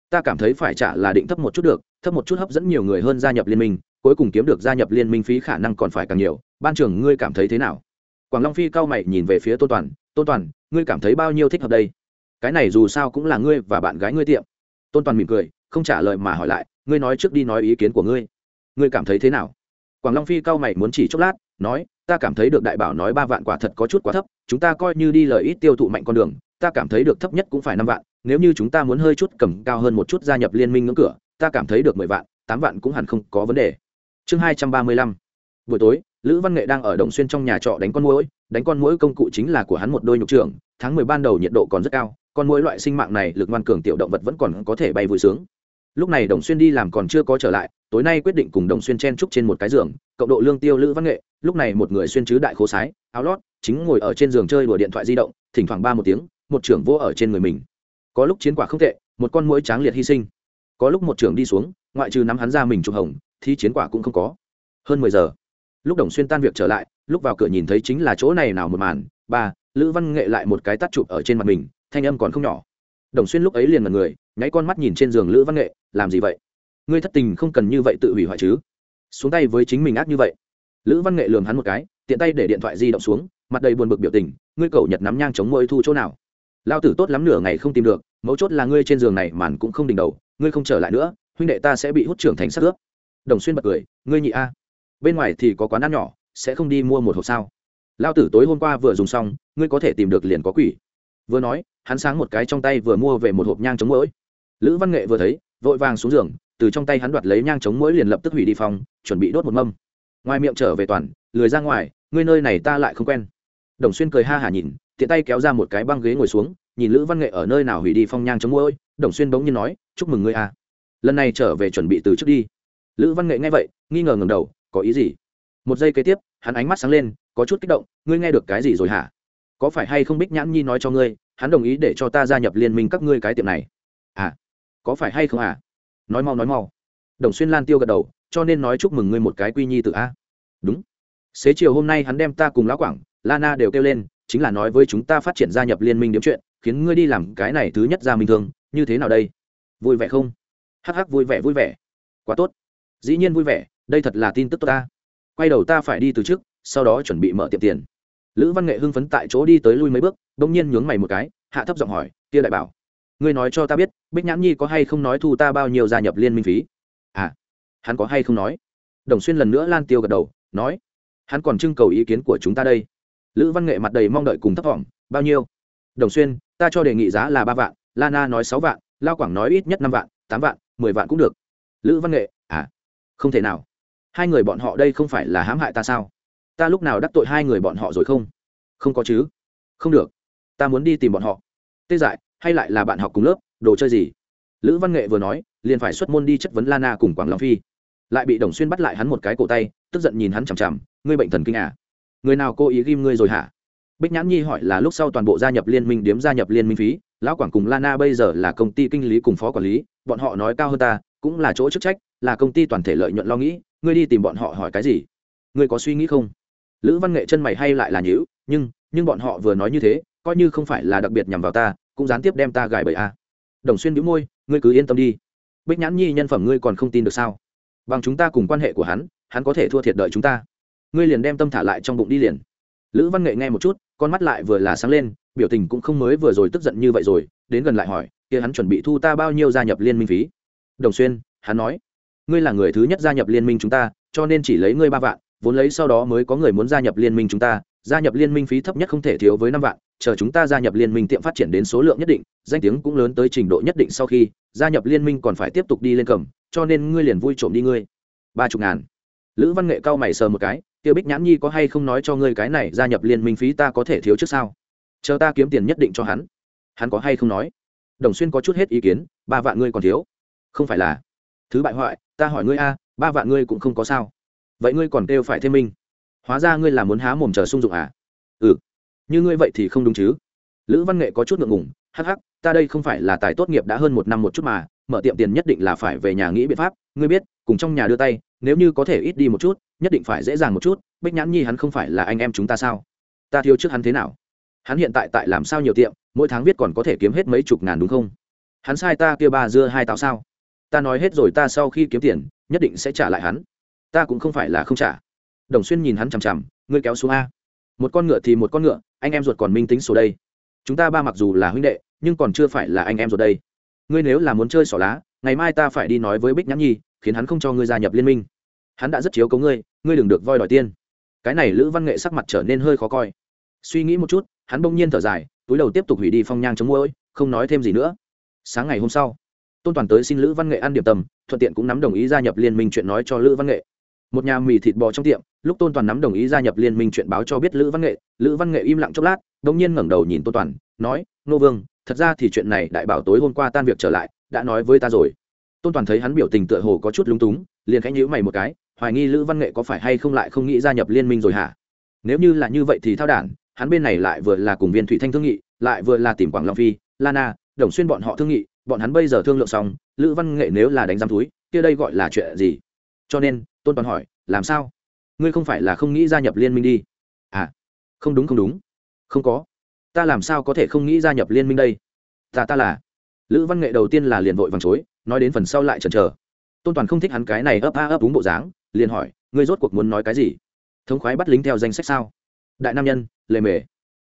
Ta cảm thấy phải trả là định thấp một chút được, thấp một chút hấp dẫn nhiều người hơn gia nhập liên minh, cuối cùng kiếm được gia nhập liên minh phí khả năng còn phải càng nhiều. Ban trưởng ngươi cảm thấy thế nào? Quảng long phi cao mày nhìn về phía tôn toàn tôn toàn, ngươi cảm thấy bao nhiêu thích hợp đây? Cái này dù sao cũng là ngươi và bạn gái ngươi tiệm. Tôn toàn mỉm cười, không trả lời mà hỏi lại, ngươi nói trước đi nói ý kiến của ngươi. Ngươi cảm thấy thế nào? Quảng long phi cao mày muốn chỉ chốc lát, nói, ta cảm thấy được đại bảo nói ba vạn quả thật có chút quá thấp, chúng ta coi như đi lời ít tiêu thụ mạnh con đường, ta cảm thấy được thấp nhất cũng phải năm vạn, nếu như chúng ta muốn hơi chút cầm cao hơn một chút gia nhập liên minh ngưỡng cửa, ta cảm thấy được mười vạn, tám vạn cũng hẳn không có vấn đề. Chương hai trăm ba mươi lăm. Buổi tối, lữ văn nghệ đang ở đồng xuyên trong nhà trọ đánh con mũi đánh con mũi công cụ chính là của hắn một đôi nhục trưởng, tháng mười ban đầu nhiệt độ còn rất cao con mỗi loại sinh mạng này lực ngoan cường tiểu động vật vẫn còn có thể bay vui sướng. Lúc này đồng xuyên đi làm còn chưa có trở lại, tối nay quyết định cùng đồng xuyên chen trúc trên một cái giường, cộng độ lương tiêu lữ văn nghệ, lúc này một người xuyên chứ đại khố sái, áo lót, chính ngồi ở trên giường chơi đùa điện thoại di động, thỉnh thoảng ba một tiếng, một trưởng vô ở trên người mình. Có lúc chiến quả không tệ, một con mũi tráng liệt hy sinh. Có lúc một trưởng đi xuống, ngoại trừ nắm hắn ra mình trục hồng, thì chiến quả cũng không có. Hơn mười giờ, lúc đồng xuyên tan việc trở lại, lúc vào cửa nhìn thấy chính là chỗ này nào một màn, ba, lữ văn nghệ lại một cái tắt chụp ở trên mặt mình thanh âm còn không nhỏ. Đồng xuyên lúc ấy liền mật người, nháy con mắt nhìn trên giường lữ văn nghệ, làm gì vậy? Ngươi thất tình không cần như vậy tự hủy hoại chứ? Xuống tay với chính mình ác như vậy. Lữ văn nghệ lường hắn một cái, tiện tay để điện thoại di động xuống, mặt đầy buồn bực biểu tình, ngươi cầu nhật nắm nhang chống môi thu chỗ nào? Lao tử tốt lắm nửa ngày không tìm được, mấu chốt là ngươi trên giường này màn cũng không đỉnh đầu, ngươi không trở lại nữa, huynh đệ ta sẽ bị hút trưởng thành sát ướp. Đồng xuyên bật cười, ngươi nhị a, bên ngoài thì có quán ăn nhỏ, sẽ không đi mua một hộp sao? Lao tử tối hôm qua vừa dùng xong, ngươi có thể tìm được liền có quỷ. Vừa nói hắn sáng một cái trong tay vừa mua về một hộp nhang chống mũi lữ văn nghệ vừa thấy, vội vàng xuống giường, từ trong tay hắn đoạt lấy nhang chống mũi liền lập tức hủy đi phòng, chuẩn bị đốt một mâm. Ngoài miệng trở về toàn, lười ra ngoài, ngươi nơi này ta lại không quen. Đồng xuyên cười ha hả nhìn, tiện tay kéo ra một cái băng ghế ngồi xuống, nhìn lữ văn nghệ ở nơi nào hủy đi phong nhang chống mũi đồng xuyên bỗng nhiên nói, chúc mừng ngươi a lần này trở về chuẩn bị từ trước đi. Lữ văn nghệ nghe vậy, nghi ngờ ngầm đầu, có ý gì? Một giây kế tiếp, hắn ánh mắt sáng lên, có chút kích động, ngươi nghe được cái gì rồi hả? Có phải hay không bích nhãn nhi nói cho ngươi, hắn đồng ý để cho ta gia nhập liên minh các ngươi cái tiệm này? À có phải hay không à? Nói mau nói mau. Đồng xuyên lan tiêu gật đầu, cho nên nói chúc mừng ngươi một cái quy nhi tự a. Đúng. Xế chiều hôm nay hắn đem ta cùng lão quảng, lana đều kêu lên, chính là nói với chúng ta phát triển gia nhập liên minh điểm chuyện, khiến ngươi đi làm cái này thứ nhất ra minh thương, như thế nào đây? Vui vẻ không? Hắc hắc, vui vẻ vui vẻ. Quá tốt. Dĩ nhiên vui vẻ, đây thật là tin tức tốt ta. Quay đầu ta phải đi từ trước, sau đó chuẩn bị mở tiệm tiền lữ văn nghệ hưng phấn tại chỗ đi tới lui mấy bước đ ỗ n g nhiên nhướng mày một cái, hạ thấp giọng hỏi, tia đại bảo, ngươi nói cho ta biết, bích nhãn nhi có hay không nói thu ta bao nhiêu gia nhập liên minh phí? À hắn có hay không nói? Đồng xuyên lần nữa lan tiêu gật đầu, nói, hắn còn trưng cầu ý kiến của chúng ta đây. Lữ văn nghệ mặt đầy mong đợi cùng thấp t bao nhiêu? Đồng xuyên, ta cho đề nghị giá là ba vạn lana nói sáu vạn, lao quảng nói ít nhất năm vạn, tám vạn, mười vạn cũng được. Lữ văn nghệ à không thể nào. Hai người bọn họ đây không phải là hãm hại ta sao? Ta lúc nào đắc tội hai người bọn họ rồi không? Không có chứ. Không được. Ta muốn đi tìm bọn họ. Tê dại, hay lại là bạn học cùng lớp, đồ chơi gì? Lữ văn nghệ vừa nói, liền phải xuất môn đi chất vấn lana cùng quảng long phi. Lại bị đồng xuyên bắt lại hắn một cái cổ tay, tức giận nhìn hắn chằm chằm, ngươi bệnh thần kinh à? Người nào cố ý ghim ngươi rồi hả? Bích nhãn nhi hỏi là lúc sau toàn bộ gia nhập liên minh điếm gia nhập liên minh phí, lão quảng cùng lana bây giờ là công ty kinh lý cùng phó quản lý, bọn họ nói cao hơn ta, cũng là chỗ chức trách, là công ty toàn thể lợi nhuận lo nghĩ, ngươi đi tìm bọn họ hỏi cái gì? Ngươi có suy nghĩ không? Lữ văn nghệ chân mày hay lại là nhữ nhưng nhưng bọn họ vừa nói như thế, coi như không phải là đặc biệt nhằm vào ta, cũng gián tiếp đem ta gài bởi a. Đồng xuyên đĩu môi, ngươi cứ yên tâm đi. Bích nhãn nhi nhân phẩm ngươi còn không tin được sao? Bằng chúng ta cùng quan hệ của hắn hắn có thể thua thiệt đợi chúng ta. Ngươi liền đem tâm thả lại trong bụng đi liền. Lữ văn nghệ nghe một chút, con mắt lại vừa là sáng lên, biểu tình cũng không mới vừa rồi tức giận như vậy rồi, đến gần lại hỏi, kia hắn chuẩn bị thu ta bao nhiêu gia nhập liên minh phí? Đồng xuyên, hắn nói, ngươi là người thứ nhất gia nhập liên minh chúng ta, cho nên chỉ lấy ngươi ba vạn vốn lấy sau đó mới có người muốn gia nhập liên minh chúng ta, gia nhập liên minh phí thấp nhất không thể thiếu với năm vạn, chờ chúng ta gia nhập liên minh tiệm phát triển đến số lượng nhất định, danh tiếng cũng lớn tới trình độ nhất định sau khi, gia nhập liên minh còn phải tiếp tục đi lên cầm, cho nên ngươi liền vui trộm đi ngươi. Ba chục ngàn. Lữ văn nghệ cao mày sờ một cái, tiêu bích nhãn nhi có hay không nói cho ngươi cái này gia nhập liên minh phí ta có thể thiếu trước sao? Chờ ta kiếm tiền nhất định cho hắn. Hắn có hay không nói? Đồng xuyên có chút hết ý kiến, ba vạn ngươi còn thiếu. Không phải là. Thứ bại hoại, ta hỏi ngươi a, ba vạn ngươi cũng không có sao vậy ngươi còn kêu phải thêm minh? Hóa ra ngươi là muốn há mồm chờ sung dụng à? Ừ. Như ngươi vậy thì không đúng chứ. Lữ văn nghệ có chút ngượng ngùng, hắc hắc, ta đây không phải là tài tốt nghiệp đã hơn một năm một chút mà, mở tiệm tiền nhất định là phải về nhà nghĩ biện pháp, ngươi biết, cùng trong nhà đưa tay, nếu như có thể ít đi một chút, nhất định phải dễ dàng một chút, bích nhãn nhi hắn không phải là anh em chúng ta sao? Ta thiếu trước hắn thế nào? Hắn hiện tại tại làm sao nhiều tiệm, mỗi tháng viết còn có thể kiếm hết mấy chục ngàn đúng không? Hắn sai ta kia ba dưa hai táo sao? Ta nói hết rồi ta sau khi kiếm tiền, nhất định sẽ trả lại hắn ta cũng không phải là không trả. Đồng xuyên nhìn hắn chằm chằm, ngươi kéo xuống a. Một con ngựa thì một con ngựa, anh em ruột còn minh tính số đây. Chúng ta ba mặc dù là huynh đệ, nhưng còn chưa phải là anh em ruột đây. Ngươi nếu là muốn chơi xỏ lá, ngày mai ta phải đi nói với bích nhãn nhi, khiến hắn không cho ngươi gia nhập liên minh. Hắn đã rất chiếu cấu ngươi ngươi đừng được voi đòi tiên cái này lữ văn nghệ sắc mặt trở nên hơi khó coi. Suy nghĩ một chút, hắn bỗng nhiên thở dài, túi đầu tiếp tục hủy đi phong nhang chống môi không nói thêm gì nữa. Sáng ngày hôm sau, tôn toàn tới xin lữ văn nghệ ăn điểm tâm, thuận tiện cũng nắm đồng ý gia nhập liên minh chuyện nói cho lữ văn nghệ một nhà mì thịt bò trong tiệm, lúc tôn toàn nắm đồng ý gia nhập liên minh chuyện báo cho biết lữ văn nghệ, lữ văn nghệ im lặng chốc lát đ ỗ n g nhiên ngẩng đầu nhìn tôn toàn, nói, nô vương, thật ra thì chuyện này đại bảo tối hôm qua tan việc trở lại, đã nói với ta rồi. Tôn toàn thấy hắn biểu tình tựa hồ có chút lúng túng, liền khẽ nhữ mày một cái, hoài nghi lữ văn nghệ có phải hay không lại không nghĩ gia nhập liên minh rồi hả? Nếu như là như vậy thì thao đản, hắn bên này lại vừa là cùng viên thủy thanh thương nghị, lại vừa là tìm quảng long phi, lana, đồng xuyên bọn họ thương nghị, bọn hắn bây giờ thương lượng xong, lữ văn nghệ nếu là đánh giam túi, kia đây gọi là chuyện gì? Cho nên tôn toàn hỏi, làm sao? Ngươi không phải là không nghĩ gia nhập liên minh đi? À không đúng không đúng. Không có. Ta làm sao có thể không nghĩ gia nhập liên minh đây? Ta ta là lữ văn nghệ đầu tiên là liền vội vàng chối, nói đến phần sau lại chần chờ. Tôn toàn không thích hắn cái này ấp a ấp đúng bộ dáng, liền hỏi, ngươi rốt cuộc muốn nói cái gì? Thống khoái bắt lính theo danh sách sao? Đại nam nhân, lề mề.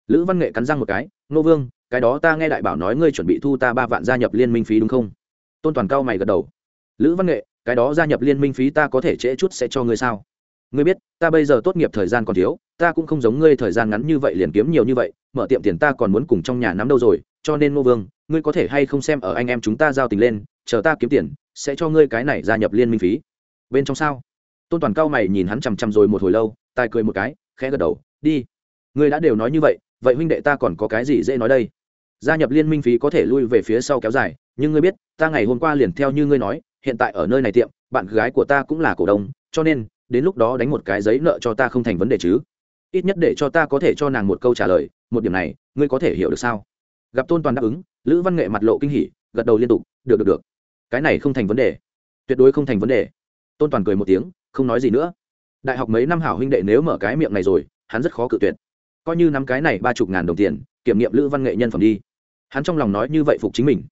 Lữ văn nghệ cắn răng một cái, nô vương, cái đó ta nghe đại bảo nói ngươi chuẩn bị thu ta ba vạn gia nhập liên minh phí đúng không? Tôn toàn cao mày gật đầu. Lữ văn nghệ cái đó gia nhập liên minh phí ta có thể trễ chút sẽ cho ngươi sao? Ngươi biết, ta bây giờ tốt nghiệp thời gian còn thiếu, ta cũng không giống ngươi thời gian ngắn như vậy liền kiếm nhiều như vậy, mở tiệm tiền ta còn muốn cùng trong nhà nắm đâu rồi, cho nên ngô vương, ngươi có thể hay không xem ở anh em chúng ta giao tình lên, chờ ta kiếm tiền, sẽ cho ngươi cái này gia nhập liên minh phí. Bên trong sao? Tôn toàn cao mày nhìn hắn chằm chằm rồi một hồi lâu, tài cười một cái, khẽ gật đầu, đi. Ngươi đã đều nói như vậy vậy huynh đệ ta còn có cái gì dễ nói đây? Gia nhập liên minh phí có thể lui về phía sau kéo dài, nhưng ngươi biết, ta ngày hôm qua liền theo như ngươi nói hiện tại ở nơi này tiệm, bạn gái của ta cũng là cổ đông, cho nên, đến lúc đó đánh một cái giấy nợ cho ta không thành vấn đề chứ. Ít nhất để cho ta có thể cho nàng một câu trả lời, một điểm này, ngươi có thể hiểu được sao? Gặp tôn toàn đáp ứng, lữ văn nghệ mặt lộ kinh hỉ, gật đầu liên tục, được được được. Cái này không thành vấn đề. Tuyệt đối không thành vấn đề. Tôn toàn cười một tiếng, không nói gì nữa. Đại học mấy năm hảo huynh đệ nếu mở cái miệng này rồi, hắn rất khó cự tuyệt. Coi như nắm cái này ba chục ngàn đồng tiền, kiểm nghiệm lữ văn nghệ nhân phẩm đi. Hắn trong lòng nói như vậy phục chính mình.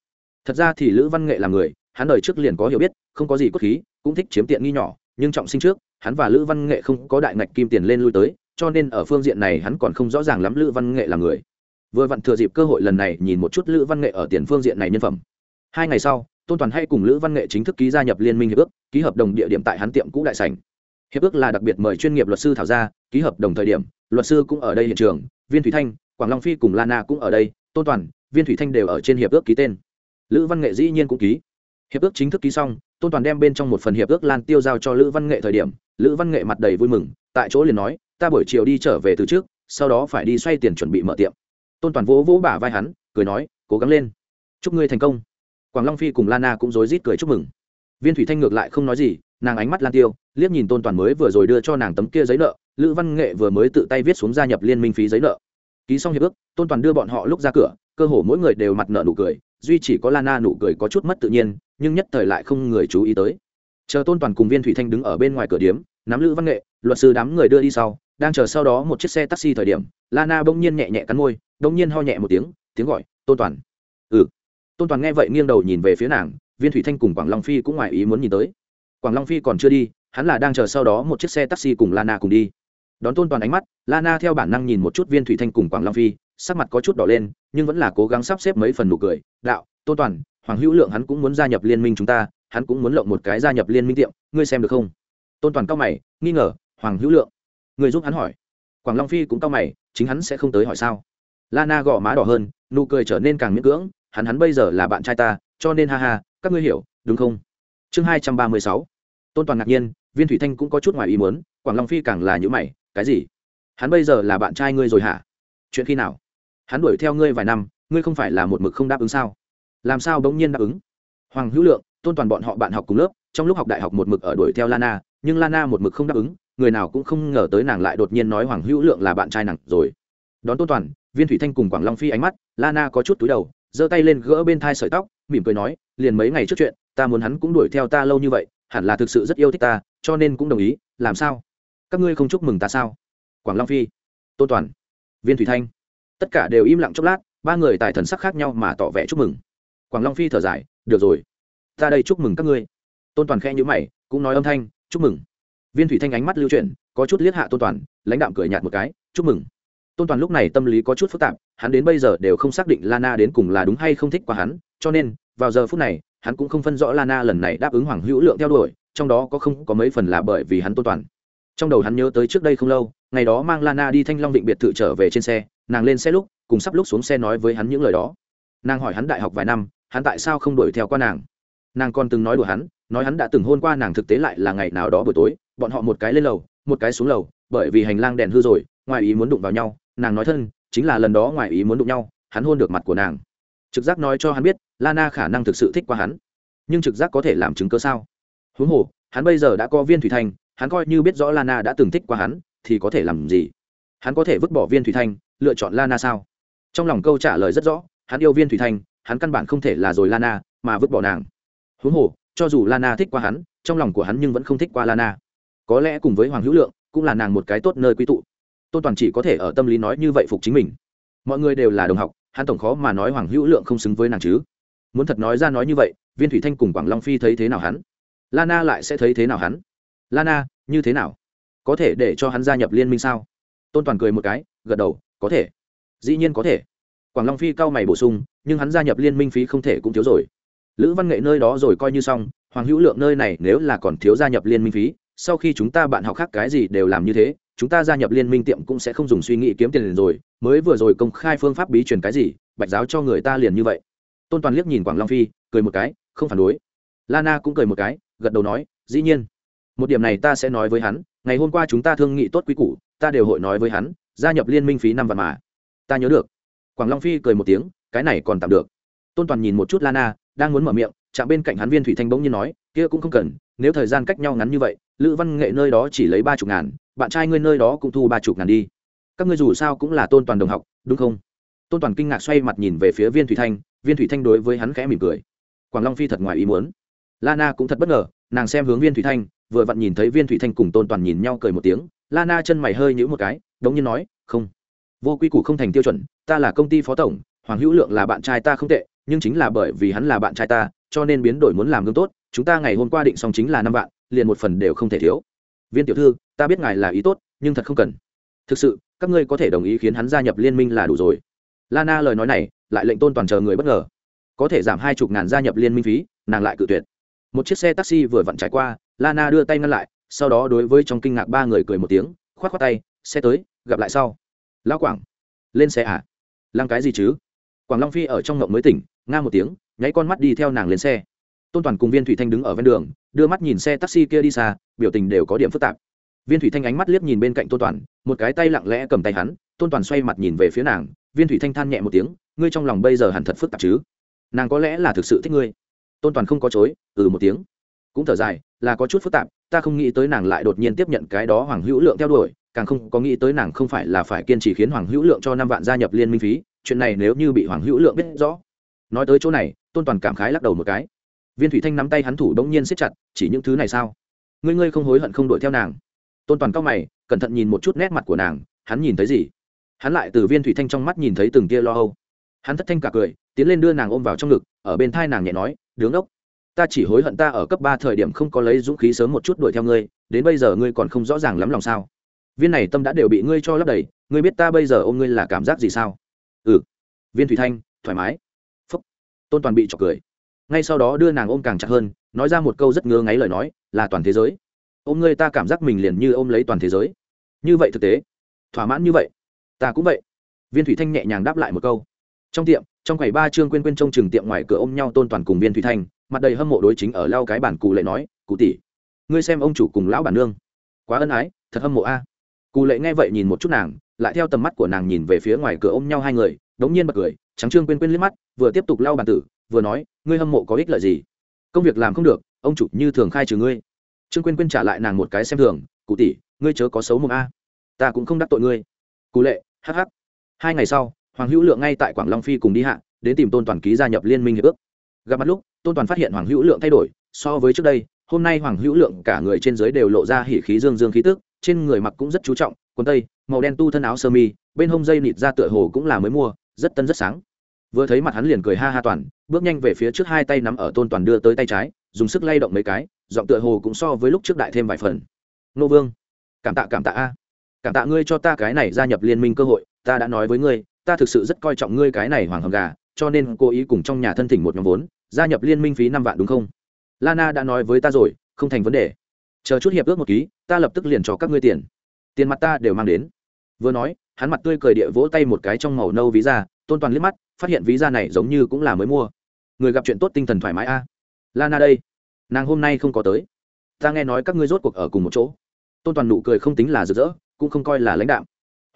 Thật ra thì lữ văn nghệ là người hắn đời trước liền có hiểu biết, không có gì cốt khí, cũng thích chiếm tiện nghi nhỏ, nhưng trọng sinh trước, hắn và lữ văn nghệ không có đại ngạch kim tiền lên lui tới, cho nên ở phương diện này hắn còn không rõ ràng lắm lữ văn nghệ là người. Vừa vặn thừa dịp cơ hội lần này nhìn một chút lữ văn nghệ ở tiền phương diện này nhân phẩm. Hai ngày sau, tôn toàn hay cùng lữ văn nghệ chính thức ký gia nhập liên minh hiệp ước, ký hợp đồng địa điểm tại hắn tiệm cũ đại sành hiệp ước là đặc biệt mời chuyên nghiệp luật sư thảo ra ký hợp đồng thời điểm, luật sư cũng ở đây hiện trường, viên thủy thanh, quảng long phi cùng lana cũng ở đây, tôn toàn, viên thủy thanh đều ở trên hiệp ước ký tên. Lữ văn nghệ dĩ nhiên cũng ký hiệp ước chính thức ký xong, tôn toàn đem bên trong một phần hiệp ước lan tiêu giao cho lữ văn nghệ thời điểm, lữ văn nghệ mặt đầy vui mừng, tại chỗ liền nói, ta buổi chiều đi trở về từ trước, sau đó phải đi xoay tiền chuẩn bị mở tiệm. Tôn toàn vỗ vỗ bả vai hắn, cười nói, cố gắng lên. Chúc ngươi thành công. Quảng long phi cùng lana cũng rối rít cười chúc mừng. Viên thủy thanh ngược lại không nói gì, nàng ánh mắt lan tiêu, liếc nhìn tôn toàn mới vừa rồi đưa cho nàng tấm kia giấy nợ, lữ văn nghệ vừa mới tự tay viết xuống gia nhập liên minh phí giấy nợ. Ký xong hiệp ước, tôn toàn đưa bọn họ lúc ra cửa, cơ hồ mỗi người đều mặt nợ nụ cười duy chỉ có lana nụ cười có chút mất tự nhiên, nhưng nhất thời lại không người chú ý tới. Chờ tôn toàn cùng viên thủy thanh đứng ở bên ngoài cửa điếm, nắm lữ văn nghệ, luật sư đám người đưa đi sau, đang chờ sau đó một chiếc xe taxi thời điểm, lana bỗng nhiên nhẹ nhẹ cắn môi, bỗng nhiên ho nhẹ một tiếng tiếng gọi, tôn toàn. Ừ. Tôn toàn nghe vậy nghiêng đầu nhìn về phía nàng, viên thủy thanh cùng quảng long phi cũng ngoài ý muốn nhìn tới. Quảng long phi còn chưa đi, hắn là đang chờ sau đó một chiếc xe taxi cùng lana cùng đi. Đón tôn toàn ánh mắt, lana theo bản năng nhìn một chút viên thủy thanh cùng quảng long phi sắc mặt có chút đỏ lên, nhưng vẫn là cố gắng sắp xếp mấy phần nụ cười. Đạo tôn toàn, hoàng hữu lượng hắn cũng muốn gia nhập liên minh chúng ta, hắn cũng muốn lộng một cái gia nhập liên minh tiệm, ngươi xem được không? Tôn toàn cao mày, nghi ngờ, hoàng hữu lượng người giúp hắn hỏi. Quảng long phi cũng cao mày, chính hắn sẽ không tới hỏi sao? Lana gõ má đỏ hơn, nụ cười trở nên càng miễn cưỡng, hắn hắn bây giờ là bạn trai ta, cho nên ha ha, các ngươi hiểu, đúng không? Chương hai trăm ba mươi sáu. Tôn toàn ngạc nhiên, viên thủy thanh cũng có chút ngoài ý muốn, quảng long phi càng là nhữ mày, cái gì? Hắn bây giờ là bạn trai ngươi rồi hả? Chuyện khi nào? Hắn đuổi theo ngươi vài năm, ngươi không phải là một mực không đáp ứng sao? Làm sao bỗng nhiên đáp ứng? Hoàng hữu lượng, tôn toàn bọn họ bạn học cùng lớp, trong lúc học đại học một mực ở đuổi theo lana, nhưng lana một mực không đáp ứng, người nào cũng không ngờ tới nàng lại đột nhiên nói hoàng hữu lượng là bạn trai nàng rồi. Đón tôn toàn, viên thủy thanh cùng quảng long phi ánh mắt, lana có chút túi đầu, giơ tay lên gỡ bên thai sợi tóc, mỉm cười nói, liền mấy ngày trước chuyện, ta muốn hắn cũng đuổi theo ta lâu như vậy, hẳn là thực sự rất yêu thích ta, cho nên cũng đồng ý, làm sao? Các ngươi không chúc mừng ta sao? Quảng long phi, tôn toàn, viên thủy thanh tất cả đều im lặng chốc lát, ba người tài thần sắc khác nhau mà tỏ vẻ chúc mừng. Quảng long phi thở dài, được rồi, ta đây chúc mừng các ngươi. Tôn toàn khe nhữ mày, cũng nói âm thanh, chúc mừng. Viên thủy thanh ánh mắt lưu chuyển, có chút liếc hạ tôn toàn, lãnh đạm cười nhạt một cái, chúc mừng. Tôn toàn lúc này tâm lý có chút phức tạp, hắn đến bây giờ đều không xác định lana đến cùng là đúng hay không thích qua hắn, cho nên, vào giờ phút này, hắn cũng không phân rõ lana lần này đáp ứng hoàng hữu lượng theo đuổi, trong đó có không có mấy phần là bởi vì hắn tôn toàn trong đầu hắn nhớ tới trước đây không lâu, ngày đó mang lana đi thanh long định biệt thự trở về trên xe, nàng lên xe lúc, cùng sắp lúc xuống xe nói với hắn những lời đó. Nàng hỏi hắn đại học vài năm, hắn tại sao không đuổi theo qua nàng? Nàng còn từng nói đùa hắn, nói hắn đã từng hôn qua nàng thực tế lại là ngày nào đó buổi tối, bọn họ một cái lên lầu, một cái xuống lầu, bởi vì hành lang đèn hư rồi, ngoài ý muốn đụng vào nhau, nàng nói thân, chính là lần đó ngoài ý muốn đụng nhau, hắn hôn được mặt của nàng. Trực giác nói cho hắn biết, lana khả năng thực sự thích qua hắn. Nhưng trực giác có thể làm chứng cơ sao? Huống hồ, hắn bây giờ đã có viên thủy thành hắn coi như biết rõ lana đã từng thích qua hắn, thì có thể làm gì? Hắn có thể vứt bỏ viên thủy thanh lựa chọn lana sao? Trong lòng câu trả lời rất rõ, hắn yêu viên thủy thanh hắn căn bản không thể là rồi lana, mà vứt bỏ nàng. Huống hồ, cho dù lana thích qua hắn, trong lòng của hắn nhưng vẫn không thích qua lana. Có lẽ cùng với hoàng hữu lượng, cũng là nàng một cái tốt nơi quy tụ. Tôn toàn chỉ có thể ở tâm lý nói như vậy phục chính mình. Mọi người đều là đồng học, hắn tổng khó mà nói hoàng hữu lượng không xứng với nàng chứ. Muốn thật nói ra nói như vậy, viên thủy thanh cùng quảng long phi thấy thế nào hắn? Lana lại sẽ thấy thế nào hắn? Lana, như thế nào? Có thể để cho hắn gia nhập liên minh sao? Tôn toàn cười một cái, gật đầu, có thể. Dĩ nhiên có thể. Quảng long phi cao mày bổ sung, nhưng hắn gia nhập liên minh phí không thể cũng thiếu rồi. Lữ văn nghệ nơi đó rồi coi như xong, hoàng hữu lượng nơi này nếu là còn thiếu gia nhập liên minh phí, sau khi chúng ta bạn học khác cái gì đều làm như thế, chúng ta gia nhập liên minh tiệm cũng sẽ không dùng suy nghĩ kiếm tiền liền rồi, mới vừa rồi công khai phương pháp bí truyền cái gì, bạch giáo cho người ta liền như vậy. Tôn toàn liếc nhìn quảng long phi, cười một cái, không phản đối. Lana cũng cười một cái, gật đầu nói, dĩ nhiên một điểm này ta sẽ nói với hắn, ngày hôm qua chúng ta thương nghị tốt quý củ, ta đều hội nói với hắn, gia nhập liên minh phí năm vạn mà. Ta nhớ được. Quảng long phi cười một tiếng, cái này còn tạm được. Tôn toàn nhìn một chút lana, đang muốn mở miệng, chạm bên cạnh hắn viên thủy thanh bỗng nhiên nói, kia cũng không cần, nếu thời gian cách nhau ngắn như vậy, lữ văn nghệ nơi đó chỉ lấy ba chục ngàn, bạn trai ngươi nơi đó cũng thu ba chục ngàn đi. Các ngươi dù sao cũng là tôn toàn đồng học, đúng không? Tôn toàn kinh ngạc xoay mặt nhìn về phía viên thủy thanh, viên thủy thanh đối với hắn khẽ mỉm cười. Quảng long phi thật ngoài ý muốn. Lana cũng thật bất ngờ, nàng xem hướng viên thủy thanh vừa vặn nhìn thấy viên thủy thanh cùng tôn toàn nhìn nhau cười một tiếng lana chân mày hơi nhữ một cái, đống nhiên nói, không, vô quy củ không thành tiêu chuẩn, ta là công ty phó tổng, hoàng hữu lượng là bạn trai ta không tệ, nhưng chính là bởi vì hắn là bạn trai ta, cho nên biến đổi muốn làm gương tốt, chúng ta ngày hôm qua định xong chính là năm vạn, liền một phần đều không thể thiếu. Viên tiểu thư, ta biết ngài là ý tốt, nhưng thật không cần. Thực sự, các ngươi có thể đồng ý khiến hắn gia nhập liên minh là đủ rồi. Lana lời nói này, lại lệnh tôn toàn chờ người bất ngờ. Có thể giảm hai chục ngàn gia nhập liên minh phí, nàng lại cự tuyệt. Một chiếc xe taxi vừa vặn trải qua lana đưa tay ngăn lại, sau đó đối với trong kinh ngạc ba người cười một tiếng k h o á t k h o á tay, xe tới, gặp lại sau. Lão quảng, lên xe à? Lăng cái gì chứ? Quảng long phi ở trong ngộng mới tỉnh, nga một tiếng, nháy con mắt đi theo nàng lên xe. Tôn toàn cùng viên thủy thanh đứng ở ven đường, đưa mắt nhìn xe taxi kia đi xa, biểu tình đều có điểm phức tạp. Viên thủy thanh ánh mắt liếc nhìn bên cạnh tôn toàn, một cái tay lặng lẽ cầm tay hắn, tôn toàn xoay mặt nhìn về phía nàng, viên thủy thanh than nhẹ một tiếng, ngươi trong lòng bây giờ hẳn thật phức tạp chứ? Nàng có lẽ là thực sự thích ngươi. Tôn toàn không có chối ừ một tiếng cũng thở dài, là có chút phức tạp, ta không nghĩ tới nàng lại đột nhiên tiếp nhận cái đó hoàng hữu lượng theo đuổi, càng không có nghĩ tới nàng không phải là phải kiên trì khiến hoàng hữu lượng cho năm vạn gia nhập liên minh phí, chuyện này nếu như bị hoàng hữu lượng biết rõ. Nói tới chỗ này, tôn toàn cảm khái lắc đầu một cái. Viên thủy thanh nắm tay hắn thủ bỗng nhiên siết chặt, chỉ những thứ này sao? Ngươi ngươi không hối hận không đuổi theo nàng. Tôn toàn cao mày, cẩn thận nhìn một chút nét mặt của nàng, hắn nhìn thấy gì? Hắn lại từ viên thủy thanh trong mắt nhìn thấy từng tia lo âu. Hắn thất thanh cả cười, tiến lên đưa nàng ôm vào trong ngực, ở bên thai nàng nhẹ nói, đứng ốc ta chỉ hối hận ta ở cấp ba thời điểm không có lấy dũng khí sớm một chút đuổi theo ngươi, đến bây giờ ngươi còn không rõ ràng lắm lòng sao? Viên này tâm đã đều bị ngươi cho lấp đầy, ngươi biết ta bây giờ ôm ngươi là cảm giác gì sao? Ừ. Viên thủy thanh, thoải mái. Phúc. Tôn toàn bị chọc cười. Ngay sau đó đưa nàng ôm càng chặt hơn, nói ra một câu rất ngứa ngáy lời nói, là toàn thế giới. Ôm ngươi ta cảm giác mình liền như ôm lấy toàn thế giới. Như vậy thực tế. Thỏa mãn như vậy. Ta cũng vậy. Viên thủy thanh nhẹ nhàng đáp lại một câu. Trong tiệm, trong quầy ba trương quên quên trông chừng tiệm ngoài cửa ôm nhau tôn toàn cùng viên thủy thanh mặt đầy hâm mộ đối chính ở lau cái bản cụ lệ nói, cụ tỷ, ngươi xem ông chủ cùng lão bản nương. Quá ân ái, thật hâm mộ a. Cụ lệ nghe vậy nhìn một chút nàng, lại theo tầm mắt của nàng nhìn về phía ngoài cửa ôm nhau hai người, đống nhiên bật cười, trắng trương quên quên liếc mắt, vừa tiếp tục lau bàn tử, vừa nói, ngươi hâm mộ có ích lợi gì? Công việc làm không được, ông chủ như thường khai trừ ngươi. Trương quên quên trả lại nàng một cái xem thường, cụ tỷ, ngươi chớ có xấu mồm a. Ta cũng không đắc tội ngươi. Cụ lệ hh hai ngày sau, hoàng hữu lượng ngay tại quảng long phi cùng đi hạ, đến tìm tôn toàn ký gia nhập liên minh hiệp ước gặp mặt lúc, tôn toàn phát hiện hoàng hữu lượng thay đổi, so với trước đây, hôm nay hoàng hữu lượng cả người trên giới đều lộ ra hỉ khí dương dương khí tức, trên người mặc cũng rất chú trọng, quần tây, màu đen tu thân áo sơ mi, bên hông dây nịt ra tựa hồ cũng là mới mua, rất tân rất sáng. Vừa thấy mặt hắn liền cười ha ha toàn, bước nhanh về phía trước hai tay nắm ở tôn toàn đưa tới tay trái, dùng sức lay động mấy cái, giọng tựa hồ cũng so với lúc trước đại thêm vài phần. Nô vương, cảm tạ cảm tạ a. Cảm tạ ngươi cho ta cái này gia nhập liên minh cơ hội, ta đã nói với ngươi, ta thực sự rất coi trọng ngươi cái này hoàng hầm gà cho nên cố ý cùng trong nhà thân thỉnh một nhóm vốn, gia nhập liên minh phí năm vạn đúng không? Lana đã nói với ta rồi, không thành vấn đề. Chờ chút hiệp ước một ký, ta lập tức liền cho các ngươi tiền. Tiền mặt ta đều mang đến. Vừa nói, hắn mặt tươi cười địa vỗ tay một cái trong màu nâu ví da, tôn toàn liếc mắt, phát hiện ví da này giống như cũng là mới mua. Người gặp chuyện tốt tinh thần thoải mái a. Lana đây. Nàng hôm nay không có tới. Ta nghe nói các ngươi rốt cuộc ở cùng một chỗ. Tôn toàn nụ cười không tính là rực rỡ, cũng không coi là lãnh đạo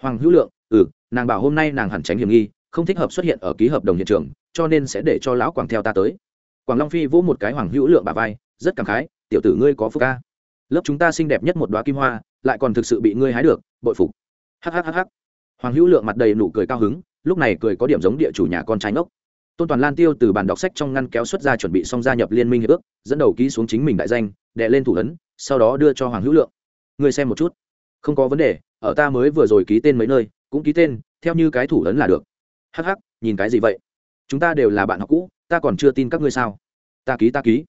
hoàng hữu lượng ừ nàng bảo hôm nay nàng hẳn tránh hiểm nghi không thích hợp xuất hiện ở ký hợp đồng hiện trường, cho nên sẽ để cho lão quảng theo ta tới. Quảng long phi vỗ một cái hoàng hữu lượng bà vai, rất cảm khái, tiểu tử ngươi có phúc ca. Lớp chúng ta xinh đẹp nhất một đoá kim hoa, lại còn thực sự bị ngươi hái được, bội phục. Hhhh hoàng hữu lượng mặt đầy nụ cười cao hứng, lúc này cười có điểm giống địa chủ nhà con trai ngốc. Tôn toàn lan tiêu từ bàn đọc sách trong ngăn kéo xuất ra chuẩn bị xong gia nhập liên minh hiệp ước, dẫn đầu ký xuống chính mình đại danh, đệ lên thủ ấn, sau đó đưa cho hoàng hữu lượng. Ngươi xem một chút. Không có vấn đề, ở ta mới vừa rồi ký tên mấy nơi, cũng ký tên, theo như cái thủ ấn là được. Hắc Hắc, nhìn cái gì vậy? Chúng ta đều là bạn học cũ ta còn chưa tin các ngươi sao? Ta ký ta ký.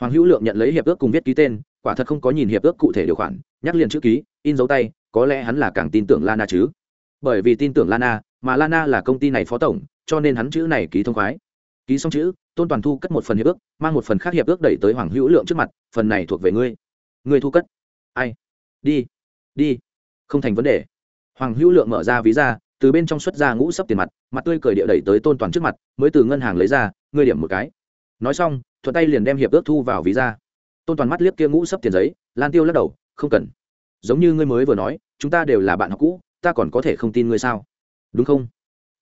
Hoàng hữu lượng nhận lấy hiệp ước cùng viết ký tên quả thật không có nhìn hiệp ước cụ thể điều khoản nhắc liền chữ ký in dấu tay có lẽ hắn là càng tin tưởng lana chứ. Bởi vì tin tưởng lana mà lana là công ty này phó tổng cho nên hắn chữ này ký thông khoái. Ký xong chữ tôn toàn thu cất một phần hiệp ước mang một phần khác hiệp ước đẩy tới hoàng hữu lượng trước mặt phần này thuộc về ngươi. Ngươi thu cất. Ai? Đi đi không thành vấn đề. Hoàng hữu lượng mở ra ví ra từ bên trong xuất ra ngũ sấp tiền mặt mặt tươi cười địa đẩy tới tôn toàn trước mặt, mới từ ngân hàng lấy ra, ngươi điểm một cái. Nói xong, thuận tay liền đem hiệp ước thu vào ví ra. Tôn toàn mắt liếc kia ngũ sấp tiền giấy, lan tiêu lắc đầu, không cần. Giống như ngươi mới vừa nói, chúng ta đều là bạn học cũ, ta còn có thể không tin ngươi sao? Đúng không?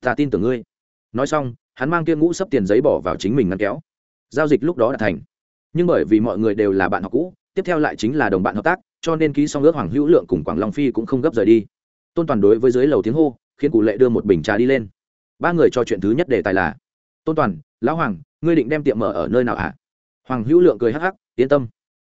Ta tin tưởng ngươi. Nói xong, hắn mang kia ngũ sấp tiền giấy bỏ vào chính mình ngăn kéo. Giao dịch lúc đó đã thành. Nhưng bởi vì mọi người đều là bạn học cũ, tiếp theo lại chính là đồng bạn hợp tác, cho nên ký xong ước hoàng hữu lượng cùng quảng long phi cũng không gấp rời đi. Tôn toàn đối với dưới lầu tiếng hô khiến cụ lệ đưa một bình trà đi lên. Ba người trò chuyện thứ nhất đề tài là, tôn toàn, lão hoàng, ngươi định đem tiệm mở ở nơi nào ạ à? hoàng hữu lượng cười hắc hắc, yên tâm,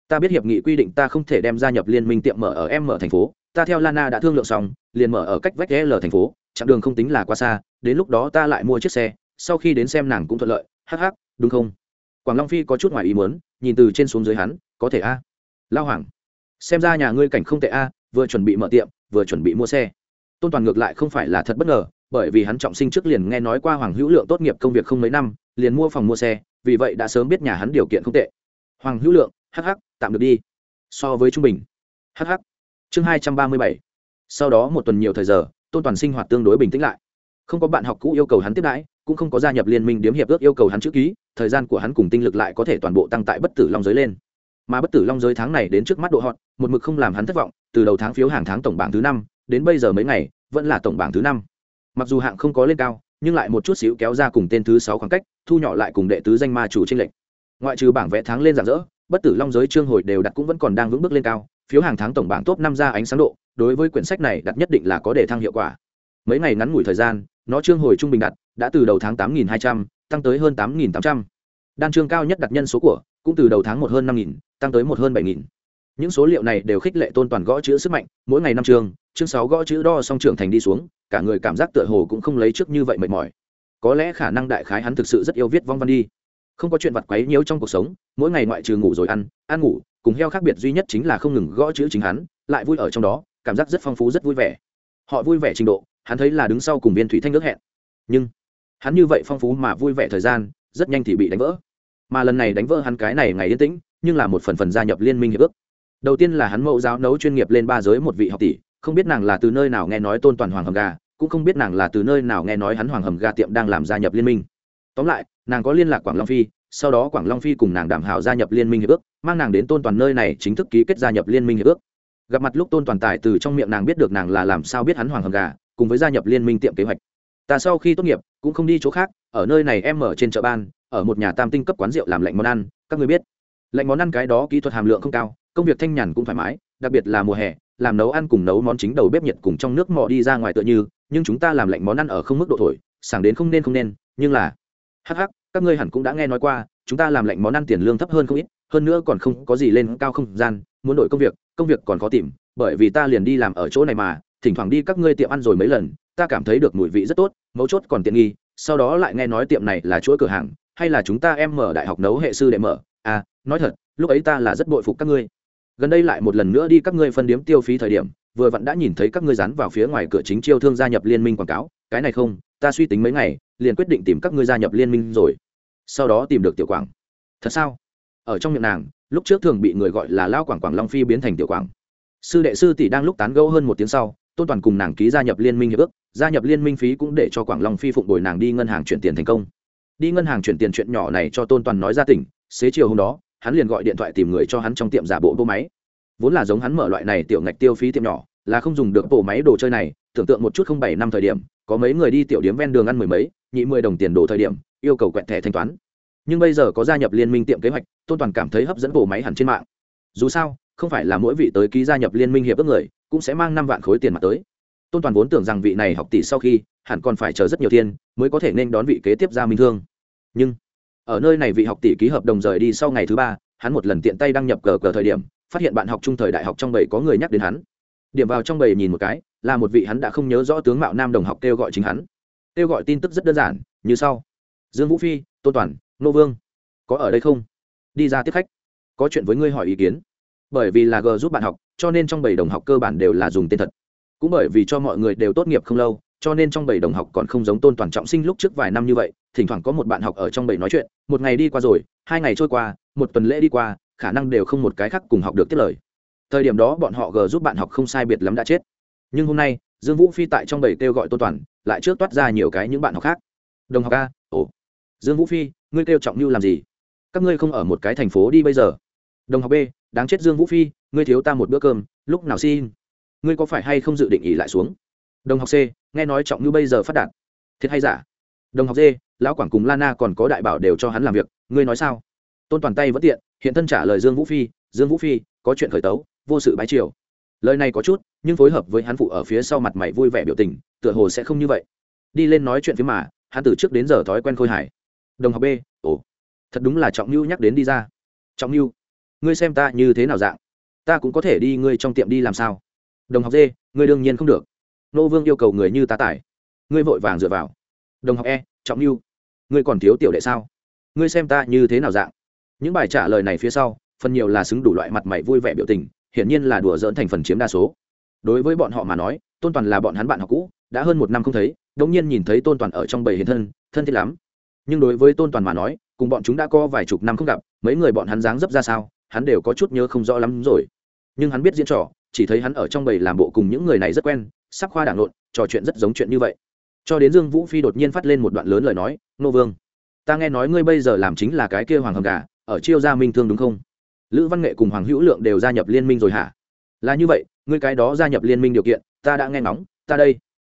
ta biết hiệp nghị quy định ta không thể đem gia nhập liên minh tiệm mở ở em mở thành phố. Ta theo lana đã thương lượng xong, liền mở ở cách vách l thành phố, chặng đường không tính là quá xa, đến lúc đó ta lại mua chiếc xe, sau khi đến xem nàng cũng thuận lợi. Hắc hắc, đúng không? Quảng long phi có chút ngoài ý muốn, nhìn từ trên xuống dưới hắn, có thể a. À? lao hoàng, xem ra nhà ngươi cảnh không tệ a, vừa chuẩn bị mở tiệm, vừa chuẩn bị mua xe tôn toàn ngược lại không phải là thật bất ngờ, bởi vì hắn trọng sinh trước liền nghe nói qua hoàng hữu lượng tốt nghiệp công việc không mấy năm, liền mua phòng mua xe, vì vậy đã sớm biết nhà hắn điều kiện không tệ. Hoàng hữu lượng hh tạm được đi. So với trung bình. Hh chương hai trăm ba mươi bảy. Sau đó một tuần nhiều thời giờ, tôn toàn sinh hoạt tương đối bình tĩnh lại. Không có bạn học cũ yêu cầu hắn tiếp đãi, cũng không có gia nhập liên minh điếm hiệp ước yêu cầu hắn chữ ký, thời gian của hắn cùng tinh lực lại có thể toàn bộ tăng tại bất tử long giới lên. Mà bất tử long giới tháng này đến trước mắt độ hot, một mực không làm hắn thất vọng, từ đầu tháng phiếu hàng tháng tổng bảng thứ năm đến bây giờ mấy ngày, vẫn là tổng bảng thứ năm. Mặc dù hạng không có lên cao, nhưng lại một chút xíu kéo ra cùng tên thứ sáu khoảng cách, thu nhỏ lại cùng đệ tứ danh ma chủ tranh lệch. Ngoại trừ bảng vẽ tháng lên giảm rỡ, bất tử long giới trương hồi đều đặt cũng vẫn còn đang vững bước lên cao, phiếu hàng tháng tổng bảng top năm ra ánh sáng độ, đối với quyển sách này đặt nhất định là có để thăng hiệu quả. Mấy ngày ngắn ngủi thời gian, nó trương hồi trung bình đặt đã từ đầu tháng tám nghìn hai trăm, tăng tới hơn tám nghìn tám trăm. Đan trương cao nhất đặt nhân số của cũng từ đầu tháng một hơn năm nghìn, tăng tới một hơn bảy nghìn. Những số liệu này đều khích lệ tôn toàn gõ chữ sức mạnh, mỗi ngày năm trường chương sáu gõ chữ đo song trưởng thành đi xuống, cả người cảm giác tựa hồ cũng không lấy trước như vậy mệt mỏi. Có lẽ khả năng đại khái hắn thực sự rất yêu viết vong văn đi. Không có chuyện vặt quấy nhiễu trong cuộc sống, mỗi ngày ngoại trừ ngủ rồi ăn ăn ngủ, cùng heo khác biệt duy nhất chính là không ngừng gõ chữ chính hắn, lại vui ở trong đó, cảm giác rất phong phú, rất vui vẻ. Họ vui vẻ trình độ, hắn thấy là đứng sau cùng viên thủy thanh ước hẹn. Nhưng, hắn như vậy phong phú mà vui vẻ thời gian, rất nhanh thì bị đánh vỡ. Mà lần này đánh vỡ hắn cái này ngày yên tĩnh, nhưng là một phần phần gia nhập liên minh hiệp ước. Đầu tiên là hắn mẫu giáo nấu chuyên nghiệp lên ba giới một vị học tỷ không biết nàng là từ nơi nào nghe nói tôn toàn hoàng hầm gà, cũng không biết nàng là từ nơi nào nghe nói hắn hoàng hầm gà tiệm đang làm gia nhập liên minh. Tóm lại, nàng có liên lạc quảng long phi, sau đó quảng long phi cùng nàng đảm hảo gia nhập liên minh hiệp ước, mang nàng đến tôn toàn nơi này chính thức ký kết gia nhập liên minh hiệp ước. Gặp mặt lúc tôn toàn tài từ trong miệng nàng biết được nàng là làm sao biết hắn hoàng hầm gà, cùng với gia nhập liên minh tiệm kế hoạch. Ta sau khi tốt nghiệp, cũng không đi chỗ khác, ở nơi này em ở trên chợ ban, ở một nhà tam tinh cấp quán rượu làm lạnh món ăn, các người biết. Lạnh món ăn cái đó kỹ thuật hàm lượng không cao, công việc thanh nhàn cũng thoải mái, đặc biệt là mùa hè làm nấu ăn cùng nấu món chính đầu bếp nhiệt cùng trong nước mò đi ra ngoài tựa như, nhưng chúng ta làm lạnh món ăn ở không mức độ thổi, sảng đến không nên không nên, nhưng là, hắc hắc, các ngươi hẳn cũng đã nghe nói qua, chúng ta làm lạnh món ăn tiền lương thấp hơn không ít, hơn nữa còn không có gì lên cao không gian, muốn đổi công việc công việc còn khó tìm, bởi vì ta liền đi làm ở chỗ này mà, thỉnh thoảng đi các ngươi tiệm ăn rồi mấy lần, ta cảm thấy được mùi vị rất tốt, mấu chốt còn tiện nghi, sau đó lại nghe nói tiệm này là chuỗi cửa hàng, hay là chúng ta em mở đại học nấu hệ sư để mở à nói thật, lúc ấy ta là rất bội phục các ngươi gần đây lại một lần nữa đi các ngươi phân điếm tiêu phí thời điểm, vừa vặn đã nhìn thấy các ngươi dán vào phía ngoài cửa chính chiêu thương gia nhập liên minh quảng cáo. Cái này không, ta suy tính mấy ngày, liền quyết định tìm các ngươi gia nhập liên minh rồi. Sau đó tìm được tiểu quảng. Thật sao? Ở trong miệng nàng, lúc trước thường bị người gọi là lao quảng quảng long phi biến thành tiểu quảng. Sư đệ sư tỷ đang lúc tán gẫu hơn một tiếng sau, tôn toàn cùng nàng ký gia nhập liên minh hiệp ước, gia nhập liên minh phí cũng để cho quảng long phi phụng bồi nàng đi ngân hàng chuyển tiền thành công. Đi ngân hàng chuyển tiền chuyện nhỏ này cho tôn toàn nói ra tỉnh, xế chiều hôm đó hắn liền gọi điện thoại tìm người cho hắn trong tiệm giả bộ bộ máy. Vốn là giống hắn mở loại này tiểu ngạch tiêu phí tiệm nhỏ, là không dùng được bộ máy đồ chơi này, tưởng tượng một chút không bảy năm thời điểm, có mấy người đi tiểu điếm ven đường ăn mười mấy, nhị mười đồng tiền đồ thời điểm, yêu cầu quẹt thẻ thanh toán. Nhưng bây giờ có gia nhập liên minh tiệm kế hoạch, tôn toàn cảm thấy hấp dẫn bộ máy hẳn trên mạng. Dù sao, không phải là mỗi vị tới ký gia nhập liên minh hiệp ước người, cũng sẽ mang năm vạn khối tiền mặt tới. Tôn toàn vốn tưởng rằng vị này học tỷ sau khi, hẳn còn phải chờ rất nhiều tiền, mới có thể nên đón vị kế tiếp gia minh thương. Nhưng ở nơi này vị học tỷ ký hợp đồng rời đi sau ngày thứ ba, hắn một lần tiện tay đăng nhập cờ cờ thời điểm, phát hiện bạn học trung thời đại học trong bầy có người nhắc đến hắn. Điểm vào trong bầy nhìn một cái, là một vị hắn đã không nhớ rõ tướng mạo nam đồng học kêu gọi chính hắn. Kêu gọi tin tức rất đơn giản, như sau. Dương vũ phi tôn toàn nô vương. Có ở đây không? Đi ra tiếp khách. Có chuyện với ngươi hỏi ý kiến. Bởi vì là g giúp bạn học, cho nên trong bảy đồng học cơ bản đều là dùng tên thật. Cũng bởi vì cho mọi người đều tốt nghiệp không lâu cho nên trong bảy đồng học còn không giống tôn toàn trọng sinh lúc trước vài năm như vậy, thỉnh thoảng có một bạn học ở trong bảy nói chuyện, một ngày đi qua rồi, hai ngày trôi qua, một tuần lễ đi qua, khả năng đều không một cái khác cùng học được tiết lời. Thời điểm đó bọn họ g giúp bạn học không sai biệt lắm đã chết. Nhưng hôm nay, dương vũ phi tại trong bảy kêu gọi tôn toàn, lại trước toát ra nhiều cái những bạn học khác. Đồng học a, ồ. Dương vũ phi, ngươi kêu trọng như làm gì? Các ngươi không ở một cái thành phố đi bây giờ. Đồng học b, đáng chết dương vũ phi, ngươi thiếu ta một bữa cơm, lúc nào xin? Ngươi có phải hay không dự định ỉ lại xuống? Đồng học c, nghe nói trọng như bây giờ phát đạt. Thiệt hay giả? Đồng học d, lão quảng cùng lana còn có đại bảo đều cho hắn làm việc, ngươi nói sao? Tôn toàn tay vẫn tiện, hiện thân trả lời dương vũ phi, dương vũ phi, có chuyện khởi tấu, vô sự bái triều. Lời này có chút, nhưng phối hợp với hắn phụ ở phía sau mặt mày vui vẻ biểu tình, tựa hồ sẽ không như vậy. Đi lên nói chuyện phía mà, hắn từ trước đến giờ thói quen khôi hải đồng học b, ồ, thật đúng là trọng mưu nhắc đến đi ra. Trọng mưu ngươi xem ta như thế nào dạng? Ta cũng có thể đi, ngươi trong tiệm đi làm sao? Đồng học d, ngươi đương nhiên không được nô vương yêu cầu người như ta tải. Ngươi vội vàng dựa vào. Đồng học e trọng mưu ngươi còn thiếu tiểu đệ sao? Ngươi xem ta như thế nào dạng? Những bài trả lời này phía sau, phần nhiều là xứng đủ loại mặt mày vui vẻ biểu tình, hiển nhiên là đùa dỡn thành phần chiếm đa số. Đối với bọn họ mà nói, tôn toàn là bọn hắn bạn học cũ, đã hơn một năm không thấy, đống nhiên nhìn thấy tôn toàn ở trong bầy hiện thân thân thiết lắm. Nhưng đối với tôn toàn mà nói, cùng bọn chúng đã có vài chục năm không gặp, mấy người bọn hắn dáng dấp ra sao, hắn đều có chút nhớ không rõ lắm rồi nhưng hắn biết diễn trò, chỉ thấy hắn ở trong bầy làm bộ cùng những người này rất quen sắc khoa đảng lộn trò chuyện rất giống chuyện như vậy. Cho đến dương vũ phi đột nhiên phát lên một đoạn lớn lời nói, nô vương, ta nghe nói ngươi bây giờ làm chính là cái kia hoàng hầm gà, ở chiêu gia minh thương đúng không? Lữ văn nghệ cùng hoàng hữu lượng đều gia nhập liên minh rồi hả? Là như vậy, ngươi cái đó gia nhập liên minh điều kiện, ta đã nghe ngóng, ta đây,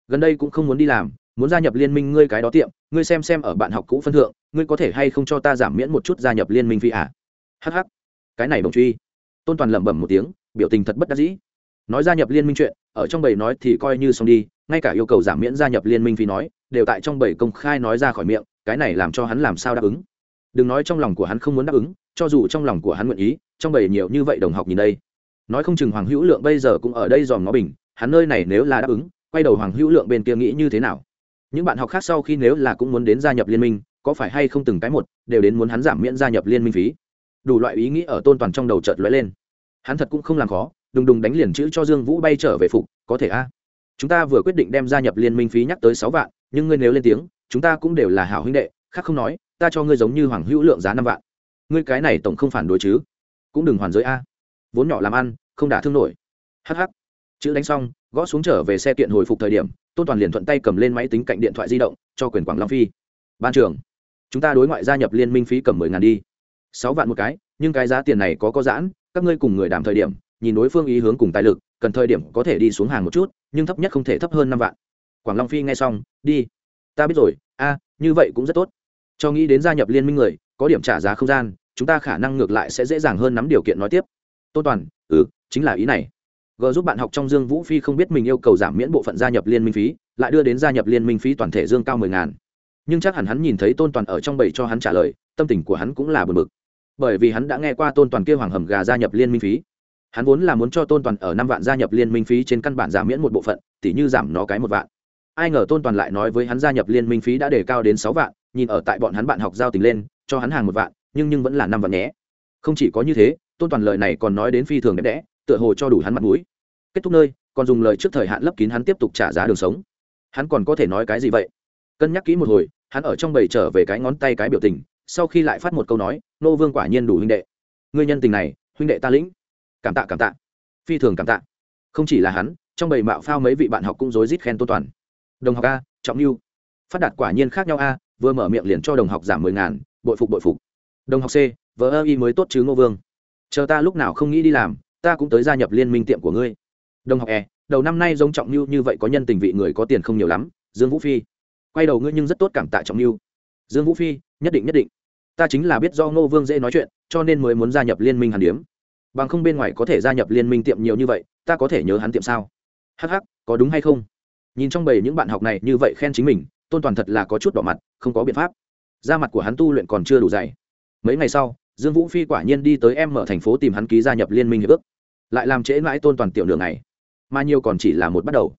gần đây cũng không muốn đi làm, muốn gia nhập liên minh ngươi cái đó tiệm, ngươi xem xem ở bạn học cũ phân thượng, ngươi có thể hay không cho ta giảm miễn một chút gia nhập liên minh phi à? Hh cái này đồng truy. Tôn toàn lẩm bẩm một tiếng biểu tình thật bất đắc dĩ. Nói gia nhập liên minh chuyện, ở trong bầy nói thì coi như xong đi, ngay cả yêu cầu giảm miễn gia nhập liên minh phí nói, đều tại trong bầy công khai nói ra khỏi miệng, cái này làm cho hắn làm sao đáp ứng? Đừng nói trong lòng của hắn không muốn đáp ứng, cho dù trong lòng của hắn nguyện ý, trong bầy nhiều như vậy đồng học nhìn đây. Nói không chừng hoàng hữu lượng bây giờ cũng ở đây dòm ngó bình, hắn nơi này nếu là đáp ứng, quay đầu hoàng hữu lượng bên kia nghĩ như thế nào? Những bạn học khác sau khi nếu là cũng muốn đến gia nhập liên minh, có phải hay không từng cái một, đều đến muốn hắn giảm miễn gia nhập liên minh phí? Đủ loại ý nghĩ ở tôn toàn trong đầu chợt lóe lên hắn thật cũng không làm khó, đùng đùng đánh liền chữ cho dương vũ bay trở về phục, có thể a. Chúng ta vừa quyết định đem gia nhập liên minh phí nhắc tới sáu vạn, nhưng ngươi nếu lên tiếng, chúng ta cũng đều là hảo huynh đệ, khác không nói, ta cho ngươi giống như hoàng hữu lượng giá năm vạn. Ngươi cái này tổng không phản đối chứ? Cũng đừng hoàn giới a. Vốn nhỏ làm ăn, không đả thương nổi. Hh chữ đánh xong, gõ xuống trở về xe kiện hồi phục thời điểm, tôn toàn liền thuận tay cầm lên máy tính cạnh điện thoại di động, cho quyền quảng long phi. Ban trưởng, chúng ta đối ngoại gia nhập liên minh phí cầm mười ngàn đi. Sáu vạn một cái, nhưng cái giá tiền này có có giãn các ngươi cùng người đàm thời điểm, nhìn đối phương ý hướng cùng tài lực, cần thời điểm có thể đi xuống hàng một chút, nhưng thấp nhất không thể thấp hơn năm vạn. Quảng long phi nghe xong, đi. Ta biết rồi, a, như vậy cũng rất tốt. Cho nghĩ đến gia nhập liên minh người, có điểm trả giá không gian, chúng ta khả năng ngược lại sẽ dễ dàng hơn nắm điều kiện nói tiếp. Tôn toàn ừ chính là ý này. G giúp bạn học trong dương vũ phi không biết mình yêu cầu giảm miễn bộ phận gia nhập liên minh phí, lại đưa đến gia nhập liên minh phí toàn thể dương cao mười ngàn. Nhưng chắc hẳn hắn nhìn thấy tôn toàn ở trong bầy cho hắn trả lời, tâm tình của hắn cũng là bờ mực bởi vì hắn đã nghe qua tôn toàn kêu hoàng hầm gà gia nhập liên minh phí. Hắn vốn là muốn cho tôn toàn ở năm vạn gia nhập liên minh phí trên căn bản giảm miễn một bộ phận, tỉ như giảm nó cái một vạn. Ai ngờ tôn toàn lại nói với hắn gia nhập liên minh phí đã đề cao đến sáu vạn, nhìn ở tại bọn hắn bạn học giao tình lên, cho hắn hàng một vạn, nhưng nhưng vẫn là năm vạn nhé. Không chỉ có như thế, tôn toàn lời này còn nói đến phi thường đẹp đẽ, tựa hồ cho đủ hắn mặt mũi. Kết thúc nơi, còn dùng lời trước thời hạn lấp kín hắn tiếp tục trả giá đường sống. Hắn còn có thể nói cái gì vậy? Cân nhắc kỹ một hồi, hắn ở trong bầy trở về cái ngón tay cái biểu tình sau khi lại phát một câu nói, nô vương quả nhiên đủ huynh đệ. Ngươi nhân tình này, huynh đệ ta lĩnh. Cảm tạ cảm tạ. Phi thường cảm tạ. Không chỉ là hắn, trong bầy mạo phao mấy vị bạn học cũng rối rít khen tôn toàn. Đồng học a, trọng lưu. Phát đạt quả nhiên khác nhau a, vừa mở miệng liền cho đồng học giảm mười ngàn, bội phục bội phục. Đồng học c, vợ ơ y mới tốt chứ ngô vương. Chờ ta lúc nào không nghĩ đi làm, ta cũng tới gia nhập liên minh tiệm của ngươi. Đồng học e đầu năm nay giống trọng lưu như vậy có nhân tình vị người có tiền không nhiều lắm, dương vũ phi. Quay đầu ngươi nhưng rất tốt cảm tạ trọng lưu. Dương vũ phi nhất định nhất định. Ta chính là biết do ngô vương dễ nói chuyện, cho nên mới muốn gia nhập liên minh hàn điếm. Bằng không bên ngoài có thể gia nhập liên minh tiệm nhiều như vậy, ta có thể nhớ hắn tiệm sao? Hh có đúng hay không? Nhìn trong bầy những bạn học này như vậy khen chính mình, tôn toàn thật là có chút đỏ mặt, không có biện pháp. Da mặt của hắn tu luyện còn chưa đủ dày. Mấy ngày sau, dương vũ phi quả nhiên đi tới em mở thành phố tìm hắn ký gia nhập liên minh hiệp ước. Lại làm trễ mãi tôn toàn tiểu đường này mà nhiều còn chỉ là một bắt đầu.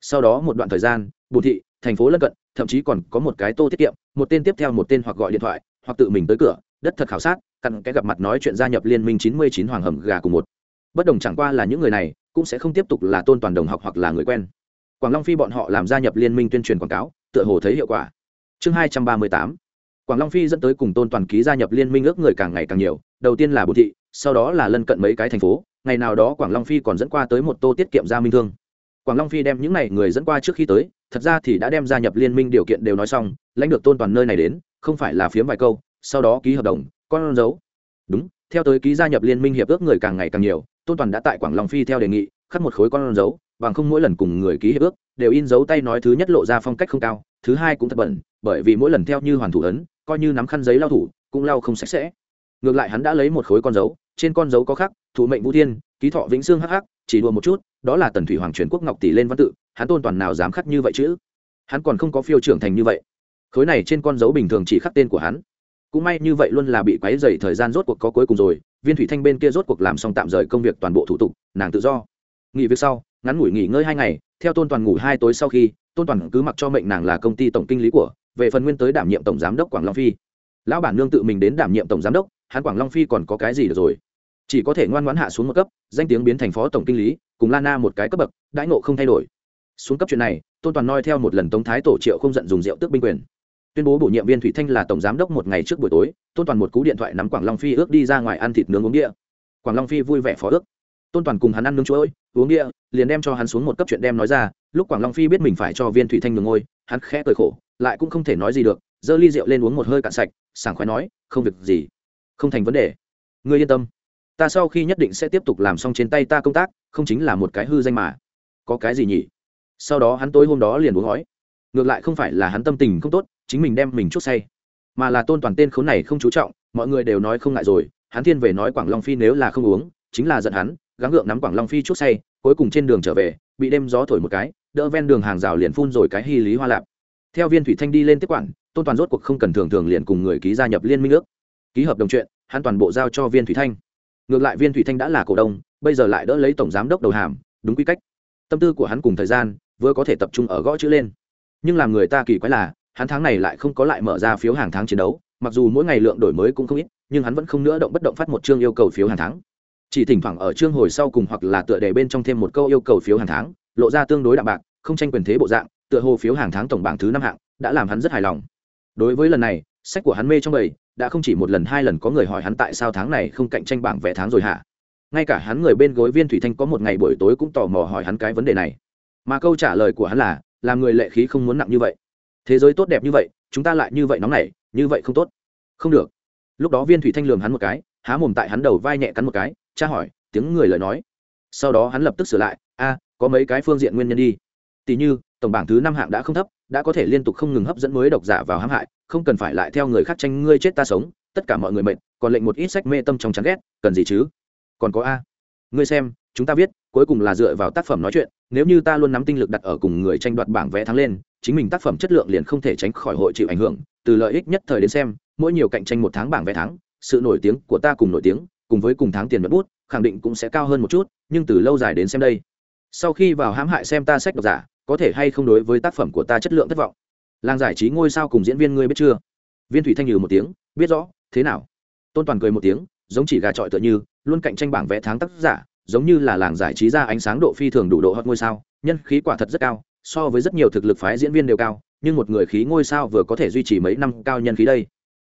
Sau đó một đoạn thời gian bùn thị, thành phố lân cận thậm chí còn có một cái tô tiết kiệm, một tên tiếp theo một tên hoặc gọi điện thoại, hoặc tự mình tới cửa, đất thật khảo sát, cặn cái gặp mặt nói chuyện gia nhập liên minh chín mươi chín hoàng hầm gà cùng một. Bất đồng chẳng qua là những người này cũng sẽ không tiếp tục là tôn toàn đồng học hoặc là người quen. Quảng long phi bọn họ làm gia nhập liên minh tuyên truyền quảng cáo, tựa hồ thấy hiệu quả. Chương hai trăm ba mươi tám. Quảng long phi dẫn tới cùng tôn toàn ký gia nhập liên minh ước người càng ngày càng nhiều, đầu tiên là bồ thị, sau đó là lân cận mấy cái thành phố, ngày nào đó quảng long phi còn dẫn qua tới một tô tiết kiệm gia minh thương. Quảng long phi đem những n à y người dẫn qua trước khi tới thật ra thì đã đem gia nhập liên minh điều kiện đều nói xong, lãnh được tôn toàn nơi này đến, không phải là phiếm vài câu, sau đó ký hợp đồng, con dấu. Đúng, theo tới ký gia nhập liên minh hiệp ước người càng ngày càng nhiều, tôn toàn đã tại quảng long phi theo đề nghị, khắc một khối con dấu, bằng không mỗi lần cùng người ký hiệp ước, đều in dấu tay nói thứ nhất lộ ra phong cách không cao, thứ hai cũng thật bẩn, bởi vì mỗi lần theo như hoàn thủ ấn, coi như nắm khăn giấy lao thủ, cũng lao không sạch sẽ. Ngược lại hắn đã lấy một khối con dấu, trên con dấu có khắc, thủ mệnh vũ thiên, ký thọ vĩnh sương hắc hắc, chỉ đùa một chút đó là tần thủy hoàng truyền quốc ngọc tỷ lên văn tự, hắn tôn toàn nào dám khắc như vậy chứ? Hắn còn không có phiêu trưởng thành như vậy. Khối này trên con dấu bình thường chỉ khắc tên của hắn. Cũng may như vậy luôn là bị quấy dày thời gian rốt cuộc có cuối cùng rồi, viên thủy thanh bên kia rốt cuộc làm xong tạm rời công việc toàn bộ thủ tục, nàng tự do. Nghỉ việc sau, ngắn ngủi nghỉ ngơi hai ngày, theo tôn toàn ngủ hai tối sau khi, tôn toàn cứ mặc cho mệnh nàng là công ty tổng kinh lý của, về phần nguyên tới đảm nhiệm tổng giám đốc quảng long phi. Lão bản nương tự mình đến đảm nhiệm tổng giám đốc, hắn quảng long phi còn có cái gì được rồi? Chỉ có thể ngoan ngoãn hạ xuống một cấp, danh tiếng biến thành phó tổng kinh lý, cùng lana một cái cấp bậc, đãi ngộ không thay đổi. Xuống cấp chuyện này, tôn toàn noi theo một lần tống thái tổ triệu không giận dùng rượu tước binh quyền. Tuyên bố bổ nhiệm viên thủy thanh là tổng giám đốc một ngày trước buổi tối, tôn toàn một cú điện thoại nắm quảng long phi ước đi ra ngoài ăn thịt nướng uống địa quảng long phi vui vẻ phó ước. Tôn toàn cùng hắn ăn nướng chuỗi uống địa liền đem cho hắn xuống một cấp chuyện đem nói ra, lúc quảng long phi biết mình phải cho viên thủy thanh ngừng ngôi, hắn khẽ cười khổ, lại cũng không thể nói gì được, giơ ly rượu lên uống một hơi cạn sạch, sảng khoái nói, không việc gì, không thành vấn đề. Ngươi yên tâm ta sau khi nhất định sẽ tiếp tục làm xong trên tay ta công tác không chính là một cái hư danh mà. Có cái gì nhỉ? Sau đó hắn tối hôm đó liền uống hói, ngược lại không phải là hắn tâm tình không tốt chính mình đem mình chút say. Mà là tôn toàn tên khốn này không chú trọng mọi người đều nói không ngại rồi hắn thiên về nói quảng long phi nếu là không uống chính là giận hắn gắng gượng nắm quảng long phi chút say cuối cùng trên đường trở về bị đêm gió thổi một cái đỡ ven đường hàng rào liền phun rồi cái hy lý hoa lạp. Theo viên thủy thanh đi lên tiếp quản tôn toàn rốt cuộc không cần thường thường liền cùng người ký gia nhập liên minh ước. Ký hợp đồng chuyện hắn toàn bộ giao cho viên thủy thanh ngược lại viên thủy thanh đã là cổ đông, bây giờ lại đỡ lấy tổng giám đốc đầu hàm, đúng quy cách. Tâm tư của hắn cùng thời gian, vừa có thể tập trung ở gõ chữ lên. Nhưng làm người ta kỳ quái là, hắn tháng này lại không có lại mở ra phiếu hàng tháng chiến đấu, mặc dù mỗi ngày lượng đổi mới cũng không ít, nhưng hắn vẫn không nữa động bất động phát một chương yêu cầu phiếu hàng tháng. Chỉ thỉnh thoảng ở chương hồi sau cùng hoặc là tựa đề bên trong thêm một câu yêu cầu phiếu hàng tháng, lộ ra tương đối đạm bạc, không tranh quyền thế bộ dạng, tựa hồ phiếu hàng tháng tổng bảng thứ năm hạng, đã làm hắn rất hài lòng. Đối với lần này sách của hắn mê trong bầy, đã không chỉ một lần, hai lần có người hỏi hắn tại sao tháng này không cạnh tranh bảng vẽ tháng rồi hả? Ngay cả hắn người bên gối viên thủy thanh có một ngày buổi tối cũng tò mò hỏi hắn cái vấn đề này. Mà câu trả lời của hắn là, làm người lệ khí không muốn nặng như vậy. Thế giới tốt đẹp như vậy, chúng ta lại như vậy nóng nảy, như vậy không tốt. Không được. Lúc đó viên thủy thanh lường hắn một cái, há mồm tại hắn đầu vai nhẹ cắn một cái, cha hỏi, tiếng người lời nói. Sau đó hắn lập tức sửa lại, a, có mấy cái phương diện nguyên nhân đi tỷ như, tổng bảng thứ năm hạng đã không thấp, đã có thể liên tục không ngừng hấp dẫn mới độc giả vào hãm hại, không cần phải lại theo người khác tranh ngươi chết ta sống, tất cả mọi người mệt, còn lệnh một ít sách mê tâm trong chán ghét, cần gì chứ? Còn có a. Ngươi xem, chúng ta viết, cuối cùng là dựa vào tác phẩm nói chuyện, nếu như ta luôn nắm tinh lực đặt ở cùng người tranh đoạt bảng vẽ thắng lên, chính mình tác phẩm chất lượng liền không thể tránh khỏi hội chịu ảnh hưởng, từ lợi ích nhất thời đến xem, mỗi nhiều cạnh tranh một tháng bảng vẽ thắng, sự nổi tiếng của ta cùng nổi tiếng, cùng với cùng tháng tiền mất bút, khẳng định cũng sẽ cao hơn một chút, nhưng từ lâu dài đến xem đây. Sau khi vào hãm hại xem ta sách độc giả có thể hay không đối với tác phẩm của ta chất lượng thất vọng? Làng giải trí ngôi sao cùng diễn viên ngươi biết chưa? Viên thủy thanh nhừ một tiếng, biết rõ, thế nào? Tôn toàn cười một tiếng, giống chỉ gà trọi tựa như, luôn cạnh tranh bảng vẽ tháng tác giả, giống như là làng giải trí ra ánh sáng độ phi thường đủ độ hot ngôi sao, nhân khí quả thật rất cao, so với rất nhiều thực lực phái diễn viên đều cao, nhưng một người khí ngôi sao vừa có thể duy trì mấy năm cao nhân khí đây.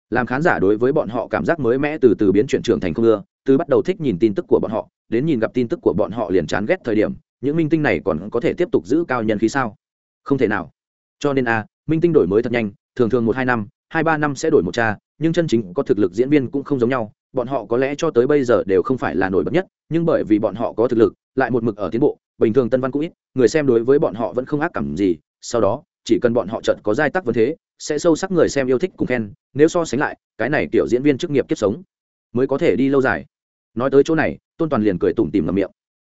Làm khán giả đối với bọn họ cảm giác mới mẽ từ từ biến chuyển trưởng thành không ưa, từ bắt đầu thích nhìn tin tức của bọn họ, đến nhìn gặp tin tức của bọn họ liền chán ghét thời điểm những minh tinh này còn có thể tiếp tục giữ cao nhân khí sao? Không thể nào. Cho nên a minh tinh đổi mới thật nhanh, thường thường một hai năm, hai ba năm sẽ đổi một cha, nhưng chân chính có thực lực diễn viên cũng không giống nhau, bọn họ có lẽ cho tới bây giờ đều không phải là nổi bật nhất, nhưng bởi vì bọn họ có thực lực, lại một mực ở tiến bộ, bình thường tân văn cũng ít, người xem đối với bọn họ vẫn không ác cảm gì, sau đó, chỉ cần bọn họ trận có giai tắc vấn thế, sẽ sâu sắc người xem yêu thích cùng khen, nếu so sánh lại, cái này kiểu diễn viên chức nghiệp kiếp sống mới có thể đi lâu dài. Nói tới chỗ này, tôn toàn liền cười tủm tìm ngầm miệng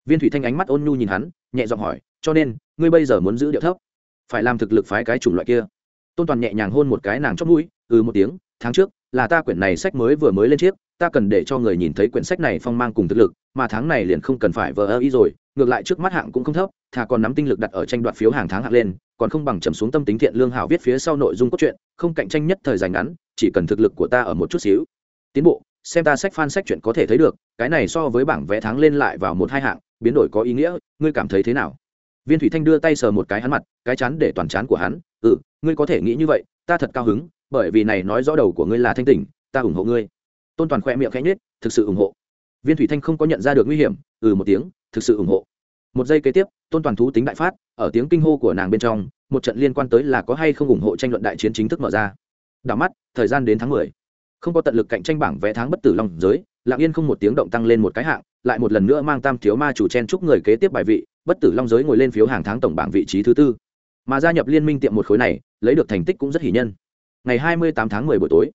viên thủy thanh ánh mắt ôn nhu nhìn hắn, nhẹ giọng hỏi, cho nên, ngươi bây giờ muốn giữ điệu thấp? Phải làm thực lực phái cái chủng loại kia? Tôn toàn nhẹ nhàng hôn một cái nàng chót mũi ừ một tiếng, tháng trước, là ta quyển này sách mới vừa mới lên chiếc, ta cần để cho người nhìn thấy quyển sách này phong mang cùng thực lực, mà tháng này liền không cần phải vờ ơ ý rồi, ngược lại trước mắt hạng cũng không thấp, thà còn nắm tinh lực đặt ở tranh đoạt phiếu hàng tháng hạng lên, còn không bằng trầm xuống tâm tính thiện lương hảo viết phía sau nội dung cốt truyện, không cạnh tranh nhất thời dài ngắn, chỉ cần thực lực của ta ở một chút xíu. Tiến bộ, xem ta sách fan sách chuyện có thể thấy được, cái này so với bảng vẽ tháng lên lại vào một hai hạng biến đổi có ý nghĩa, ngươi cảm thấy thế nào? Viên thủy thanh đưa tay sờ một cái hắn mặt, cái chắn để toàn chán của hắn. Ừ ngươi có thể nghĩ như vậy, ta thật cao hứng, bởi vì này nói rõ đầu của ngươi là thanh tỉnh, ta ủng hộ ngươi. Tôn toàn khoe miệng khẽ nhết thực sự ủng hộ. Viên thủy thanh không có nhận ra được nguy hiểm ừ một tiếng, thực sự ủng hộ. Một giây kế tiếp, tôn toàn thú tính đại phát, ở tiếng kinh hô của nàng bên trong, một trận liên quan tới là có hay không ủng hộ tranh luận đại chiến chính thức mở ra. Đảo mắt, thời gian đến tháng mười. Không có tận lực cạnh tranh bảng vé tháng bất tử long giới lạng yên không một tiếng động tăng lên một cái hạng lại một lần nữa mang tam thiếu ma chủ chen chúc người kế tiếp bài vị, bất tử long giới ngồi lên phiếu hàng tháng tổng bảng vị trí thứ tư. Mà gia nhập liên minh tiệm một khối này, lấy được thành tích cũng rất hỷ nhân. Ngày hai mươi tám tháng mười buổi tối,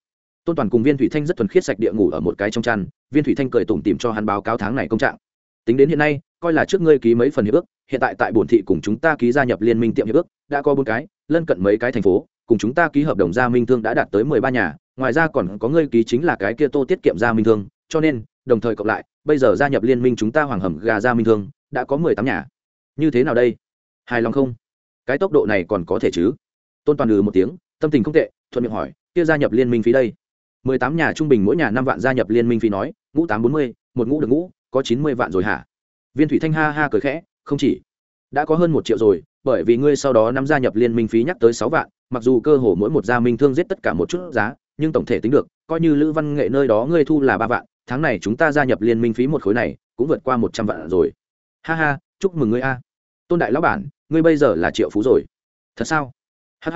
tôn toàn cùng viên thủy thanh rất thuần khiết sạch địa ngủ ở một cái trong chăn, viên thủy thanh cười tủm tìm cho hắn báo cáo tháng này công trạng. Tính đến hiện nay, coi là trước ngươi ký mấy phần hiệp ước, hiện tại tại bổn thị cùng chúng ta ký gia nhập liên minh tiệm hiệp ước, đã có bốn cái, lân cận mấy cái thành phố, cùng chúng ta ký hợp đồng gia minh thương đã đạt tới mười ba nhà, ngoài ra còn có ngươi ký chính là cái kia tô tiết kiệm gia minh thương, cho nên, đồng thời cộng lại bây giờ gia nhập liên minh chúng ta hoàng hầm gà gia minh thương, đã có mười tám nhà. Như thế nào đây? Hài lòng không? Cái tốc độ này còn có thể chứ? Tôn toàn ừ một tiếng, tâm tình không tệ, thuận miệng hỏi, kia gia nhập liên minh phí đây? Mười tám nhà trung bình mỗi nhà năm vạn gia nhập liên minh phí nói, ngũ tám bốn mươi, một ngũ được ngũ, có chín mươi vạn rồi hả? Viên thủy thanh ha ha cười khẽ, không chỉ, đã có hơn một triệu rồi, bởi vì ngươi sau đó nắm gia nhập liên minh phí nhắc tới sáu vạn, mặc dù cơ hồ mỗi một gia minh thương giết tất cả một chút giá, nhưng tổng thể tính được, coi như lữ văn nghệ nơi đó ngươi thu là ba vạn tháng này chúng ta gia nhập liên minh phí một khối này, cũng vượt qua một trăm vạn rồi. Ha ha, chúc mừng ngươi a. Tôn đại lão bản, ngươi bây giờ là triệu phú rồi. Thật sao? Hh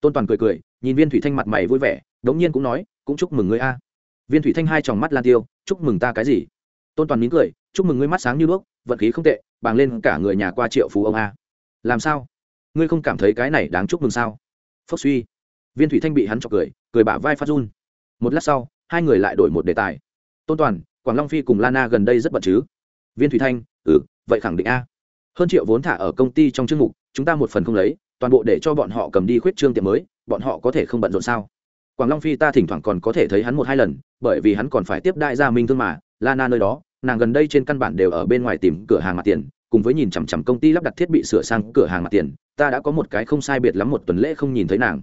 tôn toàn cười cười, nhìn viên thủy thanh mặt mày vui vẻ, đống nhiên cũng nói, cũng chúc mừng ngươi a. Viên thủy thanh hai tròng mắt lan tiêu, chúc mừng ta cái gì? Tôn toàn mỉm cười, chúc mừng ngươi mắt sáng như đuốc, vận khí không tệ, bàng lên cả người nhà qua triệu phú ông a. Làm sao? Ngươi không cảm thấy cái này đáng chúc mừng sao? Phốc suy. Viên thủy thanh bị hắn chọc cười cười bả vai phát run. Một lát sau, hai người lại đổi một đề tài tôn toàn, quảng long phi cùng lana gần đây rất bận chứ? Viên thủy thanh ừ vậy khẳng định a. Hơn triệu vốn thả ở công ty trong chương mục, chúng ta một phần không lấy, toàn bộ để cho bọn họ cầm đi khuyết trương tiệm mới, bọn họ có thể không bận rộn sao? Quảng long phi ta thỉnh thoảng còn có thể thấy hắn một hai lần, bởi vì hắn còn phải tiếp đại gia minh thương mà, lana nơi đó, nàng gần đây trên căn bản đều ở bên ngoài tìm cửa hàng mặt tiền, cùng với nhìn chằm chằm công ty lắp đặt thiết bị sửa sang cửa hàng mặt tiền, ta đã có một cái không sai biệt lắm một tuần lễ không nhìn thấy nàng.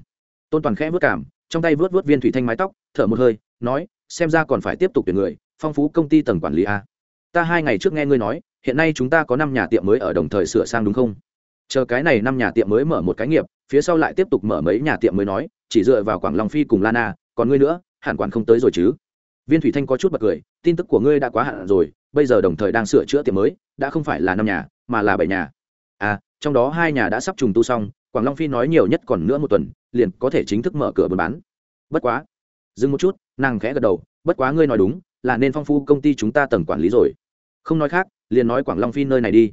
Tôn toàn khẽ vớt cảm, trong tay vớt vớt viên thủy thanh mái tóc, thở một hơi, nói xem ra còn phải tiếp tục tuyển người, phong phú công ty tầng quản lý a. Ta hai ngày trước nghe ngươi nói, hiện nay chúng ta có năm nhà tiệm mới ở đồng thời sửa sang đúng không? Chờ cái này năm nhà tiệm mới mở một cái nghiệp, phía sau lại tiếp tục mở mấy nhà tiệm mới nói, chỉ dựa vào quảng long phi cùng lana, còn ngươi nữa, hẳn quản không tới rồi chứ. Viên thủy thanh có chút bật cười, tin tức của ngươi đã quá hạn rồi, bây giờ đồng thời đang sửa chữa tiệm mới, đã không phải là năm nhà, mà là bảy nhà. À trong đó hai nhà đã sắp trùng tu xong, quảng long phi nói nhiều nhất còn nữa một tuần, liền có thể chính thức mở cửa buôn bán. Bất quá dừng một chút, nàng khẽ gật đầu, bất quá ngươi nói đúng, là nên phong phu công ty chúng ta tầng quản lý rồi. Không nói khác, liền nói quảng long phi nơi này đi.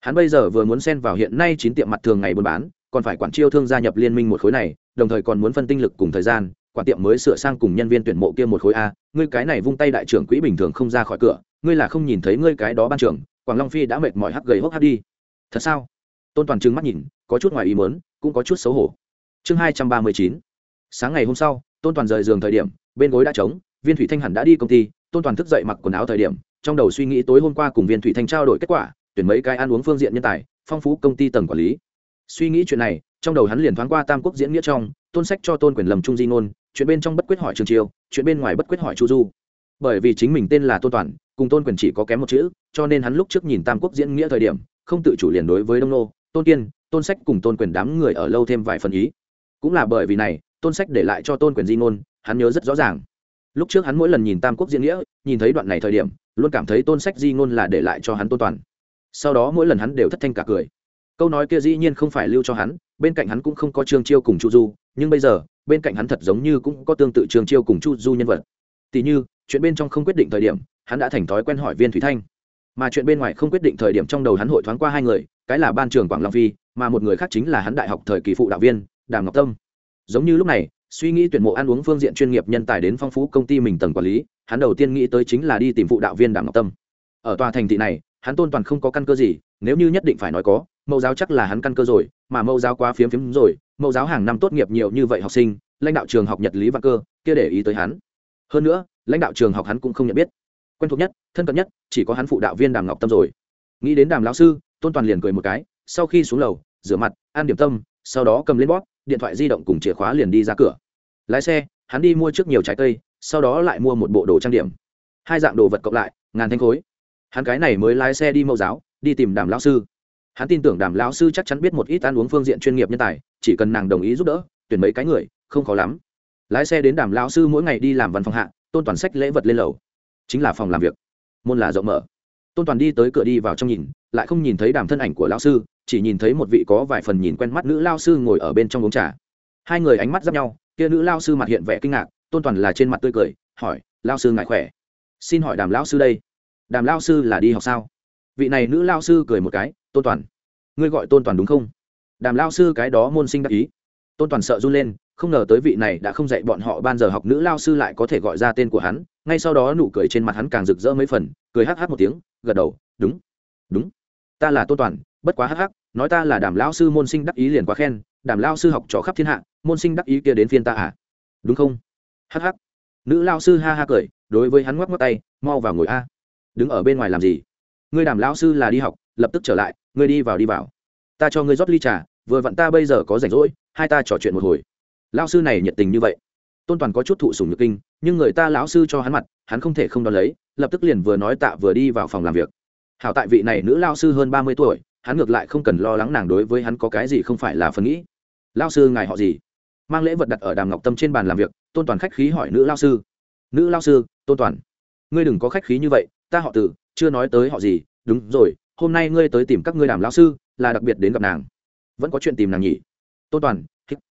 Hắn bây giờ vừa muốn xen vào hiện nay chín tiệm mặt thường ngày buôn bán, còn phải quản chiêu thương gia nhập liên minh một khối này, đồng thời còn muốn phân tinh lực cùng thời gian, quản tiệm mới sửa sang cùng nhân viên tuyển mộ kia một khối a, ngươi cái này vung tay đại trưởng quỹ bình thường không ra khỏi cửa, ngươi là không nhìn thấy ngươi cái đó ban trưởng, quảng long phi đã mệt mỏi hắc gầy hốc hắc đi. Thật sao? Tôn toàn trừng mắt nhìn, có chút ngoài ý mớn cũng có chút xấu hổ. Chương hai trăm ba mươi chín. Sáng ngày hôm sau tôn toàn rời giường thời điểm, bên gối đã trống, viên thủy thanh hẳn đã đi công ty, tôn toàn thức dậy mặc quần áo thời điểm, trong đầu suy nghĩ tối hôm qua cùng viên thủy thanh trao đổi kết quả, tuyển mấy cái ăn uống phương diện nhân tài, phong phú công ty tầng quản lý. Suy nghĩ chuyện này, trong đầu hắn liền thoáng qua tam quốc diễn nghĩa trong, tôn sách cho tôn quyền lầm trung di ngôn, chuyện bên trong bất quyết hỏi trường triều, chuyện bên ngoài bất quyết hỏi chu du. Bởi vì chính mình tên là tôn toàn, cùng tôn quyền chỉ có kém một chữ, cho nên hắn lúc trước nhìn tam quốc diễn nghĩa thời điểm, không tự chủ liền đối với đông nô, tôn kiên, tôn sách cùng tôn quyền đám người ở lâu thêm vài phần ý. Cũng là bởi vì này tôn sách để lại cho tôn quyền di ngôn, hắn nhớ rất rõ ràng. Lúc trước hắn mỗi lần nhìn tam quốc diễn nghĩa, nhìn thấy đoạn này thời điểm, luôn cảm thấy tôn sách di ngôn là để lại cho hắn tôn toàn. Sau đó mỗi lần hắn đều thất thanh cả cười. Câu nói kia dĩ nhiên không phải lưu cho hắn, bên cạnh hắn cũng không có trương chiêu cùng chu du, nhưng bây giờ, bên cạnh hắn thật giống như cũng có tương tự trương chiêu cùng chu du nhân vật. Tỉ như, chuyện bên trong không quyết định thời điểm, hắn đã thành thói quen hỏi viên thủy thanh. Mà chuyện bên ngoài không quyết định thời điểm trong đầu hắn hội thoáng qua hai người, cái là ban trường quảng long phi, mà một người khác chính là hắn đại học thời kỳ phụ đạo viên, đàm ngọc tâm giống như lúc này, suy nghĩ tuyển mộ ăn uống phương diện chuyên nghiệp nhân tài đến phong phú công ty mình tầng quản lý, hắn đầu tiên nghĩ tới chính là đi tìm phụ đạo viên đảng ngọc tâm. Ở tòa thành thị này, hắn tôn toàn không có căn cơ gì, nếu như nhất định phải nói có, mẫu giáo chắc là hắn căn cơ rồi, mà mẫu giáo quá phiếm phiếm rồi, mẫu giáo hàng năm tốt nghiệp nhiều như vậy học sinh, lãnh đạo trường học nhật lý văn cơ, kia để ý tới hắn. Hơn nữa, lãnh đạo trường học hắn cũng không nhận biết. Quen thuộc nhất, thân cận nhất, chỉ có hắn phụ đạo viên đàm ngọc tâm rồi. Nghĩ đến đàm lão sư, tôn toàn liền cười một cái, sau khi xuống lầu, rửa mặt, ăn điểm tâm, sau đó cầm lên bóp điện thoại di động cùng chìa khóa liền đi ra cửa. Lái xe, hắn đi mua trước nhiều trái cây, sau đó lại mua một bộ đồ trang điểm. Hai dạng đồ vật cộng lại, ngàn thanh khối. Hắn cái này mới lái xe đi mẫu giáo, đi tìm đàm lão sư. Hắn tin tưởng đàm lão sư chắc chắn biết một ít ăn uống phương diện chuyên nghiệp nhân tài, chỉ cần nàng đồng ý giúp đỡ, tuyển mấy cái người, không khó lắm. Lái xe đến đàm lão sư mỗi ngày đi làm văn phòng hạ, tôn toàn sách lễ vật lên lầu. Chính là phòng làm việc. Môn là rộng mở. Tôn toàn đi tới cửa đi vào trong nhìn, lại không nhìn thấy đàm thân ảnh của lão sư chỉ nhìn thấy một vị có vài phần nhìn quen mắt nữ lao sư ngồi ở bên trong uống trà. Hai người ánh mắt giáp nhau, kia nữ lao sư mặt hiện vẻ kinh ngạc, tôn toàn là trên mặt tươi cười, hỏi, lao sư ngại khỏe? Xin hỏi đàm lao sư đây. Đàm lao sư là đi học sao? Vị này nữ lao sư cười một cái, tôn toàn, ngươi gọi tôn toàn đúng không? Đàm lao sư cái đó môn sinh đắc ý. Tôn toàn sợ run lên, không ngờ tới vị này đã không dạy bọn họ ban giờ học nữ lao sư lại có thể gọi ra tên của hắn, ngay sau đó nụ cười trên mặt hắn càng rực rỡ mấy phần, cười hắc hắc một tiếng, gật đầu, đúng đúng ta là tôn toàn, bất quá hắc hắc, nói ta là đàm lao sư môn sinh đắc ý liền quá khen, đàm lao sư học trò khắp thiên hạ, môn sinh đắc ý kia đến phiên ta à? Đúng không? Hắc hắc. Nữ lao sư ha ha cười, đối với hắn ngoắc ngoắc tay, mau vào ngồi a. Đứng ở bên ngoài làm gì? Ngươi đàm lao sư là đi học, lập tức trở lại, ngươi đi vào đi vào. Ta cho ngươi rót ly trà, vừa vặn ta bây giờ có rảnh rỗi, hai ta trò chuyện một hồi. Lao sư này nhiệt tình như vậy. Tôn toàn có chút thụ sùng nhược kinh, nhưng người ta lão sư cho hắn mặt, hắn không thể không đón lấy, lập tức liền vừa nói tạ vừa đi vào phòng làm việc hảo tại vị này nữ lao sư hơn ba mươi tuổi, hắn ngược lại không cần lo lắng nàng đối với hắn có cái gì không phải là phần nghĩ. Lao sư ngài họ gì? Mang lễ vật đặt ở đàm ngọc tâm trên bàn làm việc, tôn toàn khách khí hỏi nữ lao sư. Nữ lao sư, tôn toàn, ngươi đừng có khách khí như vậy, ta họ tử, chưa nói tới họ gì. Đúng rồi, hôm nay ngươi tới tìm các ngươi đàm lao sư, là đặc biệt đến gặp nàng. Vẫn có chuyện tìm nàng nhỉ? Tôn toàn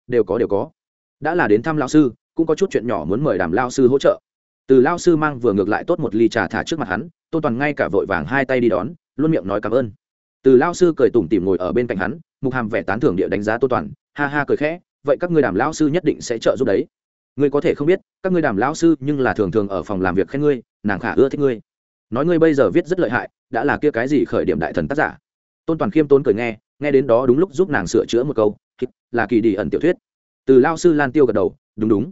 đều có đều có. Đã là đến thăm lao sư, cũng có chút chuyện nhỏ muốn mời đàm lao sư hỗ trợ. Từ lao sư mang vừa ngược lại tốt một ly trà thả trước mặt hắn tôn toàn ngay cả vội vàng hai tay đi đón, luôn miệng nói cảm ơn. Từ lao sư cười tủm tỉm ngồi ở bên cạnh hắn, mục hàm vẻ tán thưởng địa đánh giá tôn toàn, ha ha cười khẽ, vậy các ngươi đàm lao sư nhất định sẽ trợ giúp đấy. Ngươi có thể không biết, các ngươi đàm lao sư nhưng là thường thường ở phòng làm việc khen ngươi, nàng khả ưa thích ngươi. Nói ngươi bây giờ viết rất lợi hại, đã là kia cái gì khởi điểm đại thần tác giả. Tôn toàn khiêm tốn cười nghe nghe đến đó đúng lúc giúp nàng sửa chữa một câu là kỳ đi ẩn tiểu thuyết. Từ lao sư lan tiêu gật đầu, đúng đúng,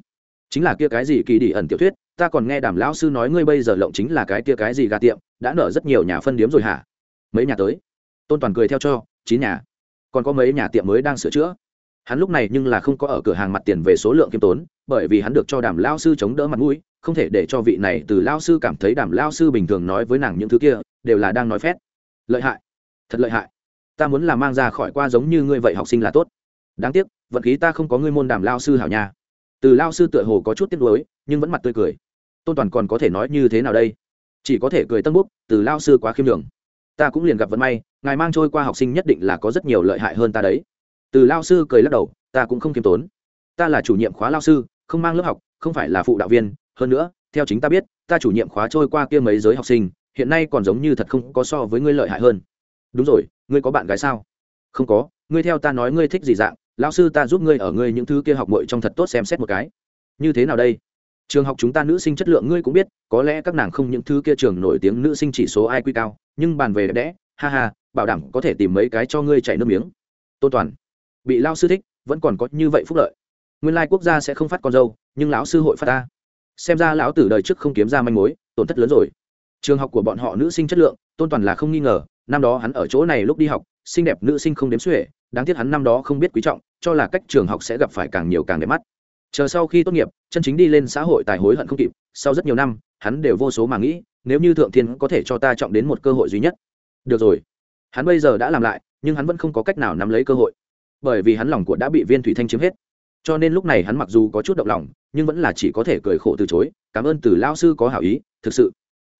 chính là kia cái gì kỳ đi ẩn tiểu thuyết ta còn nghe đàm lão sư nói ngươi bây giờ lộng chính là cái kia cái gì gà tiệm, đã nở rất nhiều nhà phân điếm rồi hả? Mấy nhà tới? Tôn toàn cười theo cho, chín nhà. Còn có mấy nhà tiệm mới đang sửa chữa. Hắn lúc này nhưng là không có ở cửa hàng mặt tiền về số lượng kiêm tốn, bởi vì hắn được cho đàm lao sư chống đỡ mặt mũi, không thể để cho vị này từ lao sư cảm thấy đàm lao sư bình thường nói với nàng những thứ kia, đều là đang nói phét. Lợi hại. Thật lợi hại. Ta muốn là mang ra khỏi qua giống như ngươi vậy học sinh là tốt. Đáng tiếc, vận khí ta không có ngươi môn đàm lao sư hảo nha. Từ lao sư tựa hồ có chút tiếc nuối, nhưng vẫn mặt tươi cười tôn toàn còn có thể nói như thế nào đây? Chỉ có thể cười tân búc, từ lao sư quá khiêm đường ta cũng liền gặp vận may, ngài mang trôi qua học sinh nhất định là có rất nhiều lợi hại hơn ta đấy. Từ lao sư cười lắc đầu, ta cũng không khiêm tốn. Ta là chủ nhiệm khóa lao sư, không mang lớp học, không phải là phụ đạo viên. Hơn nữa, theo chính ta biết, ta chủ nhiệm khóa trôi qua kia mấy giới học sinh, hiện nay còn giống như thật không có so với ngươi lợi hại hơn. Đúng rồi, ngươi có bạn gái sao? Không có, ngươi theo ta nói ngươi thích gì dạng lão sư ta giúp ngươi ở ngươi những thứ kia học mội trong thật tốt xem xét một cái. Như thế nào đây? Trường học chúng ta nữ sinh chất lượng ngươi cũng biết, có lẽ các nàng không những thứ kia trường nổi tiếng nữ sinh chỉ số ai quy cao, nhưng bàn về đẹp đẽ, ha ha, bảo đảm có thể tìm mấy cái cho ngươi chảy nước miếng. Tôn toàn, bị lao sư thích, vẫn còn có như vậy phúc lợi. Nguyên lai quốc gia sẽ không phát con dâu, nhưng lão sư hội phát ta. Xem ra lão tử đời trước không kiếm ra manh mối, tổn thất lớn rồi. Trường học của bọn họ nữ sinh chất lượng, tôn toàn là không nghi ngờ, năm đó hắn ở chỗ này lúc đi học, xinh đẹp nữ sinh không đếm xuể, đáng tiếc hắn năm đó không biết quý trọng, cho là cách trường học sẽ gặp phải càng nhiều càng đẹp mắt chờ sau khi tốt nghiệp, chân chính đi lên xã hội tài hối hận không kịp, sau rất nhiều năm, hắn đều vô số mà nghĩ, nếu như thượng thiên có thể cho ta chọn đến một cơ hội duy nhất. Được rồi. Hắn bây giờ đã làm lại, nhưng hắn vẫn không có cách nào nắm lấy cơ hội. Bởi vì hắn lòng của đã bị viên thủy thanh chiếm hết. Cho nên lúc này hắn mặc dù có chút động lòng, nhưng vẫn là chỉ có thể cười khổ từ chối, cảm ơn từ lao sư có hảo ý, thực sự.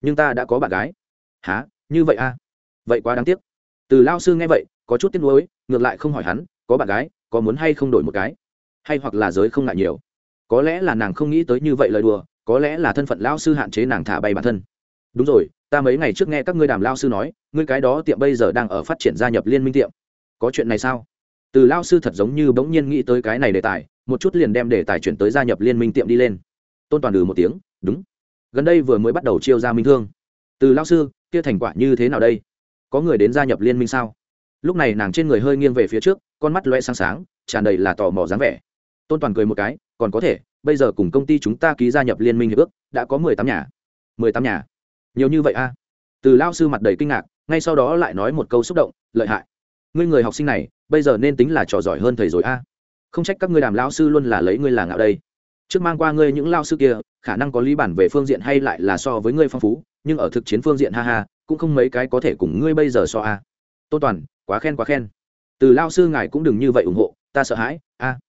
Nhưng ta đã có bạn gái. Há như vậy à? vậy quá đáng tiếc. Từ lao sư nghe vậy, có chút tiếc nuối, ngược lại không hỏi hắn, có bạn gái, có muốn hay không đổi một cái? Hay hoặc là giới không ngại nhiều. Có lẽ là nàng không nghĩ tới như vậy lời đùa, có lẽ là thân phận lao sư hạn chế nàng thả bay bản thân. Đúng rồi, ta mấy ngày trước nghe các ngươi đàm lao sư nói, ngươi cái đó tiệm bây giờ đang ở phát triển gia nhập liên minh tiệm. Có chuyện này sao? Từ lao sư thật giống như bỗng nhiên nghĩ tới cái này đề tài, một chút liền đem đề tài chuyển tới gia nhập liên minh tiệm đi lên. Tôn toàn ừ một tiếng, đúng. Gần đây vừa mới bắt đầu chiêu ra minh thương. Từ lao sư, kia thành quả như thế nào đây? Có người đến gia nhập liên minh sao? Lúc này nàng trên người hơi nghiêng về phía trước, con mắt loe sáng sáng, tràn đầy là tò mò dáng vẻ tôn toàn cười một cái, còn có thể, bây giờ cùng công ty chúng ta ký gia nhập liên minh hiệp ước, đã có mười tám nhà. mười tám nhà. Nhiều như vậy a từ lao sư mặt đầy kinh ngạc, ngay sau đó lại nói một câu xúc động, lợi hại. Ngươi người học sinh này, bây giờ nên tính là trò giỏi hơn thầy rồi a không trách các ngươi đàm lao sư luôn là lấy ngươi là ngạo đây. Trước mang qua ngươi những lao sư kia, khả năng có lý bản về phương diện hay lại là so với ngươi phong phú, nhưng ở thực chiến phương diện ha ha, cũng không mấy cái có thể cùng ngươi bây giờ so a tôn toàn, quá khen quá khen. Từ lao sư ngài cũng đừng như vậy ủng hộ, ta sợ hãi a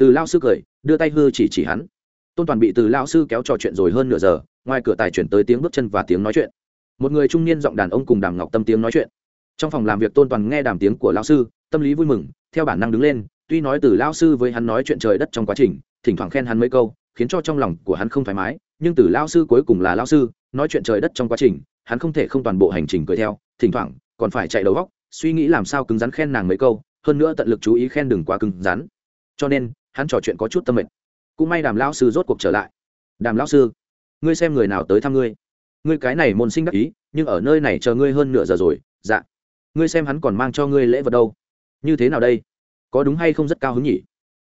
từ lao sư cười, đưa tay hư chỉ chỉ hắn. Tôn toàn bị từ lao sư kéo trò chuyện rồi hơn nửa giờ, ngoài cửa tài chuyển tới tiếng bước chân và tiếng nói chuyện. Một người trung niên giọng đàn ông cùng đàm ngọc tâm tiếng nói chuyện. Trong phòng làm việc tôn toàn nghe đàm tiếng của lao sư, tâm lý vui mừng, theo bản năng đứng lên, tuy nói từ lao sư với hắn nói chuyện trời đất trong quá trình, thỉnh thoảng khen hắn mấy câu, khiến cho trong lòng của hắn không thoải mái, nhưng từ lao sư cuối cùng là lao sư, nói chuyện trời đất trong quá trình, hắn không thể không toàn bộ hành trình cười theo, thỉnh thoảng còn phải chạy đầu góc, suy nghĩ làm sao cứng rắn khen nàng mấy câu, hơn nữa tận lực chú ý khen đừng quá cứng rắn. Cho nên hắn trò chuyện có chút tâm mệt. Cũng may đàm lao sư rốt cuộc trở lại. Đàm lao sư, ngươi xem người nào tới thăm ngươi? Ngươi cái này môn sinh đắc ý, nhưng ở nơi này chờ ngươi hơn nửa giờ rồi. Dạ. Ngươi xem hắn còn mang cho ngươi lễ vật đâu? Như thế nào đây? Có đúng hay không rất cao hứng nhỉ?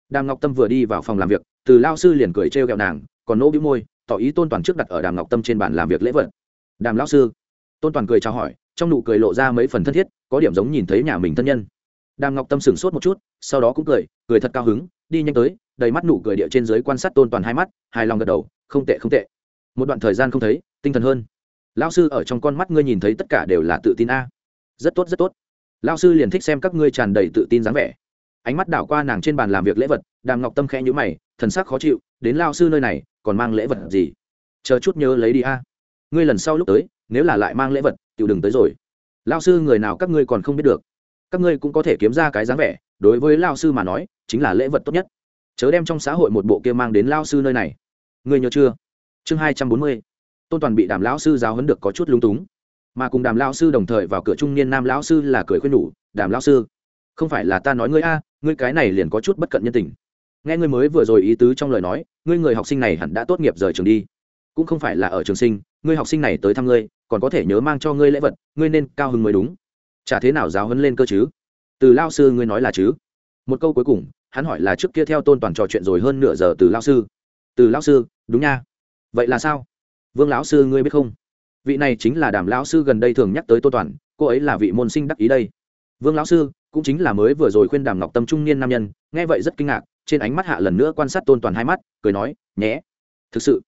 Đàm ngọc tâm vừa đi vào phòng làm việc, từ lao sư liền cười trêu ghẹo nàng, còn nỗ bĩu môi, tỏ ý tôn toàn trước đặt ở đàm ngọc tâm trên bàn làm việc lễ vật. Đàm lao sư, tôn toàn cười chào hỏi, trong nụ cười lộ ra mấy phần thân thiết, có điểm giống nhìn thấy nhà mình thân nhân. Đàm ngọc tâm sửng sốt một chút, sau đó cũng cười cười thật cao hứng đi nhanh tới, đầy mắt nụ cười địa trên dưới quan sát tôn toàn hai mắt, hài lòng gật đầu, không tệ không tệ. Một đoạn thời gian không thấy, tinh thần hơn. Lao sư ở trong con mắt ngươi nhìn thấy tất cả đều là tự tin a. Rất tốt rất tốt. Lao sư liền thích xem các ngươi tràn đầy tự tin dáng vẻ. Ánh mắt đảo qua nàng trên bàn làm việc lễ vật, đàm ngọc tâm khẽ nhữ mày, thần sắc khó chịu, đến lao sư nơi này, còn mang lễ vật gì? Chờ chút nhớ lấy đi a. Ngươi lần sau lúc tới, nếu là lại mang lễ vật tự đừng tới rồi. Lao sư người nào các ngươi còn không biết được. Các ngươi cũng có thể kiếm ra cái dáng vẻ, đối với lao sư mà nói chính là lễ vật tốt nhất. Chớ đem trong xã hội một bộ kia mang đến lao sư nơi này. Ngươi nhớ chưa? Chương hai trăm bốn mươi. Tôn toàn bị đàm lão sư giáo hấn được có chút lung túng. Mà cùng đàm lão sư đồng thời vào cửa trung niên nam lão sư là cười khuyên nhủ, đàm lão sư, không phải là ta nói ngươi a, ngươi cái này liền có chút bất cận nhân tình. Nghe ngươi mới vừa rồi ý tứ trong lời nói, ngươi người học sinh này hẳn đã tốt nghiệp rời trường đi. Cũng không phải là ở trường sinh, ngươi học sinh này tới thăm ngươi, còn có thể nhớ mang cho ngươi lễ vật, ngươi nên cao hứng mới đúng. Chả thế nào giáo hấn lên cơ chứ? Từ lao sư ngươi nói là chứ? Một câu cuối cùng hắn hỏi là trước kia theo tôn toàn trò chuyện rồi hơn nửa giờ từ lao sư. Từ lao sư, đúng nha. Vậy là sao? Vương lão sư ngươi biết không? Vị này chính là đàm lão sư gần đây thường nhắc tới tô toàn, cô ấy là vị môn sinh đắc ý đây. Vương lão sư, cũng chính là mới vừa rồi khuyên đàm ngọc tâm trung niên nam nhân, nghe vậy rất kinh ngạc, trên ánh mắt hạ lần nữa quan sát tôn toàn hai mắt, cười nói, nhé. Thực sự?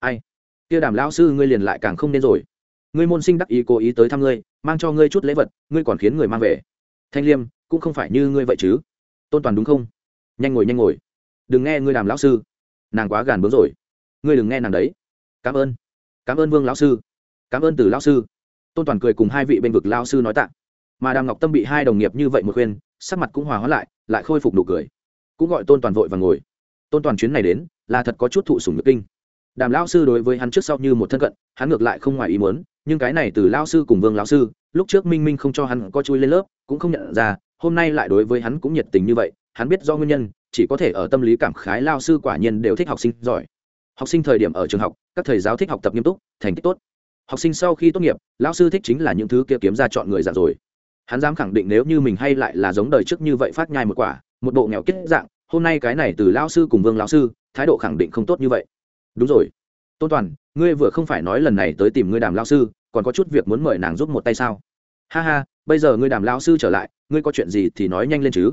Ai? Kia đàm lão sư ngươi liền lại càng không nên rồi. Ngươi môn sinh đắc ý cố ý tới thăm ngươi, mang cho ngươi chút lễ vật, ngươi còn khiến người mang về. Thanh liêm, cũng không phải như ngươi vậy chứ. Tôn toàn đúng không? Nhanh ngồi nhanh ngồi. Đừng nghe ngươi làm lão sư. Nàng quá gàn bướng rồi. Ngươi đừng nghe nàng đấy. Cảm ơn. Cảm ơn vương lão sư. Cảm ơn từ lão sư. Tôn toàn cười cùng hai vị bên vực lão sư nói tạ. Mà đàm ngọc tâm bị hai đồng nghiệp như vậy một khuyên, sắc mặt cũng hòa hóa lại lại khôi phục nụ cười. Cũng gọi tôn toàn vội và ngồi. Tôn toàn chuyến này đến, là thật có chút thụ sủng nhược kinh. Đàm lão sư đối với hắn trước sau như một thân cận, hắn ngược lại không ngoài ý muốn, nhưng cái này từ lão sư cùng vương lão sư, lúc trước minh minh không cho hắn có chui lên lớp, cũng không nhận ra, hôm nay lại đối với hắn cũng nhiệt tình như vậy hắn biết do nguyên nhân, chỉ có thể ở tâm lý cảm khái lao sư quả nhiên đều thích học sinh giỏi. Học sinh thời điểm ở trường học, các thầy giáo thích học tập nghiêm túc, thành tích tốt. Học sinh sau khi tốt nghiệp, lao sư thích chính là những thứ kia kiếm ra chọn người dạng rồi. Hắn dám khẳng định nếu như mình hay lại là giống đời trước như vậy phát nhai một quả, một bộ nghèo kết dạng, hôm nay cái này từ lao sư cùng vương lao sư, thái độ khẳng định không tốt như vậy. Đúng rồi. Tôn toàn, ngươi vừa không phải nói lần này tới tìm ngươi đàm lao sư, còn có chút việc muốn mời nàng giúp một tay sao? Ha ha, bây giờ ngươi đàm lao sư trở lại, ngươi có chuyện gì thì nói nhanh lên chứ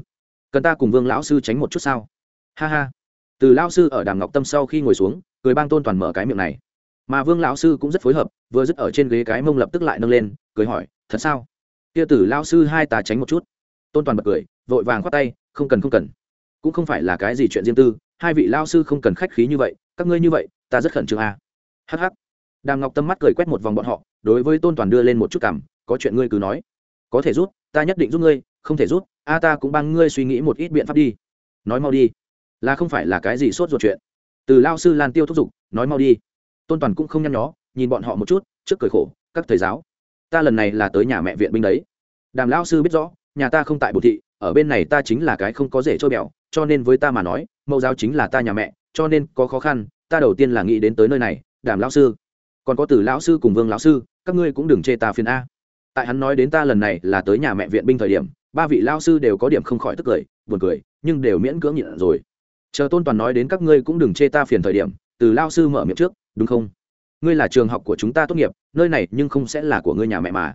cần ta cùng vương lão sư tránh một chút sao? Ha ha. Từ lão sư ở đàm ngọc tâm sau khi ngồi xuống, cười bang tôn toàn mở cái miệng này. Mà vương lão sư cũng rất phối hợp, vừa dứt ở trên ghế cái mông lập tức lại nâng lên, cười hỏi, thật sao? Kia tử lão sư hai ta tránh một chút. Tôn toàn bật cười, vội vàng khoát tay, không cần không cần. Cũng không phải là cái gì chuyện riêng tư, hai vị lao sư không cần khách khí như vậy, các ngươi như vậy, ta rất khẩn trương à. hh đàm ngọc tâm mắt cười quét một vòng bọn họ, đối với tôn toàn đưa lên một chút cảm, có chuyện ngươi cứ nói. Có thể rút ta nhất định giúp ngươi không thể rút, a ta cũng băng ngươi suy nghĩ một ít biện pháp đi. Nói mau đi. Là không phải là cái gì sốt ruột chuyện. Từ lao sư lan tiêu thúc giục, nói mau đi. Tôn toàn cũng không nhăn nhó, nhìn bọn họ một chút, trước cười khổ, các thầy giáo. Ta lần này là tới nhà mẹ viện binh đấy. Đàm lao sư biết rõ, nhà ta không tại bồ thị, ở bên này ta chính là cái không có rể trôi bẹo cho nên với ta mà nói, mẫu giáo chính là ta nhà mẹ, cho nên có khó khăn, ta đầu tiên là nghĩ đến tới nơi này, đàm lao sư. Còn có từ lão sư cùng vương lão sư, các ngươi cũng đừng chê ta phiền a. Tại hắn nói đến ta lần này là tới nhà mẹ viện binh thời điểm ba vị lao sư đều có điểm không khỏi tức cười, buồn cười, nhưng đều miễn cưỡng nhịn rồi. Chờ tôn toàn nói đến các ngươi cũng đừng chê ta phiền thời điểm, từ lao sư mở miệng trước, đúng không? Ngươi là trường học của chúng ta tốt nghiệp, nơi này nhưng không sẽ là của ngươi nhà mẹ mà.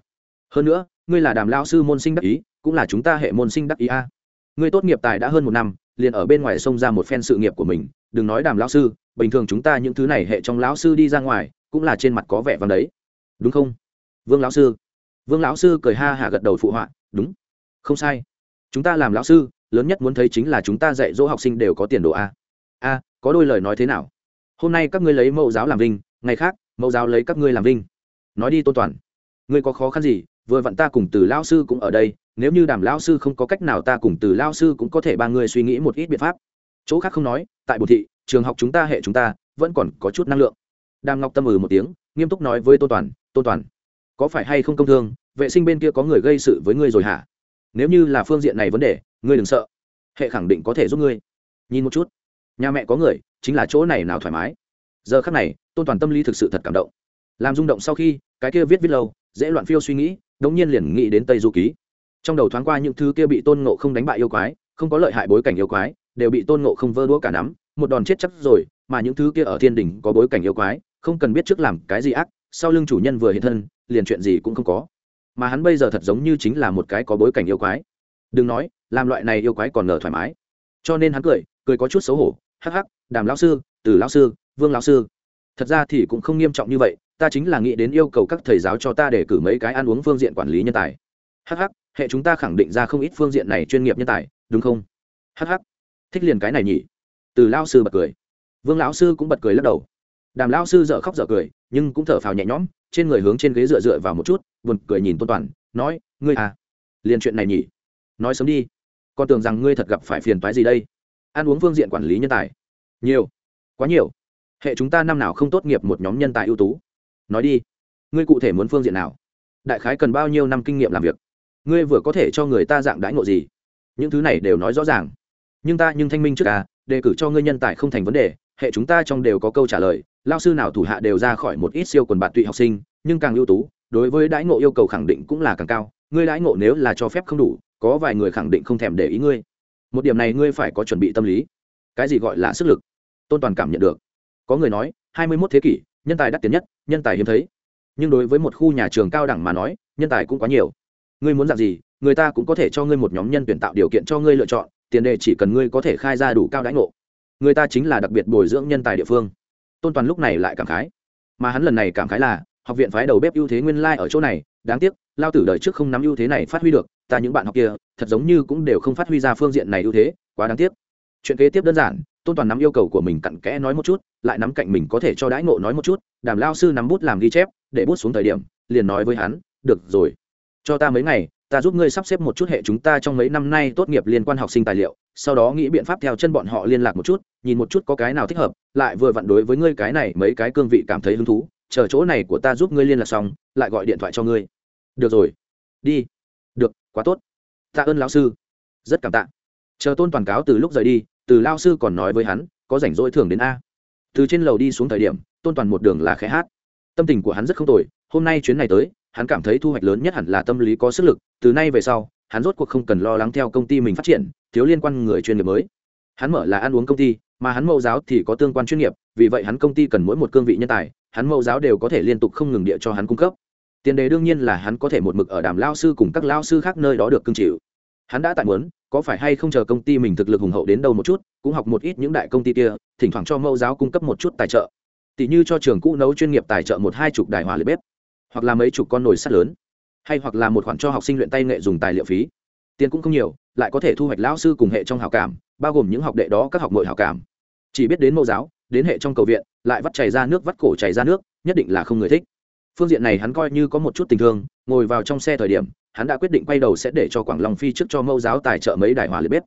Hơn nữa, ngươi là đàm lao sư môn sinh đắc ý, cũng là chúng ta hệ môn sinh đắc ý a. Ngươi tốt nghiệp tài đã hơn một năm, liền ở bên ngoài xông ra một phen sự nghiệp của mình, đừng nói đàm lao sư, bình thường chúng ta những thứ này hệ trong lão sư đi ra ngoài, cũng là trên mặt có vẻ vàng đấy. Đúng không? Vương lão sư. Vương lão sư cười ha hả gật đầu phụ họa, đúng không sai. Chúng ta làm lão sư, lớn nhất muốn thấy chính là chúng ta dạy dỗ học sinh đều có tiền đồ a. A, có đôi lời nói thế nào? Hôm nay các ngươi lấy mẫu giáo làm vinh, ngày khác, mẫu giáo lấy các ngươi làm vinh. Nói đi tôn toàn. Ngươi có khó khăn gì? Vừa vặn ta cùng từ lao sư cũng ở đây, nếu như đàm lao sư không có cách nào ta cùng từ lao sư cũng có thể ba người suy nghĩ một ít biện pháp. Chỗ khác không nói, tại bộ thị, trường học chúng ta, hệ chúng ta, vẫn còn có chút năng lượng. Đàm ngọc tâm ừ một tiếng, nghiêm túc nói với tôn toàn tôn toàn, có phải hay không công thương? Vệ sinh bên kia có người gây sự với ngươi rồi hả? Nếu như là phương diện này vấn đề, ngươi đừng sợ. Hệ khẳng định có thể giúp ngươi. Nhìn một chút. Nhà mẹ có người, chính là chỗ này nào thoải mái. Giờ khắc này, tôn toàn tâm lý thực sự thật cảm động. Làm rung động sau khi, cái kia viết viết lâu, dễ loạn phiêu suy nghĩ, đống nhiên liền nghĩ đến tây du ký. Trong đầu thoáng qua những thứ kia bị tôn ngộ không đánh bại yêu quái, không có lợi hại bối cảnh yêu quái, đều bị tôn ngộ không vơ đũa cả nắm, một đòn chết chắc rồi, mà những thứ kia ở thiên đình có bối cảnh yêu quái, không cần biết trước làm cái gì ác, sau lưng chủ nhân vừa hiện thân, liền chuyện gì cũng không có mà hắn bây giờ thật giống như chính là một cái có bối cảnh yêu quái. Đừng nói, làm loại này yêu quái còn ngờ thoải mái. Cho nên hắn cười cười có chút xấu hổ. Hắc hắc, đàm lão sư từ lão sư, vương lão sư. Thật ra thì cũng không nghiêm trọng như vậy, ta chính là nghĩ đến yêu cầu các thầy giáo cho ta để cử mấy cái ăn uống phương diện quản lý nhân tài. Hh hệ chúng ta khẳng định ra không ít phương diện này chuyên nghiệp nhân tài, đúng không? Hh thích liền cái này nhỉ? Từ lao sư bật cười. Vương lão sư cũng bật cười lắc đầu. Đàm lão sư dợ khóc dợ cười, nhưng cũng thở phào nhẹ nhõm, trên người hướng trên ghế dựa dựa vào một chút buồn cười nhìn tôn toàn, nói, ngươi à liền chuyện này nhỉ? Nói sớm đi. Con tưởng rằng ngươi thật gặp phải phiền toái gì đây? Ăn uống phương diện quản lý nhân tài. Nhiều. Quá nhiều. Hệ chúng ta năm nào không tốt nghiệp một nhóm nhân tài ưu tú? Nói đi. Ngươi cụ thể muốn phương diện nào? Đại khái cần bao nhiêu năm kinh nghiệm làm việc? Ngươi vừa có thể cho người ta dạng đãi ngộ gì? Những thứ này đều nói rõ ràng. Nhưng ta nhưng thanh minh trước à đề cử cho ngươi nhân tài không thành vấn đề, hệ chúng ta trong đều có câu trả lời. Lao sư nào thủ hạ đều ra khỏi một ít siêu quần bạn tụy học sinh, nhưng càng ưu tú đối với đãi ngộ yêu cầu khẳng định cũng là càng cao, ngươi đãi ngộ nếu là cho phép không đủ, có vài người khẳng định không thèm để ý ngươi. Một điểm này ngươi phải có chuẩn bị tâm lý. Cái gì gọi là sức lực? Tôn toàn cảm nhận được. Có người nói, hai mươi 21 thế kỷ, nhân tài đắt tiền nhất, nhân tài hiếm thấy. Nhưng đối với một khu nhà trường cao đẳng mà nói, nhân tài cũng quá nhiều. Ngươi muốn dạng gì, người ta cũng có thể cho ngươi một nhóm nhân tuyển tạo điều kiện cho ngươi lựa chọn, tiền đề chỉ cần ngươi có thể khai ra đủ cao đãi ngộ. Người ta chính là đặc biệt bồi dưỡng nhân tài địa phương. Tôn toàn lúc này lại cảm khái. Mà hắn lần này cảm khái là học viện phái đầu bếp ưu thế nguyên lai、like、ở chỗ này, đáng tiếc, lao tử đời trước không nắm ưu thế này phát huy được, ta những bạn học kia, thật giống như cũng đều không phát huy ra phương diện này ưu thế, quá đáng tiếc. Chuyện kế tiếp đơn giản, tôn toàn nắm yêu cầu của mình cặn kẽ nói một chút, lại nắm cạnh mình có thể cho đãi ngộ nói một chút, đàm lao sư nắm bút làm ghi chép, để bút xuống thời điểm, liền nói với hắn, được rồi, cho ta mấy ngày, ta giúp ngươi sắp xếp một chút hệ chúng ta trong mấy năm nay tốt nghiệp liên quan học sinh tài liệu, sau đó nghĩ biện pháp theo chân bọn họ liên lạc một chút, nhìn một chút có cái nào thích hợp, lại vừa vặn đối với ngươi cái này mấy cái cương vị cảm thấy hứng thú chờ chỗ này của ta giúp ngươi liên lạc xong, lại gọi điện thoại cho ngươi. Được rồi. Đi. Được, quá tốt. Tạ ơn lão sư. Rất cảm tạ. Chờ tôn toàn cáo từ lúc rời đi, từ lao sư còn nói với hắn, có rảnh rỗi thường đến a. Từ trên lầu đi xuống thời điểm, tôn toàn một đường là khẽ hát. Tâm tình của hắn rất không tồi, hôm nay chuyến này tới, hắn cảm thấy thu hoạch lớn nhất hẳn là tâm lý có sức lực, từ nay về sau, hắn rốt cuộc không cần lo lắng theo công ty mình phát triển, thiếu liên quan người chuyên nghiệp mới. Hắn mở là ăn uống công ty, mà hắn mẫu giáo thì có tương quan chuyên nghiệp, vì vậy hắn công ty cần mỗi một cương vị nhân tài hắn mẫu giáo đều có thể liên tục không ngừng địa cho hắn cung cấp. Tiền đề đương nhiên là hắn có thể một mực ở đàm lao sư cùng các lao sư khác nơi đó được cưng chịu. Hắn đã tại muốn, có phải hay không chờ công ty mình thực lực hùng hậu đến đâu một chút, cũng học một ít những đại công ty kia, thỉnh thoảng cho mẫu giáo cung cấp một chút tài trợ. Tỷ như cho trường cũ nấu chuyên nghiệp tài trợ một hai chục đài hỏa liệt bếp, hoặc là mấy chục con nồi sắt lớn, hay hoặc là một khoản cho học sinh luyện tay nghệ dùng tài liệu phí. Tiền cũng không nhiều, lại có thể thu hoạch lão sư cùng hệ trong hào cảm, bao gồm những học đệ đó các học nội hào cảm. Chỉ biết đến mẫu giáo đến hệ trong cầu viện, lại vắt chảy ra nước, vắt cổ chảy ra nước, nhất định là không người thích. Phương diện này hắn coi như có một chút tình thương, ngồi vào trong xe thời điểm, hắn đã quyết định quay đầu sẽ để cho quảng long phi trước cho mẫu giáo tài trợ mấy đại hỏa liệt bếp.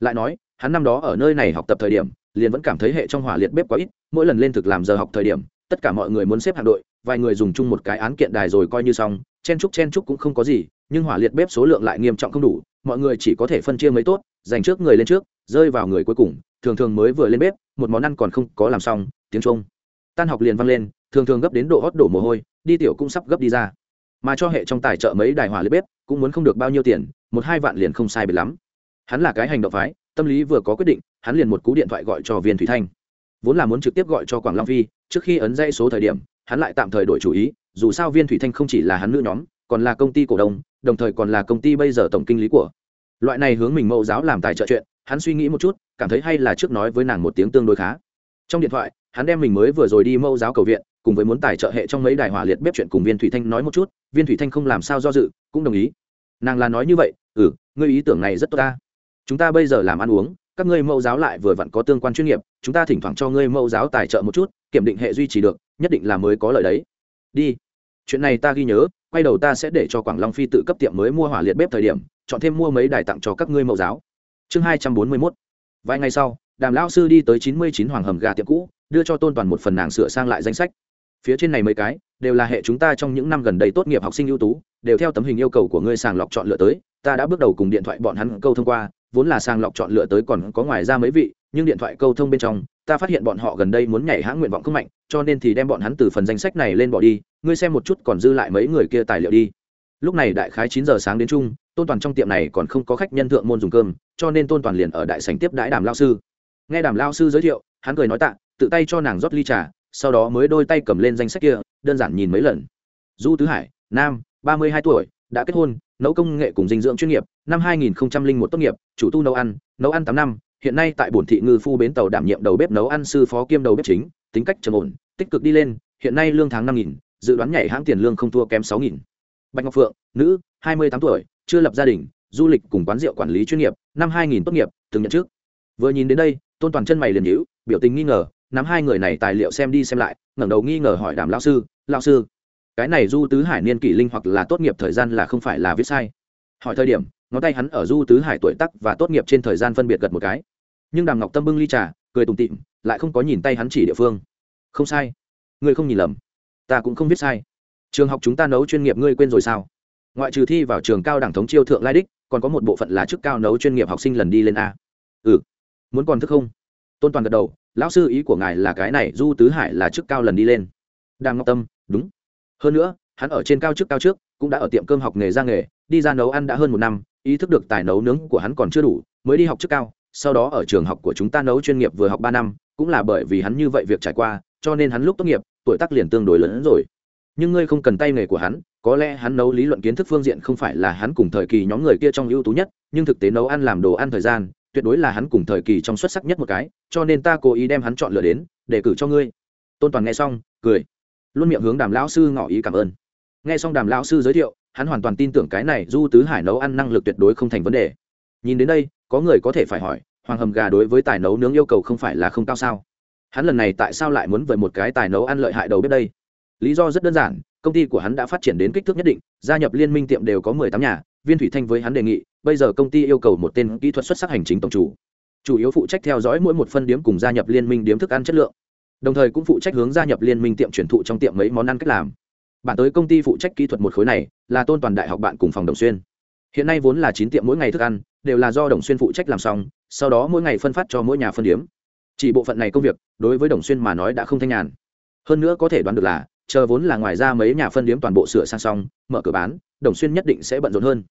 Lại nói, hắn năm đó ở nơi này học tập thời điểm, liền vẫn cảm thấy hệ trong hỏa liệt bếp quá ít, mỗi lần lên thực làm giờ học thời điểm, tất cả mọi người muốn xếp hạng đội vài người dùng chung một cái án kiện đài rồi coi như xong, chen trúc chen trúc cũng không có gì, nhưng hỏa liệt bếp số lượng lại nghiêm trọng không đủ, mọi người chỉ có thể phân chia mấy tốt, dành trước người lên trước, rơi vào người cuối cùng, thường thường mới vừa lên bếp, một món ăn còn không có làm xong, tiếng trung tan học liền vang lên, thường thường gấp đến độ hót đổ mồ hôi, đi tiểu cũng sắp gấp đi ra. Mà cho hệ trong tài trợ mấy đài hỏa liệt bếp, cũng muốn không được bao nhiêu tiền, một hai vạn liền không sai biệt lắm. Hắn là cái hành động phái, tâm lý vừa có quyết định, hắn liền một cú điện thoại gọi cho viên thủy thanh. Vốn là muốn trực tiếp gọi cho quảng long phi, trước khi ấn dây số thời điểm hắn lại tạm thời đổi chủ ý, dù sao viên thủy thanh không chỉ là hắn nữ nhóm, còn là công ty cổ đông, đồng thời còn là công ty bây giờ tổng kinh lý của. Loại này hướng mình mẫu giáo làm tài trợ chuyện, hắn suy nghĩ một chút, cảm thấy hay là trước nói với nàng một tiếng tương đối khá. Trong điện thoại, hắn đem mình mới vừa rồi đi mẫu giáo cầu viện, cùng với muốn tài trợ hệ trong mấy đài hỏa liệt bếp chuyện cùng viên thủy thanh nói một chút, viên thủy thanh không làm sao do dự, cũng đồng ý. Nàng là nói như vậy ừ ngươi ý tưởng này rất tốt ta. Chúng ta bây giờ làm ăn uống, các ngươi mẫu giáo lại vừa vặn có tương quan chuyên nghiệp, chúng ta thỉnh thoảng cho ngươi mẫu giáo tài trợ một chút, kiểm định hệ duy trì được nhất định là mới có lợi đấy. Đi. Chuyện này ta ghi nhớ, quay đầu ta sẽ để cho quảng long phi tự cấp tiệm mới mua hỏa liệt bếp thời điểm, chọn thêm mua mấy đài tặng cho các ngươi mẫu giáo. Chương hai trăm bốn mươi mốt. Vài ngày sau, đàm lão sư đi tới chín mươi chín hoàng hầm gà tiệm cũ, đưa cho tôn toàn một phần nàng sửa sang lại danh sách. Phía trên này mấy cái, đều là hệ chúng ta trong những năm gần đây tốt nghiệp học sinh ưu tú, đều theo tấm hình yêu cầu của ngươi sàng lọc chọn lựa tới, ta đã bước đầu cùng điện thoại bọn hắn câu thông qua, vốn là sàng lọc chọn lựa tới còn có ngoài ra mấy vị, nhưng điện thoại câu thông bên trong ta phát hiện bọn họ gần đây muốn nhảy hãng nguyện vọng không mạnh, cho nên thì đem bọn hắn từ phần danh sách này lên bỏ đi, ngươi xem một chút còn dư lại mấy người kia tài liệu đi. Lúc này đại khái chín giờ sáng đến chung, tôn toàn trong tiệm này còn không có khách nhân thượng môn dùng cơm, cho nên tôn toàn liền ở đại sành tiếp đãi đàm lao sư. Nghe đàm lao sư giới thiệu, hắn cười nói tạ, tự tay cho nàng rót ly trà, sau đó mới đôi tay cầm lên danh sách kia, đơn giản nhìn mấy lần. Du tứ hải, nam, ba mươi hai tuổi, đã kết hôn, nấu công nghệ cùng dinh dưỡng chuyên nghiệp, năm hai nghìn một tốt nghiệp, chủ tu nấu ăn nấu ăn tám năm hiện nay tại bổn thị ngư phu bến tàu đảm nhiệm đầu bếp nấu ăn sư phó kiêm đầu bếp chính, tính cách trầm ổn, tích cực đi lên, hiện nay lương tháng năm nghìn, dự đoán nhảy hãng tiền lương không thua kém sáu nghìn. Bạch ngọc phượng, nữ, hai mươi tám tuổi, chưa lập gia đình, du lịch cùng quán rượu quản lý chuyên nghiệp, năm hai nghìn tốt nghiệp, từng nhận trước vừa nhìn đến đây, tôn toàn chân mày liền hữu biểu tình nghi ngờ, nắm hai người này tài liệu xem đi xem lại, ngẩng đầu nghi ngờ hỏi đàm lao sư lao sư, cái này du tứ hải niên kỷ linh hoặc là tốt nghiệp thời gian là không phải là viết sai? Hỏi thời điểm, ngón tay hắn ở du tứ hải tuổi tắc và tốt nghiệp trên thời gian phân biệt gật một cái nhưng đàm ngọc tâm bưng ly trà, cười tùng tịm lại không có nhìn tay hắn chỉ địa phương. Không sai. Ngươi không nhìn lầm. Ta cũng không viết sai. Trường học chúng ta nấu chuyên nghiệp ngươi quên rồi sao? Ngoại trừ thi vào trường cao đẳng thống chiêu thượng lai đích, còn có một bộ phận là chức cao nấu chuyên nghiệp học sinh lần đi lên a. Ừ. Muốn còn thức không? Tôn toàn gật đầu, lão sư ý của ngài là cái này, du tứ hải là chức cao lần đi lên. Đàm ngọc tâm, đúng. Hơn nữa, hắn ở trên cao chức cao trước, cũng đã ở tiệm cơm học nghề ra nghề, đi ra nấu ăn đã hơn một năm, ý thức được tài nấu nướng của hắn còn chưa đủ, mới đi học chức cao sau đó ở trường học của chúng ta nấu chuyên nghiệp vừa học ba năm, cũng là bởi vì hắn như vậy việc trải qua, cho nên hắn lúc tốt nghiệp, tuổi tác liền tương đối lớn hơn rồi. Nhưng ngươi không cần tay nghề của hắn, có lẽ hắn nấu lý luận kiến thức phương diện không phải là hắn cùng thời kỳ nhóm người kia trong ưu tú nhất, nhưng thực tế nấu ăn làm đồ ăn thời gian, tuyệt đối là hắn cùng thời kỳ trong xuất sắc nhất một cái, cho nên ta cố ý đem hắn chọn lựa đến, để cử cho ngươi. Tôn toàn nghe xong, cười. Luôn miệng hướng đàm lão sư ngỏ ý cảm ơn. Nghe xong đàm lão sư giới thiệu, hắn hoàn toàn tin tưởng cái này du tứ hải nấu ăn năng lực tuyệt đối không thành vấn đề nhìn đến đây, có người có thể phải hỏi, hoàng hầm gà đối với tài nấu nướng yêu cầu không phải là không cao sao? Hắn lần này tại sao lại muốn về một cái tài nấu ăn lợi hại đầu bếp đây? Lý do rất đơn giản, công ty của hắn đã phát triển đến kích thước nhất định, gia nhập liên minh tiệm đều có mười tám nhà, viên thủy thanh với hắn đề nghị, bây giờ công ty yêu cầu một tên kỹ thuật xuất sắc hành chính tổng chủ. Chủ yếu phụ trách theo dõi mỗi một phân điếm cùng gia nhập liên minh điếm thức ăn chất lượng. Đồng thời cũng phụ trách hướng gia nhập liên minh tiệm chuyển thụ trong tiệm mấy món ăn cách làm. Bạn tới công ty phụ trách kỹ thuật một khối này, là tôn toàn đại học bạn cùng phòng đồng xuyên. Hiện nay vốn là chín tiệm mỗi ngày thức ăn đều là do đồng xuyên phụ trách làm xong, sau đó mỗi ngày phân phát cho mỗi nhà phân điếm. Chỉ bộ phận này công việc, đối với đồng xuyên mà nói đã không thanh nhàn. Hơn nữa có thể đoán được là, chờ vốn là ngoài ra mấy nhà phân điếm toàn bộ sửa sang xong, mở cửa bán, đồng xuyên nhất định sẽ bận rộn hơn.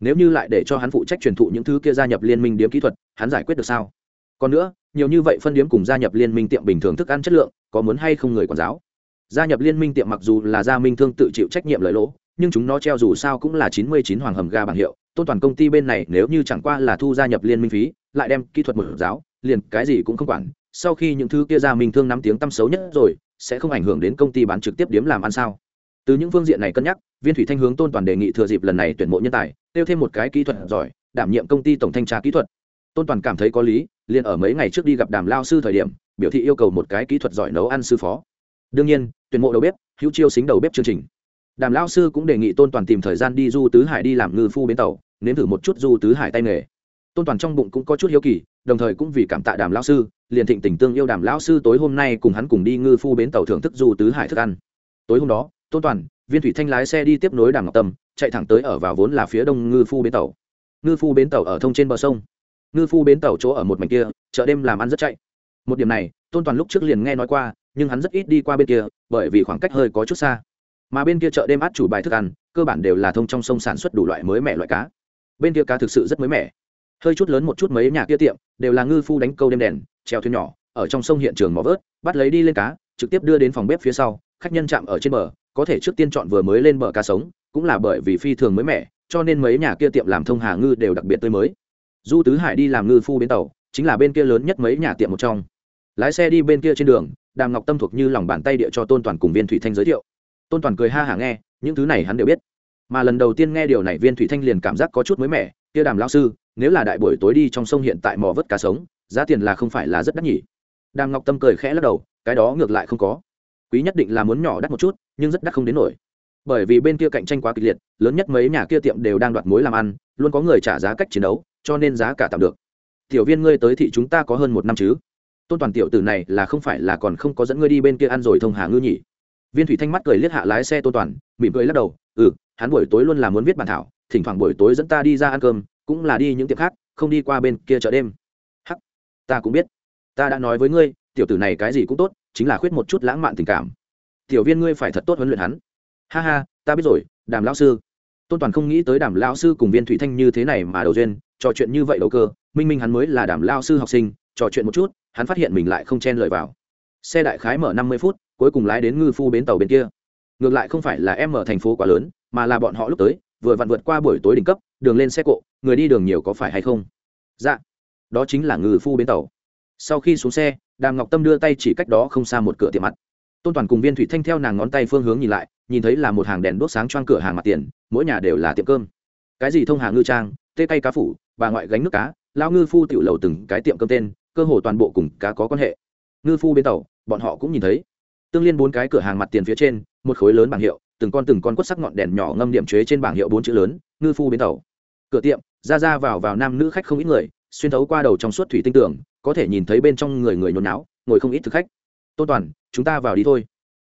Nếu như lại để cho hắn phụ trách truyền thụ những thứ kia gia nhập liên minh điếm kỹ thuật, hắn giải quyết được sao? Còn nữa, nhiều như vậy phân điếm cùng gia nhập liên minh tiệm bình thường thức ăn chất lượng, có muốn hay không người quản giáo? Gia nhập liên minh tiệm mặc dù là gia minh thương tự chịu trách nhiệm lợi lỗ, nhưng chúng nó treo dù sao cũng là chín mươi chín hoàng hầm ga bảng hiệu tôn toàn công ty bên này nếu như chẳng qua là thu gia nhập liên minh phí, lại đem kỹ thuật một giáo, liền cái gì cũng không quản. Sau khi những thứ kia ra mình thương nắm tiếng tăm xấu nhất rồi, sẽ không ảnh hưởng đến công ty bán trực tiếp điếm làm ăn sao? Từ những phương diện này cân nhắc, viên thủy thanh hướng tôn toàn đề nghị thừa dịp lần này tuyển mộ nhân tài, tiêu thêm một cái kỹ thuật giỏi, đảm nhiệm công ty tổng thanh tra kỹ thuật. Tôn toàn cảm thấy có lý, liền ở mấy ngày trước đi gặp đàm lao sư thời điểm, biểu thị yêu cầu một cái kỹ thuật giỏi nấu ăn sư phó. Đương nhiên, tuyển mộ đầu bếp, hữu chiêu xính đầu bếp chương trình. Đàm lao sư cũng đề nghị tôn toàn tìm thời gian đi du tứ hải đi làm ngư phu bến tàu nếm thử một chút du tứ hải tay nghề. Tôn toàn trong bụng cũng có chút hiếu kỳ, đồng thời cũng vì cảm tạ đàm lao sư, liền thịnh tình tương yêu đàm lao sư tối hôm nay cùng hắn cùng đi ngư phu bến tàu thưởng thức du tứ hải thức ăn. Tối hôm đó, tôn toàn, viên thủy thanh lái xe đi tiếp nối đàm ngọc tâm, chạy thẳng tới ở vào vốn là phía đông ngư phu bến tàu. Ngư phu bến tàu ở thông trên bờ sông. Ngư phu bến tàu chỗ ở một mảnh kia, chợ đêm làm ăn rất chạy. Một điểm này, tôn toàn lúc trước liền nghe nói qua, nhưng hắn rất ít đi qua bên kia, bởi vì khoảng cách hơi có chút xa. Mà bên kia chợ đêm át chủ bài thức ăn, cơ bản đều là thông trong sông sản xuất đủ loại mới mẻ loại cá bên kia cá thực sự rất mới mẻ. Hơi chút lớn một chút mấy nhà kia tiệm, đều là ngư phu đánh câu đêm đèn treo thuyền nhỏ, ở trong sông hiện trường mỏ vớt, bắt lấy đi lên cá, trực tiếp đưa đến phòng bếp phía sau, khách nhân chạm ở trên bờ, có thể trước tiên chọn vừa mới lên bờ cá sống, cũng là bởi vì phi thường mới mẻ, cho nên mấy nhà kia tiệm làm thông hà ngư đều đặc biệt tươi mới. Du tứ hải đi làm ngư phu bến tàu, chính là bên kia lớn nhất mấy nhà tiệm một trong. Lái xe đi bên kia trên đường, đàm ngọc tâm thuộc như lòng bàn tay địa cho tôn toàn cùng viên thủy thanh giới thiệu. Tôn toàn cười ha hả nghe, những thứ này hắn đều biết mà lần đầu tiên nghe điều này, viên thủy thanh liền cảm giác có chút mới mẻ. Kia đàm lao sư, nếu là đại buổi tối đi trong sông hiện tại mò vớt cá sống, giá tiền là không phải là rất đắt nhỉ? Đàm ngọc tâm cười khẽ lắc đầu, cái đó ngược lại không có. Quý nhất định là muốn nhỏ đắt một chút, nhưng rất đắt không đến nổi. Bởi vì bên kia cạnh tranh quá kịch liệt, lớn nhất mấy nhà kia tiệm đều đang đoạt mối làm ăn, luôn có người trả giá cách chiến đấu, cho nên giá cả tạm được. Tiểu viên ngươi tới thị chúng ta có hơn một năm chứ? Tôn toàn tiểu tử này là không phải là còn không có dẫn ngươi đi bên kia ăn rồi thông hà ngư nhỉ? Viên thủy thanh mắt cười liếc hạ lái xe tôn toàn, mỉm cười lắc đầu ừ hắn buổi tối luôn là muốn viết bản thảo, thỉnh thoảng buổi tối dẫn ta đi ra ăn cơm, cũng là đi những tiệm khác, không đi qua bên kia chợ đêm. Hắc, ta cũng biết. Ta đã nói với ngươi, tiểu tử này cái gì cũng tốt, chính là khuyết một chút lãng mạn tình cảm. Tiểu viên ngươi phải thật tốt huấn luyện hắn. Ha ha, ta biết rồi, đàm lão sư. Tôn toàn không nghĩ tới đàm lão sư cùng viên thủy thanh như thế này mà đầu duyên, trò chuyện như vậy đầu cơ, minh minh hắn mới là đàm lao sư học sinh, trò chuyện một chút, hắn phát hiện mình lại không chen lời vào. Xe đại khái mở năm mươi phút, cuối cùng lái đến ngư phu bến tàu bên kia. Ngược lại không phải là em ở thành phố quá lớn mà là bọn họ lúc tới, vừa vặn vượt qua buổi tối đỉnh cấp, đường lên xe cộ, người đi đường nhiều có phải hay không? Dạ. Đó chính là ngư phu bến tàu. Sau khi xuống xe, đàm ngọc tâm đưa tay chỉ cách đó không xa một cửa tiệm mặt. Tôn toàn cùng viên thủy thanh theo nàng ngón tay phương hướng nhìn lại, nhìn thấy là một hàng đèn đốt sáng choang cửa hàng mặt tiền, mỗi nhà đều là tiệm cơm. Cái gì thông hàng ngư trang, tê tay cá phủ, bà ngoại gánh nước cá lao ngư phu tiểu lầu từng cái tiệm cơm tên, cơ hồ toàn bộ cùng cá có quan hệ. Ngư phu bên tàu, bọn họ cũng nhìn thấy. Tương liên bốn cái cửa hàng mặt tiền phía trên, một khối lớn bảng hiệu từng con từng con quất sắc ngọn đèn nhỏ ngâm điểm chế trên bảng hiệu bốn chữ lớn, ngư phu bến tàu. Cửa tiệm, ra ra vào vào nam nữ khách không ít người, xuyên thấu qua đầu trong suốt thủy tinh tưởng có thể nhìn thấy bên trong người người nhốn náo ngồi không ít thực khách. Tôn toàn, chúng ta vào đi thôi.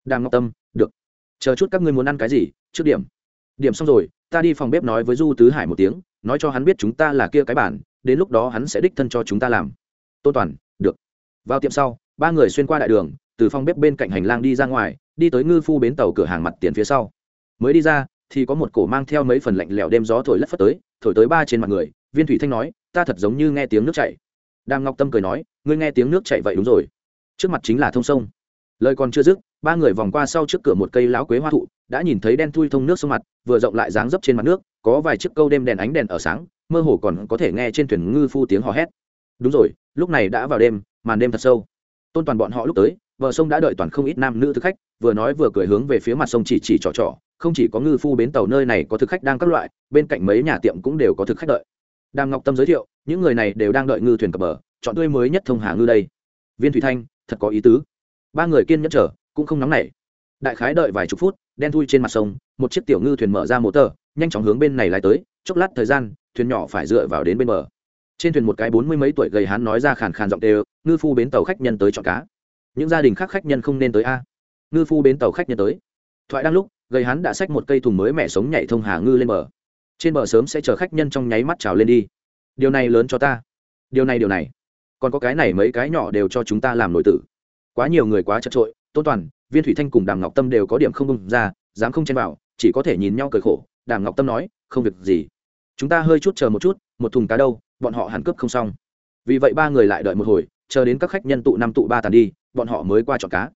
Đang ngọc tâm, được. Chờ chút các ngươi muốn ăn cái gì, trước điểm. Điểm xong rồi, ta đi phòng bếp nói với du tứ hải một tiếng, nói cho hắn biết chúng ta là kia cái bản, đến lúc đó hắn sẽ đích thân cho chúng ta làm. Tôn toàn, được. Vào tiệm sau, ba người xuyên qua đại đường từ phòng bếp bên cạnh hành lang đi ra ngoài, đi tới ngư phu bến tàu cửa hàng mặt tiền phía sau. Mới đi ra, thì có một cổ mang theo mấy phần lạnh lẽo đêm gió thổi lất phất tới, thổi tới ba trên mặt người, viên thủy thanh nói, ta thật giống như nghe tiếng nước chảy. Đàm ngọc tâm cười nói, ngươi nghe tiếng nước chảy vậy đúng rồi. Trước mặt chính là thông sông. Lời còn chưa dứt, ba người vòng qua sau trước cửa một cây láo quế hoa thụ, đã nhìn thấy đen thui thông nước sông mặt, vừa rộng lại dáng dấp trên mặt nước, có vài chiếc câu đêm đèn ánh đèn ở sáng, mơ hồ còn có thể nghe trên thuyền ngư phu tiếng hò hét. Đúng rồi, lúc này đã vào đêm, màn đêm thật sâu. Tôn toàn bọn họ lúc tới bờ sông đã đợi toàn không ít nam nữ thực khách, vừa nói vừa cười hướng về phía mặt sông chỉ chỉ trò trò, không chỉ có ngư phu bến tàu nơi này có thực khách đang các loại, bên cạnh mấy nhà tiệm cũng đều có thực khách đợi. Đàm ngọc tâm giới thiệu, những người này đều đang đợi ngư thuyền cập bờ, chọn tươi mới nhất thông hà ngư đây. Viên thủy thanh, thật có ý tứ. Ba người kiên nhẫn chờ, cũng không nóng nảy. Đại khái đợi vài chục phút, đen thui trên mặt sông, một chiếc tiểu ngư thuyền mở ra mô tờ, nhanh chóng hướng bên này lái tới, chốc lát thời gian, thuyền nhỏ phải dựa vào đến bên bờ. Trên thuyền một cái bốn mươi mấy tuổi gầy hán nói ra khàn khàn giọng đều ngư phu bến tàu khách nhân tới chọn cá những gia đình khác khách nhân không nên tới a. Ngư phu bến tàu khách nhân tới. Thoại đang lúc, gầy hắn đã xách một cây thùng mới mẹ sống nhảy thông hà ngư lên bờ. Trên bờ sớm sẽ chờ khách nhân trong nháy mắt trào lên đi. Điều này lớn cho ta. Điều này điều này. Còn có cái này mấy cái nhỏ đều cho chúng ta làm nội tử. Quá nhiều người quá chật trội. Tôn toàn, viên thủy thanh cùng đàm ngọc tâm đều có điểm không bung ra, dám không chen vào, chỉ có thể nhìn nhau cười khổ. Đàm ngọc tâm nói, không việc gì. Chúng ta hơi chút chờ một chút, một thùng cá đâu, bọn họ hẳn cướp không xong. Vì vậy ba người lại đợi một hồi chờ đến các khách nhân tụ năm tụ ba tàn đi, bọn họ mới qua chọn cá.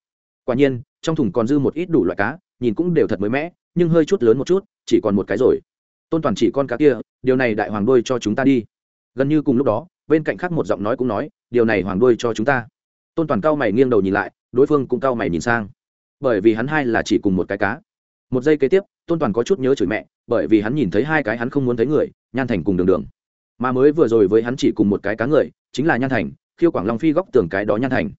Quả nhiên, trong thùng còn dư một ít đủ loại cá, nhìn cũng đều thật mới mẻ, nhưng hơi chút lớn một chút, chỉ còn một cái rồi. Tôn toàn chỉ con cá kia, điều này đại hoàng đôi cho chúng ta đi. Gần như cùng lúc đó, bên cạnh khác một giọng nói cũng nói, điều này hoàng đôi cho chúng ta. Tôn toàn cao mày nghiêng đầu nhìn lại, đối phương cũng cao mày nhìn sang. Bởi vì hắn hai là chỉ cùng một cái cá. Một giây kế tiếp, tôn toàn có chút nhớ chửi mẹ, bởi vì hắn nhìn thấy hai cái hắn không muốn thấy người, nhan thành cùng đường đường. Mà mới vừa rồi với hắn chỉ cùng một cái cá người, chính là nhan thành khiêu quảng long phi góc tường cái đó nhan thành.